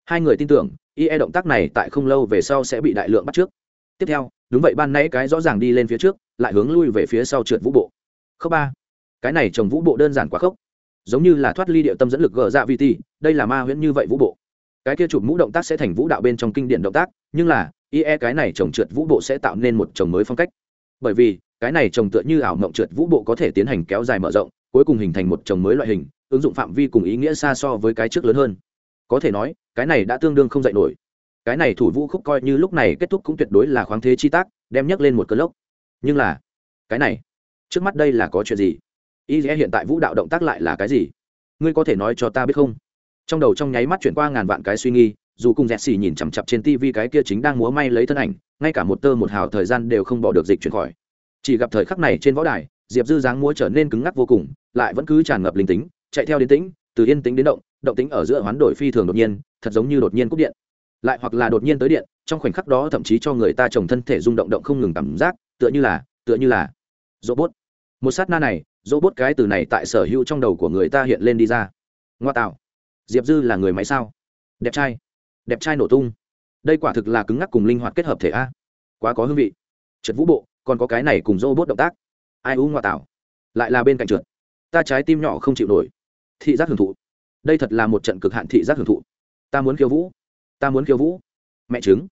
hai người tin tưởng ie động tác này tại không lâu về sau sẽ bị đại lượng bắt trước. Tiếp theo, đúng vậy, ban nãy cái rõ ràng đi lên phía trước, lại hướng lui về phía sau trượt vũ bộ. Khốc ba. Cái này trồng vũ bộ đơn giản quá khốc. Giống như là thoát ly địa tâm dẫn lực gờ dạ vi ti đây là ma huyễn như vậy vũ bộ. Cái kia chụp mũ động tác sẽ thành vũ đạo bên trong kinh điển động tác, nhưng là ie cái này trồng trượt vũ bộ sẽ tạo nên một trồng mới phong cách. Bởi vì, cái này trồng tựa như ảo mộng trượt vũ bộ có thể tiến hành kéo dài mở rộng, cuối cùng hình thành một trồng mới loại hình, ứng dụng phạm vi cùng ý nghĩa xa so với cái trước lớn hơn. Có thể nói cái này đã tương đương không dạy nổi. Cái này thủ vũ khúc coi như lúc này kết thúc cũng tuyệt đối là khoáng thế chi tác, đem nhấc lên một cơn lốc. Nhưng là, cái này, trước mắt đây là có chuyện gì? Y dễ hiện tại vũ đạo động tác lại là cái gì? Ngươi có thể nói cho ta biết không? Trong đầu trong nháy mắt chuyển qua ngàn vạn cái suy nghi dù cùng dẹt xì nhìn chằm chặp trên tivi cái kia chính đang múa may lấy thân ảnh, ngay cả một tơ một hào thời gian đều không bỏ được dịch chuyển khỏi. Chỉ gặp thời khắc này trên võ đài, diệp dư dáng múa trở nên cứng ngắc vô cùng, lại vẫn cứ tràn ngập linh tính, chạy theo đến tĩnh, từ yên tĩnh đến động động tính ở giữa hoán đổi phi thường đột nhiên, thật giống như đột nhiên cúp điện. Lại hoặc là đột nhiên tới điện, trong khoảnh khắc đó thậm chí cho người ta trồng thân thể rung động động không ngừng cảm giác, tựa như là, tựa như là robot. Một sát na này, robot cái từ này tại sở hữu trong đầu của người ta hiện lên đi ra. Ngoa tạo. Diệp dư là người máy sao? Đẹp trai. Đẹp trai nổ tung. Đây quả thực là cứng ngắc cùng linh hoạt kết hợp thể a. Quá có hương vị. Trượt vũ bộ, còn có cái này cùng robot động tác. Ai u ngoa tạo. Lại là bên cạnh trượt. Ta trái tim nhỏ không chịu nổi. Thị giác hưởng thụ đây thật là một trận cực hạn thị giác hưởng thụ. Ta muốn khiêu vũ. Ta muốn khiêu vũ. Mẹ chứng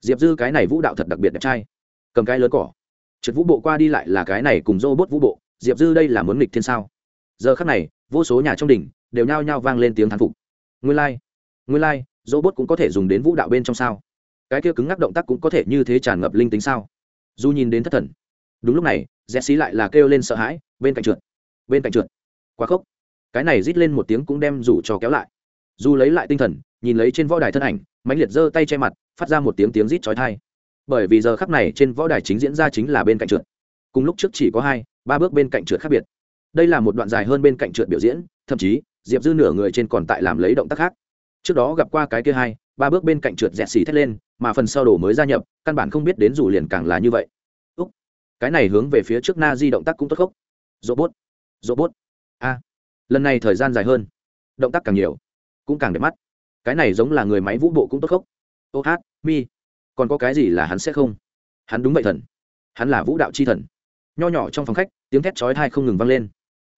diệp dư cái này vũ đạo thật đặc biệt đẹp trai. Cầm cái lớn cỏ. Trượt vũ bộ qua đi lại là cái này cùng dô bốt vũ bộ. Diệp dư đây là muốn nghịch thiên sao? Giờ khắc này vô số nhà trong đỉnh đều nhao nhao vang lên tiếng thán phục. Nguyên lai、like. nguyên lai、like, dô bốt cũng có thể dùng đến vũ đạo bên trong sao? Cái kia cứng ngắc động tác cũng có thể như thế tràn ngập linh tính sao? Du nhìn đến thất thần. Đúng lúc này dẹt xí lại là kêu lên sợ hãi bên cạnh trượt bên cạnh trượt. Quá khốc cái này rít lên một tiếng cũng đem rủ cho kéo lại. Dù lấy lại tinh thần, nhìn lấy trên võ đài thân ảnh, mãnh liệt giơ tay che mặt, phát ra một tiếng tiếng rít chói tai. Bởi vì giờ khắc này trên võ đài chính diễn ra chính là bên cạnh trượt. Cùng lúc trước chỉ có hai, ba bước bên cạnh trượt khác biệt. Đây là một đoạn dài hơn bên cạnh trượt biểu diễn, thậm chí, diệp dư nửa người trên còn tại làm lấy động tác khác. Trước đó gặp qua cái kia hai, ba bước bên cạnh trượt dẹt xì thét lên, mà phần sau đổ mới gia nhập, căn bản không biết đến dù liền càng là như vậy. Úc. cái này hướng về phía trước na di động tác cũng tốt khốc. Robot robot. A lần này thời gian dài hơn. Động tác càng nhiều, cũng càng đẹp mắt. Cái này giống là người máy vũ bộ cũng tốt khốc. Ô hát, mi. Còn có cái gì là hắn sẽ không? Hắn đúng vậy thần. Hắn là vũ đạo c h i thần. Nho nhỏ trong phòng khách, tiếng thét chói thai không ngừng vang lên.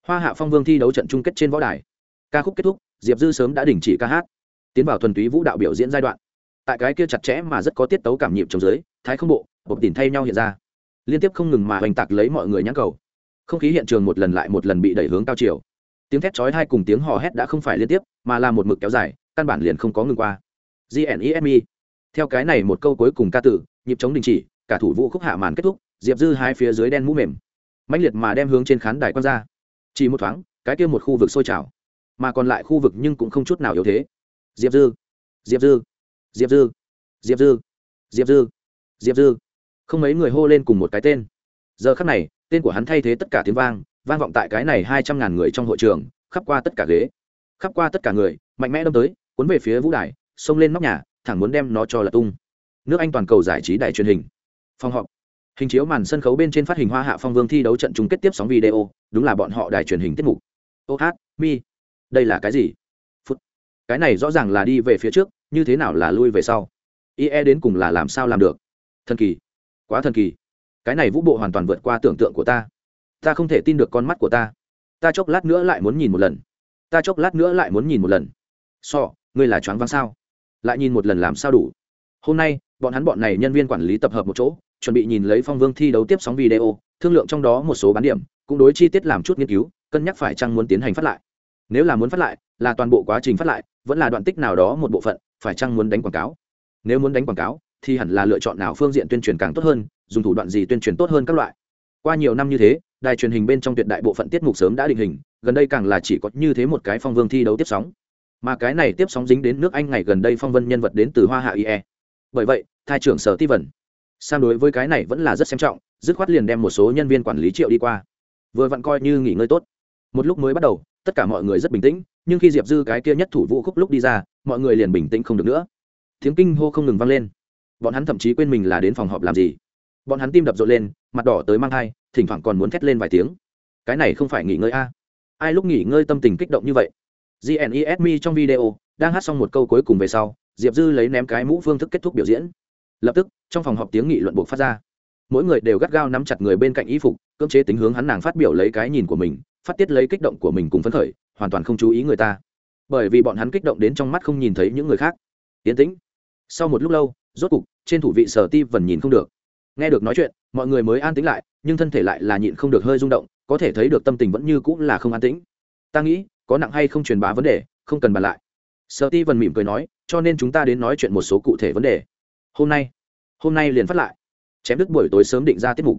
Hoa hạ phong vương thi đấu trận chung kết trên võ đài. Ca khúc kết thúc, diệp dư sớm đã đình chỉ ca hát. Tiến vào thuần túy vũ đạo biểu diễn giai đoạn. Tại cái kia chặt chẽ mà rất có tiết tấu cảm nhịp trong dưới thái không bộ bột tìm thay nhau hiện ra. Liên tiếp không ngừng mà hoành tạc lấy mọi người nhãn cầu. Không khí hiện trường một lần lại một lần bị đẩy hướng cao chiều tiếng thét chói hai cùng tiếng hò hét đã không phải liên tiếp, mà là một mực kéo dài, căn bản liền không có ngừng qua. Gnime theo cái này một câu cuối cùng ca tử, nhịp chống đình chỉ, cả thủ vũ khúc hạ màn kết thúc, diệp dư hai phía dưới đen mũ mềm. Mạnh liệt mà đem hướng trên khán đài quan ra. Chỉ một thoáng, cái kia một khu vực sôi trào. Mà còn lại khu vực nhưng cũng không chút nào yếu thế. Diệp dư diệp dư diệp dư diệp dư diệp dư diệp dư. Không mấy người hô lên cùng một cái tên. Giờ khắc này, tên của hắn thay thế tất cả tiếng vang vang vọng tại cái này hai trăm ngàn người trong hội trường, khắp qua tất cả ghế. Khắp qua tất cả người, mạnh mẽ đâm tới, cuốn về phía vũ đài, xông lên nóc nhà, thẳng muốn đem nó cho là tung. Nước anh toàn cầu giải trí đài truyền hình. Phòng họp. Hình chiếu màn sân khấu bên trên phát hình hoa hạ phong vương thi đấu trận chung kết tiếp sóng video, đúng là bọn họ đài truyền hình tiết mục. Ô hát, mi. Đây là cái gì? Phút. Cái này rõ ràng là đi về phía trước, như thế nào là lui về sau? Ie đến cùng là làm sao làm được? Thần kỳ. Quá thần kỳ. Cái này vũ bộ hoàn toàn vượt qua tưởng tượng của ta ta không thể tin được con mắt của ta. Ta chốc lát nữa lại muốn nhìn một lần. Ta chốc lát nữa lại muốn nhìn một lần. So, ngươi là choáng váng sao? Lại nhìn một lần làm sao đủ? Hôm nay, bọn hắn bọn này nhân viên quản lý tập hợp một chỗ, chuẩn bị nhìn lấy phong vương thi đấu tiếp sóng video, thương lượng trong đó một số bán điểm, cũng đối chi tiết làm chút nghiên cứu, cân nhắc phải chăng muốn tiến hành phát lại. Nếu là muốn phát lại, là toàn bộ quá trình phát lại, vẫn là đoạn tích nào đó một bộ phận, phải chăng muốn đánh quảng cáo? Nếu muốn đánh quảng cáo, thì hẳn là lựa chọn nào phương diện tuyên truyền càng tốt hơn, dùng thủ đoạn gì tuyên truyền tốt hơn các loại. Qua nhiều năm như thế đài truyền hình bên trong tuyệt đại bộ phận tiết mục sớm đã định hình, gần đây càng là chỉ có như thế một cái phong vương thi đấu tiếp sóng. Mà cái này tiếp sóng dính đến nước anh ngày gần đây phong vân nhân vật đến từ hoa hạ ie bởi vậy thai trưởng sở ti vẩn sang đối với cái này vẫn là rất xem trọng, dứt khoát liền đem một số nhân viên quản lý triệu đi qua. Vừa vặn coi như nghỉ ngơi tốt. Một lúc mới bắt đầu, tất cả mọi người rất bình tĩnh, nhưng khi diệp dư cái kia nhất thủ vũ khúc lúc đi ra, mọi người liền bình tĩnh không được nữa. Tiếng kinh hô không ngừng vang lên. Bọn hắn thậm chí quên mình là đến phòng họp làm gì. Bọn hắn tim đập rộn lên, mặt đỏ tới mang thai thỉnh thoảng còn muốn thét lên vài tiếng. Cái này không phải nghỉ ngơi a? Ai lúc nghỉ ngơi tâm tình kích động như vậy? Gnisme trong video, đang hát xong một câu cuối cùng về sau, diệp dư lấy ném cái mũ phương thức kết thúc biểu diễn. Lập tức, trong phòng họp tiếng nghị luận buộc phát ra. Mỗi người đều gắt gao nắm chặt người bên cạnh y phục, cưỡng chế tính hướng hắn nàng phát biểu lấy cái nhìn của mình, phát tiết lấy kích động của mình cùng phấn khởi, hoàn toàn không chú ý người ta. Bởi vì bọn hắn kích động đến trong mắt không nhìn thấy những người khác. Yến tĩnh. Sau một lúc lâu, rốt cục, trên thủ vị sở ti vần nhìn không được nghe được nói chuyện, mọi người mới an tĩnh lại, nhưng thân thể lại là nhịn không được hơi rung động, có thể thấy được tâm tình vẫn như cũng là không an tĩnh. Ta nghĩ, có nặng hay không truyền bá vấn đề, không cần bàn lại. Sợ ti vần mỉm cười nói, cho nên chúng ta đến nói chuyện một số cụ thể vấn đề. Hôm nay hôm nay liền phát lại. Chém đứt buổi tối sớm định ra tiết mục.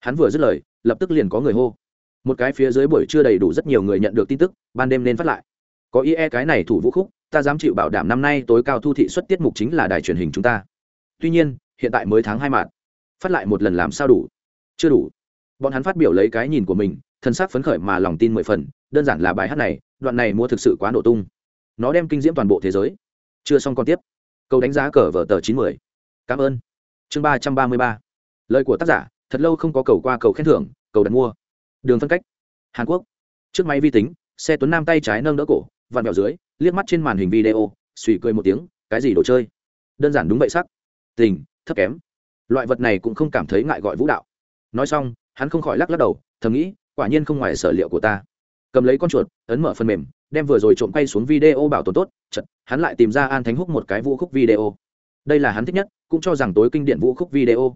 Hắn vừa dứt lời, lập tức liền có người hô. Một cái phía dưới buổi chưa đầy đủ rất nhiều người nhận được tin tức, ban đêm nên phát lại. Có ý e cái này thủ vũ khúc, ta dám chịu bảo đảm năm nay tối cao thu thị xuất tiết mục chính là đài truyền hình chúng ta. Tuy nhiên, hiện tại mới tháng hai mạng phát lại một lần làm sao đủ? Chưa đủ. Bọn hắn phát biểu lấy cái nhìn của mình, thân xác phấn khởi mà lòng tin mười phần, đơn giản là bài hát này, đoạn này mua thực sự quá nổ tung. Nó đem kinh diễm toàn bộ thế giới. Chưa xong còn tiếp. Câu đánh giá cờ vở tờ chín mươi cảm ơn. Chương ba trăm ba mươi ba. Lời của tác giả, thật lâu không có cầu qua cầu khen thưởng, cầu đặt mua. Đường phân cách. Hàn quốc. Trước máy vi tính, xe tuấn nam tay trái nâng đỡ cổ, vặn vẹo dưới, liếc mắt trên màn hình video suy cười một tiếng, cái gì đồ chơi? Đơn giản đúng vậy sắc. Tình, thấp kém loại vật này cũng không cảm thấy ngại gọi vũ đạo. Nói xong, hắn không khỏi lắc lắc đầu, thầm nghĩ, quả nhiên không ngoài sở liệu của ta. Cầm lấy con chuột, ấn mở phần mềm, đem vừa rồi trộm quay xuống video bảo tồn tốt chật hắn lại tìm ra an thánh húc một cái vũ khúc video. Đây là hắn thích nhất, cũng cho rằng tối kinh điển vũ khúc video.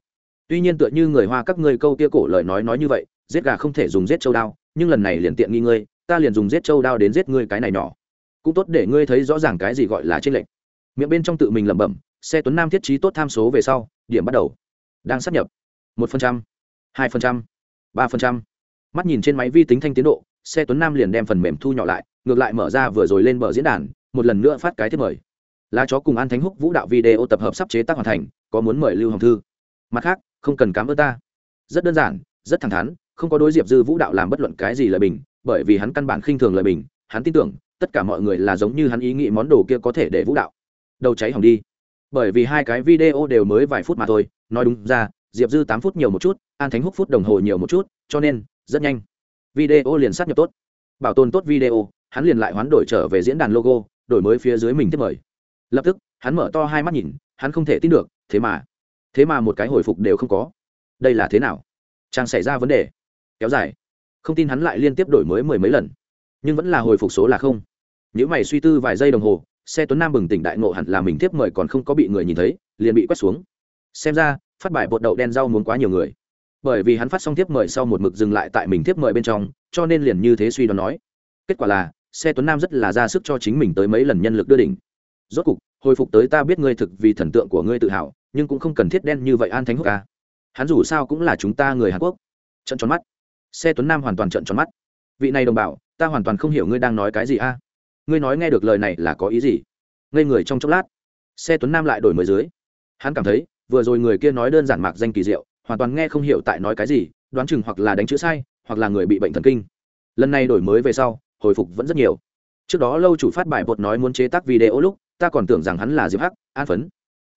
Tuy nhiên tựa như người hoa các ngươi câu kia cổ lời nói nói như vậy, giết gà không thể dùng giết châu đao, nhưng lần này liền tiện nghi ngươi, ta liền dùng giết châu đao đến giết ngươi cái này nhỏ. Cũng tốt để ngươi thấy rõ ràng cái gì gọi là tranh lệch. Miệng bên trong tự mình lẩm bẩm, xe tuấn nam thiết trí tốt tham số về sau, điểm bắt đầu đang sắp nhập. Một phần trăm, hai phần trăm, ba phần trăm. Mắt nhìn trên máy vi tính thanh tiến độ, xe tuấn nam liền đem phần mềm thu nhỏ lại, ngược lại mở ra vừa rồi lên bờ diễn đàn, một lần nữa phát cái thiết mời. Lá chó cùng an thánh húc vũ đạo video tập hợp sắp chế tác hoàn thành, có muốn mời lưu hồng thư? Mặt khác, không cần cám ơn ta. Rất đơn giản, rất thẳng thắn, không có đối diệp dư vũ đạo làm bất luận cái gì lời bình, bởi vì hắn căn bản khinh thường lời bình, hắn tin tưởng, tất cả mọi người là giống như hắn ý nghĩ món đồ kia có thể để vũ đạo. Đầu cháy hỏng đi. Bởi vì hai cái video đều mới vài phút mà thôi nói đúng ra, diệp dư tám phút nhiều một chút, an thánh húc phút đồng hồ nhiều một chút, cho nên, rất nhanh. Video liền sát nhập tốt. Bảo tồn tốt video, hắn liền lại hoán đổi trở về diễn đàn logo, đổi mới phía dưới mình tiếp mời. Lập tức, hắn mở to hai mắt nhìn, hắn không thể tin được, thế mà thế mà một cái hồi phục đều không có. Đây là thế nào? Trang xảy ra vấn đề. Kéo dài. Không tin hắn lại liên tiếp đổi mới mười mấy lần. Nhưng vẫn là hồi phục số là không. Nếu mày suy tư vài giây đồng hồ, xe tuấn nam bừng tỉnh đại ngộ hẳn là mình tiếp mời còn không có bị người nhìn thấy, liền bị quét xuống xem ra, phát bài bột đậu đen rau muốn quá nhiều người. Bởi vì hắn phát xong tiếp mời sau một mực dừng lại tại mình tiếp mời bên trong, cho nên liền như thế suy đoán nói. Kết quả là, xe tuấn nam rất là ra sức cho chính mình tới mấy lần nhân lực đưa đỉnh. Rốt cục, hồi phục tới ta biết ngươi thực vì thần tượng của ngươi tự hào, nhưng cũng không cần thiết đen như vậy an thánh húc ca. Hắn dù sao cũng là chúng ta người hàn quốc. Trận tròn mắt. Xe tuấn nam hoàn toàn trận tròn mắt. Vị này đồng bào, ta hoàn toàn không hiểu ngươi đang nói cái gì a. Ngươi nói nghe được lời này là có ý gì? Ngây người trong chốc lát, xe tuấn nam lại đổi mới dưới. Hắn cảm thấy vừa rồi người kia nói đơn giản mạc danh kỳ diệu, hoàn toàn nghe không hiểu tại nói cái gì, đoán chừng hoặc là đánh chữ sai, hoặc là người bị bệnh thần kinh. Lần này đổi mới về sau, hồi phục vẫn rất nhiều. Trước đó lâu chủ phát bài bột nói muốn chế tác video lúc, ta còn tưởng rằng hắn là diệp hắc, an phấn.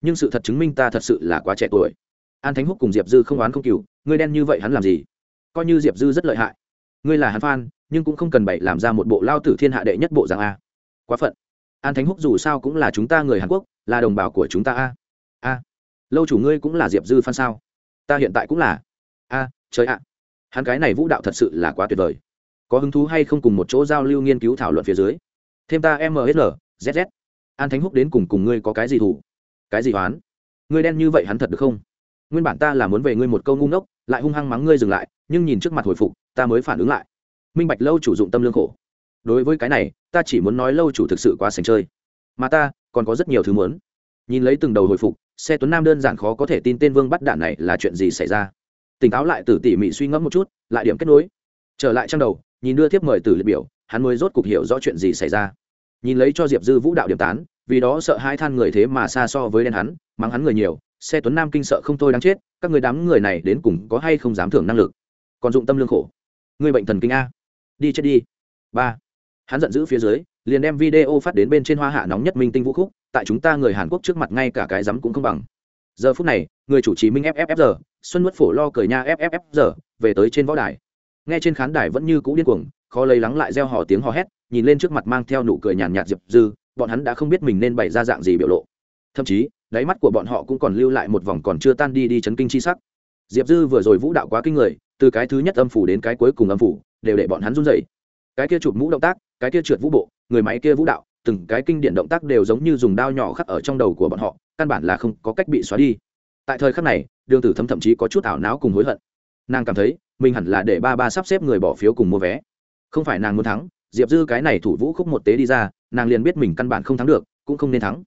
Nhưng sự thật chứng minh ta thật sự là quá trẻ tuổi. An thánh húc cùng diệp dư không oán không cừu, ngươi đen như vậy hắn làm gì? Coi như diệp dư rất lợi hại. Ngươi là hắn phan nhưng cũng không cần bậy làm ra một bộ lao tử thiên hạ đệ nhất bộ rằng a. Quá phận. An thánh húc dù sao cũng là chúng ta người hàn quốc, là đồng bào của chúng ta a. A lâu chủ ngươi cũng là diệp dư phan sao? Ta hiện tại cũng là. A, trời ạ. Hắn cái này vũ đạo thật sự là quá tuyệt vời. Có hứng thú hay không cùng một chỗ giao lưu nghiên cứu thảo luận phía dưới? Thêm ta msl zz an thánh húc đến cùng cùng ngươi có cái gì thủ? Cái gì oán? Ngươi đen như vậy hắn thật được không? Nguyên bản ta là muốn về ngươi một câu ngu ngốc, lại hung hăng mắng ngươi dừng lại, nhưng nhìn trước mặt hồi phục, ta mới phản ứng lại. Minh bạch lâu chủ dụng tâm lương khổ. Đối với cái này, ta chỉ muốn nói lâu chủ thực sự quá sành chơi. Mà ta còn có rất nhiều thứ muốn. Nhìn lấy từng đầu hồi phục xe tuấn nam đơn giản khó có thể tin tên vương bắt đạn này là chuyện gì xảy ra. Tỉnh táo lại từ tỉ mỉ suy ngẫm một chút, lại điểm kết nối. Trở lại trong đầu, nhìn đưa thiếp mời từ liệt biểu, hắn mới rốt cục hiểu rõ chuyện gì xảy ra. Nhìn lấy cho diệp dư vũ đạo điểm tán, vì đó sợ hai than người thế mà xa so với đen hắn, mắng hắn người nhiều, xe tuấn nam kinh sợ không thôi đáng chết, các người đám người này đến cùng có hay không dám thưởng năng lực. Còn dụng tâm lương khổ. Người bệnh thần kinh a. Đi chết đi. Ba. Hắn giận dữ phía dưới, liền đem video phát đến bên trên hoa hạ nóng nhất minh tinh vũ khúc tại chúng ta người hàn quốc trước mặt ngay cả cái rắm cũng không bằng. Giờ phút này, người chủ trì minh fffr xuân nuốt phổ lo cười nha fffr về tới trên võ đài. Nghe trên khán đài vẫn như cũ điên cuồng, khó lấy lắng lại gieo hò tiếng hò hét, nhìn lên trước mặt mang theo nụ cười nhàn nhạt diệp dư, bọn hắn đã không biết mình nên bày ra dạng gì biểu lộ. Thậm chí, đáy mắt của bọn họ cũng còn lưu lại một vòng còn chưa tan đi đi chấn kinh chi sắc. Diệp dư vừa rồi vũ đạo quá kinh người, từ cái thứ nhất âm phủ đến cái cuối cùng âm phủ, đều để bọn hắn run dậy cái kia chụp mũ động tác, cái kia trượt vũ bộ, người máy kia vũ đạo từng cái kinh điển động tác đều giống như dùng đao nhỏ khắc ở trong đầu của bọn họ, căn bản là không có cách bị xóa đi. Tại thời khắc này, đường tử thấm thậm chí có chút ảo não cùng hối hận. Nàng cảm thấy, mình hẳn là để ba ba sắp xếp người bỏ phiếu cùng mua vé. Không phải nàng muốn thắng, diệp dư cái này thủ vũ khúc một tế đi ra, nàng liền biết mình căn bản không thắng được, cũng không nên thắng.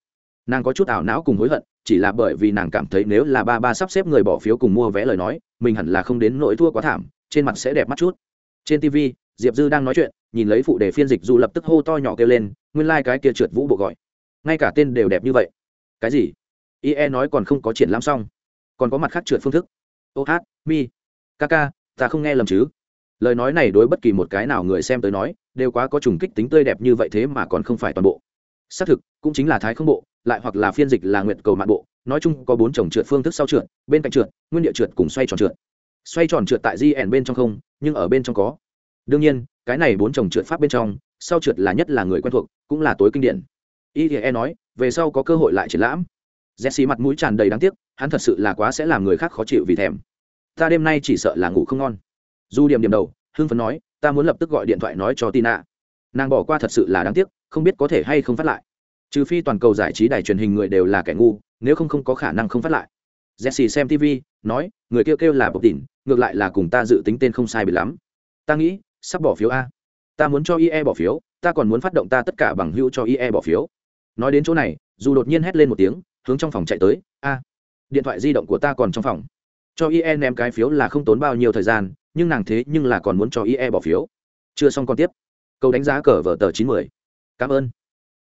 Nàng có chút ảo não cùng hối hận, chỉ là bởi vì nàng cảm thấy nếu là ba ba sắp xếp người bỏ phiếu cùng mua vé lời nói, mình hẳn là không đến nỗi thua quá thảm, trên mặt sẽ đẹp mắt chút. Trên tv diệp dư đang nói chuyện, nhìn lấy phụ đề phiên dịch dù lập tức hô to nhỏ kêu lên nguyên lai、like、cái kia trượt vũ bộ gọi. Ngay cả tên đều đẹp như vậy. Cái gì? Ie nói còn không có triển lãm xong. Còn có mặt khác trượt phương thức. Ô hát, mi, ca ca, ta không nghe lầm chứ? Lời nói này đối bất kỳ một cái nào người xem tới nói, đều quá có trùng kích tính tươi đẹp như vậy thế mà còn không phải toàn bộ. Xác thực, cũng chính là thái không bộ, lại hoặc là phiên dịch là nguyện cầu mạng bộ, nói chung có bốn chồng trượt phương thức sau trượt, bên cạnh trượt, nguyên địa trượt cùng xoay tròn trượt. Xoay tròn trượt tại gn bên trong không, nhưng ở bên trong có. Đương nhiên, cái này bốn chồng trượt pháp bên trong sau trượt là nhất là người quen thuộc, cũng là tối kinh điển. Ie nói, về sau có cơ hội lại triển lãm. Jesse mặt mũi tràn đầy đáng tiếc, hắn thật sự là quá sẽ làm người khác khó chịu vì thèm. Ta đêm nay chỉ sợ là ngủ không ngon. Du điểm điểm đầu, hưng phấn nói, ta muốn lập tức gọi điện thoại nói cho tina. Nàng bỏ qua thật sự là đáng tiếc, không biết có thể hay không phát lại. Trừ phi toàn cầu giải trí đài truyền hình người đều là kẻ ngu, nếu không không có khả năng không phát lại. Jesse xem tv nói, người kêu kêu là bọc tỉn ngược lại là cùng ta dự tính tên không sai bị lắm. Ta nghĩ, sắp bỏ phiếu a ta muốn cho ie bỏ phiếu, ta còn muốn phát động ta tất cả bằng hữu cho ie bỏ phiếu. Nói đến chỗ này, dù đột nhiên hét lên một tiếng, hướng trong phòng chạy tới, a, điện thoại di động của ta còn trong phòng. Cho ie ném cái phiếu là không tốn bao nhiêu thời gian, nhưng nàng thế nhưng là còn muốn cho ie bỏ phiếu. Chưa xong còn tiếp. Câu đánh giá cờ vở tờ chín mươi. Cảm ơn.